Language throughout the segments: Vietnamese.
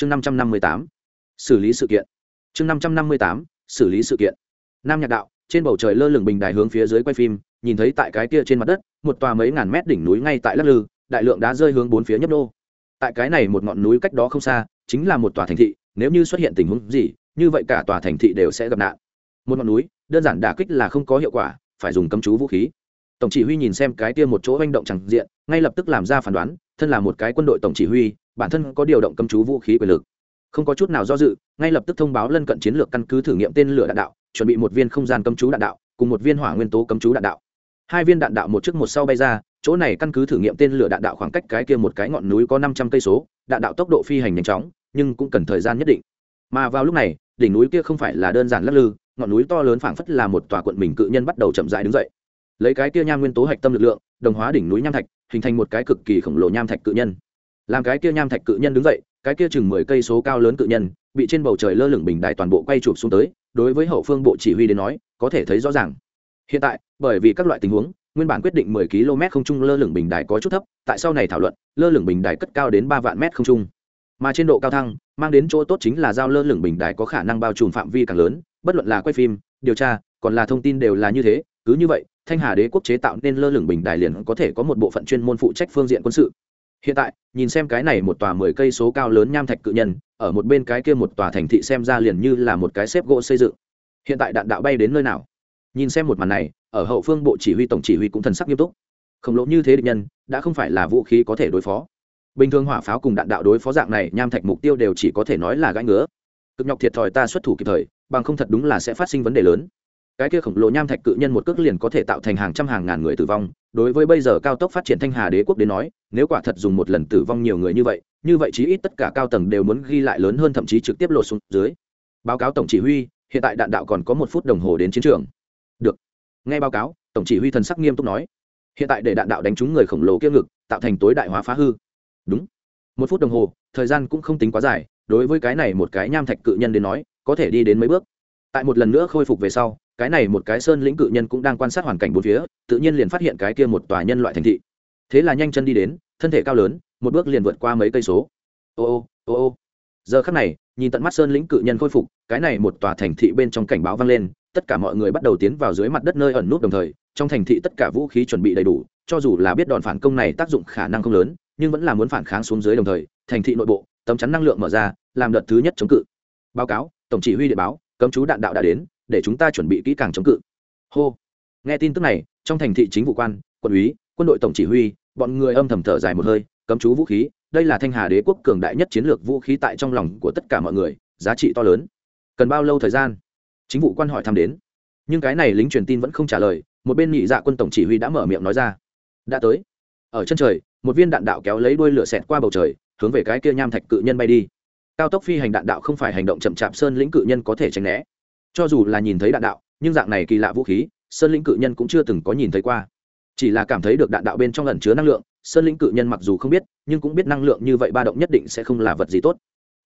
chương năm trăm năm mươi tám, xử lý sự kiện. Chương năm trăm năm mươi tám, xử lý sự kiện. Nam nhạc đạo, trên bầu trời lơ lửng bình đài hướng phía dưới quay phim, nhìn thấy tại cái kia trên mặt đất, một tòa mấy ngàn mét đỉnh núi ngay tại lắc lư, đại lượng đá rơi hướng bốn phía nhấp đô tại cái này một ngọn núi cách đó không xa, chính là một tòa thành thị, nếu như xuất hiện tình huống gì, như vậy cả tòa thành thị đều sẽ gặp nạn. Một ngọn núi, đơn giản đả kích là không có hiệu quả, phải dùng cấm chú vũ khí. Tổng chỉ huy nhìn xem cái kia một chỗ manh động chẳng diện, ngay lập tức làm ra phán đoán, thân là một cái quân đội tổng chỉ huy bản thân có điều động cấm chú vũ khí quyền lực. Không có chút nào do dự, ngay lập tức thông báo lân cận chiến lược căn cứ thử nghiệm tên lửa đạn đạo, chuẩn bị một viên không gian cấm chú đạn đạo, cùng một viên hỏa nguyên tố cấm chú đạn đạo. Hai viên đạn đạo một trước một sau bay ra, chỗ này căn cứ thử nghiệm tên lửa đạn đạo khoảng cách cái kia một cái ngọn núi có năm trăm cây số, đạn đạo tốc độ phi hành nhanh chóng, nhưng cũng cần thời gian nhất định. Mà vào lúc này, đỉnh núi kia không phải là đơn giản lắc lư, ngọn núi to lớn phảng phất là một tòa quận bình cự nhân bắt đầu chậm rãi đứng dậy. Lấy cái kia nham nguyên tố hạch tâm lực lượng, đồng hóa đỉnh núi nham thạch, hình thành một cái cực kỳ khổng lồ nham thạch cự nhân làm cái kia nham thạch cự nhân đứng dậy, cái kia chừng mười cây số cao lớn cự nhân, bị trên bầu trời lơ lửng bình đài toàn bộ quay chụp xuống tới, đối với hậu phương bộ chỉ huy đến nói, có thể thấy rõ ràng. Hiện tại, bởi vì các loại tình huống, nguyên bản quyết định mười km không trung lơ lửng bình đài có chút thấp, tại sau này thảo luận, lơ lửng bình đài cất cao đến ba vạn mét không trung. Mà trên độ cao thăng, mang đến chỗ tốt chính là giao lơ lửng bình đài có khả năng bao trùm phạm vi càng lớn, bất luận là quay phim, điều tra, còn là thông tin đều là như thế, cứ như vậy, thanh hà đế quốc chế tạo nên lơ lửng bình đài liền có thể có một bộ phận chuyên môn phụ trách phương diện quân sự hiện tại, nhìn xem cái này một tòa mười cây số cao lớn nham thạch cự nhân, ở một bên cái kia một tòa thành thị xem ra liền như là một cái xếp gỗ xây dựng. Hiện tại đạn đạo bay đến nơi nào? Nhìn xem một màn này, ở hậu phương bộ chỉ huy tổng chỉ huy cũng thần sắc nghiêm túc. Khổng lồ như thế địch nhân, đã không phải là vũ khí có thể đối phó. Bình thường hỏa pháo cùng đạn đạo đối phó dạng này, nham thạch mục tiêu đều chỉ có thể nói là gãi ngứa. Cực nhọc thiệt thòi ta xuất thủ kịp thời, bằng không thật đúng là sẽ phát sinh vấn đề lớn cái kia khổng lồ nham thạch cự nhân một cước liền có thể tạo thành hàng trăm hàng ngàn người tử vong. Đối với bây giờ cao tốc phát triển thanh hà đế quốc đến nói, nếu quả thật dùng một lần tử vong nhiều người như vậy như vậy chí ít tất cả cao tầng đều muốn ghi lại lớn hơn thậm chí trực tiếp lột xuống dưới. Báo cáo tổng chỉ huy, hiện tại đạn đạo còn có một phút đồng hồ đến chiến trường. Được. Nghe báo cáo, tổng chỉ huy thần sắc nghiêm túc nói, hiện tại để đạn đạo đánh trúng người khổng lồ kia ngực, tạo thành tối đại hóa phá hư. Đúng. Một phút đồng hồ, thời gian cũng không tính quá dài, đối với cái này một cái nham thạch cự nhân đến nói, có thể đi đến mấy bước. Tại một lần nữa khôi phục về sau cái này một cái sơn lĩnh cự nhân cũng đang quan sát hoàn cảnh bốn phía, tự nhiên liền phát hiện cái kia một tòa nhân loại thành thị. Thế là nhanh chân đi đến, thân thể cao lớn, một bước liền vượt qua mấy cây số. Ô ô ô ô. Giờ khắc này, nhìn tận mắt sơn lĩnh cự nhân khôi phục, cái này một tòa thành thị bên trong cảnh báo vang lên, tất cả mọi người bắt đầu tiến vào dưới mặt đất nơi ẩn nút đồng thời, trong thành thị tất cả vũ khí chuẩn bị đầy đủ, cho dù là biết đòn phản công này tác dụng khả năng không lớn, nhưng vẫn là muốn phản kháng xuống dưới đồng thời, thành thị nội bộ, tấm chắn năng lượng mở ra, làm đợt thứ nhất chống cự. Báo cáo, tổng chỉ huy địa báo, cấm chú đạn đạo đã đến để chúng ta chuẩn bị kỹ càng chống cự. Hô. Nghe tin tức này, trong thành thị chính vụ quan, quân úy, quân đội tổng chỉ huy, bọn người âm thầm thở dài một hơi, cấm chú vũ khí, đây là thanh hà đế quốc cường đại nhất chiến lược vũ khí tại trong lòng của tất cả mọi người, giá trị to lớn. Cần bao lâu thời gian? Chính vụ quan hỏi thăm đến. Nhưng cái này lính truyền tin vẫn không trả lời, một bên nhị dạ quân tổng chỉ huy đã mở miệng nói ra. Đã tới. Ở chân trời, một viên đạn đạo kéo lấy đuôi lửa xẹt qua bầu trời, hướng về cái kia nham thạch cự nhân bay đi. Cao tốc phi hành đạn đạo không phải hành động chậm chạp, sơn lĩnh cự nhân có thể tránh né cho dù là nhìn thấy đạn đạo, nhưng dạng này kỳ lạ vũ khí, sơn lĩnh cự nhân cũng chưa từng có nhìn thấy qua. Chỉ là cảm thấy được đạn đạo bên trong lần chứa năng lượng, sơn lĩnh cự nhân mặc dù không biết, nhưng cũng biết năng lượng như vậy ba động nhất định sẽ không là vật gì tốt.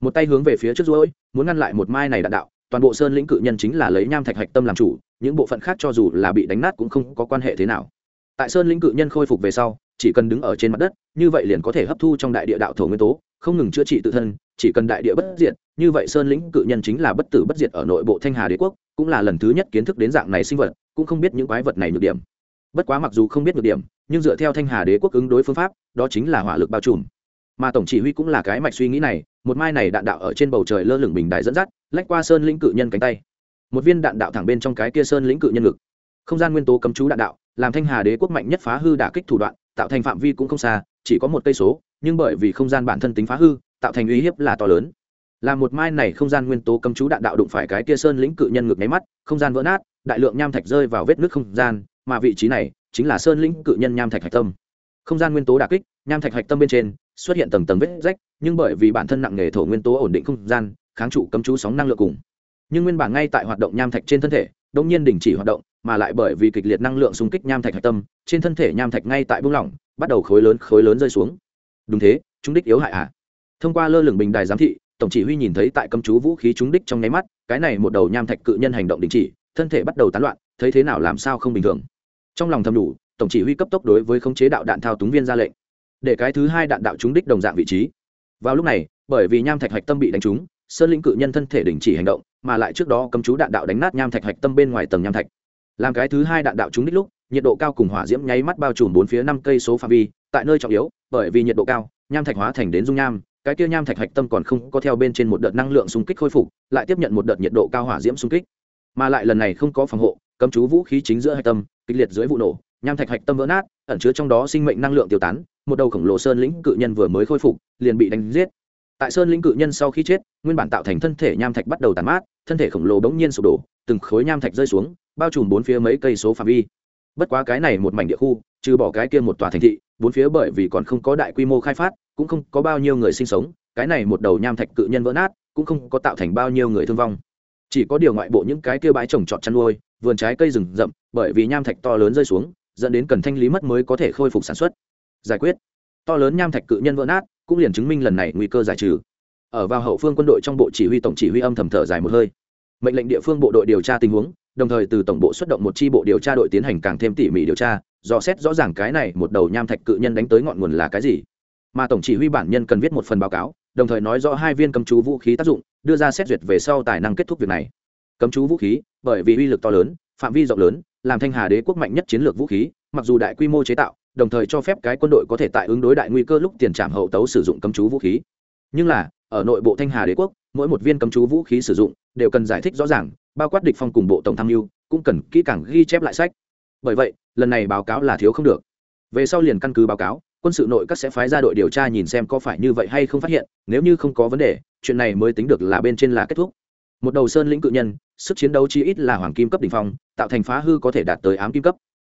Một tay hướng về phía trước ruỗi muốn ngăn lại một mai này đạn đạo, toàn bộ sơn lĩnh cự nhân chính là lấy nham thạch hạch tâm làm chủ, những bộ phận khác cho dù là bị đánh nát cũng không có quan hệ thế nào. Tại sơn lĩnh cự nhân khôi phục về sau, chỉ cần đứng ở trên mặt đất, như vậy liền có thể hấp thu trong đại địa đạo thổ nguyên tố không ngừng chữa trị tự thân, chỉ cần đại địa bất diệt, như vậy sơn lĩnh cự nhân chính là bất tử bất diệt ở nội bộ thanh hà đế quốc, cũng là lần thứ nhất kiến thức đến dạng này sinh vật, cũng không biết những quái vật này nhược điểm. Bất quá mặc dù không biết nhược điểm, nhưng dựa theo thanh hà đế quốc ứng đối phương pháp, đó chính là hỏa lực bao trùm. Mà tổng chỉ huy cũng là cái mạch suy nghĩ này, một mai này đạn đạo ở trên bầu trời lơ lửng bình đài dẫn dắt, lách qua sơn lĩnh cự nhân cánh tay. Một viên đạn đạo thẳng bên trong cái kia sơn lĩnh cự nhân ngực. Không gian nguyên tố cấm chú đạn đạo, làm thanh hà đế quốc mạnh nhất phá hư đả kích thủ đoạn, tạo thành phạm vi cũng không xa, chỉ có một cây số nhưng bởi vì không gian bản thân tính phá hư, tạo thành uy hiếp là to lớn. Là một mai này không gian nguyên tố cấm chú đạn đạo đụng phải cái kia sơn lĩnh cự nhân ngược nháy mắt, không gian vỡ nát, đại lượng nham thạch rơi vào vết nước không gian, mà vị trí này chính là sơn lĩnh cự nhân nham thạch hạch tâm. Không gian nguyên tố đà kích, nham thạch hạch tâm bên trên xuất hiện tầng tầng vết rách, nhưng bởi vì bản thân nặng nghề thổ nguyên tố ổn định không gian, kháng trụ cấm chú sóng năng lượng cùng. Nhưng nguyên bản ngay tại hoạt động nham thạch trên thân thể đông nhiên đình chỉ hoạt động, mà lại bởi vì kịch liệt năng lượng xung kích nham thạch hạch tâm, trên thân thể nham thạch ngay tại buông lỏng, bắt đầu khối lớn khối lớn rơi xuống đúng thế, chúng đích yếu hại à? Thông qua lơ lửng bình đài giám thị, tổng chỉ huy nhìn thấy tại cấm chú vũ khí chúng đích trong nháy mắt, cái này một đầu nham thạch cự nhân hành động đình chỉ, thân thể bắt đầu tán loạn, thấy thế nào làm sao không bình thường. Trong lòng thầm đủ, tổng chỉ huy cấp tốc đối với khống chế đạo đạn thao túng viên ra lệnh. Để cái thứ hai đạn đạo chúng đích đồng dạng vị trí. Vào lúc này, bởi vì nham thạch hạch tâm bị đánh trúng, sơn lĩnh cự nhân thân thể đình chỉ hành động, mà lại trước đó cấm chú đạn đạo đánh nát nham thạch hạch tâm bên ngoài tầng nham thạch. Làm cái thứ hai đạn đạo trúng đích lúc, nhiệt độ cao cùng hỏa diễm nháy mắt bao trùm bốn phía năm cây số phạm vi tại nơi trọng yếu, bởi vì nhiệt độ cao, nham thạch hóa thành đến dung nham, cái kia nham thạch hạch tâm còn không có theo bên trên một đợt năng lượng xung kích khôi phục, lại tiếp nhận một đợt nhiệt độ cao hỏa diễm xung kích. Mà lại lần này không có phòng hộ, cấm chú vũ khí chính giữa hạch tâm, kịch liệt dưới vụ nổ, nham thạch hạch tâm vỡ nát, ẩn chứa trong đó sinh mệnh năng lượng tiêu tán, một đầu khổng lồ sơn lĩnh cự nhân vừa mới khôi phục, liền bị đánh giết. Tại sơn lĩnh cự nhân sau khi chết, nguyên bản tạo thành thân thể nham thạch bắt đầu tàn mát, thân thể khổng lồ bỗng nhiên sụp đổ, từng khối nham thạch rơi xuống, bao trùm bốn phía mấy cây số phạm vi bất quá cái này một mảnh địa khu, trừ bỏ cái kia một tòa thành thị, bốn phía bởi vì còn không có đại quy mô khai phát, cũng không có bao nhiêu người sinh sống, cái này một đầu nham thạch cự nhân vỡ nát, cũng không có tạo thành bao nhiêu người thương vong. Chỉ có điều ngoại bộ những cái kia bãi trồng trọt chăn nuôi, vườn trái cây rừng rậm, bởi vì nham thạch to lớn rơi xuống, dẫn đến cần thanh lý mất mới có thể khôi phục sản xuất. Giải quyết. To lớn nham thạch cự nhân vỡ nát, cũng liền chứng minh lần này nguy cơ giải trừ. Ở vào hậu phương quân đội trong bộ chỉ huy tổng chỉ huy âm thầm thở dài một hơi. Mệnh lệnh địa phương bộ đội điều tra tình huống đồng thời từ tổng bộ xuất động một chi bộ điều tra đội tiến hành càng thêm tỉ mỉ điều tra, dò xét rõ ràng cái này một đầu nham thạch cự nhân đánh tới ngọn nguồn là cái gì. Mà tổng chỉ huy bản nhân cần viết một phần báo cáo, đồng thời nói rõ hai viên cấm chú vũ khí tác dụng, đưa ra xét duyệt về sau tài năng kết thúc việc này. Cấm chú vũ khí, bởi vì uy lực to lớn, phạm vi rộng lớn, làm thanh hà đế quốc mạnh nhất chiến lược vũ khí, mặc dù đại quy mô chế tạo, đồng thời cho phép cái quân đội có thể tại ứng đối đại nguy cơ lúc tiền trảm hậu tấu sử dụng cấm chú vũ khí. Nhưng là, ở nội bộ thanh hà đế quốc, mỗi một viên cấm chú vũ khí sử dụng, đều cần giải thích rõ ràng bao quát địch phong cùng bộ tổng tham mưu, cũng cần kỹ càng ghi chép lại sách. Bởi vậy, lần này báo cáo là thiếu không được. Về sau liền căn cứ báo cáo, quân sự nội các sẽ phái ra đội điều tra nhìn xem có phải như vậy hay không phát hiện, nếu như không có vấn đề, chuyện này mới tính được là bên trên là kết thúc. Một đầu sơn lĩnh cự nhân, sức chiến đấu chi ít là hoàng kim cấp đ ỉ n h phong, tạo thành phá hư có thể đạt tới ám kim cấp.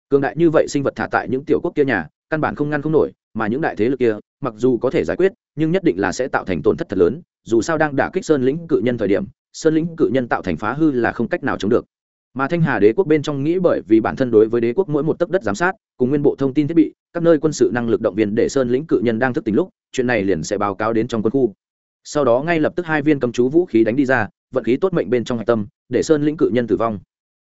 Cường đại như vậy sinh vật thả tại những tiểu quốc kia nhà, căn bản không ngăn không nổi mà những đại thế lực kia, mặc dù có thể giải quyết, nhưng nhất định là sẽ tạo thành tổn thất thật lớn, dù sao đang đả kích sơn lĩnh cự nhân thời điểm, sơn lĩnh cự nhân tạo thành phá hư là không cách nào chống được. Mà thanh hà đế quốc bên trong nghĩ bởi vì bản thân đối với đế quốc mỗi một tấc đất giám sát, cùng nguyên bộ thông tin thiết bị, các nơi quân sự năng lực động viên để sơn lĩnh cự nhân đang thức tính lúc, chuyện này liền sẽ báo cáo đến trong quân khu. Sau đó ngay lập tức hai viên cầm chú vũ khí đánh đi ra, vận khí tốt mệnh bên trong hạch tâm, để sơn lĩnh cự nhân tử vong.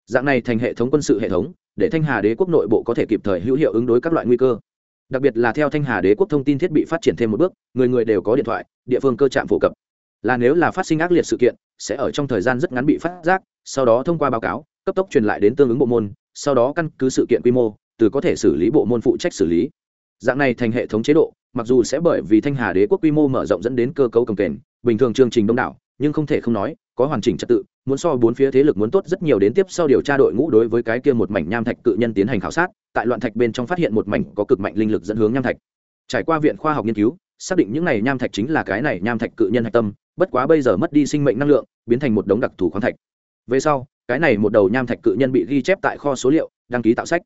Dạng này thành hệ thống quân sự hệ thống, để thanh hà đế quốc nội bộ có thể kịp thời hữu hiệu ứng đối các loại nguy cơ đặc biệt là theo thanh hà đế quốc thông tin thiết bị phát triển thêm một bước, người người đều có điện thoại, địa phương cơ trạm phổ cập. Là nếu là phát sinh ác liệt sự kiện, sẽ ở trong thời gian rất ngắn bị phát giác, sau đó thông qua báo cáo, cấp tốc truyền lại đến tương ứng bộ môn, sau đó căn cứ sự kiện quy mô, từ có thể xử lý bộ môn phụ trách xử lý. Dạng này thành hệ thống chế độ, mặc dù sẽ bởi vì thanh hà đế quốc quy mô mở rộng dẫn đến cơ cấu cầm kềnh, bình thường chương trình đông đảo nhưng không thể không nói, có hoàn chỉnh trật tự, muốn so bốn phía thế lực muốn tốt rất nhiều đến tiếp sau điều tra đội ngũ đối với cái kia một mảnh nham thạch cự nhân tiến hành khảo sát, tại loạn thạch bên trong phát hiện một mảnh có cực mạnh linh lực dẫn hướng nham thạch. Trải qua viện khoa học nghiên cứu, xác định những này nham thạch chính là cái này nham thạch cự nhân hạch tâm, bất quá bây giờ mất đi sinh mệnh năng lượng, biến thành một đống đặc thù khoáng thạch. Về sau, cái này một đầu nham thạch cự nhân bị ghi chép tại kho số liệu, đăng ký tạo sách.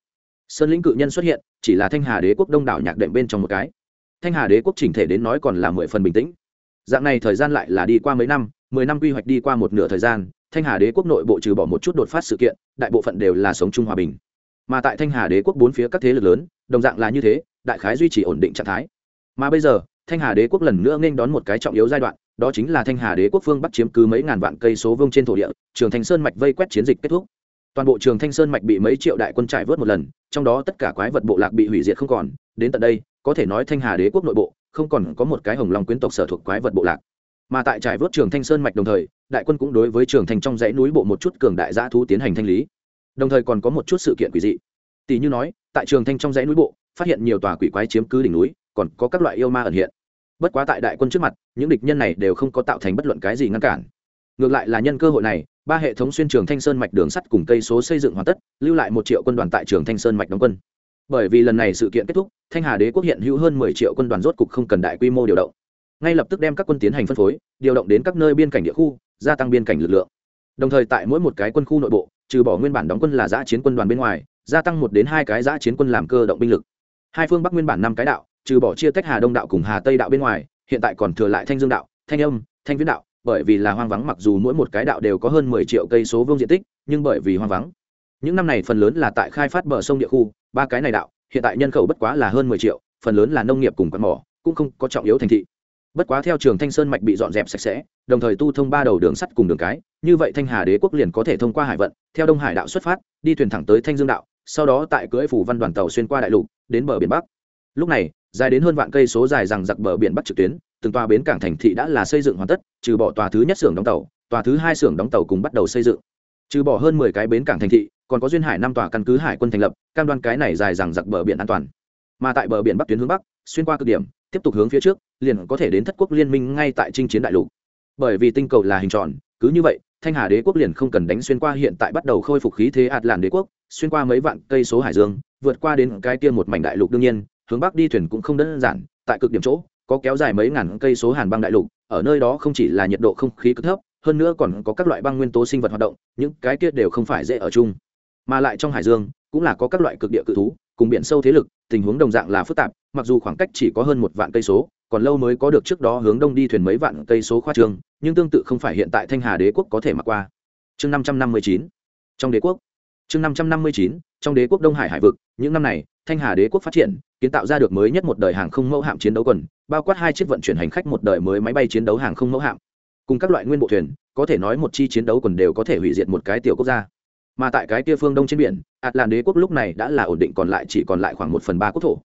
Sơn lĩnh cự nhân xuất hiện, chỉ là thanh hà đế quốc đông đảo nhạc đệm bên trong một cái. Thanh hà đế quốc chỉnh thể đến nói còn là mười phần bình tĩnh. Dạng này thời gian lại là đi qua mấy năm mười năm quy hoạch đi qua một nửa thời gian, thanh hà đế quốc nội bộ trừ bỏ một chút đột phát sự kiện, đại bộ phận đều là sống chung hòa bình. Mà tại thanh hà đế quốc bốn phía các thế lực lớn, đồng dạng là như thế, đại khái duy trì ổn định trạng thái. Mà bây giờ, thanh hà đế quốc lần nữa nên đón một cái trọng yếu giai đoạn, đó chính là thanh hà đế quốc phương bắt chiếm cứ mấy ngàn vạn cây số vương trên thổ địa, trường thanh sơn mạch vây quét chiến dịch kết thúc. Toàn bộ trường thanh sơn mạch bị mấy triệu đại quân trải vớt một lần, trong đó tất cả quái vật bộ lạc bị hủy diệt không còn. Đến tận đây, có thể nói thanh hà đế quốc nội bộ không còn có một cái hồng long quyến tộc sở thuộc quái vật bộ lạc mà tại trải vớt trường thanh sơn mạch đồng thời, đại quân cũng đối với trường thanh trong dãy núi bộ một chút cường đại giã thú tiến hành thanh lý. Đồng thời còn có một chút sự kiện quỷ dị. Tỷ như nói, tại trường thanh trong dãy núi bộ, phát hiện nhiều tòa quỷ quái chiếm cứ đỉnh núi, còn có các loại yêu ma ẩn hiện. Bất quá tại đại quân trước mặt, những địch nhân này đều không có tạo thành bất luận cái gì ngăn cản. Ngược lại là nhân cơ hội này, ba hệ thống xuyên trường thanh sơn mạch đường sắt cùng cây số xây dựng hoàn tất, lưu lại một triệu quân đoàn tại trường thanh sơn mạch đóng quân. Bởi vì lần này sự kiện kết thúc, thanh hà đế quốc hiện hữu hơn mười triệu quân đoàn rốt cục không cần đại quy mô điều động ngay lập tức đem các quân tiến hành phân phối, điều động đến các nơi biên cảnh địa khu, gia tăng biên cảnh lực lượng. Đồng thời tại mỗi một cái quân khu nội bộ, trừ bỏ nguyên bản đóng quân là giã chiến quân đoàn bên ngoài, gia tăng một đến hai cái giã chiến quân làm cơ động binh lực. Hai phương bắc nguyên bản năm cái đạo, trừ bỏ chia tách hà đông đạo cùng hà tây đạo bên ngoài, hiện tại còn thừa lại thanh dương đạo, thanh âm, thanh viễn đạo, bởi vì là hoang vắng mặc dù mỗi một cái đạo đều có hơn mười triệu cây số vương diện tích, nhưng bởi vì hoang vắng. Những năm này phần lớn là tại khai phát bờ sông địa khu, ba cái này đạo, hiện tại nhân khẩu bất quá là hơn mười triệu, phần lớn là nông nghiệp cùng quạt mỏ, cũng không có trọng yếu thành thị bất quá theo trường thanh sơn mạch bị dọn dẹp sạch sẽ, đồng thời tu thông ba đầu đường sắt cùng đường cái, như vậy thanh hà đế quốc liền có thể thông qua hải vận, theo đông hải đạo xuất phát, đi thuyền thẳng tới thanh dương đạo, sau đó tại cưỡi phủ văn đoàn tàu xuyên qua đại lục, đến bờ biển bắc. Lúc này, dài đến hơn vạn cây số dài rằng giặc bờ biển bắc trực tuyến, từng tòa bến cảng thành thị đã là xây dựng hoàn tất, trừ bỏ tòa thứ nhất xưởng đóng tàu, tòa thứ hai xưởng đóng tàu cùng bắt đầu xây dựng. Trừ bỏ hơn mười cái bến cảng thành thị, còn có duyên hải năm tòa căn cứ hải quân thành lập, cam đoan cái này dài rằng giặc bờ biển an toàn mà tại bờ biển bắc tuyến hướng bắc, xuyên qua cực điểm, tiếp tục hướng phía trước, liền có thể đến thất quốc liên minh ngay tại chinh chiến đại lục. Bởi vì tinh cầu là hình tròn, cứ như vậy, thanh hà đế quốc liền không cần đánh xuyên qua hiện tại bắt đầu khôi phục khí thế ạt làn đế quốc, xuyên qua mấy vạn cây số hải dương, vượt qua đến cái kia một mảnh đại lục đương nhiên, hướng bắc đi thuyền cũng không đơn giản, tại cực điểm chỗ, có kéo dài mấy ngàn cây số hàn băng đại lục, ở nơi đó không chỉ là nhiệt độ không khí cực thấp, hơn nữa còn có các loại băng nguyên tố sinh vật hoạt động, những cái kia đều không phải dễ ở chung. Mà lại trong hải dương, cũng là có các loại cực địa cự thú, cùng biển sâu thế lực tình huống đồng dạng là phức tạp, mặc dù khoảng cách chỉ có hơn một vạn cây số, còn lâu mới có được trước đó hướng đông đi thuyền mấy vạn cây số khoa trường, nhưng tương tự không phải hiện tại thanh hà đế quốc có thể mặc qua. Chương năm trăm năm mươi chín, trong đế quốc. Chương năm trăm năm mươi chín, trong đế quốc đông hải hải vực, những năm này, thanh hà đế quốc phát triển, kiến tạo ra được mới nhất một đời hàng không mẫu hạm chiến đấu quần, bao quát hai chiếc vận chuyển hành khách một đời mới máy bay chiến đấu hàng không mẫu hạm. Cùng các loại nguyên bộ thuyền, có thể nói một chi chiến đấu quần đều có thể hủy diệt một cái tiểu quốc gia mà tại cái kia phương đông trên biển atlan đế quốc lúc này đã là ổn định còn lại chỉ còn lại khoảng một phần ba quốc thổ.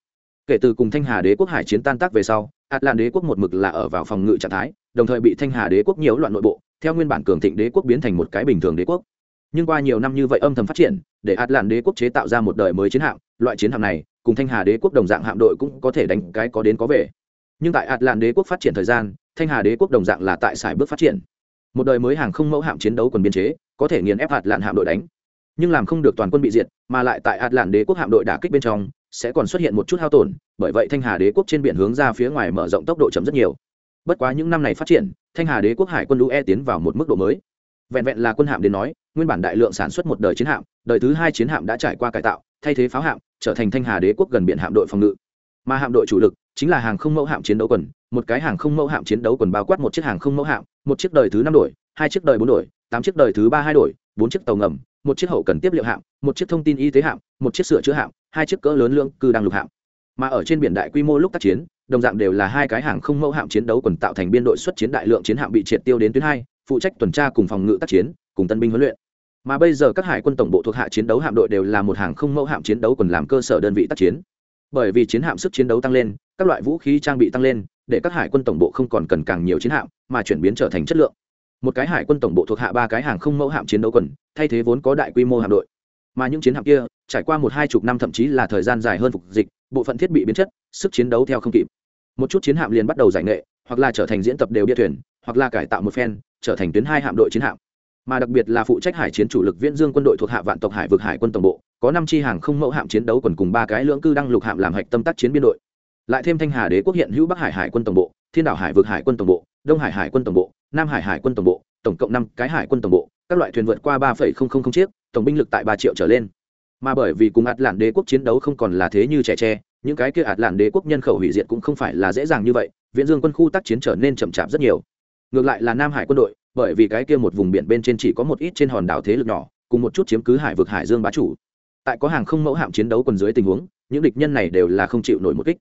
Kể từ cùng thanh hà đế quốc hải chiến tan tác về sau atlan đế quốc một mực là ở vào phòng ngự trạng thái, đồng thời bị thanh hà đế quốc nhiễu loạn nội bộ, theo nguyên bản cường thịnh đế quốc biến thành một cái bình thường đế quốc. Nhưng qua nhiều năm như vậy âm thầm phát triển, để atlan đế quốc chế tạo ra một đời mới chiến hạm, loại chiến hạm này, cùng thanh hà đế quốc đồng dạng hạm đội cũng có thể đánh cái có đến có về. Nhưng tại atlan đế quốc phát triển thời gian, thanh hà đế quốc đồng dạng là tại sải bước phát triển. Một đời mới hàng không mẫu hạm chiến đấu quần biên chế, có thể nghiền ép atlan hạm đội đánh nhưng làm không được toàn quân bị diệt, mà lại tại atlan đế quốc hạm đội đả kích bên trong, sẽ còn xuất hiện một chút hao tổn, bởi vậy thanh hà đế quốc trên biển hướng ra phía ngoài mở rộng tốc độ chậm rất nhiều. Bất quá những năm này phát triển, thanh hà đế quốc hải quân lũ e tiến vào một mức độ mới. Vẹn vẹn là quân hạm đến nói, nguyên bản đại lượng sản xuất một đời chiến hạm, đời thứ hai chiến hạm đã trải qua cải tạo, thay thế pháo hạm, trở thành thanh hà đế quốc gần biển hạm đội phòng ngự. Mà hạm đội chủ lực chính là hàng không mẫu hạm chiến đấu quần, một cái hàng không mẫu hạm chiến đấu quần bao quát một chiếc hàng không mẫu hạm, một chiếc đời thứ năm đổi, hai chiếc đời bốn đổi, tám chiếc đời thứ ba hai đổi bốn chiếc tàu ngầm, một chiếc hậu cần tiếp liệu hạm, một chiếc thông tin y tế hạm, một chiếc sửa chữa hạm, hai chiếc cỡ lớn lương cư đang lục hạm. Mà ở trên biển đại quy mô lúc tác chiến, đồng dạng đều là hai cái hàng không mẫu hạm chiến đấu quần tạo thành biên đội xuất chiến đại lượng chiến hạm bị triệt tiêu đến tuyến hai, phụ trách tuần tra cùng phòng ngự tác chiến, cùng tân binh huấn luyện. Mà bây giờ các hải quân tổng bộ thuộc hạ chiến đấu hạm đội đều là một hàng không mẫu hạm chiến đấu quần làm cơ sở đơn vị tác chiến. Bởi vì chiến hạm sức chiến đấu tăng lên, các loại vũ khí trang bị tăng lên, để các hải quân tổng bộ không còn cần càng nhiều chiến hạm, mà chuyển biến trở thành chất lượng một cái hải quân tổng bộ thuộc hạ ba cái hàng không mẫu hạm chiến đấu quần, thay thế vốn có đại quy mô hạm đội. Mà những chiến hạm kia, trải qua một hai chục năm thậm chí là thời gian dài hơn phục dịch, bộ phận thiết bị biến chất, sức chiến đấu theo không kịp. Một chút chiến hạm liền bắt đầu giải nghệ, hoặc là trở thành diễn tập đều bia thuyền, hoặc là cải tạo một phen, trở thành tuyến hai hạm đội chiến hạm. Mà đặc biệt là phụ trách hải chiến chủ lực viễn dương quân đội thuộc hạ vạn tộc hải vực hải quân tổng bộ, có năm chi hàng không mẫu hạm chiến đấu còn cùng ba cái lưỡng cư đăng lục hạm làm hạch tâm tác chiến biên đội. Lại thêm thanh hà đế quốc hiện hữu bắc hải hải quân tổng bộ, thiên đảo hải vực hải quân tổng bộ đông hải hải quân tổng bộ, nam hải hải quân tổng bộ, tổng cộng năm cái hải quân tổng bộ, các loại thuyền vượt qua ba chiếc, tổng binh lực tại ba triệu trở lên. Mà bởi vì cùng ạt lạn đế quốc chiến đấu không còn là thế như trẻ tre, những cái kia ạt lạn đế quốc nhân khẩu hủy diệt cũng không phải là dễ dàng như vậy, viễn dương quân khu tác chiến trở nên chậm chạp rất nhiều. Ngược lại là nam hải quân đội, bởi vì cái kia một vùng biển bên trên chỉ có một ít trên hòn đảo thế lực nhỏ, cùng một chút chiếm cứ hải vực hải dương bá chủ. Tại có hàng không mẫu hạm chiến đấu quần dưới tình huống, những địch nhân này đều là không chịu nổi một kích.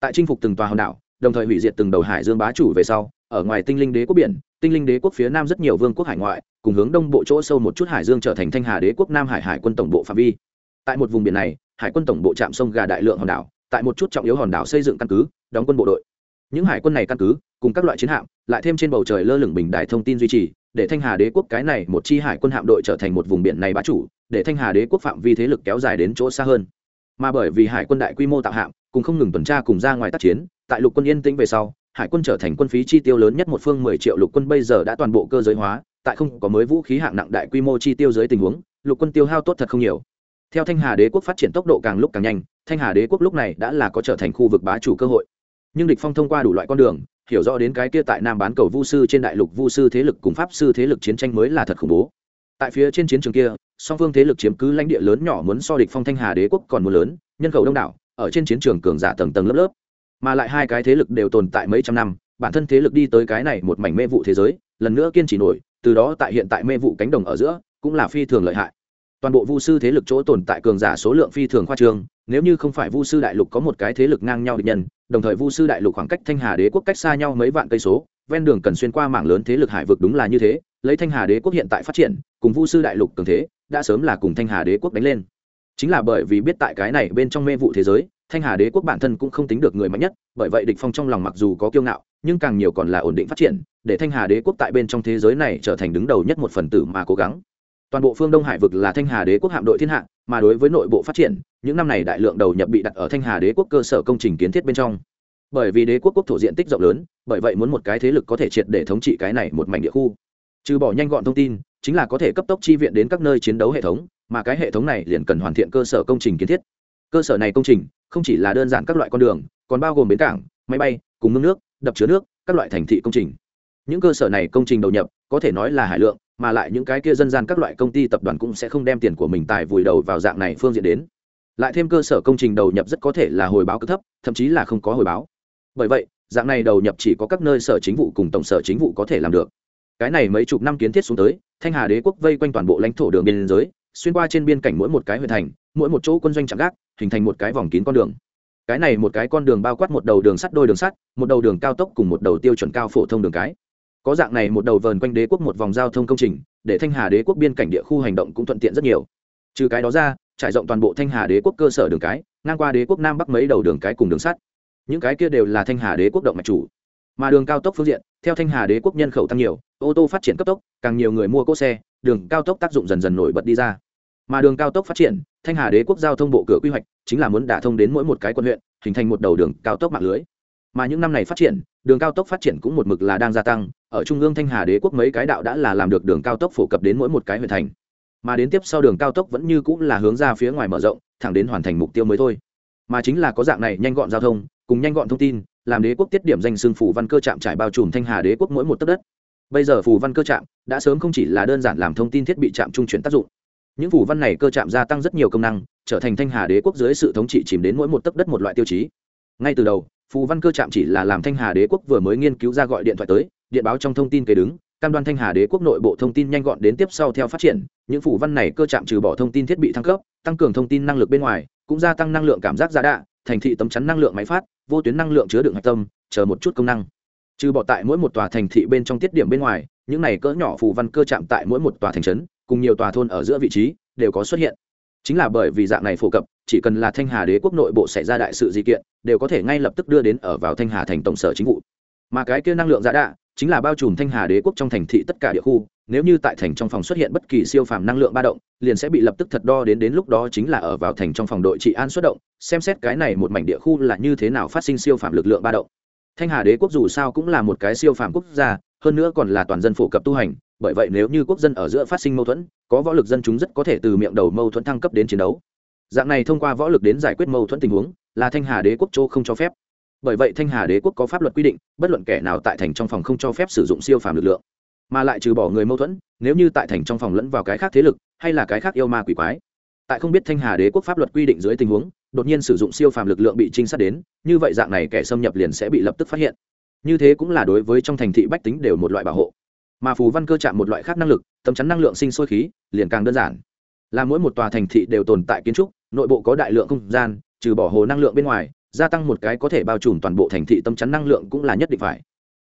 Tại chinh phục từng tòa hòn đảo, đồng thời hủy diệt từng đầu hải dương bá chủ về sau ở ngoài tinh linh đế quốc biển, tinh linh đế quốc phía nam rất nhiều vương quốc hải ngoại, cùng hướng đông bộ chỗ sâu một chút hải dương trở thành thanh hà đế quốc nam hải hải quân tổng bộ phạm vi. Tại một vùng biển này, hải quân tổng bộ trạm sông gà đại lượng hòn đảo, tại một chút trọng yếu hòn đảo xây dựng căn cứ, đóng quân bộ đội. Những hải quân này căn cứ, cùng các loại chiến hạm, lại thêm trên bầu trời lơ lửng bình đài thông tin duy trì, để thanh hà đế quốc cái này một chi hải quân hạm đội trở thành một vùng biển này bá chủ, để thanh hà đế quốc phạm vi thế lực kéo dài đến chỗ xa hơn. Mà bởi vì hải quân đại quy mô tạo hạm, cùng không ngừng tuần tra cùng ra ngoài tác chiến, tại lục quân yên tĩnh về sau hải quân trở thành quân phí chi tiêu lớn nhất một phương mười triệu lục quân bây giờ đã toàn bộ cơ giới hóa, tại không có mới vũ khí hạng nặng đại quy mô chi tiêu dưới tình huống, lục quân tiêu hao tốt thật không nhiều. Theo thanh hà đế quốc phát triển tốc độ càng lúc càng nhanh, thanh hà đế quốc lúc này đã là có trở thành khu vực bá chủ cơ hội. Nhưng địch phong thông qua đủ loại con đường, hiểu rõ đến cái kia tại nam bán cầu vu sư trên đại lục vu sư thế lực cùng pháp sư thế lực chiến tranh mới là thật khủng bố. Tại phía trên chiến trường kia, song phương thế lực chiếm cứ lãnh địa lớn nhỏ muốn so địch phong thanh hà đế quốc còn muốn lớn, nhân khẩu đông đảo, ở trên chiến trường cường giả tầng tầng lớp lớp mà lại hai cái thế lực đều tồn tại mấy trăm năm, bản thân thế lực đi tới cái này một mảnh mê vụ thế giới, lần nữa kiên trì nổi, từ đó tại hiện tại mê vụ cánh đồng ở giữa, cũng là phi thường lợi hại. Toàn bộ vu sư thế lực chỗ tồn tại cường giả số lượng phi thường khoa trương, nếu như không phải vu sư đại lục có một cái thế lực ngang nhau địch nhân, đồng thời vu sư đại lục khoảng cách thanh hà đế quốc cách xa nhau mấy vạn cây số, ven đường cần xuyên qua mảng lớn thế lực hải vực đúng là như thế, lấy thanh hà đế quốc hiện tại phát triển, cùng vu sư đại lục cường thế, đã sớm là cùng thanh hà đế quốc đánh lên. Chính là bởi vì biết tại cái này bên trong mê vụ thế giới thanh hà đế quốc bản thân cũng không tính được người mạnh nhất, bởi vậy địch phong trong lòng mặc dù có kiêu ngạo, nhưng càng nhiều còn là ổn định phát triển, để thanh hà đế quốc tại bên trong thế giới này trở thành đứng đầu nhất một phần tử mà cố gắng. Toàn bộ phương đông hải vực là thanh hà đế quốc hạm đội thiên hạ, mà đối với nội bộ phát triển, những năm này đại lượng đầu nhập bị đặt ở thanh hà đế quốc cơ sở công trình kiến thiết bên trong. Bởi vì đế quốc quốc thổ diện tích rộng lớn, bởi vậy muốn một cái thế lực có thể triệt để thống trị cái này một mảnh địa khu. Trừ bỏ nhanh gọn thông tin, chính là có thể cấp tốc chi viện đến các nơi chiến đấu hệ thống, mà cái hệ thống này liền cần hoàn thiện cơ sở công trình kiến thiết cơ sở này công trình không chỉ là đơn giản các loại con đường, còn bao gồm bến cảng, máy bay, cùng mương nước, đập chứa nước, các loại thành thị công trình. Những cơ sở này công trình đầu nhập, có thể nói là hải lượng, mà lại những cái kia dân gian các loại công ty tập đoàn cũng sẽ không đem tiền của mình tài vùi đầu vào dạng này phương diện đến. Lại thêm cơ sở công trình đầu nhập rất có thể là hồi báo cực thấp, thậm chí là không có hồi báo. Bởi vậy, dạng này đầu nhập chỉ có các nơi sở chính vụ cùng tổng sở chính vụ có thể làm được. Cái này mấy chục năm kiến thiết xuống tới, thanh hà đế quốc vây quanh toàn bộ lãnh thổ đường biên giới xuyên qua trên biên cảnh mỗi một cái huyện thành, mỗi một chỗ quân doanh chạm gác, hình thành một cái vòng kín con đường. Cái này một cái con đường bao quát một đầu đường sắt đôi đường sắt, một đầu đường cao tốc cùng một đầu tiêu chuẩn cao phổ thông đường cái. Có dạng này một đầu vờn quanh đế quốc một vòng giao thông công trình, để thanh hà đế quốc biên cảnh địa khu hành động cũng thuận tiện rất nhiều. Trừ cái đó ra, trải rộng toàn bộ thanh hà đế quốc cơ sở đường cái, ngang qua đế quốc nam bắc mấy đầu đường cái cùng đường sắt. Những cái kia đều là thanh hà đế quốc động mạch chủ mà đường cao tốc phương diện, theo thanh hà đế quốc nhân khẩu tăng nhiều, ô tô phát triển cấp tốc, càng nhiều người mua cỗ xe, đường cao tốc tác dụng dần dần nổi bật đi ra. Mà đường cao tốc phát triển, thanh hà đế quốc giao thông bộ cửa quy hoạch chính là muốn đả thông đến mỗi một cái quận huyện, hình thành một đầu đường cao tốc mạng lưới. Mà những năm này phát triển, đường cao tốc phát triển cũng một mực là đang gia tăng, ở trung ương thanh hà đế quốc mấy cái đạo đã là làm được đường cao tốc phổ cập đến mỗi một cái huyện thành. Mà đến tiếp sau đường cao tốc vẫn như cũng là hướng ra phía ngoài mở rộng, thẳng đến hoàn thành mục tiêu mới thôi. Mà chính là có dạng này nhanh gọn giao thông, cùng nhanh gọn thông tin làm đế quốc tiết điểm danh xưng phủ văn cơ trạm trải bao trùm thanh hà đế quốc mỗi một tấc đất. Bây giờ phủ văn cơ trạm đã sớm không chỉ là đơn giản làm thông tin thiết bị trạm trung chuyển tác dụng, những phủ văn này cơ trạm gia tăng rất nhiều công năng, trở thành thanh hà đế quốc dưới sự thống trị chìm đến mỗi một tấc đất một loại tiêu chí. Ngay từ đầu, phù văn cơ trạm chỉ là làm thanh hà đế quốc vừa mới nghiên cứu ra gọi điện thoại tới, điện báo trong thông tin kế đứng, cam đoan thanh hà đế quốc nội bộ thông tin nhanh gọn đến tiếp sau theo phát triển, những phủ văn này cơ trạm trừ bỏ thông tin thiết bị thăng cấp, tăng cường thông tin năng lực bên ngoài, cũng gia tăng năng lượng cảm giác giá đạ thành thị tấm chắn năng lượng máy phát, vô tuyến năng lượng chứa đựng hạch tâm, chờ một chút công năng. Trừ bỏ tại mỗi một tòa thành thị bên trong tiết điểm bên ngoài, những này cỡ nhỏ phù văn cơ chạm tại mỗi một tòa thành trấn, cùng nhiều tòa thôn ở giữa vị trí, đều có xuất hiện. Chính là bởi vì dạng này phổ cập, chỉ cần là thanh hà đế quốc nội bộ xảy ra đại sự di kiện, đều có thể ngay lập tức đưa đến ở vào thanh hà thành tổng sở chính vụ. Mà cái kia năng lượng giá đạ chính là bao trùm thanh hà đế quốc trong thành thị tất cả địa khu, nếu như tại thành trong phòng xuất hiện bất kỳ siêu phàm năng lượng ba động, liền sẽ bị lập tức thật đo đến đến lúc đó chính là ở vào thành trong phòng đội trị an xuất động, xem xét cái này một mảnh địa khu là như thế nào phát sinh siêu phàm lực lượng ba động. Thanh hà đế quốc dù sao cũng là một cái siêu phàm quốc gia, hơn nữa còn là toàn dân phổ cập tu hành, bởi vậy nếu như quốc dân ở giữa phát sinh mâu thuẫn, có võ lực dân chúng rất có thể từ miệng đầu mâu thuẫn thăng cấp đến chiến đấu. Dạng này thông qua võ lực đến giải quyết mâu thuẫn tình huống, là thanh hà đế quốc châu không cho phép bởi vậy thanh hà đế quốc có pháp luật quy định, bất luận kẻ nào tại thành trong phòng không cho phép sử dụng siêu phàm lực lượng, mà lại trừ bỏ người mâu thuẫn, nếu như tại thành trong phòng lẫn vào cái khác thế lực, hay là cái khác yêu ma quỷ quái. Tại không biết thanh hà đế quốc pháp luật quy định dưới tình huống, đột nhiên sử dụng siêu phàm lực lượng bị trinh sát đến, như vậy dạng này kẻ xâm nhập liền sẽ bị lập tức phát hiện. Như thế cũng là đối với trong thành thị bách tính đều một loại bảo hộ. Mà phù văn cơ chạm một loại khác năng lực, tấm chắn năng lượng sinh sôi khí, liền càng đơn giản. Là mỗi một tòa thành thị đều tồn tại kiến trúc, nội bộ có đại lượng không gian, trừ bỏ hồ năng lượng bên ngoài gia tăng một cái có thể bao trùm toàn bộ thành thị tâm chắn năng lượng cũng là nhất định phải.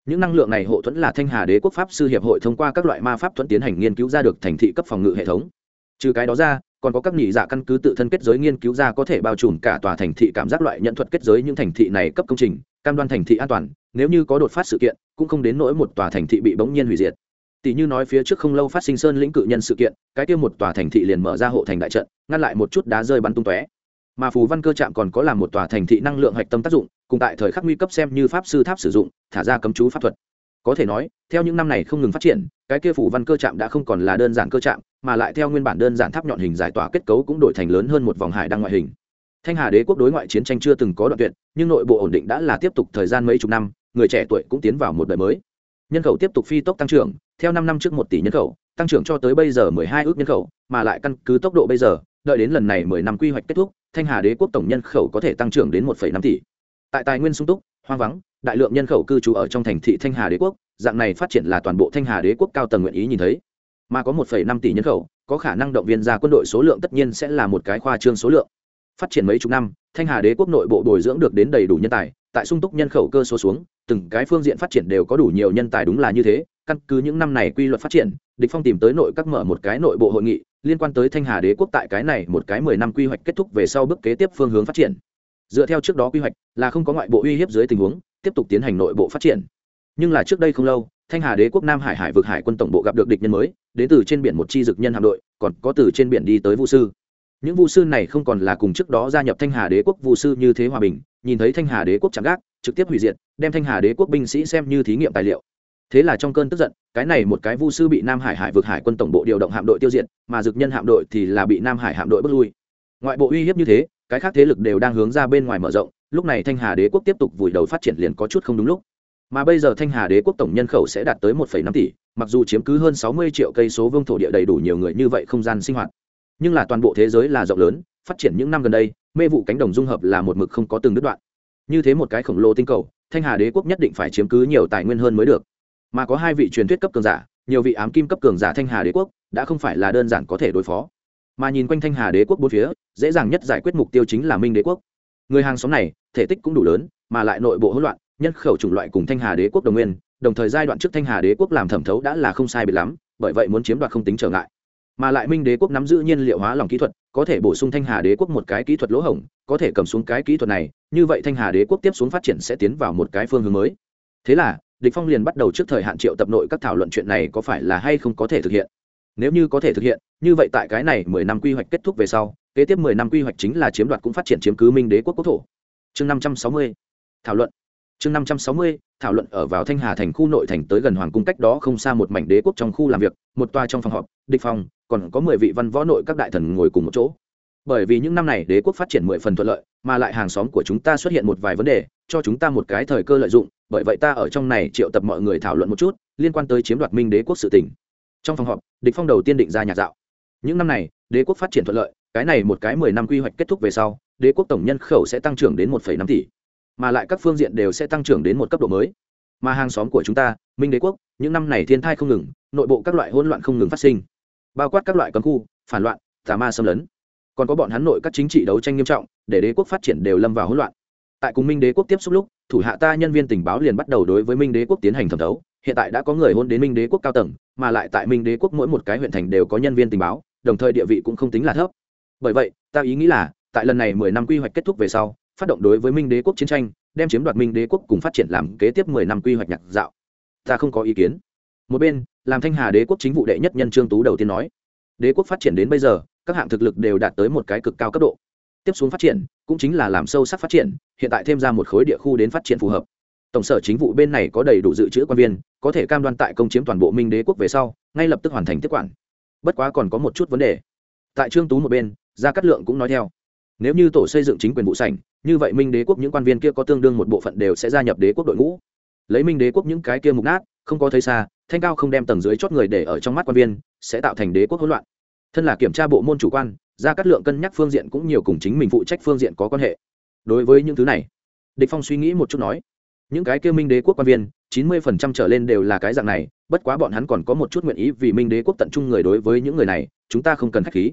Những năng lượng này hộ thuẫn là thanh hà đế quốc pháp sư hiệp hội thông qua các loại ma pháp thuẫn tiến hành nghiên cứu ra được thành thị cấp phòng ngự hệ thống. Trừ cái đó ra, còn có các nhị dạ căn cứ tự thân kết giới nghiên cứu ra có thể bao trùm cả tòa thành thị cảm giác loại nhận thuật kết giới những thành thị này cấp công trình, cam đoan thành thị an toàn, nếu như có đột phát sự kiện, cũng không đến nỗi một tòa thành thị bị bỗng nhiên hủy diệt. Tỷ như nói phía trước không lâu phát sinh sơn lĩnh cự nhân sự kiện, cái kia một tòa thành thị liền mở ra hộ thành đại trận, ngăn lại một chút đá rơi bắn tung tóe mà phù văn cơ trạm còn có làm một tòa thành thị năng lượng hạch tâm tác dụng, cùng tại thời khắc nguy cấp xem như pháp sư tháp sử dụng, thả ra cấm chú pháp thuật. Có thể nói, theo những năm này không ngừng phát triển, cái kia phủ văn cơ trạm đã không còn là đơn giản cơ trạm, mà lại theo nguyên bản đơn giản tháp nhọn hình giải tỏa kết cấu cũng đổi thành lớn hơn một vòng hải đăng ngoại hình. Thanh hà đế quốc đối ngoại chiến tranh chưa từng có đoạn tuyệt, nhưng nội bộ ổn định đã là tiếp tục thời gian mấy chục năm, người trẻ tuổi cũng tiến vào một đời mới. Nhân khẩu tiếp tục phi tốc tăng trưởng, theo năm năm trước một tỷ nhân khẩu, tăng trưởng cho tới bây giờ mười hai ước nhân khẩu, mà lại căn cứ tốc độ bây giờ đợi đến lần này mười năm quy hoạch kết thúc, thanh hà đế quốc tổng nhân khẩu có thể tăng trưởng đến một năm tỷ. Tại tài nguyên sung túc, hoang vắng, đại lượng nhân khẩu cư trú ở trong thành thị thanh hà đế quốc, dạng này phát triển là toàn bộ thanh hà đế quốc cao tầng nguyện ý nhìn thấy. Mà có một năm tỷ nhân khẩu, có khả năng động viên ra quân đội số lượng tất nhiên sẽ là một cái khoa trương số lượng. Phát triển mấy chục năm, thanh hà đế quốc nội bộ bồi dưỡng được đến đầy đủ nhân tài, tại sung túc nhân khẩu cơ số xuống, từng cái phương diện phát triển đều có đủ nhiều nhân tài đúng là như thế, căn cứ những năm này quy luật phát triển, địch phong tìm tới nội các mở một cái nội bộ hội nghị liên quan tới thanh hà đế quốc tại cái này một cái mười năm quy hoạch kết thúc về sau bước kế tiếp phương hướng phát triển. Dựa theo trước đó quy hoạch, là không có ngoại bộ uy hiếp dưới tình huống, tiếp tục tiến hành nội bộ phát triển. Nhưng là trước đây không lâu, thanh hà đế quốc nam hải hải vực hải quân tổng bộ gặp được địch nhân mới, đến từ trên biển một chi dực nhân hạm đội, còn có từ trên biển đi tới vũ sư. Những vũ sư này không còn là cùng trước đó gia nhập thanh hà đế quốc vũ sư như thế hòa bình, nhìn thấy thanh hà đế quốc chẳng gác, trực tiếp hủy diệt, đem thanh hà đế quốc binh sĩ xem như thí nghiệm tài liệu thế là trong cơn tức giận cái này một cái vu sư bị nam hải hải vực hải quân tổng bộ điều động hạm đội tiêu diệt mà dực nhân hạm đội thì là bị nam hải hạm đội bước lui. Ngoại bộ uy hiếp như thế cái khác thế lực đều đang hướng ra bên ngoài mở rộng lúc này thanh hà đế quốc tiếp tục vùi đầu phát triển liền có chút không đúng lúc. Mà bây giờ thanh hà đế quốc tổng nhân khẩu sẽ đạt tới 1,5 tỷ mặc dù chiếm cứ hơn 60 triệu cây số vương thổ địa đầy đủ nhiều người như vậy không gian sinh hoạt. Nhưng là toàn bộ thế giới là rộng lớn phát triển những năm gần đây mê vụ cánh đồng dung hợp là một mực không có từng đứt đoạn. Như thế một cái khổng lồ tinh cầu thanh hà đế quốc nhất định phải chiếm cứ nhiều tài nguyên hơn mới được mà có hai vị truyền thuyết cấp cường giả, nhiều vị ám kim cấp cường giả thanh hà đế quốc, đã không phải là đơn giản có thể đối phó. Mà nhìn quanh thanh hà đế quốc bốn phía, dễ dàng nhất giải quyết mục tiêu chính là minh đế quốc. Người hàng xóm này, thể tích cũng đủ lớn, mà lại nội bộ hỗn loạn, nhân khẩu chủng loại cùng thanh hà đế quốc đồng nguyên, đồng thời giai đoạn trước thanh hà đế quốc làm thẩm thấu đã là không sai biệt lắm, bởi vậy muốn chiếm đoạt không tính trở ngại. Mà lại minh đế quốc nắm giữ nhiên liệu hóa lòng kỹ thuật, có thể bổ sung thanh hà đế quốc một cái kỹ thuật lỗ hổng, có thể cầm xuống cái kỹ thuật này, như vậy thanh hà đế quốc tiếp xuống phát triển sẽ tiến vào một cái phương hướng mới. Thế là địch phong liền bắt đầu trước thời hạn triệu tập nội các thảo luận chuyện này có phải là hay không có thể thực hiện. Nếu như có thể thực hiện, như vậy tại cái này mười năm quy hoạch kết thúc về sau, kế tiếp mười năm quy hoạch chính là chiếm đoạt cũng phát triển chiếm cứ minh đế quốc quốc thổ. Chương năm trăm sáu mươi, thảo luận. Chương năm trăm sáu mươi, thảo luận ở vào thanh hà thành khu nội thành tới gần hoàng cung cách đó không xa một mảnh đế quốc trong khu làm việc, một toa trong phòng họp, địch phòng còn có mười vị văn võ nội các đại thần ngồi cùng một chỗ. Bởi vì những năm này đế quốc phát triển mười phần thuận lợi, mà lại hàng xóm của chúng ta xuất hiện một vài vấn đề cho chúng ta một cái thời cơ lợi dụng, bởi vậy ta ở trong này triệu tập mọi người thảo luận một chút liên quan tới chiếm đoạt minh đế quốc sự tỉnh trong phòng họp, địch phong đầu tiên định ra nhạc dạo. Những năm này, đế quốc phát triển thuận lợi, cái này một cái mười năm quy hoạch kết thúc về sau, đế quốc tổng nhân khẩu sẽ tăng trưởng đến một năm tỷ, mà lại các phương diện đều sẽ tăng trưởng đến một cấp độ mới. Mà hàng xóm của chúng ta, minh đế quốc, những năm này thiên thai không ngừng, nội bộ các loại hỗn loạn không ngừng phát sinh. Bao quát các loại cấm khu, phản loạn, tà ma xâm lấn. Còn có bọn hắn nội các chính trị đấu tranh nghiêm trọng, để đế quốc phát triển đều lâm vào hỗn loạn tại cùng minh đế quốc tiếp xúc lúc, thủ hạ ta nhân viên tình báo liền bắt đầu đối với minh đế quốc tiến hành thẩm thấu. Hiện tại đã có người hôn đến minh đế quốc cao tầng, mà lại tại minh đế quốc mỗi một cái huyện thành đều có nhân viên tình báo, đồng thời địa vị cũng không tính là thấp. Bởi vậy, ta ý nghĩ là, tại lần này mười năm quy hoạch kết thúc về sau, phát động đối với minh đế quốc chiến tranh, đem chiếm đoạt minh đế quốc cùng phát triển làm kế tiếp mười năm quy hoạch nhạc dạo. Ta không có ý kiến. Một bên, làm thanh hà đế quốc chính vụ đệ nhất nhân trương tú đầu tiên nói, đế quốc phát triển đến bây giờ, các hạng thực lực đều đạt tới một cái cực cao cấp độ. Tiếp xuống phát triển, cũng chính là làm sâu sắc phát triển hiện tại thêm ra một khối địa khu đến phát triển phù hợp. Tổng sở chính vụ bên này có đầy đủ dự trữ quan viên, có thể cam đoan tại công chiếm toàn bộ minh đế quốc về sau, ngay lập tức hoàn thành tiếp quản. Bất quá còn có một chút vấn đề. Tại trương tú một bên, gia cát lượng cũng nói theo. Nếu như tổ xây dựng chính quyền vụ sảnh, như vậy minh đế quốc những quan viên kia có tương đương một bộ phận đều sẽ gia nhập đế quốc đội ngũ. Lấy minh đế quốc những cái kia mục nát, không có thấy xa, thanh cao không đem tầng dưới chót người để ở trong mắt quan viên, sẽ tạo thành đế quốc hỗn loạn. Thân là kiểm tra bộ môn chủ quan, gia cát lượng cân nhắc phương diện cũng nhiều cùng chính mình phụ trách phương diện có quan hệ đối với những thứ này, địch phong suy nghĩ một chút nói, những cái kia minh đế quốc quan viên, chín mươi phần trăm trở lên đều là cái dạng này, bất quá bọn hắn còn có một chút nguyện ý vì minh đế quốc tận trung người đối với những người này, chúng ta không cần khách khí.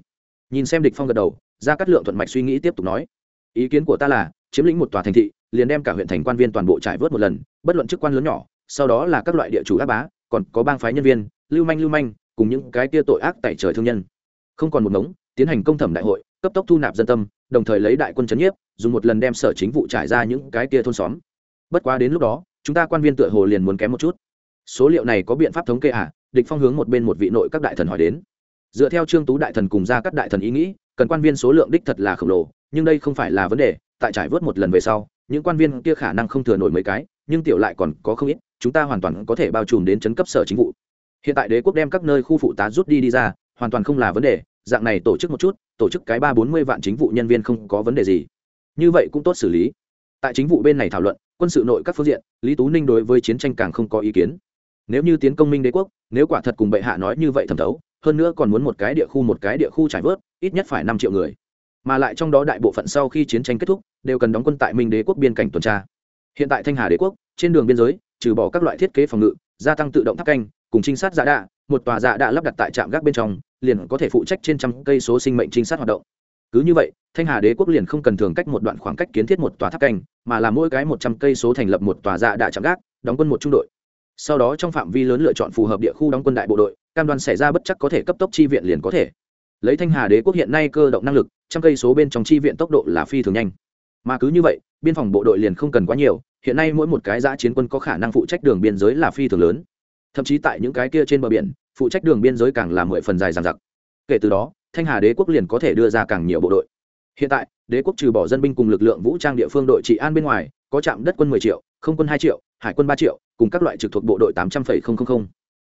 Nhìn xem địch phong gật đầu, gia cát lượng thuận mạch suy nghĩ tiếp tục nói, ý kiến của ta là, chiếm lĩnh một tòa thành thị, liền đem cả huyện thành quan viên toàn bộ trải vớt một lần, bất luận chức quan lớn nhỏ, sau đó là các loại địa chủ ác bá, còn có bang phái nhân viên, lưu manh lưu manh, cùng những cái kia tội ác tại trời thương nhân. Không còn một ngống, tiến hành công thẩm đại hội, cấp tốc thu nạp dân tâm đồng thời lấy đại quân chấn nhiếp, dùng một lần đem sở chính vụ trải ra những cái kia thôn xóm. Bất quá đến lúc đó, chúng ta quan viên tựa hồ liền muốn kém một chút. Số liệu này có biện pháp thống kê à? Địch phong hướng một bên một vị nội các đại thần hỏi đến. Dựa theo trương tú đại thần cùng ra các đại thần ý nghĩ, cần quan viên số lượng đích thật là khổng lồ, nhưng đây không phải là vấn đề, tại trải vớt một lần về sau, những quan viên kia khả năng không thừa nổi mấy cái, nhưng tiểu lại còn có không ít, chúng ta hoàn toàn có thể bao trùm đến chấn cấp sở chính vụ. Hiện tại đế quốc đem các nơi khu phụ tá rút đi đi ra, hoàn toàn không là vấn đề dạng này tổ chức một chút, tổ chức cái ba bốn mươi vạn chính vụ nhân viên không có vấn đề gì. Như vậy cũng tốt xử lý. Tại chính vụ bên này thảo luận, quân sự nội các phương diện, lý tú ninh đối với chiến tranh càng không có ý kiến. Nếu như tiến công minh đế quốc, nếu quả thật cùng bệ hạ nói như vậy thẩm thấu, hơn nữa còn muốn một cái địa khu một cái địa khu trải vớt, ít nhất phải năm triệu người. Mà lại trong đó đại bộ phận sau khi chiến tranh kết thúc, đều cần đóng quân tại minh đế quốc biên cảnh tuần tra. Hiện tại thanh hà đế quốc, trên đường biên giới, trừ bỏ các loại thiết kế phòng ngự, gia tăng tự động tháp canh, cùng trinh sát giả đạ một tòa dạ đã lắp đặt tại trạm gác bên trong, liền có thể phụ trách trên trăm cây số sinh mệnh trinh sát hoạt động. Cứ như vậy, thanh hà đế quốc liền không cần thường cách một đoạn khoảng cách kiến thiết một tòa tháp canh, mà là mỗi cái một trăm cây số thành lập một tòa dạ đã trạm gác, đóng quân một trung đội. Sau đó trong phạm vi lớn lựa chọn phù hợp địa khu đóng quân đại bộ đội, cam đoan xảy ra bất chắc có thể cấp tốc chi viện liền có thể. Lấy thanh hà đế quốc hiện nay cơ động năng lực, trăm cây số bên trong chi viện tốc độ là phi thường nhanh. Mà cứ như vậy, biên phòng bộ đội liền không cần quá nhiều, hiện nay mỗi một cái giã chiến quân có khả năng phụ trách đường biên giới là phi thường lớn thậm chí tại những cái kia trên bờ biển, phụ trách đường biên giới càng là mười phần dài dằng dặc. Kể từ đó, thanh hà đế quốc liền có thể đưa ra càng nhiều bộ đội. Hiện tại, đế quốc trừ bỏ dân binh cùng lực lượng vũ trang địa phương đội trị an bên ngoài, có trạm đất quân mười triệu, không quân hai triệu, hải quân ba triệu, cùng các loại trực thuộc bộ đội tám trăm linh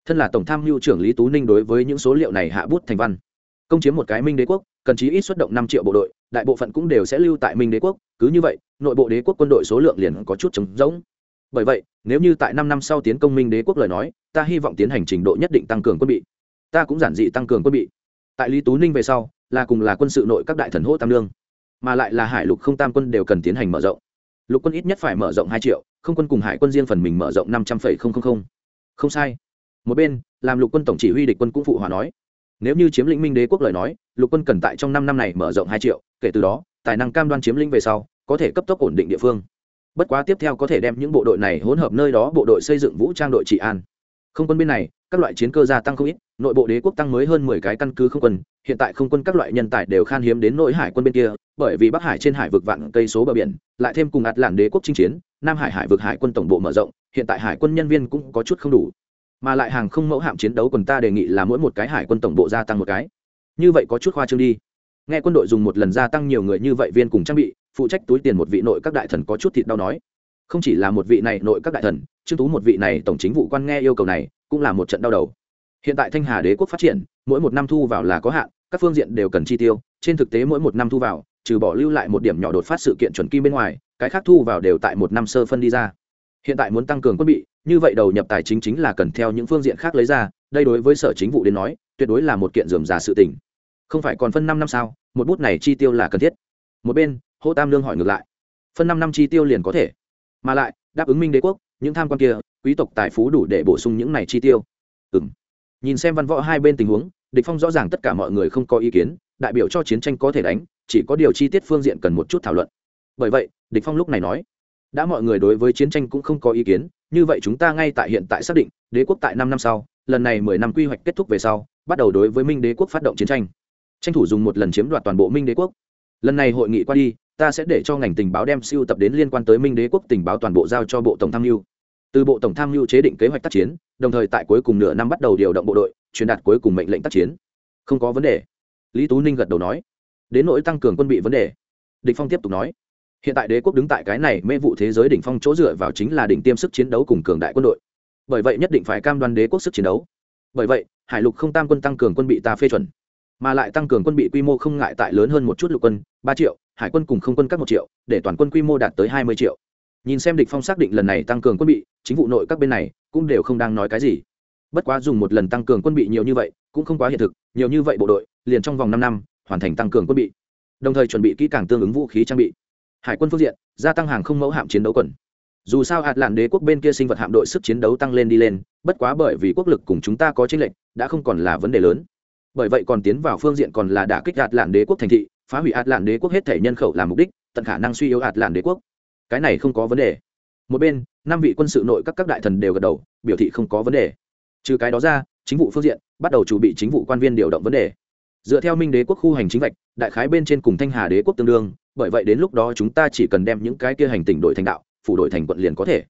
thân là tổng tham mưu trưởng lý tú ninh đối với những số liệu này hạ bút thành văn. Công chiếm một cái minh đế quốc, cần chí ít xuất động năm triệu bộ đội, đại bộ phận cũng đều sẽ lưu tại minh đế quốc, cứ như vậy, nội bộ đế quốc quân đội số lượng liền có chút trống rỗng. Bởi vậy, nếu như tại năm năm sau tiến công minh đế quốc lời nói ta hy vọng tiến hành trình độ nhất định tăng cường quân bị. Ta cũng giản dị tăng cường quân bị. Tại lý tú ninh về sau, là cùng là quân sự nội các đại thần hỗ tam lương, mà lại là hải lục không tam quân đều cần tiến hành mở rộng. Lục quân ít nhất phải mở rộng hai triệu, không quân cùng hải quân riêng phần mình mở rộng năm trăm linh không sai. Một bên, làm lục quân tổng chỉ huy địch quân cũng phụ hòa nói, nếu như chiếm lĩnh minh đế quốc lời nói, lục quân cần tại trong năm năm này mở rộng hai triệu, kể từ đó, tài năng cam đoan chiếm lĩnh về sau, có thể cấp tốc ổn định địa phương. Bất quá tiếp theo có thể đem những bộ đội này hỗn hợp nơi đó bộ đội xây dựng vũ trang đội trị an không quân bên này, các loại chiến cơ gia tăng không ít, nội bộ đế quốc tăng mới hơn mười cái căn cứ không quân, hiện tại không quân các loại nhân tài đều khan hiếm đến nội hải quân bên kia, bởi vì bắc hải trên hải vực vạn cây số bờ biển, lại thêm cùng ạt làn đế quốc chinh chiến, nam hải hải vực hải quân tổng bộ mở rộng, hiện tại hải quân nhân viên cũng có chút không đủ. Mà lại hàng không mẫu hạm chiến đấu quần ta đề nghị là mỗi một cái hải quân tổng bộ gia tăng một cái. Như vậy có chút khoa trương đi. Nghe quân đội dùng một lần gia tăng nhiều người như vậy viên cùng trang bị, phụ trách túi tiền một vị nội các đại thần có chút thịt đau nói không chỉ là một vị này nội các đại thần, trương tú một vị này tổng chính vụ quan nghe yêu cầu này cũng là một trận đau đầu. Hiện tại thanh hà đế quốc phát triển, mỗi một năm thu vào là có hạn, các phương diện đều cần chi tiêu, trên thực tế mỗi một năm thu vào, trừ bỏ lưu lại một điểm nhỏ đột phát sự kiện chuẩn kim bên ngoài, cái khác thu vào đều tại một năm sơ phân đi ra. Hiện tại muốn tăng cường quân bị, như vậy đầu nhập tài chính chính là cần theo những phương diện khác lấy ra, đây đối với sở chính vụ đến nói, tuyệt đối là một kiện dườm già sự tình. Không phải còn phân năm năm sao, một bút này chi tiêu là cần thiết. Một bên hô tam lương hỏi ngược lại. Phân năm năm chi tiêu liền có thể mà lại, đáp ứng minh đế quốc, những tham quan kia, quý tộc tài phú đủ để bổ sung những này chi tiêu. Ừ m nhìn xem văn võ hai bên tình huống, địch phong rõ ràng tất cả mọi người không có ý kiến, đại biểu cho chiến tranh có thể đánh, chỉ có điều chi tiết phương diện cần một chút thảo luận. Bởi vậy, địch phong lúc này nói, đã mọi người đối với chiến tranh cũng không có ý kiến, như vậy chúng ta ngay tại hiện tại xác định, đế quốc tại năm năm sau, lần này mười năm quy hoạch kết thúc về sau, bắt đầu đối với minh đế quốc phát động chiến tranh. Tranh thủ dùng một lần chiếm đoạt toàn bộ minh đế quốc. Lần này hội nghị qua đi ta sẽ để cho ngành tình báo đem siêu tập đến liên quan tới minh đế quốc tình báo toàn bộ giao cho bộ tổng tham mưu. Từ bộ tổng tham mưu chế định kế hoạch tác chiến, đồng thời tại cuối cùng nửa năm bắt đầu điều động bộ đội, truyền đạt cuối cùng mệnh lệnh tác chiến. Không có vấn đề. Lý tú ninh gật đầu nói. Đến nỗi tăng cường quân bị vấn đề. Địch phong tiếp tục nói. Hiện tại đế quốc đứng tại cái này mê vụ thế giới đỉnh phong chỗ dựa vào chính là đỉnh tiêm sức chiến đấu cùng cường đại quân đội. Bởi vậy nhất định phải cam đoan đế quốc sức chiến đấu. Bởi vậy, hải lục không tam quân tăng cường quân bị ta phê chuẩn mà lại tăng cường quân bị quy mô không ngại tại lớn hơn một chút lục quân, ba triệu, hải quân cùng không quân các một triệu, để toàn quân quy mô đạt tới hai mươi triệu. Nhìn xem địch phong xác định lần này tăng cường quân bị, chính vụ nội các bên này cũng đều không đang nói cái gì. Bất quá dùng một lần tăng cường quân bị nhiều như vậy, cũng không quá hiện thực, nhiều như vậy bộ đội, liền trong vòng năm năm, hoàn thành tăng cường quân bị. Đồng thời chuẩn bị kỹ càng tương ứng vũ khí trang bị. Hải quân phương diện, gia tăng hàng không mẫu hạm chiến đấu quần. Dù sao hạt lạn đế quốc bên kia sinh vật hạm đội sức chiến đấu tăng lên đi lên, bất quá bởi vì quốc lực cùng chúng ta có chênh lệch, đã không còn là vấn đề lớn bởi vậy còn tiến vào phương diện còn là đả kích ạt lạn đế quốc thành thị, phá hủy ạt lạn đế quốc hết thể nhân khẩu làm mục đích, tận khả năng suy yếu ạt lạn đế quốc. Cái này không có vấn đề. Một bên, năm vị quân sự nội các các đại thần đều gật đầu, biểu thị không có vấn đề. Trừ cái đó ra, chính vụ phương diện, bắt đầu chuẩn bị chính vụ quan viên điều động vấn đề. Dựa theo minh đế quốc khu hành chính vạch, đại khái bên trên cùng thanh hà đế quốc tương đương, bởi vậy đến lúc đó chúng ta chỉ cần đem những cái kia hành tỉnh đổi thành đạo, phủ đổi thành quận liền có thể.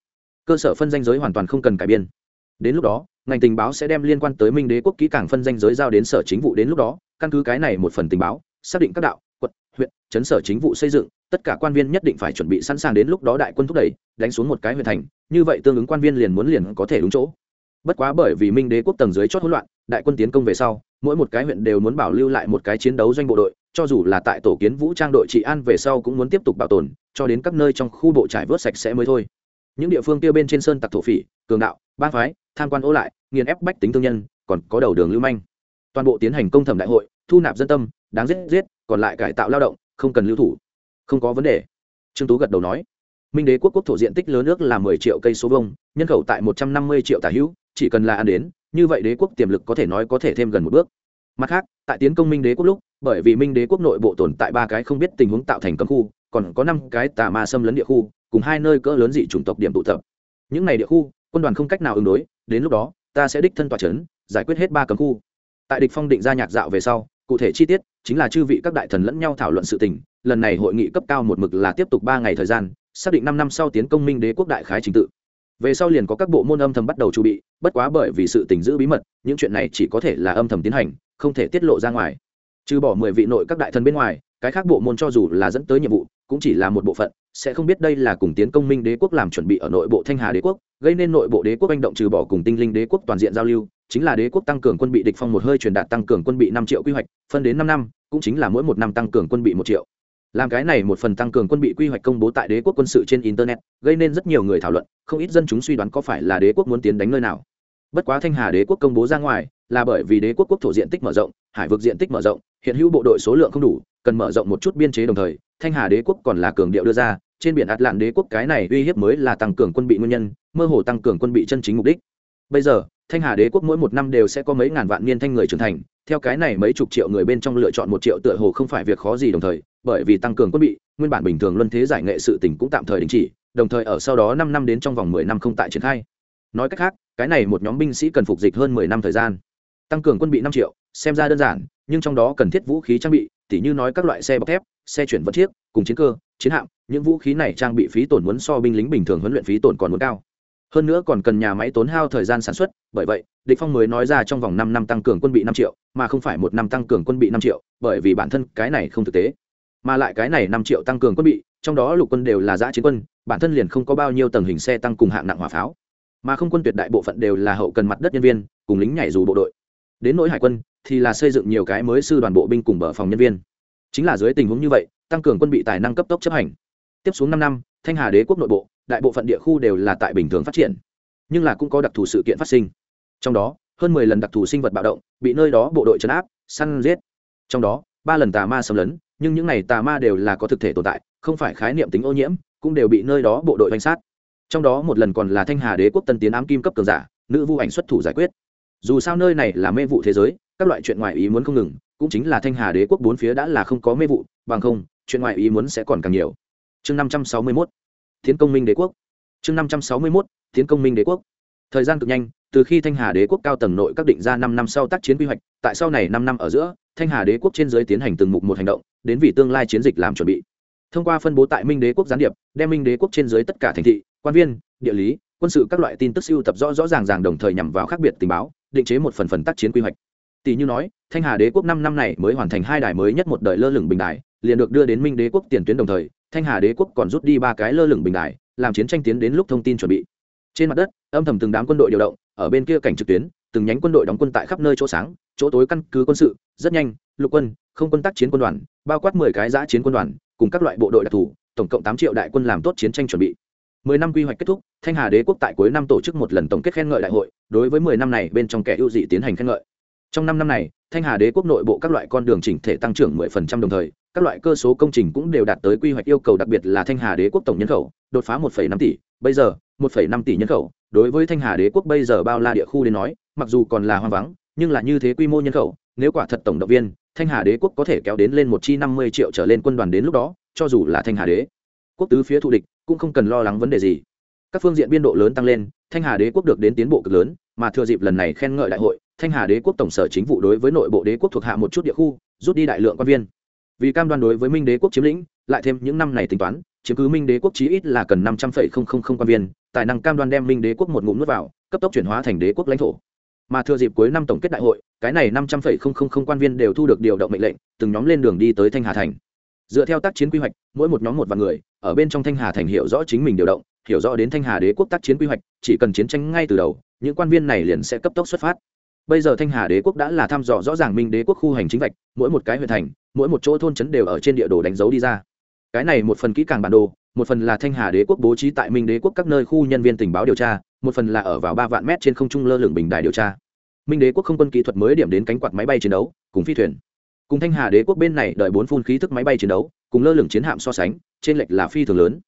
Cơ sở phân danh giới hoàn toàn không cần cải biên đến lúc đó, ngành tình báo sẽ đem liên quan tới minh đế quốc kỹ càng phân danh giới giao đến sở chính vụ đến lúc đó, căn cứ cái này một phần tình báo, xác định các đạo, quận, huyện chấn sở chính vụ xây dựng, tất cả quan viên nhất định phải chuẩn bị sẵn sàng đến lúc đó đại quân thúc đẩy, đánh xuống một cái huyện thành, như vậy tương ứng quan viên liền muốn liền có thể đúng chỗ. Bất quá bởi vì minh đế quốc tầng dưới chót hỗn loạn, đại quân tiến công về sau, mỗi một cái huyện đều muốn bảo lưu lại một cái chiến đấu doanh bộ đội, cho dù là tại tổ kiến vũ trang đội trị an về sau cũng muốn tiếp tục bảo tồn, cho đến các nơi trong khu bộ trải vớt sạch sẽ mới thôi. Những địa phương tiêu bên trên sơn tặc thổ phỉ, cường đạo ba phái tham quan ô lại, nghiền ép bách tính thương nhân, còn có đầu đường lưu manh. Toàn bộ tiến hành công thẩm đại hội, thu nạp dân tâm, đáng giết giết, còn lại cải tạo lao động, không cần lưu thủ. Không có vấn đề. Trương tú gật đầu nói. Minh đế quốc quốc thổ diện tích lớn nước là mười triệu cây số vông nhân khẩu tại một trăm năm mươi triệu tả hữu, chỉ cần là ăn đến, như vậy đế quốc tiềm lực có thể nói có thể thêm gần một bước. Mặt khác, tại tiến công minh đế quốc lúc, bởi vì minh đế quốc nội bộ tồn tại ba cái không biết tình huống tạo thành cấm khu, còn có năm cái tà ma xâm lấn địa khu, cùng hai nơi cỡ lớn dị chủng tộc điểm tụ tập. Những n à y địa khu, quân đoàn không cách nào ứng đối đến lúc đó, ta sẽ đích thân tòa c h ấ n giải quyết hết ba cấm khu. Tại địch phong định ra nhạc dạo về sau, cụ thể chi tiết chính là chư vị các đại thần lẫn nhau thảo luận sự tình. Lần này hội nghị cấp cao một mực là tiếp tục ba ngày thời gian, xác định năm năm sau tiến công minh đế quốc đại khái trình tự. Về sau liền có các bộ môn âm thầm bắt đầu chuẩn bị, bất quá bởi vì sự tình giữ bí mật, những chuyện này chỉ có thể là âm thầm tiến hành, không thể tiết lộ ra ngoài. Trừ bỏ mười vị nội các đại thần bên ngoài, cái khác bộ môn cho dù là dẫn tới nhiệm vụ cũng chỉ là một bộ phận, sẽ không biết đây là cùng tiến công minh đế quốc làm chuẩn bị ở nội bộ thanh hà đế quốc, gây nên nội bộ đế quốc anh động trừ bỏ cùng tinh linh đế quốc toàn diện giao lưu, chính là đế quốc tăng cường quân bị địch phong một hơi truyền đạt tăng cường quân bị năm triệu quy hoạch, phân đến năm năm, cũng chính là mỗi một năm tăng cường quân bị một triệu. Làm cái này một phần tăng cường quân bị quy hoạch công bố tại đế quốc quân sự trên internet, gây nên rất nhiều người thảo luận, không ít dân chúng suy đoán có phải là đế quốc muốn tiến đánh nơi nào. Bất quá thanh hà đế quốc công bố ra ngoài, là bởi vì đế quốc quốc thổ diện tích mở rộng, hải vực diện tích mở rộng, hiện hữu bộ đội số lượng không đủ, cần mở rộng một chút biên chế đồng thời thanh hà đế quốc còn là cường điệu đưa ra, trên biển ạt lạn đế quốc cái này uy hiếp mới là tăng cường quân bị nguyên nhân, mơ hồ tăng cường quân bị chân chính mục đích. Bây giờ, thanh hà đế quốc mỗi một năm đều sẽ có mấy ngàn vạn niên thanh người trưởng thành, theo cái này mấy chục triệu người bên trong lựa chọn một triệu tựa hồ không phải việc khó gì đồng thời, bởi vì tăng cường quân bị, nguyên bản bình thường luân thế giải nghệ sự tỉnh cũng tạm thời đình chỉ, đồng thời ở sau đó năm năm đến trong vòng mười năm không tại triển khai. Nói cách khác, cái này một nhóm binh sĩ cần phục dịch hơn mười năm thời gian. Tăng cường quân bị năm triệu, xem ra đơn giản, nhưng trong đó cần thiết vũ khí trang bị, tỉ như nói các loại xe bọc thép xe chuyển vật chiếc, cùng chiến cơ, chiến hạm, những vũ khí này trang bị phí tổn muốn so binh lính bình thường huấn luyện phí tổn còn muốn cao. Hơn nữa còn cần nhà máy tốn hao thời gian sản xuất, bởi vậy, địch phong mới nói ra trong vòng năm năm tăng cường quân bị năm triệu, mà không phải một năm tăng cường quân bị năm triệu, bởi vì bản thân cái này không thực tế. Mà lại cái này năm triệu tăng cường quân bị, trong đó lục quân đều là giã chiến quân, bản thân liền không có bao nhiêu tầng hình xe tăng cùng hạng nặng hỏa pháo. Mà không quân tuyệt đại bộ phận đều là hậu cần mặt đất nhân viên, cùng lính nhảy dù bộ đội. Đến nỗi hải quân, thì là xây dựng nhiều cái mới sư đoàn bộ binh cùng bờ phòng nhân viên chính là dưới tình huống như vậy, tăng cường quân bị tài năng cấp tốc chấp hành. Tiếp xuống năm năm, thanh hà đế quốc nội bộ, đại bộ phận địa khu đều là tại bình thường phát triển, nhưng là cũng có đặc thù sự kiện phát sinh. Trong đó, hơn mười lần đặc thù sinh vật bạo động, bị nơi đó bộ đội chấn áp, săn giết. Trong đó, ba lần tà ma xâm lấn, nhưng những này tà ma đều là có thực thể tồn tại, không phải khái niệm tính ô nhiễm, cũng đều bị nơi đó bộ đội danh sát. Trong đó một lần còn là thanh hà đế quốc tân tiến ám kim cấp cường giả, nữ vu ảnh xuất thủ giải quyết. Dù sao nơi này là mê vụ thế giới, các loại chuyện ngoài ý muốn không ngừng cũng chính là thanh hà đế quốc bốn phía đã là không có mê vụ, bằng không, chuyện ngoại ý muốn sẽ còn càng nhiều. Chương năm trăm sáu mươi mốt tiến công minh đế quốc. Chương năm trăm sáu mươi mốt tiến công minh đế quốc. Thời gian cực nhanh, từ khi thanh hà đế quốc cao tầng nội các định ra năm năm sau tác chiến quy hoạch, tại sau này năm năm ở giữa, thanh hà đế quốc trên giới tiến hành từng mục một hành động, đến vì tương lai chiến dịch làm chuẩn bị. Thông qua phân bố tại minh đế quốc gián điệp, đem minh đế quốc trên giới tất cả thành thị, quan viên, địa lý, quân sự các loại tin tức siêu tập rõ rõ ràng ràng đồng thời nhằm vào khác biệt tình báo, định chế một phần phần tác chiến quy hoạch tỷ như nói, thanh hà đế quốc năm năm này mới hoàn thành hai đài mới nhất một đời lơ lửng bình đài, liền được đưa đến minh đế quốc tiền tuyến đồng thời, thanh hà đế quốc còn rút đi ba cái lơ lửng bình đài, làm chiến tranh tiến đến lúc thông tin chuẩn bị. Trên mặt đất, âm thầm từng đám quân đội điều động, ở bên kia cảnh trực tuyến, từng nhánh quân đội đóng quân tại khắp nơi chỗ sáng, chỗ tối căn cứ quân sự, rất nhanh, lục quân, không quân tác chiến quân đoàn, bao quát mười cái giã chiến quân đoàn, cùng các loại bộ đội đặc thù, tổng cộng tám triệu đại quân làm tốt chiến tranh chuẩn bị. Mười năm quy hoạch kết thúc, thanh hà đế quốc tại cuối năm tổ chức một lần tổng kết khen ngợi đại hội, đối với mười năm này bên trong kẻ ưu dị tiến hành khen ngợi trong năm năm này, thanh hà đế quốc nội bộ các loại con đường chỉnh thể tăng trưởng mười phần trăm đồng thời, các loại cơ số công trình cũng đều đạt tới quy hoạch yêu cầu đặc biệt là thanh hà đế quốc tổng nhân khẩu, đột phá một năm tỷ, bây giờ, một năm tỷ nhân khẩu. Đối với thanh hà đế quốc bây giờ bao la địa khu đến nói, mặc dù còn là hoang vắng, nhưng là như thế quy mô nhân khẩu, nếu quả thật tổng động viên, thanh hà đế quốc có thể kéo đến lên một chi năm mươi triệu trở lên quân đoàn đến lúc đó, cho dù là thanh hà đế quốc tứ phía thù địch, cũng không cần lo lắng vấn đề gì. Các phương diện biên độ lớn tăng lên, thanh hà đế quốc được đến tiến bộ cực lớn, mà thừa dịp lần này khen ngợi đại hội thanh hà đế quốc tổng sở chính vụ đối với nội bộ đế quốc thuộc hạ một chút địa khu, rút đi đại lượng quan viên. Vì cam đoan đối với minh đế quốc chiếm lĩnh, lại thêm những năm này tính toán, chiếm cứ minh đế quốc chí ít là cần năm trăm phẩy không không không quan viên, tài năng cam đoan đem minh đế quốc một ngụm nước vào, cấp tốc chuyển hóa thành đế quốc lãnh thổ. Mà thừa dịp cuối năm tổng kết đại hội, cái này năm trăm phẩy không không không quan viên đều thu được điều động mệnh lệnh, từng nhóm lên đường đi tới thanh hà thành. Dựa theo tác chiến quy hoạch, mỗi một nhóm một vạn người, ở bên trong thanh hà thành hiểu rõ chính mình điều động, hiểu rõ đến thanh hà đế quốc tác chiến quy hoạch, chỉ cần chiến tranh ngay từ đầu, những quan viên này liền sẽ cấp tốc xuất phát bây giờ thanh hà đế quốc đã là thăm dò rõ ràng minh đế quốc khu hành chính vạch, mỗi một cái huyện thành, mỗi một chỗ thôn trấn đều ở trên địa đồ đánh dấu đi ra. Cái này một phần kỹ càng bản đồ, một phần là thanh hà đế quốc bố trí tại minh đế quốc các nơi khu nhân viên tình báo điều tra, một phần là ở vào ba vạn mét trên không trung lơ lửng bình đài điều tra. Minh đế quốc không quân kỹ thuật mới điểm đến cánh quạt máy bay chiến đấu, cùng phi thuyền. Cùng thanh hà đế quốc bên này đợi bốn phun khí thức máy bay chiến đấu, cùng lơ lửng chiến hạm so sánh, trên lệch là phi thường lớn.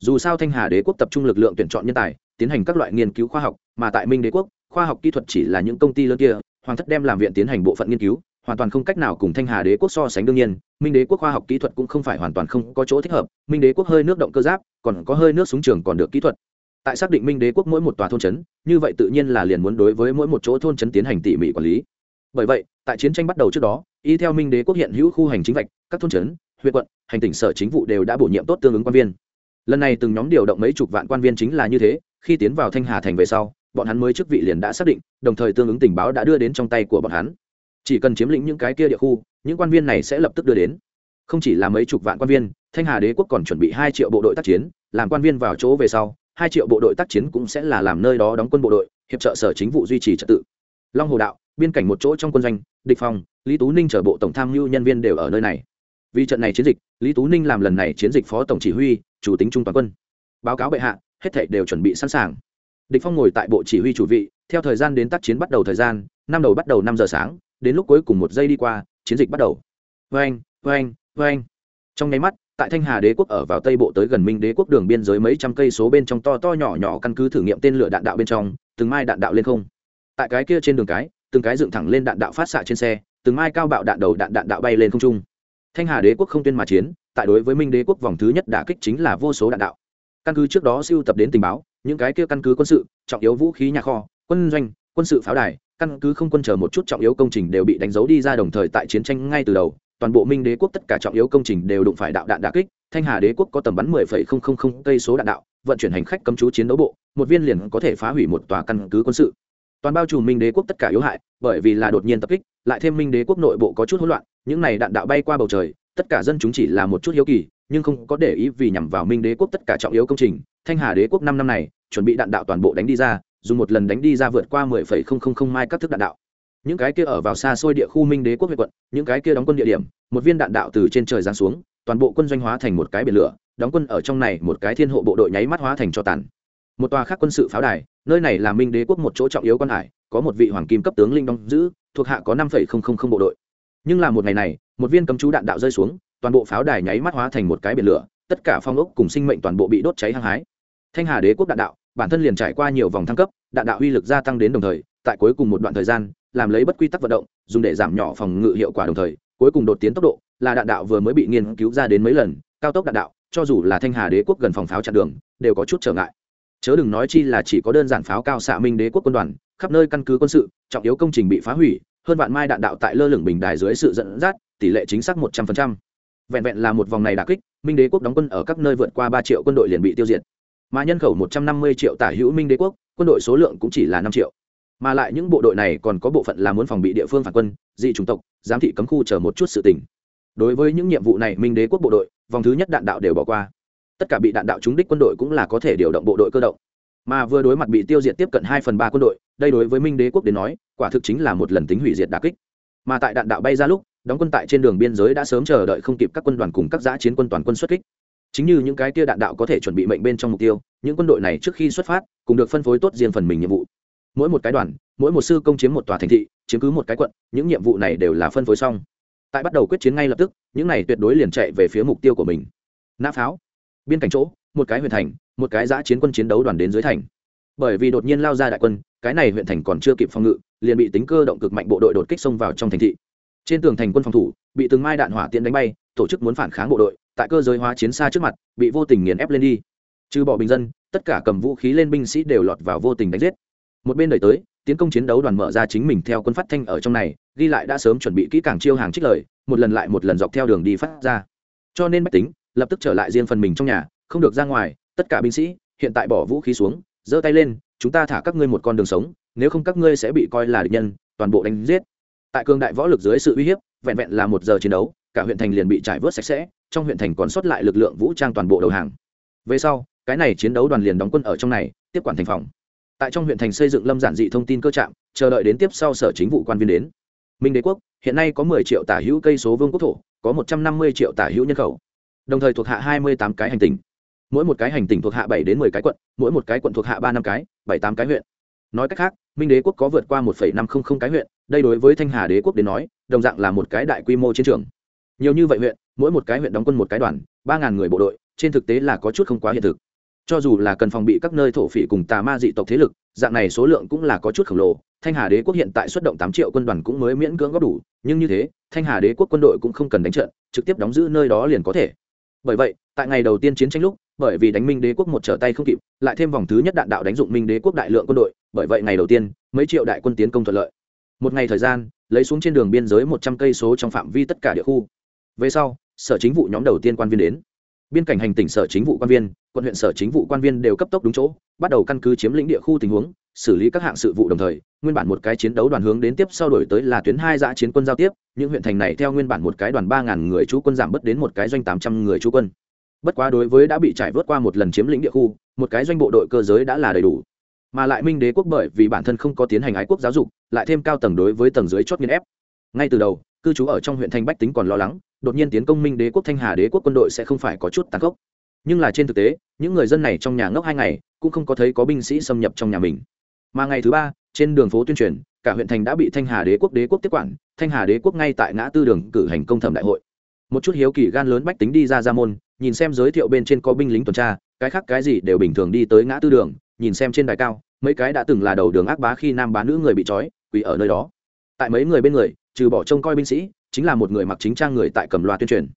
Dù sao thanh hà đế quốc tập trung lực lượng tuyển chọn nhân tài, tiến hành các loại nghiên cứu khoa học, mà tại minh đế quốc khoa học kỹ thuật chỉ là những công ty lớn kia, hoàng thất đem làm viện tiến hành bộ phận nghiên cứu, hoàn toàn không cách nào cùng thanh hà đế quốc so sánh đương nhiên, minh đế quốc khoa học kỹ thuật cũng không phải hoàn toàn không có chỗ thích hợp, minh đế quốc hơi nước động cơ giáp, còn có hơi nước súng trường còn được kỹ thuật. Tại xác định minh đế quốc mỗi một tòa thôn trấn, như vậy tự nhiên là liền muốn đối với mỗi một chỗ thôn trấn tiến hành tỉ mỉ quản lý. Bởi vậy, tại chiến tranh bắt đầu trước đó, y theo minh đế quốc hiện hữu khu hành chính vạch, các thôn trấn, huyện quận, hành tỉnh sở chính vụ đều đã bổ nhiệm tốt tương ứng quan viên. Lần này từng nhóm điều động mấy chục vạn quan viên chính là như thế, khi tiến vào thanh hà thành về sau bọn hắn mới chức vị liền đã xác định, đồng thời tương ứng tình báo đã đưa đến trong tay của bọn hắn. Chỉ cần chiếm lĩnh những cái kia địa khu, những quan viên này sẽ lập tức đưa đến. Không chỉ là mấy chục vạn quan viên, thanh hà đế quốc còn chuẩn bị hai triệu bộ đội tác chiến, làm quan viên vào chỗ về sau, hai triệu bộ đội tác chiến cũng sẽ là làm nơi đó đóng quân bộ đội, hiệp trợ sở chính vụ duy trì trật tự. Long hồ đạo, biên cảnh một chỗ trong quân doanh, địch phòng lý tú ninh chở bộ tổng tham mưu nhân viên đều ở nơi này. Vì trận này chiến dịch, lý tú ninh làm lần này chiến dịch phó tổng chỉ huy, chủ tính trung toàn quân. Báo cáo bệ hạ, hết thảy đều chuẩn bị sẵn sàng địch phong ngồi tại bộ chỉ huy chủ vị, theo thời gian đến tác chiến bắt đầu thời gian, năm đầu bắt đầu năm giờ sáng, đến lúc cuối cùng một giây đi qua, chiến dịch bắt đầu. Vang vang vang trong nháy mắt, tại thanh hà đế quốc ở vào tây bộ tới gần minh đế quốc đường biên giới mấy trăm cây số bên trong to to nhỏ nhỏ căn cứ thử nghiệm tên lửa đạn đạo bên trong, từng mai đạn đạo lên không. Tại cái kia trên đường cái, từng cái dựng thẳng lên đạn đạo phát xạ trên xe, từng mai cao bạo đạn đầu đạn đạn đạo bay lên không trung. Thanh hà đế quốc không tuyên mà chiến, tại đối với minh đế quốc vòng thứ nhất đả kích chính là vô số đạn đạo. Căn cứ trước đó siêu tập đến tình báo những cái kia căn cứ quân sự trọng yếu vũ khí nhà kho quân doanh quân sự pháo đài căn cứ không quân chờ một chút trọng yếu công trình đều bị đánh dấu đi ra đồng thời tại chiến tranh ngay từ đầu toàn bộ minh đế quốc tất cả trọng yếu công trình đều đụng phải đạo đạn đà kích thanh hà đế quốc có tầm bắn 10,000 cây số đạn đạo vận chuyển hành khách cấm chú chiến đấu bộ một viên liền có thể phá hủy một tòa căn cứ quân sự. Toàn bao trùm minh đế quốc tất cả yếu hại bởi vì là đột nhiên tập kích lại thêm minh đế quốc nội bộ có chút hỗn loạn những này đạn đạo bay qua bầu trời tất cả dân chúng chỉ là một chút hiếu kỳ nhưng không có để ý vì nhằm vào minh đế quốc tất cả trọng yếu công trình. Thanh hà đế quốc năm năm này chuẩn bị đạn đạo toàn bộ đánh đi ra dùng một lần đánh đi ra vượt qua 10,000 mai các thức đạn đạo. Những cái kia ở vào xa xôi địa khu minh đế quốc huệ quận những cái kia đóng quân địa điểm một viên đạn đạo từ trên trời giáng xuống toàn bộ quân doanh hóa thành một cái biển lửa đóng quân ở trong này một cái thiên hộ bộ đội nháy mắt hóa thành cho tàn. Một tòa khác quân sự pháo đài nơi này là minh đế quốc một chỗ trọng yếu quan hải có một vị hoàng kim cấp tướng linh đóng giữ thuộc hạ có năm phẩy không không không bộ đội. Nhưng là một ngày này một viên cấm chú đạn đạo rơi xuống toàn bộ pháo đài nháy mắt hóa thành một cái biển lửa tất cả phong ốc cùng sinh mệnh toàn bộ bị đốt cháy hăng hái thanh hà đế quốc đạn đạo, bản thân liền trải qua nhiều vòng thăng cấp, đạn đạo uy lực gia tăng đến đồng thời, tại cuối cùng một đoạn thời gian, làm lấy bất quy tắc vận động, dùng để giảm nhỏ phòng ngự hiệu quả đồng thời, cuối cùng đột tiến tốc độ, là đạn đạo vừa mới bị nghiên cứu ra đến mấy lần, cao tốc đạn đạo, cho dù là thanh hà đế quốc gần phòng pháo chặn đường, đều có chút trở ngại. Chớ đừng nói chi là chỉ có đơn giản pháo cao xạ minh đế quốc quân đoàn, khắp nơi căn cứ quân sự, trọng yếu công trình bị phá hủy, hơn vạn mai đạn đạo tại lơ lửng bình đài dưới sự dẫn dắt, tỷ lệ chính xác một trăm phần trăm. Vẹn vẹn là một vòng này đà kích, minh đế quốc đóng quân ở các nơi vượt qua ba triệu quân đội liền bị tiêu diệt mà nhân khẩu một trăm năm mươi triệu tả hữu minh đế quốc, quân đội số lượng cũng chỉ là năm triệu. Mà lại những bộ đội này còn có bộ phận là muốn phòng bị địa phương phản quân, dị chủng tộc, giám thị cấm khu chờ một chút sự tình. Đối với những nhiệm vụ này, minh đế quốc bộ đội, vòng thứ nhất đạn đạo đều bỏ qua. Tất cả bị đạn đạo trúng đích quân đội cũng là có thể điều động bộ đội cơ động. Mà vừa đối mặt bị tiêu diệt tiếp cận hai phần ba quân đội, đây đối với minh đế quốc đến nói, quả thực chính là một lần tính hủy diệt đà kích. Mà tại đạn đạo bay ra lúc, đóng quân tại trên đường biên giới đã sớm chờ đợi không kịp các quân đoàn cùng các giã chiến quân toàn quân xuất kích chính như những cái tia đạn đạo có thể chuẩn bị mệnh bên trong mục tiêu, những quân đội này trước khi xuất phát cũng được phân phối tốt riêng phần mình nhiệm vụ. Mỗi một cái đoàn, mỗi một sư công chiếm một tòa thành thị, chiếm cứ một cái quận, những nhiệm vụ này đều là phân phối xong. Tại bắt đầu quyết chiến ngay lập tức, những này tuyệt đối liền chạy về phía mục tiêu của mình. Nã pháo. Biên cảnh chỗ, một cái huyện thành, một cái giã chiến quân chiến đấu đoàn đến dưới thành. Bởi vì đột nhiên lao ra đại quân, cái này huyện thành còn chưa kịp phòng ngự, liền bị tính cơ động cực mạnh bộ đội đột kích xông vào trong thành thị. Trên tường thành quân phòng thủ, bị từng mai đạn hỏa tiễn đánh bay, tổ chức muốn phản kháng bộ đội tại cơ giới hóa chiến xa trước mặt, bị vô tình nghiền ép lên đi. Trừ bỏ bình dân, tất cả cầm vũ khí lên binh sĩ đều lọt vào vô tình đánh giết. Một bên đẩy tới, tiến công chiến đấu đoàn mở ra chính mình theo quân phát thanh ở trong này, ghi lại đã sớm chuẩn bị kỹ càng chiêu hàng trích lời, một lần lại một lần dọc theo đường đi phát ra. Cho nên bách tính, lập tức trở lại riêng phần mình trong nhà, không được ra ngoài, tất cả binh sĩ, hiện tại bỏ vũ khí xuống, giơ tay lên, chúng ta thả các ngươi một con đường sống, nếu không các ngươi sẽ bị coi là địch nhân, toàn bộ đánh giết. Tại cương đại võ lực dưới sự uy hiếp, vẹn vẹn là một giờ chiến đấu cả huyện thành liền bị trải vớt sạch sẽ trong huyện thành còn sót lại lực lượng vũ trang toàn bộ đầu hàng. Về sau cái này chiến đấu đoàn liền đóng quân ở trong này tiếp quản thành phòng. Tại trong huyện thành xây dựng lâm giản dị thông tin cơ trạm chờ đợi đến tiếp sau sở chính vụ quan viên đến. Minh đế quốc hiện nay có 10 triệu tả hữu cây số vương quốc thổ có 150 triệu tả hữu nhân khẩu. Đồng thời thuộc hạ 28 cái hành tinh mỗi một cái hành tinh thuộc hạ 7 đến 10 cái quận mỗi một cái quận thuộc hạ ba năm cái bảy tám cái huyện. Nói cách khác minh đế quốc có vượt qua 1,500 cái huyện đây đối với thanh hà đế quốc đến nói đồng dạng là một cái đại quy mô chiến trường nhiều như vậy huyện, mỗi một cái huyện đóng quân một cái đoàn, ba ngàn người bộ đội, trên thực tế là có chút không quá hiện thực. Cho dù là cần phòng bị các nơi thổ phỉ cùng tà ma dị tộc thế lực, dạng này số lượng cũng là có chút khổng lồ. Thanh hà đế quốc hiện tại xuất động tám triệu quân đoàn cũng mới miễn cưỡng góp đủ, nhưng như thế, thanh hà đế quốc quân đội cũng không cần đánh trận, trực tiếp đóng giữ nơi đó liền có thể. Bởi vậy, tại ngày đầu tiên chiến tranh lúc, bởi vì đánh minh đế quốc một trở tay không kịp, lại thêm vòng thứ nhất đạn đạo đánh dụng minh đế quốc đại lượng quân đội, bởi vậy ngày đầu tiên, mấy triệu đại quân tiến công thuận lợi. Một ngày thời gian, lấy xuống trên đường biên giới một trăm cây số trong phạm vi tất cả địa khu về sau, sở chính vụ nhóm đầu tiên quan viên đến. Biên cảnh hành tỉnh sở chính vụ quan viên, quận huyện sở chính vụ quan viên đều cấp tốc đúng chỗ, bắt đầu căn cứ chiếm lĩnh địa khu tình huống, xử lý các hạng sự vụ đồng thời, nguyên bản một cái chiến đấu đoàn hướng đến tiếp sau đổi tới là tuyến hai giã chiến quân giao tiếp, những huyện thành này theo nguyên bản một cái đoàn ba ngàn người chú quân giảm bớt đến một cái doanh tám trăm người chú quân. Bất quá đối với đã bị trải vớt qua một lần chiếm lĩnh địa khu, một cái doanh bộ đội cơ giới đã là đầy đủ. Mà lại minh đế quốc bởi vì bản thân không có tiến hành ái quốc giáo dục, lại thêm cao tầng đối với tầng dưới chót nghiên ép. Ngay từ đầu, cư trú ở trong huyện thanh bách tính còn lo lắng đột nhiên tiến công minh đế quốc thanh hà đế quốc quân đội sẽ không phải có chút tàn khốc. Nhưng là trên thực tế, những người dân này trong nhà ngốc hai ngày, cũng không có thấy có binh sĩ xâm nhập trong nhà mình. Mà ngày thứ ba, trên đường phố tuyên truyền, cả huyện thành đã bị thanh hà đế quốc đế quốc tiếp quản, thanh hà đế quốc ngay tại ngã tư đường cử hành công thẩm đại hội. Một chút hiếu kỳ gan lớn bách tính đi ra ra môn, nhìn xem giới thiệu bên trên có binh lính tuần tra, cái khác cái gì đều bình thường đi tới ngã tư đường, nhìn xem trên đài cao, mấy cái đã từng là đầu đường ác bá khi nam bá nữ người bị trói, quỳ ở nơi đó. Tại mấy người bên người, trừ bỏ trông coi binh sĩ chính là một người mặc chính trang người tại cầm loa tuyên truyền.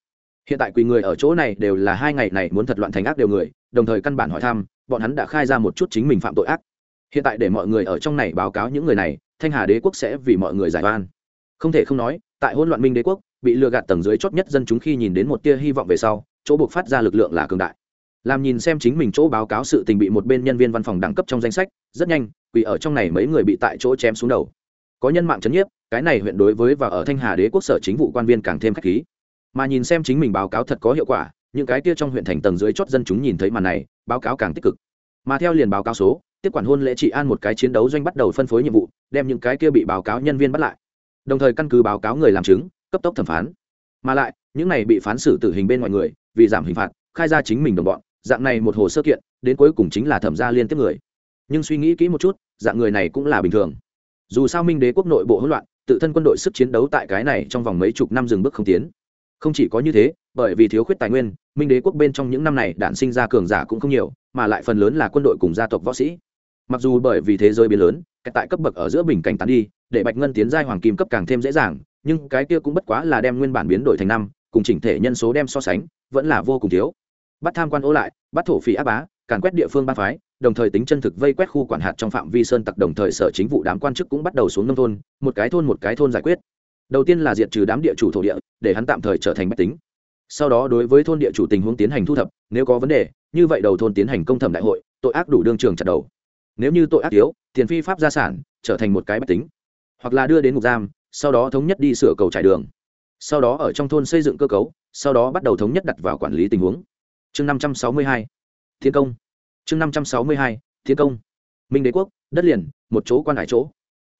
Hiện tại quỳ người ở chỗ này đều là hai ngày này muốn thật loạn thành ác đều người, đồng thời căn bản hỏi thăm, bọn hắn đã khai ra một chút chính mình phạm tội ác. Hiện tại để mọi người ở trong này báo cáo những người này, thanh hà đế quốc sẽ vì mọi người giải oan. Không thể không nói, tại hỗn loạn minh đế quốc, bị lừa gạt tầng dưới chót nhất dân chúng khi nhìn đến một tia hy vọng về sau, chỗ buộc phát ra lực lượng là cường đại. Làm nhìn xem chính mình chỗ báo cáo sự tình bị một bên nhân viên văn phòng đẳng cấp trong danh sách, rất nhanh vì ở trong này mấy người bị tại chỗ chém xuống đầu có nhân mạng chấn nhiếp, cái này huyện đối với và ở thanh hà đế quốc sở chính vụ quan viên càng thêm khắc khí. Mà nhìn xem chính mình báo cáo thật có hiệu quả, những cái kia trong huyện thành tầng dưới chót dân chúng nhìn thấy màn này, báo cáo càng tích cực. Mà theo liền báo cáo số, tiếp quản hôn lễ trị an một cái chiến đấu doanh bắt đầu phân phối nhiệm vụ, đem những cái kia bị báo cáo nhân viên bắt lại. Đồng thời căn cứ báo cáo người làm chứng, cấp tốc thẩm phán. Mà lại, những này bị phán xử tử hình bên ngoài người, vì giảm hình phạt, khai ra chính mình đồng bọn, dạng này một hồ sơ kiện, đến cuối cùng chính là thẩm gia liên tiếp người. Nhưng suy nghĩ kỹ một chút, dạng người này cũng là bình thường dù sao minh đế quốc nội bộ hỗn loạn, tự thân quân đội sức chiến đấu tại cái này trong vòng mấy chục năm dừng bước không tiến. Không chỉ có như thế, bởi vì thiếu khuyết tài nguyên, minh đế quốc bên trong những năm này đạn sinh ra cường giả cũng không nhiều, mà lại phần lớn là quân đội cùng gia tộc võ sĩ. Mặc dù bởi vì thế giới biến lớn tại cấp bậc ở giữa bình cảnh tán đi, để bạch ngân tiến giai hoàng kim cấp càng thêm dễ dàng, nhưng cái kia cũng bất quá là đem nguyên bản biến đổi thành năm, cùng chỉnh thể nhân số đem so sánh, vẫn là vô cùng thiếu. Bắt tham quan ô lại, bắt thổ phỉ áp bá, càn quét địa phương ba phái đồng thời tính chân thực vây quét khu quản hạt trong phạm vi sơn tặc đồng thời sở chính vụ đám quan chức cũng bắt đầu xuống nông thôn, một cái thôn một cái thôn giải quyết. Đầu tiên là diệt trừ đám địa chủ thổ địa, để hắn tạm thời trở thành bách tính. Sau đó đối với thôn địa chủ tình huống tiến hành thu thập, nếu có vấn đề, như vậy đầu thôn tiến hành công thẩm đại hội, tội ác đủ đương trường chặt đầu. Nếu như tội ác yếu, tiền phi pháp gia sản, trở thành một cái bách tính. Hoặc là đưa đến ngục giam, sau đó thống nhất đi sửa cầu trải đường. Sau đó ở trong thôn xây dựng cơ cấu, sau đó bắt đầu thống nhất đặt vào quản lý tình huống. Chương năm trăm sáu mươi hai. Thiên công chương năm trăm sáu mươi hai, thiên công. Minh đế quốc, đất liền, một chỗ quan hải chỗ.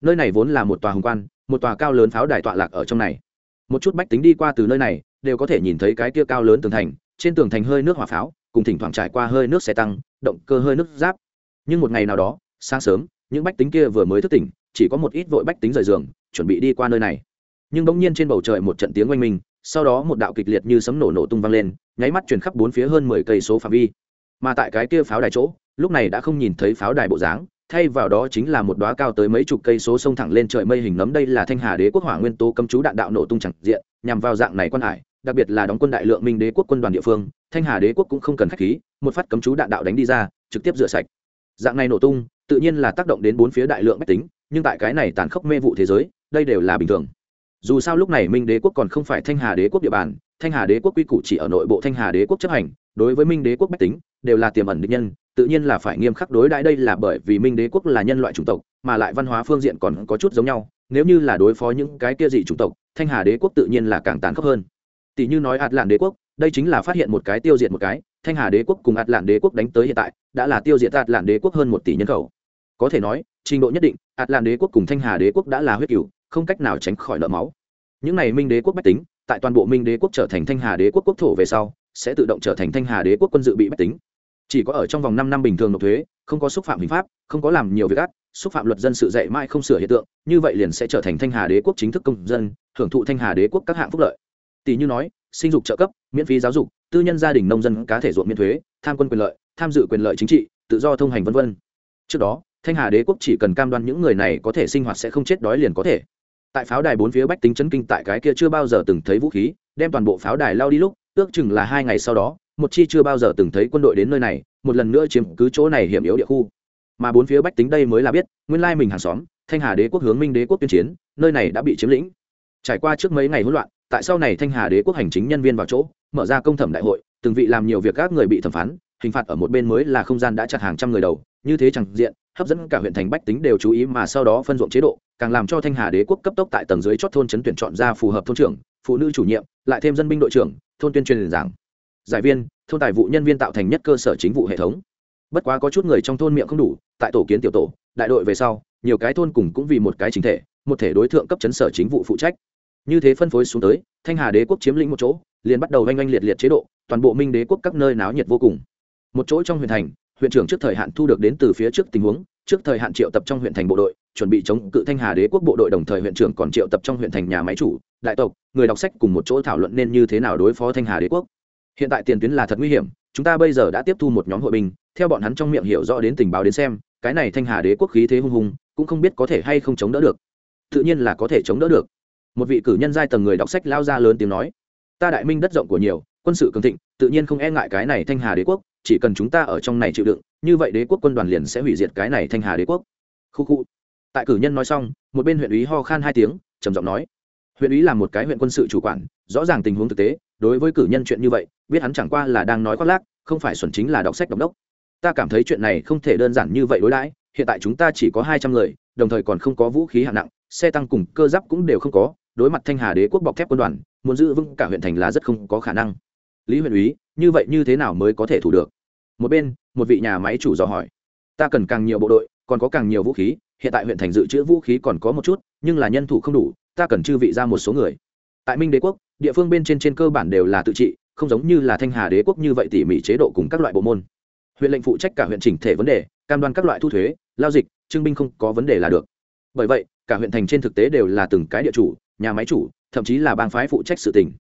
Nơi này vốn là một tòa hùng quan, một tòa cao lớn pháo đài tọa lạc ở trong này. Một chút bách tính đi qua từ nơi này, đều có thể nhìn thấy cái kia cao lớn tường thành, trên tường thành hơi nước hỏa pháo, cùng thỉnh thoảng trải qua hơi nước xe tăng, động cơ hơi nước giáp. Nhưng một ngày nào đó, sáng sớm, những bách tính kia vừa mới thức tỉnh, chỉ có một ít vội bách tính rời giường, chuẩn bị đi qua nơi này. Nhưng bỗng nhiên trên bầu trời một trận tiếng oanh minh, sau đó một đạo kịch liệt như sấm nổ nổ tung vang lên, nháy mắt chuyển khắp bốn phía hơn mười cây số phạm vi mà tại cái kia pháo đài chỗ, lúc này đã không nhìn thấy pháo đài bộ dáng, thay vào đó chính là một đóa cao tới mấy chục cây số sông thẳng lên trời mây hình nấm đây là thanh hà đế quốc hỏa nguyên tố cấm chú đạn đạo nổ tung chẳng diện, nhằm vào dạng này quân hải, đặc biệt là đóng quân đại lượng minh đế quốc quân đoàn địa phương, thanh hà đế quốc cũng không cần khách khí, một phát cấm chú đạn đạo đánh đi ra, trực tiếp rửa sạch. Dạng này nổ tung, tự nhiên là tác động đến bốn phía đại lượng mách tính, nhưng tại cái này tàn khốc mê vụ thế giới, đây đều là bình thường. Dù sao lúc này minh đế quốc còn không phải thanh hà đế quốc địa bàn thanh hà đế quốc quy củ chỉ ở nội bộ thanh hà đế quốc chấp hành đối với minh đế quốc bách tính đều là tiềm ẩn định nhân tự nhiên là phải nghiêm khắc đối đãi đây là bởi vì minh đế quốc là nhân loại chủng tộc mà lại văn hóa phương diện còn có chút giống nhau nếu như là đối phó những cái kia dị chủng tộc thanh hà đế quốc tự nhiên là càng tàn khốc hơn tỷ như nói ạt lạn đế quốc đây chính là phát hiện một cái tiêu diệt một cái thanh hà đế quốc cùng ạt lạn đế quốc đánh tới hiện tại đã là tiêu diệt ạt lạn đế quốc hơn một tỷ nhân khẩu có thể nói trình độ nhất định ạt lạn đế quốc cùng thanh hà đế quốc đã là huyết cửu không cách nào tránh khỏi nợ máu những này minh đế quốc bách tính tại toàn bộ minh đế quốc trở thành thanh hà đế quốc quốc thổ về sau, sẽ tự động trở thành thanh hà đế quốc quân dự bị bách tính. Chỉ có ở trong vòng năm năm bình thường nộp thuế, không có xúc phạm hình pháp, không có làm nhiều việc ác, xúc phạm luật dân sự dạy mãi không sửa hiện tượng, như vậy liền sẽ trở thành thanh hà đế quốc chính thức công dân, hưởng thụ thanh hà đế quốc các hạng phúc lợi. Tỷ như nói, sinh dục trợ cấp, miễn phí giáo dục, tư nhân gia đình nông dân cá thể ruộng miễn thuế, tham quân quyền lợi, tham dự quyền lợi chính trị, tự do thông hành v v trước đó, thanh hà đế quốc chỉ cần cam đoan những người này có thể sinh hoạt sẽ không chết đói liền có thể tại pháo đài bốn phía bách tính chấn kinh tại cái kia chưa bao giờ từng thấy vũ khí, đem toàn bộ pháo đài lao đi lúc, ước chừng là hai ngày sau đó, một chi chưa bao giờ từng thấy quân đội đến nơi này, một lần nữa chiếm cứ chỗ này hiểm yếu địa khu. Mà bốn phía bách tính đây mới là biết, nguyên lai mình hàng xóm, thanh hà đế quốc hướng minh đế quốc tuyên chiến, nơi này đã bị chiếm lĩnh. Trải qua trước mấy ngày hỗn loạn, tại sau này thanh hà đế quốc hành chính nhân viên vào chỗ, mở ra công thẩm đại hội, từng vị làm nhiều việc các người bị thẩm phán, hình phạt ở một bên mới là không gian đã chặt hàng trăm người đầu như thế chẳng diện, hấp dẫn cả huyện thành bách tính đều chú ý mà sau đó phân ruộng chế độ, càng làm cho thanh hà đế quốc cấp tốc tại tầng dưới chót thôn chấn tuyển chọn ra phù hợp thôn trưởng, phụ nữ chủ nhiệm, lại thêm dân binh đội trưởng, thôn tuyên truyền giảng. Giải viên, thôn tài vụ nhân viên tạo thành nhất cơ sở chính vụ hệ thống. Bất quá có chút người trong thôn miệng không đủ, tại tổ kiến tiểu tổ, đại đội về sau, nhiều cái thôn cùng cũng vì một cái chính thể, một thể đối tượng cấp chấn sở chính vụ phụ trách. Như thế phân phối xuống tới, thanh hà đế quốc chiếm lĩnh một chỗ, liền bắt đầu oanh oanh liệt liệt chế độ, toàn bộ minh đế quốc các nơi náo nhiệt vô cùng. Một chỗ trong huyện thành huyện trưởng trước thời hạn thu được đến từ phía trước tình huống, trước thời hạn triệu tập trong huyện thành bộ đội, chuẩn bị chống cự thanh hà đế quốc bộ đội đồng thời huyện trưởng còn triệu tập trong huyện thành nhà máy chủ, đại tộc, người đọc sách cùng một chỗ thảo luận nên như thế nào đối phó thanh hà đế quốc. Hiện tại tiền tuyến là thật nguy hiểm, chúng ta bây giờ đã tiếp thu một nhóm hội binh, theo bọn hắn trong miệng hiểu rõ đến tình báo đến xem, cái này thanh hà đế quốc khí thế hung hùng, cũng không biết có thể hay không chống đỡ được. Tự nhiên là có thể chống đỡ được. Một vị cử nhân giai tầng người đọc sách lao ra lớn tiếng nói, ta đại minh đất rộng của nhiều, quân sự cường thịnh, tự nhiên không e ngại cái này thanh hà đế quốc chỉ cần chúng ta ở trong này chịu đựng, như vậy đế quốc quân đoàn liền sẽ hủy diệt cái này thanh hà đế quốc. Khu khu. Tại cử nhân nói xong, một bên huyện ủy ho khan hai tiếng, trầm giọng nói. Huyện ủy là một cái huyện quân sự chủ quản, rõ ràng tình huống thực tế, đối với cử nhân chuyện như vậy, biết hắn chẳng qua là đang nói khoác lác, không phải xuẩn chính là đọc sách đọc đốc. Ta cảm thấy chuyện này không thể đơn giản như vậy đối đãi, hiện tại chúng ta chỉ có hai trăm người, đồng thời còn không có vũ khí hạng nặng, xe tăng cùng cơ giáp cũng đều không có, đối mặt thanh hà đế quốc bọc thép quân đoàn, muốn giữ vững cả huyện thành là rất không có khả năng. Lý huyện úy như vậy như thế nào mới có thể thủ được? Một bên, một vị nhà máy chủ dò hỏi. Ta cần càng nhiều bộ đội, còn có càng nhiều vũ khí, hiện tại huyện thành dự trữ vũ khí còn có một chút, nhưng là nhân thủ không đủ, ta cần chư vị ra một số người. Tại minh đế quốc, địa phương bên trên trên cơ bản đều là tự trị, không giống như là thanh hà đế quốc như vậy tỉ mỉ chế độ cùng các loại bộ môn. Huyện lệnh phụ trách cả huyện chỉnh thể vấn đề, cam đoan các loại thu thuế lao dịch trưng binh không có vấn đề là được. Bởi vậy, cả huyện thành trên thực tế đều là từng cái địa chủ, nhà máy chủ, thậm chí là bang phái phụ trách sự tình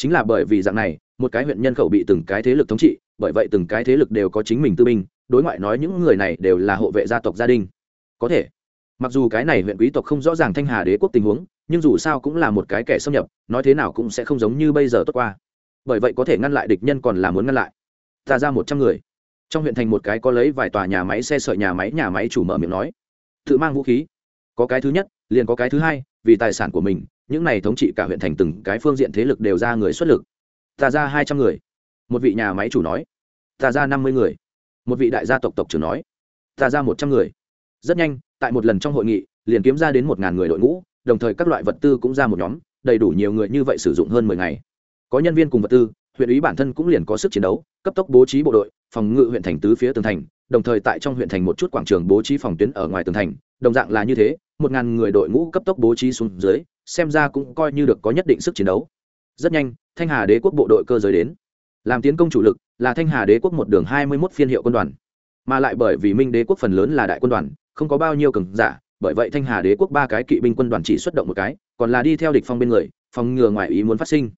chính là bởi vì dạng này, một cái huyện nhân khẩu bị từng cái thế lực thống trị, bởi vậy từng cái thế lực đều có chính mình tư binh, đối ngoại nói những người này đều là hộ vệ gia tộc gia đình. Có thể, mặc dù cái này huyện quý tộc không rõ ràng thanh hà đế quốc tình huống, nhưng dù sao cũng là một cái kẻ xâm nhập, nói thế nào cũng sẽ không giống như bây giờ tốt qua. Bởi vậy có thể ngăn lại địch nhân còn là muốn ngăn lại. Ta ra một trăm người. Trong huyện thành một cái có lấy vài tòa nhà máy xe sợi nhà máy nhà máy chủ mở miệng nói, tự mang vũ khí. Có cái thứ nhất, liền có cái thứ hai, vì tài sản của mình những này thống trị cả huyện thành từng cái phương diện thế lực đều ra người xuất lực. Ta ra hai trăm người. Một vị nhà máy chủ nói. Ta ra năm mươi người. Một vị đại gia tộc tộc trưởng nói. Ta ra một trăm người. Rất nhanh, tại một lần trong hội nghị, liền kiếm ra đến một ngàn người đội ngũ, đồng thời các loại vật tư cũng ra một nhóm, đầy đủ nhiều người như vậy sử dụng hơn mười ngày. Có nhân viên cùng vật tư, huyện ủy bản thân cũng liền có sức chiến đấu, cấp tốc bố trí bộ đội, phòng ngự huyện thành tứ phía tường thành, đồng thời tại trong huyện thành một chút quảng trường bố trí phòng tuyến ở ngoài tường thành, đồng dạng là như thế, một ngàn người đội ngũ cấp tốc bố trí xuống dưới xem ra cũng coi như được có nhất định sức chiến đấu. Rất nhanh, thanh hà đế quốc bộ đội cơ giới đến. Làm tiến công chủ lực là thanh hà đế quốc một đường hai mươi mốt phiên hiệu quân đoàn. Mà lại bởi vì minh đế quốc phần lớn là đại quân đoàn, không có bao nhiêu cường giả, bởi vậy thanh hà đế quốc ba cái kỵ binh quân đoàn chỉ xuất động một cái, còn là đi theo địch phong bên người, phòng ngừa ngoài ý muốn phát sinh.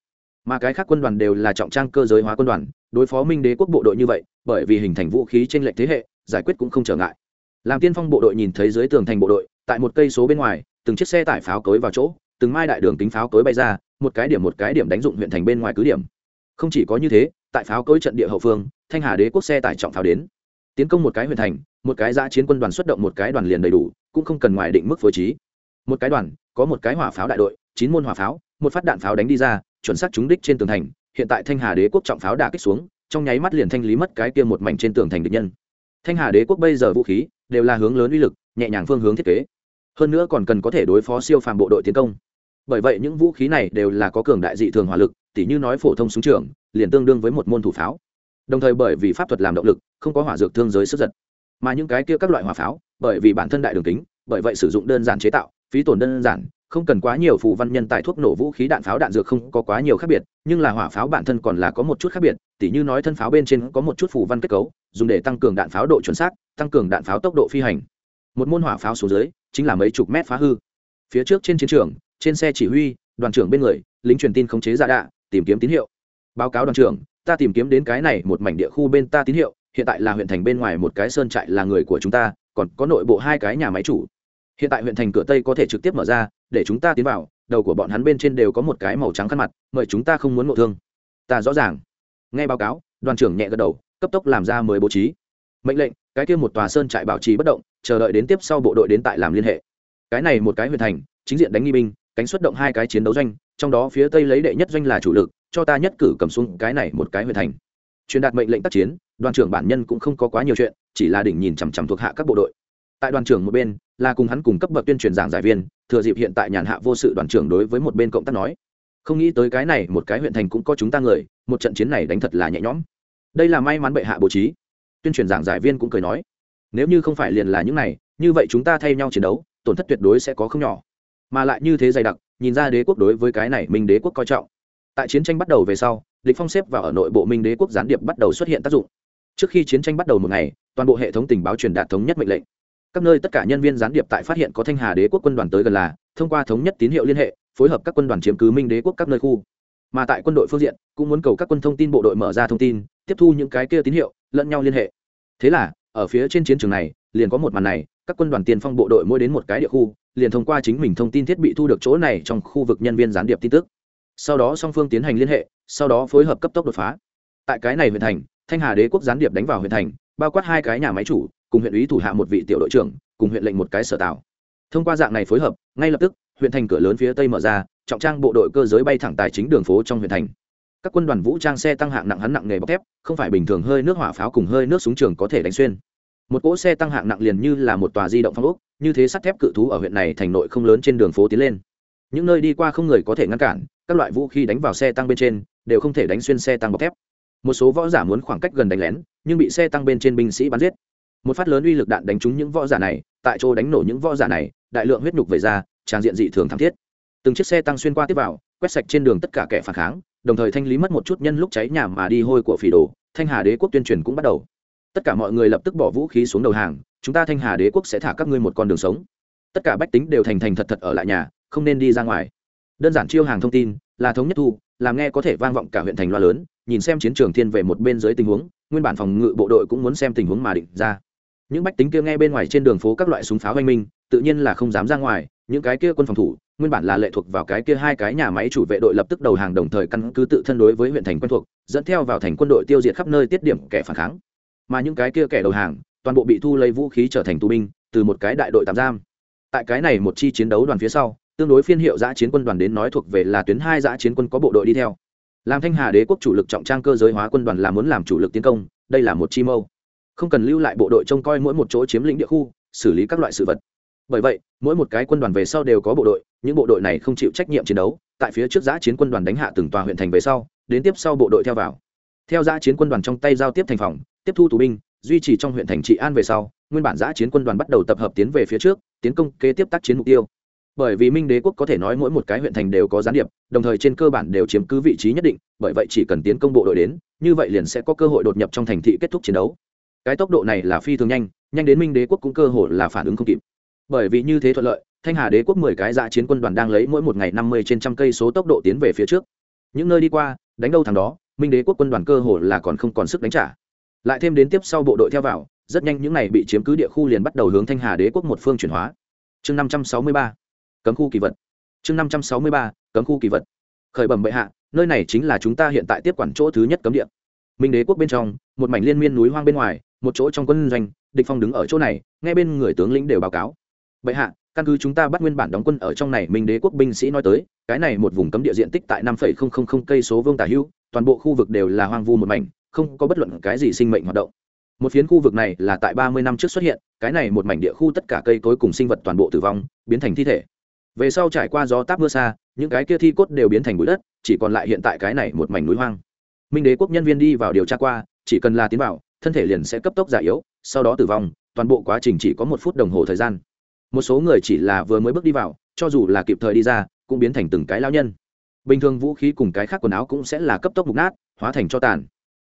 Mà cái khác quân đoàn đều là trọng trang cơ giới hóa quân đoàn, đối phó minh đế quốc bộ đội như vậy, bởi vì hình thành vũ khí trên lệnh thế hệ, giải quyết cũng không trở ngại. Làm tiên phong bộ đội nhìn thấy dưới tường thành bộ đội, tại một cây số bên ngoài, từng chiếc xe tải pháo cối vào chỗ từng mai đại đường tính pháo cối bay ra, một cái điểm một cái điểm đánh dụng huyện thành bên ngoài cứ điểm. Không chỉ có như thế, tại pháo cối trận địa hậu phương, thanh hà đế quốc xe tải trọng pháo đến. Tiến công một cái huyện thành, một cái giã chiến quân đoàn xuất động một cái đoàn liền đầy đủ, cũng không cần ngoài định mức phối trí. Một cái đoàn, có một cái hỏa pháo đại đội, chín môn hỏa pháo, một phát đạn pháo đánh đi ra, chuẩn xác trúng đích trên tường thành, hiện tại thanh hà đế quốc trọng pháo đà kích xuống, trong nháy mắt liền thanh lý mất cái kia một mảnh trên tường thành địch nhân. Thanh hà đế quốc bây giờ vũ khí, đều là hướng lớn uy lực, nhẹ nhàng phương hướng thiết kế. Hơn nữa còn cần có thể đối phó siêu phàm bộ đội tiến công bởi vậy những vũ khí này đều là có cường đại dị thường hỏa lực, tỉ như nói phổ thông súng trường, liền tương đương với một môn thủ pháo. Đồng thời bởi vì pháp thuật làm động lực, không có hỏa dược thương giới sức giật. Mà những cái kia các loại hỏa pháo, bởi vì bản thân đại đường kính, bởi vậy sử dụng đơn giản chế tạo, phí tổn đơn giản, không cần quá nhiều phù văn nhân tài thuốc nổ vũ khí đạn pháo đạn dược không có quá nhiều khác biệt, nhưng là hỏa pháo bản thân còn là có một chút khác biệt, tỉ như nói thân pháo bên trên có một chút phù văn kết cấu, dùng để tăng cường đạn pháo độ chuẩn xác, tăng cường đạn pháo tốc độ phi hành. Một môn hỏa pháo xuống dưới, chính là mấy chục mét phá hư. Phía trước trên chiến trường trên xe chỉ huy, đoàn trưởng bên người, lính truyền tin khống chế giả đạ, tìm kiếm tín hiệu. Báo cáo đoàn trưởng, ta tìm kiếm đến cái này một mảnh địa khu bên ta tín hiệu, hiện tại là huyện thành bên ngoài một cái sơn trại là người của chúng ta, còn có nội bộ hai cái nhà máy chủ. Hiện tại huyện thành cửa tây có thể trực tiếp mở ra, để chúng ta tiến vào, đầu của bọn hắn bên trên đều có một cái màu trắng khăn mặt, mời chúng ta không muốn ngộ thương. Ta rõ ràng. Nghe báo cáo, đoàn trưởng nhẹ gật đầu, cấp tốc làm ra mới bố trí. Mệnh lệnh, cái kia một tòa sơn trại bảo trì bất động, chờ đợi đến tiếp sau bộ đội đến tại làm liên hệ. Cái này một cái huyện thành, chính diện đánh nghi binh cánh xuất động hai cái chiến đấu doanh, trong đó phía tây lấy đệ nhất doanh là chủ lực, cho ta nhất cử cầm xuống cái này một cái huyện thành. Truyền đạt mệnh lệnh tác chiến, đoàn trưởng bản nhân cũng không có quá nhiều chuyện, chỉ là đỉnh nhìn chằm chằm thuộc hạ các bộ đội. Tại đoàn trưởng một bên, là cùng hắn cùng cấp bậc tuyên truyền giảng giải viên, thừa dịp hiện tại nhàn hạ vô sự đoàn trưởng đối với một bên cộng tác nói. Không nghĩ tới cái này một cái huyện thành cũng có chúng ta người, một trận chiến này đánh thật là nhẹ nhõm. Đây là may mắn bệ hạ bố trí. Tuyên truyền giảng giải viên cũng cười nói. Nếu như không phải liền là những này, như vậy chúng ta thay nhau chiến đấu, tổn thất tuyệt đối sẽ có không nhỏ mà lại như thế dày đặc, nhìn ra đế quốc đối với cái này minh đế quốc coi trọng. Tại chiến tranh bắt đầu về sau, địch phong xếp vào ở nội bộ minh đế quốc gián điệp bắt đầu xuất hiện tác dụng. Trước khi chiến tranh bắt đầu một ngày, toàn bộ hệ thống tình báo truyền đạt thống nhất mệnh lệnh. Các nơi tất cả nhân viên gián điệp tại phát hiện có thanh hà đế quốc quân đoàn tới gần là, thông qua thống nhất tín hiệu liên hệ, phối hợp các quân đoàn chiếm cứ minh đế quốc các nơi khu. Mà tại quân đội phương diện, cũng muốn cầu các quân thông tin bộ đội mở ra thông tin, tiếp thu những cái kia tín hiệu, lẫn nhau liên hệ. Thế là, ở phía trên chiến trường này, liền có một màn này các quân đoàn tiền phong bộ đội mỗi đến một cái địa khu, liền thông qua chính mình thông tin thiết bị thu được chỗ này trong khu vực nhân viên gián điệp tin tức. Sau đó song phương tiến hành liên hệ, sau đó phối hợp cấp tốc đột phá. Tại cái này huyện thành, thanh hà đế quốc gián điệp đánh vào huyện thành, bao quát hai cái nhà máy chủ, cùng huyện ủy thủ hạ một vị tiểu đội trưởng, cùng huyện lệnh một cái sở tạo. Thông qua dạng này phối hợp, ngay lập tức, huyện thành cửa lớn phía tây mở ra, trọng trang bộ đội cơ giới bay thẳng tài chính đường phố trong huyện thành. Các quân đoàn vũ trang xe tăng hạng nặng hắn nặng nghề bọc thép, không phải bình thường hơi nước hỏa pháo cùng hơi nước súng trường có thể đánh xuyên một cỗ xe tăng hạng nặng liền như là một tòa di động phong ốc, như thế sắt thép cự thú ở huyện này thành nội không lớn trên đường phố tiến lên. Những nơi đi qua không người có thể ngăn cản, các loại vũ khí đánh vào xe tăng bên trên, đều không thể đánh xuyên xe tăng bọc thép. Một số võ giả muốn khoảng cách gần đánh lén, nhưng bị xe tăng bên trên binh sĩ bắn giết. Một phát lớn uy lực đạn đánh trúng những võ giả này, tại chỗ đánh nổ những võ giả này, đại lượng huyết nhục về ra trang diện dị thường thảm thiết. Từng chiếc xe tăng xuyên qua tiếp vào, quét sạch trên đường tất cả kẻ phản kháng, đồng thời thanh lý mất một chút nhân lúc cháy nhà mà đi hôi của phỉ đồ, thanh hà đế quốc tuyên truyền cũng bắt đầu tất cả mọi người lập tức bỏ vũ khí xuống đầu hàng, chúng ta thanh hà đế quốc sẽ thả các ngươi một con đường sống. Tất cả bách tính đều thành thành thật thật ở lại nhà, không nên đi ra ngoài. Đơn giản chiêu hàng thông tin, là thống nhất thu làm nghe có thể vang vọng cả huyện thành loa lớn, nhìn xem chiến trường thiên về một bên dưới tình huống, nguyên bản phòng ngự bộ đội cũng muốn xem tình huống mà định ra. Những bách tính kia nghe bên ngoài trên đường phố các loại súng pháo oanh minh, tự nhiên là không dám ra ngoài, những cái kia quân phòng thủ, nguyên bản là lệ thuộc vào cái kia hai cái nhà máy chủ vệ đội lập tức đầu hàng đồng thời căn cứ tự thân đối với huyện thành quen thuộc, dẫn theo vào thành quân đội tiêu diệt khắp nơi tiết điểm kẻ phản kháng mà những cái kia kẻ đầu hàng, toàn bộ bị thu lấy vũ khí trở thành tù binh, từ một cái đại đội tạm giam. Tại cái này một chi chiến đấu đoàn phía sau, tương đối phiên hiệu giã chiến quân đoàn đến nói thuộc về là tuyến hai giã chiến quân có bộ đội đi theo. Làm thanh hà đế quốc chủ lực trọng trang cơ giới hóa quân đoàn là muốn làm chủ lực tiến công, đây là một chi mâu. Không cần lưu lại bộ đội trông coi mỗi một chỗ chiếm lĩnh địa khu, xử lý các loại sự vật. Bởi vậy, mỗi một cái quân đoàn về sau đều có bộ đội, những bộ đội này không chịu trách nhiệm chiến đấu, tại phía trước giã chiến quân đoàn đánh hạ từng tòa huyện thành về sau, đến tiếp sau bộ đội theo vào. Theo giã chiến quân đoàn trong tay giao tiếp thành phòng tiếp thu tù binh, duy trì trong huyện thành trị an về sau, nguyên bản giã chiến quân đoàn bắt đầu tập hợp tiến về phía trước, tiến công kế tiếp tác chiến mục tiêu. Bởi vì minh đế quốc có thể nói mỗi một cái huyện thành đều có gián điệp, đồng thời trên cơ bản đều chiếm cứ vị trí nhất định, bởi vậy chỉ cần tiến công bộ đội đến, như vậy liền sẽ có cơ hội đột nhập trong thành thị kết thúc chiến đấu. Cái tốc độ này là phi thường nhanh nhanh đến minh đế quốc cũng cơ hội là phản ứng không kịp. Bởi vì như thế thuận lợi, thanh hà đế quốc mười cái dạ chiến quân đoàn đang lấy mỗi một ngày năm mươi trên trăm cây số tốc độ tiến về phía trước. Những nơi đi qua, đánh đâu thằng đó, minh đế quốc quân đoàn cơ hội là còn không còn sức đánh trả lại thêm đến tiếp sau bộ đội theo vào, rất nhanh những này bị chiếm cứ địa khu liền bắt đầu hướng thanh hà đế quốc một phương chuyển hóa. Chương năm trăm sáu mươi ba, cấm khu kỳ vật. Chương năm trăm sáu mươi ba, cấm khu kỳ vật. Khởi bẩm bệ hạ, nơi này chính là chúng ta hiện tại tiếp quản chỗ thứ nhất cấm địa. Minh đế quốc bên trong, một mảnh liên miên núi hoang bên ngoài, một chỗ trong quân doanh, địch phong đứng ở chỗ này, nghe bên người tướng lĩnh đều báo cáo. Bệ hạ, căn cứ chúng ta bắt nguyên bản đóng quân ở trong này, minh đế quốc binh sĩ nói tới, cái này một vùng cấm địa diện tích tại năm cây số vương tả hữu toàn bộ khu vực đều là hoang vu một mảnh không có bất luận cái gì sinh mệnh hoạt động. Một phiến khu vực này là tại ba mươi năm trước xuất hiện, cái này một mảnh địa khu tất cả cây cối cùng sinh vật toàn bộ tử vong, biến thành thi thể. Về sau trải qua gió táp mưa xa, những cái kia thi cốt đều biến thành bụi đất, chỉ còn lại hiện tại cái này một mảnh núi hoang. Minh đế quốc nhân viên đi vào điều tra qua, chỉ cần là tiến vào, thân thể liền sẽ cấp tốc già yếu, sau đó tử vong, toàn bộ quá trình chỉ có một phút đồng hồ thời gian. Một số người chỉ là vừa mới bước đi vào, cho dù là kịp thời đi ra, cũng biến thành từng cái lao nhân. Bình thường vũ khí cùng cái khác quần áo cũng sẽ là cấp tốc mục nát, hóa thành cho tàn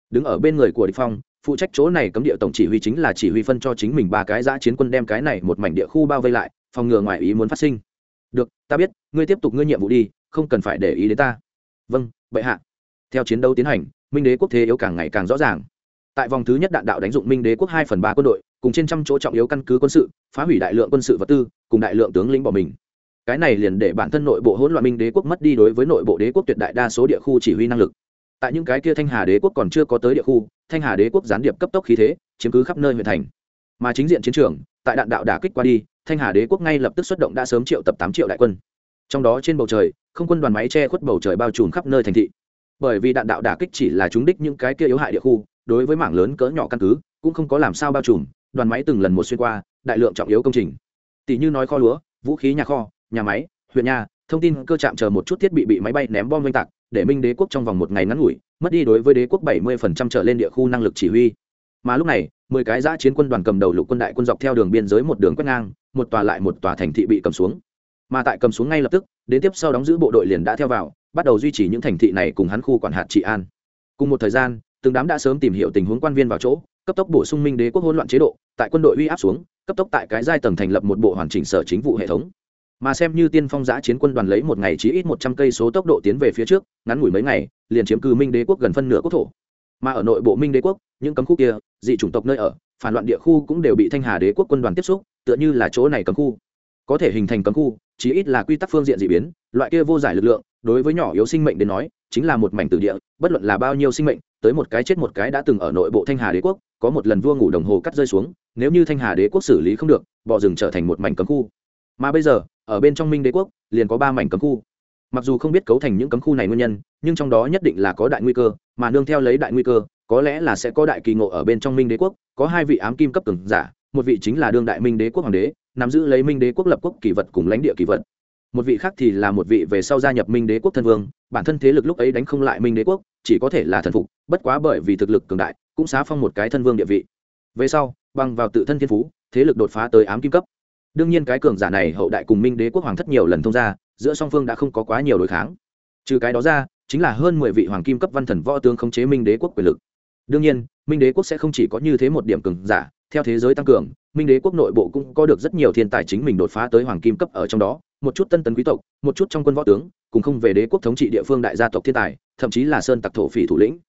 đứng ở bên người của địch phong, phụ trách chỗ này cấm địa tổng chỉ huy chính là chỉ huy phân cho chính mình ba cái giã chiến quân đem cái này một mảnh địa khu bao vây lại, phòng ngừa ngoại ý muốn phát sinh. Được, ta biết, ngươi tiếp tục ngươi nhiệm vụ đi, không cần phải để ý đến ta. Vâng bệ hạ. Theo chiến đấu tiến hành, minh đế quốc thế yếu càng ngày càng rõ ràng. Tại vòng thứ nhất đạn đạo đánh dụng minh đế quốc hai phần ba quân đội, cùng trên trăm chỗ trọng yếu căn cứ quân sự, phá hủy đại lượng quân sự vật tư, cùng đại lượng tướng lĩnh bỏ mình. Cái này liền để bản thân nội bộ hỗn loạn minh đế quốc mất đi đối với nội bộ đế quốc tuyệt đại đa số địa khu chỉ huy năng lực tại những cái kia thanh hà đế quốc còn chưa có tới địa khu, thanh hà đế quốc gián điệp cấp tốc khí thế, chiếm cứ khắp nơi huyện thành. Mà chính diện chiến trường, tại đạn đạo đả kích qua đi, thanh hà đế quốc ngay lập tức xuất động đã sớm triệu tập tám triệu đại quân. Trong đó trên bầu trời, không quân đoàn máy che khuất bầu trời bao trùm khắp nơi thành thị. Bởi vì đạn đạo đả kích chỉ là trúng đích những cái kia yếu hại địa khu, đối với mảng lớn cỡ nhỏ căn cứ, cũng không có làm sao bao trùm, đoàn máy từng lần một xuyên qua, đại lượng trọng yếu công trình. Tỷ như nói kho lúa, vũ khí nhà kho, nhà máy, huyện nhà, thông tin cơ chạm chờ một chút thiết bị bị máy bay ném bom oanh tạc để minh đế quốc trong vòng một ngày ngắn ngủi, mất đi đối với đế quốc bảy mươi trở lên địa khu năng lực chỉ huy. Mà lúc này, mười cái giã chiến quân đoàn cầm đầu lục quân đại quân dọc theo đường biên giới một đường quét ngang, một tòa lại một tòa thành thị bị cầm xuống. Mà tại cầm xuống ngay lập tức, đến tiếp sau đóng giữ bộ đội liền đã theo vào, bắt đầu duy trì những thành thị này cùng hắn khu quản hạt trị an. Cùng một thời gian, từng đám đã sớm tìm hiểu tình huống quan viên vào chỗ, cấp tốc bổ sung minh đế quốc hỗn loạn chế độ, tại quân đội uy áp xuống, cấp tốc tại cái giai tầng thành lập một bộ hoàn chỉnh sở chính vụ hệ thống mà xem như tiên phong giã chiến quân đoàn lấy một ngày chỉ ít một trăm cây số tốc độ tiến về phía trước, ngắn ngủi mấy ngày, liền chiếm cư minh đế quốc gần phân nửa quốc thổ. Mà ở nội bộ minh đế quốc, những cấm khu kia, dị chủng tộc nơi ở, phản loạn địa khu cũng đều bị thanh hà đế quốc quân đoàn tiếp xúc, tựa như là chỗ này cấm khu. Có thể hình thành cấm khu, chí ít là quy tắc phương diện d ị biến, loại kia vô giải lực lượng, đối với nhỏ yếu sinh mệnh đến nói, chính là một mảnh từ địa, bất luận là bao nhiêu sinh mệnh, tới một cái chết một cái đã từng ở nội bộ thanh hà đế quốc, có một lần vua ngủ đồng hồ cắt rơi xuống, nếu như thanh hà đế quốc xử lý không được bỏ rừng trở thành một mảnh cấm khu. Mà bây giờ ở bên trong minh đế quốc, liền có ba mảnh cấm khu. Mặc dù không biết cấu thành những cấm khu này nguyên nhân, nhưng trong đó nhất định là có đại nguy cơ, mà nương theo lấy đại nguy cơ, có lẽ là sẽ có đại kỳ ngộ ở bên trong minh đế quốc, có hai vị ám kim cấp cường giả, một vị chính là đương đại minh đế quốc hoàng đế, nắm giữ lấy minh đế quốc lập quốc kỳ vật cùng lãnh địa kỳ vật. Một vị khác thì là một vị về sau gia nhập minh đế quốc thân vương, bản thân thế lực lúc ấy đánh không lại minh đế quốc, chỉ có thể là thần phục, bất quá bởi vì thực lực cường đại, cũng xá phong một cái thân vương địa vị. Về sau bằng vào tự thân thiên phú, thế lực đột phá tới ám kim cấp đương nhiên cái cường giả này hậu đại cùng minh đế quốc hoàng thất nhiều lần thông ra giữa song phương đã không có quá nhiều đối kháng. Trừ cái đó ra, chính là hơn mười vị hoàng kim cấp văn thần võ tướng khống chế minh đế quốc quyền lực. Đương nhiên, minh đế quốc sẽ không chỉ có như thế một điểm cường giả, theo thế giới tăng cường, minh đế quốc nội bộ cũng có được rất nhiều thiên tài chính mình đột phá tới hoàng kim cấp ở trong đó, một chút tân tấn quý tộc, một chút trong quân võ tướng, cùng không về đế quốc thống trị địa phương đại gia tộc thiên tài, thậm chí là sơn tặc thổ phỉ thủ lĩnh.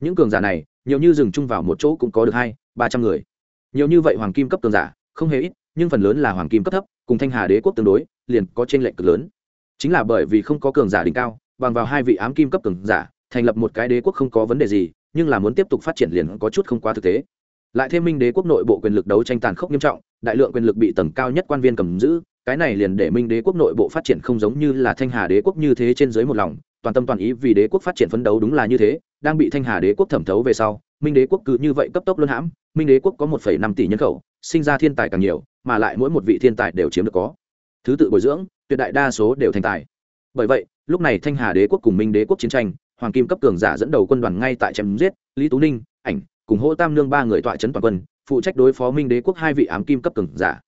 Những cường giả này, nhiều như dừng chung vào một chỗ cũng có được hai, ba trăm người. Nhiều như vậy hoàng kim cấp cường giả, không hề ít nhưng phần lớn là hoàng kim cấp thấp, cùng thanh hà đế quốc tương đối, liền có trên lệnh cực lớn. Chính là bởi vì không có cường giả đỉnh cao, bằng vào hai vị ám kim cấp cường giả, thành lập một cái đế quốc không có vấn đề gì, nhưng là muốn tiếp tục phát triển liền có chút không quá thực tế. Lại thêm minh đế quốc nội bộ quyền lực đấu tranh tàn khốc nghiêm trọng, đại lượng quyền lực bị tầng cao nhất quan viên cầm giữ, cái này liền để minh đế quốc nội bộ phát triển không giống như là thanh hà đế quốc như thế trên dưới một lòng, toàn tâm toàn ý vì đế quốc phát triển phấn đấu đúng là như thế, đang bị thanh hà đế quốc thẩm thấu về sau, minh đế quốc cứ như vậy cấp tốc luân hãm, minh đế quốc có một phẩy năm tỷ nhân khẩu sinh ra thiên tài càng nhiều, mà lại mỗi một vị thiên tài đều chiếm được có. Thứ tự bồi dưỡng, tuyệt đại đa số đều thành tài. Bởi vậy, lúc này thanh hà đế quốc cùng minh đế quốc chiến tranh, hoàng kim cấp cường giả dẫn đầu quân đoàn ngay tại chém giết, lý tú ninh, ảnh, cùng hỗ tam nương ba người tọa trấn toàn quân, phụ trách đối phó minh đế quốc hai vị ám kim cấp cường giả.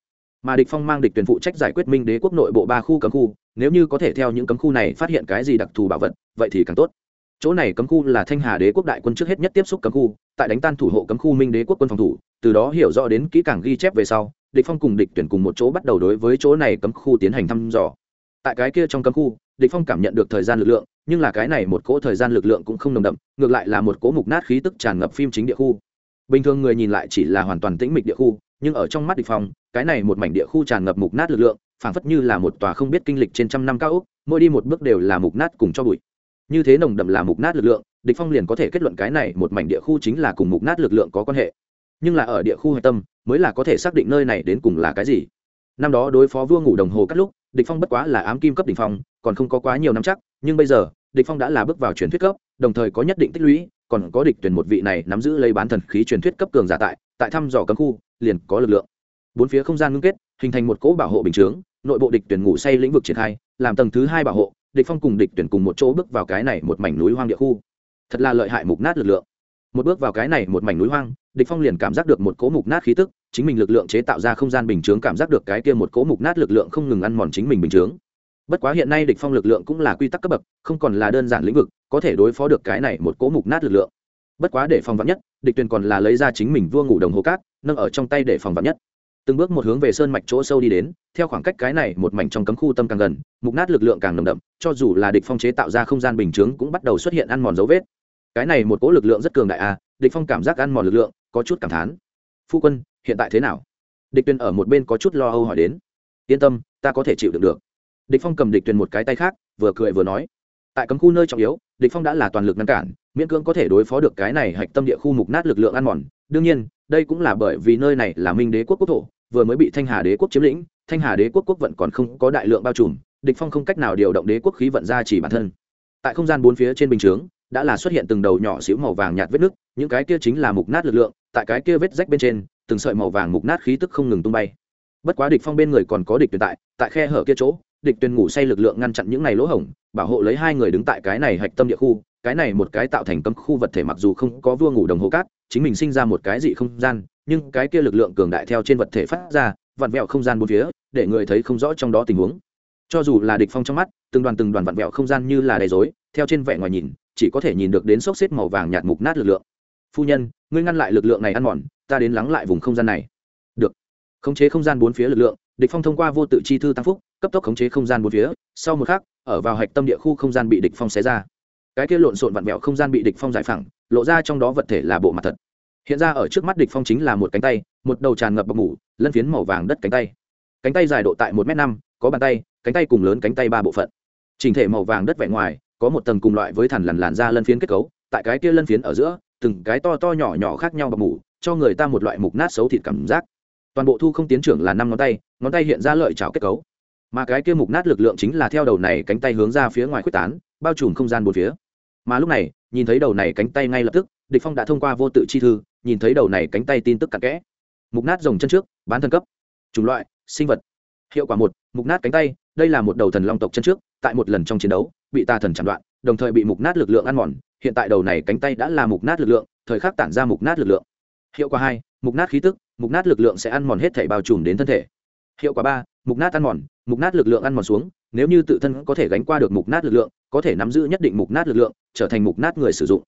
Mà địch phong mang địch tuyển phụ trách giải quyết minh đế quốc nội bộ ba khu cấm khu, nếu như có thể theo những cấm khu này phát hiện cái gì đặc thù bảo vật, vậy thì càng tốt. Chỗ này cấm khu là thanh hà đế quốc đại quân trước hết nhất tiếp xúc cấm khu, tại đánh tan thủ hộ cấm khu minh đế quốc quân phòng thủ từ đó hiểu rõ đến kỹ càng ghi chép về sau, địch phong cùng địch tuyển cùng một chỗ bắt đầu đối với chỗ này cấm khu tiến hành thăm dò. Tại cái kia trong cấm khu, địch phong cảm nhận được thời gian lực lượng, nhưng là cái này một cỗ thời gian lực lượng cũng không nồng đậm, ngược lại là một cỗ mục nát khí tức tràn ngập phim chính địa khu. Bình thường người nhìn lại chỉ là hoàn toàn tĩnh mịch địa khu, nhưng ở trong mắt địch phong, cái này một mảnh địa khu tràn ngập mục nát lực lượng, phảng phất như là một tòa không biết kinh lịch trên trăm năm cao ốc, mỗi đi một bước đều là mục nát cùng cho bụi. Như thế nồng đậm là mục nát lực lượng, địch phong liền có thể kết luận cái này một mảnh địa khu chính là cùng mục nát lực lượng có quan hệ nhưng là ở địa khu hạch tâm, mới là có thể xác định nơi này đến cùng là cái gì. Năm đó đối phó vua ngủ đồng hồ cắt lúc, địch phong bất quá là ám kim cấp đỉnh phong, còn không có quá nhiều năm chắc, nhưng bây giờ, địch phong đã là bước vào truyền thuyết cấp, đồng thời có nhất định tích lũy, còn có địch tuyển một vị này nắm giữ lấy bán thần khí truyền thuyết cấp cường giả tại tại thăm dò cấm khu, liền có lực lượng. Bốn phía không gian ngưng kết, hình thành một cỗ bảo hộ bình chướng, nội bộ địch tuyển ngủ say lĩnh vực triển khai, làm tầng thứ hai bảo hộ, địch phong cùng địch tuyển cùng một chỗ bước vào cái này một mảnh núi hoang địa khu. Thật là lợi hại mục nát lực lượng một bước vào cái này một mảnh núi hoang, địch phong liền cảm giác được một cỗ mục nát khí tức, chính mình lực lượng chế tạo ra không gian bình chướng cảm giác được cái kia một cỗ mục nát lực lượng không ngừng ăn mòn chính mình bình chướng. Bất quá hiện nay địch phong lực lượng cũng là quy tắc cấp bậc, không còn là đơn giản lĩnh vực, có thể đối phó được cái này một cỗ mục nát lực lượng. Bất quá để phòng vạn nhất, địch tuyền còn là lấy ra chính mình vua ngủ đồng hồ cát, nâng ở trong tay để phòng vạn nhất. Từng bước một hướng về sơn mạch chỗ sâu đi đến, theo khoảng cách cái này một mảnh trong cấm khu tâm càng gần, mục nát lực lượng càng nồng đậm, cho dù là địch phong chế tạo ra không gian bình chướng cũng bắt đầu xuất hiện ăn mòn dấu vết cái này một cỗ lực lượng rất cường đại a địch phong cảm giác ăn mòn lực lượng, có chút cảm thán. Phu quân, hiện tại thế nào? Địch tuyền ở một bên có chút lo âu hỏi đến. Yên tâm, ta có thể chịu đựng được. Địch phong cầm địch tuyền một cái tay khác, vừa cười vừa nói. Tại cấm khu nơi trọng yếu, địch phong đã là toàn lực ngăn cản, miễn cưỡng có thể đối phó được cái này hạch tâm địa khu mục nát lực lượng ăn mòn. Đương nhiên, đây cũng là bởi vì nơi này là minh đế quốc quốc thổ, vừa mới bị thanh hà đế quốc chiếm lĩnh, thanh hà đế quốc quốc vận còn không có đại lượng bao trùm, địch phong không cách nào điều động đế quốc khí vận ra chỉ bản thân. Tại không gian bốn phía trên bình chướng đã là xuất hiện từng đầu nhỏ xíu màu vàng nhạt vết nước những cái kia chính là mục nát lực lượng, tại cái kia vết rách bên trên, từng sợi màu vàng mục nát khí tức không ngừng tung bay. Bất quá địch phong bên người còn có địch tuyển tại tại khe hở kia chỗ, địch tuyển ngủ say lực lượng ngăn chặn những này lỗ hổng, bảo hộ lấy hai người đứng tại cái này hạch tâm địa khu, cái này một cái tạo thành cấm khu vật thể mặc dù không có vua ngủ đồng hồ cát, chính mình sinh ra một cái dị không gian, nhưng cái kia lực lượng cường đại theo trên vật thể phát ra, vặn vẹo không gian bốn phía, để người thấy không rõ trong đó tình huống. Cho dù là địch phong trong mắt, từng đoàn từng đoàn vặn vẹo không gian như là đầy rối, theo trên vẻ ngoài nhìn chỉ có thể nhìn được đến sốc xếp màu vàng nhạt mục nát lực lượng. Phu nhân, ngươi ngăn lại lực lượng này ăn mòn, ta đến lắng lại vùng không gian này. Được. Khống chế không gian bốn phía lực lượng, địch phong thông qua vô tự chi thư tăng phúc, cấp tốc khống chế không gian bốn phía, sau một khắc, ở vào hạch tâm địa khu không gian bị địch phong xé ra. Cái kia lộn xộn vặn vẹo không gian bị địch phong giải phẳng, lộ ra trong đó vật thể là bộ mặt thật. Hiện ra ở trước mắt địch phong chính là một cánh tay, một đầu tràn ngập bọc mủ, lân phiến màu vàng đất cánh tay. Cánh tay dài độ tại một m năm, có bàn tay, cánh tay cùng lớn cánh tay ba bộ phận. Trình thể màu vàng đất vẻ ngoài có một tầng cùng loại với thằn lằn làn da lân phiến kết cấu, tại cái kia lân phiến ở giữa, từng cái to to nhỏ nhỏ khác nhau bọc mủ, cho người ta một loại mục nát xấu thịt cảm giác. Toàn bộ thu không tiến trưởng là năm ngón tay ngón tay hiện ra lợi trào kết cấu. Mà cái kia mục nát lực lượng chính là theo đầu này cánh tay hướng ra phía ngoài quyết tán, bao trùm không gian bốn phía. Mà lúc này, nhìn thấy đầu này cánh tay ngay lập tức, địch phong đã thông qua vô tự chi thư, nhìn thấy đầu này cánh tay tin tức cặn kẽ. Mục nát rồng chân trước, bán thân cấp. Chủng loại, sinh vật hiệu quả một mục nát cánh tay đây là một đầu thần long tộc chân trước tại một lần trong chiến đấu bị tà thần chặn đoạn đồng thời bị mục nát lực lượng ăn mòn hiện tại đầu này cánh tay đã là mục nát lực lượng thời khắc tản ra mục nát lực lượng hiệu quả hai mục nát khí tức mục nát lực lượng sẽ ăn mòn hết thể bao trùm đến thân thể hiệu quả ba mục nát ăn mòn mục nát lực lượng ăn mòn xuống nếu như tự thân có thể gánh qua được mục nát lực lượng có thể nắm giữ nhất định mục nát lực lượng trở thành mục nát người sử dụng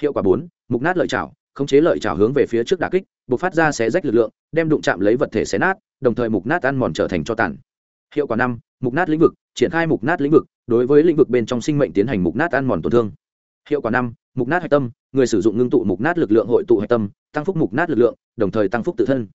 hiệu quả bốn mục nát lợi chảo khống chế lợi chảo hướng về phía trước đà kích buộc phát ra xé rách lực lượng đem đụng chạm lấy vật thể xé nát đồng thời mục nát ăn mòn trở thành cho tàn. Hiệu quả năm, mục nát lĩnh vực, triển khai mục nát lĩnh vực, đối với lĩnh vực bên trong sinh mệnh tiến hành mục nát ăn mòn tổn thương. Hiệu quả năm, mục nát hạch tâm, người sử dụng ngưng tụ mục nát lực lượng hội tụ hạch tâm, tăng phúc mục nát lực lượng, đồng thời tăng phúc tự thân.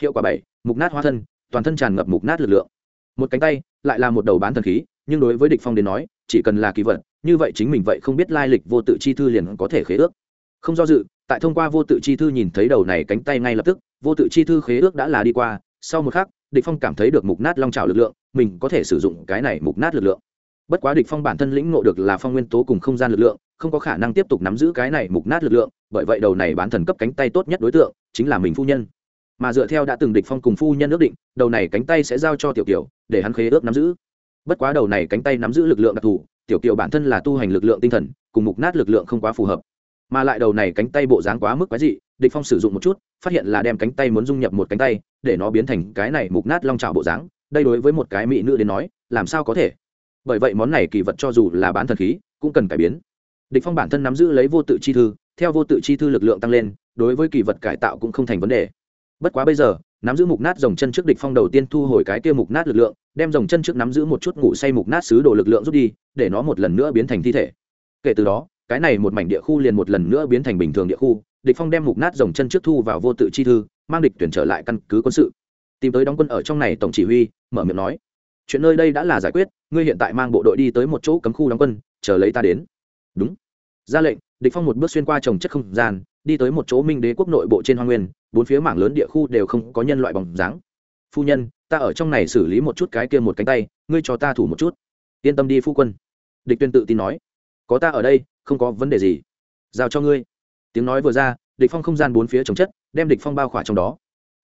Hiệu quả bảy, mục nát hóa thân, toàn thân tràn ngập mục nát lực lượng. Một cánh tay lại là một đầu bán thần khí, nhưng đối với địch phong đến nói, chỉ cần là kỳ vật, như vậy chính mình vậy không biết lai lịch vô tự chi thư liền có thể khế ước. Không do dự, tại thông qua vô tự chi thư nhìn thấy đầu này cánh tay ngay lập tức, vô tự chi thư khế ước đã là đi qua sau một khắc, địch phong cảm thấy được mục nát long trào lực lượng, mình có thể sử dụng cái này mục nát lực lượng. Bất quá địch phong bản thân lĩnh ngộ được là phong nguyên tố cùng không gian lực lượng, không có khả năng tiếp tục nắm giữ cái này mục nát lực lượng, bởi vậy đầu này bán thần cấp cánh tay tốt nhất đối tượng chính là mình phu nhân. Mà dựa theo đã từng địch phong cùng phu nhân ước định, đầu này cánh tay sẽ giao cho tiểu kiều, để hắn khế ước nắm giữ. Bất quá đầu này cánh tay nắm giữ lực lượng đặc thù, tiểu kiều bản thân là tu hành lực lượng tinh thần, cùng mục nát lực lượng không quá phù hợp mà lại đầu này cánh tay bộ dáng quá mức quái dị, địch phong sử dụng một chút, phát hiện là đem cánh tay muốn dung nhập một cánh tay, để nó biến thành cái này mục nát long trào bộ dáng. Đây đối với một cái mỹ nữ đến nói, làm sao có thể? Bởi vậy món này kỳ vật cho dù là bán thần khí, cũng cần cải biến. Địch phong bản thân nắm giữ lấy vô tự chi thư, theo vô tự chi thư lực lượng tăng lên, đối với kỳ vật cải tạo cũng không thành vấn đề. Bất quá bây giờ, nắm giữ mục nát dòng chân trước địch phong đầu tiên thu hồi cái kia mục nát lực lượng, đem dòng chân trước nắm giữ một chút ngủ say mục nát xứ đồ lực lượng rút đi, để nó một lần nữa biến thành thi thể. Kể từ đó cái này một mảnh địa khu liền một lần nữa biến thành bình thường địa khu, địch phong đem mục nát dòng chân trước thu vào vô tự chi thư, mang địch tuyển trở lại căn cứ quân sự. Tìm tới đóng quân ở trong này tổng chỉ huy, mở miệng nói, chuyện nơi đây đã là giải quyết, ngươi hiện tại mang bộ đội đi tới một chỗ cấm khu đóng quân, chờ lấy ta đến. Đúng. Ra lệnh, địch phong một bước xuyên qua trồng chất không gian, đi tới một chỗ minh đế quốc nội bộ trên hoa nguyên, bốn phía mảng lớn địa khu đều không có nhân loại bóng dáng. Phu nhân, ta ở trong này xử lý một chút cái kia một cánh tay, ngươi cho ta thủ một chút. Yên tâm đi, phu quân. Địch tuyên tự tin nói. Có ta ở đây không có vấn đề gì. Giao cho ngươi. Tiếng nói vừa ra, địch phong không gian bốn phía chống chất, đem địch phong bao khỏa trong đó.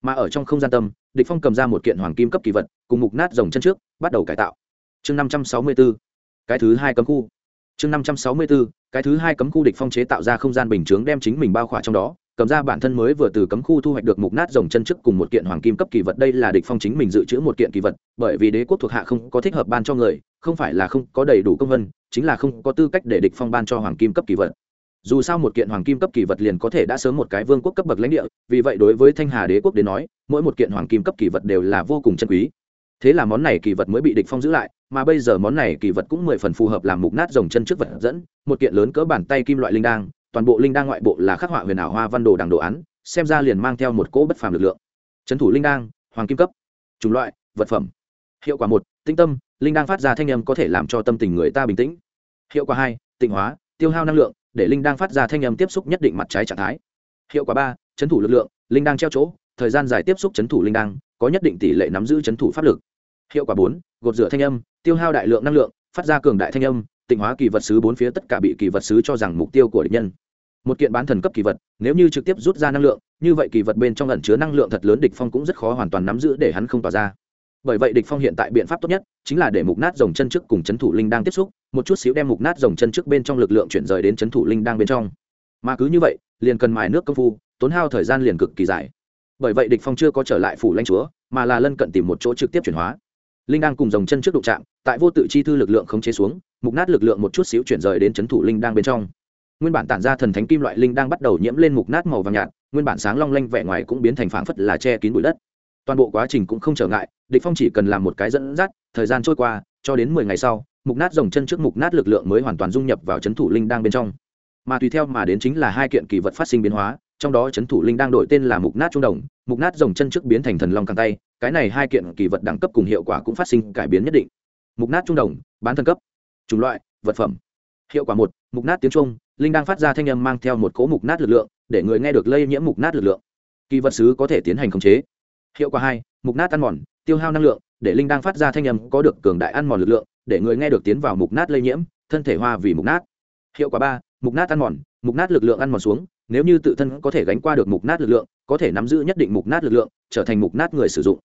Mà ở trong không gian tâm, địch phong cầm ra một kiện hoàng kim cấp kỳ vật, cùng mục nát rồng chân trước, bắt đầu cải tạo. Chương năm trăm sáu mươi 564 cái thứ hai cấm khu. Chương năm trăm sáu mươi 564 cái thứ hai cấm khu địch phong chế tạo ra không gian bình chướng đem chính mình bao khỏa trong đó, cầm ra bản thân mới vừa từ cấm khu thu hoạch được mục nát rồng chân trước cùng một kiện hoàng kim cấp kỳ vật, đây là địch phong chính mình dự trữ một kiện kỳ vật, bởi vì đế quốc thuộc hạ không có thích hợp ban cho người không phải là không có đầy đủ công vân, chính là không có tư cách để địch phong ban cho hoàng kim cấp kỳ vật. Dù sao một kiện hoàng kim cấp kỳ vật liền có thể đã sớm một cái vương quốc cấp bậc lãnh địa, vì vậy đối với thanh hà đế quốc đến nói, mỗi một kiện hoàng kim cấp kỳ vật đều là vô cùng chân quý. Thế là món này kỳ vật mới bị địch phong giữ lại, mà bây giờ món này kỳ vật cũng mười phần phù hợp làm mục nát rồng chân trước vật dẫn, một kiện lớn cỡ bàn tay kim loại linh đang toàn bộ linh đang ngoại bộ là khắc họa huyền ảo hoa văn đồ đằng đồ án, xem ra liền mang theo một cỗ bất phàm lực lượng. Trấn thủ linh đang hoàng kim cấp, chủng loại, vật phẩm. Hiệu quả một, tinh tâm linh đang phát ra thanh âm có thể làm cho tâm tình người ta bình tĩnh. Hiệu quả hai, tịnh hóa, tiêu hao năng lượng, để linh đang phát ra thanh âm tiếp xúc nhất định mặt trái trạng thái. Hiệu quả ba, chấn thủ lực lượng, linh đang treo chỗ, thời gian dài tiếp xúc chấn thủ linh đang, có nhất định tỷ lệ nắm giữ chấn thủ pháp lực. Hiệu quả bốn, gột rửa thanh âm, tiêu hao đại lượng năng lượng, phát ra cường đại thanh âm, tịnh hóa kỳ vật sứ bốn phía tất cả bị kỳ vật sứ cho rằng mục tiêu của địch nhân. Một kiện bán thần cấp kỳ vật, nếu như trực tiếp rút ra năng lượng, như vậy kỳ vật bên trong ẩn chứa năng lượng thật lớn địch phong cũng rất khó hoàn toàn nắm giữ để hắn không tỏa ra bởi vậy địch phong hiện tại biện pháp tốt nhất chính là để mục nát rồng chân trước cùng chấn thủ linh đang tiếp xúc, một chút xíu đem mục nát rồng chân trước bên trong lực lượng chuyển rời đến chấn thủ linh đang bên trong. Mà cứ như vậy, liền cần mài nước công phu, tốn hao thời gian liền cực kỳ dài. Bởi vậy địch phong chưa có trở lại phủ lãnh chúa, mà là lân cận tìm một chỗ trực tiếp chuyển hóa. Linh đang cùng rồng chân trước đụng chạm, tại vô tự chi thư lực lượng không chế xuống, mục nát lực lượng một chút xíu chuyển rời đến chấn thủ linh đang bên trong. Nguyên bản tản ra thần thánh kim loại linh đang bắt đầu nhiễm lên mục nát màu vàng nhạt, nguyên bản sáng long lanh vẻ ngoài cũng biến thành phảng phất là che kín bụi đất toàn bộ quá trình cũng không trở ngại, địch phong chỉ cần làm một cái dẫn dắt, thời gian trôi qua, cho đến mười ngày sau, mục nát rồng chân trước mục nát lực lượng mới hoàn toàn dung nhập vào chấn thủ linh đang bên trong. Mà tùy theo mà đến chính là hai kiện kỳ vật phát sinh biến hóa, trong đó chấn thủ linh đang đổi tên là mục nát trung đồng, mục nát rồng chân trước biến thành thần long càng tay, cái này hai kiện kỳ vật đẳng cấp cùng hiệu quả cũng phát sinh cải biến nhất định. Mục nát trung đồng, bán thần cấp, chủng loại, vật phẩm. Hiệu quả một, mục nát tiếng trung, linh đang phát ra thanh âm mang theo một cỗ mục nát lực lượng, để người nghe được lây nhiễm mục nát lực lượng. Kỳ vật sứ có thể tiến hành khống chế hiệu quả hai mục nát ăn mòn tiêu hao năng lượng để linh đang phát ra thanh âm có được cường đại ăn mòn lực lượng để người nghe được tiến vào mục nát lây nhiễm thân thể hoa vì mục nát hiệu quả ba mục nát ăn mòn mục nát lực lượng ăn mòn xuống nếu như tự thân có thể gánh qua được mục nát lực lượng có thể nắm giữ nhất định mục nát lực lượng trở thành mục nát người sử dụng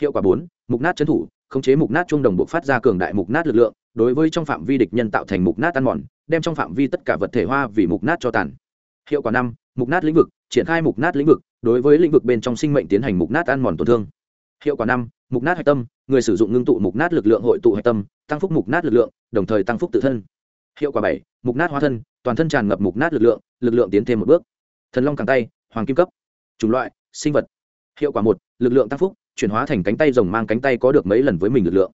hiệu quả bốn mục nát trấn thủ khống chế mục nát trung đồng bộ phát ra cường đại mục nát lực lượng đối với trong phạm vi địch nhân tạo thành mục nát ăn mòn đem trong phạm vi tất cả vật thể hoa vì mục nát cho tàn hiệu quả năm mục nát lĩnh vực triển khai mục nát lĩnh vực đối với lĩnh vực bên trong sinh mệnh tiến hành mục nát ăn mòn tổn thương. Hiệu quả năm, mục nát hạch tâm, người sử dụng ngưng tụ mục nát lực lượng hội tụ hạch tâm, tăng phúc mục nát lực lượng, đồng thời tăng phúc tự thân. Hiệu quả bảy, mục nát hóa thân, toàn thân tràn ngập mục nát lực lượng lực lượng tiến thêm một bước. Thần long càng tay, hoàng kim cấp. Chủng loại, sinh vật. Hiệu quả một, lực lượng tăng phúc, chuyển hóa thành cánh tay rồng mang cánh tay có được mấy lần với mình lực lượng.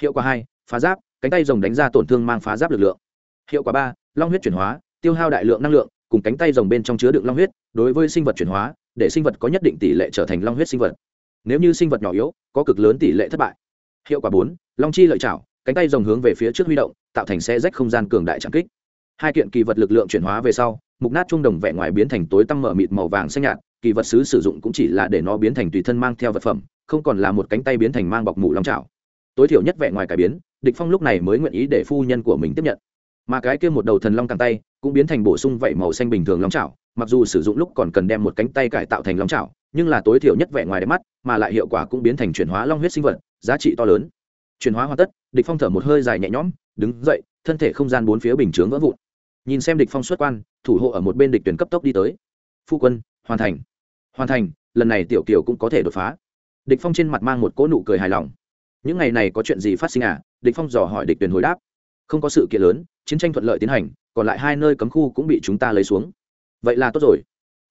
Hiệu quả hai, phá giáp, cánh tay rồng đánh ra tổn thương mang phá giáp lực lượng. Hiệu quả ba, long huyết chuyển hóa, tiêu hao đại lượng năng lượng, cùng cánh tay rồng bên trong chứa đựng long huyết, đối với sinh vật chuyển hóa để sinh vật có nhất định tỷ lệ trở thành long huyết sinh vật. Nếu như sinh vật nhỏ yếu, có cực lớn tỷ lệ thất bại. Hiệu quả bốn, long chi lợi chảo cánh tay rồng hướng về phía trước huy động, tạo thành xe rách không gian cường đại trạm kích. Hai kiện kỳ vật lực lượng chuyển hóa về sau, mục nát trung đồng vẻ ngoài biến thành tối tăm mở mịt màu vàng xanh nhạt, kỳ vật sứ sử dụng cũng chỉ là để nó biến thành tùy thân mang theo vật phẩm, không còn là một cánh tay biến thành mang bọc mũ long trào tối thiểu nhất vẻ ngoài cải biến, địch phong lúc này mới nguyện ý để phu nhân của mình tiếp nhận mà cái kia một đầu thần long càng tay cũng biến thành bổ sung vảy màu xanh bình thường long chảo, mặc dù sử dụng lúc còn cần đem một cánh tay cải tạo thành long chảo, nhưng là tối thiểu nhất vẻ ngoài đẹp mắt mà lại hiệu quả cũng biến thành chuyển hóa long huyết sinh vật giá trị to lớn. Chuyển hóa hoàn tất địch phong thở một hơi dài nhẹ nhõm đứng dậy thân thể không gian bốn phía bình chướng vỡ vụn. Nhìn xem địch phong xuất quan thủ hộ ở một bên địch tuyển cấp tốc đi tới. Phu quân hoàn thành. Hoàn thành lần này tiểu kiều cũng có thể đột phá. Địch phong trên mặt mang một cỗ nụ cười hài lòng. Những ngày này có chuyện gì phát sinh à? Địch phong dò hỏi địch tuyển hồi đáp không có sự kiện lớn, chiến tranh thuận lợi tiến hành, còn lại hai nơi cấm khu cũng bị chúng ta lấy xuống. Vậy là tốt rồi.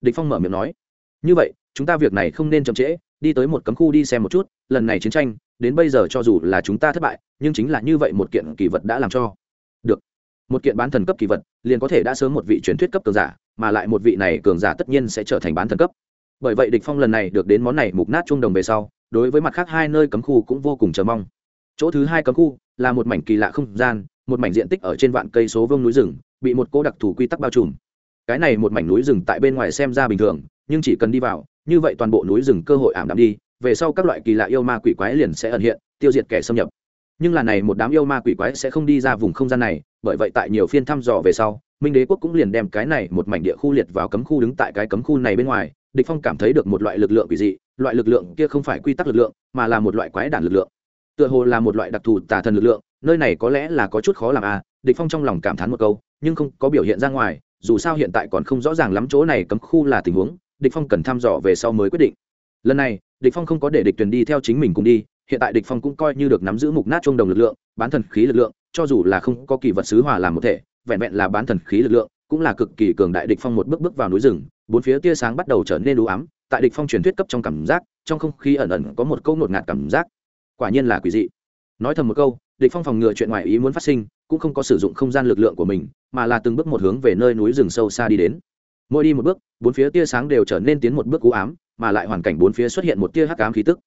Địch phong mở miệng nói. Như vậy, chúng ta việc này không nên chậm trễ, đi tới một cấm khu đi xem một chút, lần này chiến tranh, đến bây giờ cho dù là chúng ta thất bại, nhưng chính là như vậy một kiện kỳ vật đã làm cho. Được. Một kiện bán thần cấp kỳ vật, liền có thể đã sớm một vị truyền thuyết cấp cường giả, mà lại một vị này cường giả tất nhiên sẽ trở thành bán thần cấp. Bởi vậy địch phong lần này được đến món này mục nát trung đồng về sau, đối với mặt khác hai nơi cấm khu cũng vô cùng chờ mong. Chỗ thứ hai cấm khu là một mảnh kỳ lạ không gian một mảnh diện tích ở trên vạn cây số vương núi rừng, bị một cô đặc thù quy tắc bao trùm. Cái này một mảnh núi rừng tại bên ngoài xem ra bình thường, nhưng chỉ cần đi vào, như vậy toàn bộ núi rừng cơ hội ảm đạm đi, về sau các loại kỳ lạ yêu ma quỷ quái liền sẽ ẩn hiện, tiêu diệt kẻ xâm nhập. Nhưng là này một đám yêu ma quỷ quái sẽ không đi ra vùng không gian này, bởi vậy tại nhiều phiên thăm dò về sau, minh đế quốc cũng liền đem cái này một mảnh địa khu liệt vào cấm khu đứng tại cái cấm khu này bên ngoài, địch phong cảm thấy được một loại lực lượng quỷ dị, loại lực lượng kia không phải quy tắc lực lượng, mà là một loại quái đản lực lượng. Tựa hồ là một loại đặc thù tà thần lực lượng nơi này có lẽ là có chút khó làm à địch phong trong lòng cảm thán một câu, nhưng không có biểu hiện ra ngoài, dù sao hiện tại còn không rõ ràng lắm chỗ này cấm khu là tình huống, địch phong cần thăm dò về sau mới quyết định. Lần này, địch phong không có để địch tuyển đi theo chính mình cùng đi, hiện tại địch phong cũng coi như được nắm giữ mục nát trung đồng lực lượng, bán thần khí lực lượng, cho dù là không có kỳ vật sứ hòa làm một thể, vẹn vẹn là bán thần khí lực lượng, cũng là cực kỳ cường đại địch phong một bước bước vào núi rừng, bốn phía tia sáng bắt đầu trở nên u ám, tại địch phong truyền thuyết cấp trong cảm giác, trong không khí ẩn ẩn có một câu nột ngạt cảm giác. Quả nhiên là quỷ dị. Nói thầm một câu địch phong phòng ngừa chuyện ngoài ý muốn phát sinh, cũng không có sử dụng không gian lực lượng của mình, mà là từng bước một hướng về nơi núi rừng sâu xa đi đến. Mỗi đi một bước, bốn phía tia sáng đều trở nên tiến một bước u ám, mà lại hoàn cảnh bốn phía xuất hiện một tia hắc ám khí tức.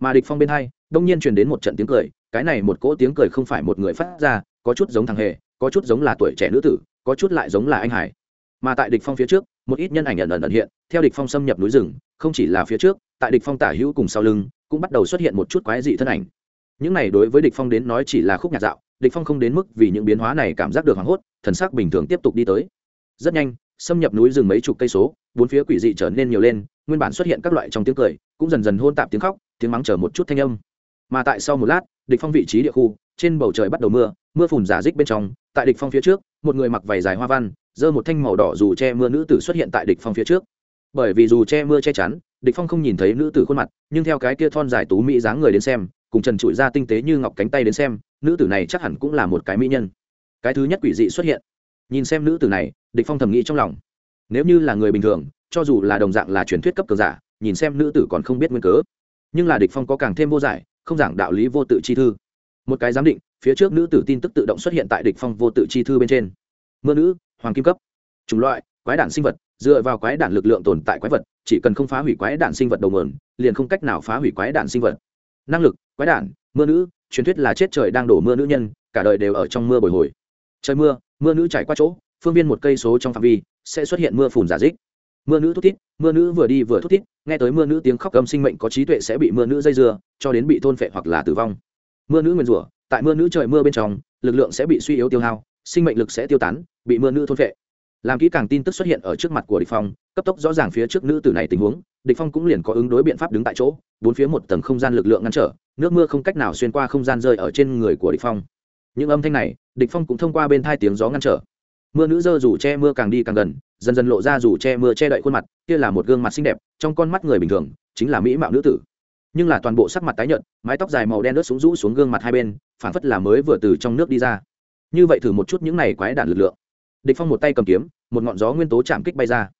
Mà địch phong bên hai, đông nhiên truyền đến một trận tiếng cười, cái này một cỗ tiếng cười không phải một người phát ra, có chút giống thằng hề, có chút giống là tuổi trẻ nữ tử, có chút lại giống là anh hải. Mà tại địch phong phía trước, một ít nhân ảnh ẩn ẩn ẩn hiện, theo địch phong xâm nhập núi rừng, không chỉ là phía trước, tại địch phong tả hữu cùng sau lưng, cũng bắt đầu xuất hiện một chút quái dị thân ảnh những này đối với địch phong đến nói chỉ là khúc nhạc dạo, địch phong không đến mức vì những biến hóa này cảm giác được hoảng hốt, thần sắc bình thường tiếp tục đi tới. Rất nhanh, xâm nhập núi rừng mấy chục cây số, bốn phía quỷ dị trở nên nhiều lên, nguyên bản xuất hiện các loại trong tiếng cười, cũng dần dần hôn tạp tiếng khóc, tiếng mắng chờ một chút thanh âm. Mà tại sau một lát, địch phong vị trí địa khu, trên bầu trời bắt đầu mưa mưa phùn giả dích bên trong, tại địch phong phía trước, một người mặc vải dài hoa văn, giơ một thanh màu đỏ dù che mưa nữ tử xuất hiện tại địch phong phía trước. Bởi vì dù che mưa che chắn, địch phong không nhìn thấy nữ tử khuôn mặt, nhưng theo cái kia thon dài tú mỹ dáng người đến xem cùng trần trụi ra tinh tế như ngọc cánh tay đến xem, nữ tử này chắc hẳn cũng là một cái mỹ nhân. Cái thứ nhất quỷ dị xuất hiện. Nhìn xem nữ tử này, địch phong thầm nghĩ trong lòng. Nếu như là người bình thường, cho dù là đồng dạng là truyền thuyết cấp cường giả, nhìn xem nữ tử còn không biết nguyên cớ. Nhưng là địch phong có càng thêm vô giải, không giảng đạo lý vô tự chi thư. Một cái giám định, phía trước nữ tử tin tức tự động xuất hiện tại địch phong vô tự chi thư bên trên. Mưa nữ, hoàng kim cấp. Chủng loại, quái đản sinh vật, dựa vào quái đản lực lượng tồn tại quái vật, chỉ cần không phá hủy quái đản sinh vật đầu nguồn, liền không cách nào phá hủy quái đản sinh vật năng lực, quái đản, mưa nữ, truyền thuyết là chết trời đang đổ mưa nữ nhân, cả đời đều ở trong mưa bồi hồi. Trời mưa mưa nữ chảy qua chỗ, phương viên một cây số trong phạm vi, sẽ xuất hiện mưa phùn giả dích. Mưa nữ thút tít mưa nữ vừa đi vừa thút tít nghe tới mưa nữ tiếng khóc âm sinh mệnh có trí tuệ sẽ bị mưa nữ dây dưa, cho đến bị thôn phệ hoặc là tử vong. Mưa nữ nguyên rủa, tại mưa nữ trời mưa bên trong, lực lượng sẽ bị suy yếu tiêu hao, sinh mệnh lực sẽ tiêu tán, bị mưa nữ thôn phệ làm kỹ càng tin tức xuất hiện ở trước mặt của địch phong, cấp tốc rõ ràng phía trước nữ tử này tình huống, địch phong cũng liền có ứng đối biện pháp đứng tại chỗ, bốn phía một tầng không gian lực lượng ngăn trở, nước mưa không cách nào xuyên qua không gian rơi ở trên người của địch phong. Những âm thanh này, địch phong cũng thông qua bên thai tiếng gió ngăn trở. Mưa nữ dơ dù che mưa càng đi càng gần, dần dần lộ ra dù che mưa che đậy khuôn mặt, kia là một gương mặt xinh đẹp, trong con mắt người bình thường, chính là mỹ mạo nữ tử. Nhưng là toàn bộ sắc mặt tái nhợt, mái tóc dài màu đen lướt xuống rũ xuống gương mặt hai bên phản phất là mới vừa từ trong nước đi ra. Như vậy thử một chút những này quái đản lực lượng địch phong một tay cầm kiếm, một ngọn gió nguyên tố chạm kích bay ra.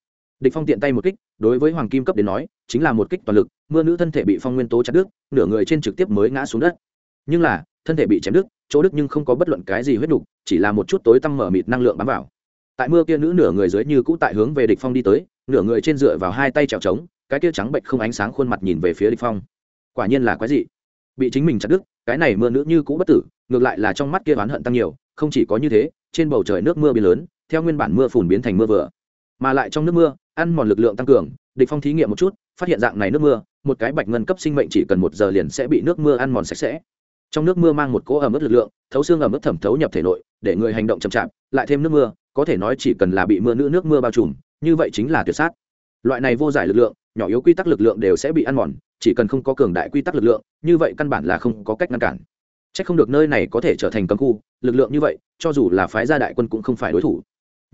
Địch phong tiện tay một kích, đối với hoàng kim cấp đến nói, chính là một kích toàn lực, mưa nữ thân thể bị phong nguyên tố chặt đứt, nửa người trên trực tiếp mới ngã xuống đất. Nhưng là, thân thể bị chém đứt, chỗ đứt nhưng không có bất luận cái gì huyết đục, chỉ là một chút tối tăm mở mịt năng lượng bám vào. Tại mưa kia nữ nửa người dưới như cũ tại hướng về địch phong đi tới, nửa người trên dựa vào hai tay trèo trống, cái kia trắng bệnh không ánh sáng khuôn mặt nhìn về phía địch phong. Quả nhiên là quái gì bị chính mình chặt đứt, cái này mưa nữ như cũ bất tử, ngược lại là trong mắt kia oán hận tăng nhiều, không chỉ có như thế, trên bầu trời nước mưa biến lớn theo nguyên bản mưa phùn biến thành mưa vừa, mà lại trong nước mưa, ăn mòn lực lượng tăng cường, địch phong thí nghiệm một chút, phát hiện dạng này nước mưa, một cái bạch ngân cấp sinh mệnh chỉ cần một giờ liền sẽ bị nước mưa ăn mòn sạch sẽ. Trong nước mưa mang một cỗ ẩm ướt lực lượng, thấu xương ẩm ướt thẩm thấu nhập thể nội, để người hành động chậm chạp, lại thêm nước mưa, có thể nói chỉ cần là bị mưa nữ nước mưa bao trùm, như vậy chính là tuyệt sát. Loại này vô giải lực lượng, nhỏ yếu quy tắc lực lượng đều sẽ bị ăn mòn, chỉ cần không có cường đại quy tắc lực lượng, như vậy căn bản là không có cách ngăn cản. C h ắ c không được nơi này có thể trở thành cấm khu, lực lượng như vậy, cho dù là phái gia đại quân cũng không phải đối thủ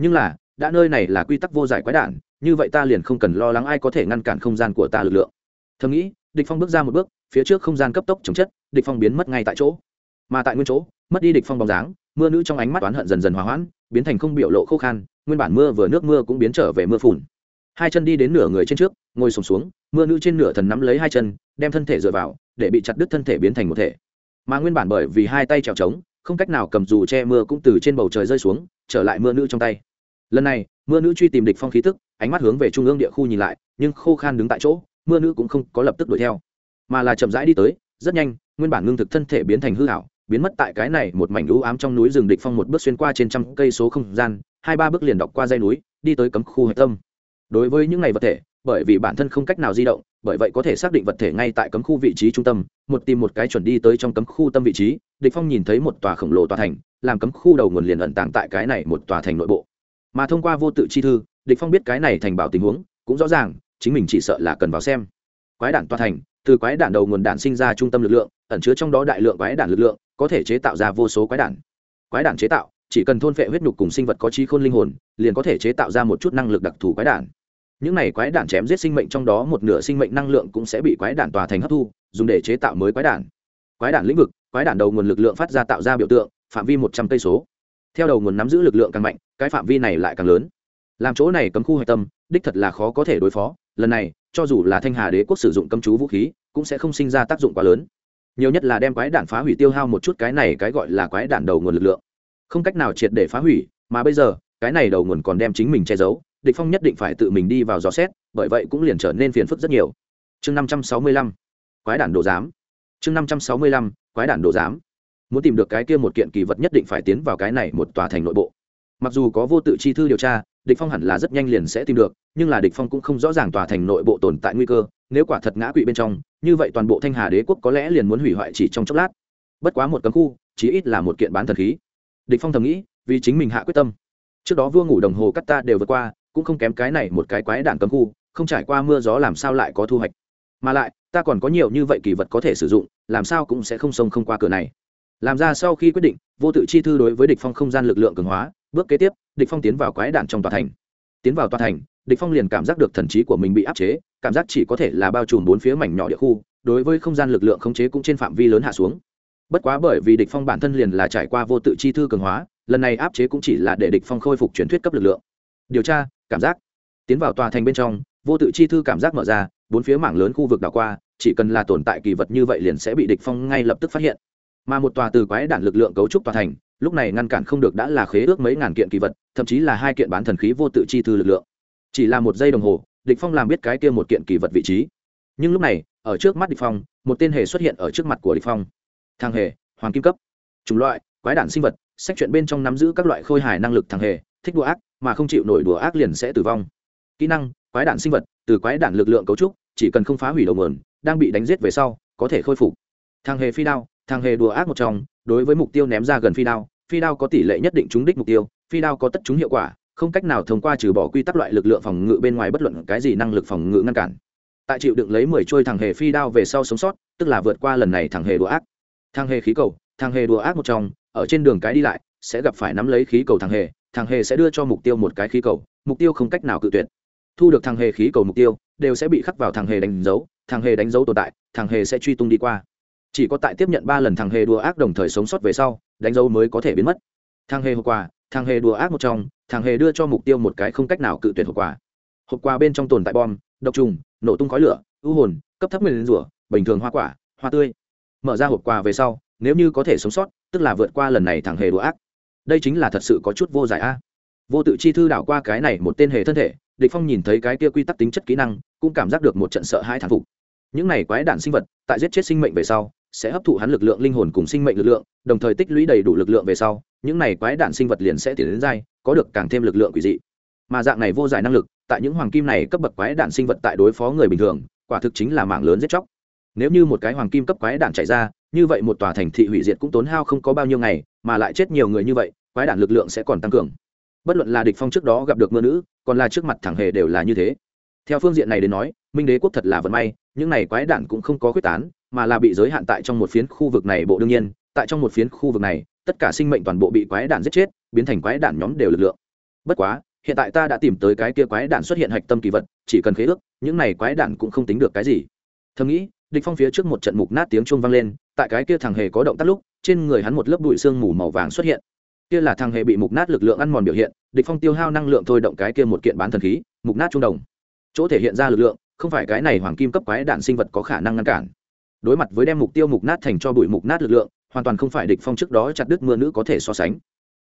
nhưng là đã nơi này là quy tắc vô giải quái đản như vậy ta liền không cần lo lắng ai có thể ngăn cản không gian của ta lực lượng. Thầm nghĩ địch phong bước ra một bước phía trước không gian cấp tốc chống chất địch phong biến mất ngay tại chỗ. Mà tại nguyên chỗ mất đi địch phong bóng dáng mưa nữ trong ánh mắt oán hận dần dần hòa hoãn biến thành không biểu lộ khô khan nguyên bản mưa vừa nước mưa cũng biến trở về mưa phùn. Hai chân đi đến nửa người trên trước ngồi sùng xuống, xuống mưa nữ trên nửa thần nắm lấy hai chân đem thân thể dựa vào để bị chặt đứt thân thể biến thành một thể. Mà nguyên bản bởi vì hai tay trèo trống không cách nào cầm dù che mưa cũng từ trên bầu trời rơi xuống trở lại mưa nữ trong tay lần này, mưa nữ truy tìm địch phong khí tức, ánh mắt hướng về trung ương địa khu nhìn lại, nhưng khô khan đứng tại chỗ, mưa nữ cũng không có lập tức đuổi theo, mà là chậm rãi đi tới, rất nhanh, nguyên bản ngưng thực thân thể biến thành hư ảo, biến mất tại cái này một mảnh lũ ám trong núi rừng địch phong một bước xuyên qua trên trăm cây số không gian, hai ba bước liền đọc qua dây núi, đi tới cấm khu hạch tâm. Đối với những ngày vật thể, bởi vì bản thân không cách nào di động, bởi vậy có thể xác định vật thể ngay tại cấm khu vị trí trung tâm, một tìm một cái chuẩn đi tới trong cấm khu tâm vị trí, địch phong nhìn thấy một tòa khổng lồ tòa thành, làm cấm khu đầu nguồn liền ẩn tàng tại cái này một tòa thành nội bộ mà thông qua vô tự chi thư, địch phong biết cái này thành bảo tình huống, cũng rõ ràng, chính mình chỉ sợ là cần vào xem. Quái đản toa thành, từ quái đản đầu nguồn đản sinh ra trung tâm lực lượng, ẩn chứa trong đó đại lượng quái đản lực lượng, có thể chế tạo ra vô số quái đản. Quái đản chế tạo, chỉ cần thôn phệ huyết nhục cùng sinh vật có trí khôn linh hồn, liền có thể chế tạo ra một chút năng lực đặc thù quái đản. Những này quái đản chém giết sinh mệnh trong đó một nửa sinh mệnh năng lượng cũng sẽ bị quái đản tòa thành hấp thu, dùng để chế tạo mới quái đản. Quái đản lĩnh vực, quái đản đầu nguồn lực lượng phát ra tạo ra biểu tượng, phạm vi một trăm cây số theo đầu nguồn nắm giữ lực lượng càng mạnh, cái phạm vi này lại càng lớn. Làm chỗ này cấm khu hạch tâm, đích thật là khó có thể đối phó. Lần này, cho dù là thanh hà đế quốc sử dụng cấm chú vũ khí, cũng sẽ không sinh ra tác dụng quá lớn. Nhiều nhất là đem quái đản phá hủy tiêu hao một chút cái này cái gọi là quái đản đầu nguồn lực lượng. Không cách nào triệt để phá hủy, mà bây giờ, cái này đầu nguồn còn đem chính mình che giấu, địch phong nhất định phải tự mình đi vào dò xét, bởi vậy cũng liền trở nên phiền phức rất nhiều. Chương năm trăm sáu mươi lăm, quái đản đồ giám. Chương năm trăm sáu mươi lăm, quái đản đồ giám muốn tìm được cái kia một kiện kỳ vật nhất định phải tiến vào cái này một tòa thành nội bộ. Mặc dù có vô tự chi thư điều tra, địch phong hẳn là rất nhanh liền sẽ tìm được, nhưng là địch phong cũng không rõ ràng tòa thành nội bộ tồn tại nguy cơ, nếu quả thật ngã quỵ bên trong, như vậy toàn bộ thanh hà đế quốc có lẽ liền muốn hủy hoại chỉ trong chốc lát. Bất quá một cấm khu, chí ít là một kiện bán thần khí. Địch phong thầm nghĩ, vì chính mình hạ quyết tâm. Trước đó vua ngủ đồng hồ cắt ta đều vượt qua, cũng không kém cái này một cái quái đạn cấm khu, không trải qua mưa gió làm sao lại có thu hoạch. Mà lại, ta còn có nhiều như vậy kỳ vật có thể sử dụng, làm sao cũng sẽ không sông không qua cửa này làm ra sau khi quyết định, vô tự chi thư đối với địch phong không gian lực lượng cường hóa, bước kế tiếp, địch phong tiến vào quái đạn trong tòa thành. Tiến vào tòa thành, địch phong liền cảm giác được thần trí của mình bị áp chế, cảm giác chỉ có thể là bao trùm bốn phía mảnh nhỏ địa khu, đối với không gian lực lượng khống chế cũng trên phạm vi lớn hạ xuống. Bất quá bởi vì địch phong bản thân liền là trải qua vô tự chi thư cường hóa, lần này áp chế cũng chỉ là để địch phong khôi phục truyền thuyết cấp lực lượng. Điều tra, cảm giác. Tiến vào tòa thành bên trong, vô tự chi thư cảm giác mở ra, bốn phía mảng lớn khu vực đảo qua, chỉ cần là tồn tại kỳ vật như vậy liền sẽ bị địch phong ngay lập tức phát hiện mà một tòa từ quái đản lực lượng cấu trúc tòa thành, lúc này ngăn cản không được đã là khế ước mấy ngàn kiện kỳ vật, thậm chí là hai kiện bán thần khí vô tự chi thư lực lượng. Chỉ là một giây đồng hồ, địch phong làm biết cái kia một kiện kỳ vật vị trí. Nhưng lúc này, ở trước mắt địch phong, một tên hề xuất hiện ở trước mặt của địch phong. Thằng hề, hoàng kim cấp. Chủng loại, quái đản sinh vật, sách chuyện bên trong nắm giữ các loại khôi hài năng lực thằng hề, thích đùa ác, mà không chịu nổi đùa ác liền sẽ tử vong. Kỹ năng, quái đản sinh vật, từ quái đản lực lượng cấu trúc, chỉ cần không phá hủy đầu nguồn, đang bị đánh giết về sau, có thể khôi phục. Thằng hề phi đao thằng hề đùa ác một trong, đối với mục tiêu ném ra gần phi đao phi đao có tỷ lệ nhất định trúng đích mục tiêu, phi đao có tất trúng hiệu quả, không cách nào thông qua trừ bỏ quy tắc loại lực lượng phòng ngự bên ngoài bất luận cái gì năng lực phòng ngự ngăn cản. Tại chịu đựng lấy mười trôi thằng hề phi đao về sau sống sót, tức là vượt qua lần này thằng hề đùa ác. Thằng hề khí cầu, thằng hề đùa ác một trong, ở trên đường cái đi lại, sẽ gặp phải nắm lấy khí cầu thằng hề thằng hề sẽ đưa cho mục tiêu một cái khí cầu, mục tiêu không cách nào cự tuyệt. Thu được thằng hề khí cầu mục tiêu, đều sẽ bị khắc vào thằng hề đánh dấu, thằng hề đánh dấu tồn tại, thằng hề sẽ truy tung đi qua chỉ có tại tiếp nhận ba lần thằng hề đùa ác đồng thời sống sót về sau, đánh dấu mới có thể biến mất. Thằng hề hộp quà, thằng hề đùa ác một trong, thằng hề đưa cho mục tiêu một cái không cách nào cự tuyệt hộp quà. Hộp quà bên trong tồn tại bom, độc trùng, nổ tung khói lửa, ưu hồn, cấp thấp nguyên rủa, bình thường hoa quả, hoa tươi. Mở ra hộp quà về sau, nếu như có thể sống sót, tức là vượt qua lần này thằng hề đùa ác. Đây chính là thật sự có chút vô giải a. Vô tự chi thư đảo qua cái này một tên hề thân thể, địch phong nhìn thấy cái kia quy tắc tính chất kỹ năng, cũng cảm giác được một trận sợ hãi thản phục. Những này quái đản sinh vật, tại giết chết sinh mệnh về sau sẽ hấp thụ hắn lực lượng linh hồn cùng sinh mệnh lực lượng, đồng thời tích lũy đầy đủ lực lượng về sau, những này quái đản sinh vật liền sẽ tiến đến dai có được càng thêm lực lượng quỷ dị. Mà dạng này vô giải năng lực, tại những hoàng kim này cấp bậc quái đản sinh vật tại đối phó người bình thường, quả thực chính là mạng lớn giết chóc. Nếu như một cái hoàng kim cấp quái đản chạy ra, như vậy một tòa thành thị hủy diệt cũng tốn hao không có bao nhiêu ngày, mà lại chết nhiều người như vậy, quái đản lực lượng sẽ còn tăng cường. Bất luận là địch phong trước đó gặp được mưa nữ, còn là trước mặt thẳng hề đều là như thế. Theo phương diện này đến nói, minh đế quốc thật là vận may, những này quái đản cũng không có quyết tán mà là bị giới hạn tại trong một phiến khu vực này bộ đương nhiên, tại trong một phiến khu vực này, tất cả sinh mệnh toàn bộ bị quái đản giết chết, biến thành quái đản nhóm đều lực lượng. Bất quá, hiện tại ta đã tìm tới cái kia quái đản xuất hiện hạch tâm kỳ vật, chỉ cần khế ước, những này quái đản cũng không tính được cái gì. Thầm nghĩ, địch phong phía trước một trận mục nát tiếng chuông vang lên, tại cái kia thằng hề có động tác lúc, trên người hắn một lớp bụi xương mù màu vàng xuất hiện. Kia là thằng hề bị mục nát lực lượng ăn mòn biểu hiện, địch phong tiêu hao năng lượng thôi động cái kia một kiện bán thần khí, mục nát trung đồng. Chỗ thể hiện ra lực lượng, không phải cái này hoàng kim cấp quái đạn sinh vật có khả năng ngăn cản đối mặt với đem mục tiêu mục nát thành cho bụi mục nát lực lượng, hoàn toàn không phải địch phong trước đó chặt đứt mưa nữ có thể so sánh.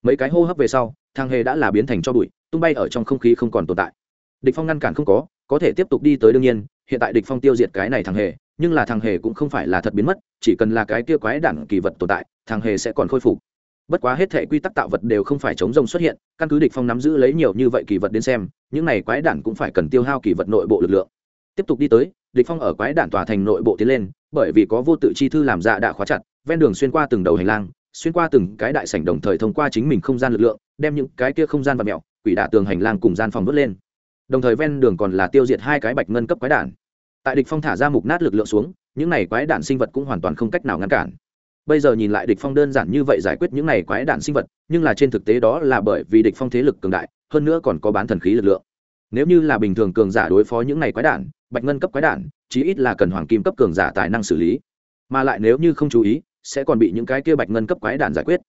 Mấy cái hô hấp về sau, thang hề đã là biến thành cho bụi, tung bay ở trong không khí không còn tồn tại. Địch phong ngăn cản không có có thể tiếp tục đi tới đương nhiên, hiện tại địch phong tiêu diệt cái này thằng hề, nhưng là thằng hề cũng không phải là thật biến mất, chỉ cần là cái kia quái đản kỳ vật tồn tại thằng hề sẽ còn khôi phục. Bất quá hết thể quy tắc tạo vật đều không phải chống rông xuất hiện, căn cứ địch phong nắm giữ lấy nhiều như vậy kỳ vật đến xem, những này quái đản cũng phải cần tiêu hao kỳ vật nội bộ lực lượng. Tiếp tục đi tới, địch phong ở quái đản tòa thành nội bộ tiến lên bởi vì có vô tự chi thư làm dạ đã khóa chặt, ven đường xuyên qua từng đầu hành lang, xuyên qua từng cái đại sảnh đồng thời thông qua chính mình không gian lực lượng, đem những cái kia không gian vật mèo quỷ đả tường hành lang cùng gian phòng vớt lên. Đồng thời ven đường còn là tiêu diệt hai cái bạch ngân cấp quái đản. Tại địch phong thả ra mục nát lực lượng xuống, những này quái đản sinh vật cũng hoàn toàn không cách nào ngăn cản. Bây giờ nhìn lại địch phong đơn giản như vậy giải quyết những này quái đản sinh vật, nhưng là trên thực tế đó là bởi vì địch phong thế lực cường đại, hơn nữa còn có bán thần khí lực lượng nếu như là bình thường cường giả đối phó những này quái đản, bạch ngân cấp quái đản, chí ít là cần hoàng kim cấp cường giả tài năng xử lý. Mà lại nếu như không chú ý, sẽ còn bị những cái kia bạch ngân cấp quái đản giải quyết.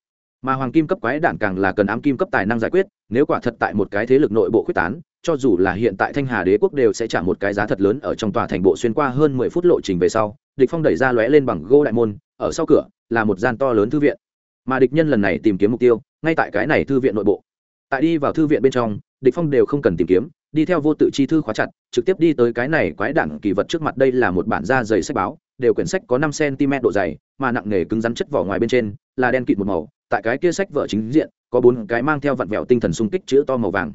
Mà hoàng kim cấp quái đản càng là cần ám kim cấp tài năng giải quyết, nếu quả thật tại một cái thế lực nội bộ quyết tán, cho dù là hiện tại thanh hà đế quốc đều sẽ trả một cái giá thật lớn ở trong tòa thành bộ xuyên qua hơn mười phút lộ trình về sau, địch phong đẩy ra lóe lên bằng gô đại môn, ở sau cửa là một gian to lớn thư viện. Mà địch nhân lần này tìm kiếm mục tiêu, ngay tại cái này thư viện nội bộ. Tại đi vào thư viện bên trong, địch phong đều không cần tìm kiếm đi theo vô tự chi thư khóa chặt, trực tiếp đi tới cái này quái đản kỳ vật trước mặt đây là một bản da dày sách báo, đều quyển sách có năm cm độ dày, mà nặng nghề cứng rắn chất vỏ ngoài bên trên là đen kịt một màu, tại cái kia sách vợ chính diện, có bốn cái mang theo vặn vẹo tinh thần xung kích chữ to màu vàng.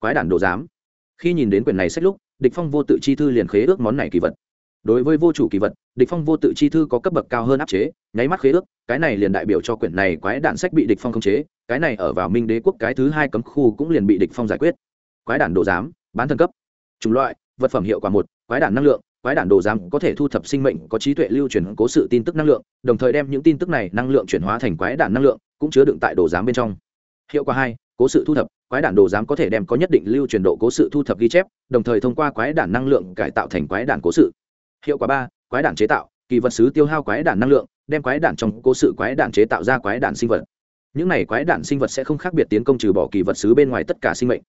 Quái đản đồ giám. Khi nhìn đến quyển này sách lúc, địch phong vô tự chi thư liền khế ước món này kỳ vật. Đối với vô chủ kỳ vật, địch phong vô tự chi thư có cấp bậc cao hơn áp chế, nháy mắt khế ước, cái này liền đại biểu cho quyển này quái đản sách bị địch phong khống chế, cái này ở vào minh đế quốc cái thứ hai cấm khu cũng liền bị địch phong giải quyết quái đản đồ giám bán thân cấp chủng loại vật phẩm hiệu quả một quái đản năng lượng quái đản đồ giám có thể thu thập sinh mệnh có trí tuệ lưu truyền cố sự tin tức năng lượng đồng thời đem những tin tức này năng lượng chuyển hóa thành quái đản năng lượng cũng chứa đựng tại đồ giám bên trong hiệu quả hai cố sự thu thập quái đản đồ giám có thể đem có nhất định lưu truyền độ cố sự thu thập ghi chép đồng thời thông qua quái đản năng lượng cải tạo thành quái đản cố sự hiệu quả ba quái đản chế tạo kỳ vật sứ tiêu hao quái đản năng lượng đem quái đản trong cố sự quái đản chế tạo ra quái đản sinh vật những này quái đản sinh vật sẽ không khác biệt tiến công trừ bỏ kỳ vật sứ bên ngoài tất cả sinh mệnh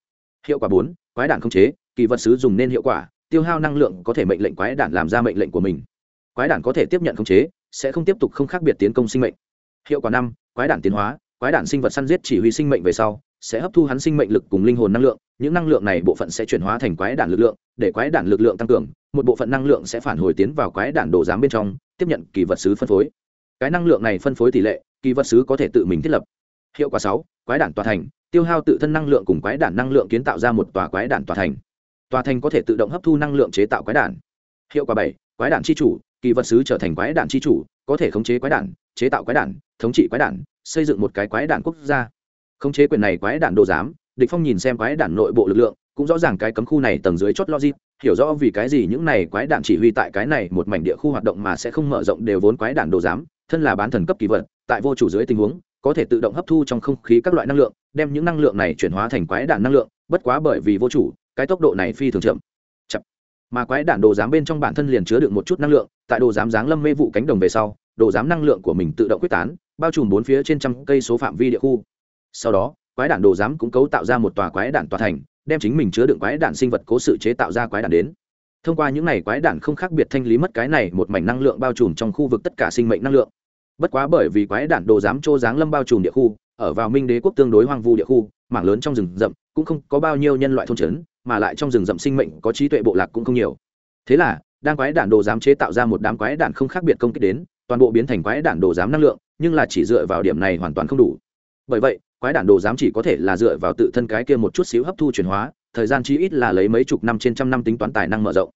hiệu quả bốn, quái đản không chế, kỳ vật sứ dùng nên hiệu quả, tiêu hao năng lượng có thể mệnh lệnh quái đản làm ra mệnh lệnh của mình. Quái đản có thể tiếp nhận không chế, sẽ không tiếp tục không khác biệt tiến công sinh mệnh. Hiệu quả năm, quái đản tiến hóa, quái đản sinh vật săn giết chỉ huy sinh mệnh về sau, sẽ hấp thu hắn sinh mệnh lực cùng linh hồn năng lượng, những năng lượng này bộ phận sẽ chuyển hóa thành quái đản lực lượng, để quái đản lực lượng tăng cường, một bộ phận năng lượng sẽ phản hồi tiến vào quái đản đồ giám bên trong, tiếp nhận kỳ vật sứ phân phối. Cái năng lượng này phân phối tỷ lệ, kỳ vật sứ có thể tự mình thiết lập hiệu quả sáu quái đản tòa thành tiêu hao tự thân năng lượng cùng quái đản năng lượng kiến tạo ra một tòa quái đản tòa thành tòa thành có thể tự động hấp thu năng lượng chế tạo quái đản hiệu quả bảy quái đản c h i chủ kỳ vật sứ trở thành quái đản c h i chủ có thể khống chế quái đản chế tạo quái đản thống trị quái đản xây dựng một cái quái đản quốc gia khống chế quyền này quái đản đồ giám địch phong nhìn xem quái đản nội bộ lực lượng cũng rõ ràng cái cấm khu này tầng dưới chót logic hiểu rõ vì cái gì những này quái đản chỉ huy tại cái này một mảnh địa khu hoạt động mà sẽ không mở rộng đều vốn quái đản đồ giám thân là bán thần cấp kỳ vật tại vô chủ dưới tình huống có thể tự động hấp thu trong không khí các loại năng lượng, đem những năng lượng này chuyển hóa thành quái đản năng lượng, bất quá bởi vì vô chủ, cái tốc độ này phi thường chậm. Chậm. Mà quái đản đồ giám bên trong bản thân liền chứa được một chút năng lượng, tại đồ giám giáng lâm mê vụ cánh đồng về sau, đồ giám năng lượng của mình tự động quyết tán, bao trùm bốn phía trên trăm cây số phạm vi địa khu. Sau đó, quái đản đồ giám cũng cấu tạo ra một tòa quái đản tòa thành, đem chính mình chứa đựng quái đản sinh vật cố sự chế tạo ra quái đản đến. Thông qua những này quái đản không khác biệt thanh lý mất cái này một mảnh năng lượng bao trùm trong khu vực tất cả sinh mệnh năng lượng bất quá bởi vì quái đản đồ giám trô giáng lâm bao trùm địa khu, ở vào minh đế quốc tương đối hoang vu địa khu, mảng lớn trong rừng rậm cũng không có bao nhiêu nhân loại thôn trấn, mà lại trong rừng rậm sinh mệnh có trí tuệ bộ lạc cũng không nhiều. Thế là, đang quái đản đồ giám chế tạo ra một đám quái đản không khác biệt công kích đến, toàn bộ biến thành quái đản đồ giám năng lượng, nhưng là chỉ dựa vào điểm này hoàn toàn không đủ. Bởi vậy, quái đản đồ giám chỉ có thể là dựa vào tự thân cái kia một chút xíu hấp thu chuyển hóa, thời gian chí ít là lấy mấy chục năm trên trăm năm tính toán tài năng mở rộng.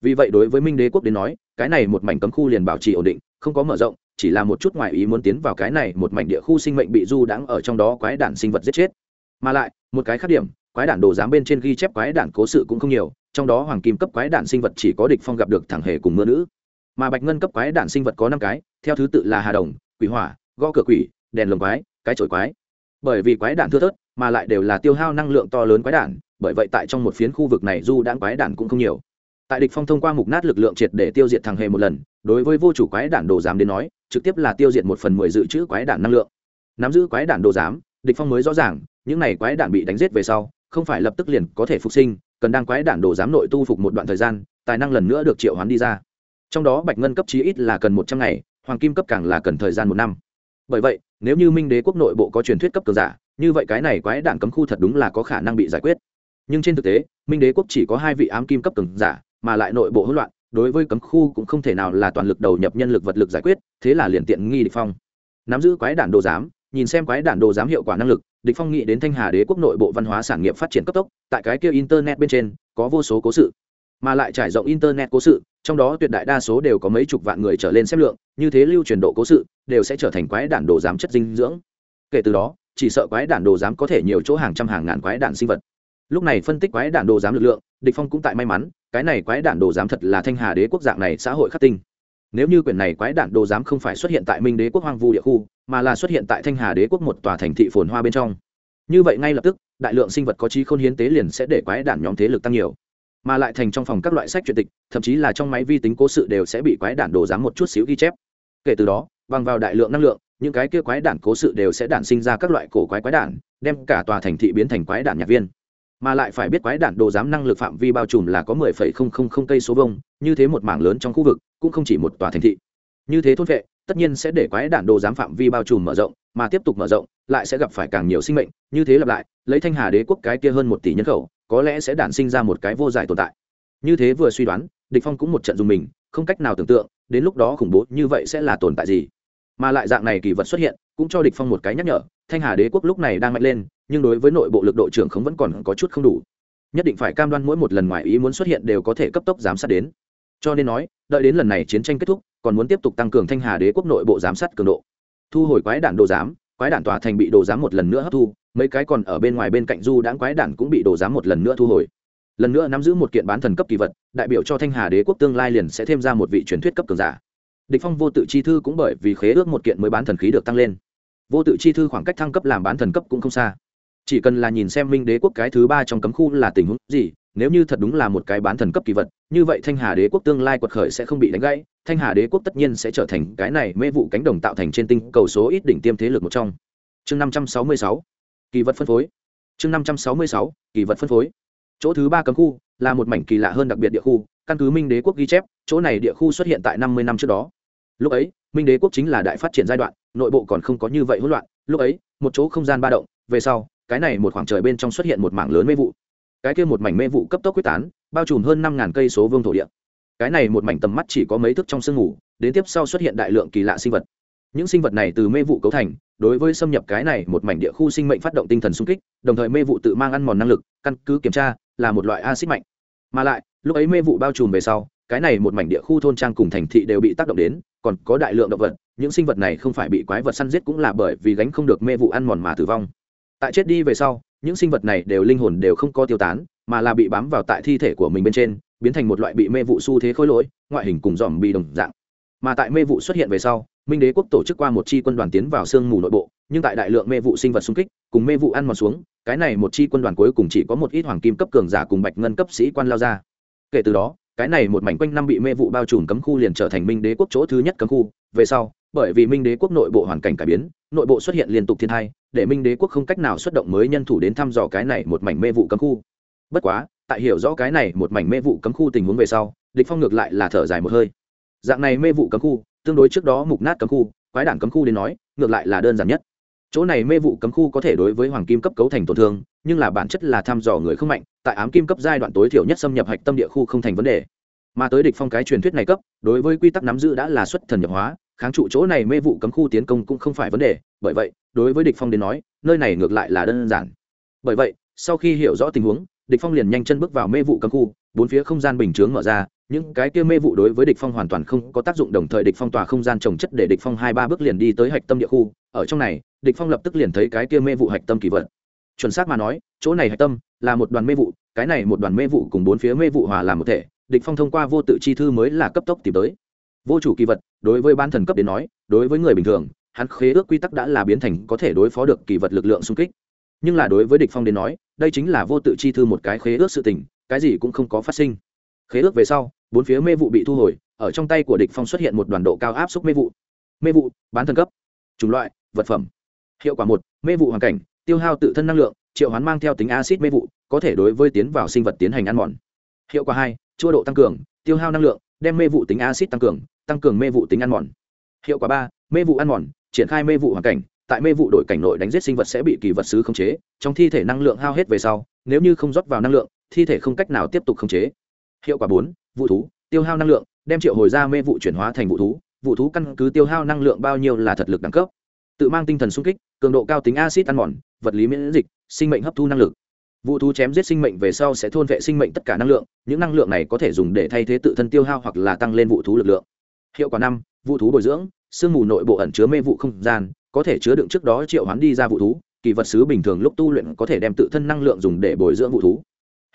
Vì vậy đối với minh đế quốc đến nói, cái này một mảnh cấm khu liền bảo trì ổn định, không có mở rộng chỉ là một chút ngoại ý muốn tiến vào cái này một mảnh địa khu sinh mệnh bị du đãng ở trong đó quái đản sinh vật giết chết. Mà lại, một cái khác điểm, quái đản đồ giám bên trên ghi chép quái đản cố sự cũng không nhiều, trong đó hoàng kim cấp quái đản sinh vật chỉ có địch phong gặp được thẳng hề cùng mưa nữ. Mà bạch ngân cấp quái đản sinh vật có năm cái, theo thứ tự là hà đồng, quỷ hỏa, gõ cửa quỷ, đèn lồng quái, cái chổi quái. Bởi vì quái đản thưa thớt, mà lại đều là tiêu hao năng lượng to lớn quái đản, bởi vậy tại trong một phiến khu vực này du đãng quái đản cũng không nhiều tại địch phong thông qua mục nát lực lượng triệt để tiêu diệt thằng hề một lần, đối với vô chủ quái đản đồ giám đến nói, trực tiếp là tiêu diệt một phần mười dự trữ quái đản năng lượng. Nắm giữ quái đản đồ giám, địch phong mới rõ ràng, những này quái đản bị đánh giết về sau, không phải lập tức liền có thể phục sinh, cần đang quái đản đồ giám nội tu phục một đoạn thời gian, tài năng lần nữa được triệu hoán đi ra. Trong đó bạch ngân cấp chí ít là cần một trăm ngày, hoàng kim cấp càng là cần thời gian một năm. Bởi vậy, nếu như minh đế quốc nội bộ có truyền thuyết cấp cường giả, như vậy cái này quái đản cấm khu thật đúng là có khả năng bị giải quyết. Nhưng trên thực tế, minh đế quốc chỉ có hai vị ám kim cấp cường giả mà lại nội bộ hỗn loạn, đối với cấm khu cũng không thể nào là toàn lực đầu nhập nhân lực vật lực giải quyết, thế là liền tiện nghi địch phong. Nắm giữ quái đản đồ giám, nhìn xem quái đản đồ giám hiệu quả năng lực, địch phong nghĩ đến thanh hà đế quốc nội bộ văn hóa sản nghiệp phát triển cấp tốc, tại cái kia internet bên trên, có vô số cố sự. Mà lại trải rộng internet cố sự, trong đó tuyệt đại đa số đều có mấy chục vạn người trở lên xem lượng, như thế lưu truyền độ cố sự, đều sẽ trở thành quái đản đồ giám chất dinh dưỡng. Kể từ đó, chỉ sợ quái đản đồ giám có thể nhiều chỗ hàng trăm hàng ngàn quái đản sinh vật lúc này phân tích quái đản đồ giám lực lượng, địch phong cũng tại may mắn, cái này quái đản đồ giám thật là thanh hà đế quốc dạng này xã hội khắc tinh. Nếu như quyển này quái đản đồ giám không phải xuất hiện tại minh đế quốc hoang vu địa khu, mà là xuất hiện tại thanh hà đế quốc một tòa thành thị phồn hoa bên trong. Như vậy ngay lập tức, đại lượng sinh vật có trí khôn hiến tế liền sẽ để quái đản nhóm thế lực tăng nhiều. Mà lại thành trong phòng các loại sách truyện tịch, thậm chí là trong máy vi tính cố sự đều sẽ bị quái đản đồ giám một chút xíu ghi chép. Kể từ đó, bằng vào đại lượng năng lượng, những cái kia quái đản cố sự đều sẽ đản sinh ra các loại cổ quái quái đản, đem cả tòa thành thị biến thành quái đản nhạc viên mà lại phải biết quái đản đồ giám năng lực phạm vi bao trùm là có mười phẩy không không không cây số vông như thế một mảng lớn trong khu vực cũng không chỉ một tòa thành thị. Như thế thôn vệ, tất nhiên sẽ để quái đản đồ giám phạm vi bao trùm mở rộng, mà tiếp tục mở rộng, lại sẽ gặp phải càng nhiều sinh mệnh, như thế lặp lại, lấy thanh hà đế quốc cái kia hơn một tỷ nhân khẩu, có lẽ sẽ đản sinh ra một cái vô giải tồn tại. Như thế vừa suy đoán, địch phong cũng một trận dùng mình, không cách nào tưởng tượng, đến lúc đó khủng bố như vậy sẽ là tồn tại gì. Mà lại dạng này kỳ vật xuất hiện, cũng cho địch phong một cái nhắc nhở, thanh hà đế quốc lúc này đang mạnh lên nhưng đối với nội bộ lực độ trưởng không vẫn còn có chút không đủ. Nhất định phải cam đoan mỗi một lần ngoài ý muốn xuất hiện đều có thể cấp tốc giám sát đến. Cho nên nói, đợi đến lần này chiến tranh kết thúc, còn muốn tiếp tục tăng cường thanh hà đế quốc nội bộ giám sát cường độ. Thu hồi quái đản đồ giám, quái đản tòa thành bị đồ giám một lần nữa hấp thu, mấy cái còn ở bên ngoài bên cạnh du đãng quái đản cũng bị đồ giám một lần nữa thu hồi. Lần nữa nắm giữ một kiện bán thần cấp kỳ vật, đại biểu cho thanh hà đế quốc tương lai liền sẽ thêm ra một vị truyền thuyết cấp cường giả. Địch phong vô tự chi thư cũng bởi vì khế ước một kiện mới bán thần khí được tăng lên. Vô tự chi thư khoảng cách thăng cấp làm bán thần cấp cũng không xa chỉ cần là nhìn xem minh đế quốc cái thứ ba trong cấm khu là tình huống gì, nếu như thật đúng là một cái bán thần cấp kỳ vật, như vậy thanh hà đế quốc tương lai quật khởi sẽ không bị đánh gãy, thanh hà đế quốc tất nhiên sẽ trở thành cái này mê vụ cánh đồng tạo thành trên tinh cầu số ít đỉnh tiêm thế lực một trong. Chương năm trăm sáu mươi sáu, kỳ vật phân phối. Chương năm trăm sáu mươi sáu, kỳ vật phân phối. Chỗ thứ ba cấm khu là một mảnh kỳ lạ hơn đặc biệt địa khu, căn cứ minh đế quốc ghi chép, chỗ này địa khu xuất hiện tại năm mươi năm trước đó. Lúc ấy, minh đế quốc chính là đại phát triển giai đoạn, nội bộ còn không có như vậy hỗn loạn. Lúc ấy, một chỗ không gian ba động, về sau cái này một khoảng trời bên trong xuất hiện một mảng lớn mê vụ. Cái kia một mảnh mê vụ cấp tốc quyết tán, bao trùm hơn năm ngàn cây số vương thổ địa. Cái này một mảnh tầm mắt chỉ có mấy thước trong sương ngủ đến tiếp sau xuất hiện đại lượng kỳ lạ sinh vật. Những sinh vật này từ mê vụ cấu thành, đối với xâm nhập cái này một mảnh địa khu sinh mệnh phát động tinh thần sung kích, đồng thời mê vụ tự mang ăn mòn năng lực, căn cứ kiểm tra, là một loại acid mạnh. Mà lại, lúc ấy mê vụ bao trùm về sau, cái này một mảnh địa khu thôn trang cùng thành thị đều bị tác động đến, còn có đại lượng động vật, những sinh vật này không phải bị quái vật săn giết cũng là bởi vì gánh không được mê vụ ăn mòn mà tử vong tại chết đi về sau, những sinh vật này đều linh hồn đều không có tiêu tán, mà là bị bám vào tại thi thể của mình bên trên, biến thành một loại bị mê vụ xu thế khối lỗi, ngoại hình cùng dòm bị đồng dạng. Mà tại mê vụ xuất hiện về sau, minh đế quốc tổ chức qua một chi quân đoàn tiến vào sương mù nội bộ, nhưng tại đại lượng mê vụ sinh vật xung kích, cùng mê vụ ăn mòn xuống, cái này một chi quân đoàn cuối cùng chỉ có một ít hoàng kim cấp cường giả cùng bạch ngân cấp sĩ quan lao ra. Kể từ đó, cái này một mảnh quanh năm bị mê vụ bao trùm cấm khu liền trở thành minh đế quốc chỗ thứ nhất cấm khu. Về sau bởi vì minh đế quốc nội bộ hoàn cảnh cải biến, nội bộ xuất hiện liên tục thiên thai để minh đế quốc không cách nào xuất động mới nhân thủ đến thăm dò cái này một mảnh mê vụ cấm khu. Bất quá, tại hiểu rõ cái này một mảnh mê vụ cấm khu tình huống về sau, địch phong ngược lại là thở dài một hơi. Dạng này mê vụ cấm khu, tương đối trước đó mục nát cấm khu, quái đản cấm khu đến nói, ngược lại là đơn giản nhất. Chỗ này mê vụ cấm khu có thể đối với hoàng kim cấp cấu thành tổn thương, nhưng là bản chất là thăm dò người không mạnh, tại ám kim cấp giai đoạn tối thiểu nhất xâm nhập hạch tâm địa khu không thành vấn đề. Mà tới địch phong cái truyền thuyết này cấp, đối với quy tắc nắm giữ đã là xuất thần nhập hóa kháng trụ chỗ này mê vụ cấm khu tiến công cũng không phải vấn đề, bởi vậy, đối với địch phong đến nói, nơi này ngược lại là đơn giản. Bởi vậy, sau khi hiểu rõ tình huống, địch phong liền nhanh chân bước vào mê vụ cấm khu, bốn phía không gian bình chướng mở ra, những cái kia mê vụ đối với địch phong hoàn toàn không có tác dụng, đồng thời địch phong tỏa không gian trồng chất để địch phong hai ba bước liền đi tới hạch tâm địa khu. Ở trong này, địch phong lập tức liền thấy cái kia mê vụ hạch tâm kỳ vật. Chuẩn xác mà nói, chỗ này hạch tâm là một đoàn mê vụ, cái này một đoàn mê vụ cùng bốn phía mê vụ hòa làm một thể, địch phong thông qua vô tự chi thư mới là cấp tốc tìm tới vô chủ kỳ vật, đối với ban thần cấp đến nói, đối với người bình thường, hắn khế ước quy tắc đã là biến thành có thể đối phó được kỳ vật lực lượng xung kích. Nhưng là đối với địch phong đến nói, đây chính là vô tự chi thư một cái khế ước sự tình, cái gì cũng không có phát sinh. Khế ước về sau, bốn phía mê vụ bị thu hồi, ở trong tay của địch phong xuất hiện một đoàn độ cao áp xúc mê vụ. Mê vụ, bán thần cấp, chủng loại, vật phẩm. Hiệu quả một, mê vụ hoàn cảnh, tiêu hao tự thân năng lượng, triệu hoán mang theo tính axit mê vụ, có thể đối với tiến vào sinh vật tiến hành ăn mòn. Hiệu quả hai, chua độ tăng cường, tiêu hao năng lượng đem mê vụ tính axit tăng cường tăng cường mê vụ tính ăn mòn. Hiệu quả ba, mê vụ ăn mòn, triển khai mê vụ hoàn cảnh. Tại mê vụ đổi cảnh nội đánh giết sinh vật sẽ bị kỳ vật sứ khống chế, trong thi thể năng lượng hao hết về sau, nếu như không rót vào năng lượng, thi thể không cách nào tiếp tục khống chế. Hiệu quả bốn, vụ thú, tiêu hao năng lượng, đem triệu hồi ra mê vụ chuyển hóa thành vụ thú. Vụ thú căn cứ tiêu hao năng lượng bao nhiêu là thật lực đẳng cấp. Tự mang tinh thần sung kích, cường độ cao tính acid ăn mòn, vật lý miễn dịch, sinh mệnh hấp thu năng lực vụ thú chém giết sinh mệnh về sau sẽ thôn vệ sinh mệnh tất cả năng lượng, những năng lượng này có thể dùng để thay thế tự thân tiêu hao hoặc là tăng lên vụ thú lực lượng. Hiệu quả năm vụ thú bồi dưỡng, sương mù nội bộ ẩn chứa mê vụ không gian, có thể chứa đựng trước đó triệu hoán đi ra vụ thú, kỳ vật sứ bình thường lúc tu luyện có thể đem tự thân năng lượng dùng để bồi dưỡng vụ thú.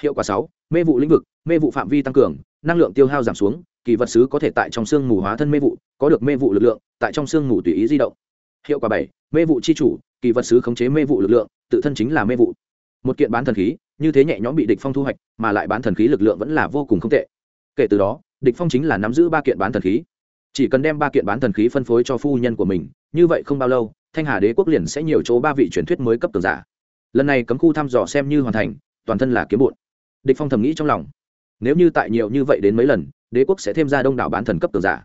Hiệu quả sáu, mê vụ lĩnh vực, mê vụ phạm vi tăng cường, năng lượng tiêu hao giảm xuống, kỳ vật sứ có thể tại trong sương mù hóa thân mê vụ, có được mê vụ lực lượng, tại trong sương mù tùy ý di động. Hiệu quả bảy, mê vụ c h i chủ, kỳ vật sứ khống chế mê vụ lực lượng, tự thân chính là mê vụ một kiện bán thần khí, như thế nhẹ nhõm bị địch phong thu hoạch, mà lại bán thần khí lực lượng vẫn là vô cùng không tệ. Kể từ đó, địch phong chính là nắm giữ ba kiện bán thần khí. Chỉ cần đem ba kiện bán thần khí phân phối cho phu nhân của mình, như vậy không bao lâu, thanh hà đế quốc liền sẽ nhiều chỗ ba vị truyền thuyết mới cấp tường giả. Lần này cấm khu thăm dò xem như hoàn thành, toàn thân là kiếm bụn. Địch phong thầm nghĩ trong lòng. Nếu như tại nhiều như vậy đến mấy lần, đế quốc sẽ thêm ra đông đảo bán thần cấp tường giả.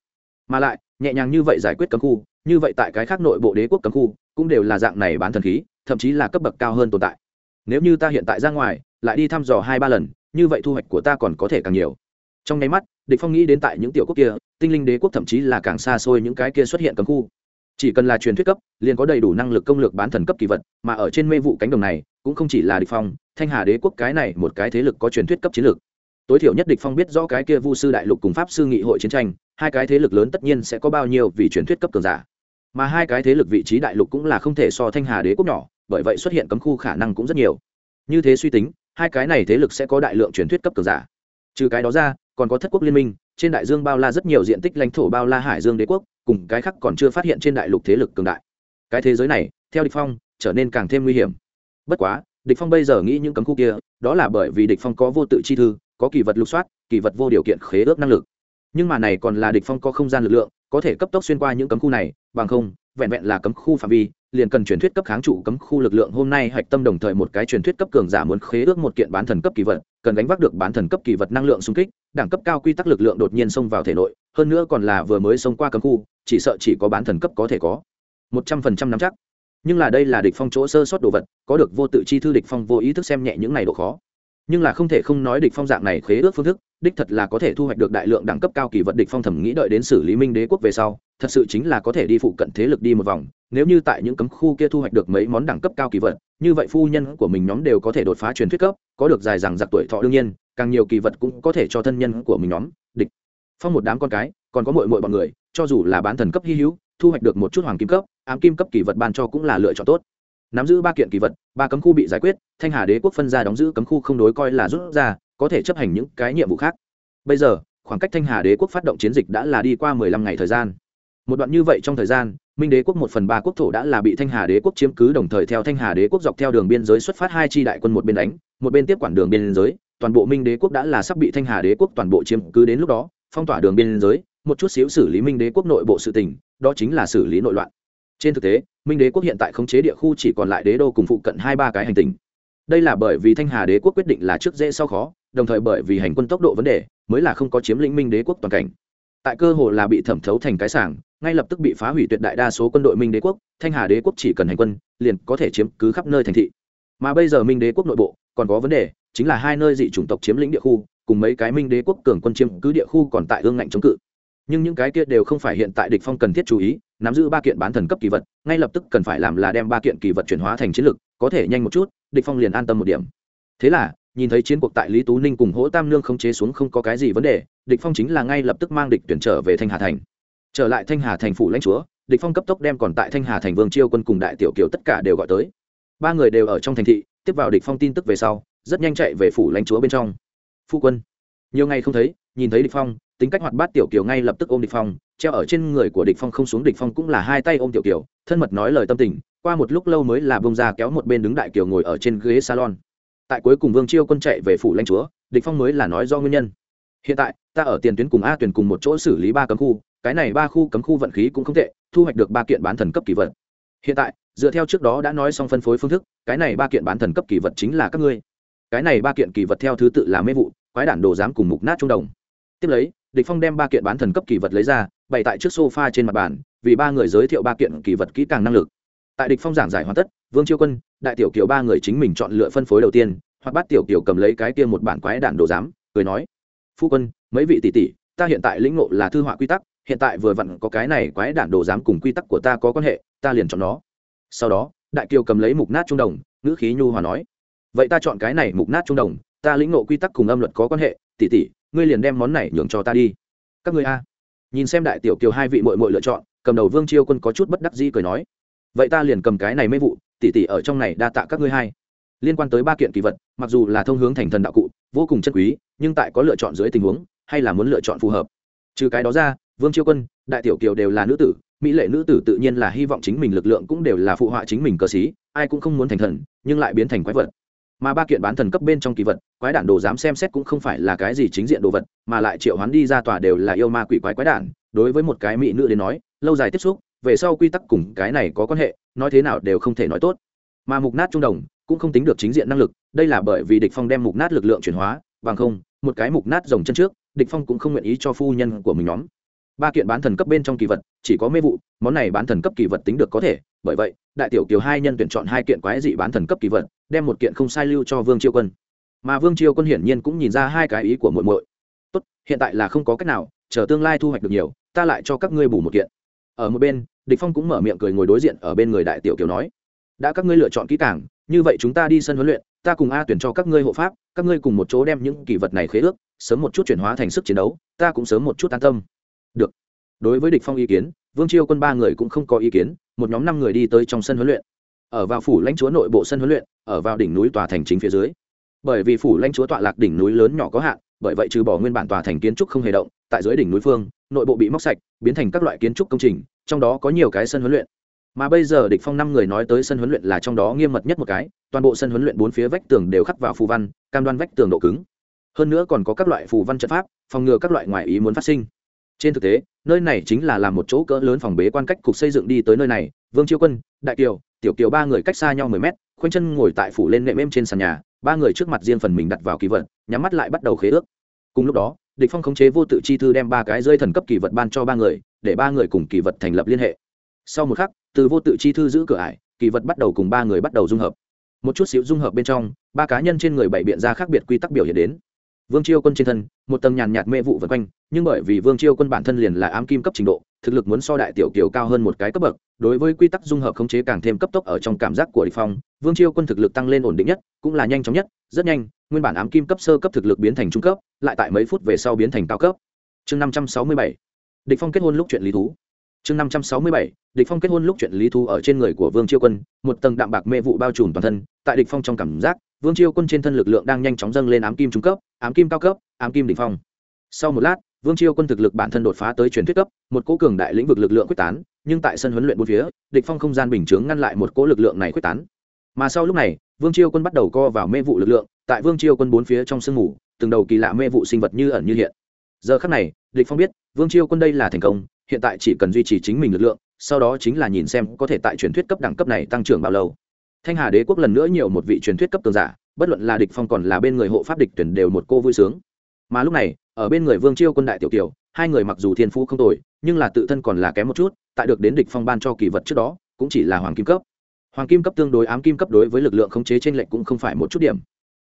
Mà lại, nhẹ nhàng như vậy giải quyết cấm khu, như vậy tại cái khác nội bộ đế quốc cấm khu, cũng đều là dạng này bán thần khí, thậm chí là cấp bậc cao hơn tồn tại nếu như ta hiện tại ra ngoài, lại đi thăm dò hai ba lần, như vậy thu hoạch của ta còn có thể càng nhiều. Trong nháy mắt, địch phong nghĩ đến tại những tiểu quốc kia, tinh linh đế quốc thậm chí là càng xa xôi những cái kia xuất hiện cấm khu. Chỉ cần là truyền thuyết cấp, liền có đầy đủ năng lực công lược bán thần cấp kỳ vật, mà ở trên mê vụ cánh đồng này, cũng không chỉ là địch phong, thanh hà đế quốc cái này một cái thế lực có truyền thuyết cấp chiến lược. Tối thiểu nhất địch phong biết rõ cái kia vu sư đại lục cùng pháp sư nghị hội chiến tranh, hai cái thế lực lớn tất nhiên sẽ có bao nhiêu vì truyền thuyết cấp cường giả. Mà hai cái thế lực vị trí đại lục cũng là không thể so thanh hà đế quốc nhỏ bởi vậy xuất hiện cấm khu khả năng cũng rất nhiều. Như thế suy tính, hai cái này thế lực sẽ có đại lượng truyền thuyết cấp cường giả. Trừ cái đó ra, còn có thất quốc liên minh, trên đại dương bao la rất nhiều diện tích lãnh thổ bao la hải dương đế quốc, cùng cái khác còn chưa phát hiện trên đại lục thế lực cường đại. Cái thế giới này, theo địch phong, trở nên càng thêm nguy hiểm. Bất quá, địch phong bây giờ nghĩ những cấm khu kia, đó là bởi vì địch phong có vô tự chi thư, có kỳ vật lục soát, kỳ vật vô điều kiện khế ước năng lực. Nhưng mà này còn là địch phong có không gian lực lượng, có thể cấp tốc xuyên qua những cấm khu này, bằng không vẹn vẹn là cấm khu phạm vi, liền cần truyền thuyết cấp kháng trụ cấm khu lực lượng hôm nay hạch tâm đồng thời một cái truyền thuyết cấp cường giả muốn khế ước một kiện bán thần cấp kỳ vật, cần đánh vác được bán thần cấp kỳ vật năng lượng xung kích, đẳng cấp cao quy tắc lực lượng đột nhiên xông vào thể nội, hơn nữa còn là vừa mới xông qua cấm khu, chỉ sợ chỉ có bán thần cấp có thể có. Một trăm phần trăm nắm chắc. Nhưng là đây là địch phong chỗ sơ sót đồ vật, có được vô tự chi thư địch phong vô ý thức xem nhẹ những này độ khó nhưng là không thể không nói địch phong dạng này khế ước phương thức, đích thật là có thể thu hoạch được đại lượng đẳng cấp cao kỳ vật địch phong thẩm nghĩ đợi đến xử lý minh đế quốc về sau, thật sự chính là có thể đi phụ cận thế lực đi một vòng, nếu như tại những cấm khu kia thu hoạch được mấy món đẳng cấp cao kỳ vật, như vậy phu nhân của mình nhóm đều có thể đột phá truyền thuyết cấp, có được dài rằng giặc tuổi thọ đương nhiên, càng nhiều kỳ vật cũng có thể cho thân nhân của mình nhóm, địch phong một đám con cái, còn có muội muội bọn người, cho dù là bán thần cấp hy hữu, thu hoạch được một chút hoàng kim cấp, ám kim cấp kỳ vật ban cho cũng là lựa chọn tốt nắm giữ ba kiện kỳ vật, ba cấm khu bị giải quyết, thanh hà đế quốc phân ra đóng giữ cấm khu không đối coi là rút ra, có thể chấp hành những cái nhiệm vụ khác. Bây giờ, khoảng cách thanh hà đế quốc phát động chiến dịch đã là đi qua mười lăm ngày thời gian. Một đoạn như vậy trong thời gian, minh đế quốc một phần ba quốc thổ đã là bị thanh hà đế quốc chiếm cứ, đồng thời theo thanh hà đế quốc dọc theo đường biên giới xuất phát hai chi đại quân một bên đánh, một bên tiếp quản đường biên giới. Toàn bộ minh đế quốc đã là sắp bị thanh hà đế quốc toàn bộ chiếm cứ đến lúc đó, phong tỏa đường biên giới, một chút xíu xử lý minh đế quốc nội bộ sự tình, đó chính là xử lý nội loạn. Trên thực tế minh đế quốc hiện tại khống chế địa khu chỉ còn lại đế đô cùng phụ cận hai ba cái hành tinh. Đây là bởi vì thanh hà đế quốc quyết định là trước dễ sau khó, đồng thời bởi vì hành quân tốc độ vấn đề, mới là không có chiếm lĩnh minh đế quốc toàn cảnh. Tại cơ hồ là bị thẩm thấu thành cái sảng, ngay lập tức bị phá hủy tuyệt đại đa số quân đội minh đế quốc, thanh hà đế quốc chỉ cần hành quân, liền có thể chiếm cứ khắp nơi thành thị. Mà bây giờ minh đế quốc nội bộ, còn có vấn đề, chính là hai nơi dị chủng tộc chiếm lĩnh địa khu, cùng mấy cái minh đế quốc cường quân chiếm cứ địa khu còn tại hương ngạnh chống cự nhưng những cái kia đều không phải hiện tại địch phong cần thiết chú ý, nắm giữ ba kiện bán thần cấp kỳ vật, ngay lập tức cần phải làm là đem ba kiện kỳ vật chuyển hóa thành chiến lực, có thể nhanh một chút, địch phong liền an tâm một điểm. Thế là, nhìn thấy chiến cuộc tại lý tú ninh cùng hỗ tam nương không chế xuống không có cái gì vấn đề, địch phong chính là ngay lập tức mang địch tuyển trở về thanh hà thành. Trở lại thanh hà thành phủ lãnh chúa, địch phong cấp tốc đem còn tại thanh hà thành vương chiêu quân cùng đại tiểu kiều tất cả đều gọi tới. Ba người đều ở trong thành thị, tiếp vào địch phong tin tức về sau, rất nhanh chạy về phủ lãnh chúa bên trong. Phu quân, nhiều ngày không thấy, nhìn thấy địch phong tính cách hoạt bát tiểu kiều ngay lập tức ôm địch phong, treo ở trên người của địch phong không xuống địch phong cũng là hai tay ôm tiểu kiều, thân mật nói lời tâm tình, qua một lúc lâu mới là bông ra kéo một bên đứng đại kiều ngồi ở trên ghế salon. Tại cuối cùng vương chiêu quân chạy về phủ lãnh chúa, địch phong mới là nói do nguyên nhân. Hiện tại, ta ở tiền tuyến cùng a tuyển cùng một chỗ xử lý ba cấm khu, cái này ba khu cấm khu vận khí cũng không tệ, thu hoạch được ba kiện bán thần cấp kỳ vật. Hiện tại, dựa theo trước đó đã nói xong phân phối phương thức, cái này ba kiện bán thần cấp kỳ vật chính là các ngươi. Cái này ba kiện kỳ vật theo thứ tự là mê vụ, quái đản đồ giám cùng mục nát trung đồng. Tiếp lấy địch phong đem ba kiện bán thần cấp kỳ vật lấy ra, bày tại trước sofa trên mặt bàn, vì ba người giới thiệu ba kiện kỳ vật kỹ càng năng lực. Tại địch phong giảng giải hoàn tất, vương chiêu quân, đại tiểu kiều ba người chính mình chọn lựa phân phối đầu tiên, hoặc bắt tiểu kiều cầm lấy cái kia một bản quái đản đồ giám, cười nói, phu quân, mấy vị tỷ tỷ, ta hiện tại lĩnh ngộ là thư họa quy tắc, hiện tại vừa vặn có cái này quái đản đồ giám cùng quy tắc của ta có quan hệ, ta liền chọn nó. Sau đó, đại kiều cầm lấy mục nát trung đồng, ngữ khí nhu hòa nói, vậy ta chọn cái này mục nát trung đồng, ta lĩnh ngộ quy tắc cùng âm luật có quan hệ, tỷ tỷ ngươi liền đem món này nhường cho ta đi. Các ngươi a. Nhìn xem đại tiểu kiều hai vị mội mội lựa chọn, cầm đầu vương chiêu quân có chút bất đắc dĩ cười nói. Vậy ta liền cầm cái này mê vụ tỷ tỷ ở trong này đa tạ các ngươi hai. Liên quan tới ba kiện kỳ vật, mặc dù là thông hướng thành thần đạo cụ, vô cùng chân quý, nhưng tại có lựa chọn dưới tình huống, hay là muốn lựa chọn phù hợp. Trừ cái đó ra, vương chiêu quân, đại tiểu kiều đều là nữ tử, mỹ lệ nữ tử tự nhiên là hy vọng chính mình lực lượng cũng đều là phụ họa chính mình cơ sĩ, ai cũng không muốn thành thần, nhưng lại biến thành quái vật mà ba kiện bán thần cấp bên trong kỳ vật, quái đản đồ dám xem xét cũng không phải là cái gì chính diện đồ vật, mà lại triệu hoán đi ra tòa đều là yêu ma quỷ quái quái đản. Đối với một cái mỹ nữ đến nói, lâu dài tiếp xúc, về sau quy tắc cùng cái này có quan hệ, nói thế nào đều không thể nói tốt. Mà mục nát trung đồng, cũng không tính được chính diện năng lực, đây là bởi vì địch phong đem mục nát lực lượng chuyển hóa, bằng không, một cái mục nát rồng chân trước, địch phong cũng không nguyện ý cho phu nhân của mình nhóm. Ba kiện bán thần cấp bên trong kỳ vật, chỉ có mê vụ, món này bán thần cấp kỳ vật tính được có thể. Bởi vậy, đại tiểu kiều hai nhân tuyển chọn hai kiện quái dị bán thần cấp kỳ vật đem một kiện không sai lưu cho vương chiêu quân. Mà vương chiêu quân hiển nhiên cũng nhìn ra hai cái ý của muội muội. Tốt, hiện tại là không có cách nào, chờ tương lai thu hoạch được nhiều, ta lại cho các ngươi bù một kiện. Ở một bên, địch phong cũng mở miệng cười ngồi đối diện ở bên người đại tiểu kiều nói, đã các ngươi lựa chọn kỹ càng, như vậy chúng ta đi sân huấn luyện, ta cùng a tuyển cho các ngươi hộ pháp, các ngươi cùng một chỗ đem những kỳ vật này khế ước, sớm một chút chuyển hóa thành sức chiến đấu, ta cũng sớm một chút an tâm. Được. Đối với địch phong ý kiến, vương chiêu quân ba người cũng không có ý kiến, một nhóm năm người đi tới trong sân huấn luyện ở vào phủ lãnh chúa nội bộ sân huấn luyện, ở vào đỉnh núi tòa thành chính phía dưới. Bởi vì phủ lãnh chúa tọa lạc đỉnh núi lớn nhỏ có hạn, bởi vậy trừ bỏ nguyên bản tòa thành kiến trúc không hề động, tại dưới đỉnh núi phương, nội bộ bị móc sạch, biến thành các loại kiến trúc công trình, trong đó có nhiều cái sân huấn luyện. Mà bây giờ địch phong năm người nói tới sân huấn luyện là trong đó nghiêm mật nhất một cái, toàn bộ sân huấn luyện bốn phía vách tường đều khắc vào phù văn, cam đoan vách tường độ cứng. Hơn nữa còn có các loại phù văn trận pháp, phòng ngừa các loại ngoại ý muốn phát sinh. Trên thực tế, nơi này chính là làm một chỗ cỡ lớn phòng bế quan cách cục xây dựng đi tới nơi này, vương chiêu quân, đại kiều tiểu kiều ba người cách xa nhau mười mét, khoanh chân ngồi tại phủ lên nệm êm trên sàn nhà, ba người trước mặt riêng phần mình đặt vào kỳ vật, nhắm mắt lại bắt đầu khế ước. Cùng lúc đó, địch phong khống chế vô tự chi thư đem ba cái rơi thần cấp kỳ vật ban cho ba người, để ba người cùng kỳ vật thành lập liên hệ. Sau một khắc, từ vô tự chi thư giữ cửa ải, kỳ vật bắt đầu cùng ba người bắt đầu dung hợp. Một chút xíu dung hợp bên trong, ba cá nhân trên người bảy biện ra khác biệt quy tắc biểu hiện đến vương chiêu quân trên thân, một tầng nhàn nhạt mê vụ vân quanh, nhưng bởi vì vương chiêu quân bản thân liền là ám kim cấp trình độ, thực lực muốn so đại tiểu kiều cao hơn một cái cấp bậc, đối với quy tắc dung hợp khống chế càng thêm cấp tốc ở trong cảm giác của địch phong, vương chiêu quân thực lực tăng lên ổn định nhất, cũng là nhanh chóng nhất, rất nhanh, nguyên bản ám kim cấp sơ cấp thực lực biến thành trung cấp, lại tại mấy phút về sau biến thành cao cấp. Chương năm trăm sáu mươi bảy. Địch phong kết hôn lúc chuyện lý thú. Chương năm trăm sáu mươi bảy. Địch phong kết hôn lúc chuyện lý thú ở trên người của vương chiêu quân, một tầng đạm bạc mê vụ bao trùm toàn thân, tại địch phong trong cảm giác vương chiêu quân trên thân lực lượng đang nhanh chóng dâng lên ám kim trung cấp, ám kim cao cấp, ám kim đỉnh phong. Sau một lát, vương chiêu quân thực lực bản thân đột phá tới truyền thuyết cấp, một cỗ cường đại lĩnh vực lực lượng quyết tán, nhưng tại sân huấn luyện bốn phía, địch phong không gian bình chướng ngăn lại một cỗ lực lượng này quyết tán. Mà sau lúc này, vương chiêu quân bắt đầu co vào mê vụ lực lượng, tại vương chiêu quân bốn phía trong sương mù, từng đầu kỳ lạ mê vụ sinh vật như ẩn như hiện. Giờ khắc này, địch phong biết, vương chiêu quân đây là thành công, hiện tại chỉ cần duy trì chính mình lực lượng, sau đó chính là nhìn xem có thể tại truyền thuyết cấp đẳng cấp này tăng trưởng bao lâu thanh hà đế quốc lần nữa nhiều một vị truyền thuyết cấp cường giả bất luận là địch phong còn là bên người hộ pháp địch tuyển đều một cô vui sướng. Mà lúc này ở bên người vương chiêu quân đại tiểu tiểu, hai người mặc dù thiên phú không tồi nhưng là tự thân còn là kém một chút tại được đến địch phong ban cho kỳ vật trước đó cũng chỉ là hoàng kim cấp. Hoàng kim cấp tương đối ám kim cấp đối với lực lượng khống chế trên lệnh cũng không phải một chút điểm.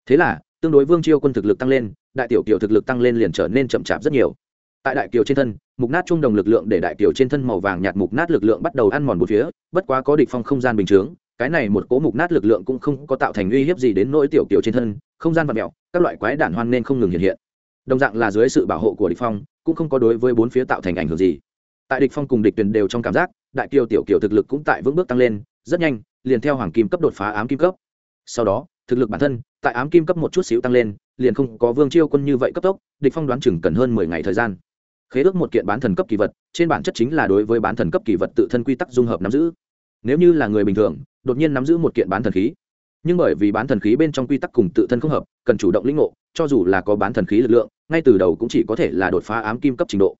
Thế là tương đối vương chiêu quân thực lực tăng lên đại tiểu kiều thực lực tăng lên liền trở nên chậm chạp rất nhiều. Tại đại kiều trên thân mục nát trung đồng lực lượng để đại kiều trên thân màu vàng nhạt mục nát lực lượng bắt đầu ăn mòn một phía bất quá có địch phong không gian bình chướng cái này một cố mục nát lực lượng cũng không có tạo thành uy hiếp gì đến nỗi tiểu kiểu trên thân, không gian vật mèo, các loại quái đản hoan nên không ngừng hiện hiện. Đồng dạng là dưới sự bảo hộ của địch phong, cũng không có đối với bốn phía tạo thành ảnh hưởng gì. Tại địch phong cùng địch tuyển đều trong cảm giác, đại kiều tiểu kiều thực lực cũng tại vững bước tăng lên, rất nhanh, liền theo hoàng kim cấp đột phá ám kim cấp. Sau đó, thực lực bản thân, tại ám kim cấp một chút xíu tăng lên, liền không có vương chiêu quân như vậy cấp tốc, địch phong đoán chừng cần hơn mười ngày thời gian. Khế ước một kiện bán thần cấp kỳ vật, trên bản chất chính là đối với bán thần cấp kỳ vật tự thân quy tắc dung hợp nắm giữ nếu như là người bình thường, đột nhiên nắm giữ một kiện bán thần khí. Nhưng bởi vì bán thần khí bên trong quy tắc cùng tự thân không hợp, cần chủ động lĩnh ngộ, cho dù là có bán thần khí lực lượng, ngay từ đầu cũng chỉ có thể là đột phá ám kim cấp trình độ.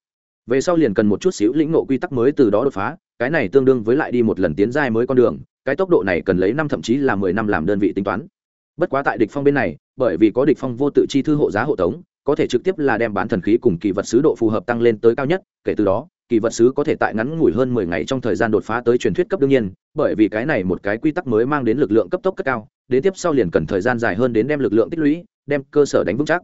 Về sau liền cần một chút xíu lĩnh ngộ quy tắc mới từ đó đột phá, cái này tương đương với lại đi một lần tiến giai mới con đường, cái tốc độ này cần lấy năm thậm chí là mười năm làm đơn vị tính toán. Bất quá tại địch phong bên này, bởi vì có địch phong vô tự chi thư hộ giá hộ tống, có thể trực tiếp là đem bán thần khí cùng kỳ vật sứ độ phù hợp tăng lên tới cao nhất, kể từ đó kỳ vật sứ có thể tại ngắn ngủi hơn mười ngày trong thời gian đột phá tới truyền thuyết cấp đương nhiên, bởi vì cái này một cái quy tắc mới mang đến lực lượng cấp tốc cấp cao, đến tiếp sau liền cần thời gian dài hơn đến đem lực lượng tích lũy, đem cơ sở đánh vững chắc.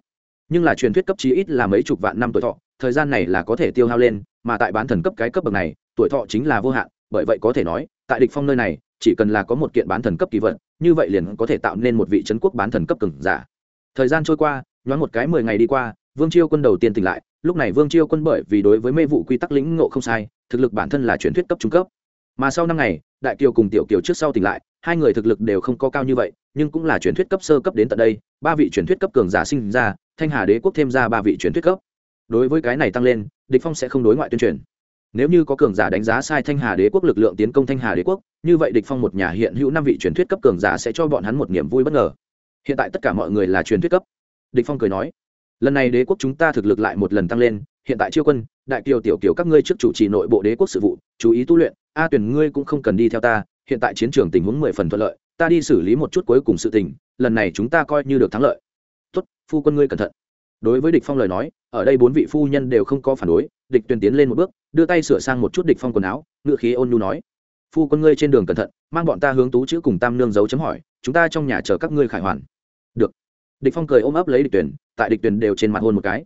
Nhưng là truyền thuyết cấp chí ít là mấy chục vạn năm tuổi thọ, thời gian này là có thể tiêu hao lên, mà tại bán thần cấp cái cấp bậc này, tuổi thọ chính là vô hạn, bởi vậy có thể nói, tại địch phong nơi này, chỉ cần là có một kiện bán thần cấp kỳ vật, như vậy liền có thể tạo nên một vị trấn quốc bán thần cấp cường giả. Thời gian trôi qua, nhoáng một cái mười ngày đi qua, vương chiêu quân đầu tiên tỉnh lại lúc này vương chiêu quân bởi vì đối với mê vụ quy tắc lĩnh ngộ không sai, thực lực bản thân là truyền thuyết cấp trung cấp. Mà sau năm ngày, đại kiều cùng tiểu kiều trước sau tỉnh lại, hai người thực lực đều không có cao như vậy, nhưng cũng là truyền thuyết cấp sơ cấp đến tận đây, ba vị truyền thuyết cấp cường giả sinh ra, thanh hà đế quốc thêm ra ba vị truyền thuyết cấp. Đối với cái này tăng lên, địch phong sẽ không đối ngoại tuyên truyền. Nếu như có cường giả đánh giá sai thanh hà đế quốc lực lượng tiến công thanh hà đế quốc, như vậy địch phong một nhà hiện hữu năm vị truyền thuyết cấp cường giả sẽ cho bọn hắn một niềm vui bất ngờ. Hiện tại tất cả mọi người là truyền thuyết cấp. Địch phong cười nói lần này đế quốc chúng ta thực lực lại một lần tăng lên, hiện tại chiêu quân, đại kiều tiểu kiều các ngươi trước chủ trì nội bộ đế quốc sự vụ, chú ý tu luyện, a tuyển ngươi cũng không cần đi theo ta, hiện tại chiến trường tình huống mười phần thuận lợi, ta đi xử lý một chút cuối cùng sự tình, lần này chúng ta coi như được thắng lợi. Tốt, phu quân ngươi cẩn thận. Đối với địch phong lời nói, ở đây bốn vị phu nhân đều không có phản đối, địch tuyển tiến lên một bước, đưa tay sửa sang một chút địch phong quần áo, ngựa khí ôn nhu nói. Phu quân ngươi trên đường cẩn thận, mang bọn ta hướng tú chữ cùng tam nương dấu chấm hỏi, chúng ta trong nhà chờ các ngươi khải hoàn. Được địch phong cười ôm ấp lấy địch tuyển, tại địch tuyển đều trên mặt hôn một cái.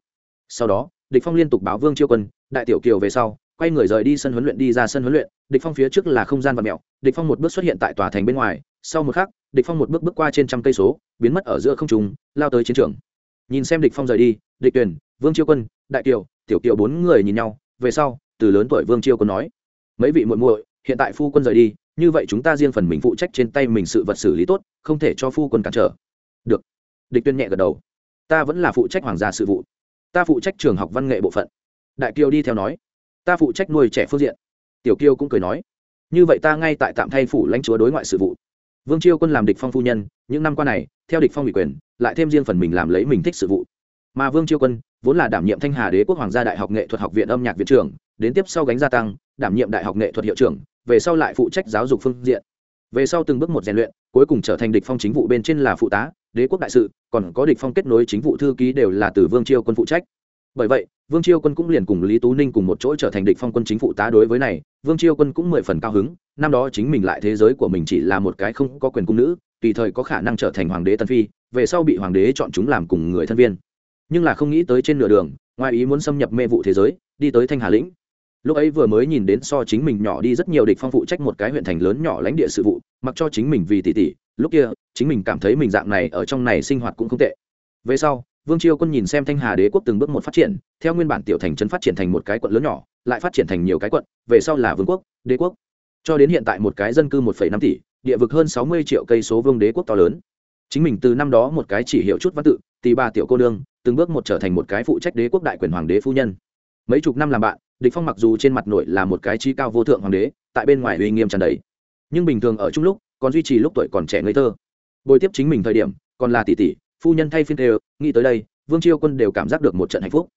Sau đó, địch phong liên tục báo vương chiêu quân, đại tiểu kiều về sau, quay người rời đi sân huấn luyện đi ra sân huấn luyện. Địch phong phía trước là không gian và mẹo, địch phong một bước xuất hiện tại tòa thành bên ngoài, sau một khắc, địch phong một bước bước qua trên trăm cây số, biến mất ở giữa không trung, lao tới chiến trường. Nhìn xem địch phong rời đi, địch tuyển, vương chiêu quân, đại kiều, tiểu kiều bốn người nhìn nhau, về sau, từ lớn tuổi vương chiêu quân nói, mấy vị muội muội, hiện tại phu quân rời đi, như vậy chúng ta riêng phần mình phụ trách trên tay mình sự vật xử lý tốt, không thể cho phu quân cản trở. Được địch tuyên nhẹ gật đầu. Ta vẫn là phụ trách hoàng gia sự vụ. Ta phụ trách trường học văn nghệ bộ phận. Đại kiều đi theo nói. Ta phụ trách nuôi trẻ phương diện. Tiểu kiều cũng cười nói. Như vậy ta ngay tại tạm thay phủ lãnh chúa đối ngoại sự vụ. Vương chiêu quân làm địch phong phu nhân, những năm qua này, theo địch phong ủy quyền, lại thêm riêng phần mình làm lấy mình thích sự vụ. Mà vương chiêu quân, vốn là đảm nhiệm thanh hà đế quốc hoàng gia đại học nghệ thuật học viện âm nhạc viện trưởng, đến tiếp sau gánh gia tăng, đảm nhiệm đại học nghệ thuật hiệu trưởng, về sau lại phụ trách giáo dục phương diện. Về sau từng bước một rèn luyện, cuối cùng trở thành địch phong chính vụ bên trên là phụ tá đế quốc đại sự, còn có địch phong kết nối chính vụ thư ký đều là từ vương chiêu quân phụ trách. Bởi vậy, vương chiêu quân cũng liền cùng lý tú ninh cùng một chỗ trở thành địch phong quân chính phụ tá đối với này, vương chiêu quân cũng mười phần cao hứng, năm đó chính mình lại thế giới của mình chỉ là một cái không có quyền cung nữ, tùy thời có khả năng trở thành hoàng đế tân phi, về sau bị hoàng đế chọn chúng làm cùng người thân viên. Nhưng là không nghĩ tới trên nửa đường, ngoài ý muốn xâm nhập mê vụ thế giới, đi tới thanh hà lĩnh. Lúc ấy vừa mới nhìn đến so chính mình nhỏ đi rất nhiều địch phong phụ trách một cái huyện thành lớn nhỏ lãnh địa sự vụ, mặc cho chính mình vì tỷ tỷ lúc kia, chính mình cảm thấy mình dạng này ở trong này sinh hoạt cũng không tệ. Về sau, vương chiêu quân nhìn xem thanh hà đế quốc từng bước một phát triển, theo nguyên bản tiểu thành trấn phát triển thành một cái quận lớn nhỏ, lại phát triển thành nhiều cái quận, về sau là vương quốc, đế quốc. Cho đến hiện tại một cái dân cư một năm tỷ, địa vực hơn sáu mươi triệu cây số vương đế quốc to lớn. Chính mình từ năm đó một cái chỉ hiệu chút văn tự tì ba tiểu cô đương từng bước một trở thành một cái phụ trách đế quốc đại quyền hoàng đế phu nhân. Mấy chục năm làm bạn, địch phong mặc dù trên mặt nội là một cái trí cao vô thượng hoàng đế, tại bên ngoài uy nghiêm tràn đầy. Nhưng bình thường ở chung lúc còn duy trì lúc tuổi còn trẻ ngây thơ. Bồi tiếp chính mình thời điểm, còn là tỷ tỷ, phu nhân thay phiên đều, nghĩ tới đây, vương chiêu quân đều cảm giác được một trận hạnh phúc.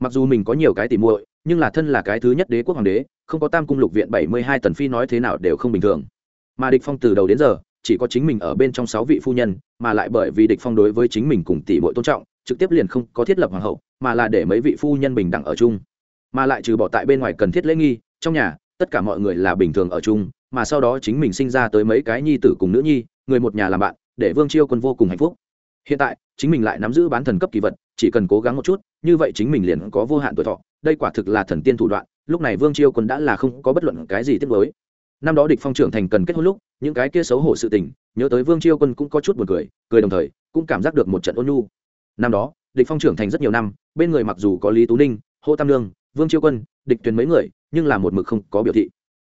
Mặc dù mình có nhiều cái tỷ muội, nhưng là thân là cái thứ nhất đế quốc hoàng đế, không có tam cung lục viện bảy mươi hai tần phi nói thế nào đều không bình thường. Mà địch phong từ đầu đến giờ, chỉ có chính mình ở bên trong sáu vị phu nhân, mà lại bởi vì địch phong đối với chính mình cùng tỷ muội tôn trọng, trực tiếp liền không có thiết lập hoàng hậu, mà là để mấy vị phu nhân bình đẳng ở chung. Mà lại trừ bỏ tại bên ngoài cần thiết lễ nghi, trong nhà, tất cả mọi người là bình thường ở chung mà sau đó chính mình sinh ra tới mấy cái nhi tử cùng nữ nhi, người một nhà làm bạn, để vương chiêu quân vô cùng hạnh phúc. Hiện tại, chính mình lại nắm giữ bán thần cấp kỳ vật, chỉ cần cố gắng một chút, như vậy chính mình liền có vô hạn tuổi thọ. Đây quả thực là thần tiên thủ đoạn, lúc này vương chiêu quân đã là không có bất luận cái gì tiếp với năm đó địch phong trưởng thành cần kết hôn lúc, những cái kia xấu hổ sự tình, nhớ tới vương chiêu quân cũng có chút buồn cười cười đồng thời, cũng cảm giác được một trận ôn nhu. Năm đó, địch phong trưởng thành rất nhiều năm, bên người mặc dù có lý tú ninh hô tam lương vương chiêu quân, địch tuyến mấy người, nhưng là một mực không có biểu thị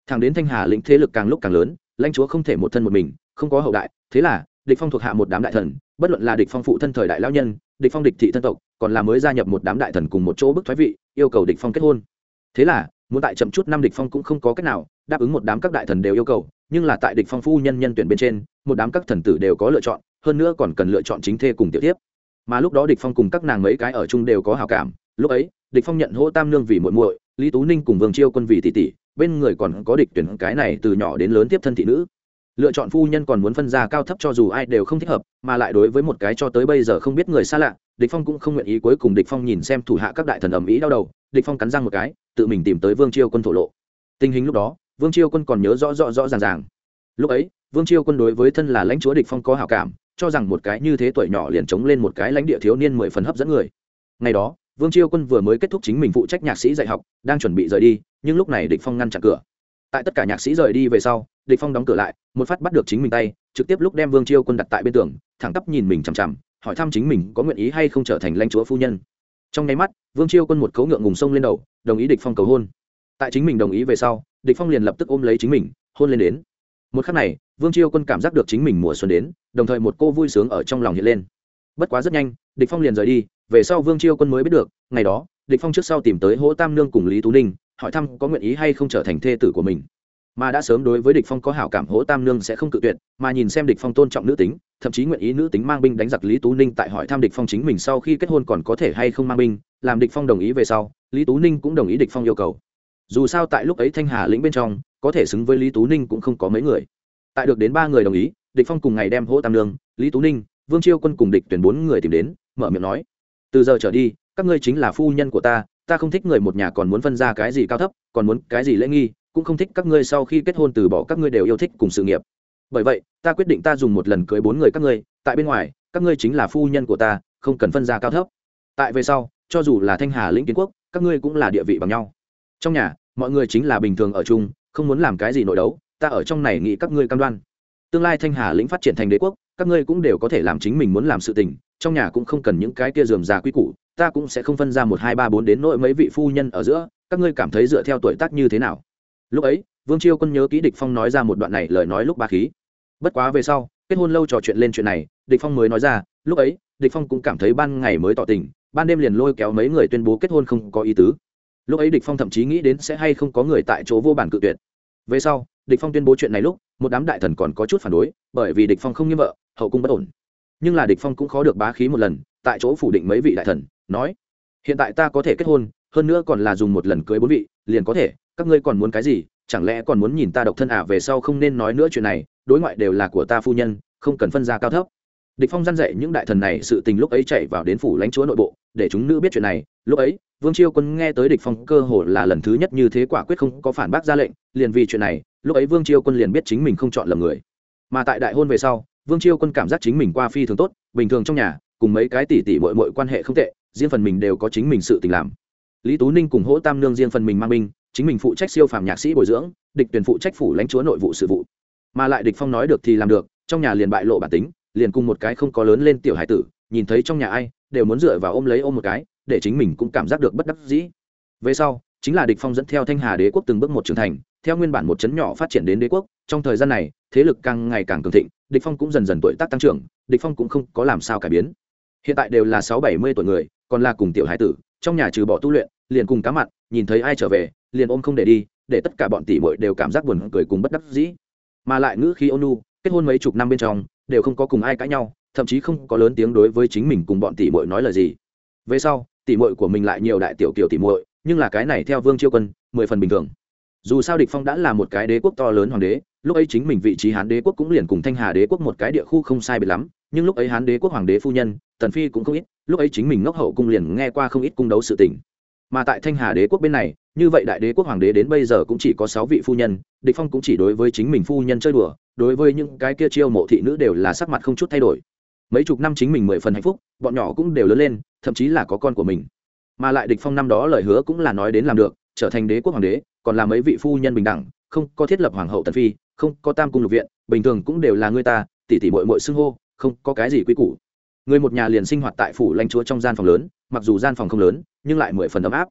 thẳng đến thanh hà lĩnh thế lực càng lúc càng lớn, lãnh chúa không thể một thân một mình, không có hậu đại, thế là, địch phong thuộc hạ một đám đại thần, bất luận là địch phong phụ thân thời đại lão nhân, địch phong địch thị thân tộc, còn là mới gia nhập một đám đại thần cùng một chỗ bức thoái vị, yêu cầu địch phong kết hôn. Thế là, muốn tại chậm chút năm địch phong cũng không có cách nào, đáp ứng một đám các đại thần đều yêu cầu, nhưng là tại địch phong phu nhân nhân tuyển bên trên, một đám các thần tử đều có lựa chọn, hơn nữa còn cần lựa chọn chính thê cùng tiểu tiếp mà lúc đó địch phong cùng các nàng mấy cái ở chung đều có hảo cảm, lúc ấy, địch phong nhận hỗ tam nương vì muội muội, lý tú ninh cùng vương chiêu quân vì tỷ tỷ bên người còn có địch tuyển cái này từ nhỏ đến lớn tiếp thân thị nữ. Lựa chọn phu nhân còn muốn phân ra cao thấp cho dù ai đều không thích hợp, mà lại đối với một cái cho tới bây giờ không biết người xa lạ, địch phong cũng không nguyện ý cuối cùng địch phong nhìn xem thủ hạ các đại thần ầm ĩ đau đầu, địch phong cắn răng một cái, tự mình tìm tới vương chiêu quân thổ lộ. Tình hình lúc đó, vương chiêu quân còn nhớ rõ rõ rõ ràng ràng. Lúc ấy, vương chiêu quân đối với thân là lãnh chúa địch phong có hảo cảm, cho rằng một cái như thế tuổi nhỏ liền chống lên một cái lãnh địa thiếu niên mười phần hấp dẫn người. Ngày đó vương chiêu quân vừa mới kết thúc chính mình phụ trách nhạc sĩ dạy học, đang chuẩn bị rời đi, nhưng lúc này địch phong ngăn chặn cửa. Tại tất cả nhạc sĩ rời đi về sau, địch phong đóng cửa lại, một phát bắt được chính mình tay, trực tiếp lúc đem vương chiêu quân đặt tại bên tường, thẳng tắp nhìn mình chằm chằm, hỏi thăm chính mình có nguyện ý hay không trở thành lãnh chúa phu nhân. Trong nháy mắt, vương chiêu quân một cấu ngượng ngùng sông lên đầu, đồng ý địch phong cầu hôn. Tại chính mình đồng ý về sau, địch phong liền lập tức ôm lấy chính mình, hôn lên đến. Một khắc này, vương chiêu quân cảm giác được chính mình mùa xuân đến, đồng thời một cô vui sướng ở trong lòng hiện lên. Bất quá rất nhanh, địch phong liền rời đi về sau vương chiêu quân mới biết được, ngày đó, địch phong trước sau tìm tới hỗ tam nương cùng lý tú ninh, hỏi thăm có nguyện ý hay không trở thành thê tử của mình. Mà đã sớm đối với địch phong có hảo cảm, hỗ tam nương sẽ không cự tuyệt, mà nhìn xem địch phong tôn trọng nữ tính, thậm chí nguyện ý nữ tính mang binh đánh giặc lý tú ninh tại hỏi thăm địch phong chính mình sau khi kết hôn còn có thể hay không mang binh, làm địch phong đồng ý về sau, lý tú ninh cũng đồng ý địch phong yêu cầu. Dù sao tại lúc ấy thanh hà lĩnh bên trong, có thể xứng với lý tú ninh cũng không có mấy người. Tại được đến ba người đồng ý, địch phong cùng ngày đem hỗ tam nương, lý tú ninh, vương chiêu quân cùng địch tuyển bốn người tìm đến, mở miệng nói từ giờ trở đi, các ngươi chính là phu nhân của ta ta không thích người một nhà còn muốn phân ra cái gì cao thấp, còn muốn cái gì lễ nghi, cũng không thích các ngươi sau khi kết hôn từ bỏ các ngươi đều yêu thích cùng sự nghiệp. Bởi vậy, ta quyết định ta dùng một lần cưới bốn người các ngươi, tại bên ngoài, các ngươi chính là phu nhân của ta, không cần phân ra cao thấp. Tại về sau, cho dù là thanh hà lĩnh kiến quốc, các ngươi cũng là địa vị bằng nhau. Trong nhà, mọi người chính là bình thường ở chung, không muốn làm cái gì nội đấu, ta ở trong này nghĩ các ngươi cam đoan. Tương lai thanh hà lĩnh phát triển thành đế quốc, các ngươi cũng đều có thể làm chính mình muốn làm sự tình trong nhà cũng không cần những cái kia dườm già quy củ, ta cũng sẽ không phân ra một, hai, ba, bốn đến nội mấy vị phu nhân ở giữa, các ngươi cảm thấy dựa theo tuổi tác như thế nào? Lúc ấy, vương chiêu quân nhớ kỹ địch phong nói ra một đoạn này lời nói lúc ba khí. Bất quá về sau, kết hôn lâu trò chuyện lên chuyện này, địch phong mới nói ra, lúc ấy, địch phong cũng cảm thấy ban ngày mới tỏ tình, ban đêm liền lôi kéo mấy người tuyên bố kết hôn không có ý tứ. Lúc ấy địch phong thậm chí nghĩ đến sẽ hay không có người tại chỗ vô bản cự tuyệt. Về sau, địch phong tuyên bố chuyện này lúc, một đám đại thần còn có chút phản đối, bởi vì địch phong không như vợ, hậu cung bất ổn nhưng là địch phong cũng khó được bá khí một lần, tại chỗ phủ định mấy vị đại thần, nói, hiện tại ta có thể kết hôn, hơn nữa còn là dùng một lần cưới bốn vị, liền có thể, các ngươi còn muốn cái gì, chẳng lẽ còn muốn nhìn ta độc thân à về sau không nên nói nữa chuyện này, đối ngoại đều là của ta phu nhân, không cần phân ra cao thấp. Địch phong gian dạy những đại thần này sự tình lúc ấy chạy vào đến phủ lãnh chúa nội bộ, để chúng nữ biết chuyện này, lúc ấy, vương chiêu quân nghe tới địch phong cơ hồ là lần thứ nhất như thế quả quyết không có phản bác ra lệnh, liền vì chuyện này, lúc ấy vương chiêu quân liền biết chính mình không chọn lầm người. Mà tại đại hôn về sau vương chiêu quân cảm giác chính mình qua phi thường tốt, bình thường trong nhà, cùng mấy cái tỷ tỷ muội muội quan hệ không tệ, riêng phần mình đều có chính mình sự tình làm. Lý tú ninh cùng hỗ tam nương riêng phần mình mang binh, chính mình phụ trách siêu phàm nhạc sĩ bồi dưỡng, địch tuyển phụ trách phủ lãnh chúa nội vụ sự vụ. Mà lại địch phong nói được thì làm được, trong nhà liền bại lộ bản tính, liền cùng một cái không có lớn lên tiểu hải tử, nhìn thấy trong nhà ai, đều muốn dựa vào ôm lấy ôm một cái, để chính mình cũng cảm giác được bất đắc dĩ. Về sau, chính là địch phong dẫn theo thanh hà đế quốc từng bước một trưởng thành, theo nguyên bản một chấn nhỏ phát triển đến đế quốc, trong thời gian này, thế lực càng ngày càng cường thịnh địch phong cũng dần dần tuổi tác tăng trưởng, địch phong cũng không có làm sao cải biến. Hiện tại đều là sáu bảy mươi tuổi người, còn là cùng tiểu hải tử, trong nhà trừ bỏ tu luyện, liền cùng cá mặn, nhìn thấy ai trở về, liền ôm không để đi, để tất cả bọn tỷ muội đều cảm giác buồn cười cùng bất đắc dĩ. Mà lại ngữ khí ônu kết hôn mấy chục năm bên trong, đều không có cùng ai cãi nhau, thậm chí không có lớn tiếng đối với chính mình cùng bọn tỷ muội nói lời gì. Về sau, tỷ muội của mình lại nhiều đại tiểu kiểu tỷ muội, nhưng là cái này theo vương chiêu quân, mười phần bình thường. Dù sao địch phong đã là một cái đế quốc to lớn hoàng đế lúc ấy chính mình vị trí hán đế quốc cũng liền cùng thanh hà đế quốc một cái địa khu không sai biệt lắm, nhưng lúc ấy hán đế quốc hoàng đế phu nhân, tần phi cũng không ít, lúc ấy chính mình ngốc hậu cung liền nghe qua không ít cung đấu sự tình. Mà tại thanh hà đế quốc bên này, như vậy đại đế quốc hoàng đế đến bây giờ cũng chỉ có sáu vị phu nhân, địch phong cũng chỉ đối với chính mình phu nhân chơi đùa, đối với những cái kia chiêu mộ thị nữ đều là sắc mặt không chút thay đổi. Mấy chục năm chính mình mười phần hạnh phúc, bọn nhỏ cũng đều lớn lên, thậm chí là có con của mình. Mà lại địch phong năm đó lời hứa cũng là nói đến làm được, trở thành đế quốc hoàng đế, còn là mấy vị phu nhân bình đẳng, không có thiết lập hoàng hậu tần phi không có tam cung lục viện, bình thường cũng đều là người ta, tỷ tỷ muội muội xưng hô, không có cái gì quý củ. Người một nhà liền sinh hoạt tại phủ lãnh chúa trong gian phòng lớn, mặc dù gian phòng không lớn, nhưng lại mười phần ấm áp.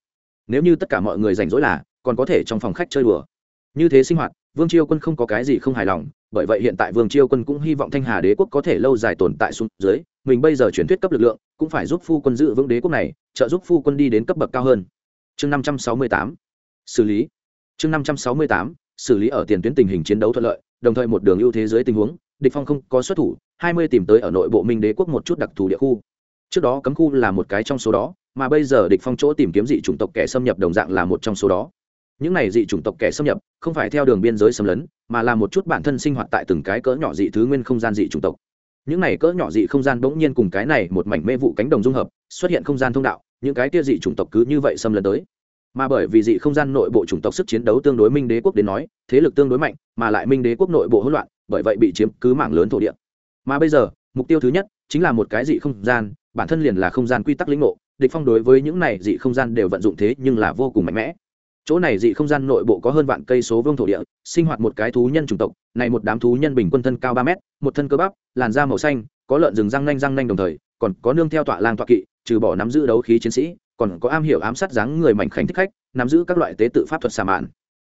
Nếu như tất cả mọi người rảnh rỗi là, còn có thể trong phòng khách chơi đùa. Như thế sinh hoạt, vương chiêu quân không có cái gì không hài lòng, bởi vậy hiện tại vương chiêu quân cũng hy vọng thanh hà đế quốc có thể lâu dài tồn tại xuống dưới, mình bây giờ chuyển thuyết cấp lực lượng, cũng phải giúp phu quân giữ vững đế quốc này, trợ giúp phu quân đi đến cấp bậc cao hơn. Chương năm trăm sáu mươi tám. Xử lý. Chương năm trăm sáu mươi tám xử lý ở tiền tuyến tình hình chiến đấu thuận lợi, đồng thời một đường ưu thế dưới tình huống, địch phong không có xuất thủ, hai mươi tìm tới ở nội bộ minh đế quốc một chút đặc thù địa khu. Trước đó cấm khu là một cái trong số đó, mà bây giờ địch phong chỗ tìm kiếm dị chủng tộc kẻ xâm nhập đồng dạng là một trong số đó. Những này dị chủng tộc kẻ xâm nhập, không phải theo đường biên giới xâm lấn, mà là một chút bản thân sinh hoạt tại từng cái cỡ nhỏ dị thứ nguyên không gian dị chủng tộc. Những này cỡ nhỏ dị không gian bỗng nhiên cùng cái này một mảnh mê vụ cánh đồng dung hợp, xuất hiện không gian thông đạo, những cái kia dị chủng tộc cứ như vậy xâm lấn tới mà bởi vì dị không gian nội bộ chủng tộc sức chiến đấu tương đối minh đế quốc đến nói, thế lực tương đối mạnh, mà lại minh đế quốc nội bộ hỗn loạn, bởi vậy bị chiếm cứ mảng lớn thổ địa. Mà bây giờ, mục tiêu thứ nhất chính là một cái dị không gian, bản thân liền là không gian quy tắc lĩnh ngộ, địch phong đối với những này dị không gian đều vận dụng thế nhưng là vô cùng mạnh mẽ. Chỗ này dị không gian nội bộ có hơn vạn cây số vương thổ địa, sinh hoạt một cái thú nhân chủng tộc, này một đám thú nhân bình quân thân cao ba mét, một thân cơ bắp, làn da màu xanh, có lợn rừng răng nanh răng nanh đồng thời, còn có nương theo tọa lang tọa kỵ, trừ bỏ nắm giữ đấu khí chiến sĩ còn có am hiểu ám sát dáng người mảnh khảnh thích khách, nắm giữ các loại tế tự pháp thuật xà mạn.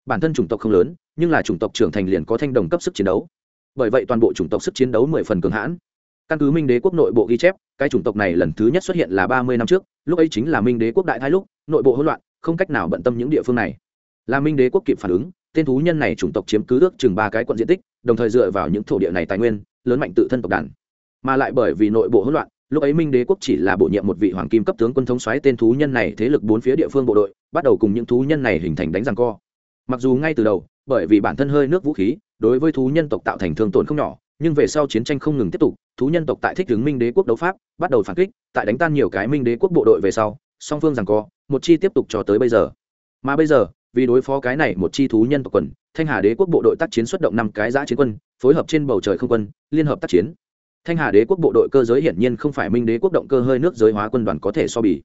Bản thân chủng tộc không lớn, nhưng là chủng tộc trưởng thành liền có thanh đồng cấp sức chiến đấu. Bởi vậy toàn bộ chủng tộc sức chiến đấu mười phần cường hãn. Căn cứ minh đế quốc nội bộ ghi chép, cái chủng tộc này lần thứ nhất xuất hiện là ba mươi năm trước, lúc ấy chính là minh đế quốc đại thái lúc, nội bộ hỗn loạn, không cách nào bận tâm những địa phương này. Là minh đế quốc kịp phản ứng, tên thú nhân này chủng tộc chiếm cứ ước chừng ba cái quận diện tích, đồng thời dựa vào những thổ địa này tài nguyên, lớn mạnh tự thân tộc đàn. Mà lại bởi vì nội bộ hỗn loạn lúc ấy minh đế quốc chỉ là bổ nhiệm một vị hoàng kim cấp tướng quân thống xoáy tên thú nhân này thế lực bốn phía địa phương bộ đội, bắt đầu cùng những thú nhân này hình thành đánh răng co. Mặc dù ngay từ đầu, bởi vì bản thân hơi nước vũ khí, đối với thú nhân tộc tạo thành thương tổn không nhỏ, nhưng về sau chiến tranh không ngừng tiếp tục, thú nhân tộc tại thích ứng minh đế quốc đấu pháp, bắt đầu phản kích, tại đánh tan nhiều cái minh đế quốc bộ đội về sau, song phương rằng co, một chi tiếp tục cho tới bây giờ. Mà bây giờ, vì đối phó cái này một chi thú nhân tộc quần, thanh hà đế quốc bộ đội tác chiến xuất động năm cái giã chiến quân, phối hợp trên bầu trời không quân, liên hợp tác chiến thanh hà đế quốc bộ đội cơ giới hiển nhiên không phải minh đế quốc động cơ hơi nước giới hóa quân đoàn có thể so bì.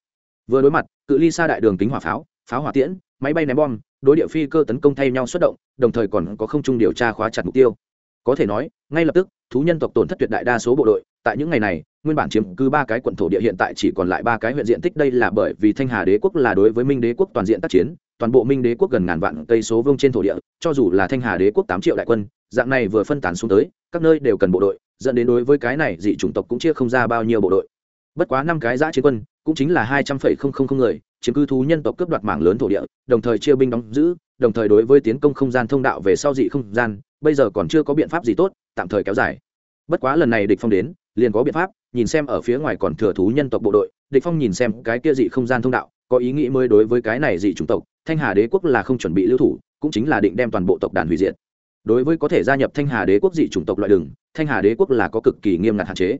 Vừa đối mặt, cự ly xa đại đường kính hỏa pháo pháo hỏa tiễn, máy bay ném bom, đối địa phi cơ tấn công thay nhau xuất động, đồng thời còn có không trung điều tra khóa chặt mục tiêu. Có thể nói, ngay lập tức, thú nhân tộc tổn thất tuyệt đại đa số bộ đội, tại những ngày này, nguyên bản chiếm cứ ba cái quận thổ địa hiện tại chỉ còn lại ba cái huyện diện tích đây là bởi vì thanh hà đế quốc là đối với minh đế quốc toàn diện tác chiến, toàn bộ minh đế quốc gần ngàn vạn cây số vương trên thổ địa, cho dù là thanh hà đế quốc tám triệu đại quân, dạng này vừa phân tán xuống tới, các nơi đều cần bộ đội dẫn đến đối với cái này dị chủng tộc cũng chia không ra bao nhiêu bộ đội. Bất quá năm cái giã chiến quân, cũng chính là hai trăm phẩy không không không người, chiếm cư thú nhân tộc cướp đoạt mảng lớn thổ địa, đồng thời chia binh đóng giữ, đồng thời đối với tiến công không gian thông đạo về sau dị không gian, bây giờ còn chưa có biện pháp gì tốt, tạm thời kéo dài. Bất quá lần này địch phong đến, liền có biện pháp, nhìn xem ở phía ngoài còn thừa thú nhân tộc bộ đội, địch phong nhìn xem cái kia dị không gian thông đạo, có ý nghĩ mới đối với cái này dị chủng tộc, thanh hà đế quốc là không chuẩn bị lưu thủ, cũng chính là định đem toàn bộ tộc đàn hủy diệt đối với có thể gia nhập thanh hà đế quốc dị chủng tộc loại đường, thanh hà đế quốc là có cực kỳ nghiêm ngặt hạn chế.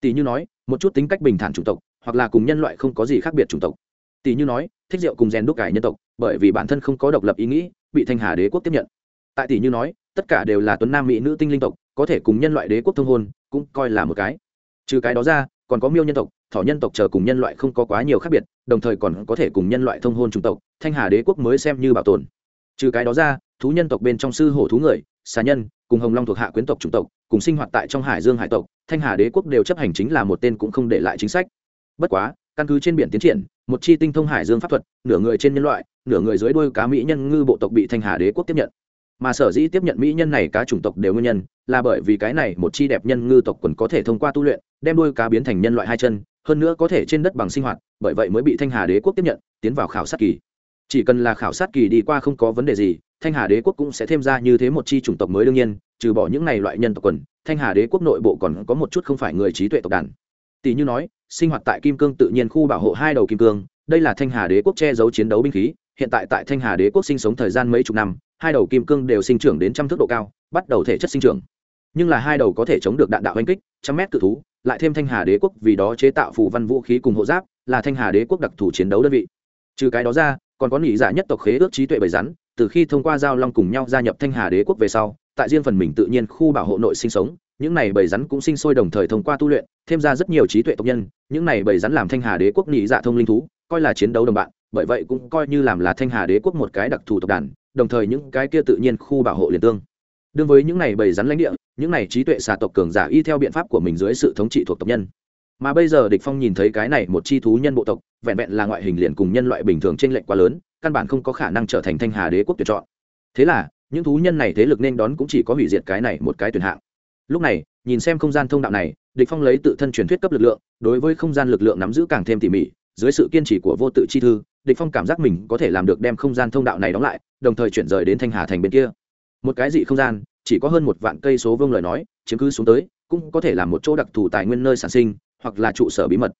Tỷ như nói, một chút tính cách bình thản chủng tộc, hoặc là cùng nhân loại không có gì khác biệt chủng tộc. Tỷ như nói, thích rượu cùng rèn đúc cải nhân tộc, bởi vì bản thân không có độc lập ý nghĩ, bị thanh hà đế quốc tiếp nhận. Tại tỷ như nói, tất cả đều là tuấn nam mỹ nữ tinh linh tộc, có thể cùng nhân loại đế quốc thông hôn, cũng coi là một cái. Trừ cái đó ra, còn có miêu nhân tộc, thỏ nhân tộc chờ cùng nhân loại không có quá nhiều khác biệt, đồng thời còn có thể cùng nhân loại thông hôn chủng tộc, thanh hà đế quốc mới xem như bảo tồn trừ cái đó ra, thú nhân tộc bên trong sư hổ thú người, xà nhân, cùng hồng long thuộc hạ quyến tộc chủng tộc, cùng sinh hoạt tại trong hải dương hải tộc, thanh hà đế quốc đều chấp hành chính là một tên cũng không để lại chính sách. Bất quá, căn cứ trên biển tiến triển, một chi tinh thông hải dương pháp thuật, nửa người trên nhân loại, nửa người dưới đuôi cá mỹ nhân ngư bộ tộc bị thanh hà đế quốc tiếp nhận. Mà sở dĩ tiếp nhận mỹ nhân này cá chủng tộc đều nguyên nhân, là bởi vì cái này một chi đẹp nhân ngư tộc quần có thể thông qua tu luyện, đem đuôi cá biến thành nhân loại hai chân, hơn nữa có thể trên đất bằng sinh hoạt, bởi vậy mới bị thanh hà đế quốc tiếp nhận, tiến vào khảo sát kỳ chỉ cần là khảo sát kỳ đi qua không có vấn đề gì, thanh hà đế quốc cũng sẽ thêm ra như thế một chi chủng tộc mới đương nhiên, trừ bỏ những này loại nhân tộc quần, thanh hà đế quốc nội bộ còn có một chút không phải người trí tuệ tộc đàn. Tỷ như nói, sinh hoạt tại kim cương tự nhiên khu bảo hộ hai đầu kim cương, đây là thanh hà đế quốc che giấu chiến đấu binh khí, hiện tại tại thanh hà đế quốc sinh sống thời gian mấy chục năm, hai đầu kim cương đều sinh trưởng đến trăm thước độ cao, bắt đầu thể chất sinh trưởng. Nhưng là hai đầu có thể chống được đạn đạo oanh kích, trăm mét cự thú, lại thêm thanh hà đế quốc vì đó chế tạo phù văn vũ khí cùng hộ giáp, là thanh hà đế quốc đặc thù chiến đấu đơn vị. Trừ cái đó ra còn có nhị giả dạ nhất tộc khế ước trí tuệ bầy rắn, từ khi thông qua giao long cùng nhau gia nhập thanh hà đế quốc về sau, tại riêng phần mình tự nhiên khu bảo hộ nội sinh sống, những này bầy rắn cũng sinh sôi đồng thời thông qua tu luyện, thêm ra rất nhiều trí tuệ tộc nhân, những này bầy rắn làm thanh hà đế quốc nhị dạ thông linh thú, coi là chiến đấu đồng bạn, bởi vậy cũng coi như làm là thanh hà đế quốc một cái đặc thù tộc đàn, đồng thời những cái kia tự nhiên khu bảo hộ liền tương. Đương với những này bầy rắn lãnh địa, những này trí tuệ xà tộc cường giả y theo biện pháp của mình dưới sự thống trị thuộc tộc nhân mà bây giờ địch phong nhìn thấy cái này một chi thú nhân bộ tộc, vẹn vẹn là ngoại hình liền cùng nhân loại bình thường trên lệnh quá lớn, căn bản không có khả năng trở thành thanh hà đế quốc tuyển chọn. Thế là, những thú nhân này thế lực nên đón cũng chỉ có hủy diệt cái này một cái tuyển hạng. Lúc này, nhìn xem không gian thông đạo này, địch phong lấy tự thân truyền thuyết cấp lực lượng, đối với không gian lực lượng nắm giữ càng thêm tỉ mỉ, dưới sự kiên trì của vô tự chi thư, địch phong cảm giác mình có thể làm được đem không gian thông đạo này đóng lại, đồng thời chuyển rời đến thanh hà thành bên kia. Một cái dị không gian, chỉ có hơn một vạn cây số vương lời nói, chiếm cứ xuống tới, cũng có thể là một chỗ đặc thù tài nguyên nơi sản sinh hoặc là trụ sở bí mật.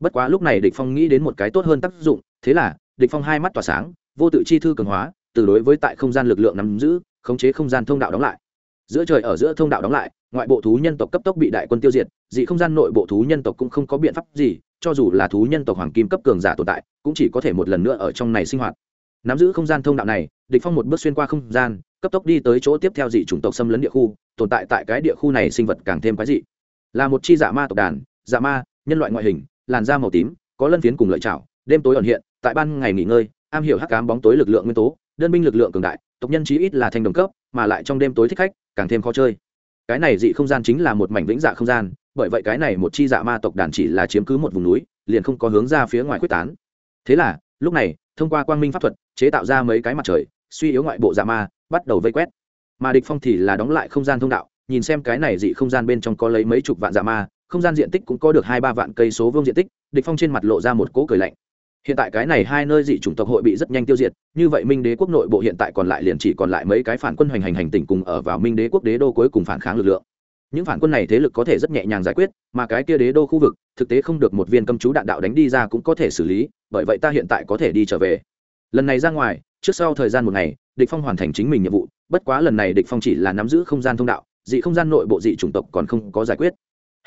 Bất quá lúc này địch phong nghĩ đến một cái tốt hơn tác dụng, thế là, địch phong hai mắt tỏa sáng, vô tự chi thư cường hóa, từ đối với tại không gian lực lượng nắm giữ, khống chế không gian thông đạo đóng lại. Giữa trời ở giữa thông đạo đóng lại, ngoại bộ thú nhân tộc cấp tốc bị đại quân tiêu diệt, dị không gian nội bộ thú nhân tộc cũng không có biện pháp gì, cho dù là thú nhân tộc hoàng kim cấp cường giả tồn tại, cũng chỉ có thể một lần nữa ở trong này sinh hoạt. Nắm giữ không gian thông đạo này, địch phong một bước xuyên qua không gian, cấp tốc đi tới chỗ tiếp theo dị chủng tộc xâm lấn địa khu, tồn tại tại cái địa khu này sinh vật càng thêm quái dị. Là một chi dạ ma tộc đàn dạ ma, nhân loại ngoại hình, làn da màu tím, có lân phiến cùng lợi chảo, đêm tối ẩn hiện, tại ban ngày nghỉ ngơi, am hiểu hắc cám bóng tối lực lượng nguyên tố, đơn binh lực lượng cường đại, tộc nhân chí ít là thanh đồng cấp, mà lại trong đêm tối thích khách, càng thêm khó chơi. Cái này dị không gian chính là một mảnh vĩnh dạ không gian, bởi vậy cái này một chi dạ ma tộc đàn chỉ là chiếm cứ một vùng núi, liền không có hướng ra phía ngoài quyết tán. Thế là, lúc này, thông qua quang minh pháp thuật, chế tạo ra mấy cái mặt trời, suy yếu ngoại bộ dạ ma, bắt đầu vây quét. Mà địch phong thì là đóng lại không gian thông đạo, nhìn xem cái này dị không gian bên trong có lấy mấy chục vạn dạ ma không gian diện tích cũng có được hai ba vạn cây số vuông diện tích, địch phong trên mặt lộ ra một cỗ cười lạnh. Hiện tại cái này hai nơi dị chủng tộc hội bị rất nhanh tiêu diệt, như vậy minh đế quốc nội bộ hiện tại còn lại liền chỉ còn lại mấy cái phản quân hoành hành hành tỉnh cùng ở vào minh đế quốc đế đô cuối cùng phản kháng lực lượng. Những phản quân này thế lực có thể rất nhẹ nhàng giải quyết, mà cái kia đế đô khu vực, thực tế không được một viên cấm chú đạn đạo đánh đi ra cũng có thể xử lý, bởi vậy ta hiện tại có thể đi trở về. Lần này ra ngoài, trước sau thời gian một ngày, địch phong hoàn thành chính mình nhiệm vụ, bất quá lần này địch phong chỉ là nắm giữ không gian thông đạo, dị không gian nội bộ dị chủng tộc còn không có giải quyết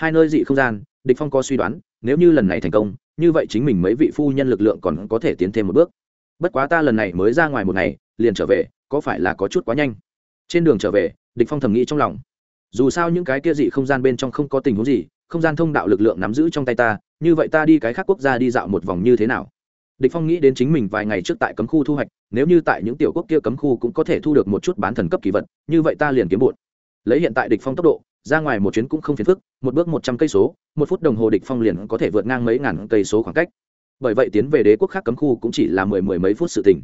hai nơi dị không gian, địch phong có suy đoán, nếu như lần này thành công, như vậy chính mình mấy vị phu nhân lực lượng còn có thể tiến thêm một bước. Bất quá ta lần này mới ra ngoài một ngày, liền trở về, có phải là có chút quá nhanh? Trên đường trở về, địch phong thầm nghĩ trong lòng. Dù sao những cái kia dị không gian bên trong không có tình huống gì, không gian thông đạo lực lượng nắm giữ trong tay ta, như vậy ta đi cái khác quốc gia đi dạo một vòng như thế nào? Địch phong nghĩ đến chính mình vài ngày trước tại cấm khu thu hoạch, nếu như tại những tiểu quốc kia cấm khu cũng có thể thu được một chút bán thần cấp kỳ vật, như vậy ta liền kiếm bụn lấy hiện tại địch phong tốc độ ra ngoài một chuyến cũng không phiền phức, một bước một trăm cây số, một phút đồng hồ địch phong liền có thể vượt ngang mấy ngàn cây số khoảng cách. Bởi vậy tiến về đế quốc khác cấm khu cũng chỉ là mười mười mấy phút sự tình.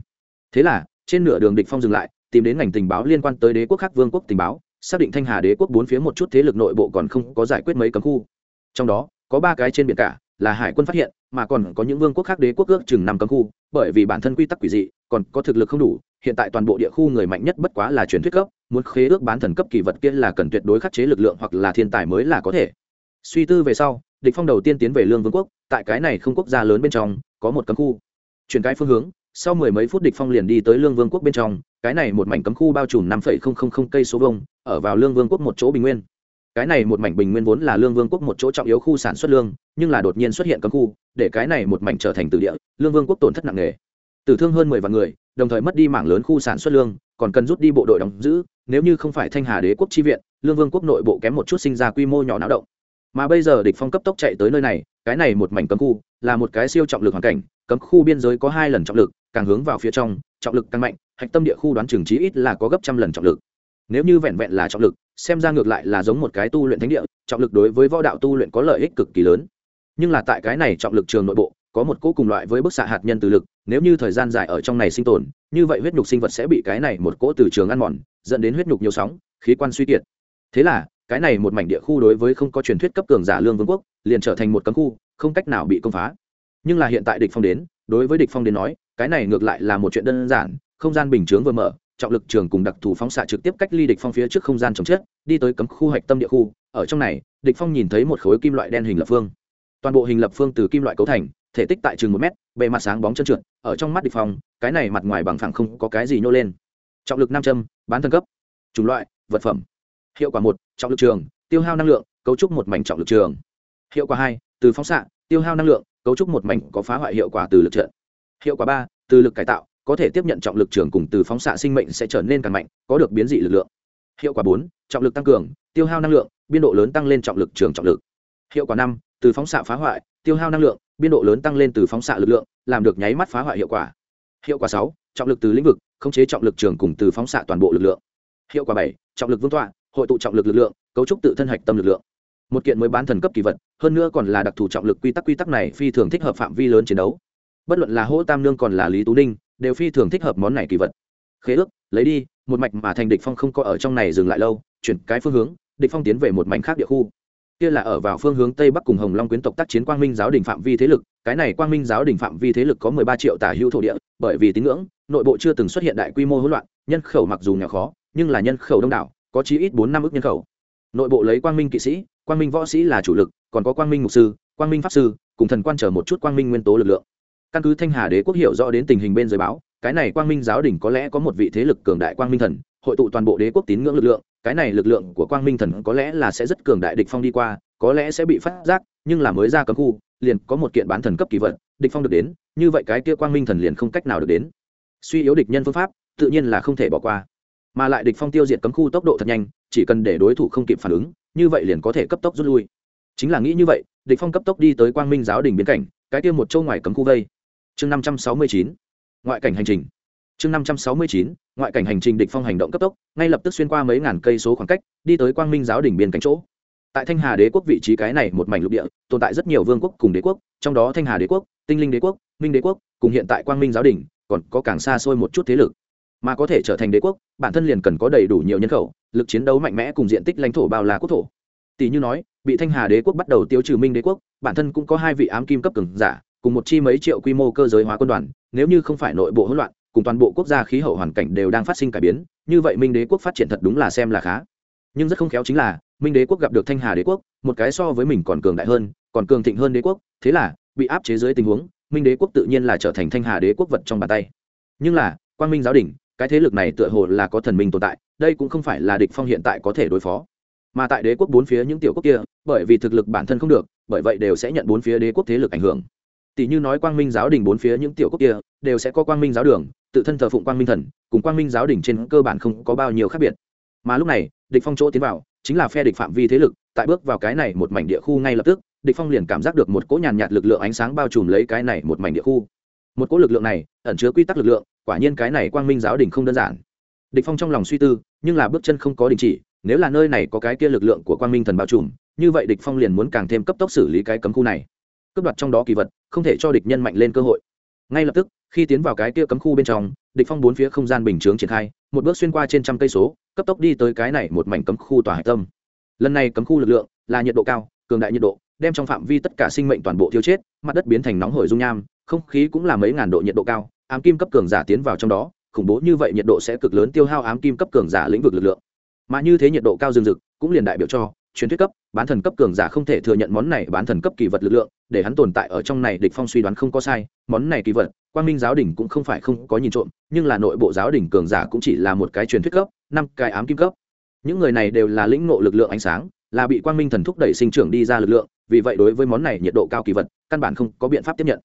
Thế là, trên nửa đường địch phong dừng lại, tìm đến ngành tình báo liên quan tới đế quốc khác vương quốc tình báo, xác định thanh hà đế quốc bốn phía một chút thế lực nội bộ còn không có giải quyết mấy cấm khu. Trong đó, có ba cái trên biển cả, là hải quân phát hiện, mà còn có những vương quốc khác đế quốc ước chừng năm cấm khu, bởi vì bản thân quy tắc quỷ dị, còn có thực lực không đủ hiện tại toàn bộ địa khu người mạnh nhất bất quá là truyền thuyết cấp, muốn khế ước bán thần cấp kỳ vật kia là cần tuyệt đối khắc chế lực lượng hoặc là thiên tài mới là có thể. Suy tư về sau, địch phong đầu tiên tiến về lương vương quốc, tại cái này không quốc gia lớn bên trong, có một cấm khu. Chuyển cái phương hướng, sau mười mấy phút địch phong liền đi tới lương vương quốc bên trong, cái này một mảnh cấm khu bao trùm năm cây số vông ở vào lương vương quốc một chỗ bình nguyên. Cái này một mảnh bình nguyên vốn là lương vương quốc một chỗ trọng yếu khu sản xuất lương, nhưng là đột nhiên xuất hiện cấm khu, để cái này một mảnh trở thành từ địa, lương vương quốc tổn thất nặng nề tử thương hơn mười vạn người, đồng thời mất đi mảng lớn khu sản xuất lương, còn cần rút đi bộ đội đóng giữ, nếu như không phải thanh hà đế quốc chi viện, lương vương quốc nội bộ kém một chút sinh ra quy mô nhỏ náo động. Mà bây giờ địch phong cấp tốc chạy tới nơi này, cái này một mảnh cấm khu, là một cái siêu trọng lực hoàn cảnh, cấm khu biên giới có hai lần trọng lực, càng hướng vào phía trong, trọng lực càng mạnh, hạch tâm địa khu đoán chừng chí ít là có gấp trăm lần trọng lực. Nếu như vẹn vẹn là trọng lực, xem ra ngược lại là giống một cái tu luyện thánh địa, trọng lực đối với võ đạo tu luyện có lợi ích cực kỳ lớn. Nhưng là tại cái này trọng lực trường nội bộ, có một cỗ cùng loại với bức xạ hạt nhân từ lực nếu như thời gian dài ở trong này sinh tồn, như vậy huyết nhục sinh vật sẽ bị cái này một cỗ từ trường ăn mòn, dẫn đến huyết nhục nhiều sóng, khí quan suy kiệt. Thế là, cái này một mảnh địa khu đối với không có truyền thuyết cấp cường giả lương vương quốc, liền trở thành một cấm khu, không cách nào bị công phá. Nhưng là hiện tại địch phong đến, đối với địch phong đến nói, cái này ngược lại là một chuyện đơn giản, không gian bình chướng vừa mở, trọng lực trường cùng đặc thù phóng xạ trực tiếp cách ly địch phong phía trước không gian chống chết, đi tới cấm khu hạch tâm địa khu. Ở trong này, địch phong nhìn thấy một khối kim loại đen hình lập phương. Toàn bộ hình lập phương từ kim loại cấu thành thể tích tại chừng một mét bề mặt sáng bóng chân trượt ở trong mắt địch phòng, cái này mặt ngoài bằng phẳng không có cái gì nhô lên. Trọng lực nam châm bán thân cấp. Chủng loại vật phẩm. Hiệu quả một trọng lực trường tiêu hao năng lượng cấu trúc một mảnh trọng lực trường. Hiệu quả hai từ phóng xạ tiêu hao năng lượng cấu trúc một mảnh có phá hoại hiệu quả từ lực trận. Hiệu quả ba từ lực cải tạo có thể tiếp nhận trọng lực trường cùng từ phóng xạ sinh mệnh sẽ trở nên càng mạnh có được biến dị lực lượng. Hiệu quả bốn trọng lực tăng cường tiêu hao năng lượng biên độ lớn tăng lên trọng lực trường trọng lực. Hiệu quả năm từ phóng xạ phá hoại tiêu hao năng lượng biên độ lớn tăng lên từ phóng xạ lực lượng, làm được nháy mắt phá hoại hiệu quả. Hiệu quả sáu, trọng lực từ lĩnh vực, khống chế trọng lực trường cùng từ phóng xạ toàn bộ lực lượng. Hiệu quả bảy, trọng lực vương tọa, hội tụ trọng lực lực lượng, cấu trúc tự thân hạch tâm lực lượng. Một kiện mới bán thần cấp kỳ vật, hơn nữa còn là đặc thù trọng lực quy tắc quy tắc này phi thường thích hợp phạm vi lớn chiến đấu. Bất luận là hỗ tam nương còn là lý tú ninh, đều phi thường thích hợp món này kỳ vật. Khế ước, lấy đi, một mạch mà thành địch phong không có ở trong này dừng lại lâu, chuyển cái phương hướng, địch phong tiến về một mảnh khác địa khu kia là ở vào phương hướng tây bắc cùng hồng long quyến tộc tác chiến quang minh giáo đình phạm vi thế lực, cái này quang minh giáo đình phạm vi thế lực có 13 triệu tả hữu thổ địa, bởi vì tín ngưỡng, nội bộ chưa từng xuất hiện đại quy mô hỗn loạn, nhân khẩu mặc dù nghèo khó, nhưng là nhân khẩu đông đảo, có chí ít bốn năm ước nhân khẩu. Nội bộ lấy quang minh kỵ sĩ, quang minh võ sĩ là chủ lực, còn có quang minh mục sư, quang minh pháp sư, cùng thần quan trở một chút quang minh nguyên tố lực lượng. Căn cứ thanh hà đế quốc hiểu rõ đến tình hình bên dưới báo, cái này quang minh giáo đình có lẽ có một vị thế lực cường đại quang minh thần, hội tụ toàn bộ đế quốc tín ngưỡng lực lượng cái này lực lượng của quang minh thần có lẽ là sẽ rất cường đại địch phong đi qua, có lẽ sẽ bị phát giác, nhưng là mới ra cấm khu, liền có một kiện bán thần cấp kỳ vật, địch phong được đến, như vậy cái kia quang minh thần liền không cách nào được đến. Suy yếu địch nhân phương pháp, tự nhiên là không thể bỏ qua. Mà lại địch phong tiêu diệt cấm khu tốc độ thật nhanh, chỉ cần để đối thủ không kịp phản ứng, như vậy liền có thể cấp tốc rút lui. Chính là nghĩ như vậy, địch phong cấp tốc đi tới quang minh giáo đình biến cảnh, cái kia một châu ngoài cấm khu vây. Chương năm trăm sáu mươi chín, ngoại cảnh hành trình chương năm trăm sáu mươi chín, ngoại cảnh hành trình địch phong hành động cấp tốc, ngay lập tức xuyên qua mấy ngàn cây số khoảng cách, đi tới quang minh giáo đình biên cảnh chỗ. Tại thanh hà đế quốc vị trí cái này một mảnh lục địa, tồn tại rất nhiều vương quốc cùng đế quốc, trong đó thanh hà đế quốc, tinh linh đế quốc, minh đế quốc, cùng hiện tại quang minh giáo đình còn có càng xa xôi một chút thế lực. Mà có thể trở thành đế quốc, bản thân liền cần có đầy đủ nhiều nhân khẩu, lực chiến đấu mạnh mẽ cùng diện tích lãnh thổ bao la quốc thổ. Tỷ như nói, bị thanh hà đế quốc bắt đầu tiêu trừ minh đế quốc, bản thân cũng có hai vị ám kim cấp cường giả, cùng một chi mấy triệu quy mô cơ giới hóa quân đoàn, nếu như không phải nội bộ hỗn loạn cùng toàn bộ quốc gia khí hậu hoàn cảnh đều đang phát sinh cải biến, như vậy minh đế quốc phát triển thật đúng là xem là khá. Nhưng rất không khéo chính là, minh đế quốc gặp được thanh hà đế quốc, một cái so với mình còn cường đại hơn, còn cường thịnh hơn đế quốc, thế là, bị áp chế dưới tình huống, minh đế quốc tự nhiên là trở thành thanh hà đế quốc vật trong bàn tay. Nhưng là, quang minh giáo đình, cái thế lực này tựa hồ là có thần minh tồn tại, đây cũng không phải là địch phong hiện tại có thể đối phó. Mà tại đế quốc bốn phía những tiểu quốc kia, bởi vì thực lực bản thân không được, bởi vậy đều sẽ nhận bốn phía đế quốc thế lực ảnh hưởng. Tỷ như nói quang minh giáo đình bốn phía những tiểu quốc kia, đều sẽ có quang minh giáo đường tự thân thờ phụng quang minh thần, cùng quang minh giáo đình trên cơ bản không có bao nhiêu khác biệt. Mà lúc này, địch phong chỗ tiến vào, chính là phe địch phạm vi thế lực, tại bước vào cái này một mảnh địa khu ngay lập tức, địch phong liền cảm giác được một cỗ nhàn nhạt lực lượng ánh sáng bao trùm lấy cái này một mảnh địa khu. Một cỗ lực lượng này, ẩn chứa quy tắc lực lượng, quả nhiên cái này quang minh giáo đình không đơn giản. Địch phong trong lòng suy tư, nhưng là bước chân không có đình chỉ, nếu là nơi này có cái kia lực lượng của quang minh thần bao trùm, như vậy địch phong liền muốn càng thêm cấp tốc xử lý cái cấm khu này. Cướp đoạt trong đó kỳ vật, không thể cho địch nhân mạnh lên cơ hội ngay lập tức, khi tiến vào cái kia cấm khu bên trong, địch phong bốn phía không gian bình chướng triển khai, một bước xuyên qua trên trăm cây số, cấp tốc đi tới cái này một mảnh cấm khu tòa hải tâm. Lần này cấm khu lực lượng là nhiệt độ cao, cường đại nhiệt độ, đem trong phạm vi tất cả sinh mệnh toàn bộ tiêu chết, mặt đất biến thành nóng hổi dung nham, không khí cũng là mấy ngàn độ nhiệt độ cao, ám kim cấp cường giả tiến vào trong đó, khủng bố như vậy nhiệt độ sẽ cực lớn tiêu hao ám kim cấp cường giả lĩnh vực lực lượng. Mà như thế nhiệt độ cao rừng rực cũng liền đại biểu cho truyền thuyết cấp, bán thần cấp cường giả không thể thừa nhận món này bán thần cấp kỳ vật lực lượng, để hắn tồn tại ở trong này địch phong suy đoán không có sai, món này kỳ vật, quang minh giáo đỉnh cũng không phải không có nhìn trộm, nhưng là nội bộ giáo đỉnh cường giả cũng chỉ là một cái truyền thuyết cấp, năm cái ám kim cấp. Những người này đều là lĩnh ngộ lực lượng ánh sáng, là bị quang minh thần thúc đẩy sinh trưởng đi ra lực lượng, vì vậy đối với món này nhiệt độ cao kỳ vật, căn bản không có biện pháp tiếp nhận.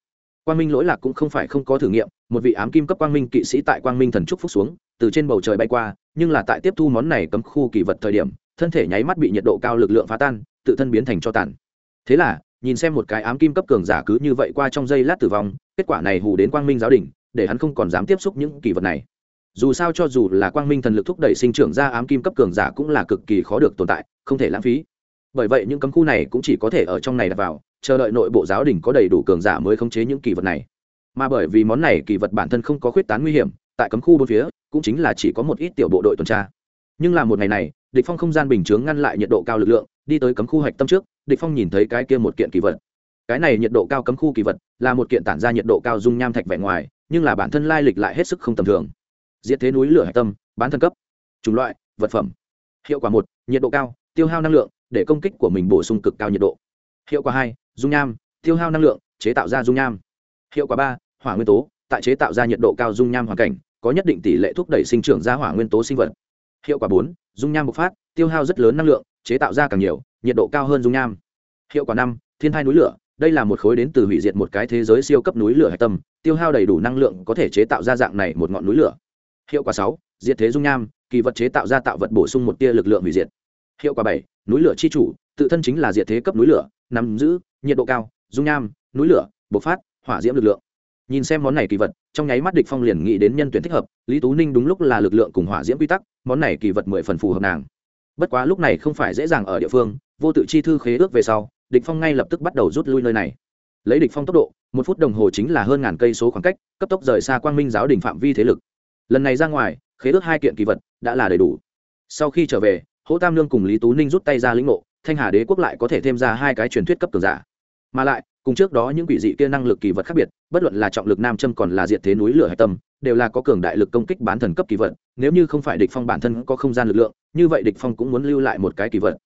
Quang minh lỗi lạc cũng không phải không có thử nghiệm, một vị ám kim cấp quang minh kỵ sĩ tại quang minh thần trúc phúc xuống, từ trên bầu trời bay qua, nhưng là tại tiếp thu món này cấm khu kỳ vật thời điểm thân thể nháy mắt bị nhiệt độ cao lực lượng phá tan, tự thân biến thành cho tàn. Thế là, nhìn xem một cái ám kim cấp cường giả cứ như vậy qua trong giây lát tử vong, kết quả này hù đến quang minh giáo đình để hắn không còn dám tiếp xúc những kỳ vật này. Dù sao cho dù là quang minh thần lực thúc đẩy sinh trưởng ra ám kim cấp cường giả cũng là cực kỳ khó được tồn tại, không thể lãng phí. Bởi vậy những cấm khu này cũng chỉ có thể ở trong này đặt vào, chờ đợi nội bộ giáo đình có đầy đủ cường giả mới khống chế những kỳ vật này. Mà bởi vì món này kỳ vật bản thân không có khuyết tán nguy hiểm, tại cấm khu bốn phía, cũng chính là chỉ có một ít tiểu bộ đội tuần tra nhưng là một ngày này, địch phong không gian bình chướng ngăn lại nhiệt độ cao lực lượng, đi tới cấm khu hạch tâm trước, địch phong nhìn thấy cái kia một kiện kỳ vật. Cái này nhiệt độ cao cấm khu kỳ vật, là một kiện tản ra nhiệt độ cao dung nham thạch vẻ ngoài, nhưng là bản thân lai lịch lại hết sức không tầm thường. Diệt thế núi lửa hạch tâm, bán thân cấp, chủng loại, vật phẩm. Hiệu quả một, nhiệt độ cao, tiêu hao năng lượng, để công kích của mình bổ sung cực cao nhiệt độ. Hiệu quả hai, dung nham, tiêu hao năng lượng, chế tạo ra dung nham. Hiệu quả ba, hỏa nguyên tố, tại chế tạo ra nhiệt độ cao dung nham hoàn cảnh, có nhất định tỷ lệ thúc đẩy sinh trưởng ra hỏa nguyên tố sinh vật hiệu quả bốn, dung nham bộc phát, tiêu hao rất lớn năng lượng, chế tạo ra càng nhiều, nhiệt độ cao hơn dung nham. Hiệu quả năm, thiên thai núi lửa, đây là một khối đến từ hủy diệt một cái thế giới siêu cấp núi lửa hạch tâm, tiêu hao đầy đủ năng lượng có thể chế tạo ra dạng này một ngọn núi lửa. Hiệu quả sáu, diệt thế dung nham, kỳ vật chế tạo ra tạo vật bổ sung một tia lực lượng hủy diệt. Hiệu quả bảy, núi lửa chi chủ, tự thân chính là diệt thế cấp núi lửa, nắm giữ, nhiệt độ cao, dung nham, núi lửa, bộc phát, hỏa diễm lực lượng nhìn xem món này kỳ vật, trong nháy mắt địch phong liền nghĩ đến nhân tuyển thích hợp, lý tú ninh đúng lúc là lực lượng cùng hỏa diễm quy tắc, món này kỳ vật mười phần phù hợp nàng. Bất quá lúc này không phải dễ dàng ở địa phương, vô tự chi thư khế ước về sau, địch phong ngay lập tức bắt đầu rút lui nơi này. Lấy địch phong tốc độ, một phút đồng hồ chính là hơn ngàn cây số khoảng cách, cấp tốc rời xa quang minh giáo đình phạm vi thế lực. Lần này ra ngoài, khế ước hai kiện kỳ vật đã là đầy đủ. Sau khi trở về, hỗ tam lương cùng lý tú ninh rút tay ra lĩnh ngộ, thanh hà đế quốc lại có thể thêm ra hai cái truyền thuyết cấp cường giả. Mà lại cùng trước đó những quỷ dị kia năng lực kỳ vật khác biệt, bất luận là trọng lực nam châm còn là diệt thế núi lửa hạch tâm, đều là có cường đại lực công kích bán thần cấp kỳ vật, nếu như không phải địch phong bản thân có không gian lực lượng, như vậy địch phong cũng muốn lưu lại một cái kỳ vật.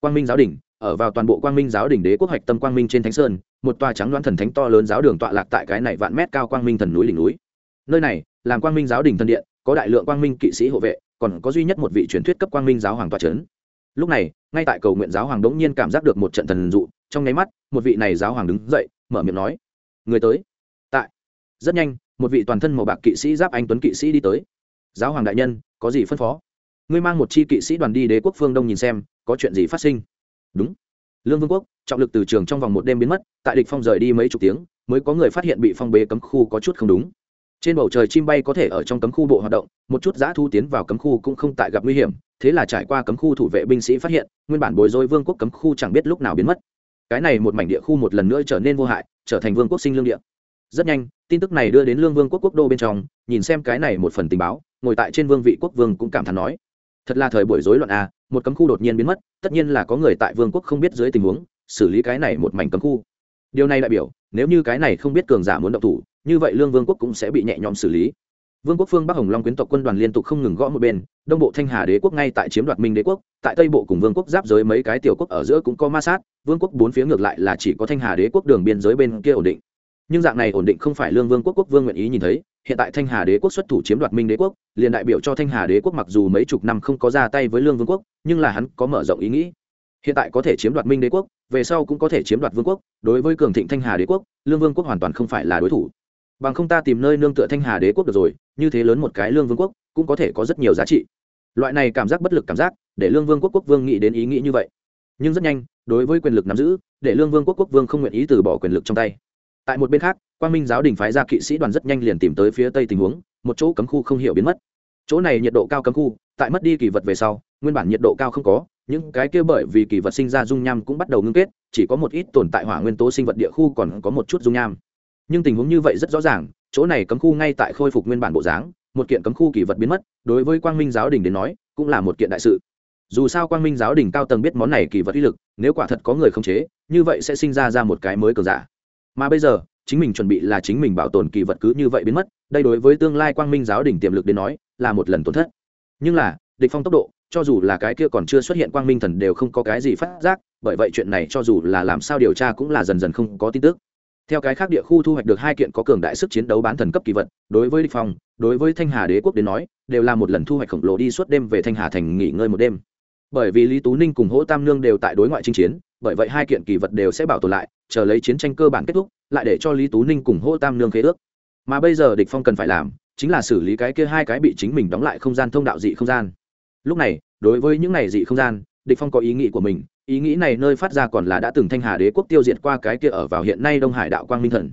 Quang minh giáo đỉnh, ở vào toàn bộ quang minh giáo đỉnh đế quốc hạch tâm quang minh trên thánh sơn, một tòa trắng đoán thần thánh to lớn giáo đường tọa lạc tại cái này vạn mét cao quang minh thần núi đỉnh núi. Nơi này, làm quang minh giáo đỉnh thần điện, có đại lượng quang minh kỵ sĩ hộ vệ, còn có duy nhất một vị truyền thuyết cấp quang minh giáo hoàng tọa trấn lúc này, ngay tại cầu nguyện giáo hoàng đống nhiên cảm giác được một trận thần dụ trong nháy mắt, một vị này giáo hoàng đứng dậy, mở miệng nói, người tới. Tại. Rất nhanh, một vị toàn thân màu bạc kỵ sĩ giáp anh tuấn kỵ sĩ đi tới. Giáo hoàng đại nhân, có gì phân phó? Ngươi mang một chi kỵ sĩ đoàn đi đế quốc phương đông nhìn xem, có chuyện gì phát sinh? Đúng. Lương vương quốc, trọng lực từ trường trong vòng một đêm biến mất, tại địch phong rời đi mấy chục tiếng, mới có người phát hiện bị phong bế cấm khu có chút không đúng. Trên bầu trời chim bay có thể ở trong cấm khu bộ hoạt động, một chút giã thu tiến vào cấm khu cũng không tại gặp nguy hiểm, thế là trải qua cấm khu thủ vệ binh sĩ phát hiện, nguyên bản bồi dối vương quốc cấm khu chẳng biết lúc nào biến mất cái này một mảnh địa khu một lần nữa trở nên vô hại, trở thành vương quốc sinh lương địa. Rất nhanh, tin tức này đưa đến lương vương quốc quốc đô bên trong, nhìn xem cái này một phần tình báo, ngồi tại trên vương vị quốc vương cũng cảm thán nói, thật là thời buổi rối loạn a một cấm khu đột nhiên biến mất, tất nhiên là có người tại vương quốc không biết dưới tình huống, xử lý cái này một mảnh cấm khu. Điều này đại biểu, nếu như cái này không biết cường giả muốn động thủ, như vậy lương vương quốc cũng sẽ bị nhẹ nhõm xử lý vương quốc phương bắc hồng long quyến tộc quân đoàn liên tục không ngừng gõ một bên, đông bộ thanh hà đế quốc ngay tại chiếm đoạt minh đế quốc, tại tây bộ cùng vương quốc giáp giới mấy cái tiểu quốc ở giữa cũng có ma sát, vương quốc bốn phía ngược lại là chỉ có thanh hà đế quốc đường biên giới bên kia ổn định. Nhưng dạng này ổn định không phải lương vương quốc quốc vương nguyện ý nhìn thấy, hiện tại thanh hà đế quốc xuất thủ chiếm đoạt minh đế quốc, liền đại biểu cho thanh hà đế quốc mặc dù mấy chục năm không có ra tay với lương vương quốc, nhưng là hắn có mở rộng ý nghĩ. Hiện tại có thể chiếm đoạt minh đế quốc, về sau cũng có thể chiếm đoạt vương quốc, đối với cường thịnh thanh hà đế quốc, lương vương quốc hoàn toàn không phải là đối thủ bằng không ta tìm nơi nương tựa thanh hà đế quốc được rồi, như thế lớn một cái lương vương quốc, cũng có thể có rất nhiều giá trị. Loại này cảm giác bất lực cảm giác, để lương vương quốc quốc vương nghĩ đến ý nghĩ như vậy. Nhưng rất nhanh, đối với quyền lực nắm giữ, để lương vương quốc quốc vương không nguyện ý từ bỏ quyền lực trong tay. Tại một bên khác quan minh giáo đình phái ra kỵ sĩ đoàn rất nhanh liền tìm tới phía tây tình huống, một chỗ cấm khu không hiểu biến mất. Chỗ này nhiệt độ cao cấm khu, tại mất đi kỳ vật về sau, nguyên bản nhiệt độ cao không có, những cái kia bởi vì kỳ vật sinh ra dung nham cũng bắt đầu ngưng kết, chỉ có một ít tồn tại hỏa nguyên tố sinh vật địa khu còn có một chút dung nham nhưng tình huống như vậy rất rõ ràng, chỗ này cấm khu ngay tại khôi phục nguyên bản bộ dáng, một kiện cấm khu kỳ vật biến mất, đối với quang minh giáo đình đến nói, cũng là một kiện đại sự. Dù sao quang minh giáo đình cao tầng biết món này kỳ vật uy lực, nếu quả thật có người không chế, như vậy sẽ sinh ra ra một cái mới cờ giả. Mà bây giờ, chính mình chuẩn bị là chính mình bảo tồn kỳ vật cứ như vậy biến mất, đây đối với tương lai quang minh giáo đình tiềm lực đến nói, là một lần tổn thất. Nhưng là, địch phong tốc độ, cho dù là cái kia còn chưa xuất hiện quang minh thần đều không có cái gì phát giác, bởi vậy chuyện này cho dù là làm sao điều tra cũng là dần dần không có tin tức theo cái khác địa khu thu hoạch được hai kiện có cường đại sức chiến đấu bán thần cấp kỳ vật, đối với địch phong, đối với thanh hà đế quốc đến nói, đều là một lần thu hoạch khổng lồ đi suốt đêm về thanh hà thành nghỉ ngơi một đêm. Bởi vì lý tú ninh cùng hỗ tam nương đều tại đối ngoại chinh chiến, bởi vậy hai kiện kỳ vật đều sẽ bảo tồn lại, chờ lấy chiến tranh cơ bản kết thúc, lại để cho lý tú ninh cùng hỗ tam nương khế ước. Mà bây giờ địch phong cần phải làm, chính là xử lý cái kia hai cái bị chính mình đóng lại không gian thông đạo dị không gian. Lúc này, đối với những này dị không gian, địch phong có ý nghĩ của mình ý nghĩ này nơi phát ra còn là đã từng thanh hà đế quốc tiêu diệt qua cái kia ở vào hiện nay đông hải đạo quang minh thần.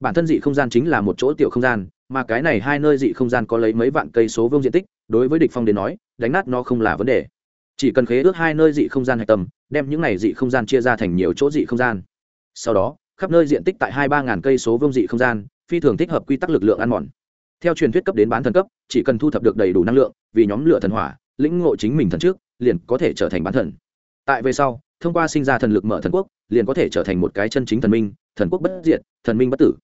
Bản thân dị không gian chính là một chỗ tiểu không gian, mà cái này hai nơi dị không gian có lấy mấy vạn cây số vương diện tích, đối với địch phong đến nói, đánh nát nó không là vấn đề. Chỉ cần khế ước hai nơi dị không gian hạch tầm đem những này dị không gian chia ra thành nhiều chỗ dị không gian. Sau đó, khắp nơi diện tích tại hai ba ngàn cây số vương dị không gian, phi thường thích hợp quy tắc lực lượng ăn mòn. Theo truyền thuyết cấp đến bán thần cấp, chỉ cần thu thập được đầy đủ năng lượng, vì nhóm lửa thần hỏa, lĩnh ngộ chính mình thần trước, liền có thể trở thành bán thần tại về sau, thông qua sinh ra thần lực mở thần quốc, liền có thể trở thành một cái chân chính thần minh, thần quốc bất diệt, thần minh bất tử.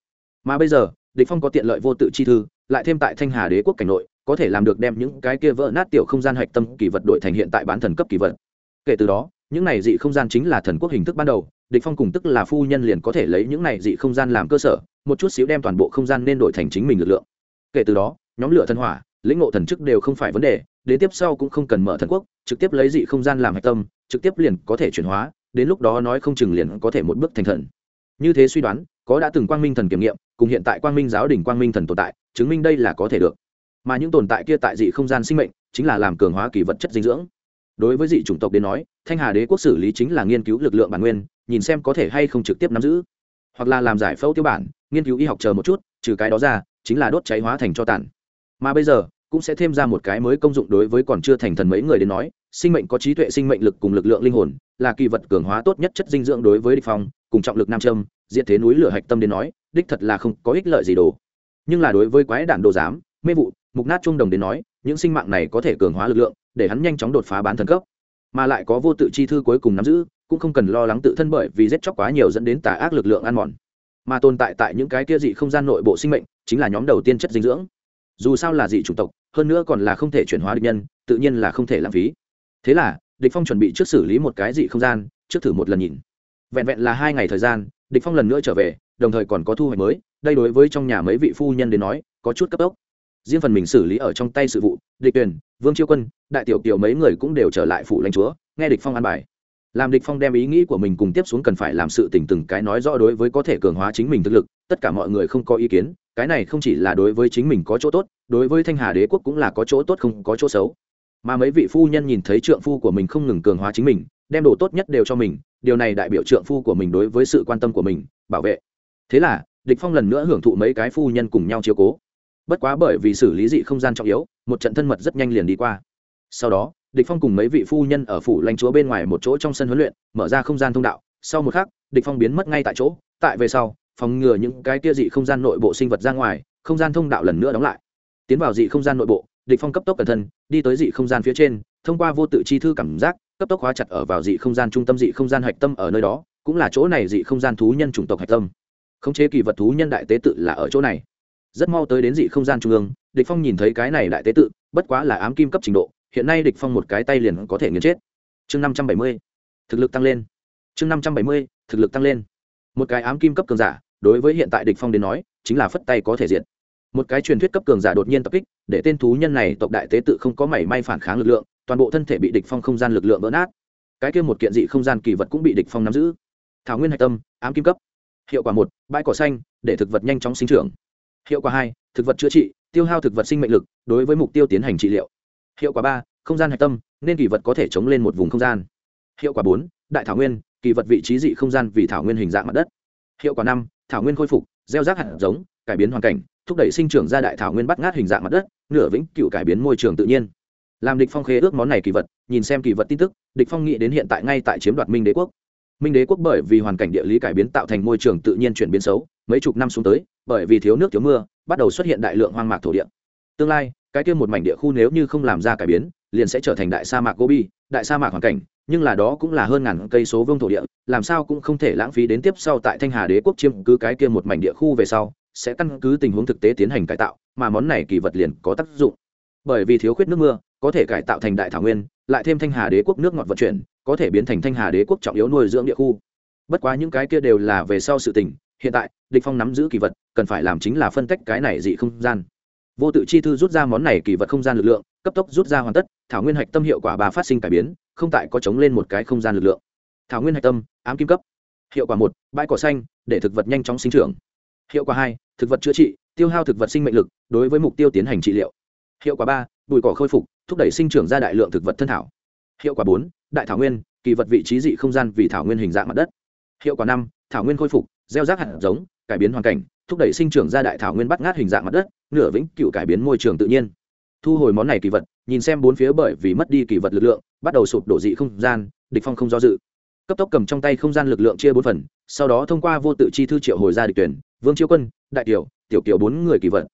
Mà bây giờ, địch phong có tiện lợi vô tự chi thư, lại thêm tại thanh hà đế quốc cảnh nội, có thể làm được đem những cái kia vỡ nát tiểu không gian hạch tâm kỳ vật đổi thành hiện tại bán thần cấp kỳ vật. Kể từ đó, những này dị không gian chính là thần quốc hình thức ban đầu, địch phong cùng tức là phu nhân liền có thể lấy những này dị không gian làm cơ sở, một chút xíu đem toàn bộ không gian nên đổi thành chính mình lực lượng. Kể từ đó, nhóm lửa thần hỏa, lĩnh ngộ thần chức đều không phải vấn đề đến tiếp sau cũng không cần mở thần quốc, trực tiếp lấy dị không gian làm hạch tâm, trực tiếp liền có thể chuyển hóa, đến lúc đó nói không chừng liền có thể một bước thành thần. Như thế suy đoán, có đã từng quang minh thần kiểm nghiệm, cùng hiện tại quang minh giáo đình quang minh thần tồn tại, chứng minh đây là có thể được. Mà những tồn tại kia tại dị không gian sinh mệnh, chính là làm cường hóa kỳ vật chất dinh dưỡng. Đối với dị chủng tộc đến nói, thanh hà đế quốc xử lý chính là nghiên cứu lực lượng bản nguyên, nhìn xem có thể hay không trực tiếp nắm giữ. Hoặc là làm giải phẫu tiêu bản, nghiên cứu y học chờ một chút, trừ cái đó ra, chính là đốt cháy hóa thành cho tàn. Mà bây giờ cũng sẽ thêm ra một cái mới công dụng đối với còn chưa thành thần mấy người đến nói, sinh mệnh có trí tuệ, sinh mệnh lực cùng lực lượng linh hồn, là kỳ vật cường hóa tốt nhất chất dinh dưỡng đối với địch phong, cùng trọng lực nam châm diện thế núi lửa hạch tâm đến nói, đích thật là không có ích lợi gì đồ. Nhưng là đối với quái đản đồ giám, mê vụ, mục nát trung đồng đến nói, những sinh mạng này có thể cường hóa lực lượng, để hắn nhanh chóng đột phá bán thần cấp. Mà lại có vô tự chi thư cuối cùng nắm giữ, cũng không cần lo lắng tự thân bởi vì giết chóc quá nhiều dẫn đến tà ác lực lượng ăn mòn. Mà tồn tại tại những cái kia dị không gian nội bộ sinh mệnh, chính là nhóm đầu tiên chất dinh dưỡng dù sao là dị chủng tộc, hơn nữa còn là không thể chuyển hóa địch nhân, tự nhiên là không thể lãng phí. Thế là, địch phong chuẩn bị trước xử lý một cái dị không gian, trước thử một lần nhìn. Vẹn vẹn là hai ngày thời gian, địch phong lần nữa trở về, đồng thời còn có thu hoạch mới, đây đối với trong nhà mấy vị phu nhân đến nói, có chút cấp tốc. Riêng phần mình xử lý ở trong tay sự vụ, địch tuyển, vương chiêu quân, đại tiểu tiểu mấy người cũng đều trở lại phủ lãnh chúa, nghe địch phong an bài. Làm địch phong đem ý nghĩ của mình cùng tiếp xuống cần phải làm sự tình từng cái nói rõ đối với có thể cường hóa chính mình thực lực, tất cả mọi người không có ý kiến cái này không chỉ là đối với chính mình có chỗ tốt, đối với thanh hà đế quốc cũng là có chỗ tốt không có chỗ xấu. Mà mấy vị phu nhân nhìn thấy trượng phu của mình không ngừng cường hóa chính mình, đem đồ tốt nhất đều cho mình, điều này đại biểu trượng phu của mình đối với sự quan tâm của mình, bảo vệ. Thế là, địch phong lần nữa hưởng thụ mấy cái phu nhân cùng nhau chiếu cố. Bất quá bởi vì xử lý dị không gian trọng yếu, một trận thân mật rất nhanh liền đi qua. Sau đó, địch phong cùng mấy vị phu nhân ở phủ lãnh chúa bên ngoài một chỗ trong sân huấn luyện, mở ra không gian thông đạo. Sau một khắc, địch phong biến mất ngay tại chỗ, tại về sau phòng ngừa những cái kia dị không gian nội bộ sinh vật ra ngoài, không gian thông đạo lần nữa đóng lại. Tiến vào dị không gian nội bộ, địch phong cấp tốc cẩn thân, đi tới dị không gian phía trên, thông qua vô tự chi thư cảm giác, cấp tốc hóa chặt ở vào dị không gian trung tâm dị không gian hạch tâm ở nơi đó, cũng là chỗ này dị không gian thú nhân chủng tộc hạch tâm. Khống chế kỳ vật thú nhân đại tế tự là ở chỗ này. Rất mau tới đến dị không gian trung ương, địch phong nhìn thấy cái này đại tế tự, bất quá là ám kim cấp trình độ, hiện nay địch phong một cái tay liền có thể nghiền chết. Chương năm trăm bảy mươi, thực lực tăng lên. Chương năm trăm bảy mươi, thực lực tăng lên. Một cái ám kim cấp cường giả đối với hiện tại địch phong đến nói, chính là phất tay có thể diện một cái truyền thuyết cấp cường giả đột nhiên tập kích, để tên thú nhân này tộc đại tế tự không có mảy may phản kháng lực lượng, toàn bộ thân thể bị địch phong không gian lực lượng vỡ nát. Cái kia một kiện dị không gian kỳ vật cũng bị địch phong nắm giữ. Thảo nguyên hạch tâm, ám kim cấp. Hiệu quả một, bãi cỏ xanh, để thực vật nhanh chóng sinh trưởng. Hiệu quả hai, thực vật chữa trị, tiêu hao thực vật sinh mệnh lực, đối với mục tiêu tiến hành trị liệu. Hiệu quả ba, không gian hạch tâm, nên kỳ vật có thể chống lên một vùng không gian. Hiệu quả bốn, đại thảo nguyên, kỳ vật vị trí dị không gian vì thảo nguyên hình dạng mặt đất hiệu quả năm, thảo nguyên khôi phục, gieo rác hạt giống, cải biến hoàn cảnh, thúc đẩy sinh trưởng ra đại thảo nguyên bắt ngát hình dạng mặt đất, nửa vĩnh cựu cải biến môi trường tự nhiên. Làm địch phong khế ước món này kỳ vật, nhìn xem kỳ vật tin tức, địch phong nghĩ đến hiện tại ngay tại chiếm đoạt minh đế quốc. Minh đế quốc bởi vì hoàn cảnh địa lý cải biến tạo thành môi trường tự nhiên chuyển biến xấu, mấy chục năm xuống tới, bởi vì thiếu nước thiếu mưa, bắt đầu xuất hiện đại lượng hoang mạc thổ địa. Tương lai, cái kia một mảnh địa khu nếu như không làm ra cải biến, liền sẽ trở thành đại sa mạc gobi, đại sa mạc hoàn cảnh nhưng là đó cũng là hơn ngàn cây số vương thổ địa, làm sao cũng không thể lãng phí đến tiếp sau tại thanh hà đế quốc chiếm cứ cái kia một mảnh địa khu về sau, sẽ căn cứ tình huống thực tế tiến hành cải tạo, mà món này kỳ vật liền có tác dụng. Bởi vì thiếu khuyết nước mưa, có thể cải tạo thành đại thảo nguyên, lại thêm thanh hà đế quốc nước ngọt vận chuyển, có thể biến thành thanh hà đế quốc trọng yếu nuôi dưỡng địa khu. Bất quá những cái kia đều là về sau sự tình, hiện tại, địch phong nắm giữ kỳ vật, cần phải làm chính là phân tách cái này dị không gian. Vô tự chi thư rút ra món này kỳ vật không gian lực lượng, cấp tốc rút ra hoàn tất, thảo nguyên hạch tâm hiệu quả bà phát sinh cải biến không tại có chống lên một cái không gian lực lượng. Thảo nguyên hạch tâm, ám kim cấp. Hiệu quả một, bãi cỏ xanh, để thực vật nhanh chóng sinh trưởng. Hiệu quả hai, thực vật chữa trị, tiêu hao thực vật sinh mệnh lực, đối với mục tiêu tiến hành trị liệu. Hiệu quả ba, bụi cỏ khôi phục, thúc đẩy sinh trưởng ra đại lượng thực vật thân thảo. Hiệu quả bốn, đại thảo nguyên, kỳ vật vị trí dị không gian vì thảo nguyên hình dạng mặt đất. Hiệu quả năm, thảo nguyên khôi phục, gieo rác hạt giống, cải biến hoàn cảnh, thúc đẩy sinh trưởng ra đại thảo nguyên bắt ngát hình dạng mặt đất, nửa vĩnh cựu cải biến môi trường tự nhiên. Thu hồi món này kỳ vật, nhìn xem bốn phía bởi vì mất đi kỳ vật lực lượng bắt đầu sụp đổ dị không gian, địch phong không do dự. Cấp tốc cầm trong tay không gian lực lượng chia bốn phần, sau đó thông qua vô tự chi thư triệu hồi ra địch tuyển, vương chiêu quân, đại kiều, tiểu kiều bốn người kỳ vật.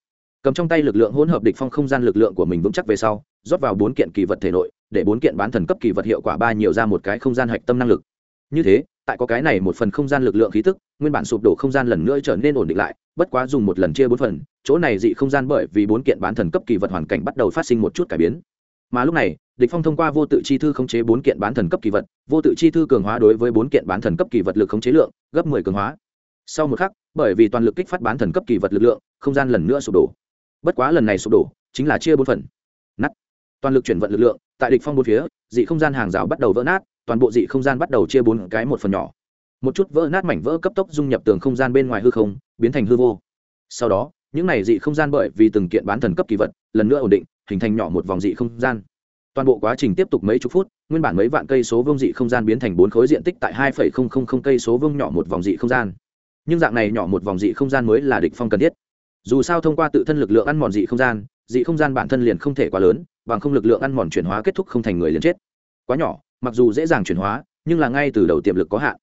Cầm trong tay lực lượng hỗn hợp địch phong không gian lực lượng của mình vững chắc về sau, rót vào bốn kiện kỳ vật thể nội, để bốn kiện bán thần cấp kỳ vật hiệu quả ba nhiều ra một cái không gian hạch tâm năng lực. Như thế, tại có cái này một phần không gian lực lượng khí tức, nguyên bản sụp đổ không gian lần nữa trở nên ổn định lại, bất quá dùng một lần chia bốn phần, chỗ này dị không gian bởi vì bốn kiện bán thần cấp kỳ vật hoàn cảnh bắt đầu phát sinh một chút cải biến. Mà lúc này địch phong thông qua vô tự chi thư khống chế bốn kiện bán thần cấp kỳ vật, vô tự chi thư cường hóa đối với bốn kiện bán thần cấp kỳ vật lực khống chế lượng gấp 10 cường hóa. Sau một khắc, bởi vì toàn lực kích phát bán thần cấp kỳ vật lực lượng, không gian lần nữa sụp đổ. Bất quá lần này sụp đổ, chính là chia bốn phần. Nát. Toàn lực chuyển vận lực lượng, tại địch phong bốn phía, dị không gian hàng rào bắt đầu vỡ nát, toàn bộ dị không gian bắt đầu chia bốn cái một phần nhỏ. Một chút vỡ nát mảnh vỡ cấp tốc dung nhập tường không gian bên ngoài hư không, biến thành hư vô. Sau đó, những này dị không gian bởi vì từng kiện bán thần cấp kỳ vật, lần nữa ổn định, hình thành nhỏ một vòng dị không gian toàn bộ quá trình tiếp tục mấy chục phút, nguyên bản mấy vạn cây số vương dị không gian biến thành bốn khối diện tích tại hai cây số vương nhỏ một vòng dị không gian. Nhưng dạng này nhỏ một vòng dị không gian mới là địch phong cần thiết. Dù sao thông qua tự thân lực lượng ăn mòn dị không gian, dị không gian bản thân liền không thể quá lớn, bằng không lực lượng ăn mòn chuyển hóa kết thúc không thành người liền chết. Quá nhỏ, mặc dù dễ dàng chuyển hóa, nhưng là ngay từ đầu tiềm lực có hạn.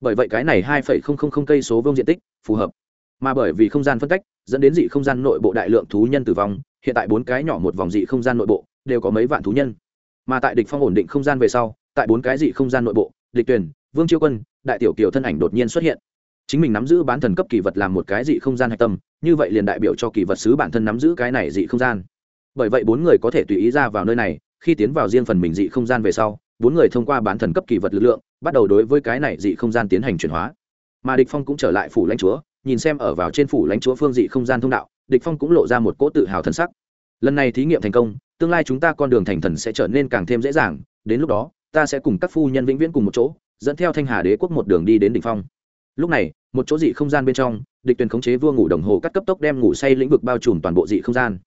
Bởi vậy cái này hai cây số vương diện tích phù hợp. Mà bởi vì không gian phân cách, dẫn đến dị không gian nội bộ đại lượng thú nhân tử vong, hiện tại bốn cái nhỏ một vòng dị không gian nội bộ đều có mấy vạn thú nhân. Mà tại địch phong ổn định không gian về sau, tại bốn cái dị không gian nội bộ, địch tuyển, vương chiêu quân, đại tiểu kiều thân ảnh đột nhiên xuất hiện. Chính mình nắm giữ bán thần cấp kỳ vật làm một cái dị không gian hạch tâm, như vậy liền đại biểu cho kỳ vật sứ bản thân nắm giữ cái này dị không gian. Bởi vậy bốn người có thể tùy ý ra vào nơi này, khi tiến vào riêng phần mình dị không gian về sau, bốn người thông qua bán thần cấp kỳ vật lực lượng, bắt đầu đối với cái này dị không gian tiến hành chuyển hóa. Mà địch phong cũng trở lại phủ lãnh chúa, nhìn xem ở vào trên phủ lãnh chúa phương dị không gian thông đạo, địch phong cũng lộ ra một cỗ tự hào thân sắc lần này thí nghiệm thành công, tương lai chúng ta con đường thành thần sẽ trở nên càng thêm dễ dàng, đến lúc đó, ta sẽ cùng các phu nhân vĩnh viễn cùng một chỗ, dẫn theo thanh hà đế quốc một đường đi đến đỉnh phong. Lúc này, một chỗ dị không gian bên trong, địch tuyển khống chế vua ngủ đồng hồ cắt cấp tốc đem ngủ say lĩnh vực bao trùm toàn bộ dị không gian.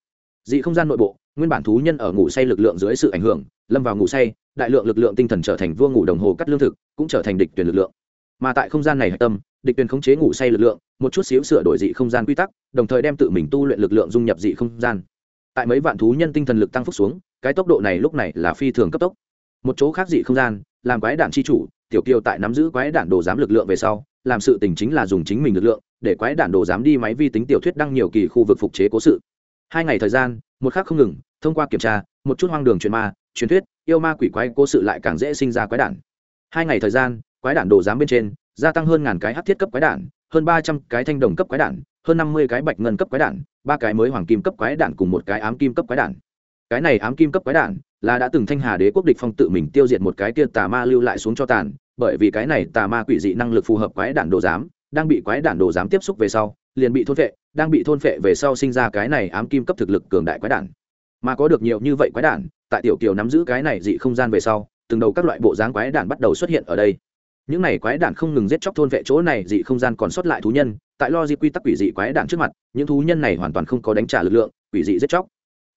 Dị không gian nội bộ, nguyên bản thú nhân ở ngủ say lực lượng dưới sự ảnh hưởng, lâm vào ngủ say, đại lượng lực lượng tinh thần trở thành vua ngủ đồng hồ cắt lương thực, cũng trở thành địch tuyển lực lượng. Mà tại không gian này hạch tâm, địch tuyển khống chế ngủ say lực lượng, một chút xíu sửa đổi dị không gian quy tắc, đồng thời đem tự mình tu luyện lực lượng dung nhập dị không gian tại mấy vạn thú nhân tinh thần lực tăng phúc xuống, cái tốc độ này lúc này là phi thường cấp tốc. Một chỗ khác dị không gian, làm quái đản chi chủ, tiểu kiều tại nắm giữ quái đản đồ giám lực lượng về sau, làm sự tình chính là dùng chính mình lực lượng, để quái đản đồ giám đi máy vi tính tiểu thuyết đăng nhiều kỳ khu vực phục chế cố sự. Hai ngày thời gian, một khác không ngừng, thông qua kiểm tra, một chút hoang đường truyền ma, truyền thuyết, yêu ma quỷ quái cố sự lại càng dễ sinh ra quái đản. Hai ngày thời gian, quái đản đồ giám bên trên, gia tăng hơn ngàn cái hát thiết cấp quái đản, hơn ba trăm cái thanh đồng cấp quái đản hơn năm mươi cái bạch ngân cấp quái đản, ba cái mới hoàng kim cấp quái đản cùng một cái ám kim cấp quái đản. Cái này ám kim cấp quái đản là đã từng thanh hà đế quốc địch phong tự mình tiêu diệt một cái kia tà ma lưu lại xuống cho tàn, bởi vì cái này tà ma quỷ dị năng lực phù hợp quái đản đồ giám, đang bị quái đản đồ giám tiếp xúc về sau, liền bị thôn phệ, đang bị thôn phệ về sau sinh ra cái này ám kim cấp thực lực cường đại quái đản. Mà có được nhiều như vậy quái đản, tại tiểu kiều nắm giữ cái này dị không gian về sau, từng đầu các loại bộ dáng quái đản bắt đầu xuất hiện ở đây những này quái đản không ngừng giết chóc thôn vệ chỗ này, dị không gian còn sót lại thú nhân. Tại lo di quy tắc quỷ dị quái đản trước mặt, những thú nhân này hoàn toàn không có đánh trả lực lượng, quỷ dị giết chóc.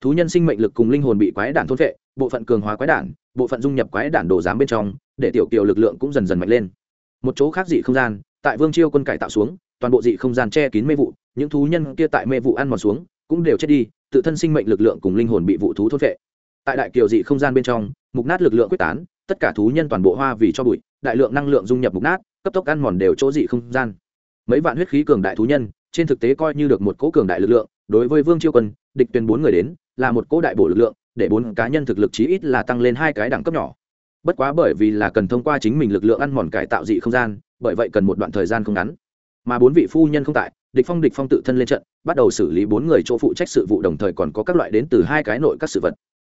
Thú nhân sinh mệnh lực cùng linh hồn bị quái đản thôn vệ, bộ phận cường hóa quái đản, bộ phận dung nhập quái đản đồ giám bên trong, để tiểu kiều lực lượng cũng dần dần mạnh lên. Một chỗ khác dị không gian, tại vương chiêu quân cải tạo xuống, toàn bộ dị không gian che kín mê vụ, những thú nhân kia tại mê vụ ăn mòn xuống, cũng đều chết đi, tự thân sinh mệnh lực lượng cùng linh hồn bị vụ thú thôn vệ. Tại đại kiều dị không gian bên trong, mục nát lực lượng quyết tán tất cả thú nhân toàn bộ hoa vì cho bụi, đại lượng năng lượng dung nhập mục nát, cấp tốc ăn mòn đều chỗ dị không gian. Mấy vạn huyết khí cường đại thú nhân, trên thực tế coi như được một cỗ cường đại lực lượng, đối với vương chiêu quân, địch tuyển bốn người đến, là một cỗ đại bổ lực lượng, để bốn cá nhân thực lực chí ít là tăng lên hai cái đẳng cấp nhỏ. Bất quá bởi vì là cần thông qua chính mình lực lượng ăn mòn cải tạo dị không gian, bởi vậy cần một đoạn thời gian không ngắn. Mà bốn vị phu nhân không tại, địch phong địch phong tự thân lên trận, bắt đầu xử lý bốn người chỗ phụ trách sự vụ đồng thời còn có các loại đến từ hai cái nội các sự vật.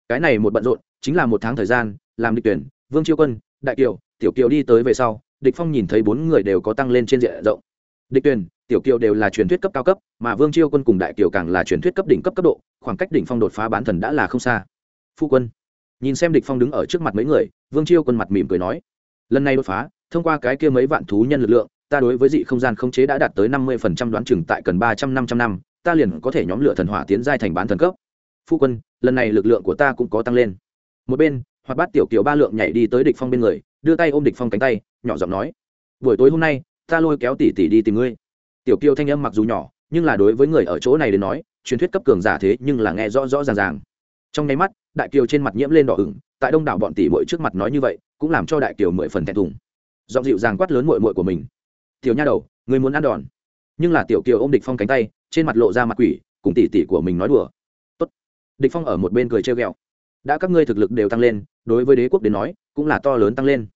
Cái này một bận rộn, chính là một tháng thời gian, làm địch tuyển vương chiêu quân đại kiều tiểu kiều đi tới về sau địch phong nhìn thấy bốn người đều có tăng lên trên diện rộng. Địch Tuyền, tiểu kiều đều là truyền thuyết cấp cao cấp mà vương chiêu quân cùng đại kiều càng là truyền thuyết cấp đỉnh cấp cấp độ khoảng cách đỉnh phong đột phá bán thần đã là không xa. Phu quân nhìn xem địch phong đứng ở trước mặt mấy người vương chiêu quân mặt mỉm cười nói lần này đột phá thông qua cái kia mấy vạn thú nhân lực lượng ta đối với dị không gian không chế đã đạt tới năm mươi phần trăm đoán chừng tại cần ba trăm năm trăm năm ta liền có thể nhóm lửa thần hỏa tiến giai thành bán thần cấp. Phu quân lần này lực lượng của ta cũng có tăng lên. Một bên hoạt bát tiểu kiều ba lượng nhảy đi tới địch phong bên người, đưa tay ôm địch phong cánh tay, nhỏ giọng nói, buổi tối hôm nay, ta lôi kéo tỷ tỷ đi tìm ngươi. Tiểu kiều thanh âm mặc dù nhỏ, nhưng là đối với người ở chỗ này đến nói, truyền thuyết cấp cường giả thế nhưng là nghe rõ rõ ràng ràng. Trong nháy mắt, đại kiều trên mặt nhiễm lên đỏ ửng, tại đông đảo bọn tỷ muội trước mặt nói như vậy, cũng làm cho đại kiều mười phần thẹn thùng. Giọng dịu dàng quát lớn muội muội của mình. Tiểu nha đầu, ngươi muốn ăn đòn. Nhưng là tiểu kiều ôm địch phong cánh tay, trên mặt lộ ra mặt quỷ, cùng tỷ tỷ của mình nói đùa. Tốt. Địch phong ở một bên cười trêu ghẹo. Đã các ngươi thực lực đều tăng lên đối với đế quốc đến nói, cũng là to lớn tăng lên.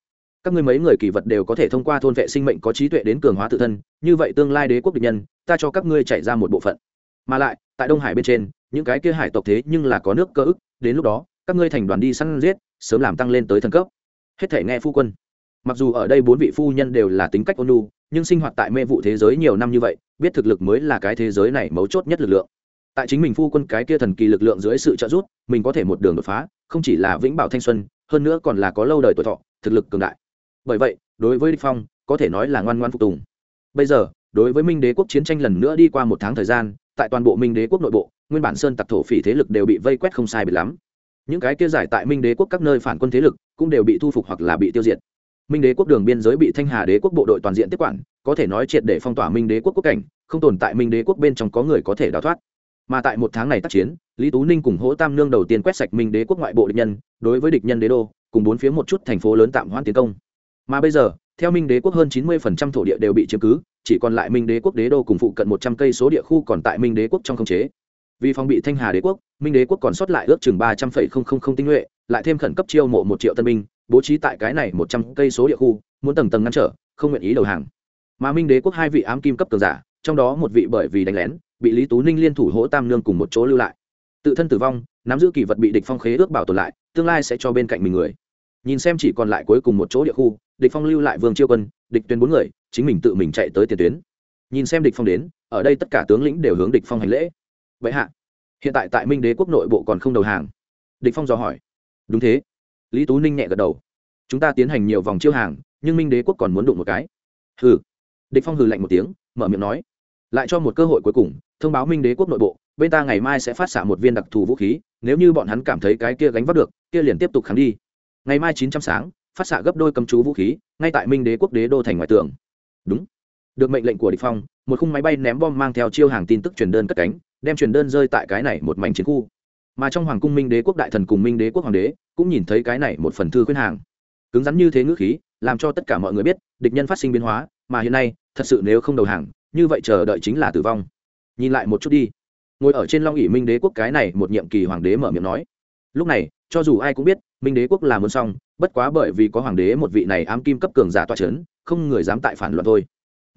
Các ngươi mấy người kỳ vật đều có thể thông qua thôn vệ sinh mệnh có trí tuệ đến cường hóa tự thân, như vậy tương lai đế quốc địch nhân, ta cho các ngươi chạy ra một bộ phận. Mà lại, tại đông hải bên trên, những cái kia hải tộc thế nhưng là có nước cơ ức, đến lúc đó, các ngươi thành đoàn đi săn giết, sớm làm tăng lên tới thần cấp. Hết thể nghe phu quân. Mặc dù ở đây bốn vị phu nhân đều là tính cách ôn nhu, nhưng sinh hoạt tại mê vụ thế giới nhiều năm như vậy, biết thực lực mới là cái thế giới này mấu chốt nhất lực lượng tại chính mình phu quân cái kia thần kỳ lực lượng dưới sự trợ giúp, mình có thể một đường đột phá, không chỉ là vĩnh bảo thanh xuân, hơn nữa còn là có lâu đời tuổi thọ, thực lực cường đại. Bởi vậy, đối với địch phong, có thể nói là ngoan ngoan phục tùng. Bây giờ, đối với minh đế quốc chiến tranh lần nữa đi qua một tháng thời gian, tại toàn bộ minh đế quốc nội bộ, nguyên bản sơn tặc thổ phỉ thế lực đều bị vây quét không sai biệt lắm. Những cái kia giải tại minh đế quốc các nơi phản quân thế lực cũng đều bị thu phục hoặc là bị tiêu diệt. Minh đế quốc đường biên giới bị thanh hà đế quốc bộ đội toàn diện tiếp quản, có thể nói triệt để phong tỏa minh đế quốc quốc cảnh, không tồn tại minh đế quốc bên trong có người có thể đào thoát mà tại một tháng này tác chiến, lý tú ninh cùng hỗ tam nương đầu tiên quét sạch minh đế quốc ngoại bộ địch nhân, đối với địch nhân đế đô, cùng bốn phía một chút thành phố lớn tạm hoãn tiến công. Mà bây giờ, theo minh đế quốc hơn chín mươi thổ địa đều bị chiếm cứ, chỉ còn lại minh đế quốc đế đô cùng phụ cận một trăm cây số địa khu còn tại minh đế quốc trong khống chế. Vì phòng bị thanh hà đế quốc, minh đế quốc còn sót lại ước chừng ba trăm linh tinh nhuệ, lại thêm khẩn cấp chiêu mộ một triệu tân binh, bố trí tại cái này một trăm cây số địa khu, muốn tầng tầng ngăn trở, không nguyện ý đầu hàng. Mà minh đế quốc hai vị ám kim cấp cường giả, trong đó một vị bởi vì đánh lén bị lý tú ninh liên thủ hỗ tam nương cùng một chỗ lưu lại. Tự thân tử vong, nắm giữ kỳ vật bị địch phong khế ước bảo tồn lại, tương lai sẽ cho bên cạnh mình người. Nhìn xem chỉ còn lại cuối cùng một chỗ địa khu, địch phong lưu lại vương chiêu quân, địch tuyến bốn người, chính mình tự mình chạy tới tiền tuyến. Nhìn xem địch phong đến, ở đây tất cả tướng lĩnh đều hướng địch phong hành lễ. Vậy hạ, hiện tại tại minh đế quốc nội bộ còn không đầu hàng. Địch phong dò hỏi. Đúng thế. Lý tú ninh nhẹ gật đầu. Chúng ta tiến hành nhiều vòng chiêu hàng, nhưng minh đế quốc còn muốn đụng một cái. Hừ. Địch phong hừ lạnh một tiếng, mở miệng nói lại cho một cơ hội cuối cùng, thông báo minh đế quốc nội bộ, bên ta ngày mai sẽ phát xạ một viên đặc thù vũ khí, nếu như bọn hắn cảm thấy cái kia gánh vác được, kia liền tiếp tục kháng đi. Ngày mai chín trăm sáng, phát xạ gấp đôi cầm chú vũ khí, ngay tại minh đế quốc đế đô thành ngoại tường. Đúng. Được mệnh lệnh của địch phong, một khung máy bay ném bom mang theo chiêu hàng tin tức truyền đơn cất cánh, đem truyền đơn rơi tại cái này một mảnh chiến khu. Mà trong hoàng cung minh đế quốc đại thần cùng minh đế quốc hoàng đế, cũng nhìn thấy cái này một phần thư khuyên hàng. Cứng rắn như thế ngữ khí, làm cho tất cả mọi người biết, địch nhân phát sinh biến hóa, mà hiện nay, thật sự nếu không đầu hàng như vậy chờ đợi chính là tử vong. Nhìn lại một chút đi. Ngồi ở trên long ỉ minh đế quốc cái này một nhiệm kỳ hoàng đế mở miệng nói. Lúc này, cho dù ai cũng biết, minh đế quốc là muốn xong, bất quá bởi vì có hoàng đế một vị này ám kim cấp cường giả toa c h ấ n không người dám tại phản loạn thôi.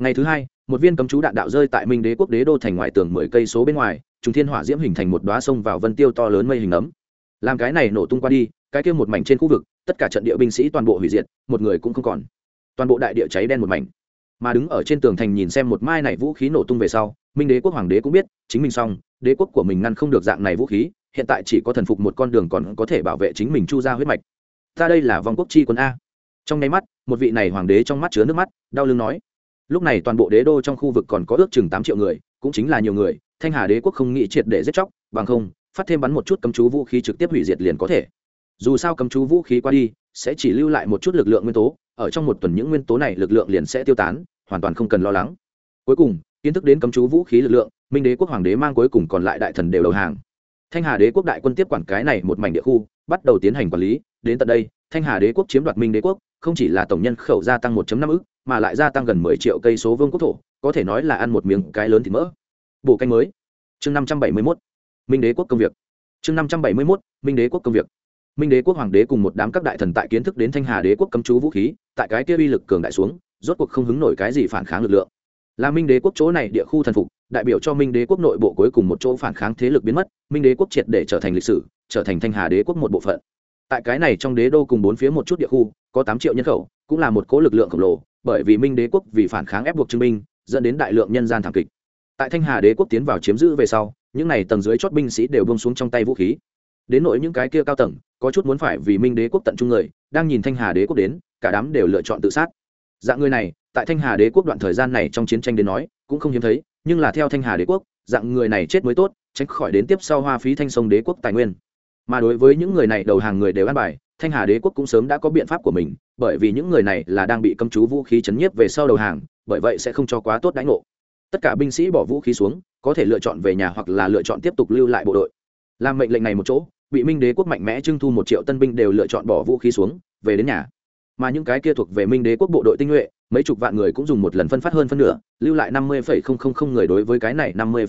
Ngày thứ hai, một viên cấm chú đạn đạo rơi tại minh đế quốc đế đô thành ngoại tường mười cây số bên ngoài chúng thiên hỏa diễm hình thành một đoá sông vào vân tiêu to lớn mây hình ấm. Làm cái này nổ tung qua đi, cái kia một mảnh trên khu vực, tất cả trận địa binh sĩ toàn bộ hủy diệt, một người cũng không còn. Toàn bộ đại địa cháy đen một mảnh mà đứng ở trên tường thành nhìn xem một mai này vũ khí nổ tung về sau, minh đế quốc hoàng đế cũng biết, chính mình xong, đế quốc của mình ngăn không được dạng này vũ khí, hiện tại chỉ có thần phục một con đường còn có thể bảo vệ chính mình chu ra huyết mạch. Ta đây là vong quốc chi quân a. Trong nháy mắt, một vị này hoàng đế trong mắt chứa nước mắt, đau lưng nói. Lúc này toàn bộ đế đô trong khu vực còn có ước chừng tám triệu người, cũng chính là nhiều người, thanh hà đế quốc không nghĩ triệt để giết chóc, bằng không, phát thêm bắn một chút cấm chú vũ khí trực tiếp hủy diệt liền có thể. Dù sao cấm chú vũ khí qua đi, sẽ chỉ lưu lại một chút lực lượng nguyên tố ở trong một tuần những nguyên tố này lực lượng liền sẽ tiêu tán, hoàn toàn không cần lo lắng. Cuối cùng, kiến thức đến cấm chú vũ khí lực lượng, minh đế quốc hoàng đế mang cuối cùng còn lại đại thần đều đầu hàng. Thanh hà đế quốc đại quân tiếp quản cái này một mảnh địa khu, bắt đầu tiến hành quản lý. Đến tận đây, thanh hà đế quốc chiếm đoạt minh đế quốc, không chỉ là tổng nhân khẩu gia tăng 1 năm ức, mà lại gia tăng gần 10 triệu cây số vương quốc thổ, có thể nói là ăn một miếng cái lớn thì mỡ. Bộ canh mới. Chương 571 minh đế quốc công việc. Chương 571 minh đế quốc công việc minh đế quốc hoàng đế cùng một đám các đại thần tại kiến thức đến thanh hà đế quốc cấm chú vũ khí, tại cái kia uy lực cường đại xuống, rốt cuộc không hứng nổi cái gì phản kháng lực lượng. Là minh đế quốc chỗ này địa khu thần phục, đại biểu cho minh đế quốc nội bộ cuối cùng một chỗ phản kháng thế lực biến mất, minh đế quốc triệt để trở thành lịch sử, trở thành thanh hà đế quốc một bộ phận. Tại cái này trong đế đô cùng bốn phía một chút địa khu, có tám triệu nhân khẩu, cũng là một cố lực lượng khổng lồ, bởi vì minh đế quốc vì phản kháng ép buộc chứng minh, dẫn đến đại lượng nhân gian thảm kịch. Tại thanh hà đế quốc tiến vào chiếm giữ về sau, những n à y tầng dưới chót binh sĩ đều bông xuống trong tay vũ khí đến nỗi những cái kia cao tầng, có chút muốn phải vì minh đế quốc tận trung người, đang nhìn thanh hà đế quốc đến, cả đám đều lựa chọn tự sát. Dạng người này, tại thanh hà đế quốc đoạn thời gian này trong chiến tranh đến nói, cũng không hiếm thấy, nhưng là theo thanh hà đế quốc, dạng người này chết mới tốt, tránh khỏi đến tiếp sau hoa phí thanh sông đế quốc tài nguyên. Mà đối với những người này đầu hàng người đều ăn bài, thanh hà đế quốc cũng sớm đã có biện pháp của mình, bởi vì những người này là đang bị cầm chú vũ khí chấn nhiếp về sau đầu hàng, bởi vậy sẽ không cho quá tốt đãi ngộ. Tất cả binh sĩ bỏ vũ khí xuống, có thể lựa chọn về nhà hoặc là lựa chọn tiếp tục lưu lại bộ đội làm mệnh lệnh này một chỗ, bị minh đế quốc mạnh mẽ trưng thu một triệu tân binh đều lựa chọn bỏ vũ khí xuống, về đến nhà. Mà những cái kia thuộc về minh đế quốc bộ đội tinh nhuệ, mấy chục vạn người cũng dùng một lần phân phát hơn phân nửa, lưu lại năm mươi người đối với cái này năm mươi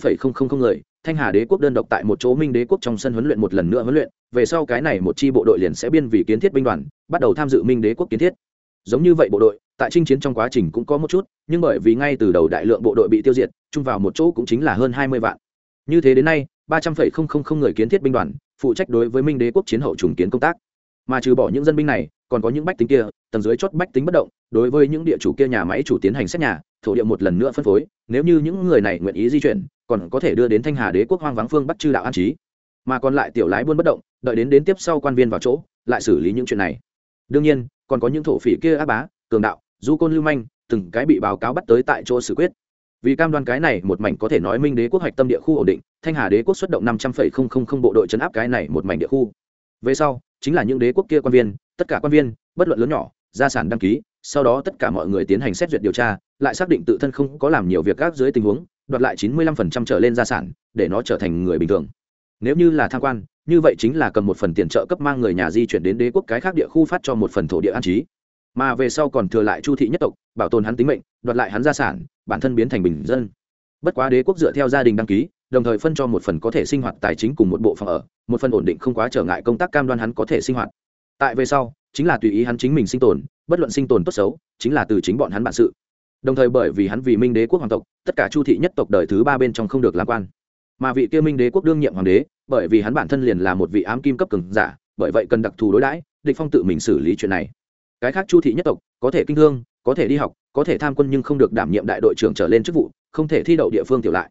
người. Thanh hà đế quốc đơn độc tại một chỗ minh đế quốc trong sân huấn luyện một lần nữa huấn luyện, về sau cái này một chi bộ đội liền sẽ biên vì kiến thiết binh đoàn, bắt đầu tham dự minh đế quốc kiến thiết. Giống như vậy bộ đội, tại chinh chiến trong quá trình cũng có một chút, nhưng bởi vì ngay từ đầu đại lượng bộ đội bị tiêu diệt, chung vào một chỗ cũng chính là hơn hai mươi vạn. Như thế đến nay ba trăm linh người kiến thiết binh đoàn, phụ trách đối với minh đế quốc chiến hậu trùng kiến công tác. Mà trừ bỏ những dân binh này, còn có những bách tính kia, tầng dưới chót bách tính bất động, đối với những địa chủ kia nhà máy chủ tiến hành xét nhà, thổ địa một lần nữa phân phối, nếu như những người này nguyện ý di chuyển, còn có thể đưa đến thanh hà đế quốc hoang vắng phương bắt chư đạo an trí. Mà còn lại tiểu lái buôn bất động, đợi đến đến tiếp sau quan viên vào chỗ, lại xử lý những chuyện này. Đương nhiên, còn có những thổ phỉ kia á bá, cường đạo, du côn lưu manh, từng cái bị báo cáo bắt tới tại chỗ xử quyết vì cam đoan cái này một mảnh có thể nói minh đế quốc hoạch tâm địa khu ổn định, thanh hà đế quốc xuất động năm trăm linh bộ đội chấn áp cái này một mảnh địa khu. Về sau, chính là những đế quốc kia quan viên, tất cả quan viên, bất luận lớn nhỏ, gia sản đăng ký, sau đó tất cả mọi người tiến hành xét duyệt điều tra, lại xác định tự thân không có làm nhiều việc gác dưới tình huống, đoạt lại chín mươi lăm phần trăm trở lên gia sản, để nó trở thành người bình thường. Nếu như là tham quan, như vậy chính là cầm một phần tiền trợ cấp mang người nhà di chuyển đến đế quốc cái khác địa khu phát cho một phần thổ địa an trí mà về sau còn thừa lại chu thị nhất tộc, bảo tồn hắn tính mệnh, đoạt lại hắn gia sản, bản thân biến thành bình dân. Bất quá đế quốc dựa theo gia đình đăng ký, đồng thời phân cho một phần có thể sinh hoạt tài chính cùng một bộ phòng ở, một phần ổn định không quá trở ngại công tác cam đoan hắn có thể sinh hoạt. Tại về sau, chính là tùy ý hắn chính mình sinh tồn, bất luận sinh tồn tốt xấu, chính là từ chính bọn hắn bản sự. Đồng thời bởi vì hắn vì minh đế quốc hoàng tộc, tất cả chu thị nhất tộc đời thứ ba bên trong không được làm quan. Mà vị kia minh đế quốc đương nhiệm hoàng đế, bởi vì hắn bản thân liền là một vị ám kim cấp cường giả, bởi vậy cần đặc thù đối đãi, địch phong tự mình xử lý chuyện này cái khác chu thị nhất tộc, có thể kinh thương, có thể đi học, có thể tham quân nhưng không được đảm nhiệm đại đội trưởng trở lên chức vụ, không thể thi đậu địa phương tiểu lại.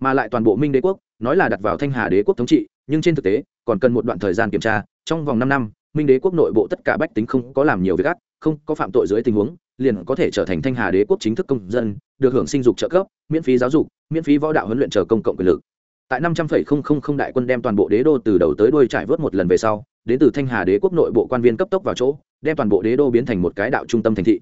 Mà lại toàn bộ minh đế quốc, nói là đặt vào thanh hà đế quốc thống trị, nhưng trên thực tế, còn cần một đoạn thời gian kiểm tra, trong vòng năm năm, minh đế quốc nội bộ tất cả bách tính không có làm nhiều việc ác, không có phạm tội dưới tình huống, liền có thể trở thành thanh hà đế quốc chính thức công dân, được hưởng sinh dục trợ cấp, miễn phí giáo dục, miễn phí võ đạo huấn luyện chờ công cộng quyền lực. Tại năm trăm linh đại quân đem toàn bộ đế đô từ đầu tới đuôi trải vớt một lần về sau, đến từ thanh hà đế quốc nội bộ quan viên cấp tốc vào chỗ đem toàn bộ đế đô biến thành một cái đạo trung tâm thành thị.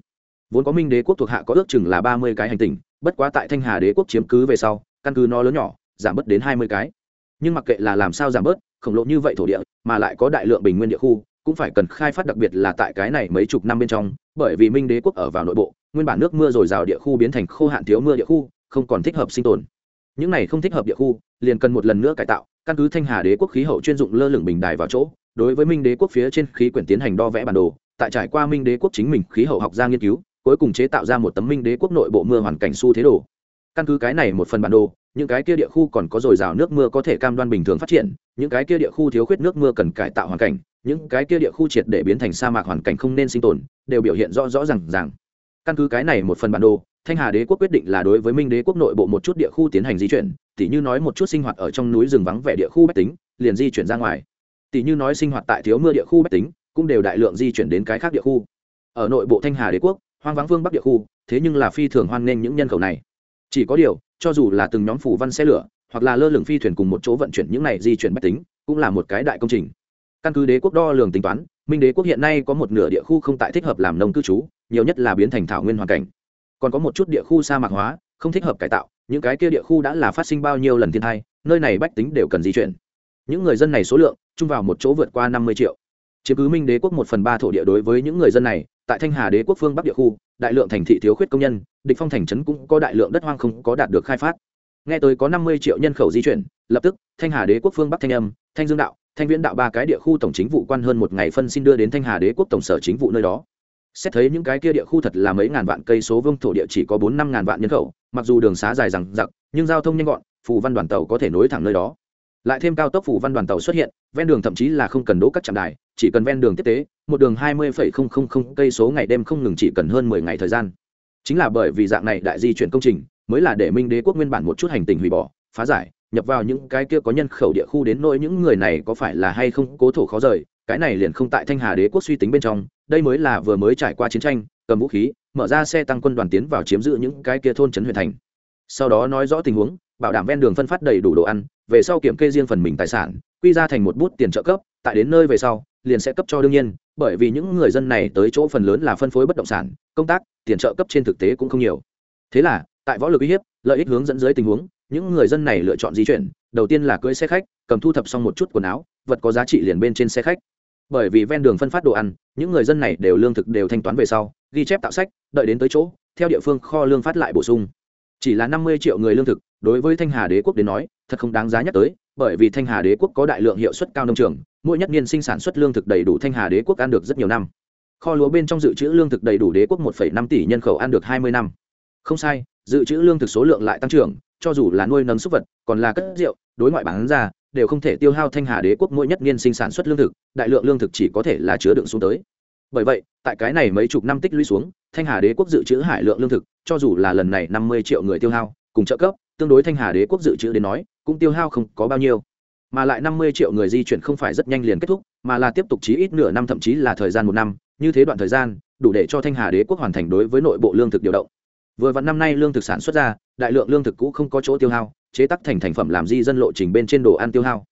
Vốn có minh đế quốc thuộc hạ có ước chừng là ba mươi cái hành tinh, bất quá tại thanh hà đế quốc chiếm cứ về sau, căn cứ nó lớn nhỏ, giảm bớt đến hai mươi cái. Nhưng mặc kệ là làm sao giảm bớt, khổng lồ như vậy thổ địa, mà lại có đại lượng bình nguyên địa khu, cũng phải cần khai phát đặc biệt là tại cái này mấy chục năm bên trong, bởi vì minh đế quốc ở vào nội bộ, nguyên bản nước mưa dồi dào địa khu biến thành khô hạn thiếu mưa địa khu, không còn thích hợp sinh tồn. Những này không thích hợp địa khu, liền cần một lần nữa cải tạo, căn cứ thanh hà đế quốc khí hậu chuyên dụng lơ lửng bình đài vào chỗ đối với minh đế quốc phía trên khí quyển tiến hành đo vẽ bản đồ, tại trải qua minh đế quốc chính mình khí hậu học ra nghiên cứu, cuối cùng chế tạo ra một tấm minh đế quốc nội bộ mưa hoàn cảnh xu thế đồ. Căn cứ cái này một phần bản đồ, những cái kia địa khu còn có dồi dào nước mưa có thể cam đoan bình thường phát triển, những cái kia địa khu thiếu khuyết nước mưa cần cải tạo hoàn cảnh, những cái kia địa khu triệt để biến thành sa mạc hoàn cảnh không nên sinh tồn, đều biểu hiện rõ rõ r à n g rằng căn cứ cái này một phần bản đồ, thanh hà đế quốc quyết định là đối với minh đế quốc nội bộ một chút địa khu tiến hành di chuyển, tỉ như nói một chút sinh hoạt ở trong núi rừng vắng vẻ địa khu bách tính, liền di chuyển ra ngoài tỉ như nói sinh hoạt tại thiếu mưa địa khu bách tính, cũng đều đại lượng di chuyển đến cái khác địa khu. Ở nội bộ thanh hà đế quốc, hoang vắng vương bắc địa khu, thế nhưng là phi thường hoan nghênh những nhân khẩu này. Chỉ có điều, cho dù là từng nhóm phủ văn xe lửa, hoặc là lơ lửng phi thuyền cùng một chỗ vận chuyển những này di chuyển bách tính, cũng là một cái đại công trình. Căn cứ đế quốc đo lường tính toán, minh đế quốc hiện nay có một nửa địa khu không tại thích hợp làm nông cư trú, nhiều nhất là biến thành thảo nguyên hoàn cảnh. Còn có một chút địa khu sa mạc hóa, không thích hợp cải tạo, những cái kia địa khu đã là phát sinh bao nhiêu lần thiên thai nơi này bách tính đều cần di chuyển. Những người dân này số lượng chung vào một chỗ vượt qua năm mươi triệu. Chiếm cứ minh đế quốc một phần ba thổ địa đối với những người dân này, tại thanh hà đế quốc phương bắc địa khu, đại lượng thành thị thiếu khuyết công nhân, địch phong thành trấn cũng có đại lượng đất hoang không có đạt được khai phát. Nghe tới có năm mươi triệu nhân khẩu di chuyển, lập tức, thanh hà đế quốc phương bắc thanh âm, thanh dương đạo, thanh viễn đạo ba cái địa khu tổng chính vụ quan hơn một ngày phân xin đưa đến thanh hà đế quốc tổng sở chính vụ nơi đó. Xét thấy những cái kia địa khu thật là mấy ngàn vạn cây số vương thổ địa chỉ có bốn năm ngàn vạn nhân khẩu, mặc dù đường xá dài rằng giặc nhưng giao thông nhanh gọn, phù văn đoàn tàu có thể nối thẳng nơi đó lại thêm cao tốc phủ văn đoàn tàu xuất hiện, ven đường thậm chí là không cần đỗ các trạm đài, chỉ cần ven đường tiếp tế, một đường hai mươi cây số ngày đêm không ngừng chỉ cần hơn mười ngày thời gian. Chính là bởi vì dạng này đại di chuyển công trình, mới là để minh đế quốc nguyên bản một chút hành tình hủy bỏ, phá giải, nhập vào những cái kia có nhân khẩu địa khu đến nỗi những người này có phải là hay không cố thổ khó rời, cái này liền không tại thanh hà đế quốc suy tính bên trong, đây mới là vừa mới trải qua chiến tranh, cầm vũ khí, mở ra xe tăng quân đoàn tiến vào chiếm giữ những cái kia thôn trấn huyện thành. Sau đó nói rõ tình huống bảo đảm ven đường phân phát đầy đủ đồ ăn, về sau kiểm kê riêng phần mình tài sản, quy ra thành một bút tiền trợ cấp, tại đến nơi về sau, liền sẽ cấp cho đương nhiên, bởi vì những người dân này tới chỗ phần lớn là phân phối bất động sản, công tác, tiền trợ cấp trên thực tế cũng không nhiều. Thế là, tại võ lực uy hiếp, lợi ích hướng dẫn dưới tình huống, những người dân này lựa chọn di chuyển, đầu tiên là cưỡi xe khách, cầm thu thập xong một chút quần áo, vật có giá trị liền bên trên xe khách. Bởi vì ven đường phân phát đồ ăn, những người dân này đều lương thực đều thanh toán về sau, ghi chép tạo sách, đợi đến tới chỗ, theo địa phương kho lương phát lại bổ sung. Chỉ là năm mươi triệu người lương thực đối với thanh hà đế quốc đến nói, thật không đáng giá nhắc tới, bởi vì thanh hà đế quốc có đại lượng hiệu suất cao nông trường, mỗi nhất niên sinh sản xuất lương thực đầy đủ thanh hà đế quốc ăn được rất nhiều năm. Kho lúa bên trong dự trữ lương thực đầy đủ đế quốc một năm tỷ nhân khẩu ăn được hai mươi năm. Không sai, dự trữ lương thực số lượng lại tăng trưởng, cho dù là nuôi nấm súc vật, còn là cất rượu, đối ngoại bán ra, đều không thể tiêu hao thanh hà đế quốc mỗi nhất niên sinh sản xuất lương thực, đại lượng lương thực chỉ có thể là chứa đựng xuống tới. Bởi vậy, tại cái này mấy chục năm tích lũy xuống, thanh hà đế quốc dự trữ hải lượng lương thực, cho dù là lần này năm mươi triệu người tiêu hao, cùng trợ cấp tương đối thanh hà đế quốc dự trữ đến nói, cũng tiêu hao không có bao nhiêu. Mà lại năm mươi triệu người di chuyển không phải rất nhanh liền kết thúc, mà là tiếp tục chí ít nửa năm thậm chí là thời gian một năm, như thế đoạn thời gian, đủ để cho thanh hà đế quốc hoàn thành đối với nội bộ lương thực điều động. Vừa vặn năm nay lương thực sản xuất ra, đại lượng lương thực cũ không có chỗ tiêu hao, chế tắc thành thành phẩm làm di dân lộ trình bên trên đồ ăn tiêu hao.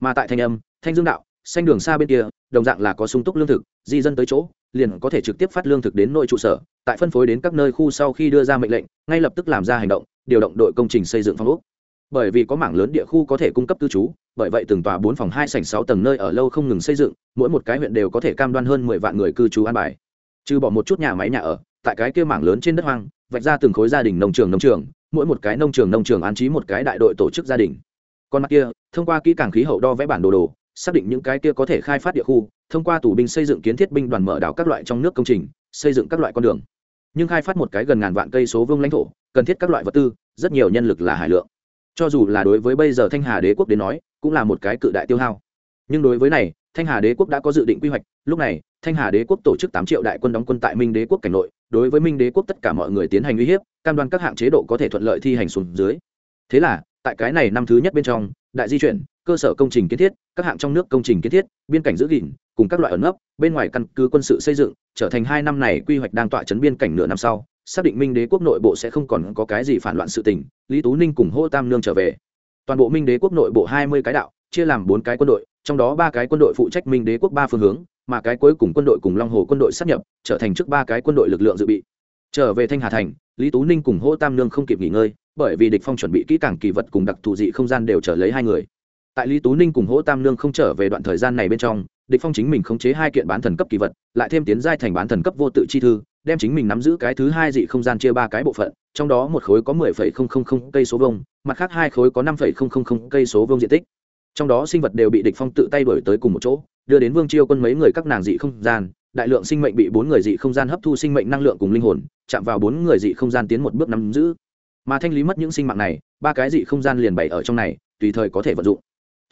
Mà tại thanh âm, thanh dương đạo, xanh đường xa bên kia, đồng dạng là có sung túc lương thực, di dân tới chỗ, liền có thể trực tiếp phát lương thực đến nội trụ sở tại phân phối đến các nơi khu sau khi đưa ra mệnh lệnh, ngay lập tức làm ra hành động, điều động đội công trình xây dựng phong ốc. Bởi vì có mảng lớn địa khu có thể cung cấp cư trú, bởi vậy từng tòa bốn phòng hai sảnh sáu tầng nơi ở lâu không ngừng xây dựng, mỗi một cái huyện đều có thể cam đoan hơn mười vạn người cư trú an bài. Trừ bỏ một chút nhà máy nhà ở, tại cái kia mảng lớn trên đất hoang, vạch ra từng khối gia đình nông trường nông trường, mỗi một cái nông trường nông trường an trí một cái đại đội tổ chức gia đình. Còn mặt kia, thông qua kỹ càng khí hậu đo vẽ bản đồ đồ, xác định những cái kia có thể khai phát địa khu, thông qua tù binh xây dựng kiến thiết binh đoàn mở đảo các loại trong nước công trình xây dựng các loại con đường. Nhưng khai phát một cái gần ngàn vạn cây số vương lãnh thổ, cần thiết các loại vật tư, rất nhiều nhân lực là hải lượng. Cho dù là đối với bây giờ thanh hà đế quốc đến nói, cũng là một cái cự đại tiêu hao. Nhưng đối với này, thanh hà đế quốc đã có dự định quy hoạch. Lúc này, thanh hà đế quốc tổ chức tám triệu đại quân đóng quân tại minh đế quốc cảnh nội, đối với minh đế quốc tất cả mọi người tiến hành uy hiếp, cam đoan các hạng chế độ có thể thuận lợi thi hành xuống dưới. Thế là, tại cái này năm thứ nhất bên trong, đại di chuyển cơ sở công trình kiến thiết, các hạng trong nước công trình kiến thiết, biên cảnh giữ gìn, cùng các loại ẩn nấp, bên ngoài căn cứ quân sự xây dựng, trở thành hai năm này quy hoạch đang tọa chấn biên cảnh nửa năm sau, xác định minh đế quốc nội bộ sẽ không còn có cái gì phản loạn sự tình, lý tú ninh cùng hô tam nương trở về. Toàn bộ minh đế quốc nội bộ hai mươi cái đạo, chia làm bốn cái quân đội, trong đó ba cái quân đội phụ trách minh đế quốc ba phương hướng, mà cái cuối cùng quân đội cùng long hồ quân đội sát nhập, trở thành trước ba cái quân đội lực lượng dự bị. Trở về thanh hà thành, lý tú ninh cùng hô tam nương không kịp nghỉ ngơi, bởi vì địch phong chuẩn bị kỹ càng kỳ vật cùng đặc thù dị không gian đều trở lấy hai người tại lý tú ninh cùng hỗ tam nương không trở về đoạn thời gian này bên trong địch phong chính mình khống chế hai kiện bán thần cấp kỳ vật lại thêm tiến giai thành bán thần cấp vô tự chi thư đem chính mình nắm giữ cái thứ hai dị không gian chia ba cái bộ phận trong đó một khối có mười phẩy không không không cây số vuông, mặt khác hai khối có năm phẩy không không không cây số vuông diện tích. Trong đó sinh vật đều bị địch phong tự tay đuổi tới cùng một chỗ đưa đến vương chiêu quân mấy người các nàng dị không gian đại lượng sinh mệnh bị bốn người dị không gian hấp thu sinh mệnh năng lượng cùng linh hồn chạm vào bốn người dị không gian tiến một bước nắm giữ. Mà thanh lý mất những sinh mạng này ba cái dị không gian liền bày ở trong này tùy thời có thể vận dụng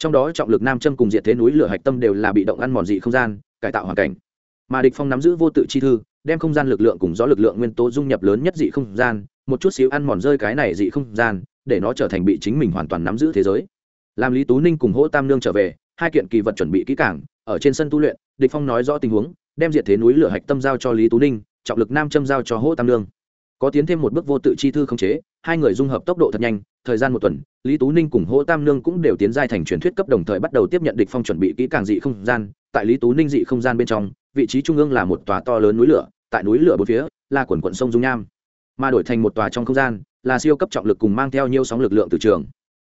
trong đó trọng lực nam châm cùng diện thế núi lửa hạch tâm đều là bị động ăn mòn dị không gian, cải tạo hoàn cảnh. Mà địch phong nắm giữ vô tự chi thư, đem không gian lực lượng cùng gió lực lượng nguyên tố dung nhập lớn nhất dị không gian, một chút xíu ăn mòn rơi cái này dị không gian, để nó trở thành bị chính mình hoàn toàn nắm giữ thế giới. Làm lý tú ninh cùng hỗ tam nương trở về, hai kiện kỳ vật chuẩn bị kỹ càng, ở trên sân tu luyện, địch phong nói rõ tình huống, đem diệt thế núi lửa hạch tâm giao cho lý tú ninh, trọng lực nam châm giao cho hỗ tam nương. Có tiến thêm một bước vô tự chi thư không chế, hai người dung hợp tốc độ thật nhanh thời gian một tuần, lý tú ninh cùng hỗ tam nương cũng đều tiến giai thành truyền thuyết cấp đồng thời bắt đầu tiếp nhận địch phong chuẩn bị kỹ càng dị không gian. Tại lý tú ninh dị không gian bên trong, vị trí trung ương là một tòa to lớn núi lửa, tại núi lửa bốn phía là quần quận sông dung nham mà đổi thành một tòa trong không gian, là siêu cấp trọng lực cùng mang theo nhiều sóng lực lượng từ trường.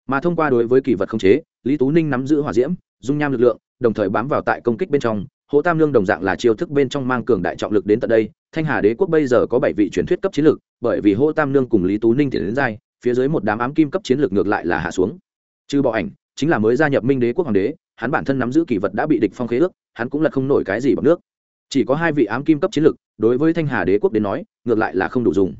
Mà thông qua đối với kỳ vật không chế, lý tú ninh nắm giữ hỏa diễm, dung nham lực lượng, đồng thời bám vào tại công kích bên trong. Hỗ tam lương đồng dạng là chiêu thức bên trong mang cường đại trọng lực đến tận đây. Thanh hà đế quốc bây giờ có bảy vị truyền thuyết cấp chiến lược bởi vì hỗ tam lương cùng lý tú ninh tiến đến giai phía dưới một đám ám kim cấp chiến lược ngược lại là hạ xuống. Trừ bọ ảnh, chính là mới gia nhập minh đế quốc hoàng đế, hắn bản thân nắm giữ kỳ vật đã bị địch phong khế ước, hắn cũng là không nổi cái gì bằng nước. Chỉ có hai vị ám kim cấp chiến lược, đối với thanh hà đế quốc đến nói, ngược lại là không đủ dùng.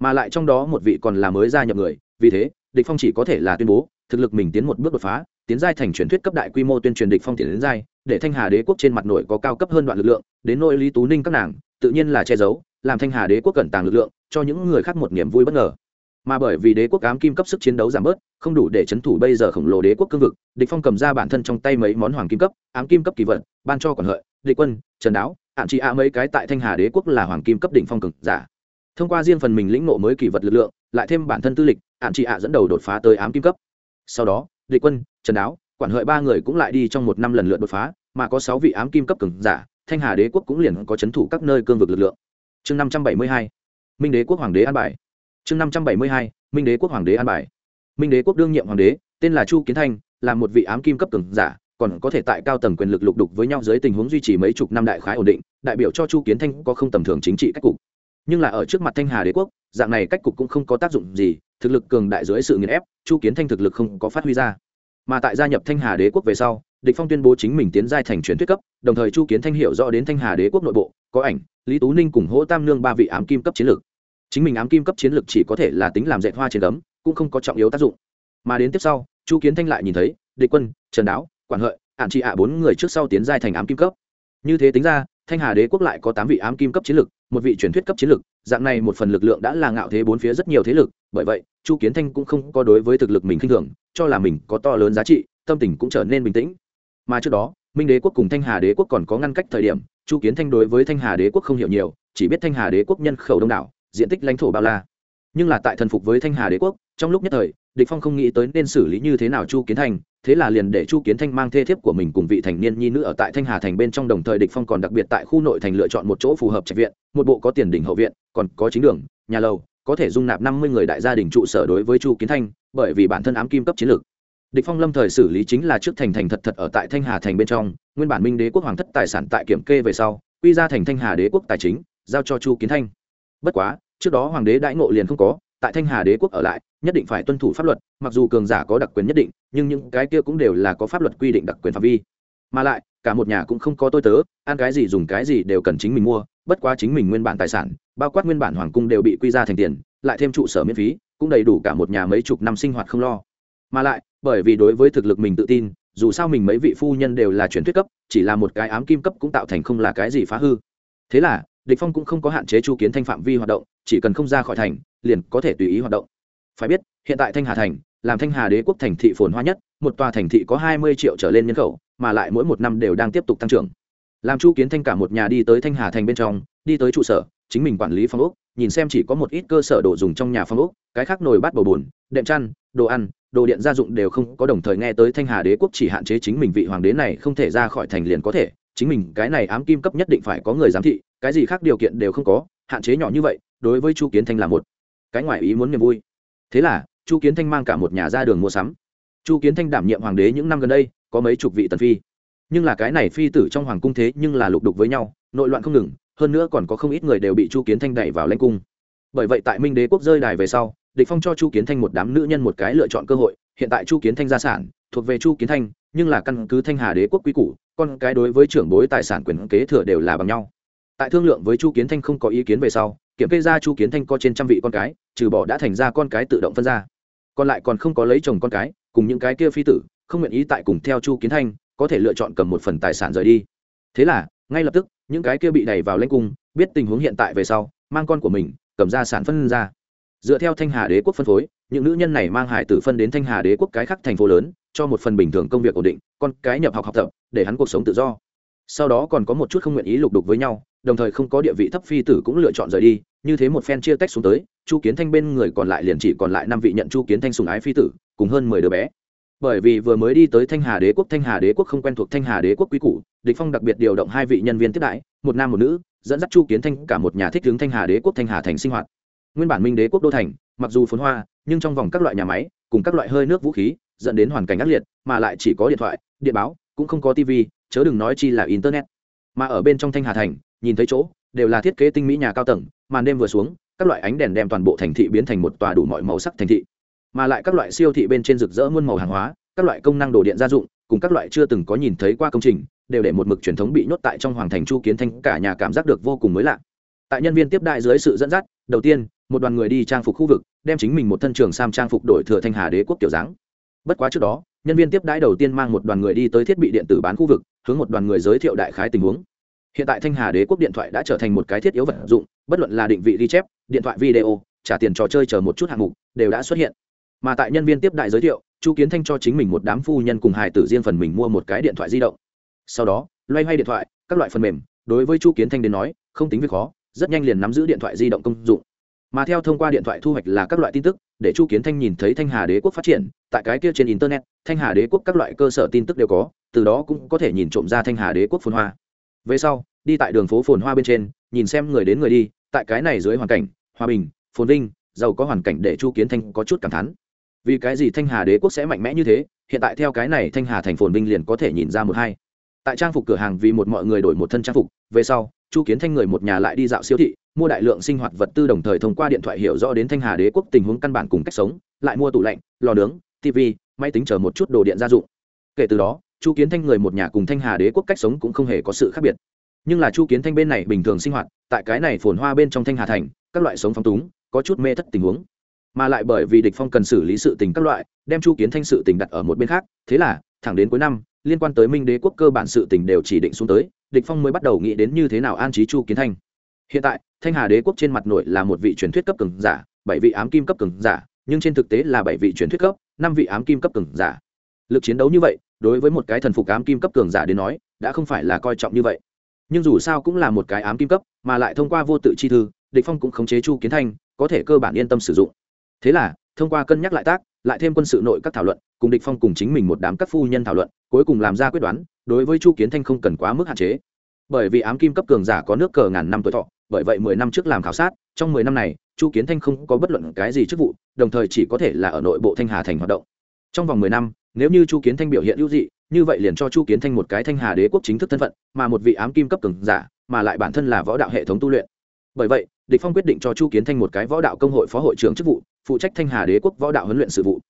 Mà lại trong đó một vị còn là mới gia nhập người, vì thế, địch phong chỉ có thể là tuyên bố, thực lực mình tiến một bước đột phá, tiến giai thành truyền thuyết cấp đại quy mô tuyên truyền địch phong tiến đến giai, để thanh hà đế quốc trên mặt nội có cao cấp hơn đoạn lực lượng, đến nội lý tú ninh các nàng, tự nhiên là che giấu, làm thanh hà đế quốc cẩn tàng lực lượng, cho những người khác một niềm vui bất ngờ mà bởi vì đế quốc ám kim cấp sức chiến đấu giảm bớt, không đủ để chấn thủ bây giờ khổng lồ đế quốc cương vực, địch phong cầm ra bản thân trong tay mấy món hoàng kim cấp, ám kim cấp kỳ vật ban cho quản hợi, địch quân, trần đáo hạn chị ạ mấy cái tại thanh hà đế quốc là hoàng kim cấp đỉnh phong cực giả. Thông qua riêng phần mình lĩnh ngộ mới kỳ vật lực lượng, lại thêm bản thân tư lịch, hạn chị ạ dẫn đầu đột phá tới ám kim cấp. Sau đó, địch quân, trần đáo quản hợi ba người cũng lại đi trong một năm lần lượt đột phá, mà có sáu vị ám kim cấp cường giả, thanh hà đế quốc cũng liền có c thủ các nơi cương vực lực lượng. Chương năm trăm bảy mươi hai, minh đế quốc hoàng đế an bài chương năm trăm bảy mươi hai, minh đế quốc hoàng đế an bài. Minh đế quốc đương nhiệm hoàng đế, tên là chu kiến thanh, là một vị ám kim cấp cường giả, còn có thể tại cao tầng quyền lực lục đục với nhau dưới tình huống duy trì mấy chục năm đại khái ổn định, đại biểu cho chu kiến thanh có không tầm thường chính trị cách cục. Nhưng là ở trước mặt thanh hà đế quốc, dạng này cách cục cũng không có tác dụng gì, thực lực cường đại dưới sự nghiền ép, chu kiến thanh thực lực không có phát huy ra. Mà tại gia nhập thanh hà đế quốc về sau, địch phong tuyên bố chính mình tiến giai thành truyền thuyết cấp, đồng thời chu kiến thanh hiểu rõ đến thanh hà đế quốc nội bộ, có ảnh, lý tú ninh cùng hỗ tam nương ba vị ám kim cấp chiến lược chính mình ám kim cấp chiến lược chỉ có thể là tính làm dệt hoa trên cấm cũng không có trọng yếu tác dụng. Mà đến tiếp sau, chu kiến thanh lại nhìn thấy, địch quân, trần đáo, quản hợi ạn trị ạ bốn người trước sau tiến giai thành ám kim cấp. Như thế tính ra, thanh hà đế quốc lại có tám vị ám kim cấp chiến lược, một vị truyền thuyết cấp chiến lược, dạng này một phần lực lượng đã là ngạo thế bốn phía rất nhiều thế lực, bởi vậy, chu kiến thanh cũng không có đối với thực lực mình khinh thường, cho là mình có to lớn giá trị, tâm tình cũng trở nên bình tĩnh. Mà trước đó, minh đế quốc cùng thanh hà đế quốc còn có ngăn cách thời điểm, chu kiến thanh đối với thanh hà đế quốc không hiểu nhiều, chỉ biết thanh hà đế quốc nhân khẩu đông đảo diện tích lãnh thổ bao la. Nhưng là tại thần phục với thanh hà đế quốc, trong lúc nhất thời, địch phong không nghĩ tới nên xử lý như thế nào chu kiến thanh thế là liền để chu kiến thanh mang thê thiếp của mình cùng vị thành niên nhi nữ ở tại thanh hà thành bên trong đồng thời địch phong còn đặc biệt tại khu nội thành lựa chọn một chỗ phù hợp trạch viện, một bộ có tiền đỉnh hậu viện, còn có chính đường, nhà lầu, có thể dung nạp năm mươi người đại gia đình trụ sở đối với chu kiến thanh bởi vì bản thân ám kim cấp chiến lược. Địch phong lâm thời xử lý chính là trước thành thành thật thật ở tại thanh hà thành bên trong, nguyên bản minh đế quốc hoàng thất tài sản tại kiểm kê về sau, quy ra thành thanh hà đế quốc tài chính, giao cho chu kiến thanh bất quá trước đó hoàng đế đãi ngộ liền không có, tại thanh hà đế quốc ở lại, nhất định phải tuân thủ pháp luật, mặc dù cường giả có đặc quyền nhất định, nhưng những cái kia cũng đều là có pháp luật quy định đặc quyền phạm vi. Mà lại, cả một nhà cũng không có tôi tớ, ăn cái gì dùng cái gì đều cần chính mình mua, bất quá chính mình nguyên bản tài sản, bao quát nguyên bản hoàng cung đều bị quy ra thành tiền, lại thêm trụ sở miễn phí, cũng đầy đủ cả một nhà mấy chục năm sinh hoạt không lo. Mà lại, bởi vì đối với thực lực mình tự tin, dù sao mình mấy vị phu nhân đều là truyền thuyết cấp, chỉ là một cái ám kim cấp cũng tạo thành không là cái gì phá hư. Thế là địch phong cũng không có hạn chế chu kiến thanh phạm vi hoạt động, chỉ cần không ra khỏi thành, liền có thể tùy ý hoạt động. Phải biết, hiện tại thanh hà thành, làm thanh hà đế quốc thành thị phồn hoa nhất, một tòa thành thị có hai mươi triệu trở lên nhân khẩu, mà lại mỗi một năm đều đang tiếp tục tăng trưởng. Làm chu kiến thanh cả một nhà đi tới thanh hà thành bên trong, đi tới trụ sở, chính mình quản lý phòng ốc, nhìn xem chỉ có một ít cơ sở đồ dùng trong nhà phòng ốc, cái khác nồi bát bầu bùn, đệm chăn, đồ ăn, đồ điện gia dụng đều không có đồng thời nghe tới thanh hà đế quốc chỉ hạn chế chính mình vị hoàng đế này không thể ra khỏi thành liền có thể, chính mình cái này ám kim cấp nhất định phải có người giám thị cái gì khác điều kiện đều không có, hạn chế nhỏ như vậy, đối với chu kiến thanh là một cái ngoại ý muốn niềm vui. Thế là, chu kiến thanh mang cả một nhà ra đường mua sắm. Chu kiến thanh đảm nhiệm hoàng đế những năm gần đây, có mấy chục vị tần phi. Nhưng là cái này phi tử trong hoàng cung thế nhưng là lục đục với nhau, nội loạn không ngừng, hơn nữa còn có không ít người đều bị chu kiến thanh đẩy vào lãnh cung. Bởi vậy tại minh đế quốc rơi đài về sau, địch phong cho chu kiến thanh một đám nữ nhân một cái lựa chọn cơ hội, hiện tại chu kiến thanh gia sản, thuộc về chu kiến thanh, nhưng là căn cứ thanh hà đế quốc quý củ, con cái đối với trưởng bối tài sản quyền kế thừa đều là bằng nhau tại thương lượng với chu kiến thanh không có ý kiến về sau, kiểm kê ra chu kiến thanh có trên trăm vị con cái, trừ bỏ đã thành ra con cái tự động phân ra. Còn lại còn không có lấy chồng con cái, cùng những cái kia phi tử, không nguyện ý tại cùng theo chu kiến thanh, có thể lựa chọn cầm một phần tài sản rời đi. Thế là, ngay lập tức, những cái kia bị đẩy vào lãnh cung, biết tình huống hiện tại về sau, mang con của mình, cầm ra sản phân ra. Dựa theo thanh hà đế quốc phân phối, những nữ nhân này mang hải tử phân đến thanh hà đế quốc cái khác thành phố lớn, cho một phần bình thường công việc ổn định, con cái nhập học học tập, để hắn cuộc sống tự do. Sau đó còn có một chút không nguyện ý lục đục với nhau đồng thời không có địa vị thấp phi tử cũng lựa chọn rời đi, như thế một phen chia tách xuống tới, chu kiến thanh bên người còn lại liền chỉ còn lại năm vị nhận chu kiến thanh sùng ái phi tử, cùng hơn mười đứa bé. Bởi vì vừa mới đi tới thanh hà đế quốc, thanh hà đế quốc không quen thuộc thanh hà đế quốc quý cũ địch phong đặc biệt điều động hai vị nhân viên tiếp đãi một nam một nữ, dẫn dắt chu kiến thanh cả một nhà thích hướng thanh hà đế quốc, thanh hà thành sinh hoạt. Nguyên bản minh đế quốc đô thành, mặc dù phồn hoa, nhưng trong vòng các loại nhà máy, cùng các loại hơi nước vũ khí, dẫn đến hoàn cảnh ác liệt, mà lại chỉ có điện thoại, điện báo, cũng không có tivi chớ đừng nói chi là internet mà ở bên trong thanh hà thành, nhìn thấy chỗ, đều là thiết kế tinh mỹ nhà cao tầng, màn đêm vừa xuống, các loại ánh đèn đem toàn bộ thành thị biến thành một tòa đủ mọi màu sắc thành thị. Mà lại các loại siêu thị bên trên rực rỡ muôn màu hàng hóa, các loại công năng đồ điện gia dụng, cùng các loại chưa từng có nhìn thấy qua công trình, đều để một mực truyền thống bị nhốt tại trong hoàng thành chu kiến thanh, cả nhà cảm giác được vô cùng mới lạ. Tại nhân viên tiếp đại dưới sự dẫn dắt, đầu tiên, một đoàn người đi trang phục khu vực, đem chính mình một thân trường sam trang phục đổi thừa thanh hà đế quốc kiểu dáng. Bất quá trước đó nhân viên tiếp đãi đầu tiên mang một đoàn người đi tới thiết bị điện tử bán khu vực, hướng một đoàn người giới thiệu đại khái tình huống. Hiện tại thanh hà đế quốc điện thoại đã trở thành một cái thiết yếu vật dụng, bất luận là định vị ghi chép, điện thoại video, trả tiền trò chơi chờ một chút hạng mục, đều đã xuất hiện. Mà tại nhân viên tiếp đại giới thiệu, chu kiến thanh cho chính mình một đám phu nhân cùng hài tử riêng phần mình mua một cái điện thoại di động. Sau đó, loay hoay điện thoại, các loại phần mềm, đối với chu kiến thanh đến nói, không tính việc khó, rất nhanh liền nắm giữ điện thoại di động công dụng mà theo thông qua điện thoại thu hoạch là các loại tin tức, để chu kiến thanh nhìn thấy thanh hà đế quốc phát triển, tại cái kia trên internet, thanh hà đế quốc các loại cơ sở tin tức đều có, từ đó cũng có thể nhìn trộm ra thanh hà đế quốc phồn hoa. Về sau, đi tại đường phố phồn hoa bên trên, nhìn xem người đến người đi, tại cái này dưới hoàn cảnh, hòa bình, phồn vinh, giàu có hoàn cảnh để chu kiến thanh có chút cảm thán. Vì cái gì thanh hà đế quốc sẽ mạnh mẽ như thế, hiện tại theo cái này thanh hà thành phồn vinh liền có thể nhìn ra một hai. Tại trang phục cửa hàng vì một mọi người đổi một thân trang phục, về sau, chu kiến thanh người một nhà lại đi dạo siêu thị mua đại lượng sinh hoạt vật tư đồng thời thông qua điện thoại hiểu rõ đến thanh hà đế quốc tình huống căn bản cùng cách sống, lại mua tủ lạnh, lò nướng tv máy tính chờ một chút đồ điện gia dụng. Kể từ đó, chu kiến thanh người một nhà cùng thanh hà đế quốc cách sống cũng không hề có sự khác biệt. Nhưng là chu kiến thanh bên này bình thường sinh hoạt, tại cái này phồn hoa bên trong thanh hà thành, các loại sống phong túng, có chút mê thất tình huống. Mà lại bởi vì địch phong cần xử lý sự tình các loại, đem chu kiến thanh sự tình đặt ở một bên khác, thế là, thẳng đến cuối năm, liên quan tới minh đế quốc cơ bản sự tình đều chỉ định xuống tới, địch phong mới bắt đầu nghĩ đến như thế nào an trí chu kiến thanh. Hiện tại thanh hà đế quốc trên mặt nội là một vị truyền thuyết cấp cường giả, bảy vị ám kim cấp cường giả, nhưng trên thực tế là bảy vị truyền thuyết cấp, năm vị ám kim cấp cường giả. Lực chiến đấu như vậy, đối với một cái thần phục ám kim cấp cường giả đến nói, đã không phải là coi trọng như vậy. Nhưng dù sao cũng là một cái ám kim cấp, mà lại thông qua vô tự chi thư, địch phong cũng khống chế chu kiến thanh, có thể cơ bản yên tâm sử dụng. Thế là, thông qua cân nhắc lại tác, lại thêm quân sự nội các thảo luận, cùng địch phong cùng chính mình một đám các phu nhân thảo luận, cuối cùng làm ra quyết đoán, đối với chu kiến thanh không cần quá mức hạn chế. Bởi vì ám kim cấp cường giả có nước cờ ngàn năm tuổi thọ bởi vậy mười năm trước làm khảo sát, trong mười năm này, chu kiến thanh không có bất luận cái gì chức vụ, đồng thời chỉ có thể là ở nội bộ thanh hà thành hoạt động. Trong vòng mười năm, nếu như chu kiến thanh biểu hiện ưu dị, như vậy liền cho chu kiến thanh một cái thanh hà đế quốc chính thức thân phận, mà một vị ám kim cấp cường giả, mà lại bản thân là võ đạo hệ thống tu luyện. Bởi vậy, địch phong quyết định cho chu kiến thanh một cái võ đạo công hội phó hội trưởng chức vụ, phụ trách thanh hà đế quốc võ đạo huấn luyện sự vụ.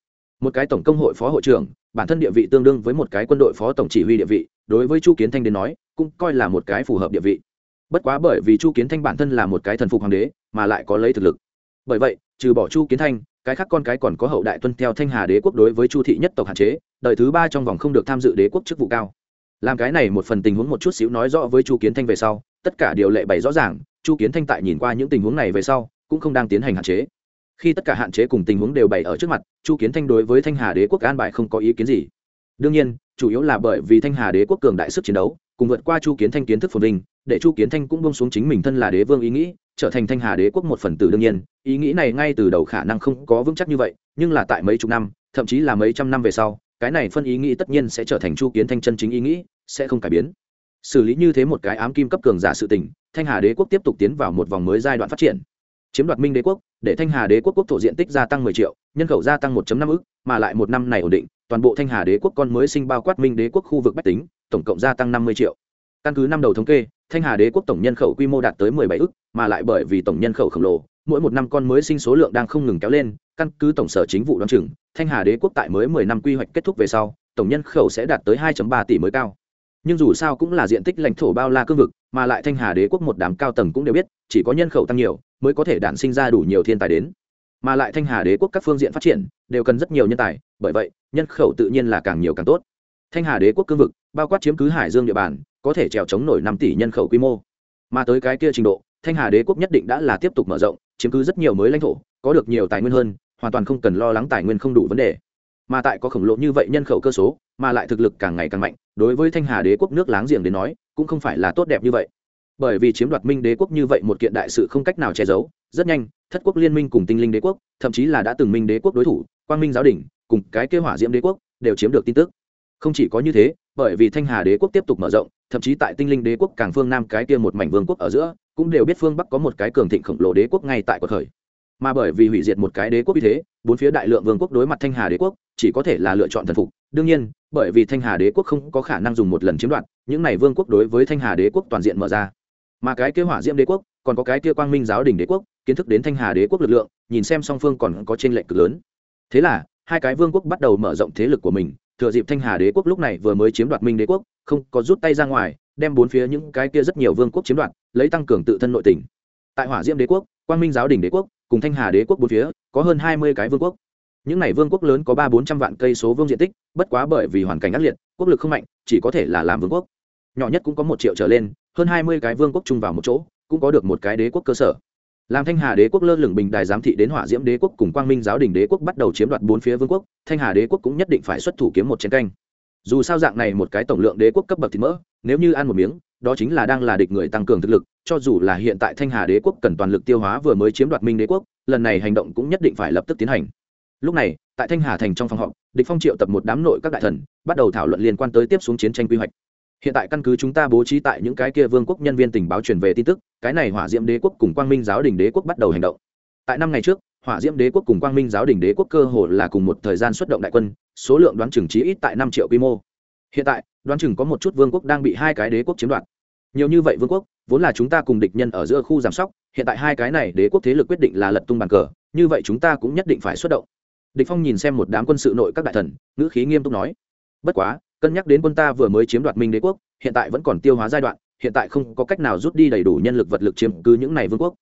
Một cái tổng công hội phó hội trưởng, bản thân địa vị tương đương với một cái quân đội phó tổng chỉ huy địa vị, đối với chu kiến thanh đến nói, cũng coi là một cái phù hợp địa vị bất quá bởi vì chu kiến thanh bản thân là một cái thần phục hoàng đế, mà lại có lấy thực lực. Bởi vậy, trừ bỏ chu kiến thanh, cái khác con cái còn có hậu đại tuân theo thanh hà đế quốc đối với chu thị nhất tộc hạn chế, đời thứ ba trong vòng không được tham dự đế quốc chức vụ cao. Làm cái này một phần tình huống một chút xíu nói rõ với chu kiến thanh về sau, tất cả điều lệ bày rõ ràng, chu kiến thanh tại nhìn qua những tình huống này về sau, cũng không đang tiến hành hạn chế. Khi tất cả hạn chế cùng tình huống đều bày ở trước mặt, chu kiến thanh đối với thanh hà đế quốc an bài không có ý kiến gì. Đương nhiên, chủ yếu là bởi vì thanh hà đế quốc cường đại sức chiến đấu cùng vượt qua chu kiến thanh kiến thức phồn vinh, để chu kiến thanh cũng bông xuống chính mình thân là đế vương ý nghĩ, trở thành thanh hà đế quốc một phần tử đương nhiên. Ý nghĩ này ngay từ đầu khả năng không có vững chắc như vậy, nhưng là tại mấy chục năm, thậm chí là mấy trăm năm về sau, cái này phân ý nghĩ tất nhiên sẽ trở thành chu kiến thanh chân chính ý nghĩ, sẽ không cải biến. Xử lý như thế một cái ám kim cấp cường giả sự tình, thanh hà đế quốc tiếp tục tiến vào một vòng mới giai đoạn phát triển. Chiếm đoạt minh đế quốc, để thanh hà đế quốc quốc thổ diện tích gia tăng 10 triệu, nhân khẩu gia tăng 1 năm ức, mà lại một năm này ổn định toàn bộ thanh hà đế quốc con mới sinh bao quát minh đế quốc khu vực bách tính, tổng cộng gia tăng 50 triệu. Căn cứ năm đầu thống kê, thanh hà đế quốc tổng nhân khẩu quy mô đạt tới 17 ức, mà lại bởi vì tổng nhân khẩu khổng lồ, mỗi một năm con mới sinh số lượng đang không ngừng kéo lên, căn cứ tổng sở chính vụ đoán chừng, thanh hà đế quốc tại mới 10 năm quy hoạch kết thúc về sau, tổng nhân khẩu sẽ đạt tới 2.3 tỷ mới cao. Nhưng dù sao cũng là diện tích lãnh thổ bao la cương vực, mà lại thanh hà đế quốc một đám cao tầng cũng đều biết, chỉ có nhân khẩu tăng nhiều, mới có thể đản sinh ra đủ nhiều thiên tài đến mà lại thanh hà đế quốc các phương diện phát triển đều cần rất nhiều nhân tài, bởi vậy, nhân khẩu tự nhiên là càng nhiều càng tốt. Thanh hà đế quốc cương vực, bao quát chiếm cứ hải dương địa bàn, có thể trèo chống nổi năm tỷ nhân khẩu quy mô. Mà tới cái kia trình độ, thanh hà đế quốc nhất định đã là tiếp tục mở rộng, chiếm cứ rất nhiều mới lãnh thổ, có được nhiều tài nguyên hơn, hoàn toàn không cần lo lắng tài nguyên không đủ vấn đề. Mà tại có khổng lồ như vậy nhân khẩu cơ số, mà lại thực lực càng ngày càng mạnh, đối với thanh hà đế quốc nước láng giềng đến nói, cũng không phải là tốt đẹp như vậy. Bởi vì chiếm đoạt minh đế quốc như vậy một kiện đại sự không cách nào che giấu, rất nhanh thất quốc liên minh cùng tinh linh đế quốc, thậm chí là đã từng minh đế quốc đối thủ, quang minh giáo đình, cùng cái kế hỏa diễm đế quốc, đều chiếm được tin tức. Không chỉ có như thế, bởi vì thanh hà đế quốc tiếp tục mở rộng, thậm chí tại tinh linh đế quốc càng phương nam cái kia một mảnh vương quốc ở giữa, cũng đều biết phương bắc có một cái cường thịnh khổng lồ đế quốc ngay tại cuộc khởi. Mà bởi vì hủy diệt một cái đế quốc như thế, bốn phía đại lượng vương quốc đối mặt thanh hà đế quốc, chỉ có thể là lựa chọn thần phục. Đương nhiên, bởi vì thanh hà đế quốc không có khả năng dùng một lần chiếm đoạt, những này vương quốc đối với thanh hà đế quốc toàn diện mở ra. Mà cái kế hỏa diễm đế quốc, còn có cái kia quang minh giáo đình đế quốc kiến thức đến thanh hà đế quốc lực lượng, nhìn xem song phương còn có trên lệnh cực lớn. Thế là, hai cái vương quốc bắt đầu mở rộng thế lực của mình, thừa dịp thanh hà đế quốc lúc này vừa mới chiếm đoạt minh đế quốc, không có rút tay ra ngoài, đem bốn phía những cái kia rất nhiều vương quốc chiếm đoạt, lấy tăng cường tự thân nội tỉnh tại hỏa diễm đế quốc, quang minh giáo đình đế quốc, cùng thanh hà đế quốc bốn phía, có hơn hai mươi cái vương quốc. Những này vương quốc lớn có ba bốn trăm vạn cây số vương diện tích, bất quá bởi vì hoàn cảnh ác liệt, quốc lực không mạnh, chỉ có thể là làm vương quốc. Nhỏ nhất cũng có một triệu trở lên, hơn hai mươi cái vương quốc chung vào một chỗ, cũng có được một cái đế quốc cơ sở làm thanh hà đế quốc lơ lửng bình đài giám thị đến hỏa diễm đế quốc cùng quang minh giáo đình đế quốc bắt đầu chiếm đoạt bốn phía vương quốc, thanh hà đế quốc cũng nhất định phải xuất thủ kiếm một chiến canh. Dù sao dạng này một cái tổng lượng đế quốc cấp bậc thịt mỡ, nếu như ăn một miếng, đó chính là đang là địch người tăng cường thực lực, cho dù là hiện tại thanh hà đế quốc cần toàn lực tiêu hóa vừa mới chiếm đoạt minh đế quốc, lần này hành động cũng nhất định phải lập tức tiến hành. Lúc này, tại thanh hà thành trong phòng họp, địch phong triệu tập một đám nội các đại thần, bắt đầu thảo luận liên quan tới tiếp xuống chiến tranh quy hoạch hiện tại căn cứ chúng ta bố trí tại những cái kia vương quốc nhân viên tình báo truyền về tin tức, cái này hỏa diễm đế quốc cùng quang minh giáo đình đế quốc bắt đầu hành động. Tại năm ngày trước, hỏa diễm đế quốc cùng quang minh giáo đình đế quốc cơ hồ là cùng một thời gian xuất động đại quân, số lượng đoán chừng chí ít tại năm triệu quy mô. Hiện tại, đoán chừng có một chút vương quốc đang bị hai cái đế quốc chiếm đoạt. Nhiều như vậy vương quốc, vốn là chúng ta cùng địch nhân ở giữa khu giảm sóc, hiện tại hai cái này đế quốc thế lực quyết định là lật tung bàn cờ, như vậy chúng ta cũng nhất định phải xuất động. Địch phong nhìn xem một đám quân sự nội các đại thần, ngữ khí nghiêm túc nói, bất quá cân nhắc đến quân ta vừa mới chiếm đoạt minh đế quốc, hiện tại vẫn còn tiêu hóa giai đoạn, hiện tại không có cách nào rút đi đầy đủ nhân lực vật lực chiếm cứ những này vương quốc.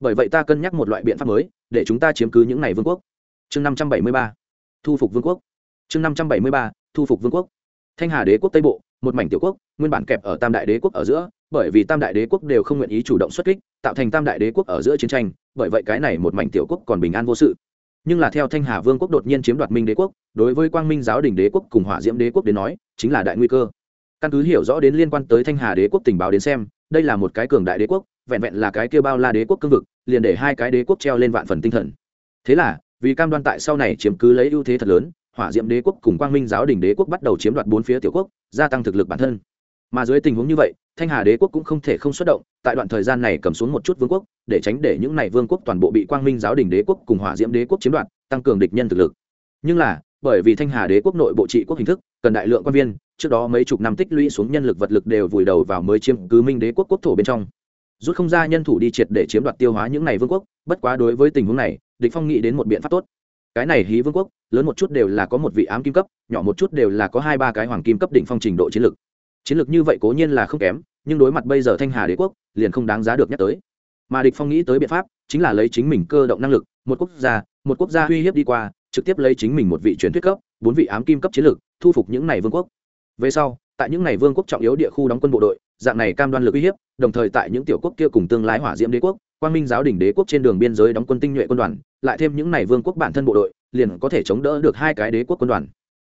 Bởi vậy ta cân nhắc một loại biện pháp mới, để chúng ta chiếm cứ những này vương quốc. Chương năm trăm bảy mươi ba, thu phục vương quốc. Chương năm trăm bảy mươi ba, thu phục vương quốc. Thanh hà đế quốc tây bộ, một mảnh tiểu quốc, nguyên bản kẹp ở tam đại đế quốc ở giữa, bởi vì tam đại đế quốc đều không nguyện ý chủ động xuất kích, tạo thành tam đại đế quốc ở giữa chiến tranh, bởi vậy cái này một mảnh tiểu quốc còn bình an vô sự nhưng là theo thanh hà vương quốc đột nhiên chiếm đoạt minh đế quốc đối với quang minh giáo đình đế quốc cùng hỏa diễm đế quốc đến nói chính là đại nguy cơ căn cứ hiểu rõ đến liên quan tới thanh hà đế quốc tình báo đến xem đây là một cái cường đại đế quốc vẹn vẹn là cái kia bao la đế quốc cương vực liền để hai cái đế quốc treo lên vạn phần tinh thần thế là vì cam đoan tại sau này chiếm cứ lấy ưu thế thật lớn hỏa diễm đế quốc cùng quang minh giáo đình đế quốc bắt đầu chiếm đoạt bốn phía tiểu quốc gia tăng thực lực bản thân mà dưới tình huống như vậy, thanh hà đế quốc cũng không thể không xuất động, tại đoạn thời gian này cầm xuống một chút vương quốc, để tránh để những này vương quốc toàn bộ bị quang minh giáo đình đế quốc cùng hỏa diễm đế quốc chiếm đoạt, tăng cường địch nhân thực lực. Nhưng là, bởi vì thanh hà đế quốc nội bộ trị quốc hình thức, cần đại lượng quan viên, trước đó mấy chục năm tích lũy xuống nhân lực vật lực đều vùi đầu vào mới chiếm cứ minh đế quốc quốc thổ bên trong. Rút không ra nhân thủ đi triệt để chiếm đoạt tiêu hóa những này vương quốc, bất quá đối với tình huống này, địch phong nghĩ đến một biện pháp tốt. Cái này hí vương quốc, lớn một chút đều là có một vị ám kim cấp, nhỏ một chút đều là có hai ba cái hoàng kim cấp đỉnh phong trình độ chiến lực chiến lược như vậy cố nhiên là không kém, nhưng đối mặt bây giờ thanh hà đế quốc, liền không đáng giá được nhắc tới. Mà địch phong nghĩ tới biện pháp, chính là lấy chính mình cơ động năng lực, một quốc gia, một quốc gia uy hiếp đi qua, trực tiếp lấy chính mình một vị truyền thuyết cấp, bốn vị ám kim cấp chiến lược, thu phục những này vương quốc. Về sau, tại những này vương quốc trọng yếu địa khu đóng quân bộ đội, dạng này cam đoan lực uy hiếp, đồng thời tại những tiểu quốc kia cùng tương lai hỏa diễm đế quốc, quang minh giáo đình đế quốc trên đường biên giới đóng quân tinh nhuệ quân đoàn, lại thêm những này vương quốc bản thân bộ đội, liền có thể chống đỡ được hai cái đế quốc quân đoàn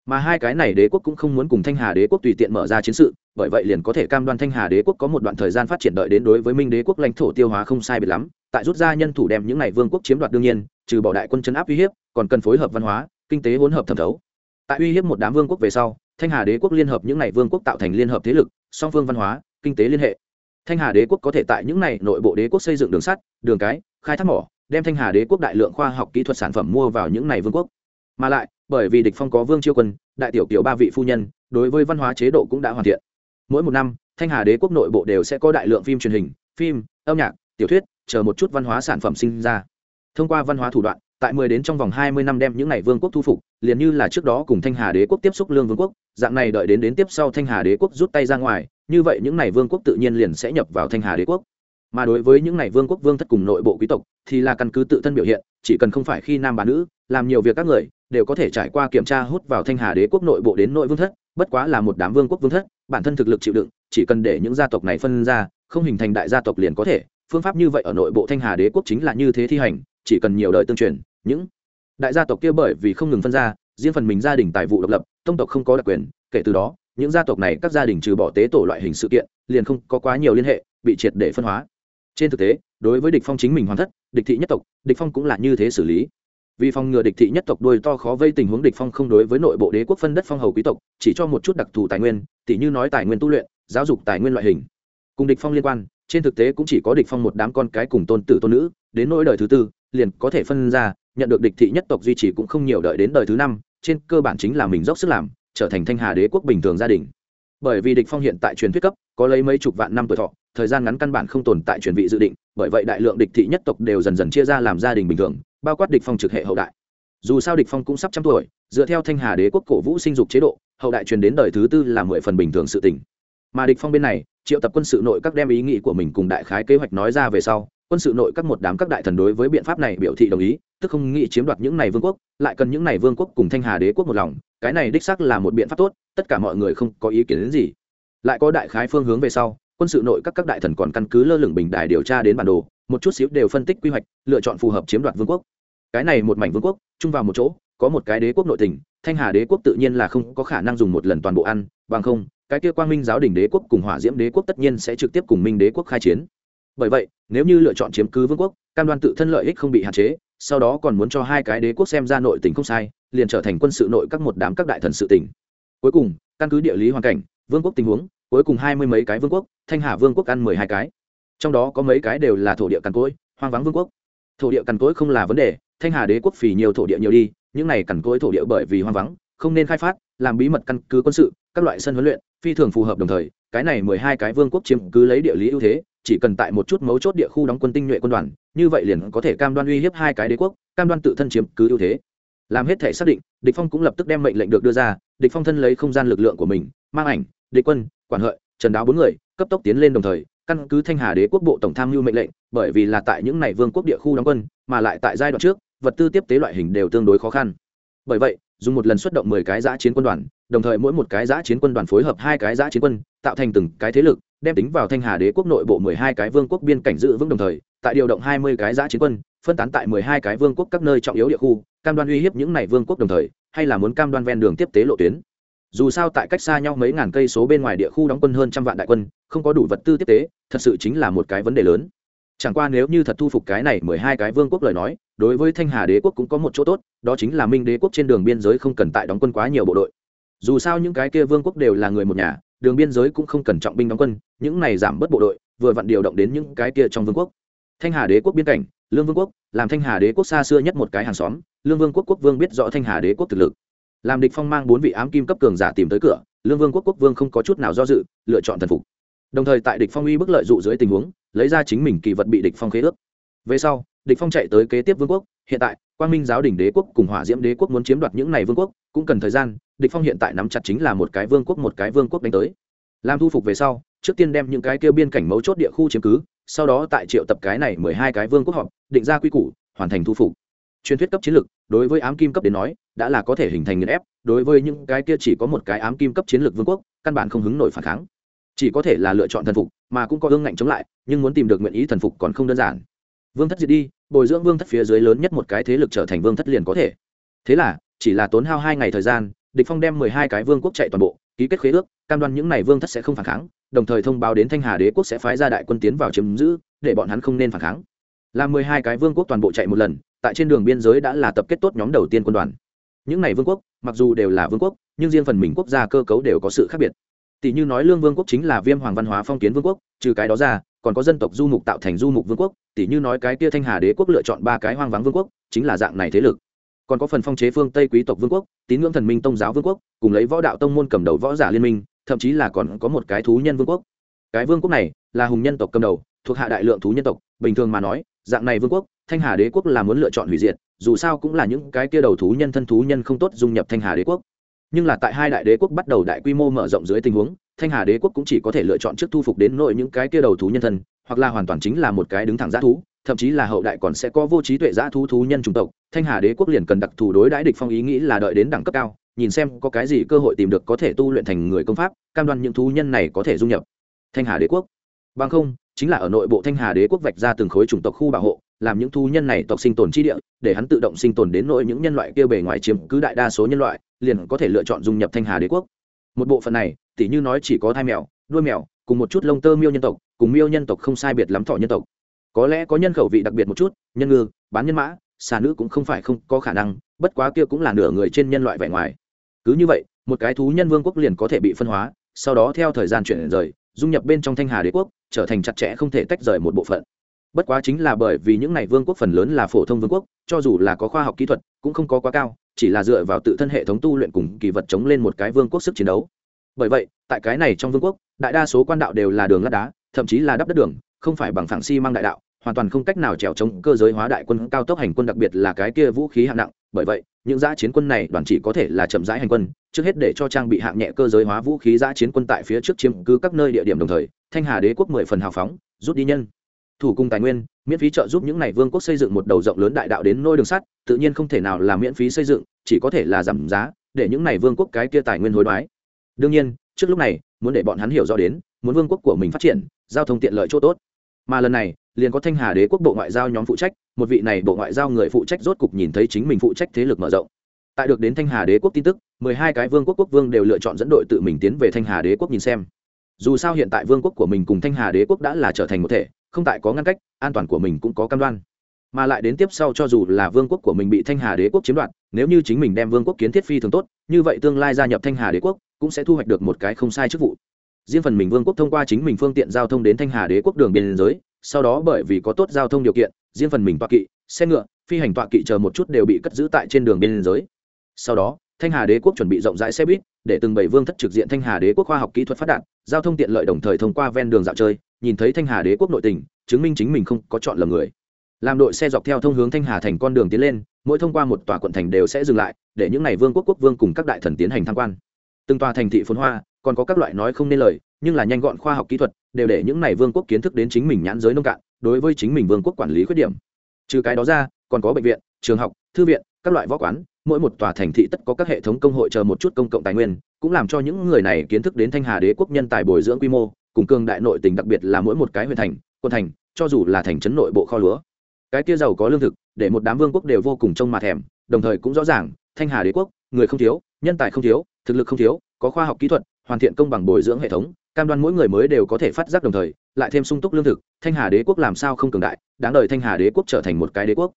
mà hai cái này đế quốc cũng không muốn cùng thanh hà đế quốc tùy tiện mở ra chiến sự, bởi vậy liền có thể cam đoan thanh hà đế quốc có một đoạn thời gian phát triển đợi đến đối với minh đế quốc lãnh thổ tiêu hóa không sai biệt lắm, tại rút ra nhân thủ đem những này vương quốc chiếm đoạt đương nhiên, trừ bỏ đại quân chấn áp uy hiếp, còn cần phối hợp văn hóa, kinh tế hỗn hợp thẩm thấu. Tại uy hiếp một đám vương quốc về sau, thanh hà đế quốc liên hợp những n à y vương quốc tạo thành liên hợp thế lực, song phương văn hóa, kinh tế liên hệ. Thanh hà đế quốc có thể tại những n à y nội bộ đế quốc xây dựng đường sắt, đường cái, khai thác mỏ, đem thanh hà đế quốc đại lượng khoa học kỹ thuật sản phẩm mua vào những n à y vương quốc. Mà lại bởi vì địch phong có vương chiêu quân, đại tiểu tiểu ba vị phu nhân, đối với văn hóa chế độ cũng đã hoàn thiện. Mỗi một năm, thanh hà đế quốc nội bộ đều sẽ có đại lượng phim truyền hình, phim, âm nhạc, tiểu thuyết, chờ một chút văn hóa sản phẩm sinh ra. Thông qua văn hóa thủ đoạn, tại mười đến trong vòng hai mươi năm đem những này vương quốc thu phục, liền như là trước đó cùng thanh hà đế quốc tiếp xúc lương vương quốc, dạng này đợi đến đến tiếp sau thanh hà đế quốc rút tay ra ngoài, như vậy những này vương quốc tự nhiên liền sẽ nhập vào thanh hà đế quốc. Mà đối với những này vương quốc vương thất cùng nội bộ quý tộc, thì là căn cứ tự thân biểu hiện, chỉ cần không phải khi nam bà nữ, làm nhiều việc các người đều có thể trải qua kiểm tra hút vào thanh hà đế quốc nội bộ đến nội vương thất, bất quá là một đám vương quốc vương thất, bản thân thực lực chịu đựng, chỉ cần để những gia tộc này phân ra, không hình thành đại gia tộc liền có thể. Phương pháp như vậy ở nội bộ thanh hà đế quốc chính là như thế thi hành, chỉ cần nhiều đời tương truyền, những đại gia tộc kia bởi vì không ngừng phân ra, riêng phần mình gia đình tài vụ độc lập, tông tộc không có đặc quyền, kể từ đó, những gia tộc này các gia đình trừ bỏ tế tổ loại hình sự kiện, liền không có quá nhiều liên hệ, bị triệt để phân hóa. Trên thực tế, đối với địch phong chính mình hoàn thất, địch thị nhất tộc, địch phong cũng là như thế xử lý vì phòng ngừa địch thị nhất tộc đuôi to khó vây tình huống địch phong không đối với nội bộ đế quốc phân đất phong hầu quý tộc, chỉ cho một chút đặc thù tài nguyên tỷ như nói tài nguyên tu luyện, giáo dục tài nguyên loại hình. Cùng địch phong liên quan, trên thực tế cũng chỉ có địch phong một đám con cái cùng tôn tử tôn nữ, đến nỗi đời thứ tư, liền có thể phân ra, nhận được địch thị nhất tộc duy trì cũng không nhiều đợi đến đời thứ năm, trên cơ bản chính là mình dốc sức làm, trở thành thanh hà đế quốc bình thường gia đình bởi vì địch phong hiện tại truyền thuyết cấp, có lấy mấy chục vạn năm tuổi thọ, thời gian ngắn căn bản không tồn tại truyền vị dự định, bởi vậy đại lượng địch thị nhất tộc đều dần dần chia ra làm gia đình bình thường, bao quát địch phong trực hệ hậu đại. Dù sao địch phong cũng sắp trăm tuổi, dựa theo thanh hà đế quốc cổ vũ sinh dục chế độ, hậu đại truyền đến đời thứ tư là mười phần bình thường sự tình. Mà địch phong bên này, triệu tập quân sự nội các đem ý nghĩ của mình cùng đại khái kế hoạch nói ra về sau quân sự nội các một đám các đại thần đối với biện pháp này biểu thị đồng ý, tức không nghĩ chiếm đoạt những này vương quốc, lại cần những này vương quốc cùng thanh hà đế quốc một lòng, cái này đích xác là một biện pháp tốt, tất cả mọi người không có ý kiến đến gì. Lại có đại khái phương hướng về sau, quân sự nội các các đại thần còn căn cứ lơ lửng bình đài điều tra đến bản đồ, một chút xíu đều phân tích quy hoạch, lựa chọn phù hợp chiếm đoạt vương quốc. Cái này một mảnh vương quốc, chung vào một chỗ, có một cái đế quốc nội tình, thanh hà đế quốc tự nhiên là không có khả năng dùng một lần toàn bộ ăn, bằng không, cái kia quang minh giáo đình đế quốc cùng hỏa diễm đế quốc tất nhiên sẽ trực tiếp cùng minh đế quốc khai chiến bởi vậy, nếu như lựa chọn chiếm cứ vương quốc, cam đoan tự thân lợi ích không bị hạn chế, sau đó còn muốn cho hai cái đế quốc xem ra nội tình không sai, liền trở thành quân sự nội các một đám các đại thần sự tỉnh cuối cùng, căn cứ địa lý hoàn cảnh, vương quốc tình huống, cuối cùng hai mươi mấy cái vương quốc, thanh hà vương quốc ăn mười hai cái. Trong đó có mấy cái đều là thổ địa cằn cỗi, hoang vắng vương quốc. Thổ địa cằn cỗi không là vấn đề, thanh hà đế quốc phì nhiều thổ địa nhiều đi, những này cằn cỗi thổ địa bởi vì hoang vắng, không nên khai phát, làm bí mật căn cứ quân sự, các loại sân huấn luyện, phi thường phù hợp đồng thời, cái này mười hai cái vương quốc chiếm cứ lấy địa lý ưu thế chỉ cần tại một chút mấu chốt địa khu đóng quân tinh nhuệ quân đoàn, như vậy liền có thể cam đoan uy hiếp hai cái đế quốc, cam đoan tự thân chiếm cứ ưu thế. Làm hết thể xác định, địch phong cũng lập tức đem mệnh lệnh được đưa ra, địch phong thân lấy không gian lực lượng của mình, mang ảnh, địch quân, quản hợi, trần đáo bốn người, cấp tốc tiến lên đồng thời, căn cứ thanh hà đế quốc bộ tổng tham mưu mệnh lệnh, bởi vì là tại những này vương quốc địa khu đóng quân, mà lại tại giai đoạn trước, vật tư tiếp tế loại hình đều tương đối khó khăn. Bởi vậy, dùng một lần xuất động mười cái giã chiến quân đoàn, đồng thời mỗi một cái giã chiến quân đoàn phối hợp hai cái giã chiến quân, tạo thành từng cái thế lực đem tính vào thanh hà đế quốc nội bộ mười hai cái vương quốc biên cảnh giữ vững đồng thời, tại điều động hai mươi cái giã chiến quân, phân tán tại mười hai cái vương quốc các nơi trọng yếu địa khu, cam đoan uy hiếp những này vương quốc đồng thời, hay là muốn cam đoan ven đường tiếp tế lộ tuyến. Dù sao tại cách xa nhau mấy ngàn cây số bên ngoài địa khu đóng quân hơn trăm vạn đại quân, không có đủ vật tư tiếp tế, thật sự chính là một cái vấn đề lớn. Chẳng qua nếu như thật thu phục cái này mười hai cái vương quốc lời nói, đối với thanh hà đế quốc cũng có một chỗ tốt, đó chính là minh đế quốc trên đường biên giới không cần tại đóng quân quá nhiều bộ đội. Dù sao những cái kia vương quốc đều là người một nhà đường biên giới cũng không cần trọng binh đóng quân, những này giảm bớt bộ đội, vừa vặn điều động đến những cái kia trong vương quốc. Thanh hà đế quốc biên cảnh, lương vương quốc, làm thanh hà đế quốc xa xưa nhất một cái hàng xóm, lương vương quốc quốc vương biết rõ thanh hà đế quốc thực lực. Làm địch phong mang bốn vị ám kim cấp cường giả tìm tới cửa, lương vương quốc quốc vương không có chút nào do dự, lựa chọn thần phục. Đồng thời tại địch phong uy bức lợi dụ dưới tình huống, lấy ra chính mình kỳ vật bị địch phong khế ước. Về sau, địch phong chạy tới kế tiếp vương quốc, hiện tại, quang minh giáo đình đế quốc cùng hỏa diễm đế quốc muốn chiếm đoạt những này vương quốc, cũng cần thời gian địch phong hiện tại nắm chặt chính là một cái vương quốc một cái vương quốc đánh tới. Làm thu phục về sau, trước tiên đem những cái kia biên cảnh mấu chốt địa khu chiếm cứ, sau đó tại triệu tập cái này mười hai cái vương quốc họp, định ra quy củ, hoàn thành thu phục. Truyền thuyết cấp chiến lược, đối với ám kim cấp đến nói, đã là có thể hình thành nghiền ép, đối với những cái kia chỉ có một cái ám kim cấp chiến lược vương quốc, căn bản không hứng nổi phản kháng. Chỉ có thể là lựa chọn thần phục, mà cũng có ương ngạnh chống lại, nhưng muốn tìm được nguyện ý thần phục còn không đơn giản. Vương thất diệt đi, bồi dưỡng vương thất phía dưới lớn nhất một cái thế lực trở thành vương thất liền có thể. Thế là, chỉ là tốn hao hai ngày thời gian địch phong đem mười hai cái vương quốc chạy toàn bộ, ký kết khế ước, cam đoan những này vương thất sẽ không phản kháng, đồng thời thông báo đến thanh hà đế quốc sẽ phái ra đại quân tiến vào chiếm giữ, để bọn hắn không nên phản kháng. Làm mười hai cái vương quốc toàn bộ chạy một lần, tại trên đường biên giới đã là tập kết tốt nhóm đầu tiên quân đoàn. Những này vương quốc, mặc dù đều là vương quốc, nhưng riêng phần mình quốc gia cơ cấu đều có sự khác biệt. Tỷ như nói lương vương quốc chính là viêm hoàng văn hóa phong kiến vương quốc, trừ cái đó ra, còn có dân tộc du mục tạo thành du mục vương quốc, tỷ như nói cái kia thanh hà đế quốc lựa chọn ba cái hoang vắng vương quốc, chính là dạng này thế lực còn có phần phong chế phương tây quý tộc vương quốc, tín ngưỡng thần minh tông giáo vương quốc, cùng lấy võ đạo tông môn cầm đầu võ giả liên minh, thậm chí là còn có một cái thú nhân vương quốc. Cái vương quốc này là hùng nhân tộc cầm đầu, thuộc hạ đại lượng thú nhân tộc, bình thường mà nói, dạng này vương quốc, thanh hà đế quốc là muốn lựa chọn hủy diệt, dù sao cũng là những cái kia đầu thú nhân thân thú nhân không tốt dung nhập thanh hà đế quốc. Nhưng là tại hai đại đế quốc bắt đầu đại quy mô mở rộng dưới tình huống, thanh hà đế quốc cũng chỉ có thể lựa chọn trước thu phục đến nội những cái kia đầu thú nhân thân, hoặc là hoàn toàn chính là một cái đứng thẳng giá thú thậm chí là hậu đại còn sẽ có vô trí tuệ g thú thú nhân chủng tộc, thanh hà đế quốc liền cần đặc thù đối đãi địch phong ý nghĩ là đợi đến đẳng cấp cao, nhìn xem có cái gì cơ hội tìm được có thể tu luyện thành người công pháp, cam đoan những thú nhân này có thể dung nhập. Thanh hà đế quốc. Bằng không, chính là ở nội bộ thanh hà đế quốc vạch ra từng khối chủng tộc khu bảo hộ, làm những thú nhân này tộc sinh tồn chi địa, để hắn tự động sinh tồn đến nỗi những nhân loại kia bề ngoài chiếm cứ đại đa số nhân loại, liền có thể lựa chọn dung nhập thanh hà đế quốc. Một bộ phận này, tỉ như nói chỉ có thai mèo, đuôi mèo, cùng một chút lông tơ miêu nhân tộc, cùng miêu nhân tộc không sai biệt lắm thọ nhân tộc có lẽ có nhân khẩu vị đặc biệt một chút, nhân ngư, bán nhân mã, xà nữ cũng không phải không có khả năng, bất quá kia cũng là nửa người trên nhân loại vẻ ngoài. Cứ như vậy, một cái thú nhân vương quốc liền có thể bị phân hóa, sau đó theo thời gian chuyển rời, dung nhập bên trong thanh hà đế quốc, trở thành chặt chẽ không thể tách rời một bộ phận. Bất quá chính là bởi vì những n à y vương quốc phần lớn là phổ thông vương quốc, cho dù là có khoa học kỹ thuật, cũng không có quá cao, chỉ là dựa vào tự thân hệ thống tu luyện cùng kỳ vật chống lên một cái vương quốc sức chiến đấu. Bởi vậy, tại cái này trong vương quốc, đại đa số quan đạo đều là đường lát đá, thậm chí là đắp đất đường, không phải bằng phẳng xi、si、măng đại đạo hoàn toàn không cách nào trèo chống cơ giới hóa đại quân, cao tốc hành quân đặc biệt là cái kia vũ khí hạng nặng. Bởi vậy, những giã chiến quân này đoàn chỉ có thể là chậm rãi hành quân, trước hết để cho trang bị hạng nhẹ cơ giới hóa vũ khí giã chiến quân tại phía trước chiếm cứ các nơi địa điểm đồng thời, thanh hà đế quốc mười phần hào phóng, rút đi nhân. Thủ cung tài nguyên, miễn phí trợ giúp những này vương quốc xây dựng một đầu rộng lớn đại đạo đến nôi đường sắt, tự nhiên không thể nào là miễn phí xây dựng, chỉ có thể là giảm giá, để những này vương quốc cái kia tài nguyên hối đoái. Đương nhiên, trước lúc này, muốn để bọn hắn hiểu rõ đến, muốn vương quốc của mình phát triển, giao thông tiện lợi chỗ tốt. Mà lần này liền có thanh hà đế quốc bộ ngoại giao nhóm phụ trách, một vị này bộ ngoại giao người phụ trách rốt cục nhìn thấy chính mình phụ trách thế lực mở rộng. Tại được đến thanh hà đế quốc tin tức, mười hai cái vương quốc quốc vương đều lựa chọn dẫn đội tự mình tiến về thanh hà đế quốc nhìn xem. Dù sao hiện tại vương quốc của mình cùng thanh hà đế quốc đã là trở thành một thể, không tại có ngăn cách, an toàn của mình cũng có cam đoan. Mà lại đến tiếp sau cho dù là vương quốc của mình bị thanh hà đế quốc chiếm đoạt, nếu như chính mình đem vương quốc kiến thiết phi thường tốt, như vậy tương lai gia nhập thanh hà đế quốc cũng sẽ thu hoạch được một cái không sai chức vụ. Riêng phần mình vương quốc thông qua chính mình phương tiện giao thông đến thanh hà đế quốc đường biên giới sau đó bởi vì có tốt giao thông điều kiện, riêng phần mình tọa kỵ, xe ngựa, phi hành tọa kỵ chờ một chút đều bị cất giữ tại trên đường biên giới. Sau đó, thanh hà đế quốc chuẩn bị rộng rãi xe buýt, để từng bảy vương thất trực diện thanh hà đế quốc khoa học kỹ thuật phát đạt, giao thông tiện lợi đồng thời thông qua ven đường dạo chơi, nhìn thấy thanh hà đế quốc nội tình, chứng minh chính mình không có chọn lầm người. Làm đội xe dọc theo thông hướng thanh hà thành con đường tiến lên, mỗi thông qua một tòa quận thành đều sẽ dừng lại, để những n à y vương quốc quốc vương cùng các đại thần tiến hành tham quan. Từng tòa thành thị phồn hoa, còn có các loại nói không nên lời nhưng là nhanh gọn khoa học kỹ thuật đều để những này vương quốc kiến thức đến chính mình nhãn giới nông cạn, đối với chính mình vương quốc quản lý khuyết điểm. Trừ cái đó ra, còn có bệnh viện, trường học, thư viện, các loại võ quán, mỗi một tòa thành thị tất có các hệ thống công hội chờ một chút công cộng tài nguyên, cũng làm cho những người này kiến thức đến thanh hà đế quốc nhân tài bồi dưỡng quy mô, cùng cường đại nội tình đặc biệt là mỗi một cái huyện thành, quân thành, cho dù là thành trấn nội bộ kho lúa. Cái kia giàu có lương thực, để một đám vương quốc đều vô cùng trông mà thèm, đồng thời cũng rõ ràng, thanh hà đế quốc, người không thiếu, nhân tài không thiếu, thực lực không thiếu, có khoa học kỹ thuật, hoàn thiện công bằng bồi dưỡng hệ thống cam đoan mỗi người mới đều có thể phát giác đồng thời, lại thêm sung túc lương thực, thanh hà đế quốc làm sao không cường đại, đáng đời thanh hà đế quốc trở thành một cái đế quốc.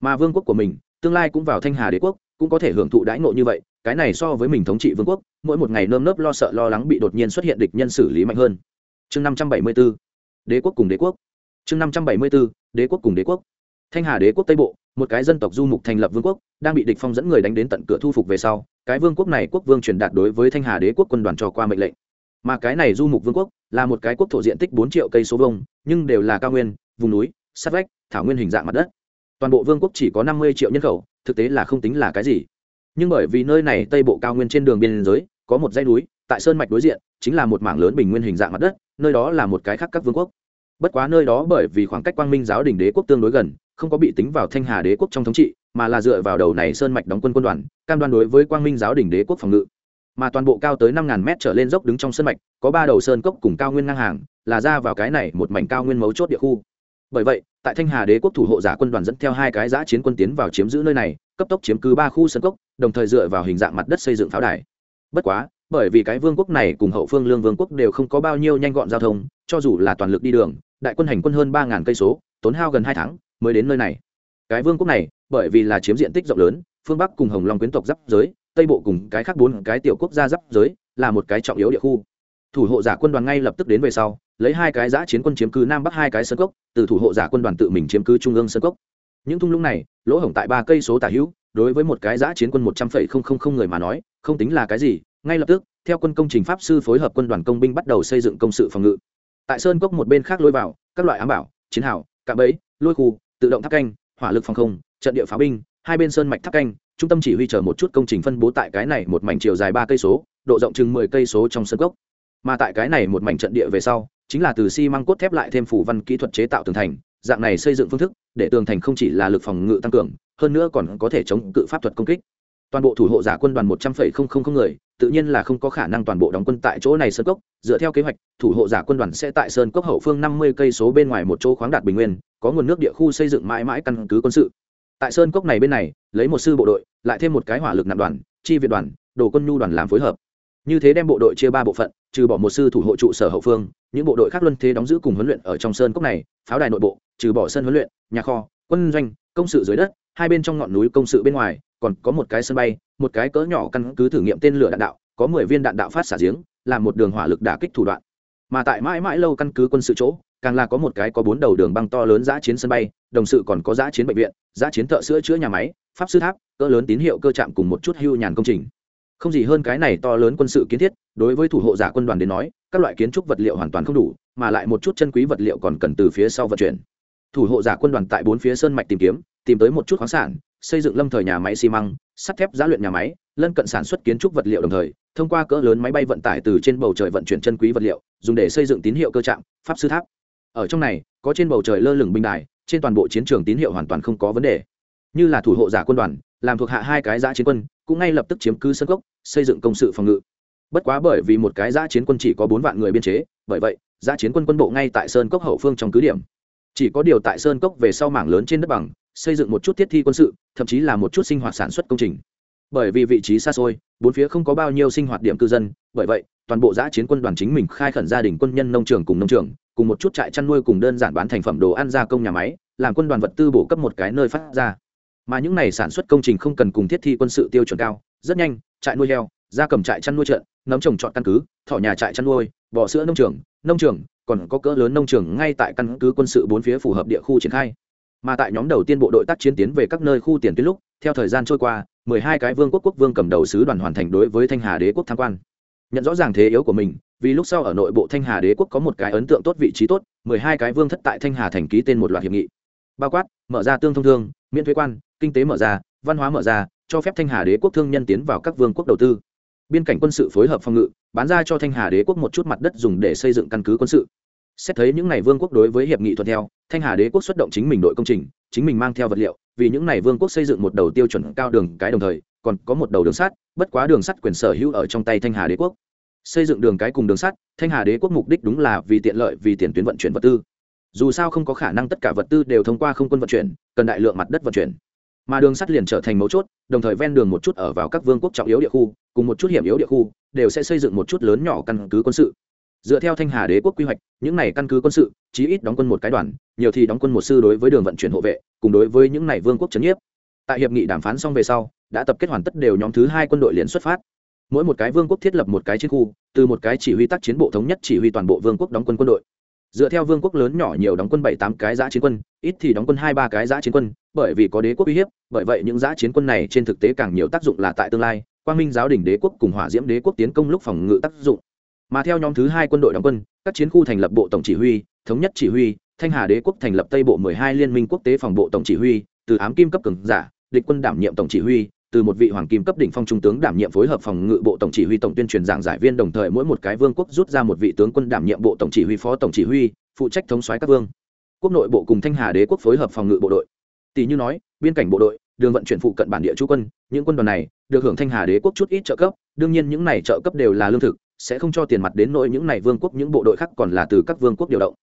Mà vương quốc của mình, tương lai cũng vào thanh hà đế quốc, cũng có thể hưởng thụ đãi ngộ như vậy, cái này so với mình thống trị vương quốc, mỗi một ngày nơm nớp lo sợ lo lắng bị đột nhiên xuất hiện địch nhân xử lý mạnh hơn. Chương năm trăm bảy mươi b ố đế quốc cùng đế quốc. Chương năm trăm bảy mươi b ố đế quốc cùng đế quốc. Thanh hà đế quốc tây bộ, một cái dân tộc du mục thành lập vương quốc, đang bị địch phong dẫn người đánh đến tận cửa thu phục về sau, cái vương quốc này quốc vương truyền đạt đối với thanh hà đế quốc quân đoàn cho qua mệnh lệnh mà cái này du mục vương quốc là một cái quốc thổ diện tích bốn triệu cây số vông nhưng đều là cao nguyên, vùng núi sát vách, thảo nguyên hình dạng mặt đất. Toàn bộ vương quốc chỉ có năm mươi triệu nhân khẩu, thực tế là không tính là cái gì. Nhưng bởi vì nơi này tây bộ cao nguyên trên đường biên giới, có một dãy núi, tại sơn mạch đối diện, chính là một mảng lớn bình nguyên hình dạng mặt đất, nơi đó là một cái khác các vương quốc. Bất quá nơi đó bởi vì khoảng cách quang minh giáo đình đế quốc tương đối gần, không có bị tính vào thanh hà đế quốc trong thống trị, mà là dựa vào đầu này sơn mạch đóng quân quân đoàn, cam đoan đối với quang minh giáo đình đế quốc phòng ngự mà toàn bộ cao tới năm ngàn mét trở lên dốc đứng trong sơn mạch, có ba đầu sơn cốc cùng cao nguyên ngang hàng, là ra vào cái này một mảnh cao nguyên mấu chốt địa khu. Bởi vậy, tại thanh hà đế quốc thủ hộ giả quân đoàn dẫn theo hai cái giã chiến quân tiến vào chiếm giữ nơi này, cấp tốc chiếm cứ ba khu sơn cốc, đồng thời dựa vào hình dạng mặt đất xây dựng pháo đài. Bất quá, bởi vì cái vương quốc này cùng hậu phương lương vương quốc đều không có bao nhiêu nhanh gọn giao thông, cho dù là toàn lực đi đường, đại quân hành quân hơn ba ngàn cây số, tốn hao gần hai tháng mới đến nơi này. Cái vương quốc này, bởi vì là chiếm diện tích rộng lớn, phương bắc cùng hồng long quyến tộc giáp giới tây bộ cùng cái khác bốn cái tiểu quốc gia giáp giới là một cái trọng yếu địa khu. Thủ hộ giả quân đoàn ngay lập tức đến về sau, lấy hai cái giã chiến quân chiếm cứ nam bắc hai cái sân cốc, từ thủ hộ giả quân đoàn tự mình chiếm cứ trung ương sân cốc. Những thung lũng này, lỗ hổng tại ba cây số tả hữu, đối với một cái giã chiến quân một trăm phẩy không không không người mà nói, không tính là cái gì, ngay lập tức, theo quân công trình pháp sư phối hợp quân đoàn công binh bắt đầu xây dựng công sự phòng ngự. Tại sơn cốc một bên khác lôi vào, các loại ám bảo, chiến hào, cạm bẫy, lôi khu, tự động tháp canh, hỏa lực phòng không, trận địa pháo binh, hai bên sơn mạch tháp canh trung tâm chỉ huy chờ một chút công trình phân bố tại cái này một mảnh chiều dài ba cây số, độ rộng chừng mười cây số trong sân cốc mà tại cái này một mảnh trận địa về sau, chính là từ xi măng cốt thép lại thêm phủ văn kỹ thuật chế tạo tường thành, dạng này xây dựng phương thức, để tường thành không chỉ là lực phòng ngự tăng cường, hơn nữa còn có thể chống cự pháp thuật công kích. Toàn bộ thủ hộ giả quân đoàn một trăm phẩy không không không người, tự nhiên là không có khả năng toàn bộ đóng quân tại chỗ này sơn cốc, dựa theo kế hoạch, thủ hộ giả quân đoàn sẽ tại sơn cốc hậu phương năm mươi cây số bên ngoài một chỗ khoáng đạt bình nguyên, có nguồn nước địa khu xây dựng mãi mãi căn cứ quân sự. Tại sơn cốc này bên này lấy một sư bộ đội, lại thêm một cái hỏa lực nặng đoàn, chi viện đoàn, đồ quân nhu đoàn làm phối hợp. Như thế đem bộ đội chia ba bộ phận, trừ bỏ một sư thủ hộ trụ sở hậu phương, những bộ đội khác luân thế đóng giữ cùng huấn luyện ở trong sơn cốc này, pháo đài nội bộ, trừ bỏ sân huấn luyện, nhà kho, quân doanh, công sự dưới đất, hai bên trong ngọn núi công sự bên ngoài, còn có một cái sân bay, một cái cỡ nhỏ căn cứ thử nghiệm tên lửa đạn đạo, có mười viên đạn đạo phát xả giếng, làm một đường hỏa lực đả kích thủ đoạn. Mà tại mãi mãi lâu căn cứ quân sự chỗ, càng là có một cái có bốn đầu đường băng to lớn giã chiến sân bay, đồng sự còn có giã chiến bệnh viện, giã chiến thợ sữa chữa nhà máy pháp sư tháp, cỡ lớn tín hiệu cơ trạm cùng một chút hưu nhàn công trình. Không gì hơn cái này to lớn quân sự kiến thiết, đối với thủ hộ giả quân đoàn đến nói, các loại kiến trúc vật liệu hoàn toàn không đủ, mà lại một chút chân quý vật liệu còn cần từ phía sau vận chuyển. Thủ hộ giả quân đoàn tại bốn phía sơn mạch tìm kiếm, tìm tới một chút khoáng sản, xây dựng lâm thời nhà máy xi măng, sắt thép giá luyện nhà máy, lân cận sản xuất kiến trúc vật liệu đồng thời, thông qua cỡ lớn máy bay vận tải từ trên bầu trời vận chuyển chân quý vật liệu, dùng để xây dựng tín hiệu cơ trạm, pháp sư tháp. Ở trong này, có trên bầu trời lơ lửng binh đài, trên toàn bộ chiến trường tín hiệu hoàn toàn không có vấn đề như là thủ hộ giả quân đoàn, làm thuộc hạ hai cái giã chiến quân, cũng ngay lập tức chiếm cứ sân gốc xây dựng công sự phòng ngự. Bất quá bởi vì một cái giã chiến quân chỉ có bốn vạn người biên chế, bởi vậy, giã chiến quân quân bộ ngay tại sơn cốc hậu phương trong cứ điểm. Chỉ có điều tại sơn cốc về sau mảng lớn trên đất bằng, xây dựng một chút thiết thi quân sự, thậm chí là một chút sinh hoạt sản xuất công trình. Bởi vì vị trí xa xôi, bốn phía không có bao nhiêu sinh hoạt điểm cư dân, bởi vậy, toàn bộ giã chiến quân đoàn chính mình khai khẩn gia đình quân nhân nông trường cùng nông trường, cùng một chút trại chăn nuôi cùng đơn giản bán thành phẩm đồ ăn gia công nhà máy, làm quân đoàn vật tư bổ cấp một cái nơi phát ra mà những này sản xuất công trình không cần cùng thiết thi quân sự tiêu chuẩn cao, rất nhanh, trại nuôi heo, gia cầm trại chăn nuôi trợn, nấm trồng trọt căn cứ, thỏ nhà trại chăn nuôi, bò sữa nông trường nông trường, còn có cỡ lớn nông trường ngay tại căn cứ quân sự bốn phía phù hợp địa khu triển khai. Mà tại nhóm đầu tiên bộ đội tác chiến tiến về các nơi khu tiền tuyến lúc, theo thời gian trôi qua, mười hai cái vương quốc quốc vương cầm đầu sứ đoàn hoàn thành đối với thanh hà đế quốc tham quan. Nhận rõ ràng thế yếu của mình, vì lúc sau ở nội bộ thanh hà đế quốc có một cái ấn tượng tốt vị trí tốt, mười hai cái vương thất tại thanh hà thành ký tên một loạt hiệp nghị. Bao quát, mở ra tương thông thương, miễn thuế quan kinh tế mở ra, văn hóa mở ra, cho phép thanh hà đế quốc thương nhân tiến vào các vương quốc đầu tư. Biên cảnh quân sự phối hợp phòng ngự, bán ra cho thanh hà đế quốc một chút mặt đất dùng để xây dựng căn cứ quân sự. Xét thấy những n à y vương quốc đối với hiệp nghị thuận theo, thanh hà đế quốc xuất động chính mình đội công trình, chính mình mang theo vật liệu, vì những n à y vương quốc xây dựng một đầu tiêu chuẩn cao đường cái đồng thời, còn có một đầu đường sắt, bất quá đường sắt quyền sở hữu ở trong tay thanh hà đế quốc. Xây dựng đường cái cùng đường sắt, thanh hà đế quốc mục đích đúng là vì tiện lợi, vì tiền tuyến vận chuyển vật tư. Dù sao không có khả năng tất cả vật tư đều thông qua không quân vận chuyển, cần đại lượng mặt đất vận chuyển mà đường sắt liền trở thành mấu chốt, đồng thời ven đường một chút ở vào các vương quốc trọng yếu địa khu, cùng một chút hiểm yếu địa khu, đều sẽ xây dựng một chút lớn nhỏ căn cứ quân sự. Dựa theo thanh hà đế quốc quy hoạch, những này căn cứ quân sự, chí ít đóng quân một cái đoàn, nhiều thì đóng quân một sư đối với đường vận chuyển hộ vệ, cùng đối với những này vương quốc trấn nhiếp. Tại hiệp nghị đàm phán xong về sau, đã tập kết hoàn tất đều nhóm thứ hai quân đội liền xuất phát. Mỗi một cái vương quốc thiết lập một cái chiến khu, từ một cái chỉ huy tác chiến bộ thống nhất chỉ huy toàn bộ vương quốc đóng quân quân đội. Dựa theo vương quốc lớn nhỏ nhiều đóng quân bảy tám cái giã chiến quân, ít thì đóng quân hai ba cái giã chiến quân bởi vì có đế quốc uy hiếp, bởi vậy những giã chiến quân này trên thực tế càng nhiều tác dụng là tại tương lai, quang minh giáo đình đế quốc cùng hỏa diễm đế quốc tiến công lúc phòng ngự tác dụng. Mà theo nhóm thứ hai quân đội đóng quân, các chiến khu thành lập bộ tổng chỉ huy, thống nhất chỉ huy, thanh hà đế quốc thành lập tây bộ mười hai liên minh quốc tế phòng bộ tổng chỉ huy, từ ám kim cấp cường giả, địch quân đảm nhiệm tổng chỉ huy, từ một vị hoàng kim cấp đỉnh phong trung tướng đảm nhiệm phối hợp phòng ngự bộ tổng chỉ huy tổng tuyên truyền giảng giải viên đồng thời mỗi một cái vương quốc rút ra một vị tướng quân đảm nhiệm bộ tổng chỉ huy phó tổng chỉ huy, phụ trách thống soái các vương. Quốc nội bộ cùng thanh hà đế quốc phối hợp phòng ngự bộ đội tỷ như nói, biên cảnh bộ đội, đường vận chuyển phụ cận bản địa chú quân, những quân đoàn này được hưởng thanh hà đế quốc chút ít trợ cấp, đương nhiên những này trợ cấp đều là lương thực, sẽ không cho tiền mặt đến nỗi những này vương quốc, những bộ đội khác còn là từ các vương quốc điều động.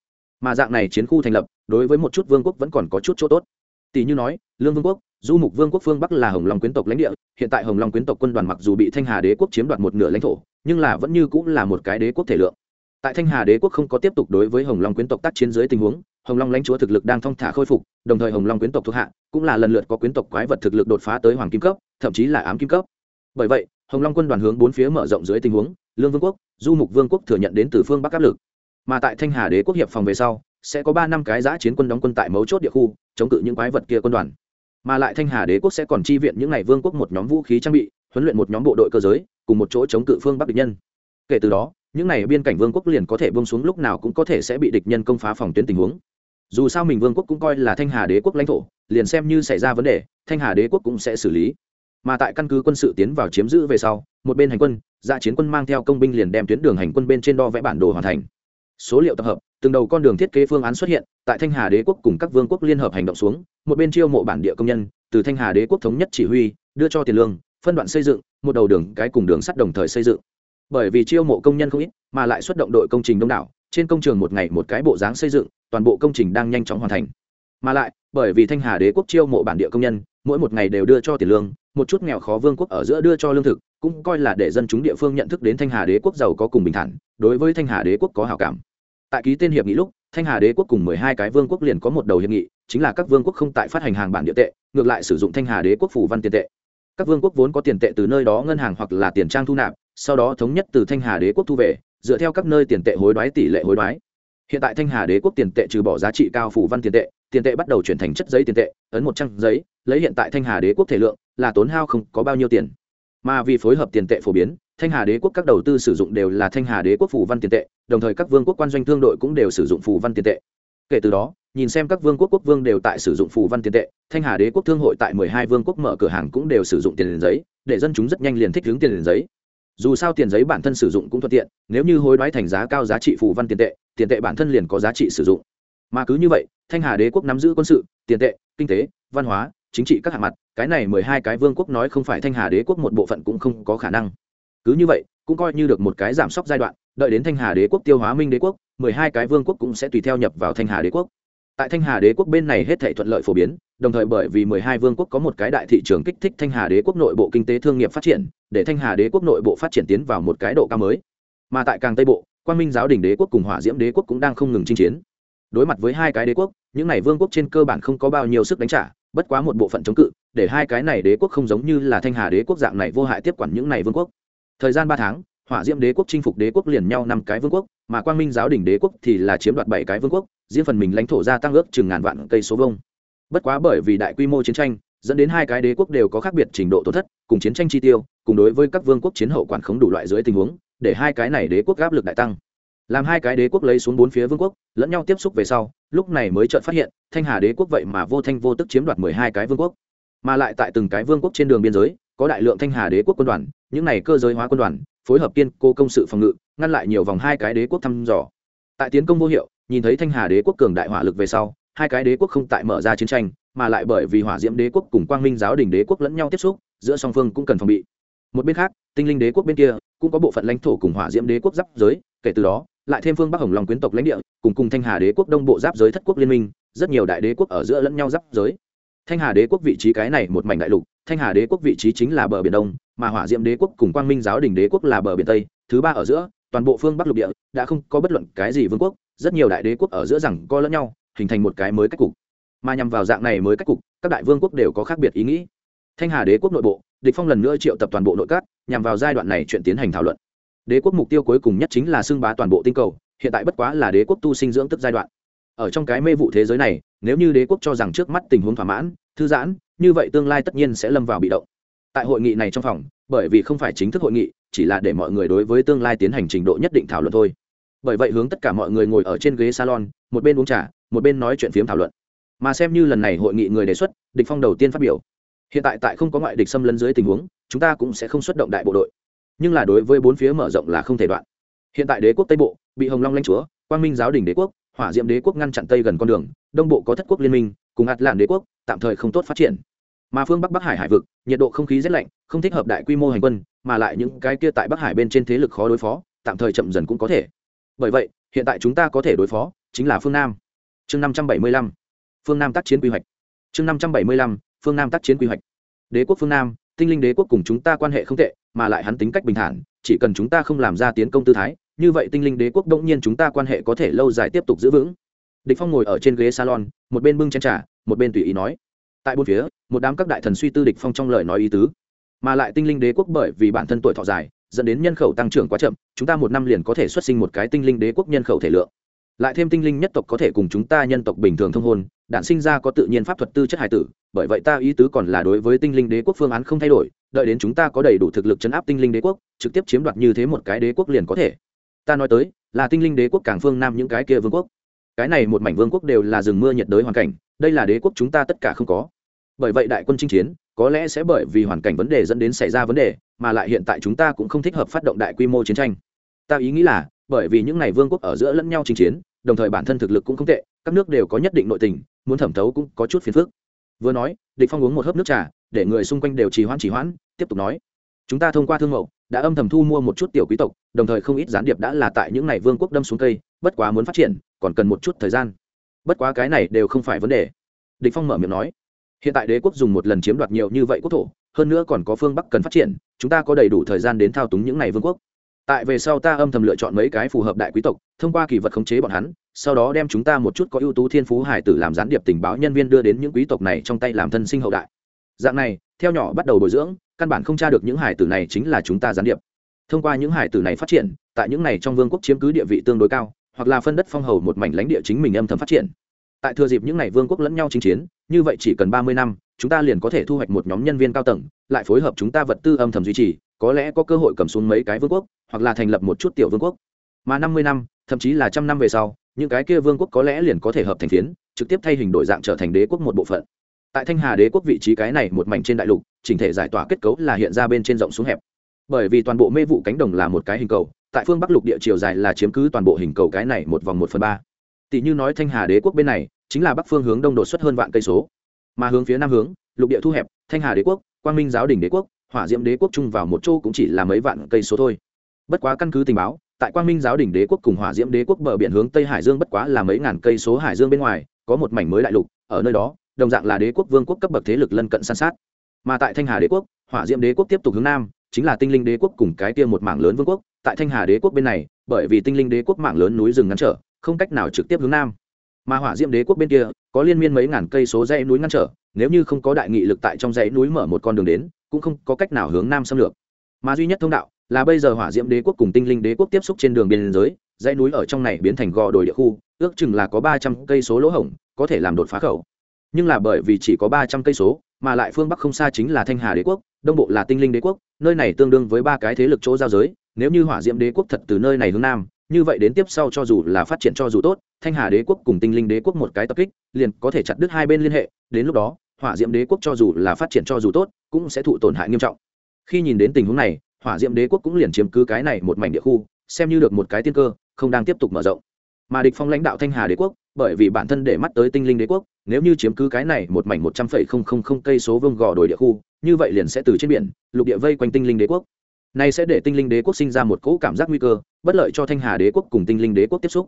Mà dạng này chiến khu thành lập, đối với một chút vương quốc vẫn còn có chút chỗ tốt. Tỷ như nói, lương vương quốc, du mục vương quốc phương bắc là hồng long quyến tộc lãnh địa, hiện tại hồng long quyến tộc quân đoàn mặc dù bị thanh hà đế quốc chiếm đoạt một nửa lãnh thổ, nhưng là vẫn như cũng là một cái đế quốc thể lượng. Tại thanh hà đế quốc không có tiếp tục đối với hồng long quyến tộc tác chiến dưới tình huống hồng long lãnh chúa thực lực đang thong thả khôi phục, đồng thời hồng long quyến tộc thuộc hạ cũng là lần lượt có quyến tộc quái vật thực lực đột phá tới hoàng kim cấp, thậm chí là ám kim cấp. Bởi vậy, hồng long quân đoàn hướng bốn phía mở rộng dưới tình huống, lương vương quốc, du mục vương quốc thừa nhận đến từ phương bắc áp lực. Mà tại thanh hà đế quốc hiệp phòng về sau, sẽ có ba năm cái giã chiến quân đóng quân tại mấu chốt địa khu, chống cự những quái vật kia quân đoàn. Mà lại thanh hà đế quốc sẽ còn chi viện những ngày vương quốc một nhóm vũ khí trang bị, huấn luyện một nhóm bộ đội cơ giới, cùng một chỗ chống cự phương bắc địch nhân. Kể từ đó, những ngày biên cảnh vương quốc liền có thể bông xuống lúc nào cũng có thể sẽ bị địch nhân công phá phòng tuyến tình huống dù sao mình vương quốc cũng coi là thanh hà đế quốc lãnh thổ, liền xem như xảy ra vấn đề, thanh hà đế quốc cũng sẽ xử lý. Mà tại căn cứ quân sự tiến vào chiếm giữ về sau, một bên hành quân dạ chiến quân mang theo công binh liền đem tuyến đường hành quân bên trên đo vẽ bản đồ hoàn thành. Số liệu tập hợp, từng đầu con đường thiết kế phương án xuất hiện, tại thanh hà đế quốc cùng các vương quốc liên hợp hành động xuống, một bên chiêu mộ bản địa công nhân, từ thanh hà đế quốc thống nhất chỉ huy, đưa cho tiền lương, phân đoạn xây dựng, một đầu đường cái cùng đường sắt đồng thời xây dựng. Bởi vì chiêu mộ công nhân không ít, mà lại xuất động đội công trình đông đảo trên công trường một ngày một cái bộ dáng xây dựng, toàn bộ công trình đang nhanh chóng hoàn thành. Mà lại, bởi vì thanh hà đế quốc chiêu mộ bản địa công nhân, mỗi một ngày đều đưa cho tiền lương, một chút nghèo khó vương quốc ở giữa đưa cho lương thực, cũng coi là để dân chúng địa phương nhận thức đến thanh hà đế quốc giàu có cùng bình thản, đối với thanh hà đế quốc có hào cảm. Tại ký tên hiệp nghị lúc, thanh hà đế quốc cùng mười hai cái vương quốc liền có một đầu hiệp nghị, chính là các vương quốc không tại phát hành hàng bản địa tệ, ngược lại sử dụng thanh hà đế quốc phủ văn tiền tệ. Các vương quốc vốn có tiền tệ từ nơi đó ngân hàng hoặc là tiền trang thu nạp, sau đó thống nhất từ thanh hà đế quốc thu về dựa theo các nơi tiền tệ hối đoái tỷ lệ hối đoái. Hiện tại thanh hà đế quốc tiền tệ trừ bỏ giá trị cao phủ văn tiền tệ tiền tệ bắt đầu chuyển thành chất giấy tiền tệ, ấn một trang giấy, lấy hiện tại thanh hà đế quốc thể lượng là tốn hao không có bao nhiêu tiền. Mà vì phối hợp tiền tệ phổ biến, thanh hà đế quốc các đầu tư sử dụng đều là thanh hà đế quốc phủ văn tiền tệ, đồng thời các vương quốc quan doanh thương đội cũng đều sử dụng phủ văn tiền tệ. Kể từ đó, nhìn xem các vương quốc quốc vương đều tại sử dụng phù văn tiền tệ, thanh hà đế quốc thương hội tại mười hai vương quốc mở cửa hàng cũng đều sử dụng tiền giấy, để dân chúng rất nhanh liền thích hướng tiền giấy dù sao tiền giấy bản thân sử dụng cũng thuận tiện, nếu như hối đoái thành giá cao giá trị phù văn tiền tệ tiền tệ bản thân liền có giá trị sử dụng. Mà cứ như vậy, thanh hà đế quốc nắm giữ quân sự, tiền tệ, kinh tế, văn hóa, chính trị các hạng mặt, cái này mười hai cái vương quốc nói không phải thanh hà đế quốc một bộ phận cũng không có khả năng. Cứ như vậy, cũng coi như được một cái giảm sốc giai đoạn, đợi đến thanh hà đế quốc tiêu hóa minh đế quốc, mười hai cái vương quốc cũng sẽ tùy theo nhập vào thanh hà đế quốc tại thanh hà đế quốc bên này hết thể thuận lợi phổ biến, đồng thời bởi vì mười hai vương quốc có một cái đại thị trường kích thích thanh hà đế quốc nội bộ kinh tế thương nghiệp phát triển, để thanh hà đế quốc nội bộ phát triển tiến vào một cái độ cao mới. Mà tại càng tây bộ quan minh giáo đình đế quốc cùng hỏa diễm đế quốc cũng đang không ngừng chinh chiến. Đối mặt với hai cái đế quốc, những này vương quốc trên cơ bản không có bao nhiêu sức đánh trả, bất quá một bộ phận chống cự, để hai cái này đế quốc không giống như là thanh hà đế quốc dạng này vô hại tiếp quản những này vương quốc. Thời gian ba tháng hỏa diễm đế quốc chinh phục đế quốc liền nhau năm cái vương quốc, mà quang minh giáo đình đế quốc thì là chiếm đoạt bảy cái vương quốc, riêng phần mình lãnh thổ gia tăng ước chừng ngàn vạn cây số vông bất quá bởi vì đại quy mô chiến tranh, dẫn đến hai cái đế quốc đều có khác biệt trình độ tổn thất, cùng chiến tranh chi tiêu, cùng đối với các vương quốc chiến hậu quản khống đủ loại dưới tình huống, để hai cái này đế quốc áp lực đại tăng. Làm hai cái đế quốc lấy xuống bốn phía vương quốc, lẫn nhau tiếp xúc về sau, lúc này mới chợt phát hiện, thanh hà đế quốc vậy mà vô thanh vô tức chiếm đoạt mười hai cái vương quốc. Mà lại tại từng cái vương quốc trên đường biên giới, có đại lượng thanh hà đế quốc quân đoàn, những này cơ giới hóa quân đoàn phối hợp kiên cố công sự phòng ngự ngăn lại nhiều vòng hai cái đế quốc thăm dò tại tiến công vô hiệu nhìn thấy thanh hà đế quốc cường đại hỏa lực về sau hai cái đế quốc không tại mở ra chiến tranh mà lại bởi vì hỏa diễm đế quốc cùng quang minh giáo đình đế quốc lẫn nhau tiếp xúc giữa song phương cũng cần phòng bị một bên khác tinh linh đế quốc bên kia cũng có bộ phận lãnh thổ cùng hỏa diễm đế quốc giáp giới kể từ đó lại thêm phương bắc hồng long quyến tộc lãnh địa cùng cùng thanh hà đế quốc đông bộ giáp giới thất quốc liên minh rất nhiều đại đế quốc ở giữa lẫn nhau giáp giới thanh hà đế quốc vị trí cái này một mảnh đại lục thanh hà đế quốc vị trí chính là bờ biển đông, mà hỏa Diệm đế quốc cùng quang minh giáo đình đế quốc là bờ biển tây, thứ ba ở giữa, toàn bộ phương bắc lục địa đã không có bất luận cái gì vương quốc, rất nhiều đại đế quốc ở giữa rằng co lẫn nhau, hình thành một cái mới cách cục. Mà nhằm vào dạng này mới cách cục, các đại vương quốc đều có khác biệt ý nghĩ. Thanh hà đế quốc nội bộ, địch phong lần nữa triệu tập toàn bộ nội các, nhằm vào giai đoạn này chuyện tiến hành thảo luận. Đế quốc mục tiêu cuối cùng nhất chính là xưng bá toàn bộ tinh cầu, hiện tại bất quá là đế quốc tu sinh dưỡng tức giai đoạn. Ở trong cái mê vụ thế giới này, nếu như đế quốc cho rằng trước mắt tình huống thỏa mãn thư giãn, như vậy tương lai tất nhiên sẽ lâm vào bị động. Tại hội nghị này trong phòng, bởi vì không phải chính thức hội nghị, chỉ là để mọi người đối với tương lai tiến hành trình độ nhất định thảo luận thôi. Bởi vậy hướng tất cả mọi người ngồi ở trên ghế salon, một bên uống trà, một bên nói chuyện phiếm thảo luận. Mà xem như lần này hội nghị người đề xuất, địch phong đầu tiên phát biểu. Hiện tại tại không có ngoại địch xâm lấn dưới tình huống, chúng ta cũng sẽ không xuất động đại bộ đội. Nhưng là đối với bốn phía mở rộng là không thể đoạn. Hiện tại đế quốc tây bộ, bị hồng long lãnh chúa, quang minh giáo đình đế quốc, hỏa diệm đế quốc ngăn chặn tây gần con đường, đông bộ có thất quốc liên minh cùng ạt lạn đế quốc tạm thời không tốt phát triển. Mà phương bắc bắc hải hải vực, nhiệt độ không khí rất lạnh, không thích hợp đại quy mô hành quân, mà lại những cái kia tại bắc hải bên trên thế lực khó đối phó, tạm thời chậm dần cũng có thể. Bởi vậy, hiện tại chúng ta có thể đối phó chính là phương nam. Chương năm trăm bảy mươi lăm, phương nam tác chiến quy hoạch. Chương năm trăm bảy mươi lăm, phương nam tác chiến quy hoạch. Đế quốc phương nam, tinh linh đế quốc cùng chúng ta quan hệ không tệ, mà lại hắn tính cách bình thản, chỉ cần chúng ta không làm ra tiến công tư thái, như vậy tinh linh đế quốc đông nhiên chúng ta quan hệ có thể lâu dài tiếp tục giữ vững địch phong ngồi ở trên ghế salon, một bên bưng chén trà, một bên tùy ý nói. Tại bốn phía, một đám các đại thần suy tư địch phong trong lời nói ý tứ. Mà lại tinh linh đế quốc bởi vì bản thân tuổi thọ dài, dẫn đến nhân khẩu tăng trưởng quá chậm, chúng ta một năm liền có thể xuất sinh một cái tinh linh đế quốc nhân khẩu thể lượng. Lại thêm tinh linh nhất tộc có thể cùng chúng ta nhân tộc bình thường thông hôn, đản sinh ra có tự nhiên pháp thuật tư chất hải tử, bởi vậy ta ý tứ còn là đối với tinh linh đế quốc phương án không thay đổi, đợi đến chúng ta có đầy đủ thực lực chấn áp tinh linh đế quốc, trực tiếp chiếm đoạt như thế một cái đế quốc liền có thể. Ta nói tới, là tinh linh đế quốc cảng phương nam những cái kia vương quốc cái này một mảnh vương quốc đều là rừng mưa nhiệt đới hoàn cảnh, đây là đế quốc chúng ta tất cả không có. Bởi vậy đại quân chinh chiến, có lẽ sẽ bởi vì hoàn cảnh vấn đề dẫn đến xảy ra vấn đề, mà lại hiện tại chúng ta cũng không thích hợp phát động đại quy mô chiến tranh. Ta ý nghĩ là, bởi vì những n à y vương quốc ở giữa lẫn nhau chinh chiến, đồng thời bản thân thực lực cũng không tệ, các nước đều có nhất định nội tình, muốn thẩm thấu cũng có chút phiền phức. Vừa nói, địch phong uống một hớp nước trà, để người xung quanh đều trì hoãn trì hoãn, tiếp tục nói chúng ta thông qua thương mẫu, đã âm thầm thu mua một chút tiểu quý tộc, đồng thời không ít gián điệp đã là tại những ngày vương quốc đâm xuống cây, bất quá muốn phát triển, còn cần một chút thời gian. Bất quá cái này đều không phải vấn đề. Địch phong mở miệng nói, hiện tại đế quốc dùng một lần chiếm đoạt nhiều như vậy quốc thổ, hơn nữa còn có phương bắc cần phát triển, chúng ta có đầy đủ thời gian đến thao túng những ngày vương quốc. Tại về sau ta âm thầm lựa chọn mấy cái phù hợp đại quý tộc, thông qua kỳ vật khống chế bọn hắn, sau đó đem chúng ta một chút có ưu tú thiên phú hải tử làm gián điệp tình báo nhân viên đưa đến những quý tộc này trong tay làm thân sinh hậu đại. Dạng này, theo nhỏ bắt đầu bồi dưỡng căn bản không tra được những hải tử này chính là chúng ta gián điệp. Thông qua những hải tử này phát triển, tại những này trong vương quốc chiếm cứ địa vị tương đối cao, hoặc là phân đất phong hầu một mảnh lãnh địa chính mình âm thầm phát triển. Tại thừa dịp những ngày vương quốc lẫn nhau chinh chiến, như vậy chỉ cần ba mươi năm, chúng ta liền có thể thu hoạch một nhóm nhân viên cao tầng, lại phối hợp chúng ta vật tư âm thầm duy trì, có lẽ có cơ hội cầm xuống mấy cái vương quốc, hoặc là thành lập một chút tiểu vương quốc. Mà năm mươi năm, thậm chí là trăm năm về sau, những cái kia vương quốc có lẽ liền có thể hợp thành phiến, trực tiếp thay hình đổi dạng trở thành đế quốc một bộ phận tại thanh hà đế quốc vị trí cái này một mảnh trên đại lục, chỉnh thể giải tỏa kết cấu là hiện ra bên trên rộng xuống hẹp. Bởi vì toàn bộ mê vụ cánh đồng là một cái hình cầu, tại phương bắc lục địa chiều dài là chiếm cứ toàn bộ hình cầu cái này một vòng một phần ba. Tỷ như nói thanh hà đế quốc bên này, chính là bắc phương hướng đông đột xuất hơn vạn cây số. Mà hướng phía nam hướng, lục địa thu hẹp, thanh hà đế quốc, quang minh giáo đình đế quốc, hỏa diễm đế quốc chung vào một chỗ cũng chỉ là mấy vạn cây số thôi. Bất quá căn cứ tình báo, tại quang minh giáo đình đế quốc cùng hỏa diễm đế quốc bờ biển hướng tây hải dương bất quá là mấy ngàn cây số hải dương bên ngoài, có một mảnh mới đại lục, ở nơi đó đồng dạng là đế quốc vương quốc cấp bậc thế lực lân cận san sát. Mà tại thanh hà đế quốc, hỏa diễm đế quốc tiếp tục hướng nam, chính là tinh linh đế quốc cùng cái kia một mảng lớn vương quốc. Tại thanh hà đế quốc bên này, bởi vì tinh linh đế quốc mảng lớn núi rừng ngăn trở, không cách nào trực tiếp hướng nam. Mà hỏa diễm đế quốc bên kia, có liên miên mấy ngàn cây số dãy núi ngăn trở, nếu như không có đại nghị lực tại trong dãy núi mở một con đường đến, cũng không có cách nào hướng nam xâm lược. Mà duy nhất thông đạo là bây giờ hỏa diễm đế quốc cùng tinh linh đế quốc tiếp xúc trên đường biên giới, dãy núi ở trong này biến thành gò đồi địa khu, ước chừng là có ba trăm cây số lỗ hổng, có thể làm đột phá khẩu nhưng là bởi vì chỉ có ba trăm cây số, mà lại phương bắc không xa chính là thanh hà đế quốc, đông bộ là tinh linh đế quốc, nơi này tương đương với ba cái thế lực chỗ giao giới, nếu như hỏa diễm đế quốc thật từ nơi này hướng nam, như vậy đến tiếp sau cho dù là phát triển cho dù tốt, thanh hà đế quốc cùng tinh linh đế quốc một cái tập kích, liền có thể chặt đứt hai bên liên hệ, đến lúc đó, hỏa diễm đế quốc cho dù là phát triển cho dù tốt, cũng sẽ thụ tổn hại nghiêm trọng. Khi nhìn đến tình huống này, hỏa diễm đế quốc cũng liền chiếm cứ cái này một mảnh địa khu, xem như được một cái tiên cơ, không đang tiếp tục mở rộng. Mà địch phong lãnh đạo thanh hà đế quốc, bởi vì bản thân để mắt tới tinh linh đế quốc nếu như chiếm cứ cái này một mảnh một trăm phẩy không không không cây số vương gò đồi địa khu, như vậy liền sẽ từ trên biển, lục địa vây quanh tinh linh đế quốc. Này sẽ để tinh linh đế quốc sinh ra một cỗ cảm giác nguy cơ, bất lợi cho thanh hà đế quốc cùng tinh linh đế quốc tiếp xúc.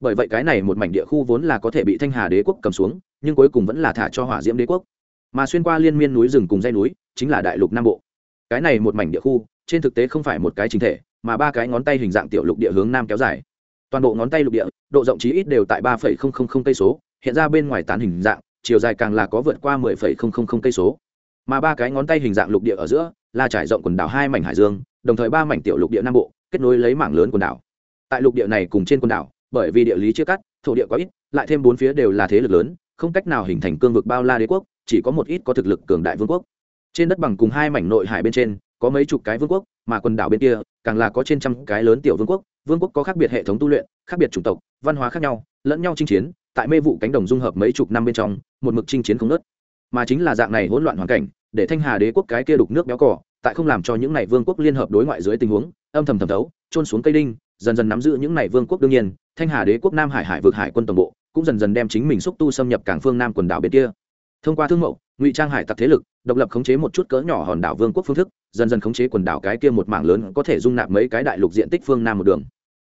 Bởi vậy cái này một mảnh địa khu vốn là có thể bị thanh hà đế quốc cầm xuống, nhưng cuối cùng vẫn là thả cho hỏa diễm đế quốc. Mà xuyên qua liên miên núi rừng cùng dây núi, chính là đại lục nam bộ. Cái này một mảnh địa khu, trên thực tế không phải một cái chính thể, mà ba cái ngón tay hình dạng tiểu lục địa hướng nam kéo dài. Toàn bộ ngón tay lục địa, độ rộng chí ít đều tại ba phẩy không không không cây số hiện ra bên ngoài tán hình dạng, chiều dài càng là có vượt qua mười phẩy không không không cây số. Mà ba cái ngón tay hình dạng lục địa ở giữa là trải rộng quần đảo hai mảnh hải dương, đồng thời ba mảnh tiểu lục địa nam bộ, kết nối lấy mảng lớn quần đảo. Tại lục địa này cùng trên quần đảo, bởi vì địa lý chia cắt, thổ địa quá ít, lại thêm bốn phía đều là thế lực lớn, không cách nào hình thành cương vực bao la đế quốc, chỉ có một ít có thực lực cường đại vương quốc. Trên đất bằng cùng hai mảnh nội hải bên trên, có mấy chục cái vương quốc, mà quần đảo bên kia, càng là có trên trăm cái lớn tiểu vương quốc. Vương quốc có khác biệt hệ thống tu luyện, khác biệt chủng tộc, văn hóa khác nhau, lẫn nhau chinh chiến tại mê vụ cánh đồng dung hợp mấy chục năm bên trong, một mực chinh chiến không nớt mà chính là dạng này hỗn loạn hoàn cảnh, để thanh hà đế quốc cái kia đục nước béo cỏ tại không làm cho những này vương quốc liên hợp đối ngoại dưới tình huống, âm thầm thẩm thấu trôn xuống cây đinh, dần dần nắm giữ những này vương quốc đương nhiên, thanh hà đế quốc nam hải hải vượt hải quân tổng bộ, cũng dần dần đem chính mình xúc tu xâm nhập cảng phương nam quần đảo bên kia. Thông qua thương mẫu ngụy trang hải tặc thế lực, độc lập khống chế một chút cỡ nhỏ hòn đảo vương quốc phương thức, dần dần khống chế quần đảo cái kia một mảng lớn có thể dung nạp mấy cái đại lục diện tích phương nam một đường.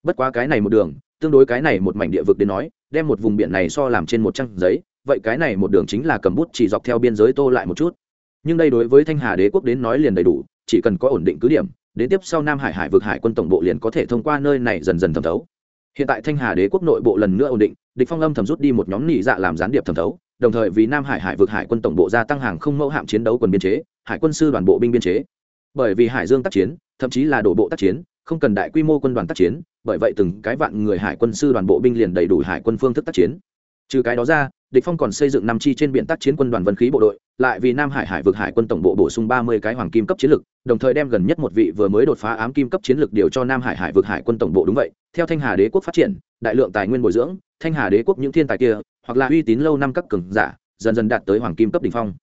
Bất quá cái này một đường tương đối cái này một mảnh địa vực đến nói, đem một vùng biển này so làm trên một trang giấy, vậy cái này một đường chính là cầm bút chỉ dọc theo biên giới tô lại một chút. Nhưng đây đối với thanh hà đế quốc đến nói liền đầy đủ, chỉ cần có ổn định cứ điểm, đến tiếp sau nam hải hải vực hải quân tổng bộ liền có thể thông qua nơi này dần dần thẩm thấu. Hiện tại thanh hà đế quốc nội bộ lần nữa ổn định, địch phong âm thầm rút đi một nhóm nỉ dạ làm gián điệp thẩm thấu, đồng thời vì nam hải hải vực hải quân tổng bộ gia tăng hàng không mẫu hạm chiến đấu quần biên chế, hải quân sư đoàn bộ binh biên chế. Bởi vì hải dương tác chiến, thậm chí là đổ bộ tác chiến không cần đại quy mô quân đoàn tác chiến, bởi vậy từng cái vạn người hải quân sư đoàn bộ binh liền đầy đủ hải quân phương thức tác chiến. Trừ cái đó ra, địch phong còn xây dựng năm chi trên biển tác chiến quân đoàn vân khí bộ đội, lại vì nam hải hải vực hải quân tổng bộ bổ sung ba mươi cái hoàng kim cấp chiến lực, đồng thời đem gần nhất một vị vừa mới đột phá ám kim cấp chiến lực điều cho nam hải hải vực hải quân tổng bộ đúng vậy, theo thanh hà đế quốc phát triển, đại lượng tài nguyên bồi dưỡng, thanh hà đế quốc những thiên tài kia, hoặc là uy tín lâu năm cấp cường giả, dần dần đạt tới hoàng kim cấp đỉnh phong.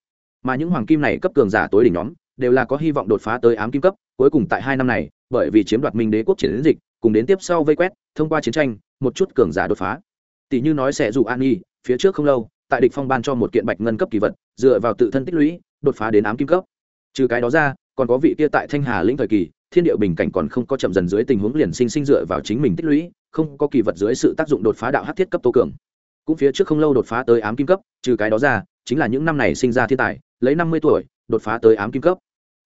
Mà những hoàng kim này cấp cường giả tối đỉnh nhóm, đều là có hy vọng đột phá tới ám kim cấp, cuối cùng tại hai năm này bởi vì chiếm đoạt minh đế quốc chiến dịch, cùng đến tiếp sau vây quét, thông qua chiến tranh, một chút cường giả đột phá. Tỷ như nói sẽ dù an nhi, phía trước không lâu, tại địch phong ban cho một kiện bạch ngân cấp kỳ vật, dựa vào tự thân tích lũy, đột phá đến ám kim cấp. Trừ cái đó ra, còn có vị kia tại thanh hà lĩnh thời kỳ, thiên địa bình cảnh còn không có chậm dần dưới tình huống liền sinh sinh dựa vào chính mình tích lũy, không có kỳ vật dưới sự tác dụng đột phá đạo hắc thiết cấp tô cường. Cũng phía trước không lâu đột phá tới ám kim cấp, trừ cái đó ra, chính là những năm này sinh ra thiên tài, lấy năm mươi tuổi, đột phá tới ám kim cấp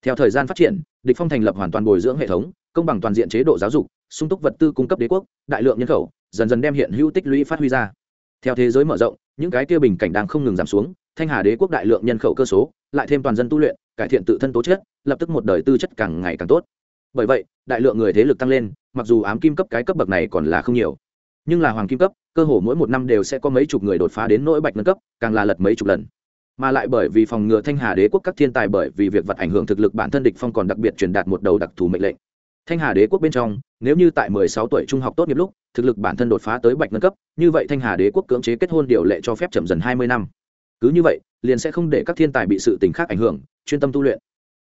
theo thời gian phát triển, địch phong thành lập hoàn toàn bồi dưỡng hệ thống, công bằng toàn diện chế độ giáo dục, sung túc vật tư cung cấp đế quốc, đại lượng nhân khẩu, dần dần đem hiện hữu tích lũy phát huy ra. Theo thế giới mở rộng, những cái kia bình cảnh đang không ngừng giảm xuống, thanh hà đế quốc đại lượng nhân khẩu cơ số, lại thêm toàn dân tu luyện, cải thiện tự thân tố chất, lập tức một đời tư chất càng ngày càng tốt. Bởi vậy, đại lượng người thế lực tăng lên, mặc dù ám kim cấp cái cấp bậc này còn là không nhiều, nhưng là hoàng kim cấp, cơ hồ mỗi một năm đều sẽ có mấy chục người đột phá đến nỗi bạch nâng cấp, càng là lật mấy chục lần mà lại bởi vì phòng ngừa thanh hà đế quốc các thiên tài bởi vì việc vật ảnh hưởng thực lực bản thân địch phong còn đặc biệt truyền đạt một đầu đặc thù mệnh lệnh. Thanh hà đế quốc bên trong, nếu như tại 16 tuổi trung học tốt nghiệp lúc, thực lực bản thân đột phá tới bạch ngân cấp, như vậy thanh hà đế quốc cưỡng chế kết hôn điều lệ cho phép chậm dần 20 năm. Cứ như vậy, liền sẽ không để các thiên tài bị sự tình khác ảnh hưởng, chuyên tâm tu luyện.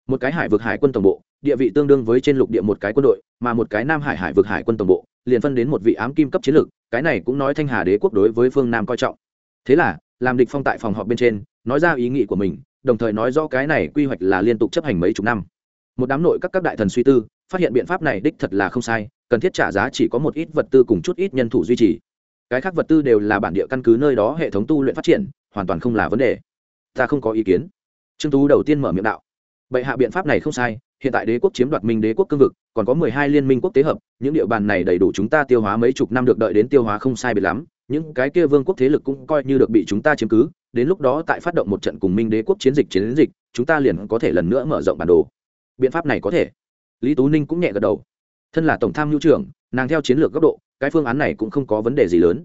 Một cái hải vực hải quân tổng bộ, địa vị tương đương với trên lục địa một cái quân đội, mà một cái nam hải hải vực hải quân tổng bộ, liền phân đến một vị ám kim cấp chiến lược, cái này cũng nói thanh hà đế quốc đối với phương nam coi trọng. Thế là, làm địch phong tại phòng họp bên trên nói ra ý nghĩ của mình, đồng thời nói rõ cái này quy hoạch là liên tục chấp hành mấy chục năm. Một đám nội các các đại thần suy tư, phát hiện biện pháp này đích thật là không sai, cần thiết trả giá chỉ có một ít vật tư cùng chút ít nhân thủ duy trì. Cái khác vật tư đều là bản địa căn cứ nơi đó hệ thống tu luyện phát triển, hoàn toàn không là vấn đề. Ta không có ý kiến. Trương tú đầu tiên mở miệng đạo. Bệ hạ biện pháp này không sai, hiện tại đế quốc chiếm đoạt minh đế quốc cương vực, còn có mười hai liên minh quốc tế hợp, những địa bàn này đầy đủ chúng ta tiêu hóa mấy chục năm được đợi đến tiêu hóa không sai biệt lắm, những cái kia vương quốc thế lực cũng coi như được bị chúng ta chiếm cứ đến lúc đó tại phát động một trận cùng minh đế quốc chiến dịch chiến dịch, chúng ta liền có thể lần nữa mở rộng bản đồ. Biện pháp này có thể. Lý tú ninh cũng nhẹ gật đầu. Thân là tổng tham mưu trưởng, nàng theo chiến lược góc độ, cái phương án này cũng không có vấn đề gì lớn.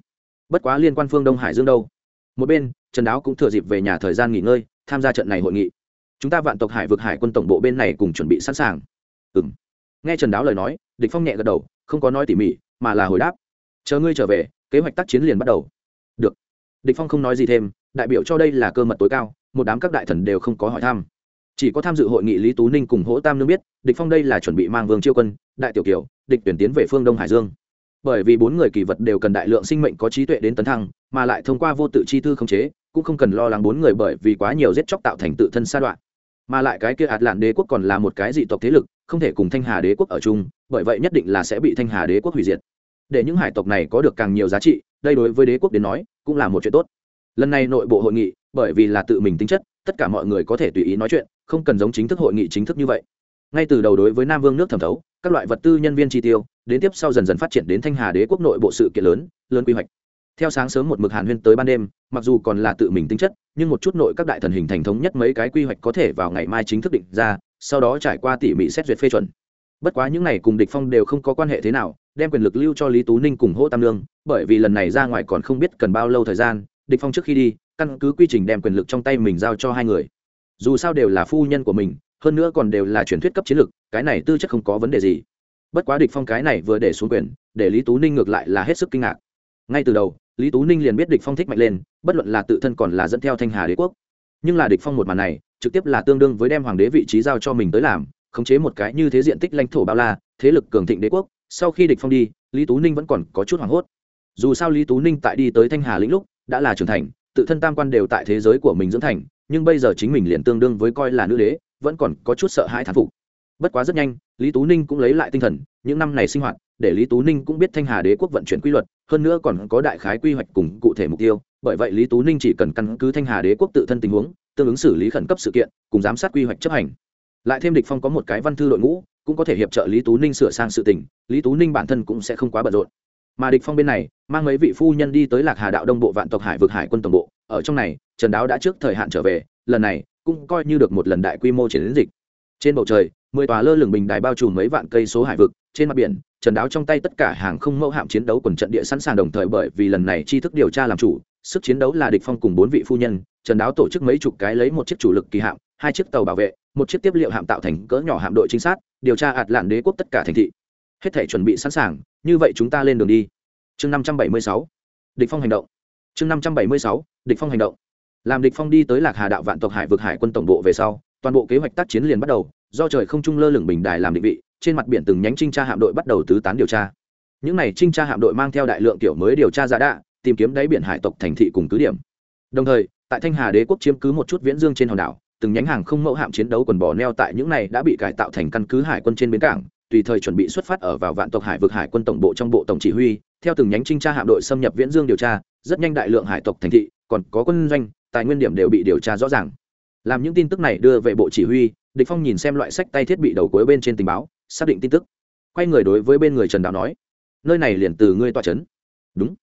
Bất quá liên quan phương đông hải dương đâu? Một bên, trần đáo cũng thừa dịp về nhà thời gian nghỉ ngơi, tham gia trận này hội nghị. Chúng ta vạn tộc hải vực hải quân tổng bộ bên này cùng chuẩn bị sẵn sàng. Ừ m nghe trần đáo lời nói, địch phong nhẹ gật đầu, không có nói tỉ mỉ, mà là hồi đáp. Chờ ngươi trở về, kế hoạch tác chiến liền bắt đầu. Được. Địch phong không nói gì thêm đại biểu cho đây là cơ mật tối cao, một đám các đại thần đều không có hỏi thăm. Chỉ có tham dự hội nghị lý tú ninh cùng hỗ tam nương biết, địch phong đây là chuẩn bị mang vương chiêu quân, đại tiểu kiều, địch tuyển tiến về phương đông hải dương. Bởi vì bốn người kỳ vật đều cần đại lượng sinh mệnh có trí tuệ đến tấn thăng, mà lại thông qua vô tự chi thư khống chế, cũng không cần lo lắng bốn người bởi vì quá nhiều giết chóc tạo thành tự thân sa đoạn. Mà lại cái kia ạt lạn đế quốc còn là một cái dị tộc thế lực, không thể cùng thanh hà đế quốc ở chung, bởi vậy nhất định là sẽ bị thanh hà đế quốc hủy diệt. Để những hải tộc này có được càng nhiều giá trị, đây đối với đế quốc đến nói, cũng là một chuyện tốt lần này nội bộ hội nghị, bởi vì là tự mình tính chất, tất cả mọi người có thể tùy ý nói chuyện, không cần giống chính thức hội nghị chính thức như vậy. Ngay từ đầu đối với nam vương nước thẩm thấu, các loại vật tư nhân viên chi tiêu, đến tiếp sau dần dần phát triển đến thanh hà đế quốc nội bộ sự kiện lớn lớn quy hoạch. Theo sáng sớm một mực hàn huyên tới ban đêm, mặc dù còn là tự mình tính chất, nhưng một chút nội các đại thần hình thành thống nhất mấy cái quy hoạch có thể vào ngày mai chính thức định ra, sau đó trải qua tỉ mỉ xét duyệt phê chuẩn. Bất quá những này cùng địch phong đều không có quan hệ thế nào, đem quyền lực lưu cho lý tú ninh cùng hỗ tam lương, bởi vì lần này ra ngoài còn không biết cần bao lâu thời gian địch phong trước khi đi, căn cứ quy trình đem quyền lực trong tay mình giao cho hai người. Dù sao đều là phu nhân của mình, hơn nữa còn đều là truyền thuyết cấp chiến lược cái này tư chất không có vấn đề gì. Bất quá địch phong cái này vừa để xuống quyền, để lý tú ninh ngược lại là hết sức kinh ngạc. Ngay từ đầu, lý tú ninh liền biết địch phong thích mạnh lên, bất luận là tự thân còn là dẫn theo thanh hà đế quốc. Nhưng là địch phong một màn này, trực tiếp là tương đương với đem hoàng đế vị trí giao cho mình tới làm, khống chế một cái như thế diện tích lãnh thổ bao la, thế lực cường thịnh đế quốc. Sau khi địch phong đi, lý tú ninh vẫn còn có chút hoảng hốt. Dù sao lý tú ninh tại đi tới thanh hà lĩnh lúc đã là trưởng thành, tự thân tam quan đều tại thế giới của mình dưỡng thành, nhưng bây giờ chính mình liền tương đương với coi là nữ đế, vẫn còn có chút sợ hãi thán phục. Bất quá rất nhanh, lý tú ninh cũng lấy lại tinh thần, những năm này sinh hoạt, để lý tú ninh cũng biết thanh hà đế quốc vận chuyển quy luật, hơn nữa còn có đại khái quy hoạch cùng cụ thể mục tiêu, bởi vậy lý tú ninh chỉ cần căn cứ thanh hà đế quốc tự thân tình huống, tương ứng xử lý khẩn cấp sự kiện, cùng giám sát quy hoạch chấp hành. Lại thêm địch phong có một cái văn thư đội ngũ, cũng có thể hiệp trợ lý tú ninh sửa sang sự tình, lý tú ninh bản thân cũng sẽ không quá bận rộn mà địch phong bên này mang mấy vị phu nhân đi tới lạc hà đạo đông bộ vạn tộc hải vực hải quân tổng bộ ở trong này trần đáo đã trước thời hạn trở về lần này cũng coi như được một lần đại quy mô triển dịch trên bầu trời mười tòa lơ lửng bình đài bao trùm mấy vạn cây số hải vực trên mặt biển trần đáo trong tay tất cả hàng không mẫu hạm chiến đấu quần trận địa sẵn sàng đồng thời bởi vì lần này chi thức điều tra làm chủ sức chiến đấu là địch phong cùng bốn vị phu nhân trần đáo tổ chức mấy chục cái lấy một chiếc chủ lực kỳ hạm hai chiếc tàu bảo vệ một chiếc tiếp liệu hạm tạo thành cỡ nhỏ hạm đội trinh sát điều tra ạt lạn đế quốc tất cả thành thị hết thể chuẩn bị sẵn sàng, như vậy chúng ta lên đường đi. Chương năm trăm bảy mươi sáu, địch phong hành động. Chương năm trăm bảy mươi sáu, địch phong hành động. Làm địch phong đi tới lạc hà đạo vạn tộc hải vực hải quân tổng bộ về sau, toàn bộ kế hoạch tác chiến liền bắt đầu, do trời không trung lơ lửng bình đài làm định vị, trên mặt biển từng nhánh trinh tra hạm đội bắt đầu tứ tán điều tra. Những này trinh tra hạm đội mang theo đại lượng tiểu mới điều tra giả đạ, tìm kiếm đáy biển hải tộc thành thị cùng cứ điểm. Đồng thời, tại thanh hà đế quốc chiếm cứ một chút viễn dương trên hòn đảo, từng nhánh hàng không mẫu hạm chiến đấu quần bò neo tại những này đã bị cải tạo thành căn cứ hải quân trên bến cảng tùy thời chuẩn bị xuất phát ở vào vạn tộc hải vực hải quân tổng bộ trong bộ tổng chỉ huy, theo từng nhánh trinh tra hạm đội xâm nhập viễn dương điều tra, rất nhanh đại lượng hải tộc thành thị, còn có quân doanh, tài nguyên điểm đều bị điều tra rõ ràng. Làm những tin tức này đưa về bộ chỉ huy, địch phong nhìn xem loại sách tay thiết bị đầu cuối bên trên tình báo, xác định tin tức. Quay người đối với bên người trần đạo nói, nơi này liền từ ngươi tọa chấn. Đúng.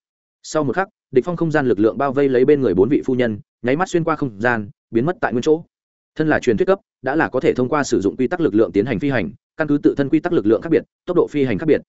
Sau một khắc, địch phong không gian lực lượng bao vây lấy bên người bốn vị phu nhân, nháy mắt xuyên qua không gian, biến mất tại nguyên chỗ. Thân là truyền thuyết cấp, đã là có thể thông qua sử dụng quy tắc lực lượng tiến hành phi hành căn cứ tự thân quy tắc lực lượng khác biệt, tốc độ phi hành khác biệt.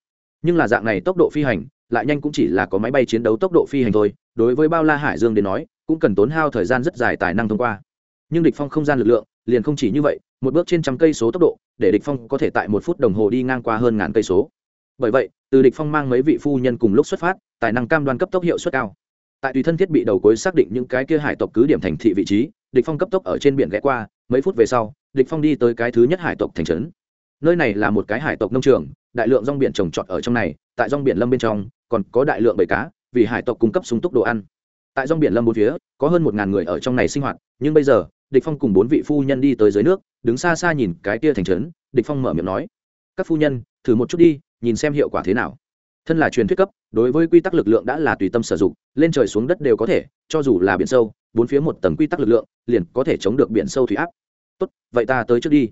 Nhưng là dạng này tốc độ phi hành, lại nhanh cũng chỉ là có máy bay chiến đấu tốc độ phi hành thôi, đối với bao la hải dương đến nói, cũng cần tốn hao thời gian rất dài tài năng thông qua. Nhưng địch phong không gian lực lượng, liền không chỉ như vậy, một bước trên trăm cây số tốc độ, để địch phong có thể tại một phút đồng hồ đi ngang qua hơn ngàn cây số. Bởi vậy, từ địch phong mang mấy vị phu nhân cùng lúc xuất phát, tài năng cam đoan cấp tốc hiệu suất cao. Tại tùy thân thiết bị đầu cuối xác định những cái kia hải tộc cứ điểm thành thị vị trí, địch phong cấp tốc ở trên biển ghé qua, mấy phút về sau, địch phong đi tới cái thứ nhất hải tộc thành trấn nơi này là một cái hải tộc nông trường, đại lượng rong biển trồng trọt ở trong này, tại rong biển lâm bên trong, còn có đại lượng bầy cá, vì hải tộc cung cấp sung túc đồ ăn. Tại rong biển lâm bốn phía, có hơn một ngàn người ở trong này sinh hoạt, nhưng bây giờ, địch phong cùng bốn vị phu nhân đi tới dưới nước, đứng xa xa nhìn cái kia thành trấn, địch phong mở miệng nói, các phu nhân, thử một chút đi, nhìn xem hiệu quả thế nào. Thân là truyền thuyết cấp, đối với quy tắc lực lượng đã là tùy tâm sử dụng, lên trời xuống đất đều có thể, cho dù là biển sâu, bốn phía một tầng quy tắc lực lượng, liền có thể chống được biển sâu thủy áp. Tốt, vậy ta tới trước đi.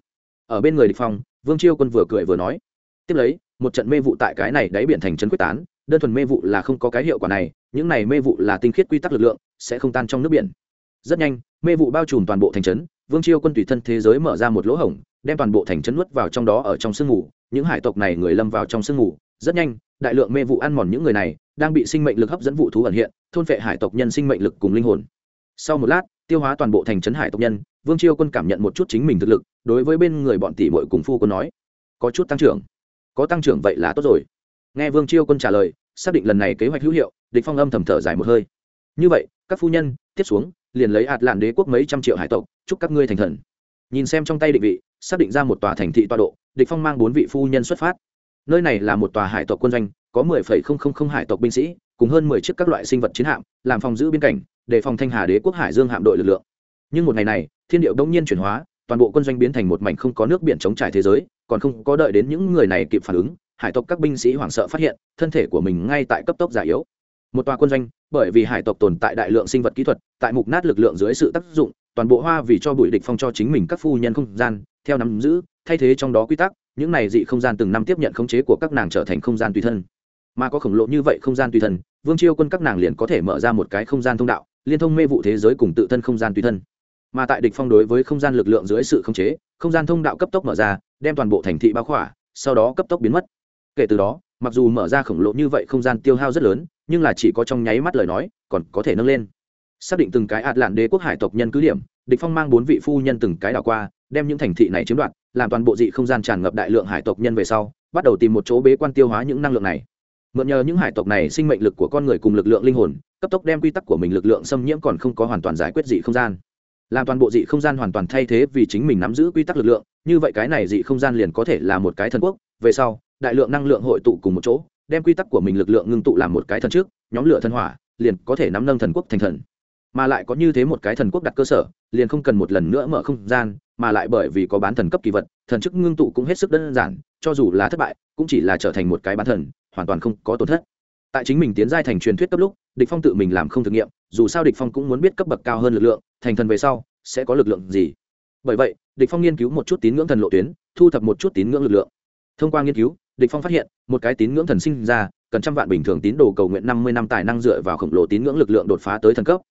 Ở bên người địch phong vương chiêu quân vừa cười vừa nói, tiếp lấy, một trận mê vụ tại cái này đáy biển thành trấn quyết tán, đơn thuần mê vụ là không có cái hiệu quả này, những này mê vụ là tinh khiết quy tắc lực lượng, sẽ không tan trong nước biển. Rất nhanh, mê vụ bao trùm toàn bộ thành trấn, vương chiêu quân tùy thân thế giới mở ra một lỗ hổng, đem toàn bộ thành trấn nuốt vào trong đó ở trong sương mù, những hải tộc này người lâm vào trong sương mù. Rất nhanh, đại lượng mê vụ ăn mòn những người này, đang bị sinh mệnh lực hấp dẫn vụ thú ẩn hiện, thôn phệ hải tộc nhân sinh mệnh lực cùng linh hồn. Sau một lát, tiêu hóa toàn bộ thành trấn hải tộc nhân vương chiêu quân cảm nhận một chút chính mình thực lực đối với bên người bọn tỷ muội cùng phu quân nói có chút tăng trưởng. Có tăng trưởng vậy là tốt rồi. Nghe vương chiêu quân trả lời xác định lần này kế hoạch hữu hiệu địch phong âm thầm thở dài một hơi. Như vậy các phu nhân tiếp xuống liền lấy ạt lạn đế quốc mấy trăm triệu hải tộc chúc các ngươi thành thần. Nhìn xem trong tay định vị xác định ra một tòa thành thị tọa độ địch phong mang bốn vị phu nhân xuất phát. Nơi này là một tòa hải tộc quân doanh có 10,000 hải tộc binh sĩ cùng hơn 10 chiếc các loại sinh vật chiến hạm làm phòng giữ biên cảnh để phòng thanh hà đế quốc hải dương hạm đội lực lượng nhưng một ngày này, thiên điệu đông nhiên chuyển hóa, toàn bộ quân doanh biến thành một mảnh không có nước biển chống trải thế giới, còn không có đợi đến những người này kịp phản ứng, hải tộc các binh sĩ hoảng sợ phát hiện, thân thể của mình ngay tại cấp tốc già yếu. Một tòa quân doanh, bởi vì hải tộc tồn tại đại lượng sinh vật kỹ thuật, tại mục nát lực lượng dưới sự tác dụng, toàn bộ hoa vì cho bụi địch phong cho chính mình các phu nhân không gian, theo nắm giữ, thay thế trong đó quy tắc, những này dị không gian từng năm tiếp nhận khống chế của các nàng trở thành không gian tùy thân. Mà có khổng lồ như vậy không gian tùy thân, vương chiêu quân các nàng liền có thể mở ra một cái không gian thông đạo, liên thông mê vụ thế giới cùng tự thân không gian tùy thân mà tại địch phong đối với không gian lực lượng dưới sự khống chế, không gian thông đạo cấp tốc mở ra, đem toàn bộ thành thị bao khỏa, sau đó cấp tốc biến mất. Kể từ đó, mặc dù mở ra khổng lồ như vậy không gian tiêu hao rất lớn, nhưng là chỉ có trong nháy mắt lời nói, còn có thể nâng lên. Xác định từng cái ạt lạn đế quốc hải tộc nhân cứ điểm, địch phong mang bốn vị phu nhân từng cái đảo qua, đem những thành thị này chiếm đoạt, làm toàn bộ dị không gian tràn ngập đại lượng hải tộc nhân về sau, bắt đầu tìm một chỗ bế quan tiêu hóa những năng lượng này. Mượn nhờ những hải tộc này sinh mệnh lực của con người cùng lực lượng linh hồn, cấp tốc đem quy tắc của mình lực lượng xâm nhiễm còn không có hoàn toàn giải quyết dị không gian làm toàn bộ dị không gian hoàn toàn thay thế vì chính mình nắm giữ quy tắc lực lượng, như vậy cái này dị không gian liền có thể là một cái thần quốc. Về sau, đại lượng năng lượng hội tụ cùng một chỗ, đem quy tắc của mình lực lượng ngưng tụ làm một cái thần trước, nhóm lửa thần hỏa, liền có thể nắm nâng thần quốc thành thần. Mà lại có như thế một cái thần quốc đặt cơ sở, liền không cần một lần nữa mở không gian, mà lại bởi vì có bán thần cấp kỳ vật, thần chức ngưng tụ cũng hết sức đơn giản, cho dù là thất bại, cũng chỉ là trở thành một cái bán thần, hoàn toàn không có tổn thất tại chính mình tiến giai thành truyền thuyết cấp lúc, địch phong tự mình làm không thực nghiệm, dù sao địch phong cũng muốn biết cấp bậc cao hơn lực lượng, thành thần về sau, sẽ có lực lượng gì. Bởi vậy, địch phong nghiên cứu một chút tín ngưỡng thần lộ tuyến, thu thập một chút tín ngưỡng lực lượng. Thông qua nghiên cứu, địch phong phát hiện, một cái tín ngưỡng thần sinh ra, cần trăm vạn bình thường tín đồ cầu nguyện năm mươi năm tài năng dựa vào khổng lồ tín ngưỡng lực lượng đột phá tới thần cấp.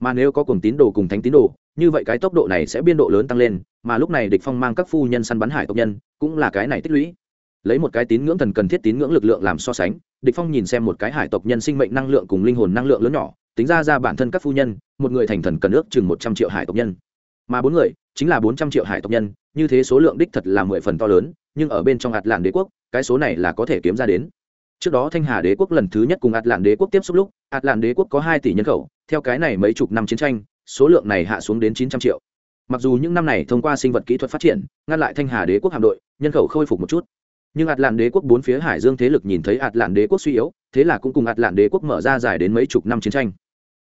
Mà nếu có cùng tín đồ cùng thánh tín đồ, như vậy cái tốc độ này sẽ biên độ lớn tăng lên, mà lúc này địch phong mang các phu nhân săn bắn hải tộc nhân, cũng là cái này tích lũy lấy một cái tín ngưỡng thần cần thiết tín ngưỡng lực lượng làm so sánh, địch phong nhìn xem một cái hải tộc nhân sinh mệnh năng lượng cùng linh hồn năng lượng lớn nhỏ, tính ra ra bản thân các phu nhân, một người thành thần cần ước chừng một trăm triệu hải tộc nhân. Mà bốn người, chính là bốn trăm triệu hải tộc nhân, như thế số lượng đích thật là mười phần to lớn, nhưng ở bên trong hạt lạn đế quốc, cái số này là có thể kiếm ra đến. Trước đó thanh hà đế quốc lần thứ nhất cùng hạt lạn đế quốc tiếp xúc lúc hạt lạn đế quốc có hai tỷ nhân khẩu, theo cái này mấy chục năm chiến tranh, số lượng này hạ xuống đến chín trăm triệu. Mặc dù những năm này thông qua sinh vật kỹ thuật phát triển, ngăn lại thanh hà đế quốc hạm đội, nhân khẩu khôi phục một chút nhưng ạt lạn đế quốc bốn phía hải dương thế lực nhìn thấy ạt lạn đế quốc suy yếu, thế là cũng cùng ạt lạn đế quốc mở ra dài đến mấy chục năm chiến tranh.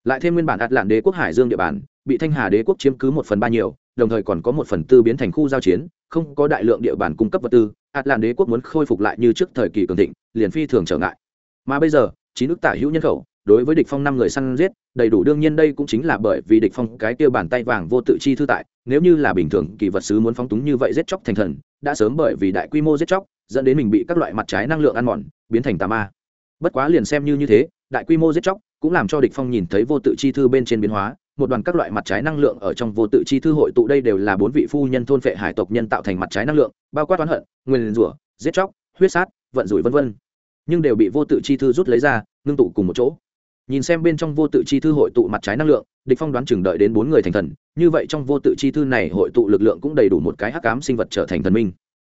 Lại thêm nguyên bản ạt lạn đế quốc hải dương địa bàn, bị thanh hà đế quốc chiếm cứ một phần ba nhiều, đồng thời còn có một phần tư biến thành khu giao chiến, không có đại lượng địa bàn cung cấp vật tư ạt lạn đế quốc muốn khôi phục lại như trước thời kỳ cường thịnh, liền phi thường trở ngại. Mà bây giờ, chín nước tả hữu nhân khẩu, đối với địch phong năm người săn giết, đầy đủ đương nhiên đây cũng chính là bởi vì địch phong cái kia bàn tay vàng vô tự chi thư tại, nếu như là bình thường kỳ vật sứ muốn phóng túng như vậy giết chóc thành thần, đã sớm bởi vì đại quy mô giết chóc dẫn đến mình bị các loại mặt trái năng lượng ăn mòn, biến thành tà ma. Bất quá liền xem như như thế, đại quy mô giết chóc cũng làm cho địch phong nhìn thấy vô tự chi thư bên trên biến hóa, một đoàn các loại mặt trái năng lượng ở trong vô tự chi thư hội tụ đây đều là bốn vị phu nhân thôn phệ hải tộc nhân tạo thành mặt trái năng lượng, bao quát toán hận, nguyên rủa, giết chóc, huyết sát, vận rủi vân vân. Nhưng đều bị vô tự chi thư rút lấy ra, ngưng tụ cùng một chỗ. Nhìn xem bên trong vô tự chi thư hội tụ mặt trái năng lượng, địch phong đoán chừng đợi đến bốn người thành thần, như vậy trong vô tự chi thư này hội tụ lực lượng cũng đầy đủ một cái hắc ám sinh vật trở thành thần minh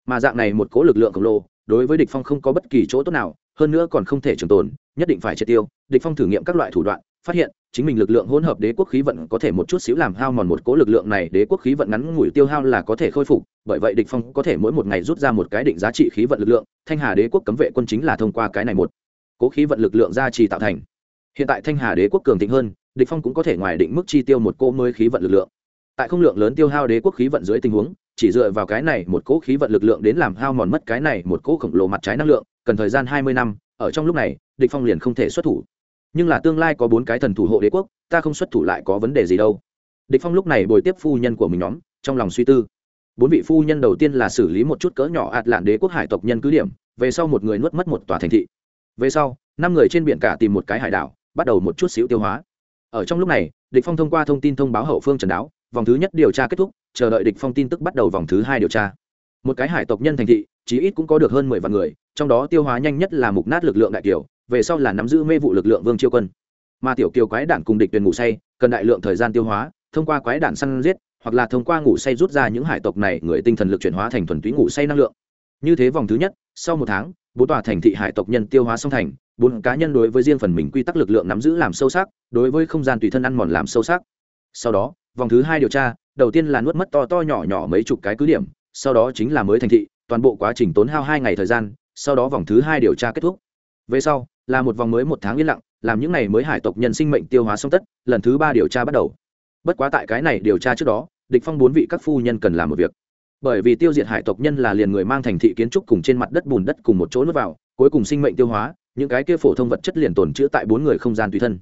mà dạng này một cố lực lượng khổng lồ, đối với địch phong không có bất kỳ chỗ tốt nào, hơn nữa còn không thể trường tồn, nhất định phải triệt tiêu. Địch phong thử nghiệm các loại thủ đoạn, phát hiện, chính mình lực lượng hỗn hợp đế quốc khí vận có thể một chút xíu làm hao mòn một cố lực lượng này, đế quốc khí vận ngắn ngủi tiêu hao là có thể khôi phục, bởi vậy địch phong có thể mỗi một ngày rút ra một cái định giá trị khí vận lực lượng, thanh hà đế quốc cấm vệ quân chính là thông qua cái này một cố khí vận lực lượng gia trì tạo thành. Hiện tại thanh hà đế quốc cường thịnh hơn, địch phong cũng có thể ngoài định mức chi tiêu một cô mới khí vận lực lượng. Tại không lượng lớn tiêu hao đế quốc khí vận dưới tình huống chỉ dựa vào cái này một cỗ khí vận lực lượng đến làm hao mòn mất cái này một cỗ khổng lồ mặt trái năng lượng, cần thời gian hai mươi năm, ở trong lúc này, địch phong liền không thể xuất thủ. Nhưng là tương lai có bốn cái thần thủ hộ đế quốc, ta không xuất thủ lại có vấn đề gì đâu. Địch phong lúc này bồi tiếp phu nhân của mình nhóm, trong lòng suy tư. Bốn vị phu nhân đầu tiên là xử lý một chút cỡ nhỏ ạt lạn đế quốc hải tộc nhân cứ điểm, về sau một người nuốt mất một tòa thành thị. Về sau, năm người trên biển cả tìm một cái hải đảo, bắt đầu một chút xíu tiêu hóa. Ở trong lúc này, địch phong thông qua thông tin thông báo hậu phương trần đáo vòng thứ nhất điều tra kết thúc, chờ đợi địch phong tin tức bắt đầu vòng thứ hai điều tra. Một cái hải tộc nhân thành thị, chí ít cũng có được hơn mười vạn người, trong đó tiêu hóa nhanh nhất là mục nát lực lượng đại kiều, về sau là nắm giữ mê vụ lực lượng vương chiêu quân. Mà tiểu kiều quái đản cùng địch tuyển ngủ say, cần đại lượng thời gian tiêu hóa, thông qua quái đản săn giết, hoặc là thông qua ngủ say rút ra những hải tộc này người tinh thần lực chuyển hóa thành thuần túy ngủ say năng lượng. Như thế vòng thứ nhất, sau một tháng, bốn tòa thành thị hải tộc nhân tiêu hóa xong thành, bốn cá nhân đối với riêng phần mình quy tắc lực lượng nắm giữ làm sâu sắc, đối với không gian tùy thân ăn mòn làm sâu sắc. Sau đó vòng thứ hai điều tra, đầu tiên là nuốt mất to to nhỏ nhỏ mấy chục cái cứ điểm, sau đó chính là mới thành thị, toàn bộ quá trình tốn hao hai ngày thời gian, sau đó vòng thứ hai điều tra kết thúc. Về sau, là một vòng mới một tháng yên lặng, làm những ngày mới hải tộc nhân sinh mệnh tiêu hóa xong tất, lần thứ ba điều tra bắt đầu. Bất quá tại cái này điều tra trước đó, địch phong bốn vị các phu nhân cần làm một việc. Bởi vì tiêu diệt hải tộc nhân là liền người mang thành thị kiến trúc cùng trên mặt đất bùn đất cùng một chỗ nuốt vào, cuối cùng sinh mệnh tiêu hóa, những cái kia phổ thông vật chất liền tồn chữa tại bốn người không gian tùy thân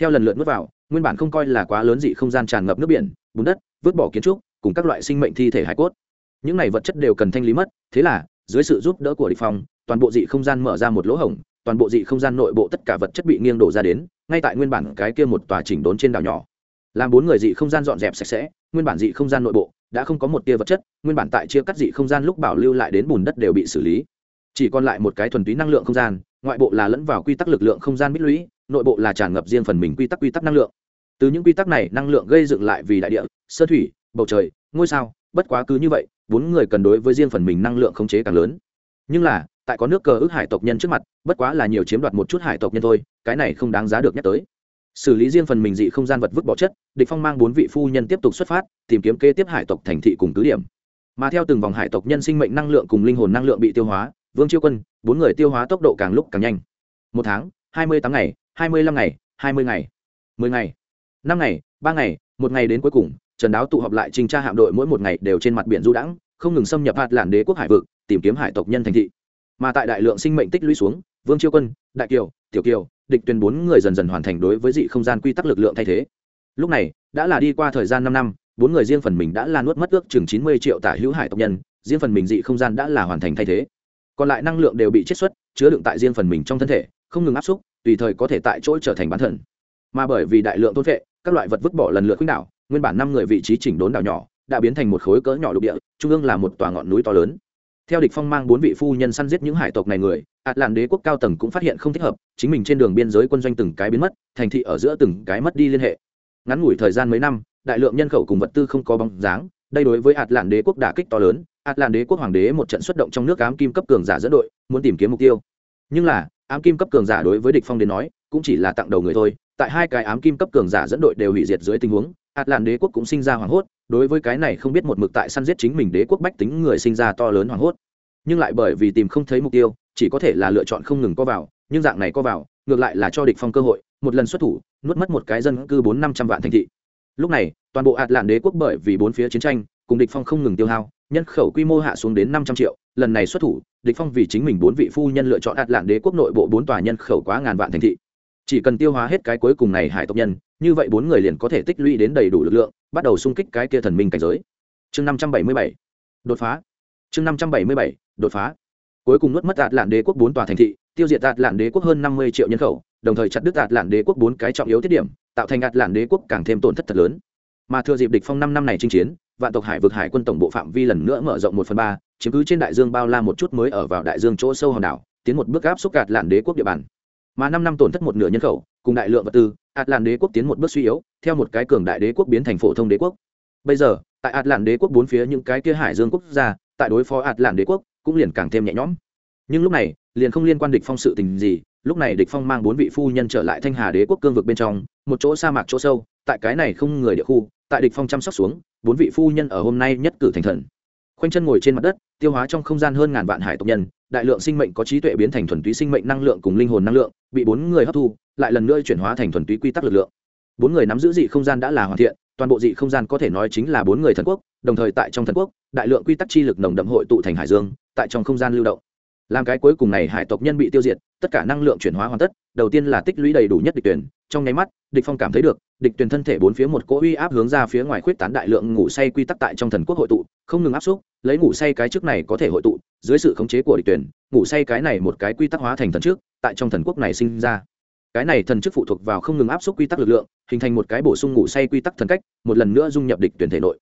theo lần lượt nuốt vào, nguyên bản không coi là quá lớn dị không gian tràn ngập nước biển, bùn đất, vứt bỏ kiến trúc, cùng các loại sinh mệnh thi thể hải cốt. Những này vật chất đều cần thanh lý mất, thế là, dưới sự giúp đỡ của địch phong, toàn bộ dị không gian mở ra một lỗ hổng, toàn bộ dị không gian nội bộ tất cả vật chất bị nghiêng đổ ra đến, ngay tại nguyên bản cái kia một tòa chỉnh đốn trên đảo nhỏ. Làm bốn người dị không gian dọn dẹp sạch sẽ, nguyên bản dị không gian nội bộ đã không có một tia vật chất, nguyên bản tại chia cắt dị không gian lúc bảo lưu lại đến bùn đất đều bị xử lý. Chỉ còn lại một cái thuần túy năng lượng không gian, ngoại bộ là lẫn vào quy tắc lực lượng không gian bích lũy nội bộ là tràn ngập riêng phần mình quy tắc quy tắc năng lượng. Từ những quy tắc này, năng lượng gây dựng lại vì đại địa sơ thủy, bầu trời, ngôi sao, bất quá cứ như vậy, bốn người cần đối với riêng phần mình năng lượng khống chế càng lớn. Nhưng là, tại có nước cờ ước hải tộc nhân trước mặt, bất quá là nhiều chiếm đoạt một chút hải tộc nhân thôi, cái này không đáng giá được nhắc tới. Xử lý riêng phần mình dị không gian vật vứt bỏ chất, địch phong mang bốn vị phu nhân tiếp tục xuất phát, tìm kiếm kế tiếp hải tộc thành thị cùng cứ điểm. Mà theo từng vòng hải tộc nhân sinh mệnh năng lượng cùng linh hồn năng lượng bị tiêu hóa, vương chiêu quân, bốn người tiêu hóa tốc độ càng lúc càng nhanh. Một tháng, hai mươi tám ngày hai mươi lăm ngày, hai mươi ngày, mười ngày, năm ngày, ba ngày, một ngày đến cuối cùng, trần đáo tụ họp lại trình tra hạm đội mỗi một ngày đều trên mặt biển du đãng, không ngừng xâm nhập hạt làn đế quốc hải vực, tìm kiếm hải tộc nhân thành thị. Mà tại đại lượng sinh mệnh tích lũy xuống, vương chiêu quân, đại kiều, tiểu kiều, địch tuyên bốn người dần dần hoàn thành đối với dị không gian quy tắc lực lượng thay thế. Lúc này, đã là đi qua thời gian năm năm, bốn người riêng phần mình đã là nuốt mất ước chừng chín mươi triệu tả hữu hải tộc nhân, riêng phần mình dị không gian đã là hoàn thành thay thế. Còn lại năng lượng đều bị chiết xuất, chứa đựng tại riêng phần mình trong thân thể không ngừng áp xúc, tùy thời có thể tại chỗ trở thành bán thần. Mà bởi vì đại lượng thôn vệ, các loại vật vứt bỏ lần lượt khuynh đảo, nguyên bản năm người vị trí chỉnh đốn đảo nhỏ, đã biến thành một khối cỡ nhỏ lục địa, trung ương là một tòa ngọn núi to lớn. Theo địch phong mang bốn vị phu nhân săn giết những hải tộc này người ạt làn đế quốc cao tầng cũng phát hiện không thích hợp, chính mình trên đường biên giới quân doanh từng cái biến mất, thành thị ở giữa từng cái mất đi liên hệ. Ngắn ngủi thời gian mấy năm, đại lượng nhân khẩu cùng vật tư không có bóng dáng, đây đối với ạt làn đế quốc đả kích to lớn ạt làn đế quốc hoàng đế một trận xuất động trong nước ám kim cấp cường giả dẫn đội, muốn tìm kiếm mục tiêu. Nhưng là ám kim cấp cường giả đối với địch phong đến nói, cũng chỉ là tặng đầu người thôi. Tại hai cái ám kim cấp cường giả dẫn đội đều hủy diệt dưới tình huống hạt làn đế quốc cũng sinh ra hoảng hốt. Đối với cái này không biết một mực tại săn giết chính mình đế quốc bách tính người sinh ra to lớn hoảng hốt. Nhưng lại bởi vì tìm không thấy mục tiêu, chỉ có thể là lựa chọn không ngừng co vào, nhưng dạng này co vào, ngược lại là cho địch phong cơ hội, một lần xuất thủ, nuốt mất một cái dân cư bốn năm trăm vạn thành thị. Lúc này, toàn bộ hạt làn đế quốc bởi vì bốn phía chiến tranh, cùng địch phong không ngừng tiêu hao, nhân khẩu quy mô hạ xuống đến năm trăm triệu lần này xuất thủ, địch phong vì chính mình bốn vị phu nhân lựa chọn ạt lạn đế quốc nội bộ bốn tòa nhân khẩu quá ngàn vạn thành thị. Chỉ cần tiêu hóa hết cái cuối cùng này hải tộc nhân, như vậy bốn người liền có thể tích lũy đến đầy đủ lực lượng, bắt đầu xung kích cái kia thần minh cảnh giới. Chương năm trăm bảy mươi bảy, đột phá. Chương năm trăm bảy mươi bảy, đột phá. Cuối cùng nuốt mất ạt lạn đế quốc bốn tòa thành thị, tiêu diệt ạt lạn đế quốc hơn năm mươi triệu nhân khẩu, đồng thời chặt đứt ạt lạn đế quốc bốn cái trọng yếu tiết điểm, tạo thành ạt lạn đế quốc càng thêm tổn thất thật lớn mà thừa dịp địch phong năm năm này chinh chiến, vạn tộc hải vực hải quân tổng bộ phạm vi lần nữa mở rộng một phần ba, chiếm cứ trên đại dương bao la một chút mới ở vào đại dương chỗ sâu hòn đảo, tiến một bước áp xúc gạt lạn đế quốc địa bàn. Mà năm năm tổn thất một nửa nhân khẩu, cùng đại lượng vật tư ạt đế quốc tiến một bước suy yếu, theo một cái cường đại đế quốc biến thành phổ thông đế quốc. Bây giờ, tại ạt đế quốc bốn phía những cái kia hải dương quốc gia, tại đối phó ạt đế quốc cũng liền càng thêm nhẹ nhõm. Nhưng lúc này, liền không liên quan địch phong sự tình gì lúc này địch phong mang bốn vị phu nhân trở lại thanh hà đế quốc cương vực bên trong, một chỗ sa mạc chỗ sâu, tại cái này không người địa khu, tại địch phong chăm sóc xuống, bốn vị phu nhân ở hôm nay nhất cử thành thần. Khoanh chân ngồi trên mặt đất, tiêu hóa trong không gian hơn ngàn vạn hải tộc nhân, đại lượng sinh mệnh có trí tuệ biến thành thuần túy sinh mệnh năng lượng cùng linh hồn năng lượng, bị bốn người hấp thu, lại lần nữa chuyển hóa thành thuần túy quy tắc lực lượng. Bốn người nắm giữ dị không gian đã là hoàn thiện, toàn bộ dị không gian có thể nói chính là bốn người thần quốc, đồng thời tại trong thần quốc, đại lượng quy tắc chi lực nồng đậm hội tụ thành hải dương, tại trong không gian lưu động làm cái cuối cùng này hải tộc nhân bị tiêu diệt, tất cả năng lượng chuyển hóa hoàn tất, đầu tiên là tích lũy đầy đủ nhất địch tuyển. Trong nháy mắt, địch phong cảm thấy được, địch tuyển thân thể bốn phía một cỗ uy áp hướng ra phía ngoài khuyết tán đại lượng ngủ say quy tắc tại trong thần quốc hội tụ, không ngừng áp xúc, lấy ngủ say cái trước này có thể hội tụ, dưới sự khống chế của địch tuyển, ngủ say cái này một cái quy tắc hóa thành thần trước, tại trong thần quốc này sinh ra. Cái này thần chức phụ thuộc vào không ngừng áp suất quy tắc lực lượng, hình thành một cái bổ sung ngủ say quy tắc thần cách, một lần nữa dung nhập địch tuyển thể nội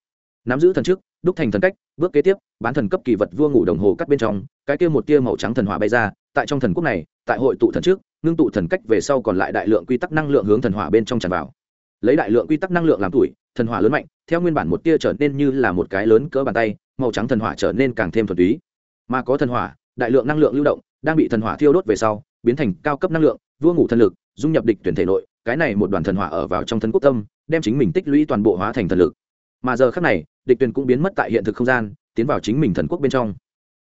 nắm giữ thần trước đúc thành thần cách, bước kế tiếp, bán thần cấp kỳ vật vua ngủ đồng hồ cắt bên trong, cái kia một tia màu trắng thần hỏa bay ra, tại trong thần quốc này, tại hội tụ thần trước ngưng tụ thần cách về sau còn lại đại lượng quy tắc năng lượng hướng thần hỏa bên trong tràn vào. Lấy đại lượng quy tắc năng lượng làm tuổi, thần hỏa lớn mạnh, theo nguyên bản một tia trở nên như là một cái lớn cỡ bàn tay, màu trắng thần hỏa trở nên càng thêm thuần túy. Mà có thần hỏa, đại lượng năng lượng lưu động, đang bị thần hỏa thiêu đốt về sau, biến thành cao cấp năng lượng, vua ngủ thần lực, dung nhập địch tuyển thể nội, cái này một đoàn thần hỏa ở vào trong thần quốc tâm, đem chính mình tích lũy toàn bộ hóa thành thần lực mà giờ khác này, địch tuyển cũng biến mất tại hiện thực không gian, tiến vào chính mình thần quốc bên trong.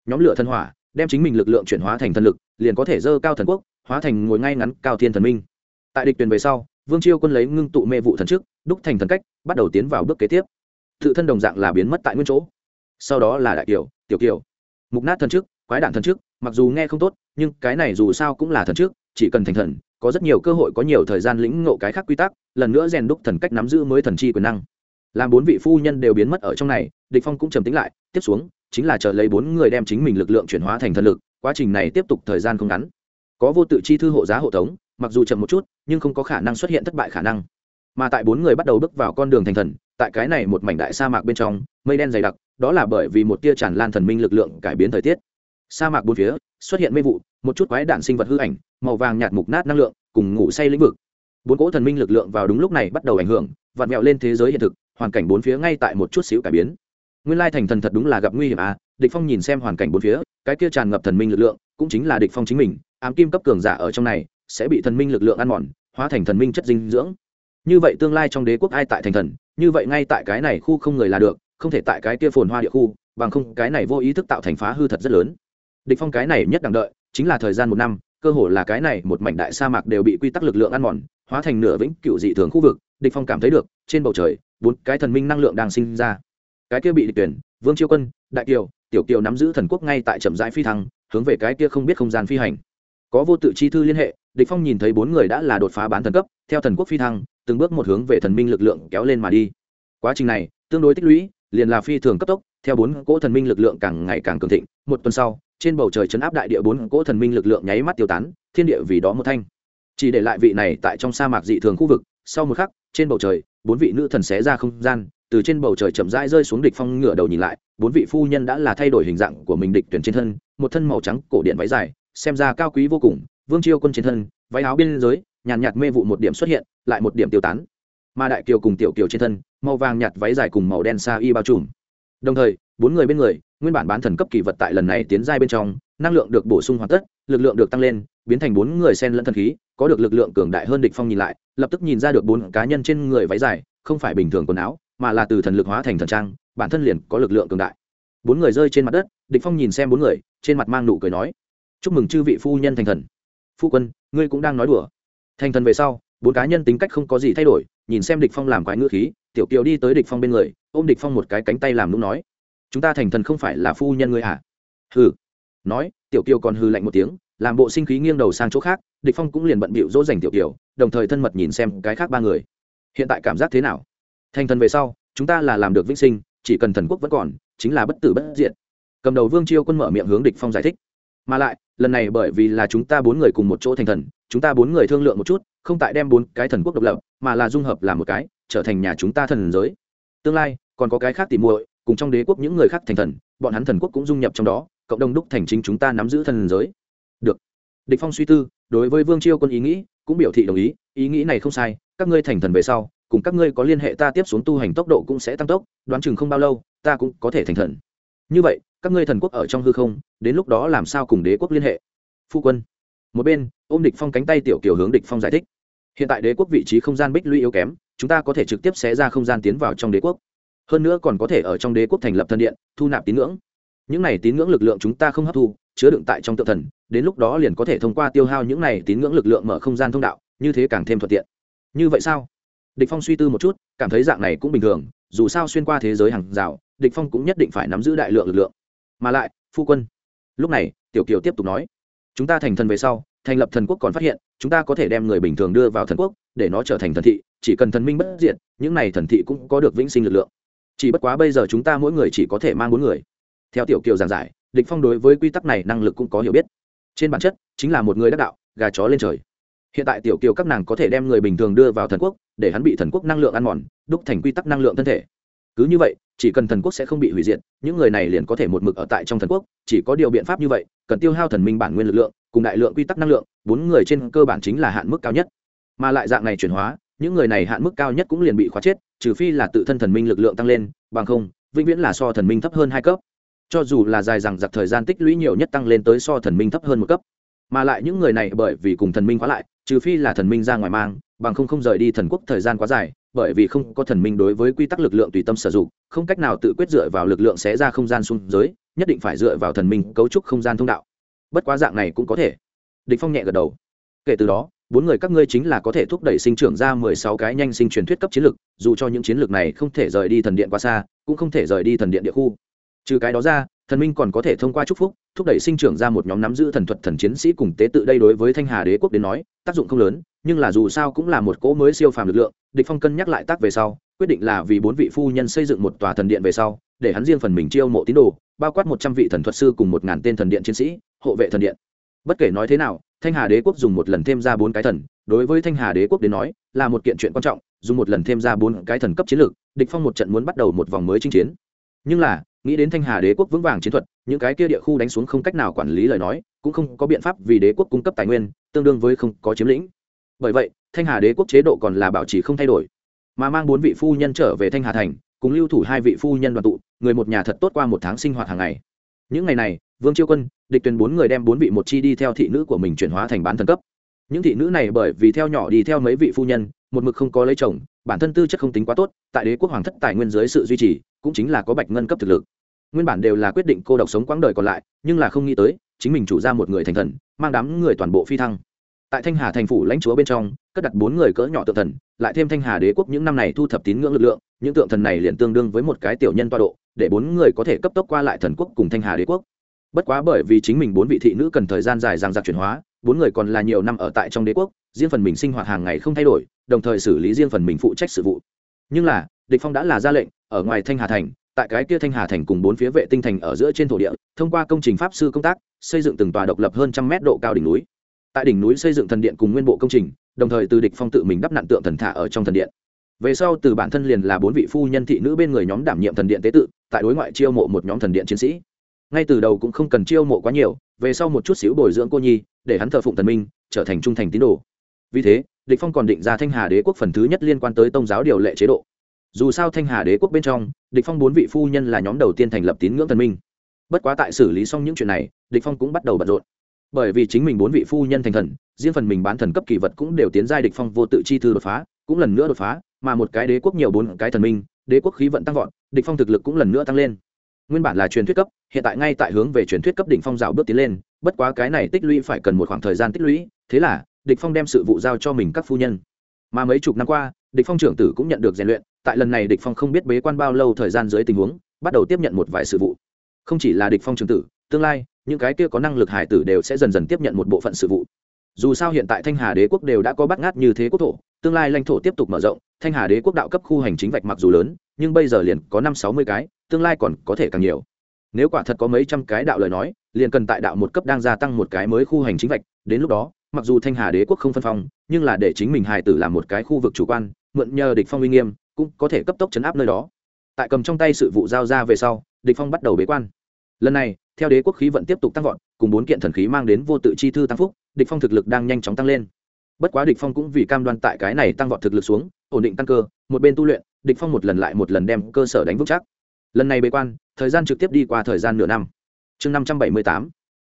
Nhóm lửa thần hỏa đem chính mình lực lượng chuyển hóa thành thần lực, liền có thể dơ cao thần quốc, hóa thành ngồi ngay ngắn cao thiên thần minh. Tại địch tuyển về sau, vương chiêu quân lấy ngưng tụ mê vụ thần trước, đúc thành thần cách, bắt đầu tiến vào bước kế tiếp. Tự thân đồng dạng là biến mất tại nguyên chỗ. Sau đó là đại kiều, tiểu kiều. Mục nát thần trước, quái đản thần trước, mặc dù nghe không tốt, nhưng cái này dù sao cũng là thần trước, chỉ cần thành thần, có rất nhiều cơ hội, có nhiều thời gian lĩnh ngộ cái khác quy tắc, lần nữa rèn đúc thần cách nắm giữ mới thần chi quyền năng làm bốn vị phu nhân đều biến mất ở trong này, địch phong cũng trầm tĩnh lại, tiếp xuống, chính là chờ lấy bốn người đem chính mình lực lượng chuyển hóa thành thần lực, quá trình này tiếp tục thời gian không ngắn. Có vô tự chi thư hộ giá hộ tống, mặc dù chậm một chút, nhưng không có khả năng xuất hiện thất bại khả năng. Mà tại bốn người bắt đầu bước vào con đường thành thần, tại cái này một mảnh đại sa mạc bên trong, mây đen dày đặc, đó là bởi vì một tia tràn lan thần minh lực lượng cải biến thời tiết. Sa mạc bốn phía, xuất hiện mê vụ, một chút quái đạn sinh vật hư ảnh, màu vàng nhạt mục nát năng lượng, cùng ngủ say lĩnh vực. Bốn cỗ thần minh lực lượng vào đúng lúc này bắt đầu ảnh hưởng vặn mẹo lên thế giới hiện thực, hoàn cảnh bốn phía ngay tại một chút xíu cải biến. Nguyên lai thành thần thật đúng là gặp nguy hiểm à địch phong nhìn xem hoàn cảnh bốn phía, cái kia tràn ngập thần minh lực lượng, cũng chính là địch phong chính mình, ám kim cấp cường giả ở trong này, sẽ bị thần minh lực lượng ăn mòn, hóa thành thần minh chất dinh dưỡng. Như vậy tương lai trong đế quốc ai tại thành thần, như vậy ngay tại cái này khu không người là được, không thể tại cái kia phồn hoa địa khu, bằng không cái này vô ý thức tạo thành phá hư thật rất lớn. Địch phong cái này nhất đẳng đợi, chính là thời gian một năm, cơ hồ là cái này một mảnh đại sa mạc đều bị quy tắc lực lượng ăn mòn, hóa thành nửa vĩnh cựu dị thường khu vực địch phong cảm thấy được, trên bầu trời, bốn cái thần minh năng lượng đang sinh ra. Cái kia bị địch tuyển, vương chiêu quân, đại kiều, tiểu kiều nắm giữ thần quốc ngay tại trầm rãi phi thăng, hướng về cái kia không biết không gian phi hành. Có vô tự chi thư liên hệ, địch phong nhìn thấy bốn người đã là đột phá bán thần cấp, theo thần quốc phi thăng, từng bước một hướng về thần minh lực lượng kéo lên mà đi. Quá trình này, tương đối tích lũy, liền là phi thường cấp tốc, theo bốn cỗ thần minh lực lượng càng ngày càng cường thịnh, một tuần sau, trên bầu trời chấn áp đại địa bốn cỗ thần minh lực lượng nháy mắt tiêu tán, thiên địa vì đó một thanh. Chỉ để lại vị này tại trong sa mạc dị thường khu vực sau một khắc trên bầu trời bốn vị nữ thần xé ra không gian từ trên bầu trời chậm rãi rơi xuống địch phong ngửa đầu nhìn lại bốn vị phu nhân đã là thay đổi hình dạng của mình địch tuyển trên thân một thân màu trắng cổ điện váy dài xem ra cao quý vô cùng vương chiêu quân trên thân váy áo biên giới nhàn nhạt, nhạt mê vụ một điểm xuất hiện lại một điểm tiêu tán. Mà đại kiều cùng tiểu kiều trên thân màu vàng nhạt váy dài cùng màu đen sa y bao trùm. Đồng thời bốn người bên người nguyên bản bán thần cấp kỳ vật tại lần này tiến giai bên trong năng lượng được bổ sung hoàn tất lực lượng được tăng lên biến thành bốn người sen lẫn thần khí, có được lực lượng cường đại hơn địch phong nhìn lại, lập tức nhìn ra được bốn cá nhân trên người váy dài không phải bình thường quần áo, mà là từ thần lực hóa thành thần trang, bản thân liền có lực lượng cường đại. Bốn người rơi trên mặt đất, địch phong nhìn xem bốn người, trên mặt mang nụ cười nói, chúc mừng chư vị phu nhân thành thần. Phu quân, ngươi cũng đang nói đùa. Thành thần về sau, bốn cá nhân tính cách không có gì thay đổi, nhìn xem địch phong làm quái ngữ khí, tiểu kiều đi tới địch phong bên người, ôm địch phong một cái cánh tay làm nũng nói, chúng ta thành thần không phải là phu nhân ngươi à hừ, nói, tiểu kiều còn hừ lạnh một tiếng làm bộ sinh khí nghiêng đầu sang chỗ khác địch phong cũng liền bận bịu dỗ dành tiểu tiểu, đồng thời thân mật nhìn xem cái khác ba người. Hiện tại cảm giác thế nào? Thành thần về sau chúng ta là làm được vĩnh sinh chỉ cần thần quốc vẫn còn chính là bất tử bất diệt. Cầm đầu vương chiêu quân mở miệng hướng địch phong giải thích. Mà lại lần này bởi vì là chúng ta bốn người cùng một chỗ thành thần chúng ta bốn người thương lượng một chút không tại đem bốn cái thần quốc độc lập mà là dung hợp làm một cái trở thành nhà chúng ta thần giới. Tương lai còn có cái khác tỉ muội cùng trong đế quốc những người khác thành thần bọn hắn thần quốc cũng dung nhập trong đó cộng đồng đúc thành chính chúng ta nắm giữ thần giới được. Địch phong suy tư, đối với vương chiêu quân ý nghĩ, cũng biểu thị đồng ý. Ý nghĩ này không sai, các ngươi thành thần về sau, cùng các ngươi có liên hệ ta tiếp xuống tu hành tốc độ cũng sẽ tăng tốc, đoán chừng không bao lâu, ta cũng có thể thành thần. Như vậy, các ngươi thần quốc ở trong hư không, đến lúc đó làm sao cùng đế quốc liên hệ? Phu quân. Một bên, ôm địch phong cánh tay tiểu kiều hướng địch phong giải thích. Hiện tại đế quốc vị trí không gian bích lũy yếu kém, chúng ta có thể trực tiếp xé ra không gian tiến vào trong đế quốc. Hơn nữa còn có thể ở trong đế quốc thành lập thân điện, thu nạp tín ngưỡng những này tín ngưỡng lực lượng chúng ta không hấp thu, chứa đựng tại trong tự thần, đến lúc đó liền có thể thông qua tiêu hao những này tín ngưỡng lực lượng mở không gian thông đạo, như thế càng thêm thuận tiện. Như vậy sao? Địch phong suy tư một chút, cảm thấy dạng này cũng bình thường, dù sao xuyên qua thế giới hàng rào, địch phong cũng nhất định phải nắm giữ đại lượng lực lượng. Mà lại, phu quân, lúc này, tiểu kiều tiếp tục nói, chúng ta thành thần về sau, thành lập thần quốc còn phát hiện, chúng ta có thể đem người bình thường đưa vào thần quốc, để nó trở thành thần thị, chỉ cần thần minh bất diệt, những này thần thị cũng có được vĩnh sinh lực lượng. Chỉ bất quá bây giờ chúng ta mỗi người chỉ có thể mang bốn người theo tiểu kiều giảng giải, địch phong đối với quy tắc này năng lực cũng có hiểu biết. Trên bản chất, chính là một người đắc đạo, gà chó lên trời. Hiện tại tiểu kiều các nàng có thể đem người bình thường đưa vào thần quốc, để hắn bị thần quốc năng lượng ăn mòn, đúc thành quy tắc năng lượng thân thể. Cứ như vậy, chỉ cần thần quốc sẽ không bị hủy diệt, những người này liền có thể một mực ở tại trong thần quốc, chỉ có điều biện pháp như vậy, cần tiêu hao thần minh bản nguyên lực lượng, cùng đại lượng quy tắc năng lượng, bốn người trên cơ bản chính là hạn mức cao nhất. Mà lại dạng này chuyển hóa, những người này hạn mức cao nhất cũng liền bị khóa chết, trừ phi là tự thân thần minh lực lượng tăng lên, bằng không, vĩnh viễn là so thần minh thấp hơn hai cấp cho dù là dài rằng giặc thời gian tích lũy nhiều nhất tăng lên tới so thần minh thấp hơn một cấp. Mà lại những người này bởi vì cùng thần minh khóa lại, trừ phi là thần minh ra ngoài mang, bằng không không rời đi thần quốc thời gian quá dài, bởi vì không có thần minh đối với quy tắc lực lượng tùy tâm sử dụng, không cách nào tự quyết dựa vào lực lượng sẽ ra không gian xung giới nhất định phải dựa vào thần minh cấu trúc không gian thông đạo. Bất quá dạng này cũng có thể. Địch phong nhẹ gật đầu. Kể từ đó, bốn người các ngươi chính là có thể thúc đẩy sinh trưởng ra mười sáu cái nhanh sinh truyền thuyết cấp chiến lược, dù cho những chiến lược này không thể rời đi thần điện quá xa, cũng không thể rời đi thần điện địa khu trừ cái đó ra, thần minh còn có thể thông qua chúc phúc, thúc đẩy sinh trưởng ra một nhóm nắm giữ thần thuật thần chiến sĩ cùng tế tự đây đối với thanh hà đế quốc đến nói, tác dụng không lớn, nhưng là dù sao cũng là một cỗ mới siêu phàm lực lượng, địch phong cân nhắc lại tác về sau, quyết định là vì bốn vị phu nhân xây dựng một tòa thần điện về sau, để hắn riêng phần mình chiêu mộ tín đồ, bao quát một trăm vị thần thuật sư cùng một ngàn tên thần điện chiến sĩ, hộ vệ thần điện. Bất kể nói thế nào, thanh hà đế quốc dùng một lần thêm ra bốn cái thần, đối với thanh hà đế quốc đến nói, là một kiện chuyện quan trọng, dùng một lần thêm ra bốn cái thần cấp chiến lược, địch phong một trận muốn bắt đầu một vòng mới chinh chiến. Nhưng là nghĩ đến thanh hà đế quốc vững vàng chiến thuật, những cái kia địa khu đánh xuống không cách nào quản lý lời nói, cũng không có biện pháp vì đế quốc cung cấp tài nguyên, tương đương với không có chiếm lĩnh. Bởi vậy, thanh hà đế quốc chế độ còn là bảo trì không thay đổi. Mà mang bốn vị phu nhân trở về thanh hà thành, cùng lưu thủ hai vị phu nhân đoàn tụ, người một nhà thật tốt qua một tháng sinh hoạt hàng ngày. Những ngày này, vương chiêu quân, địch tuyển bốn người đem bốn vị một chi đi theo thị nữ của mình chuyển hóa thành bán thần cấp. Những thị nữ này bởi vì theo nhỏ đi theo mấy vị phu nhân, một mực không có lấy chồng bản thân tư chất không tính quá tốt, tại đế quốc hoàng thất tài nguyên dưới sự duy trì, cũng chính là có bạch ngân cấp thực lực. Nguyên bản đều là quyết định cô độc sống quãng đời còn lại, nhưng là không nghĩ tới, chính mình chủ ra một người thành thần, mang đám người toàn bộ phi thăng. Tại thanh hà thành phủ lãnh chúa bên trong, cất đặt bốn người cỡ nhỏ tượng thần, lại thêm thanh hà đế quốc những năm này thu thập tín ngưỡng lực lượng, những tượng thần này liền tương đương với một cái tiểu nhân toa độ, để bốn người có thể cấp tốc qua lại thần quốc cùng thanh hà đế quốc. Bất quá bởi vì chính mình bốn vị thị nữ cần thời gian dài ràng dặc chuyển hóa, bốn người còn là nhiều năm ở tại trong đế quốc riêng phần mình sinh hoạt hàng ngày không thay đổi, đồng thời xử lý riêng phần mình phụ trách sự vụ. Nhưng là, địch phong đã là ra lệnh, ở ngoài thanh hà thành, tại cái kia thanh hà thành cùng bốn phía vệ tinh thành ở giữa trên thổ địa, thông qua công trình pháp sư công tác, xây dựng từng tòa độc lập hơn trăm mét độ cao đỉnh núi. Tại đỉnh núi xây dựng thần điện cùng nguyên bộ công trình, đồng thời từ địch phong tự mình đắp nặn tượng thần thả ở trong thần điện. Về sau, từ bản thân liền là bốn vị phu nhân thị nữ bên người nhóm đảm nhiệm thần điện tế tự, tại đối ngoại chiêu mộ một nhóm thần điện chiến sĩ. Ngay từ đầu cũng không cần chiêu mộ quá nhiều, về sau một chút xíu bồi dưỡng cô nhi, để hắn thờ phụng thần minh, trở thành trung thành tín đồ vì thế, địch phong còn định ra thanh hà đế quốc phần thứ nhất liên quan tới tôn giáo điều lệ chế độ. Dù sao thanh hà đế quốc bên trong, địch phong bốn vị phu nhân là nhóm đầu tiên thành lập tín ngưỡng thần minh. Bất quá tại xử lý xong những chuyện này, địch phong cũng bắt đầu bận rộn. Bởi vì chính mình bốn vị phu nhân thành thần, riêng phần mình bán thần cấp kỳ vật cũng đều tiến giai địch phong vô tự chi thư đột phá, cũng lần nữa đột phá, mà một cái đế quốc nhiều bốn cái thần minh, đế quốc khí vận tăng vọt, địch phong thực lực cũng lần nữa tăng lên. Nguyên bản là truyền thuyết cấp, hiện tại ngay tại hướng về truyền thuyết cấp đỉnh phong rào bước tiến lên, bất quá cái này tích lũy phải cần một khoảng thời gian tích lũy, thế là địch phong đem sự vụ giao cho mình các phu nhân. Mà mấy chục năm qua, địch phong trưởng tử cũng nhận được rèn luyện, tại lần này địch phong không biết bế quan bao lâu thời gian dưới tình huống, bắt đầu tiếp nhận một vài sự vụ. Không chỉ là địch phong trưởng tử, tương lai, những cái kia có năng lực hải tử đều sẽ dần dần tiếp nhận một bộ phận sự vụ. Dù sao hiện tại thanh hà đế quốc đều đã có bắt ngát như thế quốc thổ, tương lai lãnh thổ tiếp tục mở rộng, thanh hà đế quốc đạo cấp khu hành chính vạch mặc dù lớn, nhưng bây giờ liền có năm sáu mươi cái, tương lai còn có thể càng nhiều. Nếu quả thật có mấy trăm cái đạo lời nói, liền cần tại đạo một cấp đang gia tăng một cái mới khu hành chính vạch, đến lúc đó mặc dù thanh hà đế quốc không phân phong, nhưng là để chính mình hài tử làm một cái khu vực chủ quan, mượn nhờ địch phong uy nghiêm, cũng có thể cấp tốc chấn áp nơi đó. Tại cầm trong tay sự vụ giao ra về sau, địch phong bắt đầu bế quan. Lần này, theo đế quốc khí vận tiếp tục tăng vọt, cùng bốn kiện thần khí mang đến vô tự chi thư tăng phúc, địch phong thực lực đang nhanh chóng tăng lên. Bất quá địch phong cũng vì cam đoan tại cái này tăng vọt thực lực xuống, ổn định tăng cơ, một bên tu luyện, địch phong một lần lại một lần đem cơ sở đánh vững chắc. Lần này bế quan, thời gian trực tiếp đi qua thời gian nửa năm. Chương năm trăm bảy mươi tám,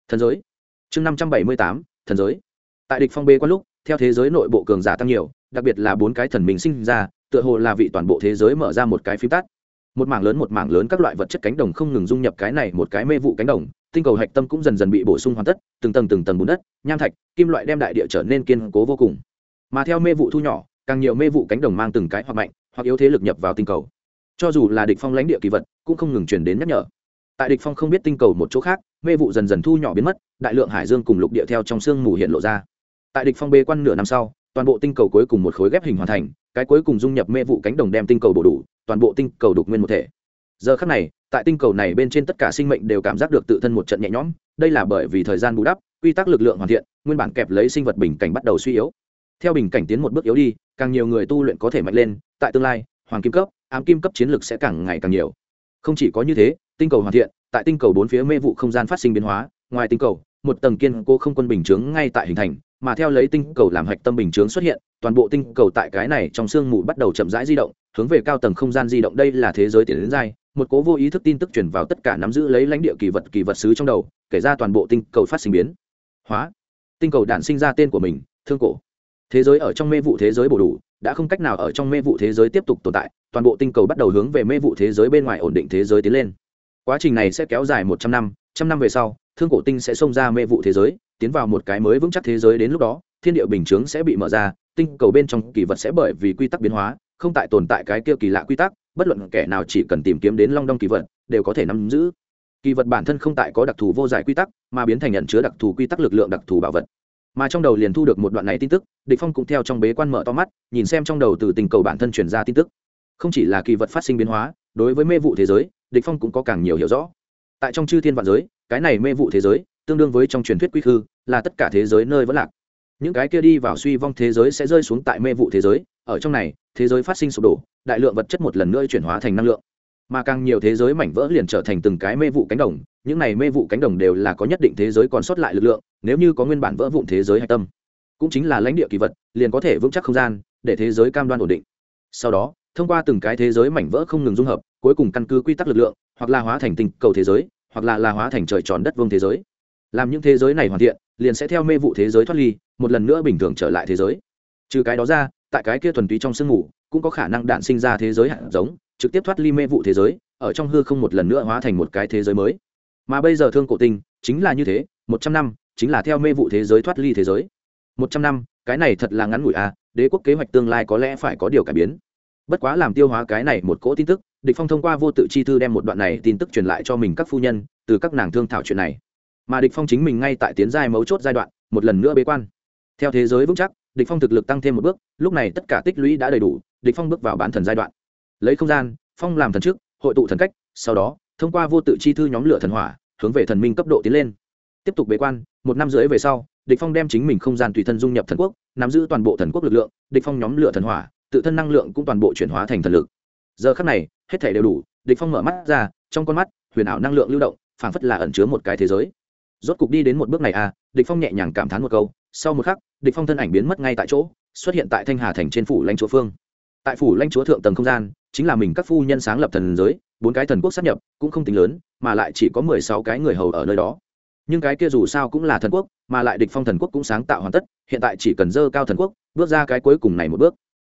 thần giới. Chương năm trăm bảy mươi tám, thần giới tại địch phong bê quan lúc, theo thế giới nội bộ cường giả tăng nhiều, đặc biệt là bốn cái thần mình sinh ra, tựa hồ là vị toàn bộ thế giới mở ra một cái phím tắt. Một mảng lớn một mảng lớn các loại vật chất cánh đồng không ngừng dung nhập cái này một cái mê vụ cánh đồng, tinh cầu hạch tâm cũng dần dần bị bổ sung hoàn tất, từng tầng từng tầng bùn đất, nham thạch, kim loại đem đại địa trở nên kiên cố vô cùng. Mà theo mê vụ thu nhỏ, càng nhiều mê vụ cánh đồng mang từng cái hoặc mạnh, hoặc yếu thế lực nhập vào tinh cầu. Cho dù là địch phong lãnh địa kỳ vật, cũng không ngừng truyền đến nhắc nhở. Tại địch phong không biết tinh cầu một chỗ khác, mê vụ dần dần thu nhỏ biến mất, đại lượng hải dương cùng lục địa theo trong sương mù hiện lộ ra tại địch phong bê quan nửa năm sau, toàn bộ tinh cầu cuối cùng một khối ghép hình hoàn thành, cái cuối cùng dung nhập mê vụ cánh đồng đem tinh cầu bổ đủ, toàn bộ tinh cầu đục nguyên một thể. Giờ khắc này, tại tinh cầu này bên trên tất cả sinh mệnh đều cảm giác được tự thân một trận nhẹ nhõm, đây là bởi vì thời gian bù đắp, quy tắc lực lượng hoàn thiện, nguyên bản kẹp lấy sinh vật bình cảnh bắt đầu suy yếu. Theo bình cảnh tiến một bước yếu đi, càng nhiều người tu luyện có thể mạnh lên, tại tương lai, hoàng kim cấp, ám kim cấp chiến lược sẽ càng ngày càng nhiều. Không chỉ có như thế, tinh cầu hoàn thiện, tại tinh cầu bốn phía mê vụ không gian phát sinh biến hóa, ngoài tinh cầu, một tầng kiên cố không quân bình chướng ngay tại hình thành mà theo lấy tinh cầu làm hạch tâm bình chướng xuất hiện, toàn bộ tinh cầu tại cái này trong sương mù bắt đầu chậm rãi di động, hướng về cao tầng không gian di động. Đây là thế giới tiến đến dài. một cố vô ý thức tin tức truyền vào tất cả nắm giữ lấy lãnh địa kỳ vật kỳ vật sứ trong đầu, kể ra toàn bộ tinh cầu phát sinh biến hóa. Tinh cầu đản sinh ra tên của mình, thương cổ. Thế giới ở trong mê vụ thế giới bổ đủ, đã không cách nào ở trong mê vụ thế giới tiếp tục tồn tại, toàn bộ tinh cầu bắt đầu hướng về mê vụ thế giới bên ngoài ổn định thế giới tiến lên. Quá trình này sẽ kéo dài một trăm năm trăm năm về sau, thương cổ tinh sẽ xông ra mê vụ thế giới tiến vào một cái mới vững chắc thế giới đến lúc đó, thiên địa bình chướng sẽ bị mở ra, tinh cầu bên trong kỳ vật sẽ bởi vì quy tắc biến hóa, không tại tồn tại cái kia kỳ lạ quy tắc, bất luận kẻ nào chỉ cần tìm kiếm đến long đong kỳ vật, đều có thể nắm giữ. Kỳ vật bản thân không tại có đặc thù vô giải quy tắc, mà biến thành nhận chứa đặc thù quy tắc lực lượng đặc thù bảo vật. Mà trong đầu liền thu được một đoạn này tin tức, địch phong cũng theo trong bế quan mở to mắt, nhìn xem trong đầu từ tình cầu bản thân truyền ra tin tức. Không chỉ là kỳ vật phát sinh biến hóa, đối với mê vụ thế giới, địch phong cũng có càng nhiều hiểu rõ. Tại trong chư thiên vạn giới, cái này mê vụ thế giới tương đương với trong truyền thuyết quy khư, là tất cả thế giới nơi vẫn lạc. Những cái kia đi vào suy vong thế giới sẽ rơi xuống tại mê vụ thế giới, ở trong này, thế giới phát sinh sụp đổ, đại lượng vật chất một lần nữa chuyển hóa thành năng lượng. Mà càng nhiều thế giới mảnh vỡ liền trở thành từng cái mê vụ cánh đồng, những này mê vụ cánh đồng đều là có nhất định thế giới còn sót lại lực lượng, nếu như có nguyên bản vỡ vụn thế giới hạch tâm, cũng chính là lãnh địa kỳ vật, liền có thể vững chắc không gian, để thế giới cam đoan ổn định. Sau đó, thông qua từng cái thế giới mảnh vỡ không ngừng dung hợp, cuối cùng căn cứ quy tắc lực lượng, hoặc là hóa thành tinh cầu thế giới, hoặc là là hóa thành trời tròn đất vương thế giới làm những thế giới này hoàn thiện, liền sẽ theo mê vụ thế giới thoát ly, một lần nữa bình thường trở lại thế giới. Trừ cái đó ra, tại cái kia thuần túy trong sương mù cũng có khả năng đạn sinh ra thế giới hạt giống, trực tiếp thoát ly mê vụ thế giới, ở trong hư không một lần nữa hóa thành một cái thế giới mới. Mà bây giờ thương cổ tinh, chính là như thế, một trăm năm, chính là theo mê vụ thế giới thoát ly thế giới. Một trăm năm, cái này thật là ngắn ngủi à đế quốc kế hoạch tương lai có lẽ phải có điều cải biến. Bất quá làm tiêu hóa cái này một cỗ tin tức, địch phong thông qua vô tự chi thư đem một đoạn này tin tức truyền lại cho mình các phu nhân, từ các nàng thương thảo chuyện này mà địch phong chính mình ngay tại tiến giai mấu chốt giai đoạn, một lần nữa bế quan. Theo thế giới vững chắc, địch phong thực lực tăng thêm một bước, lúc này tất cả tích lũy đã đầy đủ, địch phong bước vào bán thần giai đoạn. Lấy không gian, phong làm thần trước, hội tụ thần cách, sau đó, thông qua vô tự chi thư nhóm lửa thần hỏa, hướng về thần minh cấp độ tiến lên. Tiếp tục bế quan, một năm rưỡi về sau, địch phong đem chính mình không gian tùy thân dung nhập thần quốc, nắm giữ toàn bộ thần quốc lực lượng, địch phong nhóm lửa thần hỏa, tự thân năng lượng cũng toàn bộ chuyển hóa thành thần lực. Giờ khắc này, hết thể đều đủ, địch phong mở mắt ra, trong con mắt, huyền ảo năng lượng lưu động, phảng phất là ẩn chứa một cái thế giới rốt cục đi đến một bước này à địch phong nhẹ nhàng cảm thán một câu, sau một khắc, địch phong thân ảnh biến mất ngay tại chỗ, xuất hiện tại thanh hà thành trên phủ lãnh chúa phương. Tại phủ lãnh chúa thượng tầng không gian, chính là mình các phu nhân sáng lập thần giới, bốn cái thần quốc sắp nhập, cũng không tính lớn, mà lại chỉ có mười sáu cái người hầu ở nơi đó. Nhưng cái kia dù sao cũng là thần quốc, mà lại địch phong thần quốc cũng sáng tạo hoàn tất, hiện tại chỉ cần dơ cao thần quốc, bước ra cái cuối cùng này một bước.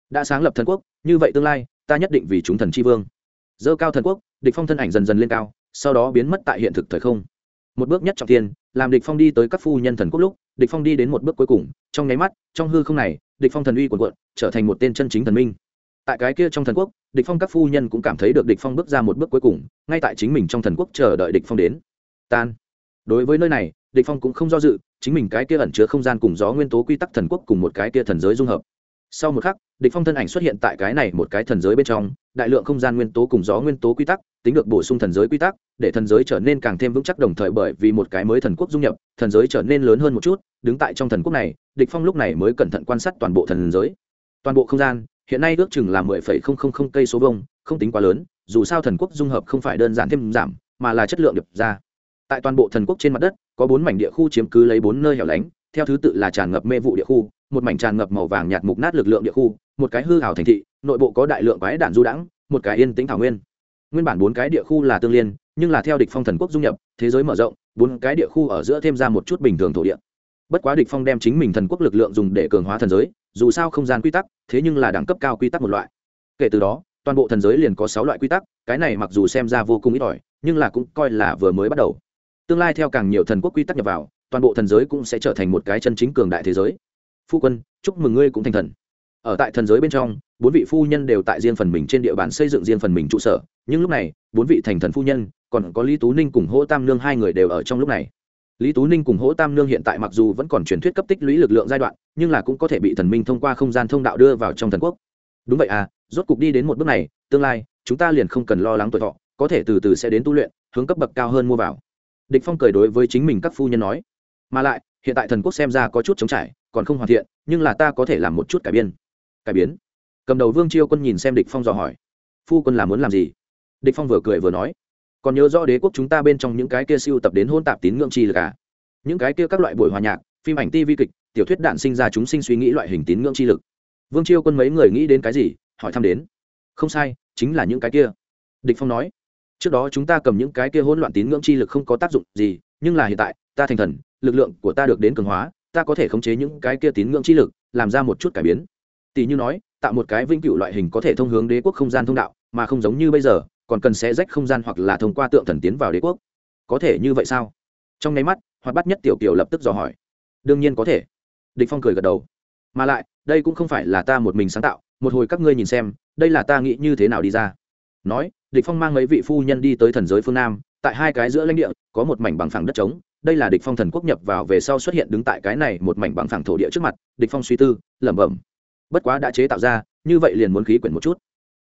Đã sáng lập thần quốc, như vậy tương lai, ta nhất định vì chúng thần chi vương. Dơ cao thần quốc, địch phong thân ảnh dần dần lên cao, sau đó biến mất tại hiện thực thời không. Một bước nhất trọng thiên làm địch phong đi tới các phu nhân thần quốc lúc, địch phong đi đến một bước cuối cùng, trong nháy mắt, trong hư không này, địch phong thần uy cuộn cuộn, trở thành một tên chân chính thần minh. Tại cái kia trong thần quốc, địch phong các phu nhân cũng cảm thấy được địch phong bước ra một bước cuối cùng, ngay tại chính mình trong thần quốc chờ đợi địch phong đến. Tan. Đối với nơi này, địch phong cũng không do dự, chính mình cái kia ẩn chứa không gian cùng gió nguyên tố quy tắc thần quốc cùng một cái kia thần giới dung hợp. Sau một khắc, địch phong thân ảnh xuất hiện tại cái này một cái thần giới bên trong đại lượng không gian nguyên tố cùng gió nguyên tố quy tắc, tính được bổ sung thần giới quy tắc, để thần giới trở nên càng thêm vững chắc đồng thời bởi vì một cái mới thần quốc dung nhập, thần giới trở nên lớn hơn một chút, đứng tại trong thần quốc này, địch phong lúc này mới cẩn thận quan sát toàn bộ thần giới. Toàn bộ không gian, hiện nay ước chừng là mười phẩy không không không cây số vông không tính quá lớn, dù sao thần quốc dung hợp không phải đơn giản thêm giảm, mà là chất lượng được ra. Tại toàn bộ thần quốc trên mặt đất, có bốn mảnh địa khu chiếm cứ lấy bốn nơi hẻo lánh, theo thứ tự là tràn ngập mê vụ địa khu, một mảnh tràn ngập màu vàng nhạt mục nát lực lượng địa khu, một cái hư hảo thành thị nội bộ có đại lượng quái đạn du đãng, một cái yên tĩnh thảo nguyên. Nguyên bản bốn cái địa khu là tương liên, nhưng là theo địch phong thần quốc dung nhập, thế giới mở rộng, bốn cái địa khu ở giữa thêm ra một chút bình thường thổ địa. Bất quá địch phong đem chính mình thần quốc lực lượng dùng để cường hóa thần giới, dù sao không gian quy tắc, thế nhưng là đẳng cấp cao quy tắc một loại. Kể từ đó, toàn bộ thần giới liền có sáu loại quy tắc, cái này mặc dù xem ra vô cùng ít ỏi, nhưng là cũng coi là vừa mới bắt đầu. Tương lai theo càng nhiều thần quốc quy tắc nhập vào, toàn bộ thần giới cũng sẽ trở thành một cái chân chính cường đại thế giới. Phu quân, chúc mừng ngươi cũng thành thần. Ở tại thần giới bên trong bốn vị phu nhân đều tại riêng phần mình trên địa bàn xây dựng riêng phần mình trụ sở, nhưng lúc này, bốn vị thành thần phu nhân, còn có lý tú ninh cùng hỗ tam nương hai người đều ở trong lúc này. Lý tú ninh cùng hỗ tam nương hiện tại mặc dù vẫn còn truyền thuyết cấp tích lũy lực lượng giai đoạn, nhưng là cũng có thể bị thần minh thông qua không gian thông đạo đưa vào trong thần quốc. Đúng vậy à rốt cục đi đến một bước này, tương lai, chúng ta liền không cần lo lắng tuổi thọ, có thể từ từ sẽ đến tu luyện, hướng cấp bậc cao hơn mua vào. Địch phong cười đối với chính mình các phu nhân nói. Mà lại, hiện tại thần quốc xem ra có chút chống trải, còn không hoàn thiện, nhưng là ta có thể làm một chút cải biên. Cải biến cầm đầu vương chiêu quân nhìn xem địch phong dò hỏi phu quân là muốn làm gì địch phong vừa cười vừa nói còn nhớ rõ đế quốc chúng ta bên trong những cái kia siêu tập đến hôn tạp tín ngưỡng chi lực à? những cái kia các loại buổi hòa nhạc, phim ảnh ti vi kịch, tiểu thuyết đạn sinh ra chúng sinh suy nghĩ loại hình tín ngưỡng chi lực. Vương chiêu quân mấy người nghĩ đến cái gì, hỏi thăm đến. Không sai, chính là những cái kia. Địch phong nói, trước đó chúng ta cầm những cái kia hỗn loạn tín ngưỡng chi lực không có tác dụng gì, nhưng là hiện tại, ta thành thần, lực lượng của ta được đến cường hóa, ta có thể khống chế những cái kia tín ngưỡng chi lực, làm ra một chút cải biến. Tỷ như nói tạo một cái vĩnh cửu loại hình có thể thông hướng đế quốc không gian thông đạo, mà không giống như bây giờ, còn cần sẽ rách không gian hoặc là thông qua tượng thần tiến vào đế quốc. Có thể như vậy sao? Trong nháy mắt, hoạt bắt nhất tiểu kiều lập tức dò hỏi. Đương nhiên có thể. Địch phong cười gật đầu. Mà lại, đây cũng không phải là ta một mình sáng tạo, một hồi các ngươi nhìn xem, đây là ta nghĩ như thế nào đi ra. Nói, địch phong mang mấy vị phu nhân đi tới thần giới phương nam, tại hai cái giữa lãnh địa, có một mảnh bằng phẳng đất trống, đây là địch phong thần quốc nhập vào về sau xuất hiện đứng tại cái này một mảnh bằng phẳng thổ địa trước mặt, địch phong suy tư, lẩm bẩm bất quá đã chế tạo ra, như vậy liền muốn khí quyển một chút.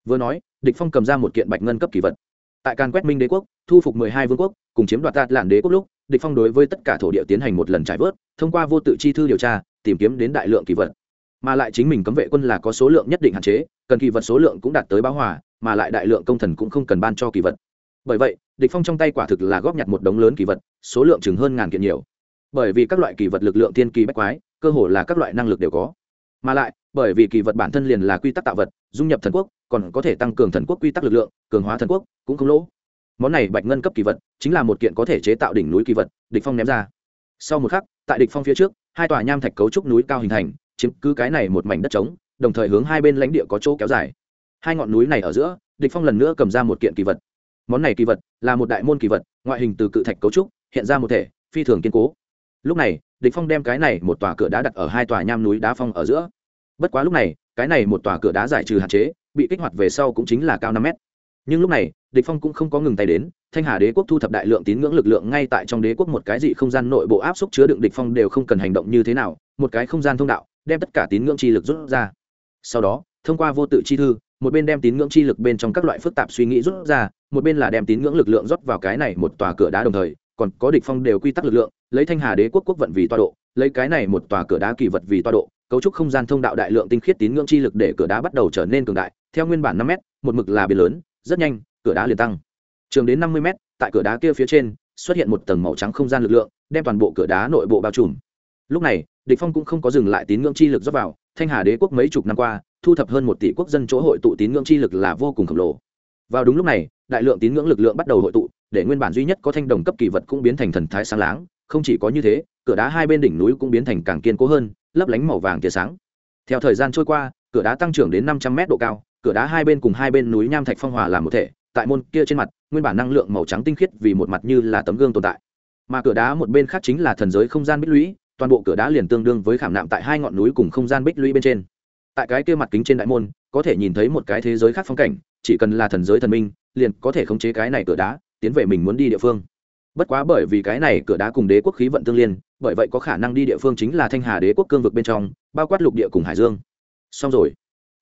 Vừa nói, địch phong cầm ra một kiện bạch ngân cấp kỳ vật. Tại càn quét minh đế quốc, thu phục mười hai vương quốc, cùng chiếm đoạt tạt lạn đế quốc lúc, địch phong đối với tất cả thổ địa tiến hành một lần trải vớt, thông qua vô tự chi thư điều tra, tìm kiếm đến đại lượng kỳ vật. Mà lại chính mình cấm vệ quân là có số lượng nhất định hạn chế, cần kỳ vật số lượng cũng đạt tới báo hòa, mà lại đại lượng công thần cũng không cần ban cho kỳ vật. Bởi vậy, địch phong trong tay quả thực là góp nhặt một đống lớn kỳ vật, số lượng chừng hơn ngàn kiện nhiều. Bởi vì các loại kỳ vật lực lượng tiên kỳ bách quái, cơ hồ là các loại năng lực đều có. Mà lại bởi vì kỳ vật bản thân liền là quy tắc tạo vật, dung nhập thần quốc, còn có thể tăng cường thần quốc quy tắc lực lượng, cường hóa thần quốc, cũng không lỗ. Món này bạch ngân cấp kỳ vật, chính là một kiện có thể chế tạo đỉnh núi kỳ vật, địch phong ném ra. Sau một khắc, tại địch phong phía trước, hai tòa nham thạch cấu trúc núi cao hình thành, chiếm cứ cái này một mảnh đất trống, đồng thời hướng hai bên lãnh địa có chỗ kéo dài. Hai ngọn núi này ở giữa, địch phong lần nữa cầm ra một kiện kỳ vật. Món này kỳ vật là một đại môn kỳ vật, ngoại hình từ cự thạch cấu trúc, hiện ra một thể, phi thường kiên cố. Lúc này, địch phong đem cái này một tòa cửa đá đặt ở hai tòa nham núi đá phong ở giữa bất quá lúc này, cái này một tòa cửa đá giải trừ hạn chế, bị kích hoạt về sau cũng chính là cao năm mét. Nhưng lúc này, địch phong cũng không có ngừng tay đến, thanh hà đế quốc thu thập đại lượng tín ngưỡng lực lượng ngay tại trong đế quốc một cái dị không gian nội bộ áp suất chứa đựng địch phong đều không cần hành động như thế nào, một cái không gian thông đạo, đem tất cả tín ngưỡng chi lực rút ra. Sau đó, thông qua vô tự chi thư, một bên đem tín ngưỡng chi lực bên trong các loại phức tạp suy nghĩ rút ra, một bên là đem tín ngưỡng lực lượng rót vào cái này một tòa cửa đá đồng thời, còn có địch phong đều quy tắc lực lượng, lấy thanh hà đế quốc quốc vận vì toa độ, lấy cái này một tòa cửa đá kỳ vật vì toa độ cấu trúc không gian thông đạo đại lượng tinh khiết tín ngưỡng chi lực để cửa đá bắt đầu trở nên cường đại. Theo nguyên bản năm m một mực là biển lớn, rất nhanh, cửa đá liền tăng. Trường đến năm mươi m tại cửa đá kia phía trên, xuất hiện một tầng màu trắng không gian lực lượng, đem toàn bộ cửa đá nội bộ bao trùm. Lúc này, địch phong cũng không có dừng lại tín ngưỡng chi lực dốc vào, thanh hà đế quốc mấy chục năm qua, thu thập hơn một tỷ quốc dân chỗ hội tụ tín ngưỡng chi lực là vô cùng khổng lồ. Vào đúng lúc này, đại lượng tín ngưỡng lực lượng bắt đầu hội tụ, để nguyên bản duy nhất có thanh đồng cấp kỳ vật cũng biến thành thần thái sáng láng. Không chỉ có như thế, cửa đá hai bên đỉnh núi cũng biến thành càng kiên cố hơn lấp lánh màu vàng tia sáng. Theo thời gian trôi qua, cửa đá tăng trưởng đến năm trăm mét độ cao, cửa đá hai bên cùng hai bên núi nham thạch phong hòa làm một thể, tại môn kia trên mặt, nguyên bản năng lượng màu trắng tinh khiết vì một mặt như là tấm gương tồn tại. Mà cửa đá một bên khác chính là thần giới không gian bích lũy, toàn bộ cửa đá liền tương đương với khảm nạm tại hai ngọn núi cùng không gian bích lũy bên trên. Tại cái kia mặt kính trên đại môn, có thể nhìn thấy một cái thế giới khác phong cảnh, chỉ cần là thần giới thần minh, liền có thể khống chế cái này cửa đá, tiến về mình muốn đi địa phương bất quá bởi vì cái này cửa đá cùng đế quốc khí vận tương liên, bởi vậy có khả năng đi địa phương chính là thanh hà đế quốc cương vực bên trong, bao quát lục địa cùng hải dương. Xong rồi.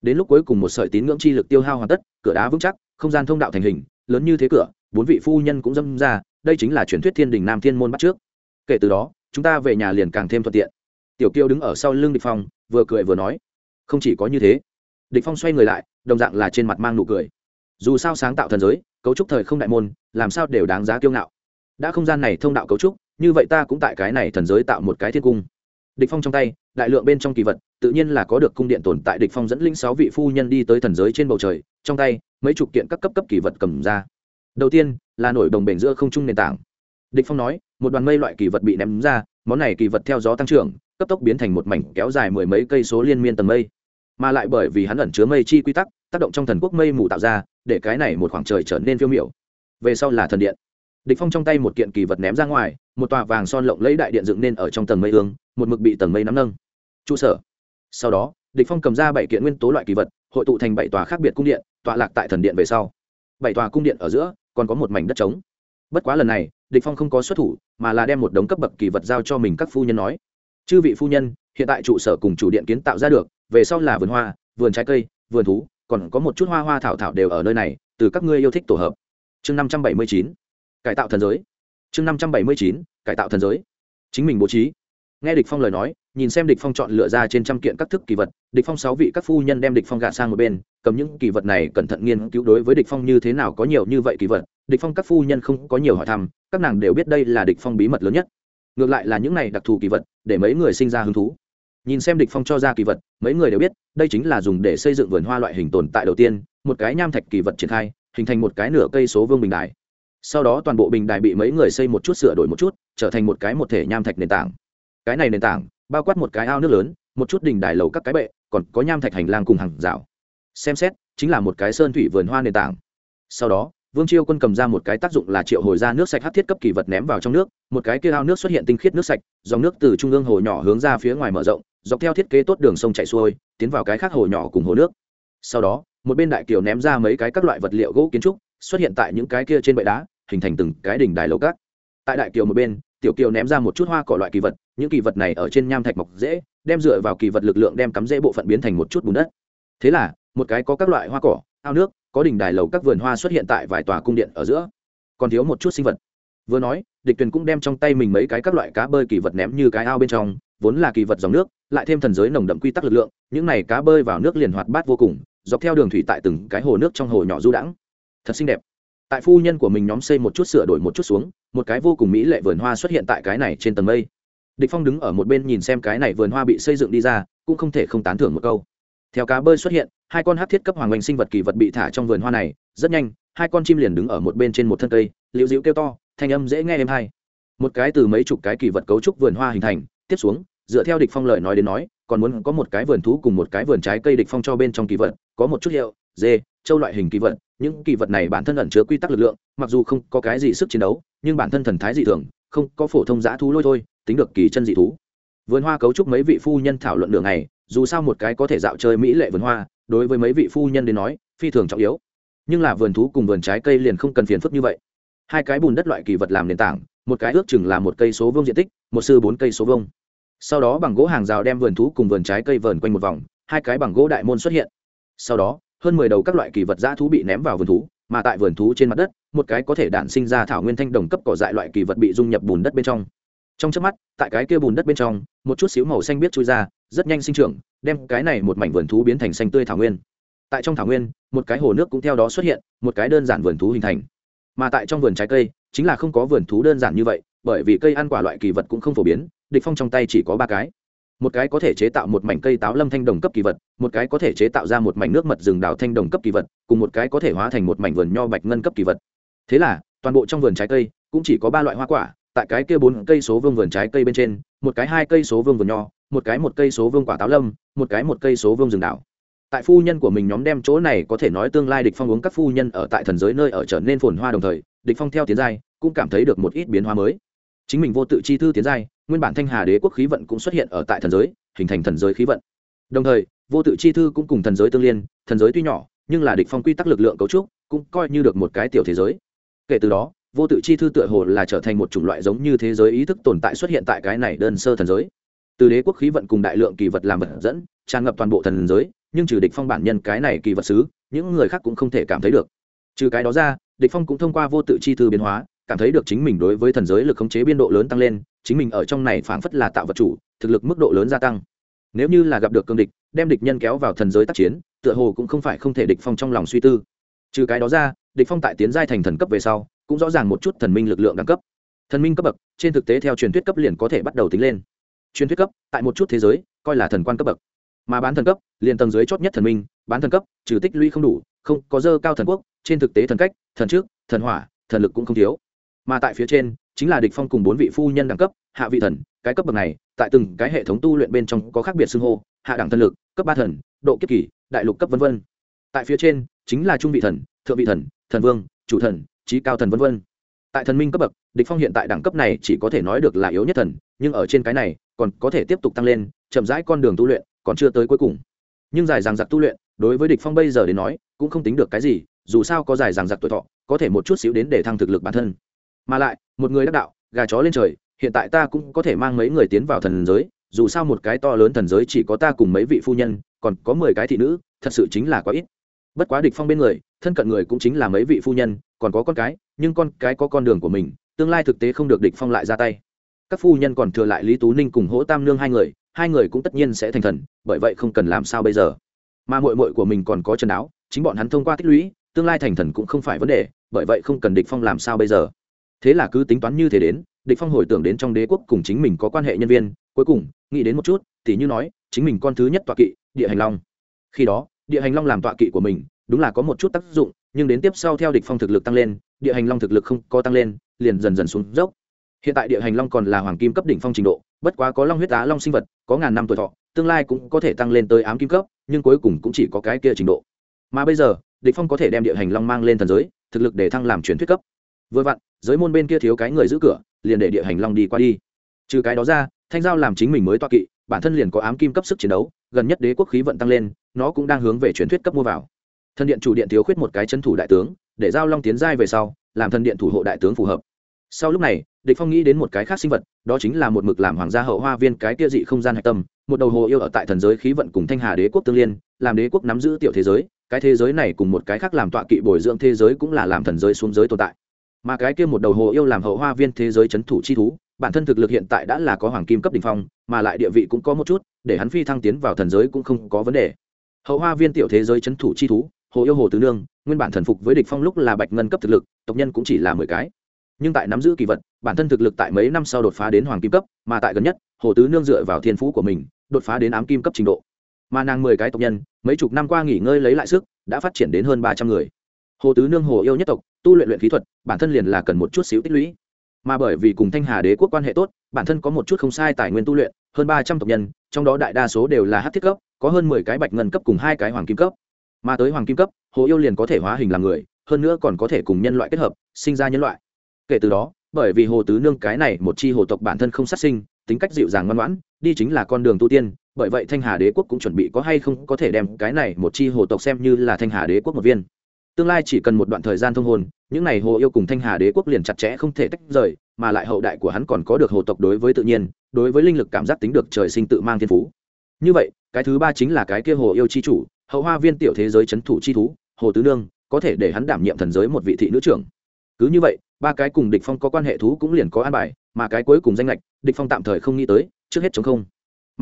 Đến lúc cuối cùng một sợi tín ngưỡng chi lực tiêu hao hoàn tất, cửa đá vững chắc, không gian thông đạo thành hình, lớn như thế cửa, bốn vị phu nhân cũng dâm ra, đây chính là truyền thuyết thiên đình nam thiên môn bắt trước. Kể từ đó, chúng ta về nhà liền càng thêm thuận tiện. Tiểu Kiêu đứng ở sau lưng địch phong, vừa cười vừa nói, không chỉ có như thế. Địch phong xoay người lại, đồng dạng là trên mặt mang nụ cười. Dù sao sáng tạo thần giới, cấu trúc thời không đại môn, làm sao đều đáng giá kiêu ngạo đã không gian này thông đạo cấu trúc, như vậy ta cũng tại cái này thần giới tạo một cái thiên cung. Địch phong trong tay, đại lượng bên trong kỳ vật, tự nhiên là có được cung điện tồn tại địch phong dẫn linh sáu vị phu nhân đi tới thần giới trên bầu trời, trong tay, mấy chục kiện các cấp cấp kỳ vật cầm ra. Đầu tiên, là nổi đồng bể giữa không trung nền tảng. Địch phong nói, một đoàn mây loại kỳ vật bị ném ra, món này kỳ vật theo gió tăng trưởng, cấp tốc biến thành một mảnh kéo dài mười mấy cây số liên miên tầng mây. Mà lại bởi vì hắn ẩn chứa mây chi quy tắc, tác động trong thần quốc mây mù tạo ra, để cái này một khoảng trời trở nên phiêu miểu. Về sau là thần điện địch phong trong tay một kiện kỳ vật ném ra ngoài, một tòa vàng son lộng lẫy đại điện dựng nên ở trong tầng mây ương, một mực bị tầng mây nắm nâng. Trụ sở. Sau đó, địch phong cầm ra bảy kiện nguyên tố loại kỳ vật, hội tụ thành bảy tòa khác biệt cung điện, tọa lạc tại thần điện về sau. Bảy tòa cung điện ở giữa, còn có một mảnh đất trống. Bất quá lần này, địch phong không có xuất thủ, mà là đem một đống cấp bậc kỳ vật giao cho mình các phu nhân nói. Chư vị phu nhân, hiện tại trụ sở cùng chủ điện kiến tạo ra được, về sau là vườn hoa, vườn trái cây, vườn thú, còn có một chút hoa hoa thảo thảo đều ở nơi này, từ các ngươi yêu thích tổ hợp. Chương năm trăm bảy mươi chín cải tạo thần giới. Chương năm trăm bảy mươi chín, cải tạo thần giới. Chính mình bố trí. Nghe địch phong lời nói, nhìn xem địch phong chọn lựa ra trên trăm kiện các thức kỳ vật, địch phong sáu vị các phu nhân đem địch phong gạt sang một bên, cầm những kỳ vật này cẩn thận nghiên cứu đối với địch phong như thế nào có nhiều như vậy kỳ vật. Địch phong các phu nhân không có nhiều hỏi thăm, các nàng đều biết đây là địch phong bí mật lớn nhất. Ngược lại là những này đặc thù kỳ vật, để mấy người sinh ra hứng thú. Nhìn xem địch phong cho ra kỳ vật, mấy người đều biết, đây chính là dùng để xây dựng vườn hoa loại hình tồn tại đầu tiên, một cái nham thạch kỳ vật triển khai, hình thành một cái nửa cây số vương bình đài sau đó toàn bộ bình đài bị mấy người xây một chút sửa đổi một chút, trở thành một cái một thể nham thạch nền tảng. Cái này nền tảng, bao quát một cái ao nước lớn, một chút đỉnh đài lầu các cái bệ, còn có nham thạch hành lang cùng hàng rào. Xem xét, chính là một cái sơn thủy vườn hoa nền tảng. Sau đó, vương chiêu quân cầm ra một cái tác dụng là triệu hồi ra nước sạch hát thiết cấp kỳ vật ném vào trong nước, một cái kia ao nước xuất hiện tinh khiết nước sạch, dòng nước từ trung ương hồ nhỏ hướng ra phía ngoài mở rộng, dọc theo thiết kế tốt đường sông chạy xuôi, tiến vào cái khác hồ nhỏ cùng hồ nước. Sau đó, một bên đại kiều ném ra mấy cái các loại vật liệu gỗ kiến trúc, xuất hiện tại những cái kia trên bệ đá hình thành từng cái đỉnh đài lầu cát tại đại kiều một bên, tiểu kiều ném ra một chút hoa cỏ loại kỳ vật, những kỳ vật này ở trên nham thạch mọc dễ, đem dựa vào kỳ vật lực lượng đem cắm dễ bộ phận biến thành một chút bùn đất. Thế là, một cái có các loại hoa cỏ, ao nước, có đỉnh đài lầu các vườn hoa xuất hiện tại vài tòa cung điện ở giữa. Còn thiếu một chút sinh vật. Vừa nói, địch tuyền cũng đem trong tay mình mấy cái các loại cá bơi kỳ vật ném như cái ao bên trong, vốn là kỳ vật dòng nước, lại thêm thần giới nồng đậm quy tắc lực lượng, những này cá bơi vào nước liền hoạt bát vô cùng, dọc theo đường thủy tại từng cái hồ nước trong hồ nhỏ du đãng. Thật xinh đẹp tại phu nhân của mình nhóm xây một chút sửa đổi một chút xuống, một cái vô cùng mỹ lệ vườn hoa xuất hiện tại cái này trên tầng mây. Địch phong đứng ở một bên nhìn xem cái này vườn hoa bị xây dựng đi ra, cũng không thể không tán thưởng một câu. Theo cá bơi xuất hiện, hai con hát thiết cấp hoàng oanh sinh vật kỳ vật bị thả trong vườn hoa này, rất nhanh, hai con chim liền đứng ở một bên trên một thân cây, liễu diễu kêu to, thanh âm dễ nghe êm hay. Một cái từ mấy chục cái kỳ vật cấu trúc vườn hoa hình thành, tiếp xuống, dựa theo địch phong lời nói đến nói, còn muốn có một cái vườn thú cùng một cái vườn trái cây địch phong cho bên trong kỳ vật, có một chút hiệu, dê châu loại hình kỳ vật, những kỳ vật này bản thân ẩn chứa quy tắc lực lượng, mặc dù không có cái gì sức chiến đấu, nhưng bản thân thần thái dị thường, không có phổ thông giã thú lôi thôi, tính được kỳ chân dị thú. Vườn hoa cấu trúc mấy vị phu nhân thảo luận đường này dù sao một cái có thể dạo chơi mỹ lệ vườn hoa, đối với mấy vị phu nhân đến nói, phi thường trọng yếu. Nhưng là vườn thú cùng vườn trái cây liền không cần phiền phức như vậy. Hai cái bùn đất loại kỳ vật làm nền tảng, một cái ước chừng là một cây số vương diện tích, một sư bốn cây số vông sau đó bằng gỗ hàng rào đem vườn thú cùng vườn trái cây vờn quanh một vòng, hai cái bằng gỗ đại môn xuất hiện. Sau đó hơn mười đầu các loại kỳ vật dã thú bị ném vào vườn thú, mà tại vườn thú trên mặt đất, một cái có thể đản sinh ra thảo nguyên thanh đồng cấp cỏ dại loại kỳ vật bị dung nhập bùn đất bên trong. Trong trước mắt, tại cái kia bùn đất bên trong, một chút xíu màu xanh biết chui ra, rất nhanh sinh trưởng, đem cái này một mảnh vườn thú biến thành xanh tươi thảo nguyên. Tại trong thảo nguyên, một cái hồ nước cũng theo đó xuất hiện, một cái đơn giản vườn thú hình thành. Mà tại trong vườn trái cây, chính là không có vườn thú đơn giản như vậy, bởi vì cây ăn quả loại kỳ vật cũng không phổ biến, địch phong trong tay chỉ có ba cái một cái có thể chế tạo một mảnh cây táo lâm thanh đồng cấp kỳ vật, một cái có thể chế tạo ra một mảnh nước mật rừng đào thanh đồng cấp kỳ vật, cùng một cái có thể hóa thành một mảnh vườn nho bạch ngân cấp kỳ vật. Thế là, toàn bộ trong vườn trái cây cũng chỉ có ba loại hoa quả, tại cái kia bốn cây số vương vườn trái cây bên trên, một cái hai cây số vương vườn nho, một cái một cây số vương quả táo lâm, một cái một cây số vương rừng đảo tại phu nhân của mình nhóm đem chỗ này có thể nói tương lai địch phong uống các phu nhân ở tại thần giới nơi ở trở nên phồn hoa đồng thời, địch phong theo tiến giai cũng cảm thấy được một ít biến hóa mới. Chính mình vô tự chi thư tiến giai nguyên bản thanh hà đế quốc khí vận cũng xuất hiện ở tại thần giới, hình thành thần giới khí vận. Đồng thời, vô tự chi thư cũng cùng thần giới tương liên, thần giới tuy nhỏ, nhưng là địch phong quy tắc lực lượng cấu trúc, cũng coi như được một cái tiểu thế giới. Kể từ đó, vô tự chi thư tựa hồ là trở thành một chủng loại giống như thế giới ý thức tồn tại xuất hiện tại cái này đơn sơ thần giới. Từ đế quốc khí vận cùng đại lượng kỳ vật làm vật dẫn, tràn ngập toàn bộ thần giới, nhưng trừ địch phong bản nhân cái này kỳ vật xứ, những người khác cũng không thể cảm thấy được. Trừ cái đó ra, địch phong cũng thông qua vô tự chi thư biến hóa cảm thấy được chính mình đối với thần giới lực khống chế biên độ lớn tăng lên, chính mình ở trong này phảng phất là tạo vật chủ, thực lực mức độ lớn gia tăng. Nếu như là gặp được cương địch, đem địch nhân kéo vào thần giới tác chiến, tựa hồ cũng không phải không thể địch phong trong lòng suy tư. Trừ cái đó ra, địch phong tại tiến giai thành thần cấp về sau, cũng rõ ràng một chút thần minh lực lượng đẳng cấp. Thần minh cấp bậc, trên thực tế theo truyền thuyết cấp liền có thể bắt đầu tính lên. Truyền thuyết cấp, tại một chút thế giới, coi là thần quan cấp bậc. Mà bán thần cấp, liền tầng dưới chót nhất thần minh, bán thần cấp, trừ tích lũy không đủ, không có dơ cao thần quốc, trên thực tế thần cách, thần trước, thần hỏa, thần lực cũng không thiếu mà tại phía trên chính là địch phong cùng bốn vị phu nhân đẳng cấp, hạ vị thần, cái cấp bậc này, tại từng cái hệ thống tu luyện bên trong có khác biệt xưng hô, hạ đẳng thần lực, cấp ba thần, độ kiếp kỳ, đại lục cấp vân vân. Tại phía trên chính là trung vị thần, thượng vị thần thần vương, chủ thần trí cao thần vân vân. Tại thần minh cấp bậc, địch phong hiện tại đẳng cấp này chỉ có thể nói được là yếu nhất thần, nhưng ở trên cái này còn có thể tiếp tục tăng lên, chậm rãi con đường tu luyện còn chưa tới cuối cùng. Nhưng dài dằng dặc tu luyện, đối với địch phong bây giờ đến nói, cũng không tính được cái gì, dù sao có dài dằng dặc tuổi thọ, có thể một chút xíu đến để thăng thực lực bản thân mà lại, một người đắc đạo, gà chó lên trời, hiện tại ta cũng có thể mang mấy người tiến vào thần giới, dù sao một cái to lớn thần giới chỉ có ta cùng mấy vị phu nhân, còn có mười cái thị nữ, thật sự chính là quá ít. Bất quá địch phong bên người, thân cận người cũng chính là mấy vị phu nhân, còn có con cái, nhưng con cái có con đường của mình, tương lai thực tế không được địch phong lại ra tay. Các phu nhân còn thừa lại lý tú ninh cùng hỗ tam nương hai người hai người cũng tất nhiên sẽ thành thần, bởi vậy không cần làm sao bây giờ. Mà muội muội của mình còn có chân áo chính bọn hắn thông qua tích lũy, tương lai thành thần cũng không phải vấn đề, bởi vậy không cần địch phong làm sao bây giờ thế là cứ tính toán như thế đến, địch phong hồi tưởng đến trong đế quốc cùng chính mình có quan hệ nhân viên, cuối cùng, nghĩ đến một chút thì như nói, chính mình con thứ nhất tọa kỵ, địa hành long. Khi đó, địa hành long làm tọa kỵ của mình, đúng là có một chút tác dụng, nhưng đến tiếp sau theo địch phong thực lực tăng lên, địa hành long thực lực không có tăng lên, liền dần dần xuống dốc. Hiện tại địa hành long còn là hoàng kim cấp đỉnh phong trình độ, bất quá có long huyết á long sinh vật, có ngàn năm tuổi thọ, tương lai cũng có thể tăng lên tới ám kim cấp, nhưng cuối cùng cũng chỉ có cái kia trình độ. Mà bây giờ, địch phong có thể đem địa hành long mang lên thần giới, thực lực để thăng làm truyền thuyết cấp. Vừa vặn giới môn bên kia thiếu cái người giữ cửa, liền để địa hành long đi qua đi. Trừ cái đó ra, thanh giao làm chính mình mới toa kỵ, bản thân liền có ám kim cấp sức chiến đấu, gần nhất đế quốc khí vận tăng lên, nó cũng đang hướng về truyền thuyết cấp mua vào. Thần điện chủ điện thiếu khuyết một cái chân thủ đại tướng, để giao long tiến giai về sau, làm thần điện thủ hộ đại tướng phù hợp. Sau lúc này, địch phong nghĩ đến một cái khác sinh vật, đó chính là một mực làm hoàng gia hậu hoa viên cái kia dị không gian hạch tâm, một đầu hồ yêu ở tại thần giới khí vận cùng thanh hà đế quốc tương liên, làm đế quốc nắm giữ tiểu thế giới, cái thế giới này cùng một cái khác làm tọa kỵ bồi dưỡng thế giới cũng là làm thần giới xuống giới tồn tại mà cái kia một đầu hồ yêu làm hậu hoa viên thế giới c h ấ n thủ chi thú, bản thân thực lực hiện tại đã là có hoàng kim cấp đ ỉ n h phong, mà lại địa vị cũng có một chút, để hắn phi thăng tiến vào thần giới cũng không có vấn đề. Hậu hoa viên tiểu thế giới c h ấ n thủ chi thú, hồ yêu hồ tứ nương, nguyên bản thần phục với địch phong lúc là bạch ngân cấp thực lực, tộc nhân cũng chỉ là mười cái. Nhưng tại nắm giữ kỳ vật, bản thân thực lực tại mấy năm sau đột phá đến hoàng kim cấp, mà tại gần nhất, hồ tứ nương dựa vào thiên phú của mình, đột phá đến ám kim cấp trình độ. Mà nàng mười cái tộc nhân, mấy chục năm qua nghỉ ngơi lấy lại sức, đã phát triển đến hơn ba trăm người hồ tứ nương hồ yêu nhất tộc, tu luyện luyện khí thuật, bản thân liền là cần một chút xíu tích lũy. Mà bởi vì cùng thanh hà đế quốc quan hệ tốt, bản thân có một chút không sai tài nguyên tu luyện, hơn ba trăm tộc nhân, trong đó đại đa số đều là hát thiết cấp, có hơn mười cái bạch ngân cấp cùng hai cái hoàng kim cấp. Mà tới hoàng kim cấp, hồ yêu liền có thể hóa hình làm người, hơn nữa còn có thể cùng nhân loại kết hợp, sinh ra nhân loại. Kể từ đó, bởi vì hồ tứ nương cái này một chi hồ tộc bản thân không sát sinh, tính cách dịu dàng ngoan ngoãn, đi chính là con đường tu tiên, bởi vậy thanh hà đế quốc cũng chuẩn bị có hay không có thể đem cái này một chi hồ tộc xem như là thanh hà đế quốc một viên tương lai chỉ cần một đoạn thời gian thông hồn những n à y hồ yêu cùng thanh hà đế quốc liền chặt chẽ không thể tách rời, mà lại hậu đại của hắn còn có được hồ tộc đối với tự nhiên, đối với linh lực cảm giác tính được trời sinh tự mang thiên phú. Như vậy, cái thứ ba chính là cái kia hồ yêu c h i chủ, hậu hoa viên tiểu thế giới c h ấ n thủ c h i thú, hồ tứ nương, có thể để hắn đảm nhiệm thần giới một vị thị nữ trưởng. Cứ như vậy, ba cái cùng địch phong có quan hệ thú cũng liền có an bài, mà cái cuối cùng danh lệch, địch phong tạm thời không nghĩ tới, trước hết chống không.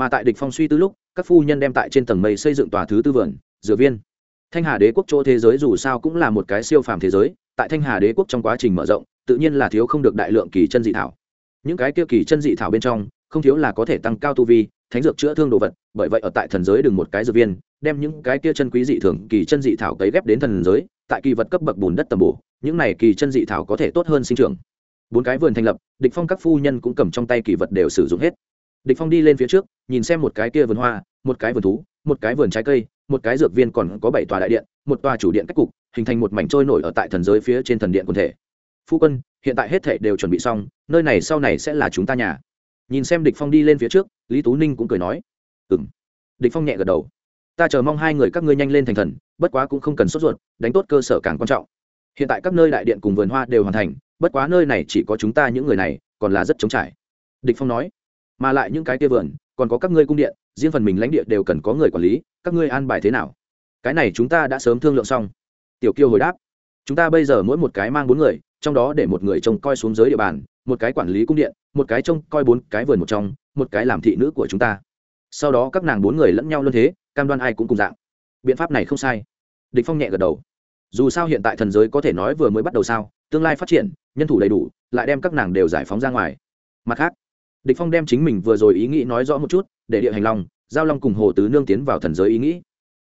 Mà tại địch phong suy tư lúc, các phu nhân đem tại trên tầng mây xây dựng tòa thứ tư vườn, dựa viên thanh hà đế quốc chỗ thế giới dù sao cũng là một cái siêu phàm thế giới, tại thanh hà đế quốc trong quá trình mở rộng, tự nhiên là thiếu không được đại lượng kỳ chân dị thảo. Những cái kia kỳ chân dị thảo bên trong, không thiếu là có thể tăng cao tu vi, thánh dược chữa thương đồ vật, bởi vậy ở tại thần giới đừng một cái dược viên, đem những cái kia chân quý dị thường, kỳ chân dị thảo cấy ghép đến thần giới, tại kỳ vật cấp bậc bùn đất tầm bổ, những này kỳ chân dị thảo có thể tốt hơn sinh trưởng. Bốn cái vườn thành lập, địch phong các phu nhân cũng cầm trong tay kỳ vật đều sử dụng hết. Địch phong đi lên phía trước, nhìn xem một cái kia vườn hoa, một cái vườn thú, một cái vườn trái cây một cái dược viên còn có bảy tòa đại điện, một tòa chủ điện cách cục, hình thành một mảnh trôi nổi ở tại thần giới phía trên thần điện quần thể. Phu quân, hiện tại hết thể đều chuẩn bị xong, nơi này sau này sẽ là chúng ta nhà. Nhìn xem địch phong đi lên phía trước, lý tú ninh cũng cười nói. Ừm. Địch phong nhẹ gật đầu. Ta chờ mong hai người các ngươi nhanh lên thành thần, bất quá cũng không cần sốt ruột, đánh tốt cơ sở càng quan trọng. Hiện tại các nơi đại điện cùng vườn hoa đều hoàn thành, bất quá nơi này chỉ có chúng ta những người này, còn là rất trống trải. Địch phong nói. Mà lại những cái kia vườn còn có các ngươi cung điện, riêng phần mình lãnh địa đều cần có người quản lý, các ngươi an bài thế nào? Cái này chúng ta đã sớm thương lượng xong. Tiểu kiêu hồi đáp. Chúng ta bây giờ mỗi một cái mang bốn người, trong đó để một người trông coi xuống dưới địa bàn, một cái quản lý cung điện, một cái trông coi bốn cái vườn một trong, một cái làm thị nữ của chúng ta. Sau đó các nàng bốn người lẫn nhau luôn thế, cam đoan ai cũng cùng dạng. Biện pháp này không sai. Địch phong nhẹ gật đầu. Dù sao hiện tại thần giới có thể nói vừa mới bắt đầu sao, tương lai phát triển, nhân thủ đầy đủ, lại đem các nàng đều giải phóng ra ngoài. Mặt khác địch phong đem chính mình vừa rồi ý nghĩ nói rõ một chút, để địa hành long, giao long cùng hồ tứ nương tiến vào thần giới ý nghĩ.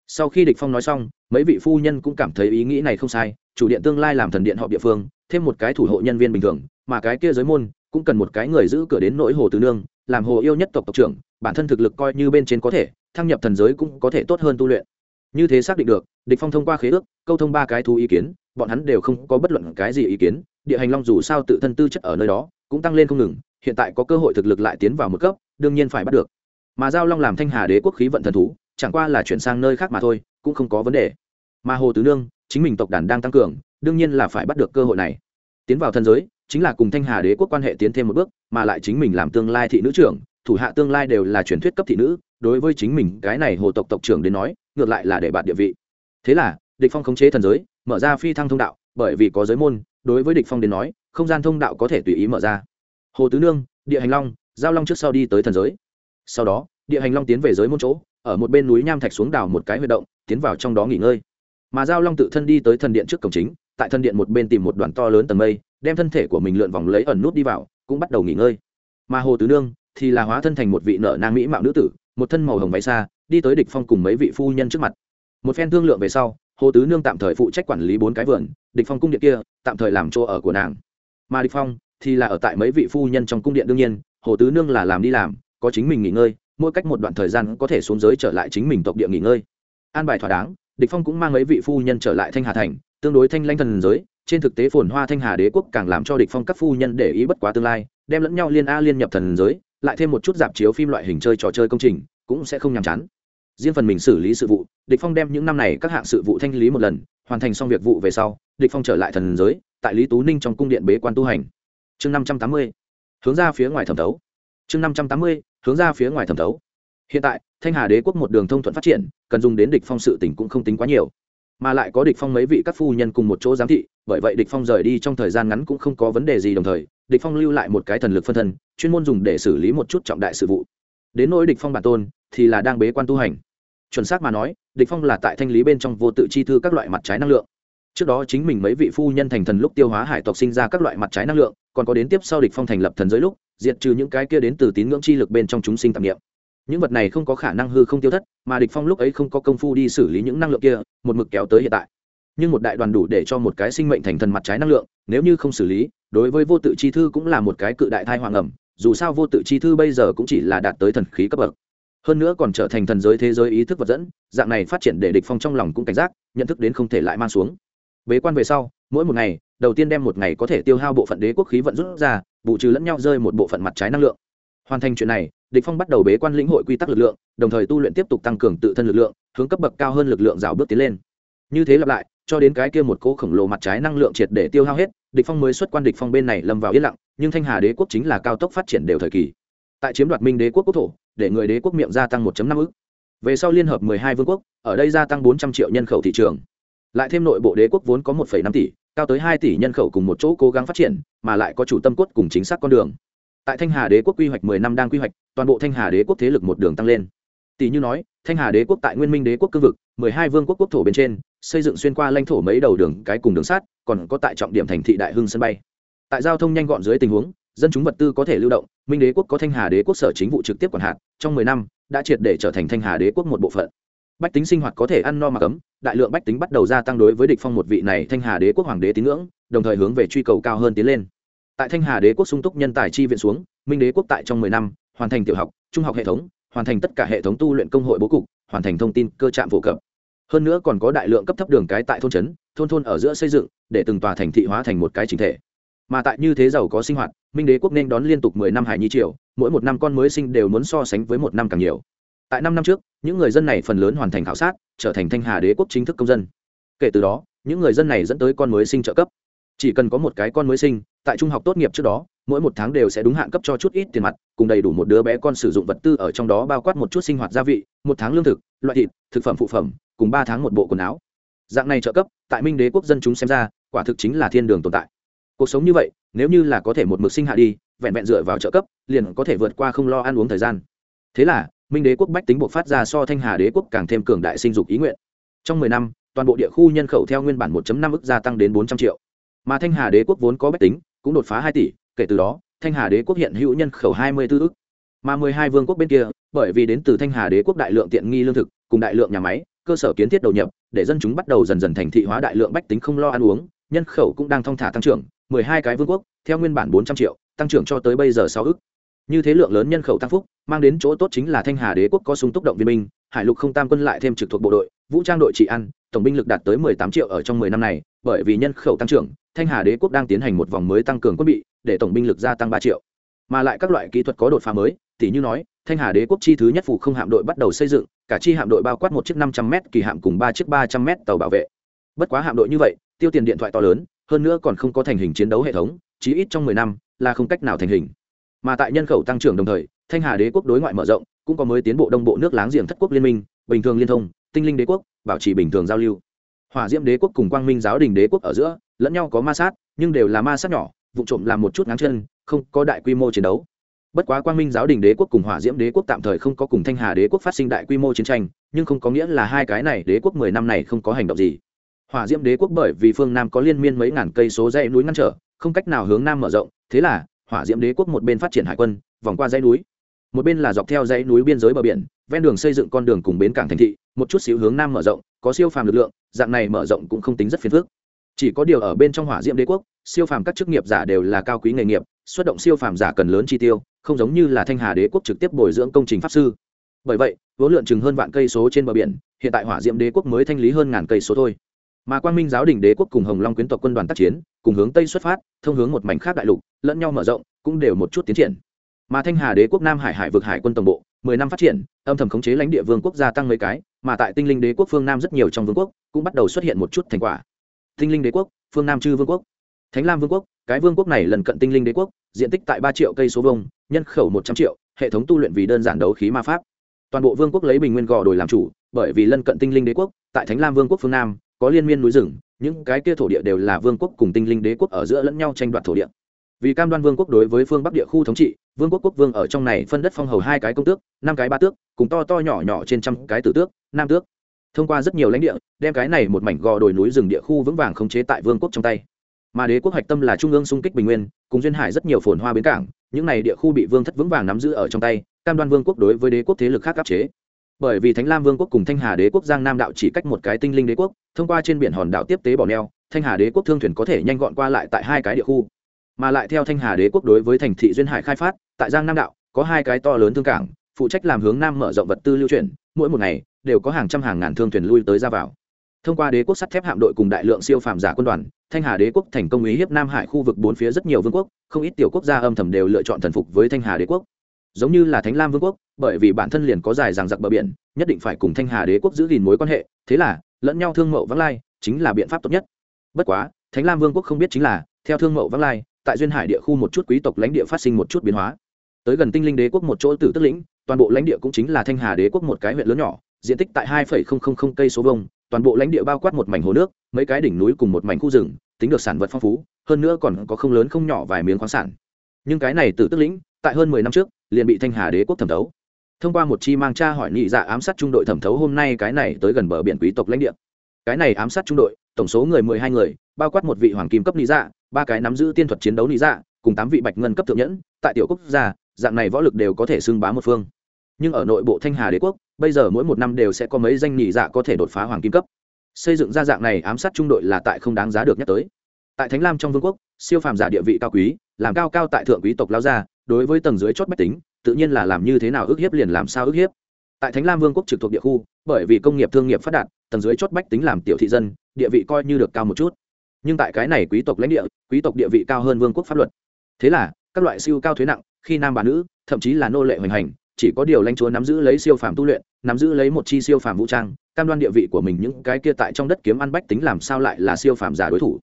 Sau khi địch phong nói xong, mấy vị phu nhân cũng cảm thấy ý nghĩ này không sai, chủ điện tương lai làm thần điện họ địa phương, thêm một cái thủ hộ nhân viên bình thường, mà cái kia giới môn cũng cần một cái người giữ cửa đến nỗi hồ tứ nương, làm hồ yêu nhất tộc tộc trưởng, bản thân thực lực coi như bên trên có thể, thăng nhập thần giới cũng có thể tốt hơn tu luyện. Như thế xác định được, địch phong thông qua khế ước, câu thông ba cái thú ý kiến, bọn hắn đều không có bất luận cái gì ý kiến, địa hành long dù sao tự thân tư chất ở nơi đó, cũng tăng lên không ngừng hiện tại có cơ hội thực lực lại tiến vào một cấp, đương nhiên phải bắt được. Mà giao long làm thanh hà đế quốc khí vận thần thú, chẳng qua là chuyển sang nơi khác mà thôi, cũng không có vấn đề. Mà hồ tứ nương, chính mình tộc đàn đang tăng cường, đương nhiên là phải bắt được cơ hội này. Tiến vào thần giới, chính là cùng thanh hà đế quốc quan hệ tiến thêm một bước, mà lại chính mình làm tương lai thị nữ trưởng, thủ hạ tương lai đều là truyền thuyết cấp thị nữ, đối với chính mình cái này hồ tộc tộc trưởng đến nói, ngược lại là để bạt địa vị. Thế là, địch phong khống chế thần giới, mở ra phi thăng thông đạo, bởi vì có giới môn, đối với địch phong đến nói, không gian thông đạo có thể tùy ý mở ra hồ tứ nương, địa hành long, giao long trước sau đi tới thần giới. Sau đó, địa hành long tiến về giới môn chỗ, ở một bên núi nham thạch xuống đào một cái huy động, tiến vào trong đó nghỉ ngơi. Mà giao long tự thân đi tới thần điện trước cổng chính, tại thần điện một bên tìm một đoàn to lớn tầng mây, đem thân thể của mình lượn vòng lấy ẩn nút đi vào, cũng bắt đầu nghỉ ngơi. Mà hồ tứ nương thì là hóa thân thành một vị nợ nang mỹ mạo nữ tử, một thân màu hồng váy xa đi tới địch phong cùng mấy vị phu nhân trước mặt. Một phen thương lượng về sau, hồ tứ nương tạm thời phụ trách quản lý bốn cái vườn, địch phong cung điện kia, tạm thời làm chỗ ở của nàng. Mà địch phong thì là ở tại mấy vị phu nhân trong cung điện đương nhiên, hồ tứ nương là làm đi làm, có chính mình nghỉ ngơi, mỗi cách một đoạn thời gian có thể xuống giới trở lại chính mình tộc địa nghỉ ngơi. An bài thỏa đáng, địch phong cũng mang mấy vị phu nhân trở lại thanh hà thành, tương đối thanh lãnh thần giới, trên thực tế phồn hoa thanh hà đế quốc càng làm cho địch phong các phu nhân để ý bất quá tương lai, đem lẫn nhau liên a liên nhập thần giới, lại thêm một chút dạp chiếu phim loại hình chơi trò chơi công trình, cũng sẽ không nhàm chán. Riêng phần mình xử lý sự vụ, địch phong đem những năm này các hạng sự vụ thanh lý một lần, hoàn thành xong việc vụ về sau, địch phong trở lại thần giới, tại lý tú ninh trong cung điện bế quan tu hành chương năm trăm tám mươi, hướng ra phía ngoài thẩm thấu. Chương năm trăm tám mươi, hướng ra phía ngoài thẩm thấu. Hiện tại, thanh hà đế quốc một đường thông thuận phát triển, cần dùng đến địch phong sự tỉnh cũng không tính quá nhiều. Mà lại có địch phong mấy vị các phu nhân cùng một chỗ giám thị, bởi vậy địch phong rời đi trong thời gian ngắn cũng không có vấn đề gì đồng thời, địch phong lưu lại một cái thần lực phân thân, chuyên môn dùng để xử lý một chút trọng đại sự vụ. Đến nỗi địch phong bản tôn, thì là đang bế quan tu hành. Chuẩn xác mà nói, địch phong là tại thanh lý bên trong vô tự chi thư các loại mặt trái năng lượng trước đó chính mình mấy vị phu nhân thành thần lúc tiêu hóa hải tộc sinh ra các loại mặt trái năng lượng, còn có đến tiếp sau địch phong thành lập thần giới lúc, diệt trừ những cái kia đến từ tín ngưỡng chi lực bên trong chúng sinh tạp niệm. Những vật này không có khả năng hư không tiêu thất, mà địch phong lúc ấy không có công phu đi xử lý những năng lượng kia, một mực kéo tới hiện tại. Nhưng một đại đoàn đủ để cho một cái sinh mệnh thành thần mặt trái năng lượng, nếu như không xử lý, đối với vô tự chi thư cũng là một cái cự đại thai hoàng ẩm dù sao vô tự chi thư bây giờ cũng chỉ là đạt tới thần khí cấp bậc. Hơn nữa còn trở thành thần giới thế giới ý thức vật dẫn, dạng này phát triển để địch phong trong lòng cũng cảnh giác, nhận thức đến không thể lại mang xuống bế quan về sau, mỗi một ngày, đầu tiên đem một ngày có thể tiêu hao bộ phận đế quốc khí vận rút ra, bù trừ lẫn nhau rơi một bộ phận mặt trái năng lượng. Hoàn thành chuyện này, địch phong bắt đầu bế quan lĩnh hội quy tắc lực lượng, đồng thời tu luyện tiếp tục tăng cường tự thân lực lượng, hướng cấp bậc cao hơn lực lượng rào bước tiến lên. Như thế lặp lại, cho đến cái kia một cỗ khổng lồ mặt trái năng lượng triệt để tiêu hao hết, địch phong mới xuất quan địch phong bên này lâm vào yên lặng, nhưng thanh hà đế quốc chính là cao tốc phát triển đều thời kỳ. Tại chiếm đoạt minh đế quốc quốc thổ, để người đế quốc miệng gia tăng 1.5 ức. Về sau liên hợp 12 vương quốc, ở đây gia tăng 400 triệu nhân khẩu thị trường lại thêm nội bộ đế quốc vốn có 1,5 tỷ cao tới 2 tỷ nhân khẩu cùng một chỗ cố gắng phát triển mà lại có chủ tâm cốt cùng chính xác con đường. Tại thanh hà đế quốc quy hoạch 10 năm đang quy hoạch toàn bộ thanh hà đế quốc thế lực một đường tăng lên. Tỷ như nói thanh hà đế quốc tại nguyên minh đế quốc cương vực 12 vương quốc quốc thổ bên trên xây dựng xuyên qua lãnh thổ mấy đầu đường cái cùng đường sắt còn có tại trọng điểm thành thị đại hưng sân bay. Tại giao thông nhanh gọn dưới tình huống dân chúng vật tư có thể lưu động minh đế quốc có thanh hà đế quốc sở chính vụ trực tiếp quản hạt trong mười năm đã triệt để trở thành thanh hà đế quốc một bộ phận bách tính sinh hoạt có thể ăn no mà cấm, đại lượng bách tính bắt đầu gia tăng đối với địch phong một vị này thanh hà đế quốc hoàng đế tín ngưỡng, đồng thời hướng về truy cầu cao hơn tiến lên. Tại thanh hà đế quốc sung túc nhân tài chi viện xuống, minh đế quốc tại trong mười năm, hoàn thành tiểu học, trung học hệ thống, hoàn thành tất cả hệ thống tu luyện công hội bố cục, hoàn thành thông tin cơ trạm phổ cập. Hơn nữa còn có đại lượng cấp thấp đường cái tại thôn trấn, thôn thôn ở giữa xây dựng, để từng tòa thành thị hóa thành một cái chính thể. Mà tại như thế giàu có sinh hoạt, minh đế quốc nên đón liên tục mười năm hải nhi triều, mỗi một năm con mới sinh đều muốn so sánh với một năm càng nhiều tại năm năm trước, những người dân này phần lớn hoàn thành khảo sát, trở thành thanh hà đế quốc chính thức công dân. Kể từ đó, những người dân này dẫn tới con mới sinh trợ cấp. Chỉ cần có một cái con mới sinh, tại trung học tốt nghiệp trước đó, mỗi một tháng đều sẽ đúng hạn cấp cho chút ít tiền mặt, cùng đầy đủ một đứa bé con sử dụng vật tư ở trong đó bao quát một chút sinh hoạt gia vị, một tháng lương thực, loại thịt, thực phẩm phụ phẩm, cùng ba tháng một bộ quần áo. Dạng này trợ cấp, tại minh đế quốc dân chúng xem ra, quả thực chính là thiên đường tồn tại. Cuộc sống như vậy, nếu như là có thể một mực sinh hạ đi, vẹn vẹn dựa vào trợ cấp, liền có thể vượt qua không lo ăn uống thời gian. Thế là minh đế quốc bách tính buộc phát ra so thanh hà đế quốc càng thêm cường đại sinh dục ý nguyện. Trong mười năm, toàn bộ địa khu nhân khẩu theo nguyên bản 1 năm ức gia tăng đến bốn trăm triệu. Mà thanh hà đế quốc vốn có bách tính, cũng đột phá hai tỷ, kể từ đó, thanh hà đế quốc hiện hữu nhân khẩu hai mươi 24 ức. Mà mười hai vương quốc bên kia, bởi vì đến từ thanh hà đế quốc đại lượng tiện nghi lương thực, cùng đại lượng nhà máy, cơ sở kiến thiết đầu nhập, để dân chúng bắt đầu dần dần thành thị hóa đại lượng bách tính không lo ăn uống, nhân khẩu cũng đang thong thả tăng trưởng, mười hai cái vương quốc, theo nguyên bản bốn trăm triệu, tăng trưởng cho tới bây giờ sáu ức. Như thế lượng lớn nhân khẩu tăng phúc mang đến chỗ tốt chính là thanh hà đế quốc có sung túc động viên binh, hải lục không tam quân lại thêm trực thuộc bộ đội, vũ trang đội trị ăn tổng binh lực đạt tới mười tám triệu ở trong mười năm này, bởi vì nhân khẩu tăng trưởng, thanh hà đế quốc đang tiến hành một vòng mới tăng cường quân bị, để tổng binh lực gia tăng ba triệu. Mà lại các loại kỹ thuật có đột phá mới tỷ như nói, thanh hà đế quốc chi thứ nhất phủ không hạm đội bắt đầu xây dựng, cả chi hạm đội bao quát một chiếc năm trăm m kỳ hạm cùng ba chiếc ba trăm m tàu bảo vệ. Bất quá hạm đội như vậy, tiêu tiền điện thoại to lớn, hơn nữa còn không có thành hình chiến đấu hệ thống, chí ít trong mười năm là không cách nào thành hình. Mà tại nhân khẩu tăng trưởng đồng thời thanh hà đế quốc đối ngoại mở rộng, cũng có mới tiến bộ đông bộ nước láng giềng thất quốc liên minh, bình thường liên thông, tinh linh đế quốc, bảo trì bình thường giao lưu. Hỏa diễm đế quốc cùng quang minh giáo đình đế quốc ở giữa, lẫn nhau có ma sát, nhưng đều là ma sát nhỏ, vụ trộm làm một chút ngắn chân, không có đại quy mô chiến đấu. Bất quá quang minh giáo đình đế quốc cùng hỏa diễm đế quốc tạm thời không có cùng thanh hà đế quốc phát sinh đại quy mô chiến tranh, nhưng không có nghĩa là hai cái này đế quốc mười năm này không có hành động gì. Hỏa diễm đế quốc bởi vì phương nam có liên miên mấy ngàn cây số dãy núi ngăn trở, không cách nào hướng nam mở rộng, thế là hỏa diễm đế quốc một bên phát triển hải quân, vòng qua dãy núi một bên là dọc theo dãy núi biên giới bờ biển, ven đường xây dựng con đường cùng bến cảng thành thị, một chút xíu hướng nam mở rộng, có siêu phàm lực lượng, dạng này mở rộng cũng không tính rất phiền phức. Chỉ có điều ở bên trong hỏa diễm đế quốc, siêu phàm các chức nghiệp giả đều là cao quý nghề nghiệp, xuất động siêu phàm giả cần lớn chi tiêu, không giống như là thanh hà đế quốc trực tiếp bồi dưỡng công trình pháp sư. Bởi vậy, vốn lượn chừng hơn vạn cây số trên bờ biển, hiện tại hỏa diễm đế quốc mới thanh lý hơn ngàn cây số thôi. Mà quang minh giáo đình đế quốc cùng hồng long quyến tộc quân đoàn tác chiến, cùng hướng tây xuất phát, thông hướng một mảnh khác đại lục, lẫn nhau mở rộng, cũng đều một chút tiến triển mà thanh hà đế quốc nam hải hải vực hải quân tổng bộ, mười năm phát triển, âm thầm khống chế lãnh địa vương quốc gia tăng mấy cái, mà tại tinh linh đế quốc phương nam rất nhiều trong vương quốc cũng bắt đầu xuất hiện một chút thành quả. Tinh linh đế quốc, phương nam chư vương quốc. Thánh lam vương quốc, cái vương quốc này lần cận tinh linh đế quốc, diện tích tại ba triệu cây số vông nhân khẩu một trăm triệu, hệ thống tu luyện vì đơn giản đấu khí ma pháp. Toàn bộ vương quốc lấy bình nguyên gò đồi làm chủ, bởi vì lân cận tinh linh đế quốc, tại thánh lam vương quốc phương nam, có liên miên núi rừng, những cái kia thổ địa đều là vương quốc cùng tinh linh đế quốc ở giữa lẫn nhau tranh đoạt thổ địa vì cam đoan vương quốc đối với phương bắc địa khu thống trị, vương quốc quốc vương ở trong này phân đất phong hầu hai cái công tước, năm cái ba tước, cùng to to nhỏ nhỏ trên trăm cái tử tước, nam tước. Thông qua rất nhiều lãnh địa, đem cái này một mảnh gò đồi núi rừng địa khu vững vàng khống chế tại vương quốc trong tay. Mà đế quốc hạch tâm là trung ương xung kích bình nguyên, cùng duyên hải rất nhiều phồn hoa bến cảng, những này địa khu bị vương thất vững vàng nắm giữ ở trong tay, cam đoan vương quốc đối với đế quốc thế lực khác áp chế. Bởi vì thánh lam vương quốc cùng thanh hà đế quốc giang nam đạo chỉ cách một cái tinh linh đế quốc, thông qua trên biển hòn đảo tiếp tế bỏ neo, thanh hà đế quốc thương thuyền có thể nhanh gọn qua lại tại hai cái địa khu mà lại theo thanh hà đế quốc đối với thành thị duyên hải khai phát, tại giang nam đạo, có hai cái to lớn thương cảng, phụ trách làm hướng nam mở rộng vật tư lưu chuyển, mỗi một ngày, đều có hàng trăm hàng ngàn thương thuyền lui tới ra vào. Thông qua đế quốc sắt thép hạm đội cùng đại lượng siêu phàm giả quân đoàn, thanh hà đế quốc thành công ý hiếp nam hải khu vực bốn phía rất nhiều vương quốc, không ít tiểu quốc gia âm thầm đều lựa chọn thần phục với thanh hà đế quốc. Giống như là thánh lam vương quốc, bởi vì bản thân liền có dài ràng giặc bờ biển, nhất định phải cùng thanh hà đế quốc giữ gìn mối quan hệ, thế là, lẫn nhau thương mậu vắng lai, chính là biện pháp tốt nhất. Bất quá, thánh lam vương quốc không biết chính là, theo thương mậu vắng lai tại duyên hải địa khu một chút quý tộc lãnh địa phát sinh một chút biến hóa. Tới gần tinh linh đế quốc một chỗ tử tức lĩnh, toàn bộ lãnh địa cũng chính là thanh hà đế quốc một cái huyện lớn nhỏ, diện tích tại hai cây số vông toàn bộ lãnh địa bao quát một mảnh hồ nước, mấy cái đỉnh núi cùng một mảnh khu rừng, tính được sản vật phong phú, hơn nữa còn có không lớn không nhỏ vài miếng khoáng sản. Nhưng cái này tử tức lĩnh, tại hơn mười năm trước, liền bị thanh hà đế quốc thẩm thấu. Thông qua một chi mang cha hỏi nhị dạ ám sát trung đội thẩm thấu hôm nay cái này tới gần bờ biển quý tộc lãnh địa. Cái này ám sát trung đội tổng số người mười hai người, bao quát một vị hoàng kim cấp lý dạ ba cái nắm giữ tiên thuật chiến đấu lý dạ cùng tám vị bạch ngân cấp thượng nhẫn, tại tiểu quốc gia, dạng này võ lực đều có thể xưng bá một phương. Nhưng ở nội bộ thanh hà đế quốc, bây giờ mỗi một năm đều sẽ có mấy danh nhị dạ có thể đột phá hoàng kim cấp. Xây dựng ra dạng này ám sát trung đội là tại không đáng giá được nhắc tới. Tại thánh lam trong vương quốc, siêu phàm giả địa vị cao quý, làm cao cao tại thượng quý tộc lao gia, đối với tầng dưới chót bách tính, tự nhiên là làm như thế nào ức hiếp liền làm sao ức hiếp tại thánh lam vương quốc trực thuộc địa khu, bởi vì công nghiệp thương nghiệp phát đạt, tầng dưới chót bách tính làm tiểu thị dân, địa vị coi như được cao một chút. Nhưng tại cái này quý tộc lãnh địa, quý tộc địa vị cao hơn vương quốc pháp luật. Thế là, các loại siêu cao thuế nặng, khi nam bà nữ, thậm chí là nô lệ hoành hành, chỉ có điều lãnh chúa nắm giữ lấy siêu phàm tu luyện, nắm giữ lấy một chi siêu phàm vũ trang, cam đoan địa vị của mình những cái kia tại trong đất kiếm ăn bách tính làm sao lại là siêu phàm giả đối thủ.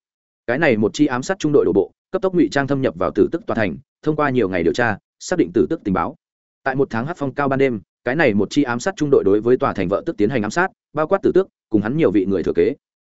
Cái này một chi ám sát trung đội đổ bộ, cấp tốc ngụy trang thâm nhập vào tử tức tòa thành, thông qua nhiều ngày điều tra, xác định tử tức tình báo. Tại một tháng hát phong cao ban đêm cái này một chi ám sát trung đội đối với tòa thành vợ tức tiến hành ám sát, bao quát tử tước, cùng hắn nhiều vị người thừa kế.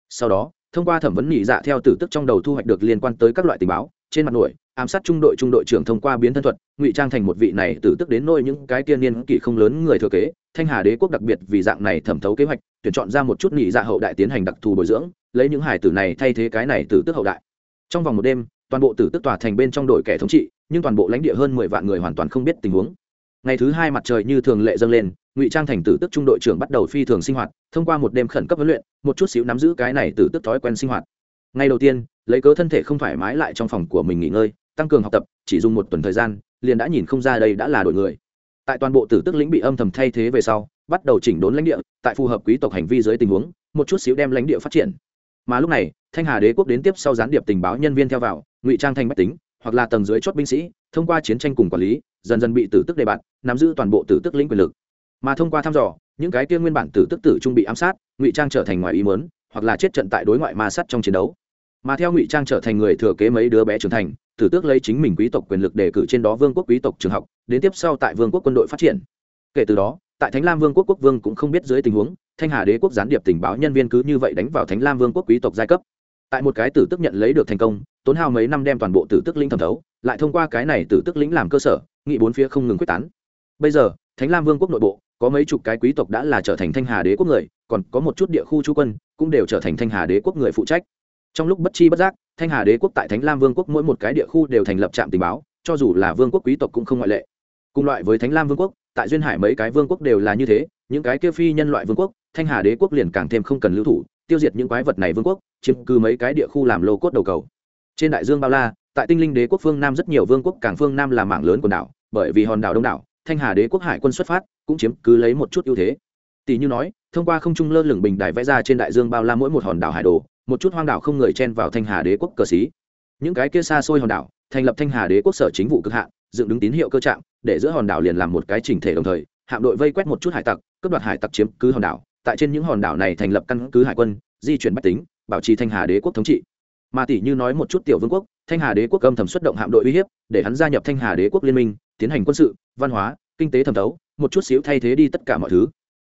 Sau đó, thông qua thẩm vấn nhị dạ theo tử tức trong đầu thu hoạch được liên quan tới các loại tình báo, trên mặt nổi, ám sát trung đội trung đội trưởng thông qua biến thân thuật, ngụy trang thành một vị này tử tức đến nôi những cái tiên niên kỷ không lớn người thừa kế, thanh hà đế quốc đặc biệt vì dạng này thẩm thấu kế hoạch, tuyển chọn ra một chút nhị dạ hậu đại tiến hành đặc thù bồi dưỡng, lấy những hải tử này thay thế cái này tử tức hậu đại. Trong vòng một đêm, toàn bộ tử tức tòa thành bên trong đội kẻ thống trị, nhưng toàn bộ lãnh địa hơn mười vạn người hoàn toàn không biết tình huống ngày thứ hai mặt trời như thường lệ dâng lên, ngụy trang thành tử tức trung đội trưởng bắt đầu phi thường sinh hoạt, thông qua một đêm khẩn cấp huấn luyện, một chút xíu nắm giữ cái này tử tức thói quen sinh hoạt. Ngày đầu tiên, lấy cớ thân thể không thoải mái lại trong phòng của mình nghỉ ngơi, tăng cường học tập, chỉ dùng một tuần thời gian, liền đã nhìn không ra đây đã là đội người. Tại toàn bộ tử tức lĩnh bị âm thầm thay thế về sau, bắt đầu chỉnh đốn lãnh địa, tại phù hợp quý tộc hành vi dưới tình huống, một chút xíu đem lãnh địa phát triển. Mà lúc này, thanh hà đế quốc đến tiếp sau gián điệp tình báo nhân viên theo vào, ngụy trang thành bách tính hoặc là tầng dưới chót binh sĩ, thông qua chiến tranh cùng quản lý, dần dần bị tử tức đề bạt, nắm giữ toàn bộ tử tức lĩnh quyền lực. Mà thông qua thăm dò, những cái kia nguyên bản tử tức tử trung bị ám sát, ngụy trang trở thành ngoài ý mớn hoặc là chết trận tại đối ngoại ma sát trong chiến đấu. Mà theo ngụy trang trở thành người thừa kế mấy đứa bé trưởng thành, tử tước lấy chính mình quý tộc quyền lực đề cử trên đó vương quốc quý tộc trường học, đến tiếp sau tại vương quốc quân đội phát triển. Kể từ đó, tại thánh lam vương quốc quốc vương cũng không biết dưới tình huống, thanh hà đế quốc gián điệp tình báo nhân viên cứ như vậy đánh vào thánh lam vương quốc quý tộc giai cấp. Tại một cái tử tức nhận lấy được thành công tốn hao mấy năm đem toàn bộ tử tức lĩnh thẩm thấu, lại thông qua cái này tử tức lĩnh làm cơ sở, nghị bốn phía không ngừng quyết tán. Bây giờ, thánh lam vương quốc nội bộ, có mấy chục cái quý tộc đã là trở thành thanh hà đế quốc người, còn có một chút địa khu chú quân cũng đều trở thành thanh hà đế quốc người phụ trách. Trong lúc bất chi bất giác, thanh hà đế quốc tại thánh lam vương quốc mỗi một cái địa khu đều thành lập trạm tình báo, cho dù là vương quốc quý tộc cũng không ngoại lệ. Cùng loại với thánh lam vương quốc, tại duyên hải mấy cái vương quốc đều là như thế, những cái kia phi nhân loại vương quốc, thanh hà đế quốc liền càng thêm không cần lưu thủ, tiêu diệt những quái vật này vương quốc, chiếm cứ mấy cái địa khu làm lô cốt đầu cầu trên đại dương bao la, tại tinh linh đế quốc phương nam rất nhiều vương quốc cảng phương nam là mảng lớn quần đảo, bởi vì hòn đảo đông đảo, thanh hà đế quốc hải quân xuất phát, cũng chiếm cứ lấy một chút ưu thế. Tỷ như nói, thông qua không trung lơ lửng bình đài vẽ ra trên đại dương bao la mỗi một hòn đảo hải đồ, một chút hoang đảo không người chen vào thanh hà đế quốc cờ xí. Những cái kia xa xôi hòn đảo, thành lập thanh hà đế quốc sở chính vụ cực hạn, dựng đứng tín hiệu cơ trạng, để giữa hòn đảo liền làm một cái chỉnh thể đồng thời, hạm đội vây quét một chút hải tặc, cướp đoạt hải tặc chiếm cứ hòn đảo. Tại trên những hòn đảo này thành lập căn cứ hải quân, di chuyển bách tính, bảo trì thanh hà đế quốc thống trị mà tỷ như nói một chút tiểu vương quốc, thanh hà đế quốc âm thầm xuất động hạm đội uy hiếp, để hắn gia nhập thanh hà đế quốc liên minh, tiến hành quân sự, văn hóa, kinh tế thẩm thấu, một chút xíu thay thế đi tất cả mọi thứ.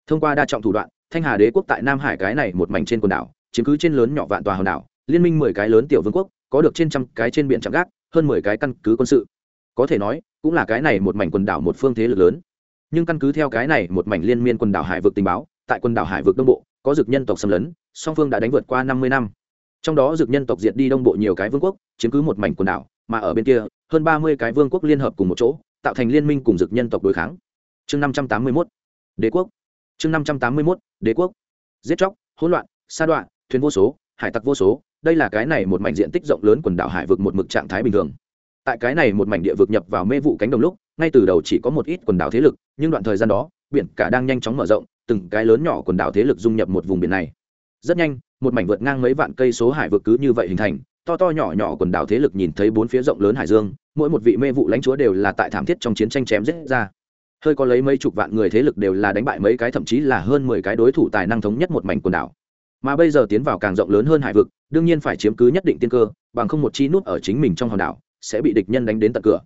Thông qua đa trọng thủ đoạn, thanh hà đế quốc tại nam hải cái này một mảnh trên quần đảo, chiếm cứ trên lớn nhỏ vạn tòa hòn đảo, liên minh mười cái lớn tiểu vương quốc, có được trên trăm cái trên biển trạm gác, hơn mười cái căn cứ quân sự. Có thể nói, cũng là cái này một mảnh quần đảo một phương thế lực lớn. Nhưng căn cứ theo cái này một mảnh liên miên quần đảo hải vực tình báo, tại quần đảo hải vực đông bộ, có dực nhân tộc xâm lấn, song phương đã đánh vượt qua năm mươi năm trong đó dực nhân tộc diệt đi đông bộ nhiều cái vương quốc, chiếm cứ một mảnh quần đảo, mà ở bên kia, hơn ba mươi cái vương quốc liên hợp cùng một chỗ, tạo thành liên minh cùng dực nhân tộc đối kháng. Chương năm trăm tám mươi mốt. Đế quốc. Chương năm trăm tám mươi mốt. Đế quốc. Giết chóc, hỗn loạn, sa đoạn thuyền vô số, hải tặc vô số, đây là cái này một mảnh diện tích rộng lớn quần đảo hải vực một mực trạng thái bình thường. Tại cái này một mảnh địa vực nhập vào mê vụ cánh đồng lúc, ngay từ đầu chỉ có một ít quần đảo thế lực, nhưng đoạn thời gian đó, biển cả đang nhanh chóng mở rộng, từng cái lớn nhỏ quần đảo thế lực dung nhập một vùng biển này rất nhanh, một mảnh vượt ngang mấy vạn cây số hải vực cứ như vậy hình thành, to to nhỏ nhỏ quần đảo thế lực nhìn thấy bốn phía rộng lớn hải dương, mỗi một vị mê vụ lãnh chúa đều là tại thảm thiết trong chiến tranh chém giết ra. Hơi có lấy mấy chục vạn người thế lực đều là đánh bại mấy cái, thậm chí là hơn mười cái đối thủ tài năng thống nhất một mảnh quần đảo. Mà bây giờ tiến vào càng rộng lớn hơn hải vực, đương nhiên phải chiếm cứ nhất định tiên cơ, bằng không một chi nút ở chính mình trong hòn đảo sẽ bị địch nhân đánh đến tận cửa.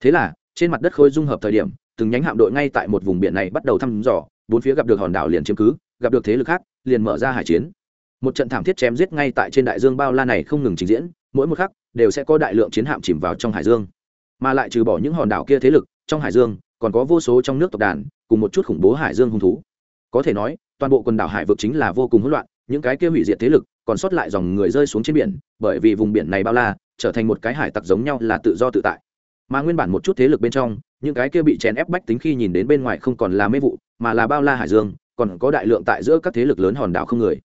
Thế là, trên mặt đất khôi dung hợp thời điểm, từng nhánh hạm đội ngay tại một vùng biển này bắt đầu thăm dò, bốn phía gặp được hòn đảo liền chiếm cứ, gặp được thế lực khác, liền mở ra hải chiến một trận thảm thiết chém giết ngay tại trên đại dương bao la này không ngừng trình diễn, mỗi một khắc đều sẽ có đại lượng chiến hạm chìm vào trong hải dương. Mà lại trừ bỏ những hòn đảo kia thế lực, trong hải dương còn có vô số trong nước tộc đàn cùng một chút khủng bố hải dương hung thú. Có thể nói, toàn bộ quần đảo hải vực chính là vô cùng hỗn loạn, những cái kia hủy diệt thế lực còn sót lại dòng người rơi xuống trên biển, bởi vì vùng biển này bao la, trở thành một cái hải tặc giống nhau là tự do tự tại. Mà nguyên bản một chút thế lực bên trong, những cái kia bị chèn ép bách tính khi nhìn đến bên ngoài không còn là mê vụ, mà là bao la hải dương, còn có đại lượng tại giữa các thế lực lớn hòn đảo không người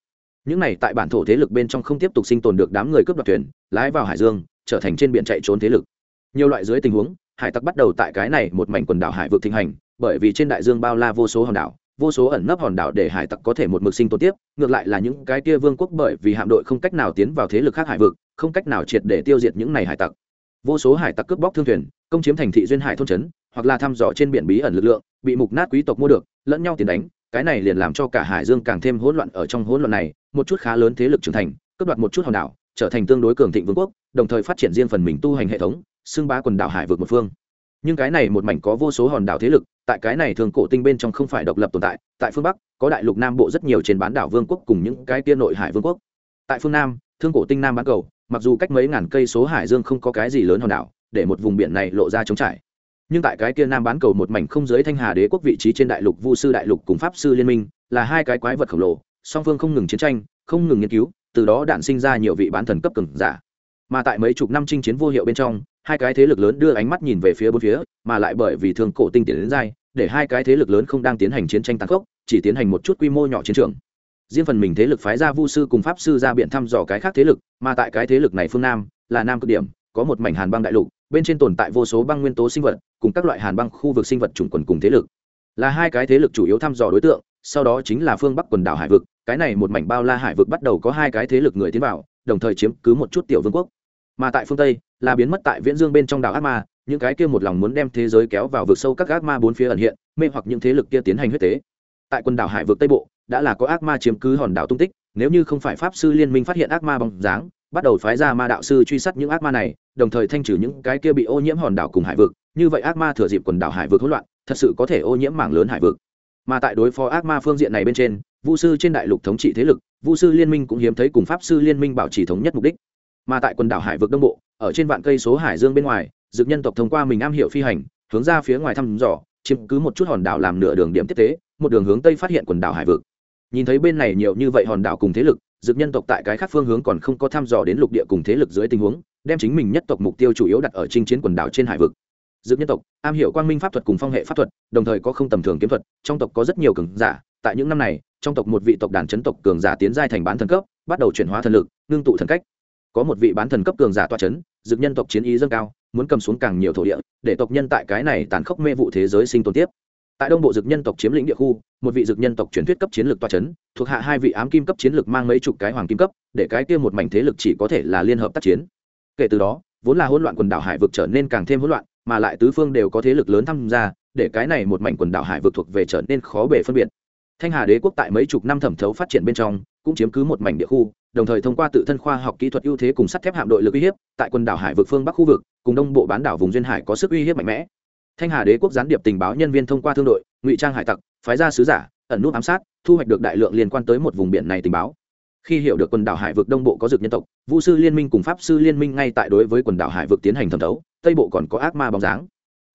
những này tại bản thổ thế lực bên trong không tiếp tục sinh tồn được đám người cướp đoạt thuyền, lái vào hải dương, trở thành trên biển chạy trốn thế lực. Nhiều loại dưới tình huống, hải tặc bắt đầu tại cái này một mảnh quần đảo hải vực thịnh hành, bởi vì trên đại dương bao la vô số hòn đảo, vô số ẩn nấp hòn đảo để hải tặc có thể một mực sinh tồn tiếp, ngược lại là những cái kia vương quốc bởi vì hạm đội không cách nào tiến vào thế lực khác hải vực, không cách nào triệt để tiêu diệt những này hải tặc. Vô số hải tặc cướp bóc thương thuyền, công chiếm thành thị duyên hải thôn trấn, hoặc là thăm dò trên biển bí ẩn lực lượng, bị mục nát quý tộc mua được, lẫn nhau tiền đánh cái này liền làm cho cả hải dương càng thêm hỗn loạn ở trong hỗn loạn này, một chút khá lớn thế lực trưởng thành, cướp đoạt một chút hòn đảo, trở thành tương đối cường thịnh vương quốc, đồng thời phát triển riêng phần mình tu hành hệ thống, xưng bá quần đảo hải vượt một phương. Nhưng cái này một mảnh có vô số hòn đảo thế lực, tại cái này thường cổ tinh bên trong không phải độc lập tồn tại tại phương bắc, có đại lục nam bộ rất nhiều trên bán đảo vương quốc cùng những cái tiên nội hải vương quốc. Tại phương nam thương cổ tinh nam bán cầu, mặc dù cách mấy ngàn cây số hải dương không có cái gì lớn hòn đảo, để một vùng biển này lộ ra trống trải nhưng tại cái kia nam bán cầu một mảnh không giới thanh hà đế quốc vị trí trên đại lục, vu sư đại lục cùng pháp sư liên minh là hai cái quái vật khổng lồ, song phương không ngừng chiến tranh, không ngừng nghiên cứu, từ đó đạn sinh ra nhiều vị bán thần cấp cường giả. Mà tại mấy chục năm chinh chiến vô hiệu bên trong, hai cái thế lực lớn đưa ánh mắt nhìn về phía bốn phía, mà lại bởi vì thương cổ tinh tiến đến dai, để hai cái thế lực lớn không đang tiến hành chiến tranh tăng khốc, chỉ tiến hành một chút quy mô nhỏ chiến trường. Riêng phần mình thế lực phái ra vu sư cùng pháp sư ra biện thăm dò cái khác thế lực, mà tại cái thế lực này phương nam là nam cực điểm, có một mảnh hàn băng đại lục bên trên tồn tại vô số băng nguyên tố sinh vật, cùng các loại hàn băng khu vực sinh vật chủng quần cùng thế lực. Là hai cái thế lực chủ yếu thăm dò đối tượng, sau đó chính là phương bắc quần đảo hải vực, cái này một mảnh bao la hải vực bắt đầu có hai cái thế lực người tiến vào, đồng thời chiếm cứ một chút tiểu vương quốc. Mà tại phương tây, là biến mất tại viễn dương bên trong đảo ác ma, những cái kia một lòng muốn đem thế giới kéo vào vực sâu các ác ma bốn phía ẩn hiện, mê hoặc những thế lực kia tiến hành huyết tế. Tại quần đảo hải vực tây bộ, đã là có ác ma chiếm cứ hòn đảo tung tích, nếu như không phải pháp sư liên minh phát hiện ác ma bóng dáng bắt đầu phái ra ma đạo sư truy sát những ác ma này, đồng thời thanh trừ những cái kia bị ô nhiễm hòn đảo cùng hải vực. Như vậy ác ma thừa dịp quần đảo hải vực hỗn loạn, thật sự có thể ô nhiễm mảng lớn hải vực. Mà tại đối phó ác ma phương diện này bên trên, vu sư trên đại lục thống trị thế lực, vu sư liên minh cũng hiếm thấy cùng pháp sư liên minh bảo trì thống nhất mục đích. Mà tại quần đảo hải vực đông bộ, ở trên vạn cây số hải dương bên ngoài, dược nhân tộc thông qua mình am hiểu phi hành, hướng ra phía ngoài thăm dò, chiếm cứ một chút hòn đảo làm nửa đường điểm tiếp tế, một đường hướng tây phát hiện quần đảo hải vực. Nhìn thấy bên này nhiều như vậy hòn đảo cùng thế lực dược nhân tộc tại cái khác phương hướng còn không có thăm dò đến lục địa cùng thế lực dưới tình huống, đem chính mình nhất tộc mục tiêu chủ yếu đặt ở chinh chiến quần đảo trên hải vực. Dược nhân tộc, am hiểu quang minh pháp thuật cùng phong hệ pháp thuật, đồng thời có không tầm thường kiếm thuật, trong tộc có rất nhiều cường giả, tại những năm này, trong tộc một vị tộc đàn chấn tộc cường giả tiến giai thành bán thần cấp, bắt đầu chuyển hóa thần lực, ngưng tụ thần cách. Có một vị bán thần cấp cường giả toa chấn, dược nhân tộc chiến ý dâng cao, muốn cầm xuống càng nhiều thổ địa, để tộc nhân tại cái này tàn khốc mê vụ thế giới sinh tồn tiếp tại đông bộ dược nhân tộc chiếm lĩnh địa khu, một vị dược nhân tộc truyền thuyết cấp chiến lược toa chấn, thuộc hạ hai vị ám kim cấp chiến lược mang mấy chục cái hoàng kim cấp, để cái kia một mảnh thế lực chỉ có thể là liên hợp tác chiến. Kể từ đó, vốn là hỗn loạn quần đảo hải vực trở nên càng thêm hỗn loạn, mà lại tứ phương đều có thế lực lớn tham gia, để cái này một mảnh quần đảo hải vực thuộc về trở nên khó bể phân biệt. Thanh hà đế quốc tại mấy chục năm thẩm thấu phát triển bên trong, cũng chiếm cứ một mảnh địa khu, đồng thời thông qua tự thân khoa học kỹ thuật ưu thế cùng sắt thép hạm đội lực uy hiếp, tại quần đảo hải vực phương bắc khu vực, cùng đông bộ bán đảo vùng duyên hải có sức uy hiếp mạnh mẽ thanh hà đế quốc gián điệp tình báo nhân viên thông qua thương đội, ngụy trang hải tặc, phái ra sứ giả, ẩn nút ám sát, thu hoạch được đại lượng liên quan tới một vùng biển này tình báo. Khi hiểu được quần đảo hải vực đông bộ có dược nhân tộc, vũ sư liên minh cùng pháp sư liên minh ngay tại đối với quần đảo hải vực tiến hành thẩm thấu, tây bộ còn có ác ma bóng dáng.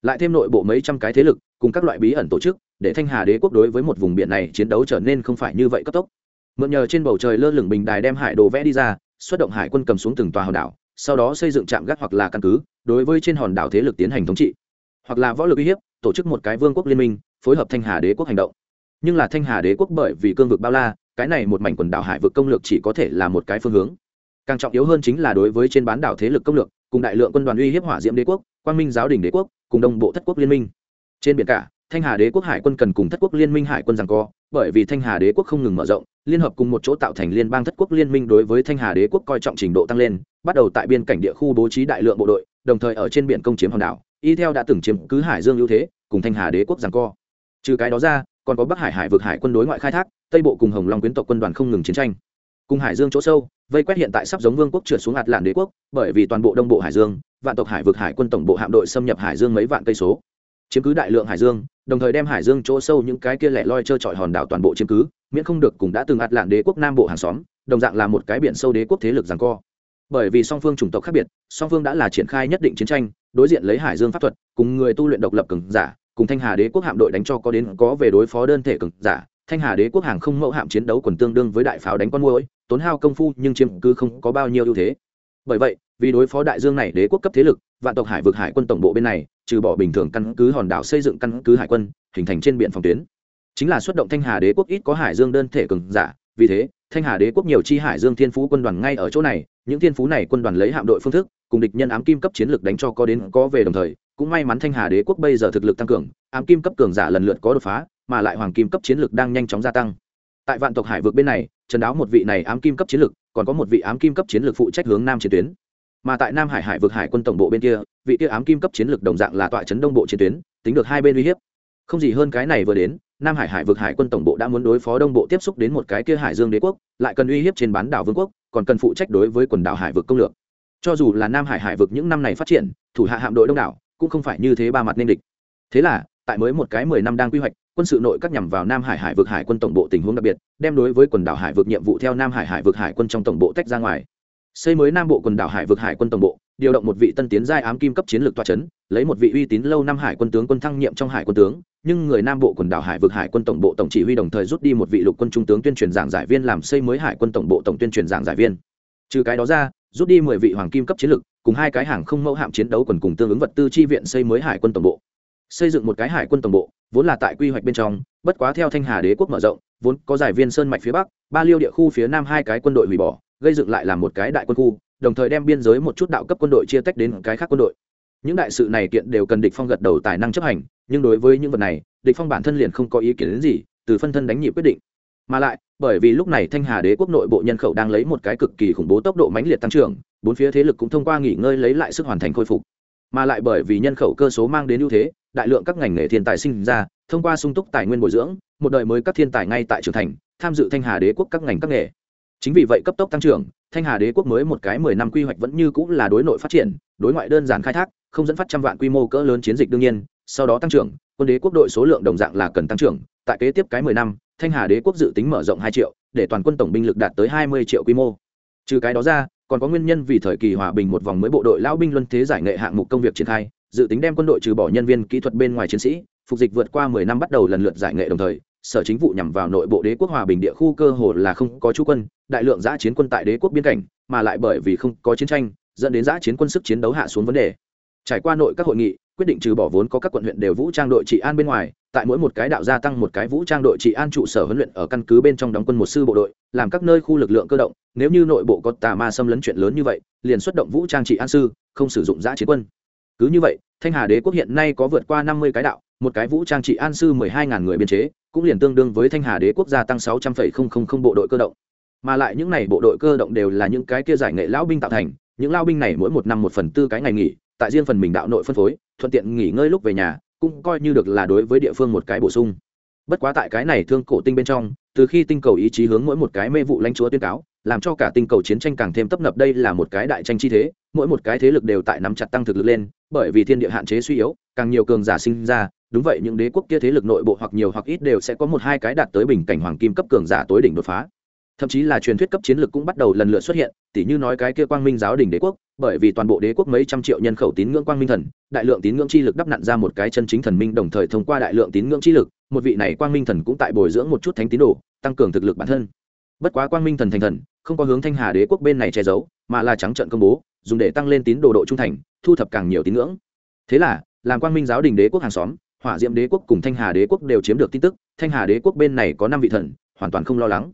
Lại thêm nội bộ mấy trăm cái thế lực, cùng các loại bí ẩn tổ chức, để thanh hà đế quốc đối với một vùng biển này chiến đấu trở nên không phải như vậy cấp tốc. Mượn nhờ trên bầu trời lơ lửng bình đài đem hải đồ vẽ đi ra, xuất động hải quân cầm xuống từng tòa hòn đảo, sau đó xây dựng trạm gác hoặc là căn cứ, đối với trên hòn đảo thế lực tiến hành thống trị hoặc là võ lực uy hiếp, tổ chức một cái vương quốc liên minh, phối hợp thanh hà đế quốc hành động. Nhưng là thanh hà đế quốc bởi vì cương vực bao la, cái này một mảnh quần đảo hải vực công lược chỉ có thể là một cái phương hướng. Càng trọng yếu hơn chính là đối với trên bán đảo thế lực công lược, cùng đại lượng quân đoàn uy hiếp hỏa diễm đế quốc, quang minh giáo đình đế quốc, cùng đông bộ thất quốc liên minh. Trên biển cả, thanh hà đế quốc hải quân cần cùng thất quốc liên minh hải quân rằng co, bởi vì thanh hà đế quốc không ngừng mở rộng, liên hợp cùng một chỗ tạo thành liên bang thất quốc liên minh đối với thanh hà đế quốc coi trọng trình độ tăng lên, bắt đầu tại biên cảnh địa khu bố trí đại lượng bộ đội, đồng thời ở trên biển công chiếm hòn đảo y theo đã từng chiếm cứ hải dương ưu thế, cùng thanh hà đế quốc rằng co. Trừ cái đó ra, còn có bắc hải hải vực hải quân đối ngoại khai thác, tây bộ cùng hồng long quyến tộc quân đoàn không ngừng chiến tranh. Cùng hải dương chỗ sâu, vây quét hiện tại sắp giống vương quốc trượt xuống ạt làn đế quốc, bởi vì toàn bộ đông bộ hải dương, vạn tộc hải vực hải quân tổng bộ hạm đội xâm nhập hải dương mấy vạn cây số. Chiếm cứ đại lượng hải dương, đồng thời đem hải dương chỗ sâu những cái kia lẻ loi trơ trọi hòn đảo toàn bộ chiếm cứ, miễn không được cùng đã từng ạt lạn đế quốc nam bộ hàng xóm, đồng dạng là một cái biển sâu đế quốc thế lực rằng co. Bởi vì song phương chủng tộc khác biệt, song phương đã là triển khai nhất định chiến tranh đối diện lấy hải dương pháp thuật, cùng người tu luyện độc lập cường giả, cùng thanh hà đế quốc hạm đội đánh cho có đến, có về đối phó đơn thể cường giả. Thanh hà đế quốc hàng không mẫu hạm chiến đấu còn tương đương với đại pháo đánh con môi tốn hao công phu nhưng chiếm cứ không có bao nhiêu ưu thế. Bởi vậy, vì đối phó đại dương này đế quốc cấp thế lực, vạn tộc hải vực hải quân tổng bộ bên này, trừ bỏ bình thường căn cứ hòn đảo xây dựng căn cứ hải quân, hình thành trên biển phòng tuyến. Chính là xuất động thanh hà đế quốc ít có hải dương đơn thể cường giả, vì thế, thanh hà đế quốc nhiều chi hải dương thiên phú quân đoàn ngay ở chỗ này những thiên phú này quân đoàn lấy hạm đội phương thức, cùng địch nhân ám kim cấp chiến lược đánh cho có đến có về đồng thời, cũng may mắn thanh hà đế quốc bây giờ thực lực tăng cường, ám kim cấp cường giả lần lượt có đột phá, mà lại hoàng kim cấp chiến lược đang nhanh chóng gia tăng. Tại vạn tộc hải vực bên này, trần đáo một vị này ám kim cấp chiến lược, còn có một vị ám kim cấp chiến lược phụ trách hướng nam chiến tuyến. Mà tại nam hải hải vực hải quân tổng bộ bên kia, vị kia ám kim cấp chiến lược đồng dạng là tọa trấn đông bộ chiến tuyến, tính được hai bên uy hiếp. Không gì hơn cái này vừa đến nam hải hải vực hải quân tổng bộ đã muốn đối phó đông bộ tiếp xúc đến một cái kia hải dương đế quốc, lại cần uy hiếp trên bán đảo vương quốc, còn cần phụ trách đối với quần đảo hải vực công lược. Cho dù là nam hải hải vực những năm này phát triển, thủ hạ hạm đội đông đảo, cũng không phải như thế ba mặt nên địch. Thế là, tại mới một cái mười năm đang quy hoạch, quân sự nội các nhằm vào nam hải hải vực hải quân tổng bộ tình huống đặc biệt, đem đối với quần đảo hải vực nhiệm vụ theo nam hải hải vực hải quân trong tổng bộ tách ra ngoài. Xây mới nam bộ quần đảo hải vực hải quân tổng bộ điều động một vị tân tiến giai ám kim cấp chiến lược toa chấn, lấy một vị uy tín lâu năm hải quân tướng quân thăng nhiệm trong hải quân tướng nhưng người nam bộ quần đảo hải vực hải quân tổng bộ tổng chỉ huy đồng thời rút đi một vị lục quân trung tướng tuyên truyền giảng giải viên làm xây mới hải quân tổng bộ tổng tuyên truyền giảng giải viên. Trừ cái đó ra rút đi mười vị hoàng kim cấp chiến lược cùng hai cái hàng không mẫu hạm chiến đấu quần cùng tương ứng vật tư chi viện xây mới hải quân tổng bộ. Xây dựng một cái hải quân tổng bộ vốn là tại quy hoạch bên trong bất quá theo thanh hà đế quốc mở rộng vốn có giải viên sơn mạch phía bắc ba liêu địa khu phía nam hai cái quân đội hủy bỏ gây dựng lại làm một cái đại quân khu đồng thời đem biên giới một chút đạo cấp quân đội chia tách đến cái khác quân đội. Những đại sự này kiện đều cần địch phong gật đầu tài năng chấp hành, nhưng đối với những vật này, địch phong bản thân liền không có ý kiến đến gì, từ phân thân đánh nhịp quyết định. Mà lại, bởi vì lúc này thanh hà đế quốc nội bộ nhân khẩu đang lấy một cái cực kỳ khủng bố tốc độ mãnh liệt tăng trưởng, bốn phía thế lực cũng thông qua nghỉ ngơi lấy lại sức hoàn thành khôi phục. Mà lại bởi vì nhân khẩu cơ số mang đến ưu thế, đại lượng các ngành nghề thiên tài sinh ra, thông qua sung túc tài nguyên bồi dưỡng, một đời mới các thiên tài ngay tại trưởng thành, tham dự thanh hà đế quốc các ngành các nghề chính vì vậy cấp tốc tăng trưởng, thanh hà đế quốc mới một cái mười năm quy hoạch vẫn như cũng là đối nội phát triển, đối ngoại đơn giản khai thác, không dẫn phát trăm vạn quy mô cỡ lớn chiến dịch đương nhiên, sau đó tăng trưởng, quân đế quốc đội số lượng đồng dạng là cần tăng trưởng. Tại kế tiếp cái mười năm, thanh hà đế quốc dự tính mở rộng hai triệu, để toàn quân tổng binh lực đạt tới hai mươi triệu quy mô. Trừ cái đó ra, còn có nguyên nhân vì thời kỳ hòa bình một vòng mới bộ đội lão binh luân thế giải nghệ hạng mục công việc triển khai, dự tính đem quân đội trừ bỏ nhân viên kỹ thuật bên ngoài chiến sĩ, phục dịch vượt qua mười năm bắt đầu lần lượt giải nghệ đồng thời sở chính vụ nhằm vào nội bộ đế quốc hòa bình địa khu cơ hồ là không có chú quân, đại lượng giã chiến quân tại đế quốc biên cảnh, mà lại bởi vì không có chiến tranh, dẫn đến giã chiến quân sức chiến đấu hạ xuống vấn đề. Trải qua nội các hội nghị, quyết định trừ bỏ vốn có các quận huyện đều vũ trang đội trị an bên ngoài, tại mỗi một cái đạo gia tăng một cái vũ trang đội trị an trụ sở huấn luyện ở căn cứ bên trong đóng quân một sư bộ đội, làm các nơi khu lực lượng cơ động, nếu như nội bộ có tà ma xâm lấn chuyện lớn như vậy, liền xuất động vũ trang trị an sư, không sử dụng giã chiến quân. Cứ như vậy thanh hà đế quốc hiện nay có vượt qua năm mươi cái đạo, một cái vũ trang trị an sư mười hai ngàn người biên chế, cũng liền tương đương với thanh hà đế quốc gia tăng sáu trăm phẩy không không không bộ đội cơ động. Mà lại những này bộ đội cơ động đều là những cái kia giải nghệ lão binh tạo thành, những lao binh này mỗi một năm một phần tư cái ngày nghỉ, tại riêng phần mình đạo nội phân phối, thuận tiện nghỉ ngơi lúc về nhà, cũng coi như được là đối với địa phương một cái bổ sung. Bất quá tại cái này thương cổ tinh bên trong, từ khi tinh cầu ý chí hướng mỗi một cái mê vụ lãnh chúa tuyên cáo làm cho cả tinh cầu chiến tranh càng thêm tấp nập. Đây là một cái đại tranh chi thế, mỗi một cái thế lực đều tại nắm chặt tăng thực lực lên, bởi vì thiên địa hạn chế suy yếu, càng nhiều cường giả sinh ra, đúng vậy, những đế quốc kia thế lực nội bộ hoặc nhiều hoặc ít đều sẽ có một hai cái đạt tới bình cảnh hoàng kim cấp cường giả tối đỉnh đột phá. Thậm chí là truyền thuyết cấp chiến lược cũng bắt đầu lần lượt xuất hiện, tỉ như nói cái kia quang minh giáo đình đế quốc, bởi vì toàn bộ đế quốc mấy trăm triệu nhân khẩu tín ngưỡng quang minh thần, đại lượng tín ngưỡng chi lực đắp nặn ra một cái chân chính thần minh, đồng thời thông qua đại lượng tín ngưỡng chi lực, một vị này quang minh thần cũng tại bồi dưỡng một chút thánh tín đồ, tăng cường thực lực bản thân bất quá quang minh thần thành thần, không có hướng thanh hà đế quốc bên này che giấu, mà là trắng trận công bố, dùng để tăng lên tín đồ độ trung thành, thu thập càng nhiều tín ngưỡng. Thế là, làm quang minh giáo đình đế quốc hàng xóm, hỏa diệm đế quốc cùng thanh hà đế quốc đều chiếm được tin tức, thanh hà đế quốc bên này có năm vị thần, hoàn toàn không lo lắng.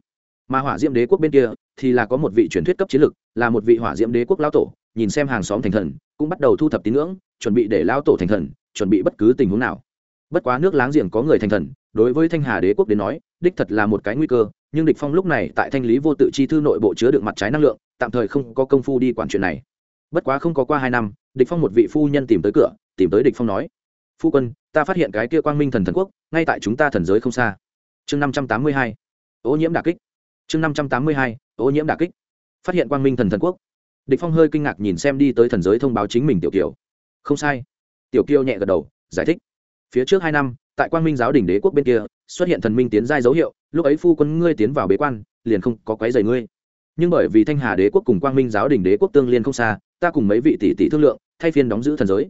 Mà hỏa diệm đế quốc bên kia, thì là có một vị truyền thuyết cấp chiến lực, là một vị hỏa diệm đế quốc lao tổ, nhìn xem hàng xóm thành thần, cũng bắt đầu thu thập tín ngưỡng, chuẩn bị để lao tổ thành thần, chuẩn bị bất cứ tình huống nào bất quá nước láng giềng có người thành thần, đối với thanh hà đế quốc đến nói, đích thật là một cái nguy cơ, nhưng địch phong lúc này tại thanh lý vô tự chi thư nội bộ chứa được mặt trái năng lượng, tạm thời không có công phu đi quản chuyện này. Bất quá không có qua hai năm, địch phong một vị phu nhân tìm tới cửa, tìm tới địch phong nói, phu quân, ta phát hiện cái kia quang minh thần thần quốc, ngay tại chúng ta thần giới không xa. Chương năm trăm tám mươi hai, ô nhiễm đả kích. Chương năm trăm tám mươi hai, ô nhiễm đả kích. Phát hiện quang minh thần thần quốc. Địch phong hơi kinh ngạc nhìn xem đi tới thần giới thông báo chính mình tiểu kiều. Không sai. Tiểu kiều nhẹ gật đầu, giải thích phía trước hai năm, tại quang minh giáo đình đế quốc bên kia, xuất hiện thần minh tiến giai dấu hiệu, lúc ấy phu quân ngươi tiến vào bế quan, liền không có quấy dày ngươi. Nhưng bởi vì thanh hà đế quốc cùng quang minh giáo đình đế quốc tương liên không xa, ta cùng mấy vị tỷ tỷ thương lượng, thay phiên đóng giữ thần giới.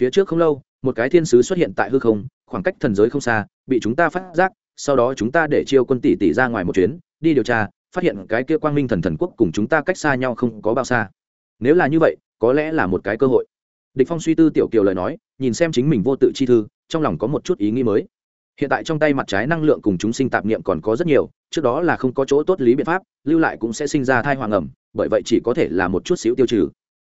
Phía trước không lâu, một cái thiên sứ xuất hiện tại hư không, khoảng cách thần giới không xa, bị chúng ta phát giác, sau đó chúng ta để chiêu quân tỷ tỷ ra ngoài một chuyến, đi điều tra, phát hiện cái kia quang minh thần thần quốc cùng chúng ta cách xa nhau không có bao xa. Nếu là như vậy, có lẽ là một cái cơ hội địch phong suy tư tiểu kiều lời nói, nhìn xem chính mình vô tự chi thư, trong lòng có một chút ý nghĩ mới. Hiện tại trong tay mặt trái năng lượng cùng chúng sinh tạp niệm còn có rất nhiều, trước đó là không có chỗ tốt lý biện pháp, lưu lại cũng sẽ sinh ra thai hoàng ẩm, bởi vậy chỉ có thể là một chút xíu tiêu trừ.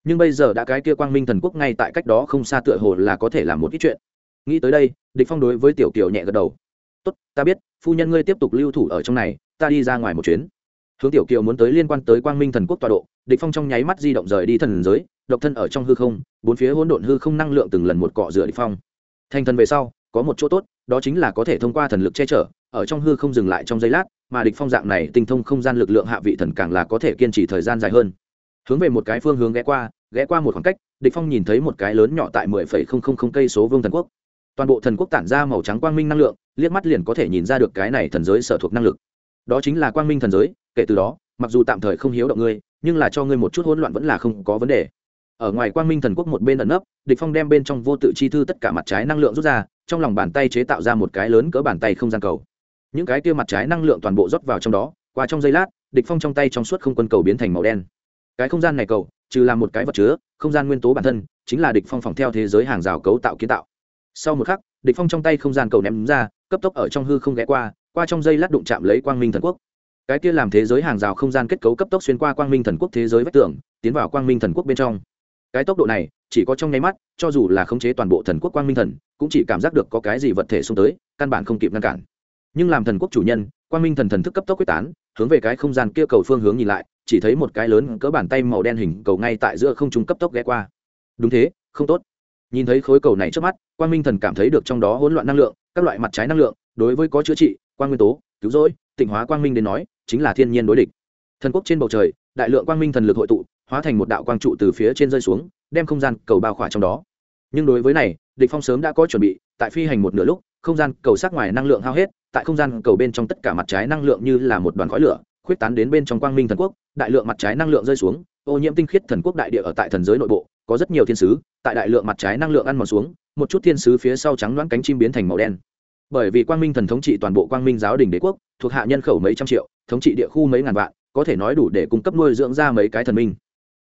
Nhưng bây giờ đã cái kia quang minh thần quốc ngay tại cách đó không xa tựa hồ là có thể làm một ít chuyện. Nghĩ tới đây, địch phong đối với tiểu kiều nhẹ gật đầu. Tốt, ta biết, phu nhân ngươi tiếp tục lưu thủ ở trong này, ta đi ra ngoài một chuyến. Hướng tiểu kiều muốn tới liên quan tới quang minh thần quốc tọa độ, địch phong trong nháy mắt di động rời đi thần giới độc thân ở trong hư không, bốn phía hỗn độn hư không năng lượng từng lần một cọ rửa địch phong. Thành thần về sau, có một chỗ tốt, đó chính là có thể thông qua thần lực che chở, ở trong hư không dừng lại trong giây lát, mà địch phong dạng này tinh thông không gian lực lượng hạ vị thần càng là có thể kiên trì thời gian dài hơn. Hướng về một cái phương hướng ghé qua ghé qua một khoảng cách, địch phong nhìn thấy một cái lớn nhỏ tại mười phẩy không không không cây số vương thần quốc. Toàn bộ thần quốc tản ra màu trắng quang minh năng lượng, liếc mắt liền có thể nhìn ra được cái này thần giới sở thuộc năng lực. Đó chính là quang minh thần giới, kể từ đó, mặc dù tạm thời không hiếu động ngươi, nhưng là cho ngươi một chút hỗn loạn vẫn là không có vấn đề ở ngoài quang minh thần quốc một bên ẩn nấp, địch phong đem bên trong vô tự chi thư tất cả mặt trái năng lượng rút ra, trong lòng bàn tay chế tạo ra một cái lớn cỡ bàn tay không gian cầu. Những cái kia mặt trái năng lượng toàn bộ rót vào trong đó, qua trong giây lát, địch phong trong tay trong suốt không quân cầu biến thành màu đen. Cái không gian này cầu, trừ là một cái vật chứa, không gian nguyên tố bản thân, chính là địch phong phòng theo thế giới hàng rào cấu tạo kiến tạo. Sau một khắc, địch phong trong tay không gian cầu ném ra, cấp tốc ở trong hư không ghé qua qua trong giây lát đụng chạm lấy quang minh thần quốc. Cái kia làm thế giới hàng rào không gian kết cấu cấp tốc xuyên qua quang minh thần quốc thế giới vách tường, tiến vào quang minh thần quốc bên trong cái tốc độ này, chỉ có trong nháy mắt, cho dù là khống chế toàn bộ thần quốc quang minh thần, cũng chỉ cảm giác được có cái gì vật thể xông tới, căn bản không kịp ngăn cản. Nhưng làm thần quốc chủ nhân, quang minh thần thần thức cấp tốc quyết tán, hướng về cái không gian kia cầu phương hướng nhìn lại, chỉ thấy một cái lớn cỡ bàn tay màu đen hình cầu ngay tại giữa không trung cấp tốc ghé qua. Đúng thế, không tốt. Nhìn thấy khối cầu này trước mắt, quang minh thần cảm thấy được trong đó hỗn loạn năng lượng, các loại mặt trái năng lượng, đối với có chữa trị, quang nguyên tố, cứu rỗi, tịnh hóa quang minh đến nói, chính là thiên nhiên đối địch. Thần quốc trên bầu trời, đại lượng quang minh thần lực hội tụ hóa thành một đạo quang trụ từ phía trên rơi xuống, đem không gian cầu bao khỏa trong đó. Nhưng đối với này, địch phong sớm đã có chuẩn bị, tại phi hành một nửa lúc, không gian cầu sát ngoài năng lượng hao hết, tại không gian cầu bên trong tất cả mặt trái năng lượng như là một đoàn khói lửa, khuyết tán đến bên trong quang minh thần quốc, đại lượng mặt trái năng lượng rơi xuống, ô nhiễm tinh khiết thần quốc đại địa ở tại thần giới nội bộ, có rất nhiều thiên sứ, tại đại lượng mặt trái năng lượng ăn mòn xuống, một chút thiên sứ phía sau trắng loãng cánh chim biến thành màu đen. Bởi vì quang minh thần thống trị toàn bộ quang minh giáo đình đế quốc, thuộc hạ nhân khẩu mấy trăm triệu, thống trị địa khu mấy ngàn vạn, có thể nói đủ để cung cấp nuôi dưỡng ra mấy cái thần minh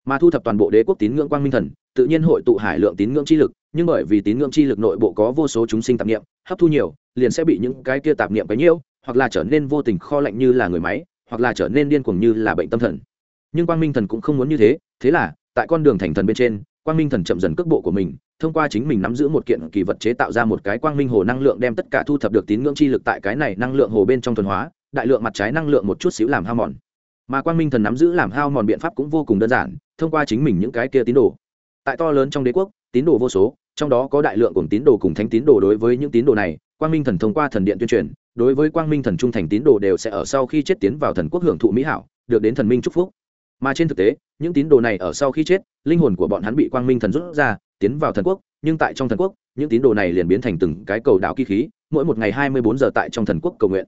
mà thu thập toàn bộ đế quốc tín ngưỡng quang minh thần, tự nhiên hội tụ hải lượng tín ngưỡng chi lực, nhưng bởi vì tín ngưỡng chi lực nội bộ có vô số chúng sinh tạp niệm, hấp thu nhiều, liền sẽ bị những cái kia tạp niệm bấy nhiêu, hoặc là trở nên vô tình kho lạnh như là người máy, hoặc là trở nên điên cuồng như là bệnh tâm thần. Nhưng quang minh thần cũng không muốn như thế thế là, tại con đường thành thần bên trên, quang minh thần chậm dần cước bộ của mình, thông qua chính mình nắm giữ một kiện kỳ vật chế tạo ra một cái quang minh hồ năng lượng đem tất cả thu thập được tín ngưỡng chi lực tại cái này năng lượng hồ bên trong thuần hóa, đại lượng mặt trái năng lượng một chút xíu làm hao mòn mà quang minh thần nắm giữ làm hao mòn biện pháp cũng vô cùng đơn giản, thông qua chính mình những cái kia tín đồ. Tại to lớn trong đế quốc, tín đồ vô số, trong đó có đại lượng cùng tín đồ cùng thánh tín đồ đối với những tín đồ này, quang minh thần thông qua thần điện tuyên truyền, đối với quang minh thần trung thành tín đồ đều sẽ ở sau khi chết tiến vào thần quốc hưởng thụ mỹ hảo, được đến thần minh chúc phúc. Mà trên thực tế, những tín đồ này ở sau khi chết, linh hồn của bọn hắn bị quang minh thần rút ra, tiến vào thần quốc, nhưng tại trong thần quốc, những tín đồ này liền biến thành từng cái cầu đạo kỳ khí, mỗi một ngày hai mươi bốn giờ tại trong thần quốc cầu nguyện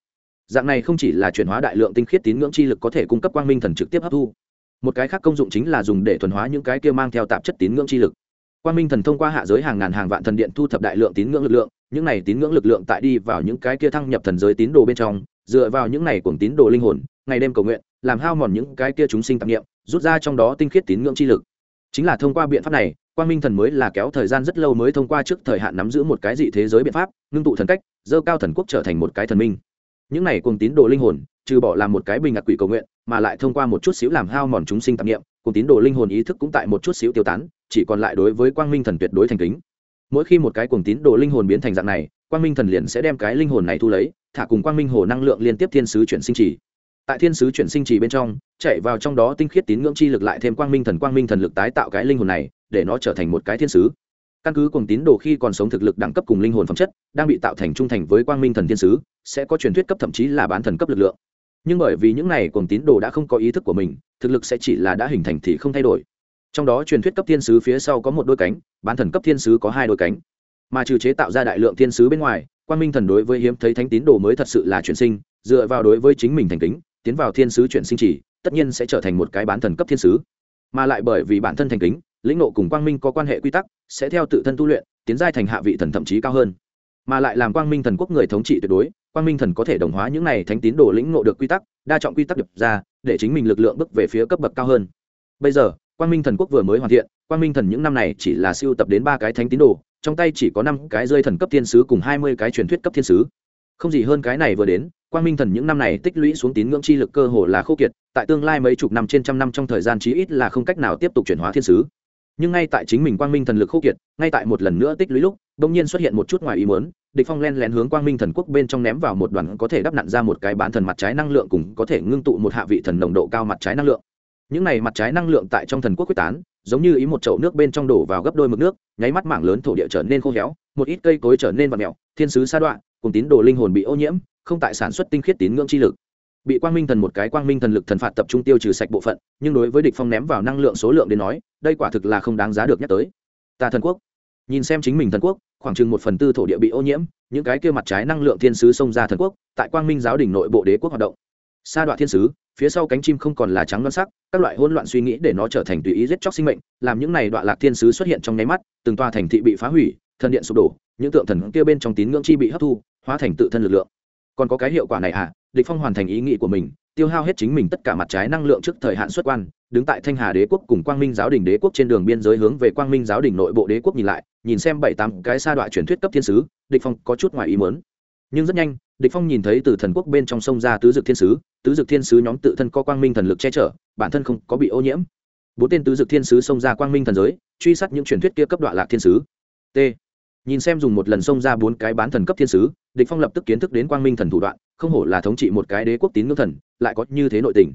dạng này không chỉ là chuyển hóa đại lượng tinh khiết tín ngưỡng chi lực có thể cung cấp quang minh thần trực tiếp hấp thu, một cái khác công dụng chính là dùng để thuần hóa những cái kia mang theo tạp chất tín ngưỡng chi lực. Quang minh thần thông qua hạ giới hàng ngàn hàng vạn thần điện thu thập đại lượng tín ngưỡng lực lượng, những này tín ngưỡng lực lượng tại đi vào những cái kia thăng nhập thần giới tín đồ bên trong, dựa vào những này cùng tín đồ linh hồn, ngày đêm cầu nguyện, làm hao mòn những cái kia chúng sinh tạp nghiệm rút ra trong đó tinh khiết tín ngưỡng chi lực. Chính là thông qua biện pháp này, quang minh thần mới là kéo thời gian rất lâu mới thông qua trước thời hạn nắm giữ một cái dị thế giới biện pháp, ngưng tụ thần cách, dơ cao thần quốc trở thành một cái thần minh những này cùng tín đồ linh hồn, trừ bỏ làm một cái bình ngạc quỷ cầu nguyện, mà lại thông qua một chút xíu làm hao mòn chúng sinh tạp nghiệm cùng tín đồ linh hồn ý thức cũng tại một chút xíu tiêu tán, chỉ còn lại đối với quang minh thần tuyệt đối thành kính. Mỗi khi một cái cùng tín đồ linh hồn biến thành dạng này, quang minh thần liền sẽ đem cái linh hồn này thu lấy, thả cùng quang minh hồ năng lượng liên tiếp thiên sứ chuyển sinh trì. Tại thiên sứ chuyển sinh trì bên trong, chạy vào trong đó tinh khiết tín ngưỡng chi lực lại thêm quang minh thần quang minh thần lực tái tạo cái linh hồn này, để nó trở thành một cái thiên sứ căn cứ cùng tín đồ khi còn sống thực lực đẳng cấp cùng linh hồn phẩm chất, đang bị tạo thành trung thành với quang minh thần thiên sứ, sẽ có truyền thuyết cấp thậm chí là bán thần cấp lực lượng. Nhưng bởi vì những này cùng tín đồ đã không có ý thức của mình, thực lực sẽ chỉ là đã hình thành thì không thay đổi. Trong đó truyền thuyết cấp thiên sứ phía sau có một đôi cánh, bán thần cấp thiên sứ có hai đôi cánh. Mà trừ chế tạo ra đại lượng thiên sứ bên ngoài, quang minh thần đối với hiếm thấy thánh tín đồ mới thật sự là chuyển sinh, dựa vào đối với chính mình thành kính, tiến vào thiên sứ chuyển sinh chỉ, tất nhiên sẽ trở thành một cái bán thần cấp thiên sứ. Mà lại bởi vì bản thân thành kính lĩnh nộ cùng quang minh có quan hệ quy tắc, sẽ theo tự thân tu luyện, tiến giai thành hạ vị thần thậm chí cao hơn. Mà lại làm quang minh thần quốc người thống trị tuyệt đối, quang minh thần có thể đồng hóa những này thánh tín đồ lĩnh ngộ được quy tắc, đa trọng quy tắc đập ra, để chính mình lực lượng bước về phía cấp bậc cao hơn. Bây giờ, quang minh thần quốc vừa mới hoàn thiện, quang minh thần những năm này chỉ là siêu tập đến ba cái thánh tín đồ, trong tay chỉ có năm cái rơi thần cấp thiên sứ cùng hai mươi cái truyền thuyết cấp thiên sứ. Không gì hơn cái này vừa đến, quang minh thần những năm này tích lũy xuống tín ngưỡng chi lực cơ hồ là khô kiệt, tại tương lai mấy chục năm trên trăm năm trong thời gian chí ít là không cách nào tiếp tục chuyển hóa thiên sứ nhưng ngay tại chính mình quang minh thần lực khô kiệt, ngay tại một lần nữa tích lũy lúc đ ỗ n g nhiên xuất hiện một chút ngoài ý muốn, địch phong len lén hướng quang minh thần quốc bên trong ném vào một đoàn có thể đắp nặn ra một cái bán thần mặt trái năng lượng cùng có thể ngưng tụ một hạ vị thần nồng độ cao mặt trái năng lượng. Những này mặt trái năng lượng tại trong thần quốc quyết tán, giống như ý một chậu nước bên trong đổ vào gấp đôi mực nước, nháy mắt mảng lớn thổ địa trở nên khô héo, một ít cây cối trở nên vật mẹo thiên sứ sa đoạn cùng tín đồ linh hồn bị ô nhiễm, không tại sản xuất tinh khiết tín ngưỡng chi lực bị quang minh thần một cái quang minh thần lực thần phạt tập trung tiêu trừ sạch bộ phận, nhưng đối với địch phong ném vào năng lượng số lượng đến nói, đây quả thực là không đáng giá được nhắc tới. Ta thần quốc. Nhìn xem chính mình thần quốc, khoảng chừng một phần tư thổ địa bị ô nhiễm, những cái kia mặt trái năng lượng thiên sứ xông ra thần quốc, tại quang minh giáo đình nội bộ đế quốc hoạt động. Sa đoạn thiên sứ, phía sau cánh chim không còn là trắng loan sắc, các loại hỗn loạn suy nghĩ để nó trở thành tùy ý giết chóc sinh mệnh, làm những này đoạn lạc thiên sứ xuất hiện trong nháy mắt, từng tòa thành thị bị phá hủy, thần điện sụp đổ, những tượng thần kia bên trong tín ngưỡng chi bị hấp thu, hóa thành tự thân lực lượng còn có cái hiệu quả này à? Địch phong hoàn thành ý nghĩ của mình, tiêu hao hết chính mình tất cả mặt trái năng lượng trước thời hạn xuất quan, đứng tại thanh hà đế quốc cùng quang minh giáo đình đế quốc trên đường biên giới hướng về quang minh giáo đình nội bộ đế quốc nhìn lại, nhìn xem bảy tám cái sa đoạn truyền thuyết cấp thiên sứ, địch phong có chút ngoài ý muốn. Nhưng rất nhanh, địch phong nhìn thấy từ thần quốc bên trong sông ra tứ dực thiên sứ, tứ dực thiên sứ nhóm tự thân có quang minh thần lực che chở, bản thân không có bị ô nhiễm. Bốn tên tứ dực thiên sứ xông ra quang minh thần giới, truy sát những truyền thuyết kia cấp đoạn lạc thiên sứ. T. Nhìn xem dùng một lần xông ra bốn cái bán thần cấp thiên sứ địch phong lập tức kiến thức đến quang minh thần thủ đoạn, không hổ là thống trị một cái đế quốc tín ngưỡng thần, lại có như thế nội tình.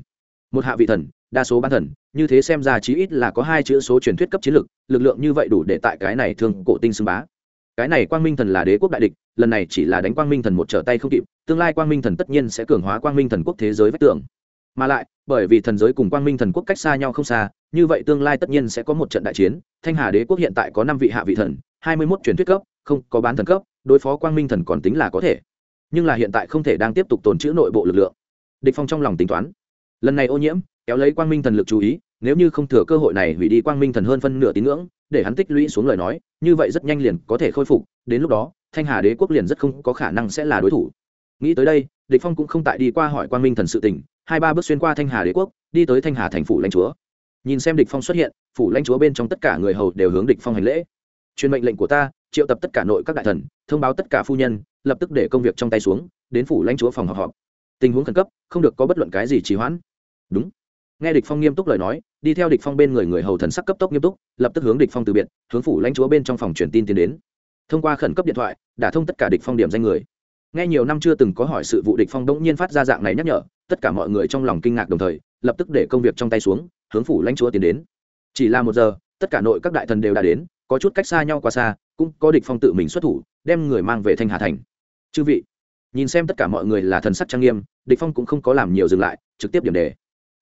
Một hạ vị thần, đa số bán thần, như thế xem ra chí ít là có hai chữ số truyền thuyết cấp chiến lực lực lượng như vậy đủ để tại cái này thương cổ tinh xưng bá. Cái này quang minh thần là đế quốc đại địch, lần này chỉ là đánh quang minh thần một trở tay không kịp, tương lai quang minh thần tất nhiên sẽ cường hóa quang minh thần quốc thế giới vách tưởng mà lại, bởi vì thần giới cùng quang minh thần quốc cách xa nhau không xa, như vậy tương lai tất nhiên sẽ có một trận đại chiến, thanh hà đế quốc hiện tại có năm vị hạ vị thần, hai mươi mốt truyền thuyết cấp không có bán thần cấp, đối phó quang minh thần còn tính là có thể. Nhưng là hiện tại không thể đang tiếp tục tồn trữ nội bộ lực lượng. Địch phong trong lòng tính toán. Lần này ô nhiễm, kéo lấy quang minh thần lực chú ý, nếu như không thừa cơ hội này hủy đi quang minh thần hơn phân nửa tín ngưỡng, để hắn tích lũy xuống lời nói, như vậy rất nhanh liền có thể khôi phục, đến lúc đó, thanh hà đế quốc liền rất không có khả năng sẽ là đối thủ. Nghĩ tới đây, địch phong cũng không tại đi qua hỏi quang minh thần sự tình, hai ba bước xuyên qua thanh hà đế quốc, đi tới thanh hà thành phủ lãnh chúa. Nhìn xem địch phong xuất hiện, phủ lãnh chúa bên trong tất cả người hầu đều hướng địch phong hành lễ. Truyền mệnh lệnh của ta triệu tập tất cả nội các đại thần, thông báo tất cả phu nhân, lập tức để công việc trong tay xuống, đến phủ lãnh chúa phòng họp họp. Tình huống khẩn cấp, không được có bất luận cái gì trì hoãn. Đúng. Nghe địch phong nghiêm túc lời nói, đi theo địch phong bên người người hầu thần sắc cấp tốc nghiêm túc, lập tức hướng địch phong từ biệt, hướng phủ lãnh chúa bên trong phòng truyền tin tiến đến. Thông qua khẩn cấp điện thoại đã thông tất cả địch phong điểm danh người. Nghe nhiều năm chưa từng có hỏi sự vụ địch phong đống nhiên phát ra dạng này nhắc nhở, tất cả mọi người trong lòng kinh ngạc đồng thời, lập tức để công việc trong tay xuống, hướng phủ lãnh chúa tiến đến. Chỉ là một giờ, tất cả nội các đại thần đều đã đến, có chút cách xa nhau quá xa cũng có địch phong tự mình xuất thủ, đem người mang về thanh hà thành. Chư vị, nhìn xem tất cả mọi người là thần sắc trang nghiêm, địch phong cũng không có làm nhiều dừng lại, trực tiếp điểm đề.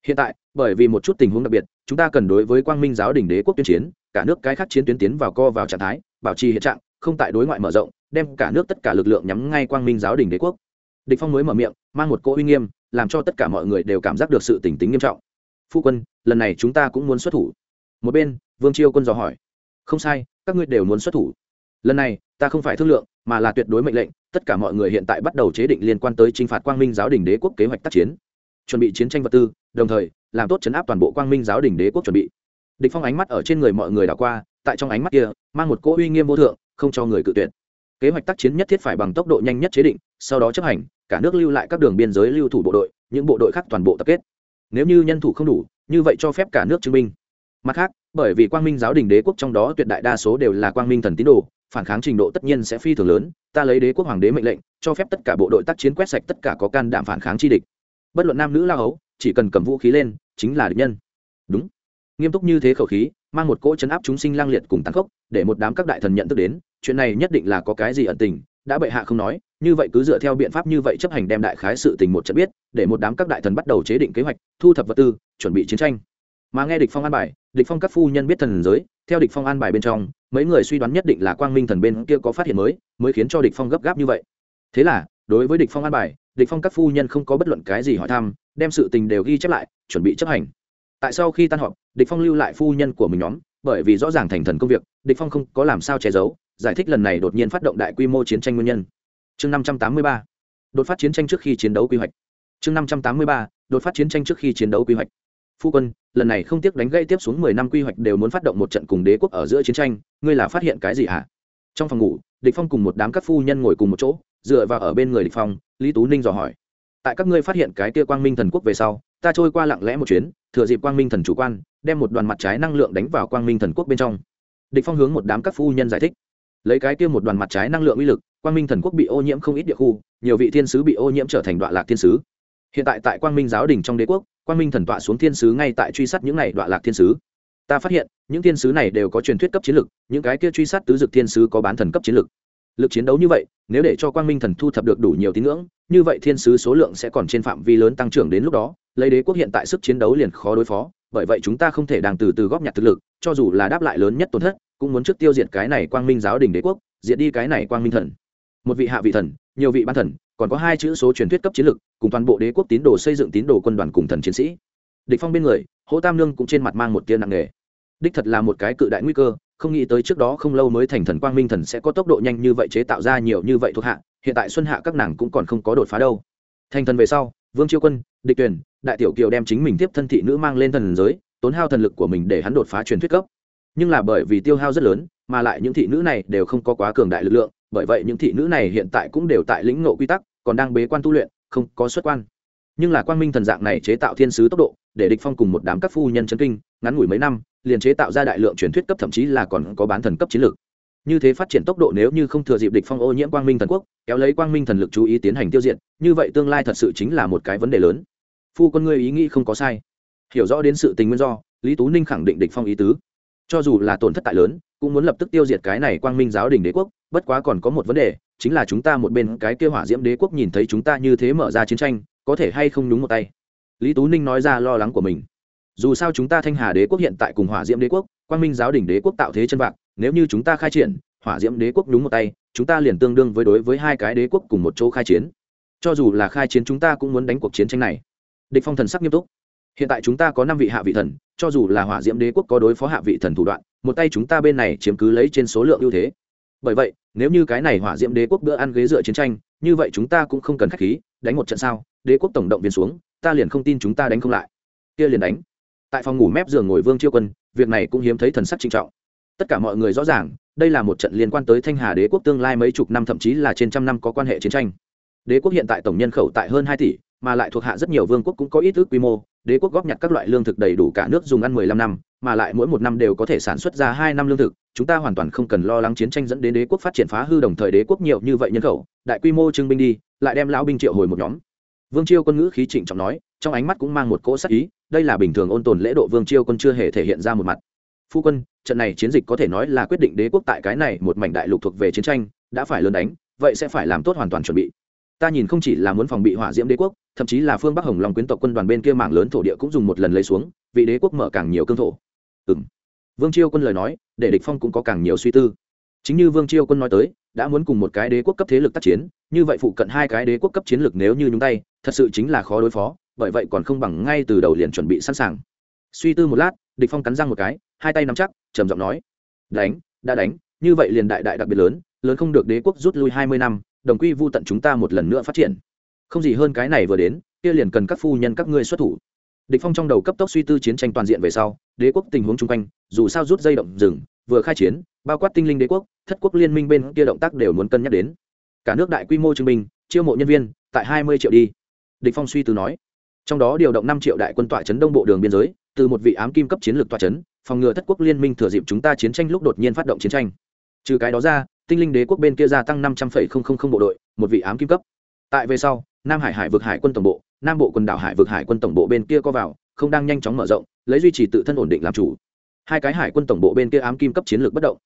Hiện tại, bởi vì một chút tình huống đặc biệt, chúng ta cần đối với quang minh giáo đình đế quốc tuyên chiến, cả nước cái khác chiến tuyến tiến vào co vào trạng thái, bảo trì hiện trạng, không tại đối ngoại mở rộng, đem cả nước tất cả lực lượng nhắm ngay quang minh giáo đình đế quốc. Địch phong mới mở miệng, mang một cỗ uy nghiêm, làm cho tất cả mọi người đều cảm giác được sự tỉnh tính nghiêm trọng. Phu quân, lần này chúng ta cũng muốn xuất thủ. Một bên, vương chiêu quân dò hỏi. Không sai, các ngươi đều muốn xuất thủ lần này, ta không phải thương lượng, mà là tuyệt đối mệnh lệnh, tất cả mọi người hiện tại bắt đầu chế định liên quan tới chinh phạt quang minh giáo đình đế quốc kế hoạch tác chiến. Chuẩn bị chiến tranh vật tư, đồng thời, làm tốt chấn áp toàn bộ quang minh giáo đình đế quốc chuẩn bị. Địch phong ánh mắt ở trên người mọi người đảo qua, tại trong ánh mắt kia, mang một cỗ uy nghiêm vô thượng, không cho người cự tuyệt. Kế hoạch tác chiến nhất thiết phải bằng tốc độ nhanh nhất chế định, sau đó chấp hành, cả nước lưu lại các đường biên giới lưu thủ bộ đội, những bộ đội khác toàn bộ tập kết. Nếu như nhân thủ không đủ, như vậy cho phép cả nước chứng minh. Mặt khác bởi vì quang minh giáo đình đế quốc trong đó tuyệt đại đa số đều là quang minh thần tín đồ, phản kháng trình độ tất nhiên sẽ phi thường lớn, ta lấy đế quốc hoàng đế mệnh lệnh, cho phép tất cả bộ đội tác chiến quét sạch tất cả có can đảm phản kháng chi địch. Bất luận nam nữ lao hấu, chỉ cần cầm vũ khí lên, chính là địch nhân. Đúng. Nghiêm túc như thế khẩu khí, mang một cỗ chấn áp chúng sinh lang liệt cùng tăng khốc, để một đám các đại thần nhận thức đến, chuyện này nhất định là có cái gì ẩn tình, đã bệ hạ không nói, như vậy cứ dựa theo biện pháp như vậy chấp hành đem đại khái sự tình một trận biết, để một đám các đại thần bắt đầu chế định kế hoạch, thu thập vật tư, chuẩn bị chiến tranh. Mà nghe địch phong an bài địch phong các phu nhân biết thần giới, theo địch phong an bài bên trong, mấy người suy đoán nhất định là quang minh thần bên kia có phát hiện mới mới khiến cho địch phong gấp gáp như vậy. Thế là, đối với địch phong an bài, địch phong các phu nhân không có bất luận cái gì hỏi thăm, đem sự tình đều ghi chép lại, chuẩn bị chấp hành. Tại sau khi tan họp, địch phong lưu lại phu nhân của mình nhóm, bởi vì rõ ràng thành thần công việc, địch phong không có làm sao che giấu, giải thích lần này đột nhiên phát động đại quy mô chiến tranh nguyên nhân. Chương 583 đột phát chiến tranh trước khi chiến đấu quy hoạch. Chương 583 đột phát chiến tranh trước khi chiến đấu quy hoạch phu quân, lần này không tiếc đánh gây tiếp xuống mười năm quy hoạch đều muốn phát động một trận cùng đế quốc ở giữa chiến tranh, ngươi là phát hiện cái gì hả? Trong phòng ngủ, địch phong cùng một đám các phu nhân ngồi cùng một chỗ, dựa vào ở bên người địch phong, lý tú ninh dò hỏi. Tại các ngươi phát hiện cái kia quang minh thần quốc về sau, ta trôi qua lặng lẽ một chuyến, thừa dịp quang minh thần chủ quan, đem một đoàn mặt trái năng lượng đánh vào quang minh thần quốc bên trong. Địch phong hướng một đám các phu nhân giải thích. Lấy cái kia một đoàn mặt trái năng lượng uy lực, quang minh thần quốc bị ô nhiễm không ít địa khu, nhiều vị thiên sứ bị ô nhiễm trở thành đoạn lạc thiên sứ. Hiện tại tại quang minh giáo đình trong đế quốc quang minh thần tọa xuống thiên sứ ngay tại truy sát những này đoạn lạc thiên sứ. Ta phát hiện, những thiên sứ này đều có truyền thuyết cấp chiến lực, những cái kia truy sát tứ dực thiên sứ có bán thần cấp chiến lực. Lực chiến đấu như vậy, nếu để cho quang minh thần thu thập được đủ nhiều tín ngưỡng, như vậy thiên sứ số lượng sẽ còn trên phạm vi lớn tăng trưởng đến lúc đó, lấy đế quốc hiện tại sức chiến đấu liền khó đối phó, bởi vậy chúng ta không thể đang từ từ góp nhặt thực lực, cho dù là đáp lại lớn nhất tổn thất, cũng muốn trước tiêu diệt cái này quang minh giáo đình đế quốc, diệt đi cái này quang minh thần. Một vị hạ vị thần, nhiều vị ban thần còn có hai chữ số truyền thuyết cấp chiến lực, cùng toàn bộ đế quốc tín đồ xây dựng tín đồ quân đoàn cùng thần chiến sĩ. Địch phong bên người, hỗ tam nương cũng trên mặt mang một tia nặng nề. Đích thật là một cái cự đại nguy cơ, không nghĩ tới trước đó không lâu mới thành thần quang minh thần sẽ có tốc độ nhanh như vậy chế tạo ra nhiều như vậy thuộc hạ, hiện tại xuân hạ các nàng cũng còn không có đột phá đâu. Thành thần về sau, vương chiêu quân, địch tuyển đại tiểu kiều đem chính mình tiếp thân thị nữ mang lên thần giới, tốn hao thần lực của mình để hắn đột phá truyền thuyết cấp. Nhưng là bởi vì tiêu hao rất lớn, mà lại những thị nữ này đều không có quá cường đại lực lượng, bởi vậy những thị nữ này hiện tại cũng đều tại lĩnh ngộ quy tắc còn đang bế quan tu luyện, không có xuất quan. Nhưng là quang minh thần dạng này chế tạo thiên sứ tốc độ, để địch phong cùng một đám các phu nhân chân kinh, ngắn ngủi mấy năm, liền chế tạo ra đại lượng truyền thuyết cấp thậm chí là còn có bán thần cấp chiến lược. Như thế phát triển tốc độ nếu như không thừa dịp địch phong ô nhiễm quang minh thần quốc, kéo lấy quang minh thần lực chú ý tiến hành tiêu diệt, như vậy tương lai thật sự chính là một cái vấn đề lớn. Phu quân ngươi ý nghĩ không có sai. Hiểu rõ đến sự tình nguyên do, lý tú ninh khẳng định địch phong ý tứ. Cho dù là tổn thất tại lớn, cũng muốn lập tức tiêu diệt cái này quang minh giáo đình đế quốc, bất quá còn có một vấn đề chính là chúng ta một bên cái kia hỏa diễm đế quốc nhìn thấy chúng ta như thế mở ra chiến tranh, có thể hay không nhúng một tay? Lý tú ninh nói ra lo lắng của mình. Dù sao chúng ta thanh hà đế quốc hiện tại cùng hỏa diễm đế quốc, quang minh giáo đình đế quốc tạo thế chân vạc, nếu như chúng ta khai triển, hỏa diễm đế quốc nhúng một tay, chúng ta liền tương đương với đối với hai cái đế quốc cùng một chỗ khai chiến. Cho dù là khai chiến chúng ta cũng muốn đánh cuộc chiến tranh này. Địch phong thần sắc nghiêm túc. Hiện tại chúng ta có năm vị hạ vị thần, cho dù là hỏa diễm đế quốc có đối phó hạ vị thần thủ đoạn, một tay chúng ta bên này chiếm cứ lấy trên số lượng ưu thế. Bởi vậy nếu như cái này hỏa diễm đế quốc bữa ăn ghế dựa chiến tranh, như vậy chúng ta cũng không cần khách khí, đánh một trận sao? Đế quốc tổng động viên xuống, ta liền không tin chúng ta đánh không lại. Kia liền đánh. Tại phòng ngủ mép giường ngồi vương chiêu quân, việc này cũng hiếm thấy thần sắc trinh trọng. Tất cả mọi người rõ ràng, đây là một trận liên quan tới thanh hà đế quốc tương lai mấy chục năm, thậm chí là trên trăm năm có quan hệ chiến tranh. Đế quốc hiện tại tổng nhân khẩu tại hơn hai tỷ, mà lại thuộc hạ rất nhiều vương quốc cũng có ít ước quy mô đế quốc góp nhặt các loại lương thực đầy đủ cả nước dùng ăn mười lăm năm, mà lại mỗi một năm đều có thể sản xuất ra hai năm lương thực. Chúng ta hoàn toàn không cần lo lắng chiến tranh dẫn đến đế quốc phát triển phá hư đồng thời đế quốc nhiều như vậy nhân khẩu, đại quy mô trưng binh đi, lại đem lão binh triệu hồi một nhóm. Vương chiêu quân ngữ khí trịnh trọng nói, trong ánh mắt cũng mang một cỗ sắc ý, đây là bình thường ôn tồn lễ độ vương chiêu quân chưa hề thể hiện ra một mặt. Phu quân, trận này chiến dịch có thể nói là quyết định đế quốc tại cái này một mảnh đại lục thuộc về chiến tranh, đã phải lớn đánh, vậy sẽ phải làm tốt hoàn toàn chuẩn bị ta nhìn không chỉ là muốn phòng bị hỏa diễm đế quốc, thậm chí là phương bắc hồng long quyến tộc quân đoàn bên kia mảng lớn thổ địa cũng dùng một lần lấy xuống, vị đế quốc mở càng nhiều cương thổ. Ừ m vương chiêu quân lời nói, để địch phong cũng có càng nhiều suy tư. Chính như vương chiêu quân nói tới, đã muốn cùng một cái đế quốc cấp thế lực tác chiến, như vậy phụ cận hai cái đế quốc cấp chiến lực nếu như nhúng tay, thật sự chính là khó đối phó, bởi vậy còn không bằng ngay từ đầu liền chuẩn bị sẵn sàng. Suy tư một lát, địch phong cắn răng một cái, hai tay nắm chắc, trầm giọng nói, đánh, đã đánh, như vậy liền đại đại đặc biệt lớn lớn không được đế quốc rút lui hai mươi năm đồng quy vu tận chúng ta một lần nữa phát triển. Không gì hơn cái này vừa đến, kia liền cần các phu nhân các ngươi xuất thủ. Địch phong trong đầu cấp tốc suy tư chiến tranh toàn diện về sau, đế quốc tình huống chung quanh, dù sao rút dây động rừng, vừa khai chiến, bao quát tinh linh đế quốc, thất quốc liên minh bên kia động tác đều muốn cân nhắc đến. Cả nước đại quy mô chứng minh, chiêu mộ nhân viên, tại hai mươi triệu đi. Địch phong suy tư nói. Trong đó điều động năm triệu đại quân tọa chấn đông bộ đường biên giới, từ một vị ám kim cấp chiến lược tọa chấn, phòng ngừa thất quốc liên minh thừa dịp chúng ta chiến tranh lúc đột nhiên phát động chiến tranh. Trừ cái đó ra tinh linh đế quốc bên kia gia tăng năm trăm linh bộ đội, một vị ám kim cấp. Tại về sau, nam hải hải vực hải quân tổng bộ, nam bộ quần đảo hải vực hải quân tổng bộ bên kia có vào, không đang nhanh chóng mở rộng, lấy duy trì tự thân ổn định làm chủ. Hai cái hải quân tổng bộ bên kia ám kim cấp chiến lược bất động.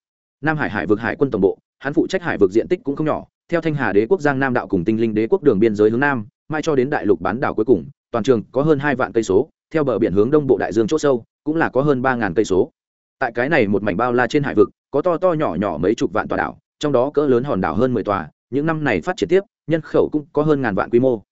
Nam hải hải vực hải quân tổng bộ, hắn phụ trách hải vực diện tích cũng không nhỏ, theo thanh hà đế quốc giang nam đạo cùng tinh linh đế quốc đường biên giới hướng nam mai cho đến đại lục bán đảo cuối cùng, toàn trường có hơn hai vạn cây số, theo bờ biển hướng đông bộ đại dương chỗ sâu, cũng là có hơn ba ngàn cây số. Tại cái này một mảnh bao la trên hải vực, có to to nhỏ nhỏ mấy chục vạn tòa đảo trong đó cỡ lớn hòn đảo hơn mười tòa, những năm này phát triển tiếp, nhân khẩu cũng có hơn ngàn vạn quy mô.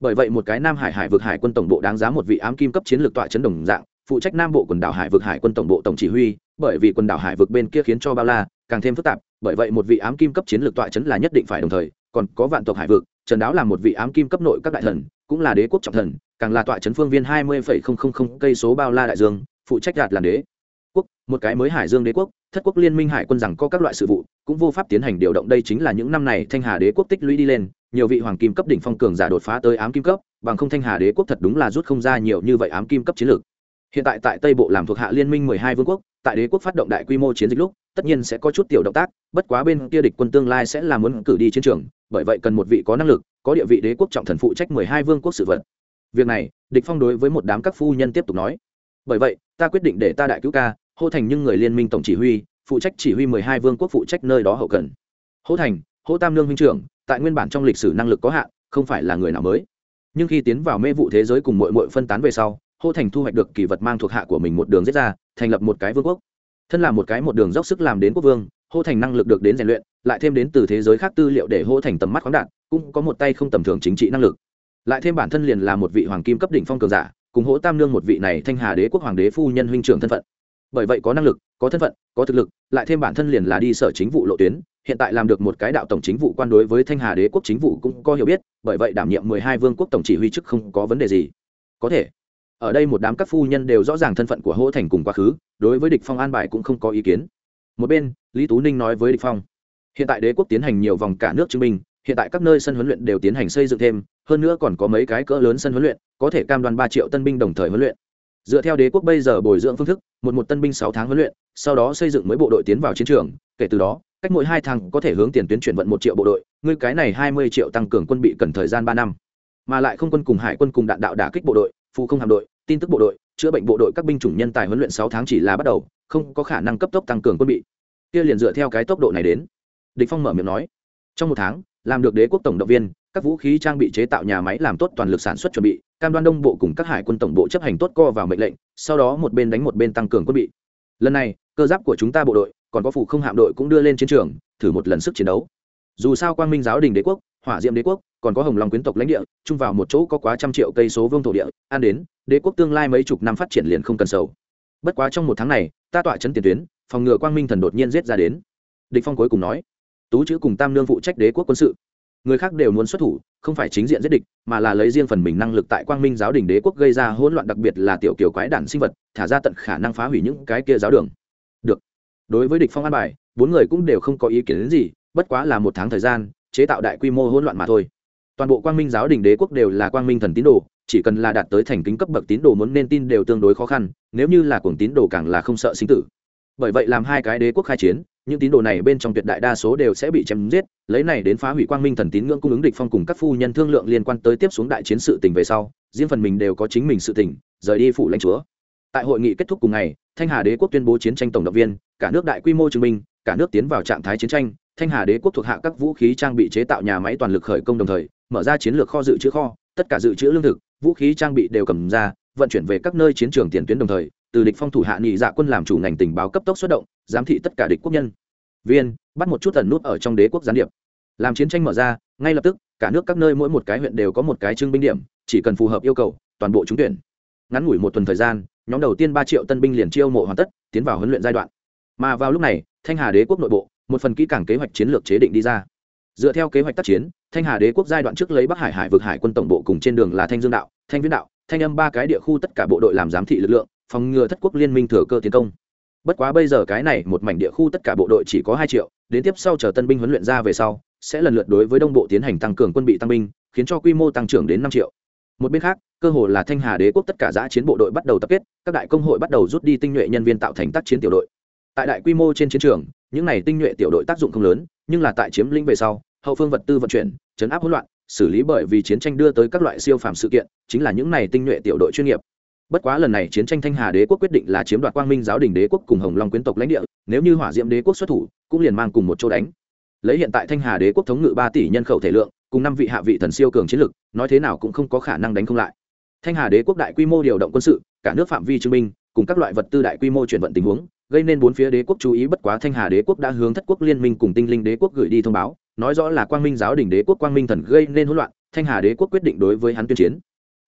Bởi vậy một cái nam hải hải vực hải quân tổng bộ đáng giá một vị ám kim cấp chiến lược tọa chấn đồng dạng, phụ trách nam bộ quần đảo hải vực hải quân tổng bộ tổng chỉ huy, bởi vì quần đảo hải vực bên kia khiến cho bao la, càng thêm phức tạp, bởi vậy một vị ám kim cấp chiến lược tọa chấn là nhất định phải đồng thời, còn có vạn tộc hải vực, trần đáo là một vị ám kim cấp nội các đại thần, cũng là đế quốc trọng thần, càng là tọa chấn phương viên hai mươi cây số bao la đại dương, phụ trách đạt làm đế quốc, một cái mới hải dương đế quốc, thất quốc liên minh hải quân rằng có các loại sự vụ, cũng vô pháp tiến hành điều động. Đây chính là những năm này thanh hà đế quốc tích lũy đi lên, nhiều vị hoàng kim cấp đỉnh phong cường giả đột phá tới ám kim cấp, bằng không thanh hà đế quốc thật đúng là rút không ra nhiều như vậy ám kim cấp chiến lược. Hiện tại tại tây bộ làm thuộc hạ liên minh mười hai vương quốc, tại đế quốc phát động đại quy mô chiến dịch lúc, tất nhiên sẽ có chút tiểu động tác, bất quá bên kia địch quân tương lai sẽ là muốn cử đi chiến trường, bởi vậy cần một vị có năng lực, có địa vị đế quốc trọng thần phụ trách mười hai vương quốc sự vật. Việc này, địch phong đối với một đám các phu nhân tiếp tục nói. Bởi vậy ta quyết định để ta đại cứu ca, hô thành nhưng người liên minh tổng chỉ huy, phụ trách chỉ huy mười hai vương quốc phụ trách nơi đó hậu cần. Hô thành, hô tam lương huynh trưởng, tại nguyên bản trong lịch sử năng lực có hạn, không phải là người nào mới. Nhưng khi tiến vào mê vụ thế giới cùng mội mội phân tán về sau, hô thành thu hoạch được kỳ vật mang thuộc hạ của mình một đường giết ra, thành lập một cái vương quốc. Thân là một cái một đường dốc sức làm đến quốc vương, hô thành năng lực được đến rèn luyện, lại thêm đến từ thế giới khác tư liệu để hô thành tầm mắt khoáng đạt, cũng có một tay không tầm thường chính trị năng lực. Lại thêm bản thân liền là một vị hoàng kim cấp đỉnh phong cường giả cùng hỗ tam nương một vị này thanh hà đế quốc hoàng đế phu nhân huynh trưởng thân phận. Bởi vậy có năng lực, có thân phận, có thực lực, lại thêm bản thân liền là đi sở chính vụ lộ tuyến, hiện tại làm được một cái đạo tổng chính vụ quan đối với thanh hà đế quốc chính vụ cũng có hiểu biết, bởi vậy đảm nhiệm mười hai vương quốc tổng chỉ huy chức không có vấn đề gì. Có thể, ở đây một đám các phu nhân đều rõ ràng thân phận của hỗ thành cùng quá khứ, đối với địch phong an bài cũng không có ý kiến. Một bên, lý tú ninh nói với địch phong, hiện tại đế quốc tiến hành nhiều vòng cả nước chứng minh hiện tại các nơi sân huấn luyện đều tiến hành xây dựng thêm, hơn nữa còn có mấy cái cỡ lớn sân huấn luyện, có thể cam đoan ba triệu tân binh đồng thời huấn luyện. Dựa theo đế quốc bây giờ bồi dưỡng phương thức, một một tân binh sáu tháng huấn luyện, sau đó xây dựng mới bộ đội tiến vào chiến trường, kể từ đó, cách mỗi hai tháng có thể hướng tiền tuyến chuyển vận một triệu bộ đội, ngươi cái này hai mươi triệu tăng cường quân bị cần thời gian ba năm. Mà lại không quân cùng hải quân cùng đạn đạo đả kích bộ đội phụ không hạm đội, tin tức bộ đội, chữa bệnh bộ đội các binh chủng nhân tài huấn luyện sáu tháng chỉ là bắt đầu, không có khả năng cấp tốc tăng cường quân bị. Kia liền dựa theo cái tốc độ này đến. Địch phong mở miệng nói trong một tháng, làm được đế quốc tổng động viên, các vũ khí trang bị chế tạo nhà máy làm tốt toàn lực sản xuất chuẩn bị, cam đoan đông bộ cùng các hải quân tổng bộ chấp hành tốt co vào mệnh lệnh, sau đó một bên đánh một bên tăng cường quân bị. Lần này, cơ giáp của chúng ta bộ đội, còn có phụ không hạm đội cũng đưa lên chiến trường, thử một lần sức chiến đấu. Dù sao quang minh giáo đình đế quốc, hỏa diệm đế quốc, còn có hồng long quyến tộc lãnh địa, chung vào một chỗ có quá trăm triệu cây số vương thổ địa, an đến, đế quốc tương lai mấy chục năm phát triển liền không cần sầu. Bất quá trong một tháng này, ta tọa chấn tiền tuyến, phòng ngừa quang minh thần đột nhiên giết ra đến. Địch phong cuối cùng nói tú chữ cùng tam nương phụ trách đế quốc quân sự. Người khác đều muốn xuất thủ, không phải chính diện giết địch, mà là lấy riêng phần mình năng lực tại quang minh giáo đình đế quốc gây ra hỗn loạn, đặc biệt là tiểu kiểu quái đản sinh vật, thả ra tận khả năng phá hủy những cái kia giáo đường. Được. Đối với địch phong an bài, bốn người cũng đều không có ý kiến đến gì, bất quá là một tháng thời gian, chế tạo đại quy mô hỗn loạn mà thôi. Toàn bộ quang minh giáo đình đế quốc đều là quang minh thần tín đồ, chỉ cần là đạt tới thành kính cấp bậc tín đồ muốn nên tin đều tương đối khó khăn, nếu như là cuồng tín đồ càng là không sợ sinh tử bởi vậy làm hai cái đế quốc khai chiến, những tín đồ này bên trong tuyệt đại đa số đều sẽ bị chém giết, lấy này đến phá hủy quang minh thần tín ngưỡng cung ứng địch phong cùng các phu nhân thương lượng liên quan tới tiếp xuống đại chiến sự tình về sau, riêng phần mình đều có chính mình sự tình, rời đi phủ lãnh chúa. Tại hội nghị kết thúc cùng ngày, thanh hà đế quốc tuyên bố chiến tranh tổng động viên, cả nước đại quy mô chứng minh, cả nước tiến vào trạng thái chiến tranh, thanh hà đế quốc thuộc hạ các vũ khí trang bị chế tạo nhà máy toàn lực khởi công đồng thời, mở ra chiến lược kho dự trữ kho, tất cả dự trữ lương thực, vũ khí trang bị đều cầm ra, vận chuyển về các nơi chiến trường tiền tuyến đồng thời từ địch phong thủ hạ nhị dạ quân làm chủ ngành tình báo cấp tốc xuất động, giám thị tất cả địch quốc nhân. Viên, bắt một chút tần nút ở trong đế quốc gián điệp. Làm chiến tranh mở ra, ngay lập tức, cả nước các nơi mỗi một cái huyện đều có một cái trưng binh điểm, chỉ cần phù hợp yêu cầu, toàn bộ trúng tuyển. Ngắn ngủi một tuần thời gian, nhóm đầu tiên ba triệu tân binh liền chiêu mộ hoàn tất, tiến vào huấn luyện giai đoạn. Mà vào lúc này, thanh hà đế quốc nội bộ, một phần kỹ càng kế hoạch chiến lược chế định đi ra. Dựa theo kế hoạch tác chiến, thanh hà đế quốc giai đoạn trước lấy bắc hải hải vực hải quân tổng bộ cùng trên đường là thanh dương đạo, thanh viễn đạo, thanh âm ba cái địa khu tất cả bộ đội làm giám thị lực lượng phòng ngừa thất quốc liên minh thừa cơ tiến công. Bất quá bây giờ cái này một mảnh địa khu tất cả bộ đội chỉ có hai triệu, đến tiếp sau chờ tân binh huấn luyện ra về sau, sẽ lần lượt đối với đông bộ tiến hành tăng cường quân bị tăng binh, khiến cho quy mô tăng trưởng đến năm triệu. Một bên khác, cơ hồ là thanh hà đế quốc tất cả giã chiến bộ đội bắt đầu tập kết, các đại công hội bắt đầu rút đi tinh nhuệ nhân viên tạo thành tác chiến tiểu đội. Tại đại quy mô trên chiến trường, những này tinh nhuệ tiểu đội tác dụng không lớn, nhưng là tại chiếm lĩnh về sau, hậu phương vật tư vận chuyển, chấn áp hỗn loạn, xử lý bởi vì chiến tranh đưa tới các loại siêu phàm sự kiện, chính là những này tinh nhuệ tiểu đội chuyên nghiệp bất quá lần này chiến tranh thanh hà đế quốc quyết định là chiếm đoạt quang minh giáo đình đế quốc cùng hồng long quyến tộc lãnh địa, nếu như hỏa diệm đế quốc xuất thủ, cũng liền mang cùng một chỗ đánh. Lấy hiện tại thanh hà đế quốc thống ngự ba tỷ nhân khẩu thể lượng, cùng năm vị hạ vị thần siêu cường chiến lực, nói thế nào cũng không có khả năng đánh không lại. Thanh hà đế quốc đại quy mô điều động quân sự, cả nước phạm vi chứng minh, cùng các loại vật tư đại quy mô chuyển vận tình huống, gây nên bốn phía đế quốc chú ý bất quá thanh hà đế quốc đã hướng thất quốc liên minh cùng tinh linh đế quốc gửi đi thông báo, nói rõ là quang minh giáo đình đế quốc quang minh thần gây nên hỗn loạn, thanh hà đế quốc quyết định đối với hắn tuyên chiến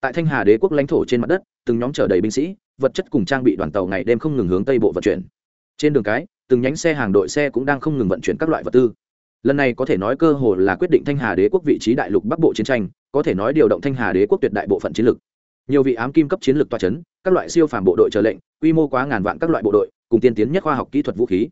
tại thanh hà đế quốc lãnh thổ trên mặt đất từng nhóm chở đầy binh sĩ vật chất cùng trang bị đoàn tàu ngày đêm không ngừng hướng tây bộ vận chuyển. Trên đường cái từng nhánh xe hàng đội xe cũng đang không ngừng vận chuyển các loại vật tư. Lần này có thể nói cơ hồ là quyết định thanh hà đế quốc vị trí đại lục bắc bộ chiến tranh có thể nói điều động thanh hà đế quốc tuyệt đại bộ phận chiến lược nhiều vị ám kim cấp chiến lược toa chấn, các loại siêu phàm bộ đội trở lệnh quy mô quá ngàn vạn các loại bộ đội cùng tiên tiến nhất khoa học kỹ thuật vũ khí.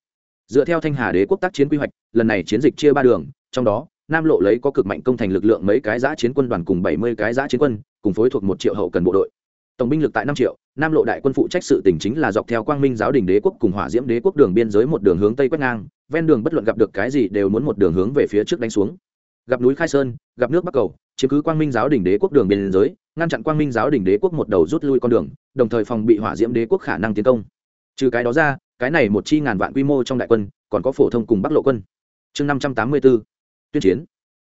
Dựa theo thanh hà đế quốc tác chiến quy hoạch lần này chiến dịch chia ba đường trong đó nam lộ lấy có cực mạnh công thành lực lượng mấy cái giã chiến quân đoàn cùng bảy mươi cái giã chiến quân, cùng phối thuộc một triệu hậu cần bộ đội. Tổng binh lực tại năm triệu, nam lộ đại quân phụ trách sự tỉnh chính là dọc theo quang minh giáo đình đế quốc cùng hỏa diễm đế quốc đường biên giới một đường hướng tây quét ngang, ven đường bất luận gặp được cái gì đều muốn một đường hướng về phía trước đánh xuống. Gặp núi khai sơn, gặp nước bắc cầu, chiếm cứ quang minh giáo đình đế quốc đường biên giới, ngăn chặn quang minh giáo đình đế quốc một đầu rút lui con đường, đồng thời phòng bị hỏa diễm đế quốc khả năng tiến công. Trừ cái đó ra, cái này một chi ngàn vạn quy mô trong đại quân, còn có phổ thông cùng bắc lộ quân. Chương năm trăm tám mươi bốn tuyên chiến.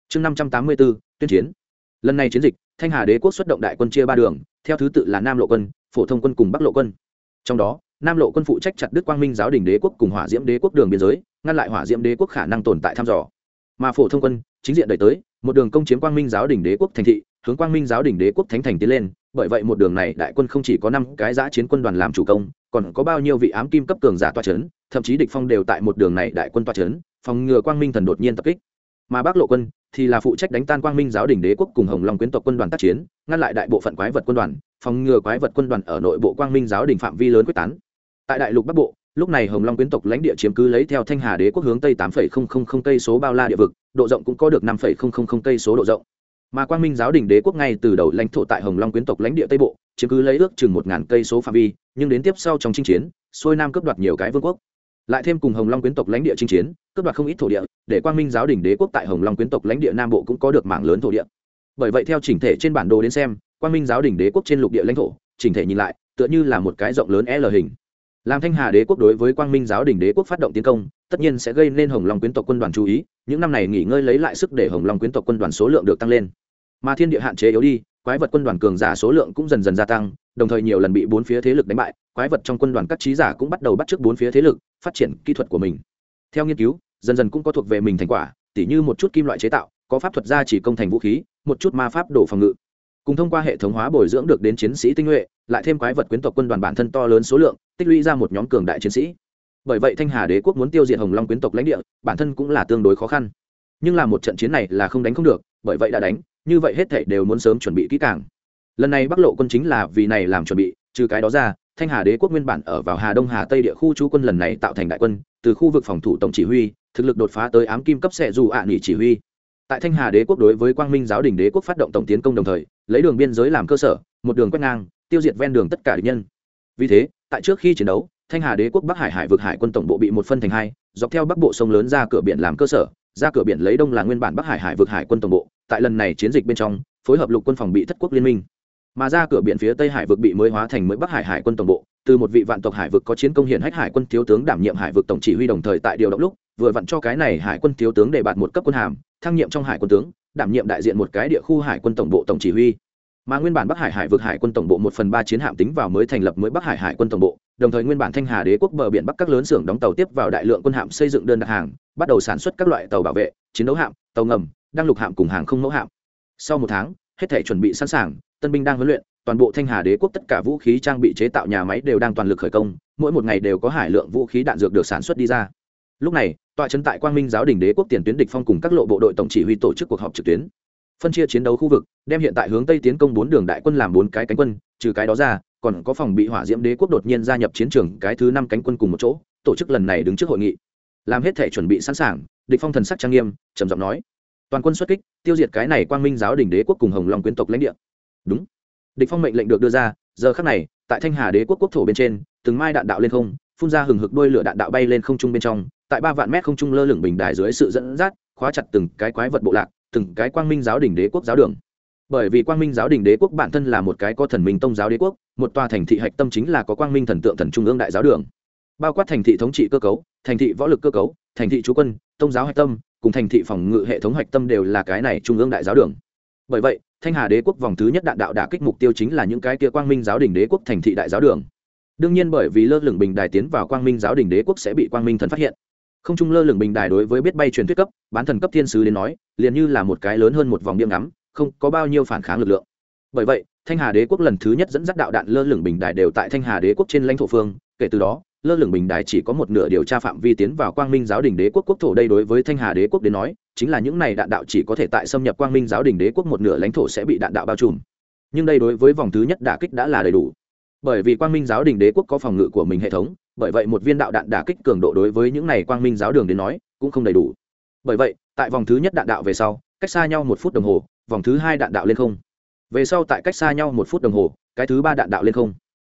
Chương năm trăm tám mươi bốn, tuyên chiến. Lần này chiến dịch, thanh hà đế quốc xuất động đại quân chia ba đường, theo thứ tự là nam lộ quân, phổ thông quân cùng bắc lộ quân. Trong đó, nam lộ quân phụ trách chặt đức quang minh giáo đình đế quốc cùng hỏa diễm đế quốc đường biên giới, ngăn lại hỏa diễm đế quốc khả năng tồn tại thăm dò. Mà phổ thông quân, chính diện đẩy tới, một đường công chiếm quang minh giáo đình đế quốc thành thị, hướng quang minh giáo đình đế quốc thánh thành tiến lên, bởi vậy một đường này đại quân không chỉ có năm cái giã chiến quân đoàn làm chủ công, còn có bao nhiêu vị ám kim cấp cường giả toa c h ấ n thậm chí địch phong đều tại một đường này đại quân toa c h ấ n phòng ngừa quang minh thần đột nhiên tập kích mà bắc lộ quân thì là phụ trách đánh tan quang minh giáo đình đế quốc cùng hồng long quyến tộc quân đoàn tác chiến, ngăn lại đại bộ phận quái vật quân đoàn, phòng ngừa quái vật quân đoàn ở nội bộ quang minh giáo đình phạm vi lớn quyết tán. Tại đại lục bắc bộ, lúc này hồng long quyến tộc lãnh địa chiếm cứ lấy theo thanh hà đế quốc hướng tây tám cây số bao la địa vực, độ rộng cũng có được năm cây số độ rộng. Mà quang minh giáo đình đế quốc ngay từ đầu lãnh thổ tại hồng long quyến tộc lãnh địa tây bộ, chiếm cứ lấy ước chừng một ngàn cây số phạm vi, nhưng đến tiếp sau trong chinh chiến, xuôi nam cướp đoạt nhiều cái vương quốc lại thêm cùng hồng long quyến tộc lãnh địa chinh chiến, cướp đoạt không ít thổ địa, để quang minh giáo đình đế quốc tại hồng long quyến tộc lãnh địa nam bộ cũng có được mảng lớn thổ địa. Bởi vậy theo chỉnh thể trên bản đồ đến xem, quang minh giáo đình đế quốc trên lục địa lãnh thổ, chỉnh thể nhìn lại, tựa như là một cái rộng lớn l hình. Làm thanh hà đế quốc đối với quang minh giáo đình đế quốc phát động tiến công, tất nhiên sẽ gây nên hồng long quyến tộc quân đoàn chú ý, những năm này nghỉ ngơi lấy lại sức để hồng long quyến tộc quân đoàn số lượng được tăng lên. Mà thiên địa hạn chế yếu đi, quái vật quân đoàn cường giả số lượng cũng dần dần gia tăng đồng thời nhiều lần bị bốn phía thế lực đánh bại, quái vật trong quân đoàn các trí giả cũng bắt đầu bắt t bốn phía thế lực, phát triển kỹ thuật của mình. Theo nghiên cứu, dần dần cũng có thuộc về mình thành quả, tỉ như một chút kim loại chế tạo, có pháp thuật gia chỉ công thành vũ khí, một chút ma pháp đổ phòng ngự. Cùng thông qua hệ thống hóa bồi dưỡng được đến chiến sĩ tinh nhuệ, lại thêm quái vật quyến tộc quân đoàn bản thân to lớn số lượng, tích lũy ra một nhóm cường đại chiến sĩ. Bởi vậy thanh hà đế quốc muốn tiêu diệt hồng long quyến tộc lãnh địa, bản thân cũng là tương đối khó khăn. Nhưng là một trận chiến này là không đánh không được, bởi vậy đã đánh, như vậy hết thảy đều muốn sớm chuẩn bị kỹ càng lần này bắc lộ quân chính là vì này làm chuẩn bị, trừ cái đó ra, thanh hà đế quốc nguyên bản ở vào hà đông, hà tây địa khu chú quân lần này tạo thành đại quân, từ khu vực phòng thủ tổng chỉ huy, thực lực đột phá tới ám kim cấp sẽ dù ạ nghỉ chỉ huy. Tại thanh hà đế quốc đối với quang minh giáo đình đế quốc phát động tổng tiến công đồng thời, lấy đường biên giới làm cơ sở, một đường quét ngang, tiêu diệt ven đường tất cả địch nhân. Vì thế, tại trước khi chiến đấu, thanh hà đế quốc bắc hải hải vực hải quân tổng bộ bị một phân thành hai, dọc theo bắc bộ sông lớn ra cửa biển làm cơ sở, ra cửa biển lấy đông là nguyên bản bắc hải hải vực hải quân tổng bộ. Tại lần này chiến dịch bên trong, phối hợp lục quân phòng bị thất quốc liên minh mà ra cửa biển phía tây hải vực bị mới hóa thành mới bắc hải hải quân tổng bộ, từ một vị vạn tộc hải vực có chiến công hiển hách hải quân thiếu tướng đảm nhiệm hải vực tổng chỉ huy đồng thời tại điều động lúc, vừa vặn cho cái này hải quân thiếu tướng để bạt một cấp quân hàm, thăng nhiệm trong hải quân tướng, đảm nhiệm đại diện một cái địa khu hải quân tổng bộ tổng chỉ huy. Mà nguyên bản bắc hải hải vực hải quân tổng bộ một phần ba chiến hạm tính vào mới thành lập mới bắc hải hải quân tổng bộ, đồng thời nguyên bản thanh hà đế quốc bờ biển bắc các lớn xưởng đóng tàu tiếp vào đại lượng quân hạm xây dựng đơn đặt hàng, bắt đầu sản xuất các loại tàu bảo vệ, chiến đấu hạm, tàu ngầm đang lục hạm cùng hàng không mẫu hạm. Sau một tháng, hết thể chuẩn bị sẵn sàng tân binh đang huấn luyện, toàn bộ thanh hà đế quốc tất cả vũ khí trang bị chế tạo nhà máy đều đang toàn lực khởi công, mỗi một ngày đều có hải lượng vũ khí đạn dược được sản xuất đi ra. Lúc này, tọa trấn tại quang minh giáo đình đế quốc tiền tuyến địch phong cùng các lộ bộ đội tổng chỉ huy tổ chức cuộc họp trực tuyến. Phân chia chiến đấu khu vực, đem hiện tại hướng tây tiến công bốn đường đại quân làm bốn cái cánh quân, trừ cái đó ra, còn có phòng bị hỏa diễm đế quốc đột nhiên gia nhập chiến trường cái thứ năm cánh quân cùng một chỗ, tổ chức lần này đứng trước hội nghị. Làm hết thể chuẩn bị sẵn sàng, địch phong thần sắc trang nghiêm, trầm giọng nói. Toàn quân xuất kích, tiêu diệt cái này quang minh giáo đình đế quốc cùng hồng long quyến tộc lãnh địa đúng. Địch phong mệnh lệnh được đưa ra, giờ khắc này, tại thanh hà đế quốc quốc thổ bên trên, từng mai đạn đạo lên không, phun ra hừng hực đuôi lửa đạn đạo bay lên không trung bên trong, tại ba vạn mét không trung lơ lửng bình đài dưới sự dẫn dắt, khóa chặt từng cái quái vật bộ lạc, từng cái quang minh giáo đình đế quốc giáo đường. Bởi vì quang minh giáo đình đế quốc bản thân là một cái có thần minh tông giáo đế quốc, một tòa thành thị hạch tâm chính là có quang minh thần tượng thần trung ương đại giáo đường. Bao quát thành thị thống trị cơ cấu, thành thị võ lực cơ cấu, thành thị chú quân, tông giáo hạch tâm, cùng thành thị phòng ngự hệ thống hạch tâm đều là cái này trung ương đại giáo đường. Bởi vậy thanh hà đế quốc vòng thứ nhất đạn đạo đả kích mục tiêu chính là những cái kia quang minh giáo đình đế quốc thành thị đại giáo đường. Đương nhiên bởi vì lơ lửng bình đài tiến vào quang minh giáo đình đế quốc sẽ bị quang minh thần phát hiện. Không trung lơ lửng bình đài đối với biết bay truyền thuyết cấp, bán thần cấp thiên sứ đến nói, liền như là một cái lớn hơn một vòng điểm ngắm, không có bao nhiêu phản kháng lực lượng. Bởi vậy, thanh hà đế quốc lần thứ nhất dẫn dắt đạo đạn lơ lửng bình đài đều tại thanh hà đế quốc trên lãnh thổ phương. Kể từ đó, lơ lửng bình đài chỉ có một nửa điều tra phạm vi tiến vào quang minh giáo đình đế quốc quốc thổ đây đối với thanh hà đế quốc đến nói chính là những này đạn đạo chỉ có thể tại xâm nhập quang minh giáo đình đế quốc một nửa lãnh thổ sẽ bị đạn đạo bao trùm. Nhưng đây đối với vòng thứ nhất đả kích đã là đầy đủ. Bởi vì quang minh giáo đình đế quốc có phòng ngự của mình hệ thống, bởi vậy một viên đạo đạn đả kích cường độ đối với những này quang minh giáo đường đến nói, cũng không đầy đủ. Bởi vậy, tại vòng thứ nhất đạn đạo về sau, cách xa nhau một phút đồng hồ, vòng thứ hai đạn đạo lên không. Về sau tại cách xa nhau một phút đồng hồ, cái thứ ba đạn đạo lên không.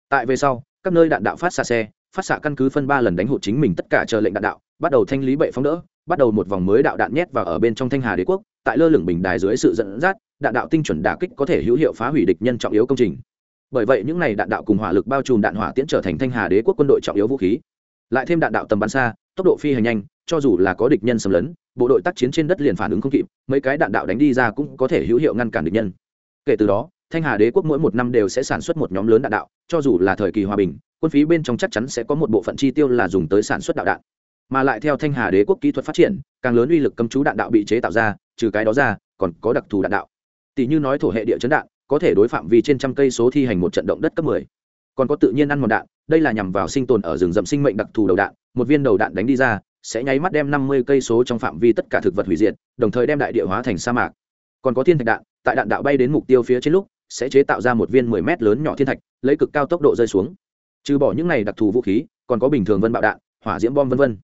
Tại về sau, các nơi đạn đạo phát xạ xe, phát xạ căn cứ phân ba lần đánh hụt chính mình tất cả chờ lệnh đạn đạo, bắt đầu thanh lý bệ phóng đỡ bắt đầu một vòng mới đạo đạn nhét vào ở bên trong thanh hà đế quốc, tại lơ lửng bình đài dưới sự dẫn dắt, đạn đạo tinh chuẩn đả kích có thể hữu hiệu phá hủy địch nhân trọng yếu công trình. Bởi vậy những này đạn đạo cùng hỏa lực bao trùm đạn hỏa tiễn trở thành thanh hà đế quốc quân đội trọng yếu vũ khí. Lại thêm đạn đạo tầm bắn xa, tốc độ phi hành nhanh, cho dù là có địch nhân xâm lấn, bộ đội tác chiến trên đất liền phản ứng không kịp, mấy cái đạn đạo đánh đi ra cũng có thể hữu hiệu ngăn cản địch nhân. Kể từ đó, thanh hà đế quốc mỗi một năm đều sẽ sản xuất một nhóm lớn đạn đạo, cho dù là thời kỳ hòa bình, quân phí bên trong chắc chắn sẽ có một bộ phận chi tiêu là dùng tới sản xuất đạo đạn mà lại theo thanh hà đế quốc kỹ thuật phát triển, càng lớn uy lực cấm chú đạn đạo bị chế tạo ra, trừ cái đó ra, còn có đặc thù đạn đạo. Tỷ như nói thổ hệ địa chấn đạn, có thể đối phạm vi trên trăm cây số thi hành một trận động đất cấp 10. còn có tự nhiên ăn mòn đạn, đây là nhằm vào sinh tồn ở rừng rậm sinh mệnh đặc thù đầu đạn, một viên đầu đạn đánh đi ra, sẽ nháy mắt đem 50 cây số trong phạm vi tất cả thực vật hủy diệt, đồng thời đem đại địa hóa thành sa mạc. Còn có thiên thạch đạn, tại đạn đạo bay đến mục tiêu phía trên lúc, sẽ chế tạo ra một viên 10 mét lớn nhỏ thiên thạch, lấy cực cao tốc độ rơi xuống. Trừ bỏ những này đặc thù vũ khí, còn có bình thường vân bạo đạn, hỏa diễm bom vân vân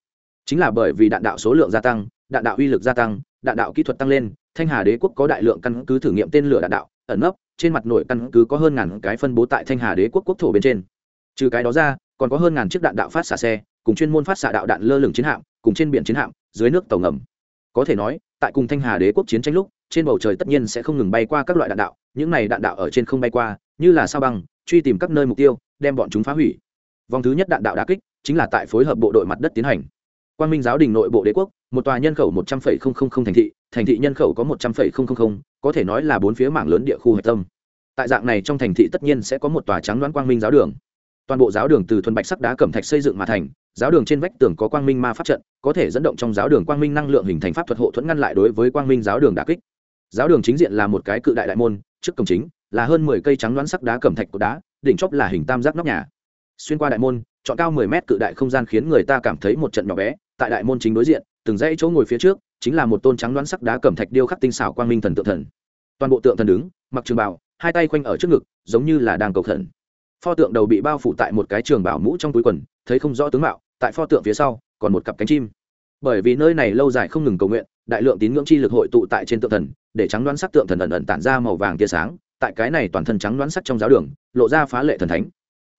chính là bởi vì đạn đạo số lượng gia tăng, đạn đạo uy lực gia tăng, đạn đạo kỹ thuật tăng lên, thanh hà đế quốc có đại lượng căn cứ thử nghiệm tên lửa đạn đạo, ẩn nấp, trên mặt nội căn cứ có hơn ngàn cái phân bố tại thanh hà đế quốc quốc thổ bên trên. Trừ cái đó ra, còn có hơn ngàn chiếc đạn đạo phát xạ xe, cùng chuyên môn phát xạ đạo đạn lơ lửng chiến hạm, cùng trên biển chiến hạm, dưới nước tàu ngầm. Có thể nói, tại cùng thanh hà đế quốc chiến tranh lúc, trên bầu trời tất nhiên sẽ không ngừng bay qua các loại đạn đạo, những này đạn đạo ở trên không bay qua, như là sao băng, truy tìm các nơi mục tiêu, đem bọn chúng phá hủy. Vòng thứ nhất đạn đạo đá kích, chính là tại phối hợp bộ đội mặt đất tiến hành quan minh giáo đình nội bộ đế quốc, một tòa nhân khẩu một trăm linh thành thị thành thị nhân khẩu có một trăm linh có thể nói là bốn phía mảng lớn địa khu hạch tâm. Tại dạng này trong thành thị tất nhiên sẽ có một tòa trắng đoán quang minh giáo đường. Toàn bộ giáo đường từ thuần bạch sắc đá cẩm thạch xây dựng mà thành, giáo đường trên vách tường có quang minh ma pháp trận, có thể dẫn động trong giáo đường quang minh năng lượng hình thành pháp thuật hộ thuẫn ngăn lại đối với quang minh giáo đường đà kích. Giáo đường chính diện là một cái cự đại đại môn, trước cổng chính là hơn mười cây trắng đoán sắc đá cẩm thạch của đá, đỉnh chóp là hình tam giác nóc nhà. Xuyên qua đại môn, chọn cao mười mét cự đại không gian khiến người ta cảm thấy một trận nhỏ bé tại đại môn chính đối diện, từng dãy chỗ ngồi phía trước, chính là một tôn trắng đoán sắc đá cẩm thạch điêu khắc tinh xảo quang minh thần tượng thần. Toàn bộ tượng thần đứng, mặc trường bảo hai tay khoanh ở trước ngực, giống như là đang cầu thần pho tượng đầu bị bao phủ tại một cái trường bảo mũ trong túi quần, thấy không rõ tướng mạo, tại pho tượng phía sau, còn một cặp cánh chim. Bởi vì nơi này lâu dài không ngừng cầu nguyện, đại lượng tín ngưỡng chi lực hội tụ tại trên tượng thần, để trắng đoán sắc tượng thần ẩn ẩn tản ra màu vàng tia sáng, tại cái này toàn thân trắng đoán sắc trong giáo đường, lộ ra phá lệ thần thánh.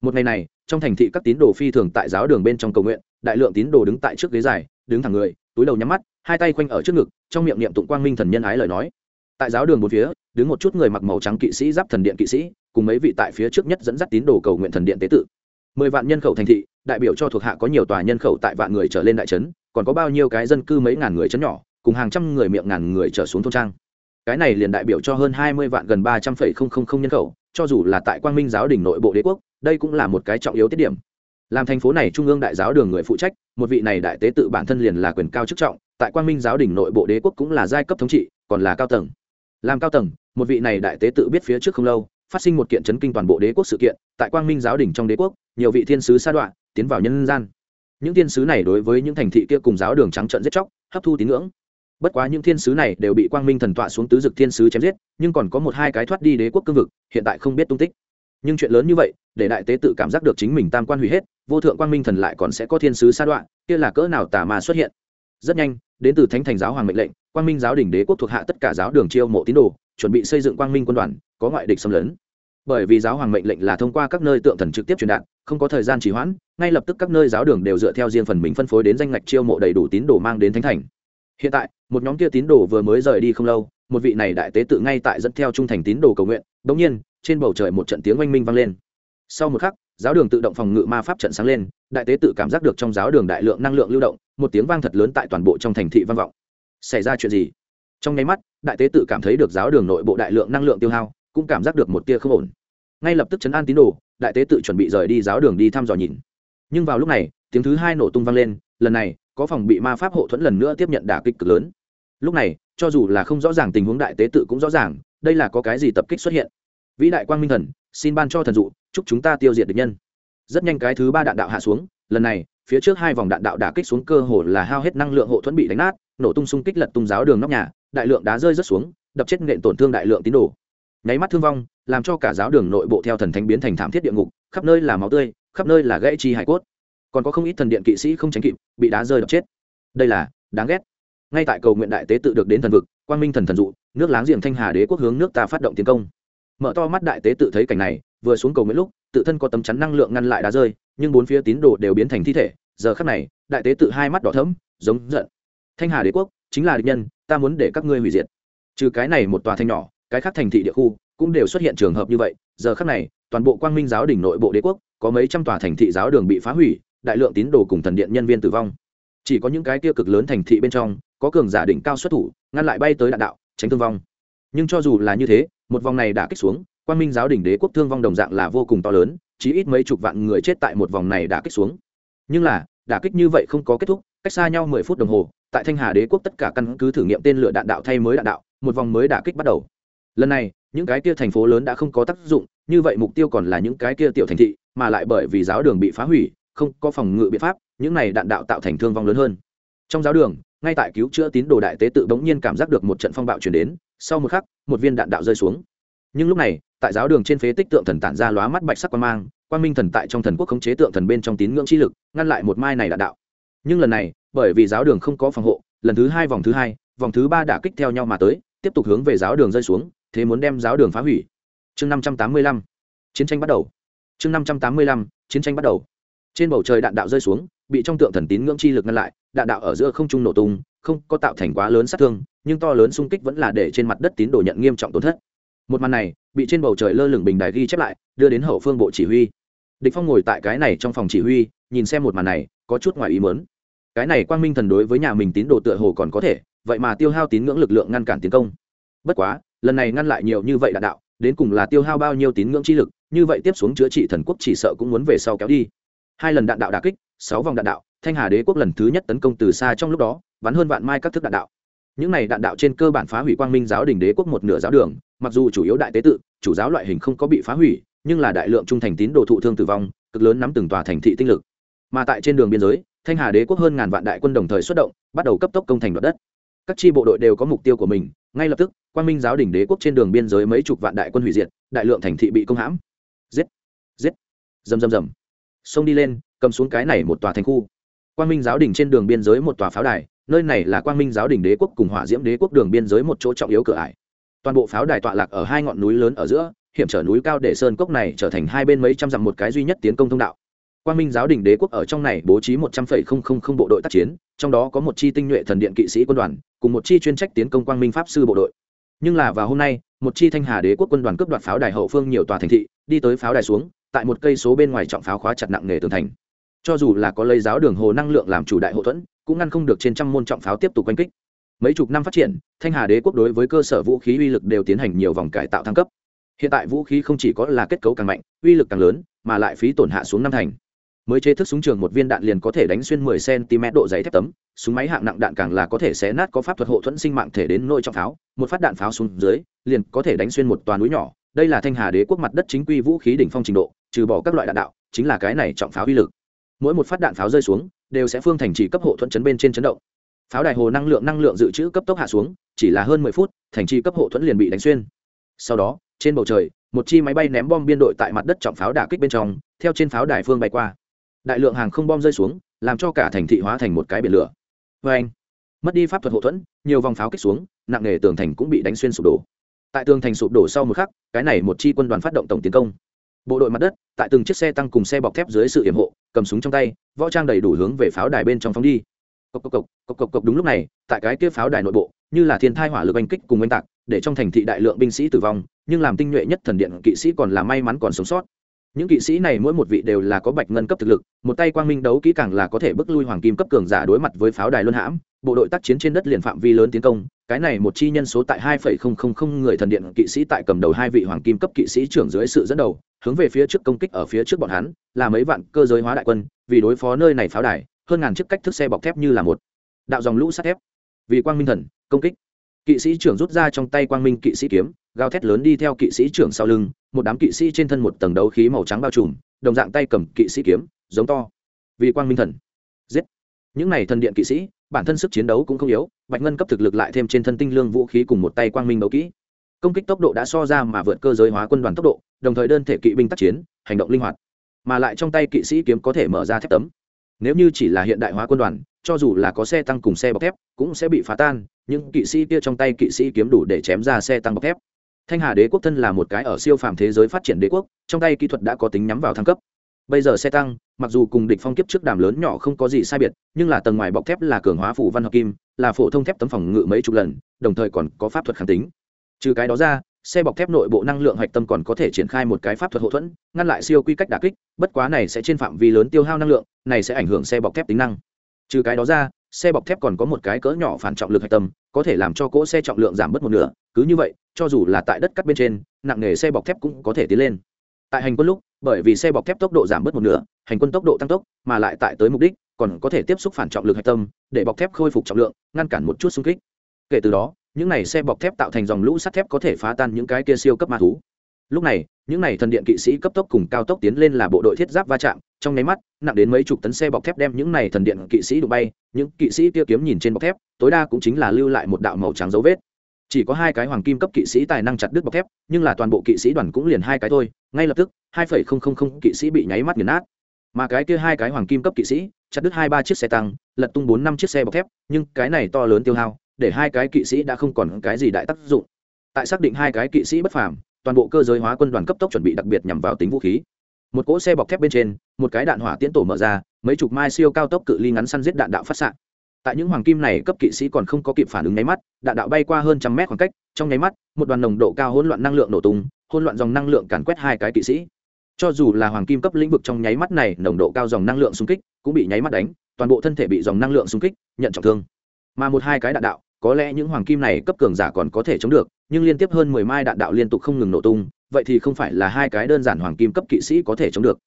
Một ngày này, trong thành thị các tín đồ phi thường tại giáo đường bên trong cầu nguyện đại lượng tín đồ đứng tại trước ghế dài, đứng thẳng người, túi đầu nhắm mắt, hai tay khoanh ở trước ngực, trong miệng niệm tụng quang minh thần nhân ái lời nói. Tại giáo đường một phía, đứng một chút người mặc màu trắng kỵ sĩ giáp thần điện kỵ sĩ, cùng mấy vị tại phía trước nhất dẫn dắt tín đồ cầu nguyện thần điện tế tự. Mười vạn nhân khẩu thành thị, đại biểu cho thuộc hạ có nhiều tòa nhân khẩu tại vạn người trở lên đại trấn, còn có bao nhiêu cái dân cư mấy ngàn người trấn nhỏ, cùng hàng trăm người miệng ngàn người trở xuống thôn trang. Cái này liền đại biểu cho hơn hai mươi vạn gần ba trăm phẩy không không không nhân khẩu, cho dù là tại quang minh giáo đình nội bộ đế quốc, đây cũng là một cái trọng yếu tiết điểm làm thành phố này trung ương đại giáo đường người phụ trách, một vị này đại tế tự bản thân liền là quyền cao chức trọng, tại quang minh giáo đình nội bộ đế quốc cũng là giai cấp thống trị, còn là cao tầng. Làm cao tầng, một vị này đại tế tự biết phía trước không lâu, phát sinh một kiện chấn kinh toàn bộ đế quốc sự kiện, tại quang minh giáo đình trong đế quốc, nhiều vị thiên sứ sa đoạn tiến vào nhân gian. Những thiên sứ này đối với những thành thị kia cùng giáo đường trắng trận giết chóc, hấp thu tín ngưỡng. Bất quá những thiên sứ này đều bị quang minh thần tọa xuống tứ dực thiên sứ chém giết, nhưng còn có một hai cái thoát đi đế quốc cương vực, hiện tại không biết tung tích. Nhưng chuyện lớn như vậy, để đại tế tự cảm giác được chính mình tam quan hủy hết vô thượng quang minh thần lại còn sẽ có thiên sứ sa đoạn, kia là cỡ nào tà mà xuất hiện? Rất nhanh, đến từ thánh thành giáo hoàng mệnh lệnh, quang minh giáo đình đế quốc thuộc hạ tất cả giáo đường chiêu mộ tín đồ, chuẩn bị xây dựng quang minh quân đoàn, có ngoại địch xâm lấn. Bởi vì giáo hoàng mệnh lệnh là thông qua các nơi tượng thần trực tiếp truyền đạt, không có thời gian trì hoãn, ngay lập tức các nơi giáo đường đều dựa theo riêng phần mình phân phối đến danh ngạch chiêu mộ đầy đủ tín đồ mang đến thánh thành. Hiện tại, một nhóm kia tín đồ vừa mới rời đi không lâu, một vị này đại tế tự ngay tại dẫn theo trung thành tín đồ cầu nguyện bỗng nhiên, trên bầu trời một trận tiếng oanh minh vang lên. Sau một khắc giáo đường tự động phòng ngự ma pháp trận sáng lên, đại tế tự cảm giác được trong giáo đường đại lượng năng lượng lưu động, một tiếng vang thật lớn tại toàn bộ trong thành thị vang vọng. Xảy ra chuyện gì? Trong nháy mắt, đại tế tự cảm thấy được giáo đường nội bộ đại lượng năng lượng tiêu hao, cũng cảm giác được một tia không ổn. Ngay lập tức chấn an tín đồ, đại tế tự chuẩn bị rời đi giáo đường đi thăm dò nhìn. Nhưng vào lúc này, tiếng thứ hai nổ tung vang lên, lần này, có phòng bị ma pháp hộ thuẫn lần nữa tiếp nhận đả kích cực lớn. Lúc này, cho dù là không rõ ràng tình huống đại tế tự cũng rõ ràng, đây là có cái gì tập kích xuất hiện. Vĩ đại quang minh thần, xin ban cho thần dụ chúc chúng ta tiêu diệt địch nhân. Rất nhanh cái thứ ba đạn đạo hạ xuống, lần này, phía trước hai vòng đạn đạo đả kích xuống cơ hồ là hao hết năng lượng hộ thuẫn bị đánh nát, nổ tung xung kích lật tung giáo đường nóc nhà, đại lượng đá rơi rất xuống, đập chết nện tổn thương đại lượng tín đồ. Nháy mắt thương vong, làm cho cả giáo đường nội bộ theo thần thánh biến thành thảm thiết địa ngục, khắp nơi là máu tươi, khắp nơi là gãy chi hải cốt. Còn có không ít thần điện kỵ sĩ không tránh kịp, bị đá rơi đập chết. Đây là đáng ghét. Ngay tại cầu nguyện đại tế tự được đến thần vực, quang minh thần thần dụ, nước láng giềng thanh hà đế quốc hướng nước ta phát động tiến công. Mở to mắt đại tế tự thấy cảnh này vừa xuống cầu nguyện lúc, tự thân có tấm chắn năng lượng ngăn lại đá rơi, nhưng bốn phía tín đồ đều biến thành thi thể. Giờ khắc này, đại tế tự hai mắt đỏ thẫm, giống giận. Thanh hà đế quốc, chính là địch nhân, ta muốn để các ngươi hủy diệt. Trừ cái này một tòa thanh nhỏ, cái khác thành thị địa khu cũng đều xuất hiện trường hợp như vậy. Giờ khắc này, toàn bộ quang minh giáo đình nội bộ đế quốc, có mấy trăm tòa thành thị giáo đường bị phá hủy, đại lượng tín đồ cùng thần điện nhân viên tử vong. Chỉ có những cái tiêu cực lớn thành thị bên trong, có cường giả đỉnh cao xuất thủ, ngăn lại bay tới đạn đạo, tránh thương vong. Nhưng cho dù là như thế, một vòng này đã kích xuống quan minh giáo đình đế quốc thương vong đồng dạng là vô cùng to lớn chỉ ít mấy chục vạn người chết tại một vòng này đã kích xuống. Nhưng là, đả kích như vậy không có kết thúc, cách xa nhau mười phút đồng hồ, tại thanh hà đế quốc tất cả căn cứ thử nghiệm tên lửa đạn đạo thay mới đạn đạo, một vòng mới đả kích bắt đầu. Lần này, những cái kia thành phố lớn đã không có tác dụng, như vậy mục tiêu còn là những cái kia tiểu thành thị, mà lại bởi vì giáo đường bị phá hủy, không có phòng ngự biện pháp, những này đạn đạo tạo thành thương vong lớn hơn. Trong giáo đường, ngay tại cứu chữa tín đồ đại tế tự bỗng nhiên cảm giác được một trận phong bạo chuyển đến, sau một khắc, một viên đạn đạo rơi xuống. Nhưng lúc này tại giáo đường trên phế tích tượng thần tản ra lóa mắt bạch sắc quan mang quan minh thần tại trong thần quốc khống chế tượng thần bên trong tín ngưỡng chi lực, ngăn lại một mai này đạn đạo. Nhưng lần này, bởi vì giáo đường không có phòng hộ, lần thứ hai vòng thứ hai, vòng thứ ba đã kích theo nhau mà tới, tiếp tục hướng về giáo đường rơi xuống, thế muốn đem giáo đường phá hủy. Chương năm trăm tám mươi lăm, chiến tranh bắt đầu. Chương năm trăm tám mươi lăm, chiến tranh bắt đầu. Trên bầu trời đạn đạo rơi xuống, bị trong tượng thần tín ngưỡng chi lực ngăn lại, đạn đạo ở giữa không trung nổ tung, không có tạo thành quá lớn sát thương, nhưng to lớn xung kích vẫn là để trên mặt đất tín đồ nhận nghiêm trọng tổn thất. Một màn này bị trên bầu trời lơ lửng bình đài ghi chép lại, đưa đến hậu phương bộ chỉ huy. Địch phong ngồi tại cái này trong phòng chỉ huy, nhìn xem một màn này, có chút ngoài ý muốn. Cái này quang minh thần đối với nhà mình tín đồ tựa hồ còn có thể, vậy mà tiêu hao tín ngưỡng lực lượng ngăn cản tiến công. Bất quá, lần này ngăn lại nhiều như vậy đạn đạo, đến cùng là tiêu hao bao nhiêu tín ngưỡng chi lực, như vậy tiếp xuống chữa trị thần quốc chỉ sợ cũng muốn về sau kéo đi. Hai lần đạn đạo đà kích, sáu vòng đạn đạo, thanh hà đế quốc lần thứ nhất tấn công từ xa trong lúc đó, bắn hơn vạn mai các thức đạn đạo. Những này đạn đạo trên cơ bản phá hủy quang minh giáo đình đế quốc một nửa giáo đường mặc dù chủ yếu đại tế tự, chủ giáo loại hình không có bị phá hủy, nhưng là đại lượng trung thành tín đồ thụ thương tử vong, cực lớn nắm từng tòa thành thị tinh lực. Mà tại trên đường biên giới, thanh hà đế quốc hơn ngàn vạn đại quân đồng thời xuất động, bắt đầu cấp tốc công thành đoạt đất. Các tri bộ đội đều có mục tiêu của mình, ngay lập tức, quang minh giáo đình đế quốc trên đường biên giới mấy chục vạn đại quân hủy diệt, đại lượng thành thị bị công hãm. Giết! Giết! Dầm dầm dầm. xông đi lên, cầm xuống cái này một tòa thành khu. Quang minh giáo đình trên đường biên giới một tòa pháo đài, nơi này là quang minh giáo đình đế quốc cùng hỏa diễm đế quốc đường biên giới một chỗ trọng yếu cửa ải toàn bộ pháo đài tọa lạc ở hai ngọn núi lớn ở giữa, hiểm trở núi cao để sơn cốc này trở thành hai bên mấy trăm dặm một cái duy nhất tiến công thông đạo. Quang minh giáo đình đế quốc ở trong này bố trí một trăm linh không không bộ đội tác chiến, trong đó có một chi tinh nhuệ thần điện kỵ sĩ quân đoàn, cùng một chi chuyên trách tiến công quang minh pháp sư bộ đội. Nhưng là vào hôm nay, một chi thanh hà đế quốc quân đoàn cướp đoạt pháo đài hậu phương nhiều tòa thành thị, đi tới pháo đài xuống, tại một cây số bên ngoài trọng pháo khóa chặt nặng nề tường thành. Cho dù là có lấy giáo đường hồ năng lượng làm chủ đại hậu thuẫn, cũng ngăn không được trên trăm môn trọng pháo tiếp tục quanh kích mấy chục năm phát triển, thanh hà đế quốc đối với cơ sở vũ khí uy lực đều tiến hành nhiều vòng cải tạo thăng cấp. Hiện tại vũ khí không chỉ có là kết cấu càng mạnh, uy lực càng lớn, mà lại phí tổn hạ xuống năm thành. Mới chế thức súng trường một viên đạn liền có thể đánh xuyên 10 cm độ dày thép tấm, súng máy hạng nặng đạn càng là có thể xé nát có pháp thuật hộ thuẫn sinh mạng thể đến nội trong pháo, một phát đạn pháo xuống dưới, liền có thể đánh xuyên một toàn núi nhỏ. Đây là thanh hà đế quốc mặt đất chính quy vũ khí đỉnh phong trình độ, trừ bỏ các loại đạn đạo, chính là cái này trọng pháo uy lực. Mỗi một phát đạn pháo rơi xuống, đều sẽ phương thành chỉ cấp hộ thuẫn chấn bên trên chấn động pháo đài hồ năng lượng năng lượng dự trữ cấp tốc hạ xuống, chỉ là hơn mười phút, thành trì cấp hộ thuẫn liền bị đánh xuyên. Sau đó, trên bầu trời, một chi máy bay ném bom biên đội tại mặt đất trọng pháo đả kích bên trong, theo trên pháo đài phương bay qua. Đại lượng hàng không bom rơi xuống, làm cho cả thành thị hóa thành một cái biển lửa. Vê anh, mất đi pháp thuật hậu thuẫn, nhiều vòng pháo kích xuống, nặng nề tường thành cũng bị đánh xuyên sụp đổ. Tại tường thành sụp đổ sau một khắc, cái này một chi quân đoàn phát động tổng tiến công. Bộ đội mặt đất, tại từng chiếc xe tăng cùng xe bọc thép dưới sự hiểm hộ, cầm súng trong tay, võ trang đầy đủ hướng về pháo đài bên trong phóng đi cộc cộc cộc cộc cộc cộc đúng lúc này, tại cái kia pháo đài nội bộ, như là thiên thai hỏa lực oanh kích cùng oanh tạc, để trong thành thị đại lượng binh sĩ tử vong, nhưng làm tinh nhuệ nhất thần điện kỵ sĩ còn là may mắn còn sống sót. Những kỵ sĩ này mỗi một vị đều là có bạch ngân cấp thực lực, một tay quang minh đấu kỹ càng là có thể bức lui hoàng kim cấp cường giả đối mặt với pháo đài luân hãm, bộ đội tác chiến trên đất liền phạm vi lớn tiến công, cái này một chi nhân số tại hai phẩy không không không người thần điện kỵ sĩ tại cầm đầu hai vị hoàng kim cấp kỵ sĩ trưởng dưới sự dẫn đầu, hướng về phía trước công kích ở phía trước bọn hắn, là mấy vạn cơ giới hóa đại quân, vì đối phó nơi này pháo đài hơn ngàn chiếc cách thức xe bọc thép như là một đạo dòng lũ sắt thép. Vì quang minh thần, công kích. Kỵ sĩ trưởng rút ra trong tay quang minh kỵ sĩ kiếm, gào thét lớn đi theo kỵ sĩ trưởng sau lưng, một đám kỵ sĩ trên thân một tầng đấu khí màu trắng bao trùm, đồng dạng tay cầm kỵ sĩ kiếm, giống to. Vì quang minh thần. Giết. Những này thần điện kỵ sĩ, bản thân sức chiến đấu cũng không yếu, bạch ngân cấp thực lực lại thêm trên thân tinh lương vũ khí cùng một tay quang minh đấu kỹ. Công kích tốc độ đã so ra mà vượt cơ giới hóa quân đoàn tốc độ, đồng thời đơn thể kỵ binh tác chiến, hành động linh hoạt. Mà lại trong tay kỵ sĩ kiếm có thể mở ra thép tấm nếu như chỉ là hiện đại hóa quân đoàn, cho dù là có xe tăng cùng xe bọc thép, cũng sẽ bị phá tan nhưng kỵ sĩ kia trong tay kỵ sĩ kiếm đủ để chém ra xe tăng bọc thép. Thanh hà đế quốc thân là một cái ở siêu phàm thế giới phát triển đế quốc, trong tay kỹ thuật đã có tính nhắm vào thăng cấp. Bây giờ xe tăng, mặc dù cùng địch phong kiếp trước đàm lớn nhỏ không có gì sai biệt, nhưng là tầng ngoài bọc thép là cường hóa phủ văn hợp kim, là phổ thông thép tấm phòng ngự mấy chục lần, đồng thời còn có pháp thuật kháng tính. Trừ cái đó ra xe bọc thép nội bộ năng lượng hạch tâm còn có thể triển khai một cái pháp thuật hậu thuẫn, ngăn lại siêu quy cách đà kích, bất quá này sẽ trên phạm vi lớn tiêu hao năng lượng, này sẽ ảnh hưởng xe bọc thép tính năng. Trừ cái đó ra, xe bọc thép còn có một cái cỡ nhỏ phản trọng lực hạch tâm, có thể làm cho cỗ xe trọng lượng giảm bớt một nửa, cứ như vậy, cho dù là tại đất cắt bên trên, nặng nghề xe bọc thép cũng có thể tiến lên. Tại hành quân lúc, bởi vì xe bọc thép tốc độ giảm bớt một nửa, hành quân tốc độ tăng tốc, mà lại tại tới mục đích, còn có thể tiếp xúc phản trọng lực hạch tâm, để bọc thép khôi phục trọng lượng, ngăn cản một chút xung kích. Kể từ đó những này xe bọc thép tạo thành dòng lũ sắt thép có thể phá tan những cái kia siêu cấp ma thú. Lúc này, những này thần điện kỵ sĩ cấp tốc cùng cao tốc tiến lên là bộ đội thiết giáp va chạm, trong nháy mắt, nặng đến mấy chục tấn xe bọc thép đem những này thần điện kỵ sĩ đụng bay, những kỵ sĩ kia kiếm nhìn trên bọc thép, tối đa cũng chính là lưu lại một đạo màu trắng dấu vết. Chỉ có hai cái hoàng kim cấp kỵ sĩ tài năng chặt đứt bọc thép, nhưng là toàn bộ kỵ sĩ đoàn cũng liền hai cái thôi, ngay lập tức, hai phẩy không không không kỵ sĩ bị nháy mắt nghiền nát. Mà cái kia hai cái hoàng kim cấp kỵ sĩ, chặt đứt hai ba chiếc xe tăng, lật tung bốn năm chiếc xe bọc thép, nhưng cái này to lớn tiêu hao để hai cái kỵ sĩ đã không còn cái gì đại tác dụng. Tại xác định hai cái kỵ sĩ bất phàm, toàn bộ cơ giới hóa quân đoàn cấp tốc chuẩn bị đặc biệt nhằm vào tính vũ khí. Một cỗ xe bọc thép bên trên, một cái đạn hỏa tiễn tổ mở ra, mấy chục mai siêu cao tốc cự ly ngắn săn giết đạn đạo phát xạ. Tại những hoàng kim này cấp kỵ sĩ còn không có kịp phản ứng nháy mắt, đạn đạo bay qua hơn trăm mét khoảng cách, trong nháy mắt, một đoàn nồng độ cao hỗn loạn năng lượng nổ tung, hỗn loạn dòng năng lượng càn quét hai cái kỵ sĩ. Cho dù là hoàng kim cấp lĩnh vực trong nháy mắt này, nồng độ cao dòng năng lượng xung kích cũng bị nháy mắt đánh, toàn bộ thân thể bị dòng năng lượng xung kích, nhận trọng thương. Mà một hai cái đạn đạo có lẽ những hoàng kim này cấp cường giả còn có thể chống được, nhưng liên tiếp hơn mười mai đạn đạo liên tục không ngừng nổ tung, vậy thì không phải là hai cái đơn giản hoàng kim cấp kỵ sĩ có thể chống được.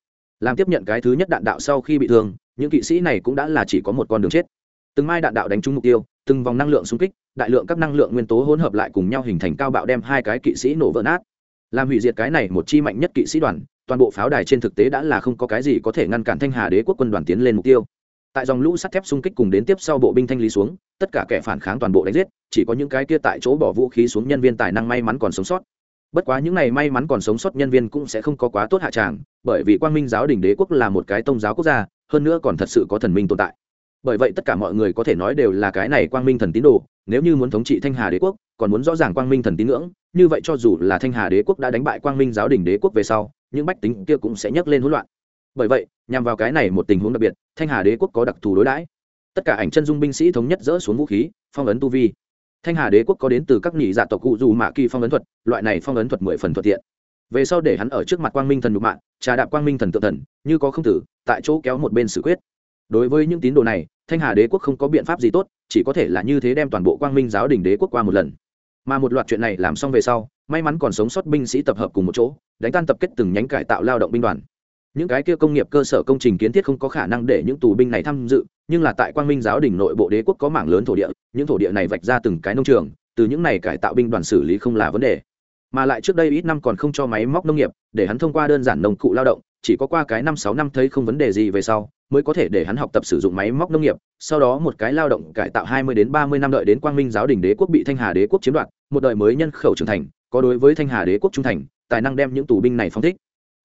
Làm tiếp nhận cái thứ nhất đạn đạo sau khi bị thương, những kỵ sĩ này cũng đã là chỉ có một con đường chết. Từng mai đạn đạo đánh trúng mục tiêu, từng vòng năng lượng xung kích, đại lượng các năng lượng nguyên tố hỗn hợp lại cùng nhau hình thành cao bạo đem hai cái kỵ sĩ nổ vỡ nát. Làm hủy diệt cái này một chi mạnh nhất kỵ sĩ đoàn, toàn bộ pháo đài trên thực tế đã là không có cái gì có thể ngăn cản thanh hà đế quốc quân đoàn tiến lên mục tiêu tại dòng lũ sắt thép xung kích cùng đến tiếp sau bộ binh thanh lý xuống, tất cả kẻ phản kháng toàn bộ đánh giết, chỉ có những cái kia tại chỗ bỏ vũ khí xuống nhân viên tài năng may mắn còn sống sót. Bất quá những này may mắn còn sống sót nhân viên cũng sẽ không có quá tốt hạ tràng, bởi vì quang minh giáo đình đế quốc là một cái tôn giáo quốc gia, hơn nữa còn thật sự có thần minh tồn tại. Bởi vậy tất cả mọi người có thể nói đều là cái này quang minh thần tín đồ, nếu như muốn thống trị thanh hà đế quốc, còn muốn rõ ràng quang minh thần tín ngưỡng, như vậy cho dù là thanh hà đế quốc đã đánh bại quang minh giáo đình đế quốc về sau, những bách tính kia cũng sẽ nhấc lên hỗn loạn bởi vậy, nhằm vào cái này một tình huống đặc biệt, thanh hà đế quốc có đặc thù đối đãi. Tất cả ảnh chân dung binh sĩ thống nhất dỡ xuống vũ khí, phong ấn tu vi. Thanh hà đế quốc có đến từ các nhị dạ tộc cụ dù mạ kỳ phong ấn thuật, loại này phong ấn thuật mười phần thuận tiện. Về sau để hắn ở trước mặt quang minh thần nhục mạng trà đạp quang minh thần tự thần, như có không tử, tại chỗ kéo một bên xử quyết. Đối với những tín đồ này, thanh hà đế quốc không có biện pháp gì tốt, chỉ có thể là như thế đem toàn bộ quang minh giáo đình đế quốc qua một lần. Mà một loạt chuyện này làm xong về sau, may mắn còn sống sót binh sĩ tập hợp cùng một chỗ, đánh tan tập kết từng nhánh cải tạo lao động binh đoàn những cái kia công nghiệp cơ sở công trình kiến thiết không có khả năng để những tù binh này tham dự, nhưng là tại quang minh giáo đình nội bộ đế quốc có mảng lớn thổ địa, những thổ địa này vạch ra từng cái nông trường, từ những này cải tạo binh đoàn xử lý không là vấn đề. Mà lại trước đây ít năm còn không cho máy móc nông nghiệp, để hắn thông qua đơn giản nông cụ lao động, chỉ có qua cái năm sáu năm thấy không vấn đề gì về sau, mới có thể để hắn học tập sử dụng máy móc nông nghiệp. Sau đó một cái lao động cải tạo hai mươi đến ba mươi năm đợi đến quang minh giáo đình đế quốc bị thanh hà đế quốc chiếm đoạt, một đời mới nhân khẩu trưởng thành, có đối với thanh hà đế quốc trung thành, tài năng đem những tù binh này phóng thích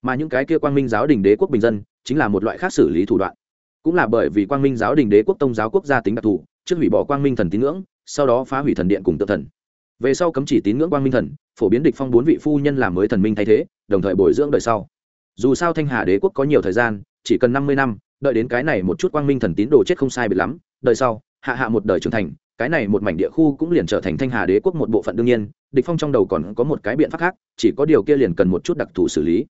mà những cái kia quang minh giáo đình đế quốc bình dân chính là một loại khác xử lý thủ đoạn. Cũng là bởi vì quang minh giáo đình đế quốc tông giáo quốc gia tính đặc thù, trước hủy bỏ quang minh thần tín ngưỡng, sau đó phá hủy thần điện cùng tự thần. Về sau cấm chỉ tín ngưỡng quang minh thần, phổ biến địch phong bốn vị phu nhân làm mới thần minh thay thế, đồng thời bồi dưỡng đời sau. Dù sao thanh hà đế quốc có nhiều thời gian, chỉ cần năm mươi năm, đợi đến cái này một chút quang minh thần tín đồ chết không sai biệt lắm, đời sau, hạ hạ một đời trưởng thành, cái này một mảnh địa khu cũng liền trở thành thanh hà đế quốc một bộ phận đương nhiên, địch phong trong đầu còn có một cái biện pháp khác, chỉ có điều kia liền cần một chút đặc thù xử lý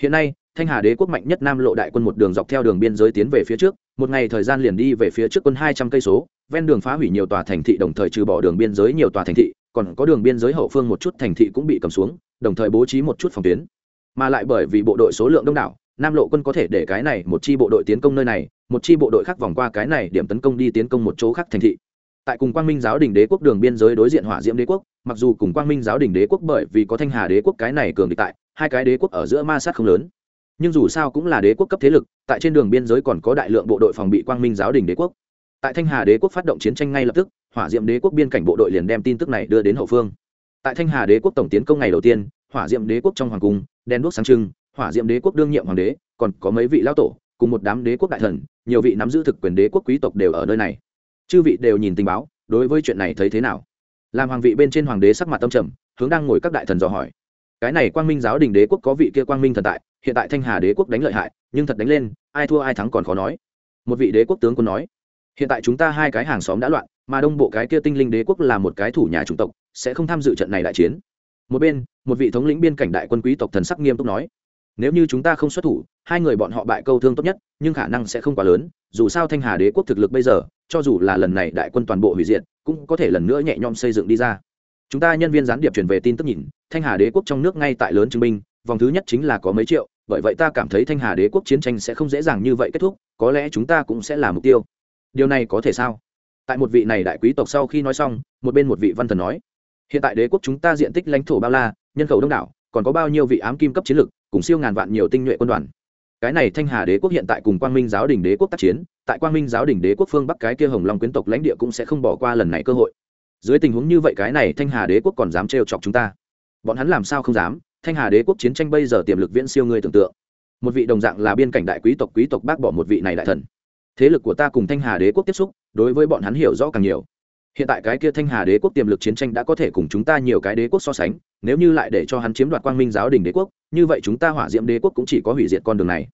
hiện nay, thanh hà đế quốc mạnh nhất nam lộ đại quân một đường dọc theo đường biên giới tiến về phía trước, một ngày thời gian liền đi về phía trước quân hai trăm cây số, ven đường phá hủy nhiều tòa thành thị đồng thời trừ bỏ đường biên giới nhiều tòa thành thị, còn có đường biên giới hậu phương một chút thành thị cũng bị cầm xuống, đồng thời bố trí một chút phòng tuyến. Mà lại bởi vì bộ đội số lượng đông đảo, nam lộ quân có thể để cái này một chi bộ đội tiến công nơi này, một chi bộ đội khác vòng qua cái này điểm tấn công đi tiến công một chỗ khác thành thị tại cùng quang minh giáo đình đế quốc đường biên giới đối diện hỏa diễm đế quốc mặc dù cùng quang minh giáo đình đế quốc bởi vì có thanh hà đế quốc cái này cường địch tại hai cái đế quốc ở giữa ma sát không lớn nhưng dù sao cũng là đế quốc cấp thế lực tại trên đường biên giới còn có đại lượng bộ đội phòng bị quang minh giáo đình đế quốc tại thanh hà đế quốc phát động chiến tranh ngay lập tức hỏa diệm đế quốc biên cảnh bộ đội liền đem tin tức này đưa đến hậu phương tại thanh hà đế quốc tổng tiến công ngày đầu tiên hỏa diệm đế quốc trong hoàng cung đen đuốc sáng trưng hỏa diệm đế quốc đương nhiệm hoàng đế còn có mấy vị lão tổ cùng một đám đế quốc đại thần nhiều vị nắm giữ thực quyền đế quốc quý tộc đều ở nơi này chư vị đều nhìn tình báo, đối với chuyện này thấy thế nào? Làm hoàng vị bên trên hoàng đế sắc mặt tâm trầm, hướng đang ngồi các đại thần dò hỏi. Cái này quang minh giáo đình đế quốc có vị kia quang minh thần tại, hiện tại thanh hà đế quốc đánh lợi hại, nhưng thật đánh lên, ai thua ai thắng còn khó nói. Một vị đế quốc tướng quân nói, hiện tại chúng ta hai cái hàng xóm đã loạn, mà đông bộ cái kia tinh linh đế quốc là một cái thủ nhà chủng tộc, sẽ không tham dự trận này đại chiến. Một bên, một vị thống lĩnh biên cảnh đại quân quý tộc thần sắc nghiêm túc nói, nếu như chúng ta không xuất thủ, hai người bọn họ bại câu thương tốt nhất, nhưng khả năng sẽ không quá lớn, dù sao thanh hà đế quốc thực lực bây giờ cho dù là lần này đại quân toàn bộ hủy diệt, cũng có thể lần nữa nhẹ nhõm xây dựng đi ra. Chúng ta nhân viên gián điệp truyền về tin tức nhìn, thanh hà đế quốc trong nước ngay tại lớn chứng minh, vòng thứ nhất chính là có mấy triệu, bởi vậy ta cảm thấy thanh hà đế quốc chiến tranh sẽ không dễ dàng như vậy kết thúc, có lẽ chúng ta cũng sẽ là mục tiêu. Điều này có thể sao? Tại một vị này đại quý tộc sau khi nói xong, một bên một vị văn thần nói, hiện tại đế quốc chúng ta diện tích lãnh thổ bao la, nhân khẩu đông đảo, còn có bao nhiêu vị ám kim cấp chiến lực cùng siêu ngàn vạn nhiều tinh nhuệ quân đoàn. Cái này thanh hà đế quốc hiện tại cùng quang minh giáo đình đế quốc tác chiến tại quang minh giáo đình đế quốc phương bắc cái kia hồng long quyến tộc lãnh địa cũng sẽ không bỏ qua lần này cơ hội. Dưới tình huống như vậy cái này thanh hà đế quốc còn dám trêu chọc chúng ta? Bọn hắn làm sao không dám? Thanh hà đế quốc chiến tranh bây giờ tiềm lực viễn siêu người tưởng tượng. Một vị đồng dạng là biên cảnh đại quý tộc quý tộc bác bỏ một vị này đại thần. Thế lực của ta cùng thanh hà đế quốc tiếp xúc, đối với bọn hắn hiểu rõ càng nhiều. Hiện tại cái kia thanh hà đế quốc tiềm lực chiến tranh đã có thể cùng chúng ta nhiều cái đế quốc so sánh, nếu như lại để cho hắn chiếm đoạt quang minh giáo đình đế quốc, như vậy chúng ta hỏa diễm đế quốc cũng chỉ có hủy diệt con đường này.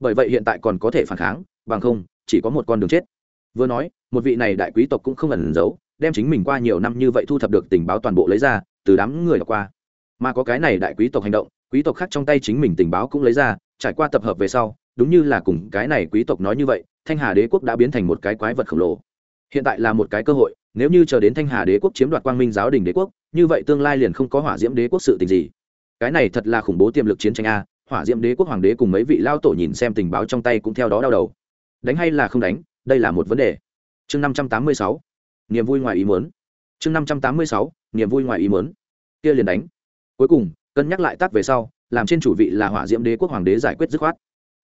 Bởi vậy hiện tại còn có thể phản kháng, bằng không chỉ có một con đường chết. Vừa nói, một vị này đại quý tộc cũng không ẩn giấu, đem chính mình qua nhiều năm như vậy thu thập được tình báo toàn bộ lấy ra, từ đám người đọc qua. Mà có cái này đại quý tộc hành động, quý tộc khác trong tay chính mình tình báo cũng lấy ra, trải qua tập hợp về sau, đúng như là cùng cái này quý tộc nói như vậy, thanh hà đế quốc đã biến thành một cái quái vật khổng lồ. Hiện tại là một cái cơ hội, nếu như chờ đến thanh hà đế quốc chiếm đoạt quang minh giáo đình đế quốc, như vậy tương lai liền không có hỏa diễm đế quốc sự tình gì. Cái này thật là khủng bố tiềm lực chiến tranh a, hỏa diễm đế quốc hoàng đế cùng mấy vị lao tổ nhìn xem tình báo trong tay cũng theo đó đau đầu đánh hay là không đánh, đây là một vấn đề. Chương năm trăm tám mươi sáu, niềm vui ngoài ý muốn. Chương năm trăm tám mươi sáu, niềm vui ngoài ý muốn. Kia liền đánh. Cuối cùng, cân nhắc lại tác về sau, làm trên chủ vị là hỏa diễm đế quốc hoàng đế giải quyết dứt khoát.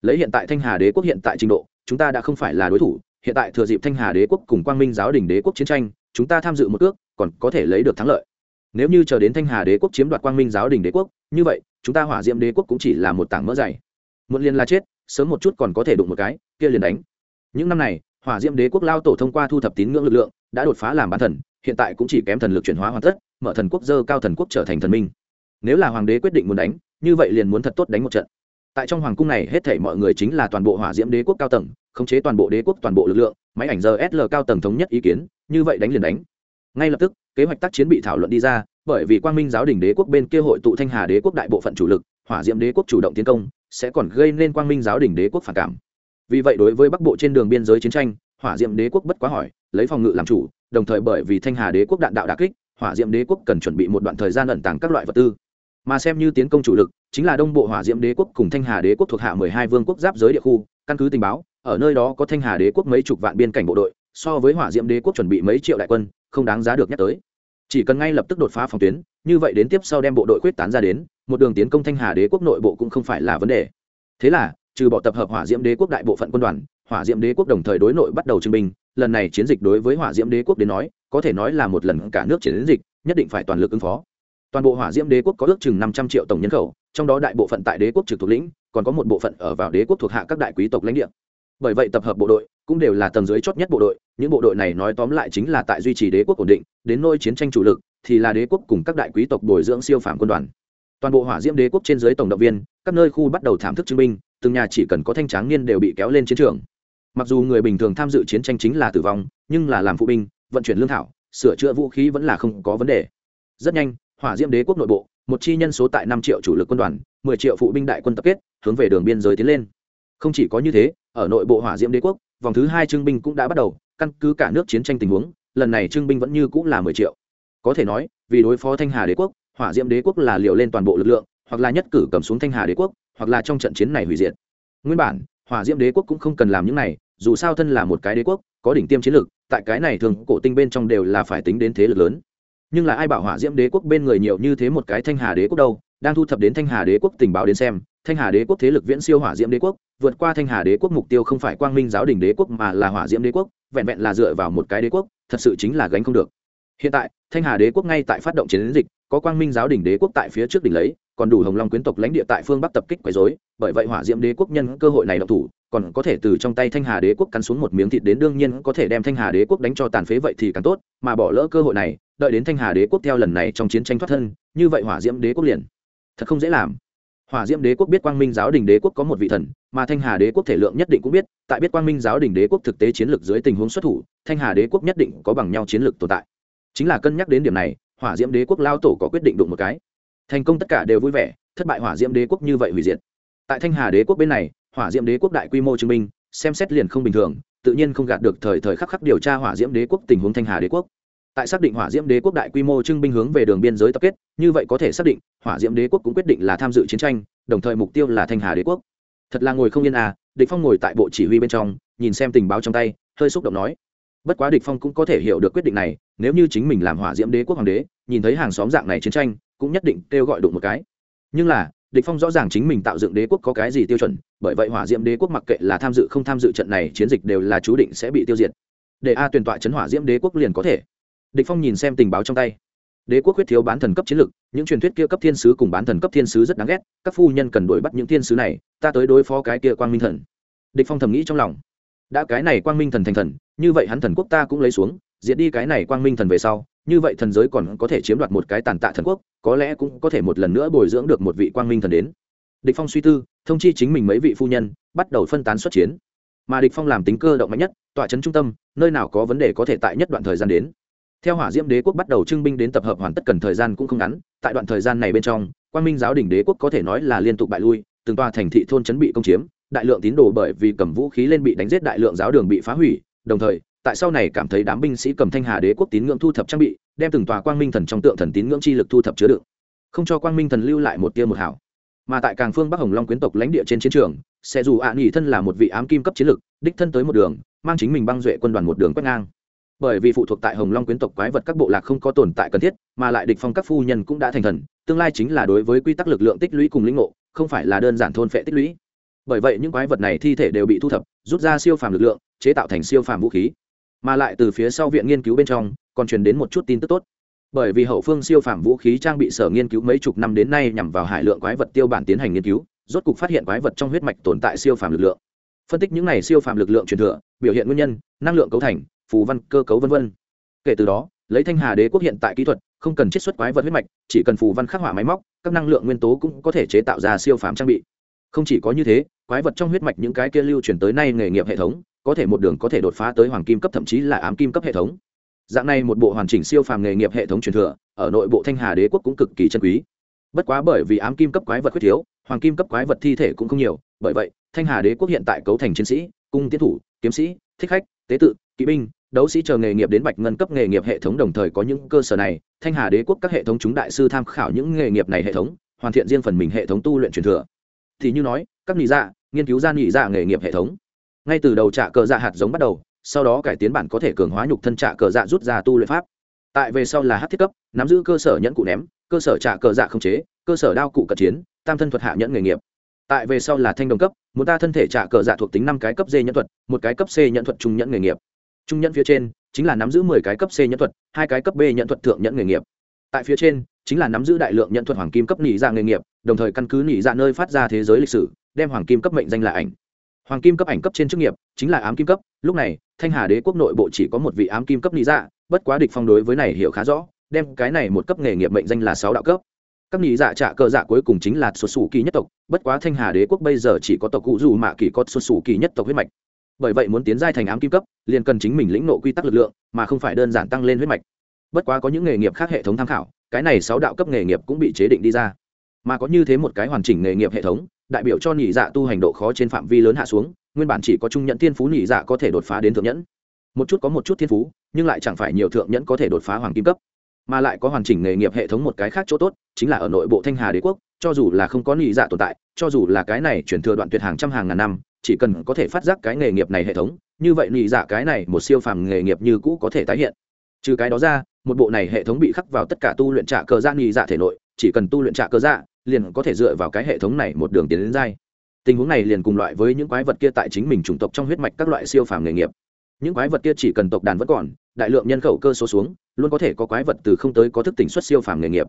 Lấy hiện tại thanh hà đế quốc hiện tại trình độ, chúng ta đã không phải là đối thủ, hiện tại thừa dịp thanh hà đế quốc cùng quang minh giáo đình đế quốc chiến tranh, chúng ta tham dự một ước, còn có thể lấy được thắng lợi. Nếu như chờ đến thanh hà đế quốc chiếm đoạt quang minh giáo đình đế quốc, như vậy, chúng ta hỏa diễm đế quốc cũng chỉ là một tảng mỡ dày. Muộn liền là chết sớm một chút còn có thể đụng một cái, kia liền đánh. Những năm này, hỏa diễm đế quốc lao tổ thông qua thu thập tín ngưỡng lực lượng, đã đột phá làm bán thần, hiện tại cũng chỉ kém thần lực chuyển hóa hoàn tất, mở thần quốc dơ cao thần quốc trở thành thần minh. Nếu là hoàng đế quyết định muốn đánh, như vậy liền muốn thật tốt đánh một trận. Tại trong hoàng cung này, hết thảy mọi người chính là toàn bộ hỏa diễm đế quốc cao tầng, khống chế toàn bộ đế quốc toàn bộ lực lượng, máy ảnh giờ sl cao tầng thống nhất ý kiến, như vậy đánh liền đánh. Ngay lập tức, kế hoạch tác chiến bị thảo luận đi ra, bởi vì quang minh giáo đình đế quốc bên kia hội tụ thanh hà đế quốc đại bộ phận chủ lực, hỏa diễm đế quốc chủ động tiến công sẽ còn gây nên quang minh giáo đình đế quốc phản cảm. Vì vậy đối với bắc bộ trên đường biên giới chiến tranh, hỏa diệm đế quốc bất quá hỏi, lấy phòng ngự làm chủ, đồng thời bởi vì thanh hà đế quốc đạn đạo đà kích, hỏa diệm đế quốc cần chuẩn bị một đoạn thời gian ẩn tàng các loại vật tư. Mà xem như tiến công chủ lực, chính là đông bộ hỏa diệm đế quốc cùng thanh hà đế quốc thuộc hạ mười hai vương quốc giáp giới địa khu, căn cứ tình báo, ở nơi đó có thanh hà đế quốc mấy chục vạn biên cảnh bộ đội, so với hỏa diệm đế quốc chuẩn bị mấy triệu đại quân, không đáng giá được nhắc tới. Chỉ cần ngay lập tức đột phá phòng tuyến, như vậy đến tiếp sau đem bộ đội quyết tán ra đến một đường tiến công thanh hà đế quốc nội bộ cũng không phải là vấn đề. Thế là, trừ bỏ tập hợp hỏa diễm đế quốc đại bộ phận quân đoàn, hỏa diễm đế quốc đồng thời đối nội bắt đầu chứng minh lần này chiến dịch đối với hỏa diễm đế quốc đến nói, có thể nói là một lần cả nước chiến dịch, nhất định phải toàn lực ứng phó. Toàn bộ hỏa diễm đế quốc có ước chừng năm trăm triệu tổng nhân khẩu, trong đó đại bộ phận tại đế quốc trực thuộc lĩnh, còn có một bộ phận ở vào đế quốc thuộc hạ các đại quý tộc lãnh địa. Bởi vậy tập hợp bộ đội cũng đều là tầng dưới chót nhất bộ đội, những bộ đội này nói tóm lại chính là tại duy trì đế quốc ổn định, đến nôi chiến tranh chủ lực thì là đế quốc cùng các đại quý tộc bồi dưỡng siêu phạm quân đoàn toàn bộ hỏa diễm đế quốc trên dưới tổng động viên, các nơi khu bắt đầu thảm thức chứng binh, từng nhà chỉ cần có thanh tráng niên đều bị kéo lên chiến trường. Mặc dù người bình thường tham dự chiến tranh chính là tử vong, nhưng là làm phụ binh, vận chuyển lương thảo, sửa chữa vũ khí vẫn là không có vấn đề. Rất nhanh, hỏa diễm đế quốc nội bộ, một chi nhân số tại năm triệu chủ lực quân đoàn, mười triệu phụ binh đại quân tập kết, hướng về đường biên giới tiến lên. Không chỉ có như thế, ở nội bộ hỏa diễm đế quốc, vòng thứ hai trưng binh cũng đã bắt đầu, căn cứ cả nước chiến tranh tình huống, lần này trưng binh vẫn như cũng là mười triệu. Có thể nói, vì đối phó thanh hà đế quốc hỏa diễm đế quốc là liều lên toàn bộ lực lượng, hoặc là nhất cử cầm xuống thanh hà đế quốc, hoặc là trong trận chiến này hủy diệt. Nguyên bản, hỏa diễm đế quốc cũng không cần làm những này, dù sao thân là một cái đế quốc, có đỉnh tiêm chiến lược tại cái này thường cổ tinh bên trong đều là phải tính đến thế lực lớn. Nhưng là ai bảo hỏa diễm đế quốc bên người nhiều như thế một cái thanh hà đế quốc đâu, đang thu thập đến thanh hà đế quốc tình báo đến xem, thanh hà đế quốc thế lực viễn siêu hỏa diễm đế quốc, vượt qua thanh hà đế quốc mục tiêu không phải quang minh giáo đình đế quốc mà là hỏa diễm đế quốc, vẹn vẹn là dựa vào một cái đế quốc, thật sự chính là gánh không được. Hiện tại, thanh hà đế quốc ngay tại phát động chiến dịch có quang minh giáo đình đế quốc tại phía trước đỉnh lấy còn đủ hồng long quyến tộc lãnh địa tại phương bắc tập kích quấy dối bởi vậy hỏa diễm đế quốc nhân cơ hội này độc thủ còn có thể từ trong tay thanh hà đế quốc cắn xuống một miếng thịt đến đương nhiên có thể đem thanh hà đế quốc đánh cho tàn phế vậy thì càng tốt mà bỏ lỡ cơ hội này đợi đến thanh hà đế quốc theo lần này trong chiến tranh thoát thân như vậy hỏa diễm đế quốc liền thật không dễ làm hỏa diễm đế quốc biết quang minh giáo đình đế quốc có một vị thần mà thanh hà đế quốc thể lượng nhất định cũng biết tại biết quang minh giáo đình đế quốc thực tế chiến lược dưới tình huống xuất thủ thanh hà đế quốc nhất định có bằng nhau chiến lược tồn tại chính là cân nhắc đến điểm này hỏa diễm đế quốc lao tổ có quyết định đụng một cái. Thành công tất cả đều vui vẻ, thất bại hỏa diễm đế quốc như vậy hủy diệt. Tại thanh hà đế quốc bên này, hỏa diễm đế quốc đại quy mô chứng minh, xem xét liền không bình thường, tự nhiên không gạt được thời thời khắc khắc điều tra hỏa diễm đế quốc tình huống thanh hà đế quốc. Tại xác định hỏa diễm đế quốc đại quy mô trưng binh hướng về đường biên giới tập kết, như vậy có thể xác định, hỏa diễm đế quốc cũng quyết định là tham dự chiến tranh, đồng thời mục tiêu là thanh hà đế quốc. Thật là ngồi không yên à địch phong ngồi tại bộ chỉ huy bên trong, nhìn xem tình báo trong tay, hơi xúc động nói bất quá địch phong cũng có thể hiểu được quyết định này, nếu như chính mình làm hỏa diễm đế quốc hoàng đế, nhìn thấy hàng xóm dạng này chiến tranh, cũng nhất định kêu gọi đụng một cái. Nhưng là, địch phong rõ ràng chính mình tạo dựng đế quốc có cái gì tiêu chuẩn, bởi vậy hỏa diễm đế quốc mặc kệ là tham dự không tham dự trận này chiến dịch đều là chú định sẽ bị tiêu diệt. Để a tuyển tọa chấn hỏa diễm đế quốc liền có thể. Địch phong nhìn xem tình báo trong tay. Đế quốc huyết thiếu bán thần cấp chiến lực, những truyền thuyết kia cấp thiên sứ cùng bán thần cấp thiên sứ rất đáng ghét, các phu nhân cần đuổi bắt những thiên sứ này, ta tới đối phó cái kia quang minh thần. Địch phong thầm nghĩ trong lòng đã cái này quang minh thần thành thần, như vậy hắn thần quốc ta cũng lấy xuống, diệt đi cái này quang minh thần về sau, như vậy thần giới còn có thể chiếm đoạt một cái tàn tạ thần quốc, có lẽ cũng có thể một lần nữa bồi dưỡng được một vị quang minh thần đến. Địch phong suy tư, thông chi chính mình mấy vị phu nhân, bắt đầu phân tán xuất chiến. Mà địch phong làm tính cơ động mạnh nhất, tọa chấn trung tâm, nơi nào có vấn đề có thể tại nhất đoạn thời gian đến. Theo hỏa diễm đế quốc bắt đầu trưng binh đến tập hợp hoàn tất cần thời gian cũng không ngắn, tại đoạn thời gian này bên trong, quang minh giáo đỉnh đế quốc có thể nói là liên tục bại lui, từng tòa thành thị thôn chấn bị công chiếm đại lượng tín đồ bởi vì cầm vũ khí lên bị đánh giết đại lượng giáo đường bị phá hủy, đồng thời, tại sau này cảm thấy đám binh sĩ cầm thanh hà đế quốc tín ngưỡng thu thập trang bị, đem từng tòa quang minh thần trong tượng thần tín ngưỡng chi lực thu thập chứa đựng. Không cho quang minh thần lưu lại một tia một hảo mà tại càng phương bắc hồng long quyến tộc lãnh địa trên chiến trường sẽ dù ạ à nghỉ thân là một vị ám kim cấp chiến lực, đích thân tới một đường, mang chính mình băng duệ quân đoàn một đường quét ngang. Bởi vì phụ thuộc tại hồng long quyến tộc quái vật các bộ lạc không có tồn tại cần thiết, mà lại địch phong các phu nhân cũng đã thành thần, tương lai chính là đối với quy tắc lực lượng tích lũy cùng lĩnh ngộ, không phải là đơn giản thôn phệ tích lũy bởi vậy những quái vật này thi thể đều bị thu thập, rút ra siêu phàm lực lượng, chế tạo thành siêu phàm vũ khí. Mà lại từ phía sau viện nghiên cứu bên trong, còn truyền đến một chút tin tức tốt. Bởi vì hậu phương siêu phàm vũ khí trang bị sở nghiên cứu mấy chục năm đến nay nhằm vào hải lượng quái vật tiêu bản tiến hành nghiên cứu, rốt cục phát hiện quái vật trong huyết mạch tồn tại siêu phàm lực lượng. Phân tích những này siêu phàm lực lượng truyền thừa, biểu hiện nguyên nhân, năng lượng cấu thành, phù văn, cơ cấu v v kể từ đó, lấy thanh hà đế quốc hiện tại kỹ thuật, không cần chiết xuất quái vật huyết mạch, chỉ cần phù văn khắc họa máy móc, các năng lượng nguyên tố cũng có thể chế tạo ra siêu phàm trang bị không chỉ có như thế, quái vật trong huyết mạch những cái kia lưu truyền tới nay nghề nghiệp hệ thống, có thể một đường có thể đột phá tới hoàng kim cấp thậm chí là ám kim cấp hệ thống. Dạng này một bộ hoàn chỉnh siêu phàm nghề nghiệp hệ thống truyền thừa, ở nội bộ thanh hà đế quốc cũng cực kỳ chân quý. Bất quá bởi vì ám kim cấp quái vật khuyết thiếu, hoàng kim cấp quái vật thi thể cũng không nhiều, bởi vậy, thanh hà đế quốc hiện tại cấu thành chiến sĩ, cung tiến thủ, kiếm sĩ, thích khách, tế tự, kỵ binh, đấu sĩ chờ nghề nghiệp đến bạch ngân cấp nghề nghiệp hệ thống đồng thời có những cơ sở này, thanh hà đế quốc các hệ thống chúng đại sư tham khảo những nghề nghiệp này hệ thống, hoàn thiện riêng phần mình hệ thống tu luyện truyền thừa thì như nói, các nghỉ dạ nghiên cứu ra nghỉ dạ nghề nghiệp hệ thống. Ngay từ đầu trả cờ dạ hạt giống bắt đầu, sau đó cải tiến bản có thể cường hóa nhục thân trả cờ dạ rút ra tu luyện pháp. Tại về sau là hát thiết cấp, nắm giữ cơ sở nhẫn cụ ném, cơ sở trả cờ dạ không chế, cơ sở đao cụ cận chiến, tam thân thuật hạ nhẫn nghề nghiệp. Tại về sau là thanh đồng cấp, muốn ta thân thể trả cờ dạ thuộc tính năm cái cấp d nhẫn thuật, một cái cấp c nhẫn thuật trung nhẫn nghề nghiệp. Trung nhẫn phía trên chính là nắm giữ mười cái cấp c nhẫn thuật, hai cái cấp b nhẫn thuật thượng nhẫn nghề nghiệp. Tại phía trên chính là nắm giữ đại lượng nhận thuật hoàng kim cấp nỉ dạ nghề nghiệp, đồng thời căn cứ nỉ dạ nơi phát ra thế giới lịch sử, đem hoàng kim cấp mệnh danh là ảnh. Hoàng kim cấp ảnh cấp trên chức nghiệp chính là ám kim cấp, lúc này, thanh hà đế quốc nội bộ chỉ có một vị ám kim cấp nỉ dạ bất quá địch phong đối với này hiểu khá rõ, đem cái này một cấp nghề nghiệp mệnh danh là sáu đạo cấp. Các nhị dạ trả cờ dạ cuối cùng chính là xuất xù kỳ nhất tộc, bất quá thanh hà đế quốc bây giờ chỉ có tộc cụ dù mạ kỳ có xuất xù kỳ nhất tộc huyết mạch. Bởi vậy muốn tiến giai thành ám kim cấp, liền cần chính mình lĩnh nộ quy tắc lực lượng, mà không phải đơn giản tăng lên huyết mạch. Bất quá có những nghề nghiệp khác hệ thống tham khảo cái này sáu đạo cấp nghề nghiệp cũng bị chế định đi ra. Mà có như thế một cái hoàn chỉnh nghề nghiệp hệ thống, đại biểu cho nhị dạ tu hành độ khó trên phạm vi lớn hạ xuống, nguyên bản chỉ có trung nhận thiên phú nhị dạ có thể đột phá đến thượng nhẫn. Một chút có một chút thiên phú, nhưng lại chẳng phải nhiều thượng nhẫn có thể đột phá hoàng kim cấp. Mà lại có hoàn chỉnh nghề nghiệp hệ thống một cái khác chỗ tốt, chính là ở nội bộ thanh hà đế quốc, cho dù là không có nhị dạ tồn tại, cho dù là cái này chuyển thừa đoạn tuyệt hàng trăm hàng ngàn năm, chỉ cần có thể phát giác cái nghề nghiệp này hệ thống, như vậy nhị dạ cái này một siêu phàm nghề nghiệp như cũ có thể tái hiện. Trừ cái đó ra một bộ này hệ thống bị khắc vào tất cả tu luyện trả cờ dạ nhị dạ thể nội, chỉ cần tu luyện trả cờ dạ liền có thể dựa vào cái hệ thống này một đường tiến đến dai tình huống này liền cùng loại với những quái vật kia tại chính mình chủng tộc trong huyết mạch các loại siêu phàm nghề nghiệp. Những quái vật kia chỉ cần tộc đàn vẫn còn, đại lượng nhân khẩu cơ số xuống, luôn có thể có quái vật từ không tới có thức tỉnh xuất siêu phàm nghề nghiệp.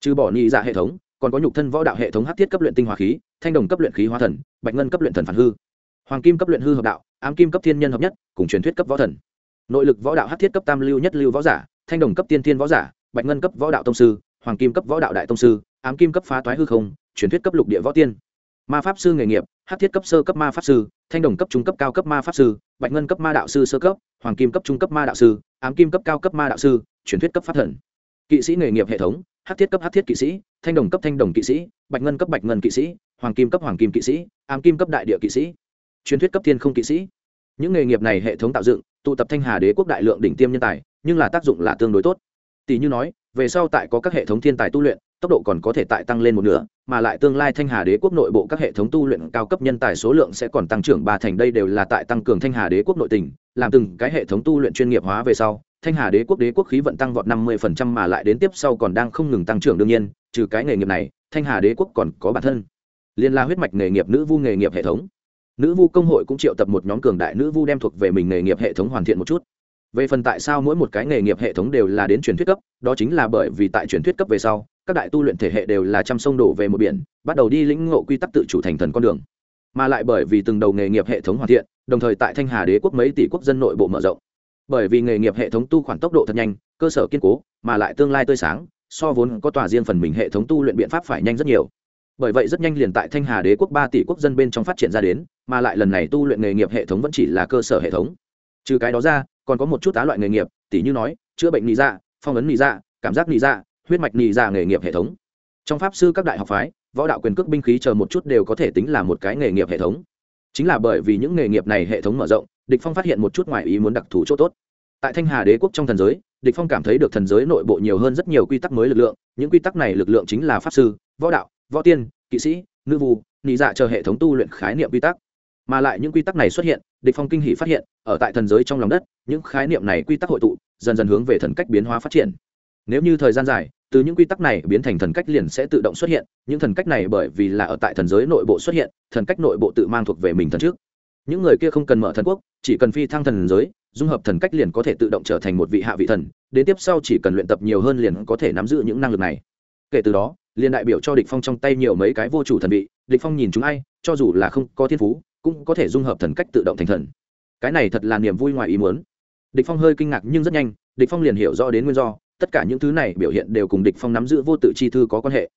Trừ bỏ nhị dạ hệ thống, còn có nhục thân võ đạo hệ thống hát thiết cấp luyện tinh hóa khí, thanh đồng cấp luyện khí hóa thần, bạch ngân cấp luyện thần phản hư, hoàng kim cấp luyện hư hợp đạo, ám kim cấp thiên nhân hợp nhất, cùng truyền thuyết cấp võ thần. Nội lực võ đạo hát thiết cấp tam lưu nhất lưu võ giả thanh đồng cấp tiên thiên võ giả, bạch ngân cấp võ đạo tông sư, hoàng kim cấp võ đạo đại tông sư, ám kim cấp phá toái hư không, truyền thuyết cấp lục địa võ tiên. Ma pháp sư nghề nghiệp hát thiết cấp sơ cấp ma pháp sư, thanh đồng cấp trung cấp cao cấp ma pháp sư, bạch ngân cấp ma đạo sư sơ cấp, hoàng kim cấp trung cấp ma đạo sư, ám kim cấp cao cấp ma đạo sư, truyền thuyết cấp pháp thần. Kỵ sĩ nghề nghiệp hệ thống hát thiết cấp hát thiết kỵ sĩ, thanh đồng cấp thanh đồng kỵ sĩ, bạch ngân cấp bạch ngân kỵ sĩ, hoàng kim cấp hoàng kim kỵ sĩ, ám kim cấp đại địa kỵ sĩ. Truyền thuyết cấp thiên không kỵ sĩ. Những nghề nghiệp này hệ thống tạo dựng, tụ tập thanh hà đế quốc đại lượng đỉnh tiêm nhân tài nhưng là tác dụng là tương đối tốt. Tỷ như nói, về sau tại có các hệ thống thiên tài tu luyện, tốc độ còn có thể tại tăng lên một nửa, mà lại tương lai thanh hà đế quốc nội bộ các hệ thống tu luyện cao cấp nhân tài số lượng sẽ còn tăng trưởng ba thành, đây đều là tại tăng cường thanh hà đế quốc nội tình, làm từng cái hệ thống tu luyện chuyên nghiệp hóa về sau, thanh hà đế quốc đế quốc khí vận tăng vọt năm mươi phần trăm mà lại đến tiếp sau còn đang không ngừng tăng trưởng đương nhiên, trừ cái nghề nghiệp này, thanh hà đế quốc còn có bản thân. Liên la huyết mạch nghề nghiệp, nữ vu nghề nghiệp hệ thống. Nữ vu công hội cũng triệu tập một nhóm cường đại nữ vu đem thuộc về mình nghề nghiệp hệ thống hoàn thiện một chút về phần tại sao mỗi một cái nghề nghiệp hệ thống đều là đến truyền thuyết cấp, đó chính là bởi vì tại truyền thuyết cấp về sau, các đại tu luyện thể hệ đều là trăm sông đổ về một biển, bắt đầu đi lĩnh ngộ quy tắc tự chủ thành thần con đường. Mà lại bởi vì từng đầu nghề nghiệp hệ thống hoàn thiện, đồng thời tại thanh hà đế quốc mấy tỷ quốc dân nội bộ mở rộng. Bởi vì nghề nghiệp hệ thống tu khoản tốc độ thật nhanh, cơ sở kiên cố, mà lại tương lai tươi sáng, so vốn có tòa riêng phần mình hệ thống tu luyện biện pháp phải nhanh rất nhiều. Bởi vậy rất nhanh liền tại thanh hà đế quốc ba tỷ quốc dân bên trong phát triển ra đến, mà lại lần này tu luyện nghề nghiệp hệ thống vẫn chỉ là cơ sở hệ thống. Trừ cái đó ra còn có một chút tá loại nghề nghiệp tỷ như nói, chữa bệnh nị dạ phong ấn nị dạ cảm giác nị dạ huyết mạch nị dạ nghề nghiệp hệ thống. Trong pháp sư các đại học phái, võ đạo quyền cước binh khí chờ một chút đều có thể tính là một cái nghề nghiệp hệ thống. Chính là bởi vì những nghề nghiệp này hệ thống mở rộng, địch phong phát hiện một chút ngoài ý muốn đặc thù chỗ tốt. Tại thanh hà đế quốc trong thần giới, địch phong cảm thấy được thần giới nội bộ nhiều hơn rất nhiều quy tắc mới lực lượng, những quy tắc này lực lượng chính là pháp sư, võ đạo, võ tiên, kỵ sĩ, nữ vu nị dạ chờ hệ thống tu luyện khái niệm quy tắc. Mà lại những quy tắc này xuất hiện địch phong kinh hỉ phát hiện, ở tại thần giới trong lòng đất, những khái niệm này quy tắc hội tụ, dần dần hướng về thần cách biến hóa phát triển. Nếu như thời gian dài, từ những quy tắc này biến thành thần cách liền sẽ tự động xuất hiện, những thần cách này bởi vì là ở tại thần giới nội bộ xuất hiện, thần cách nội bộ tự mang thuộc về mình thần trước. Những người kia không cần mở thần quốc, chỉ cần phi thăng thần giới, dung hợp thần cách liền có thể tự động trở thành một vị hạ vị thần, đến tiếp sau chỉ cần luyện tập nhiều hơn liền có thể nắm giữ những năng lực này. Kể từ đó, liền đại biểu cho địch phong trong tay nhiều mấy cái vô chủ thần vị, địch phong nhìn chúng ai, cho dù là không có thiên phú cũng có thể dung hợp thần cách tự động thành thần. Cái này thật là niềm vui ngoài ý muốn. Địch phong hơi kinh ngạc nhưng rất nhanh, địch phong liền hiểu rõ đến nguyên do, tất cả những thứ này biểu hiện đều cùng địch phong nắm giữ vô tự chi thư có quan hệ.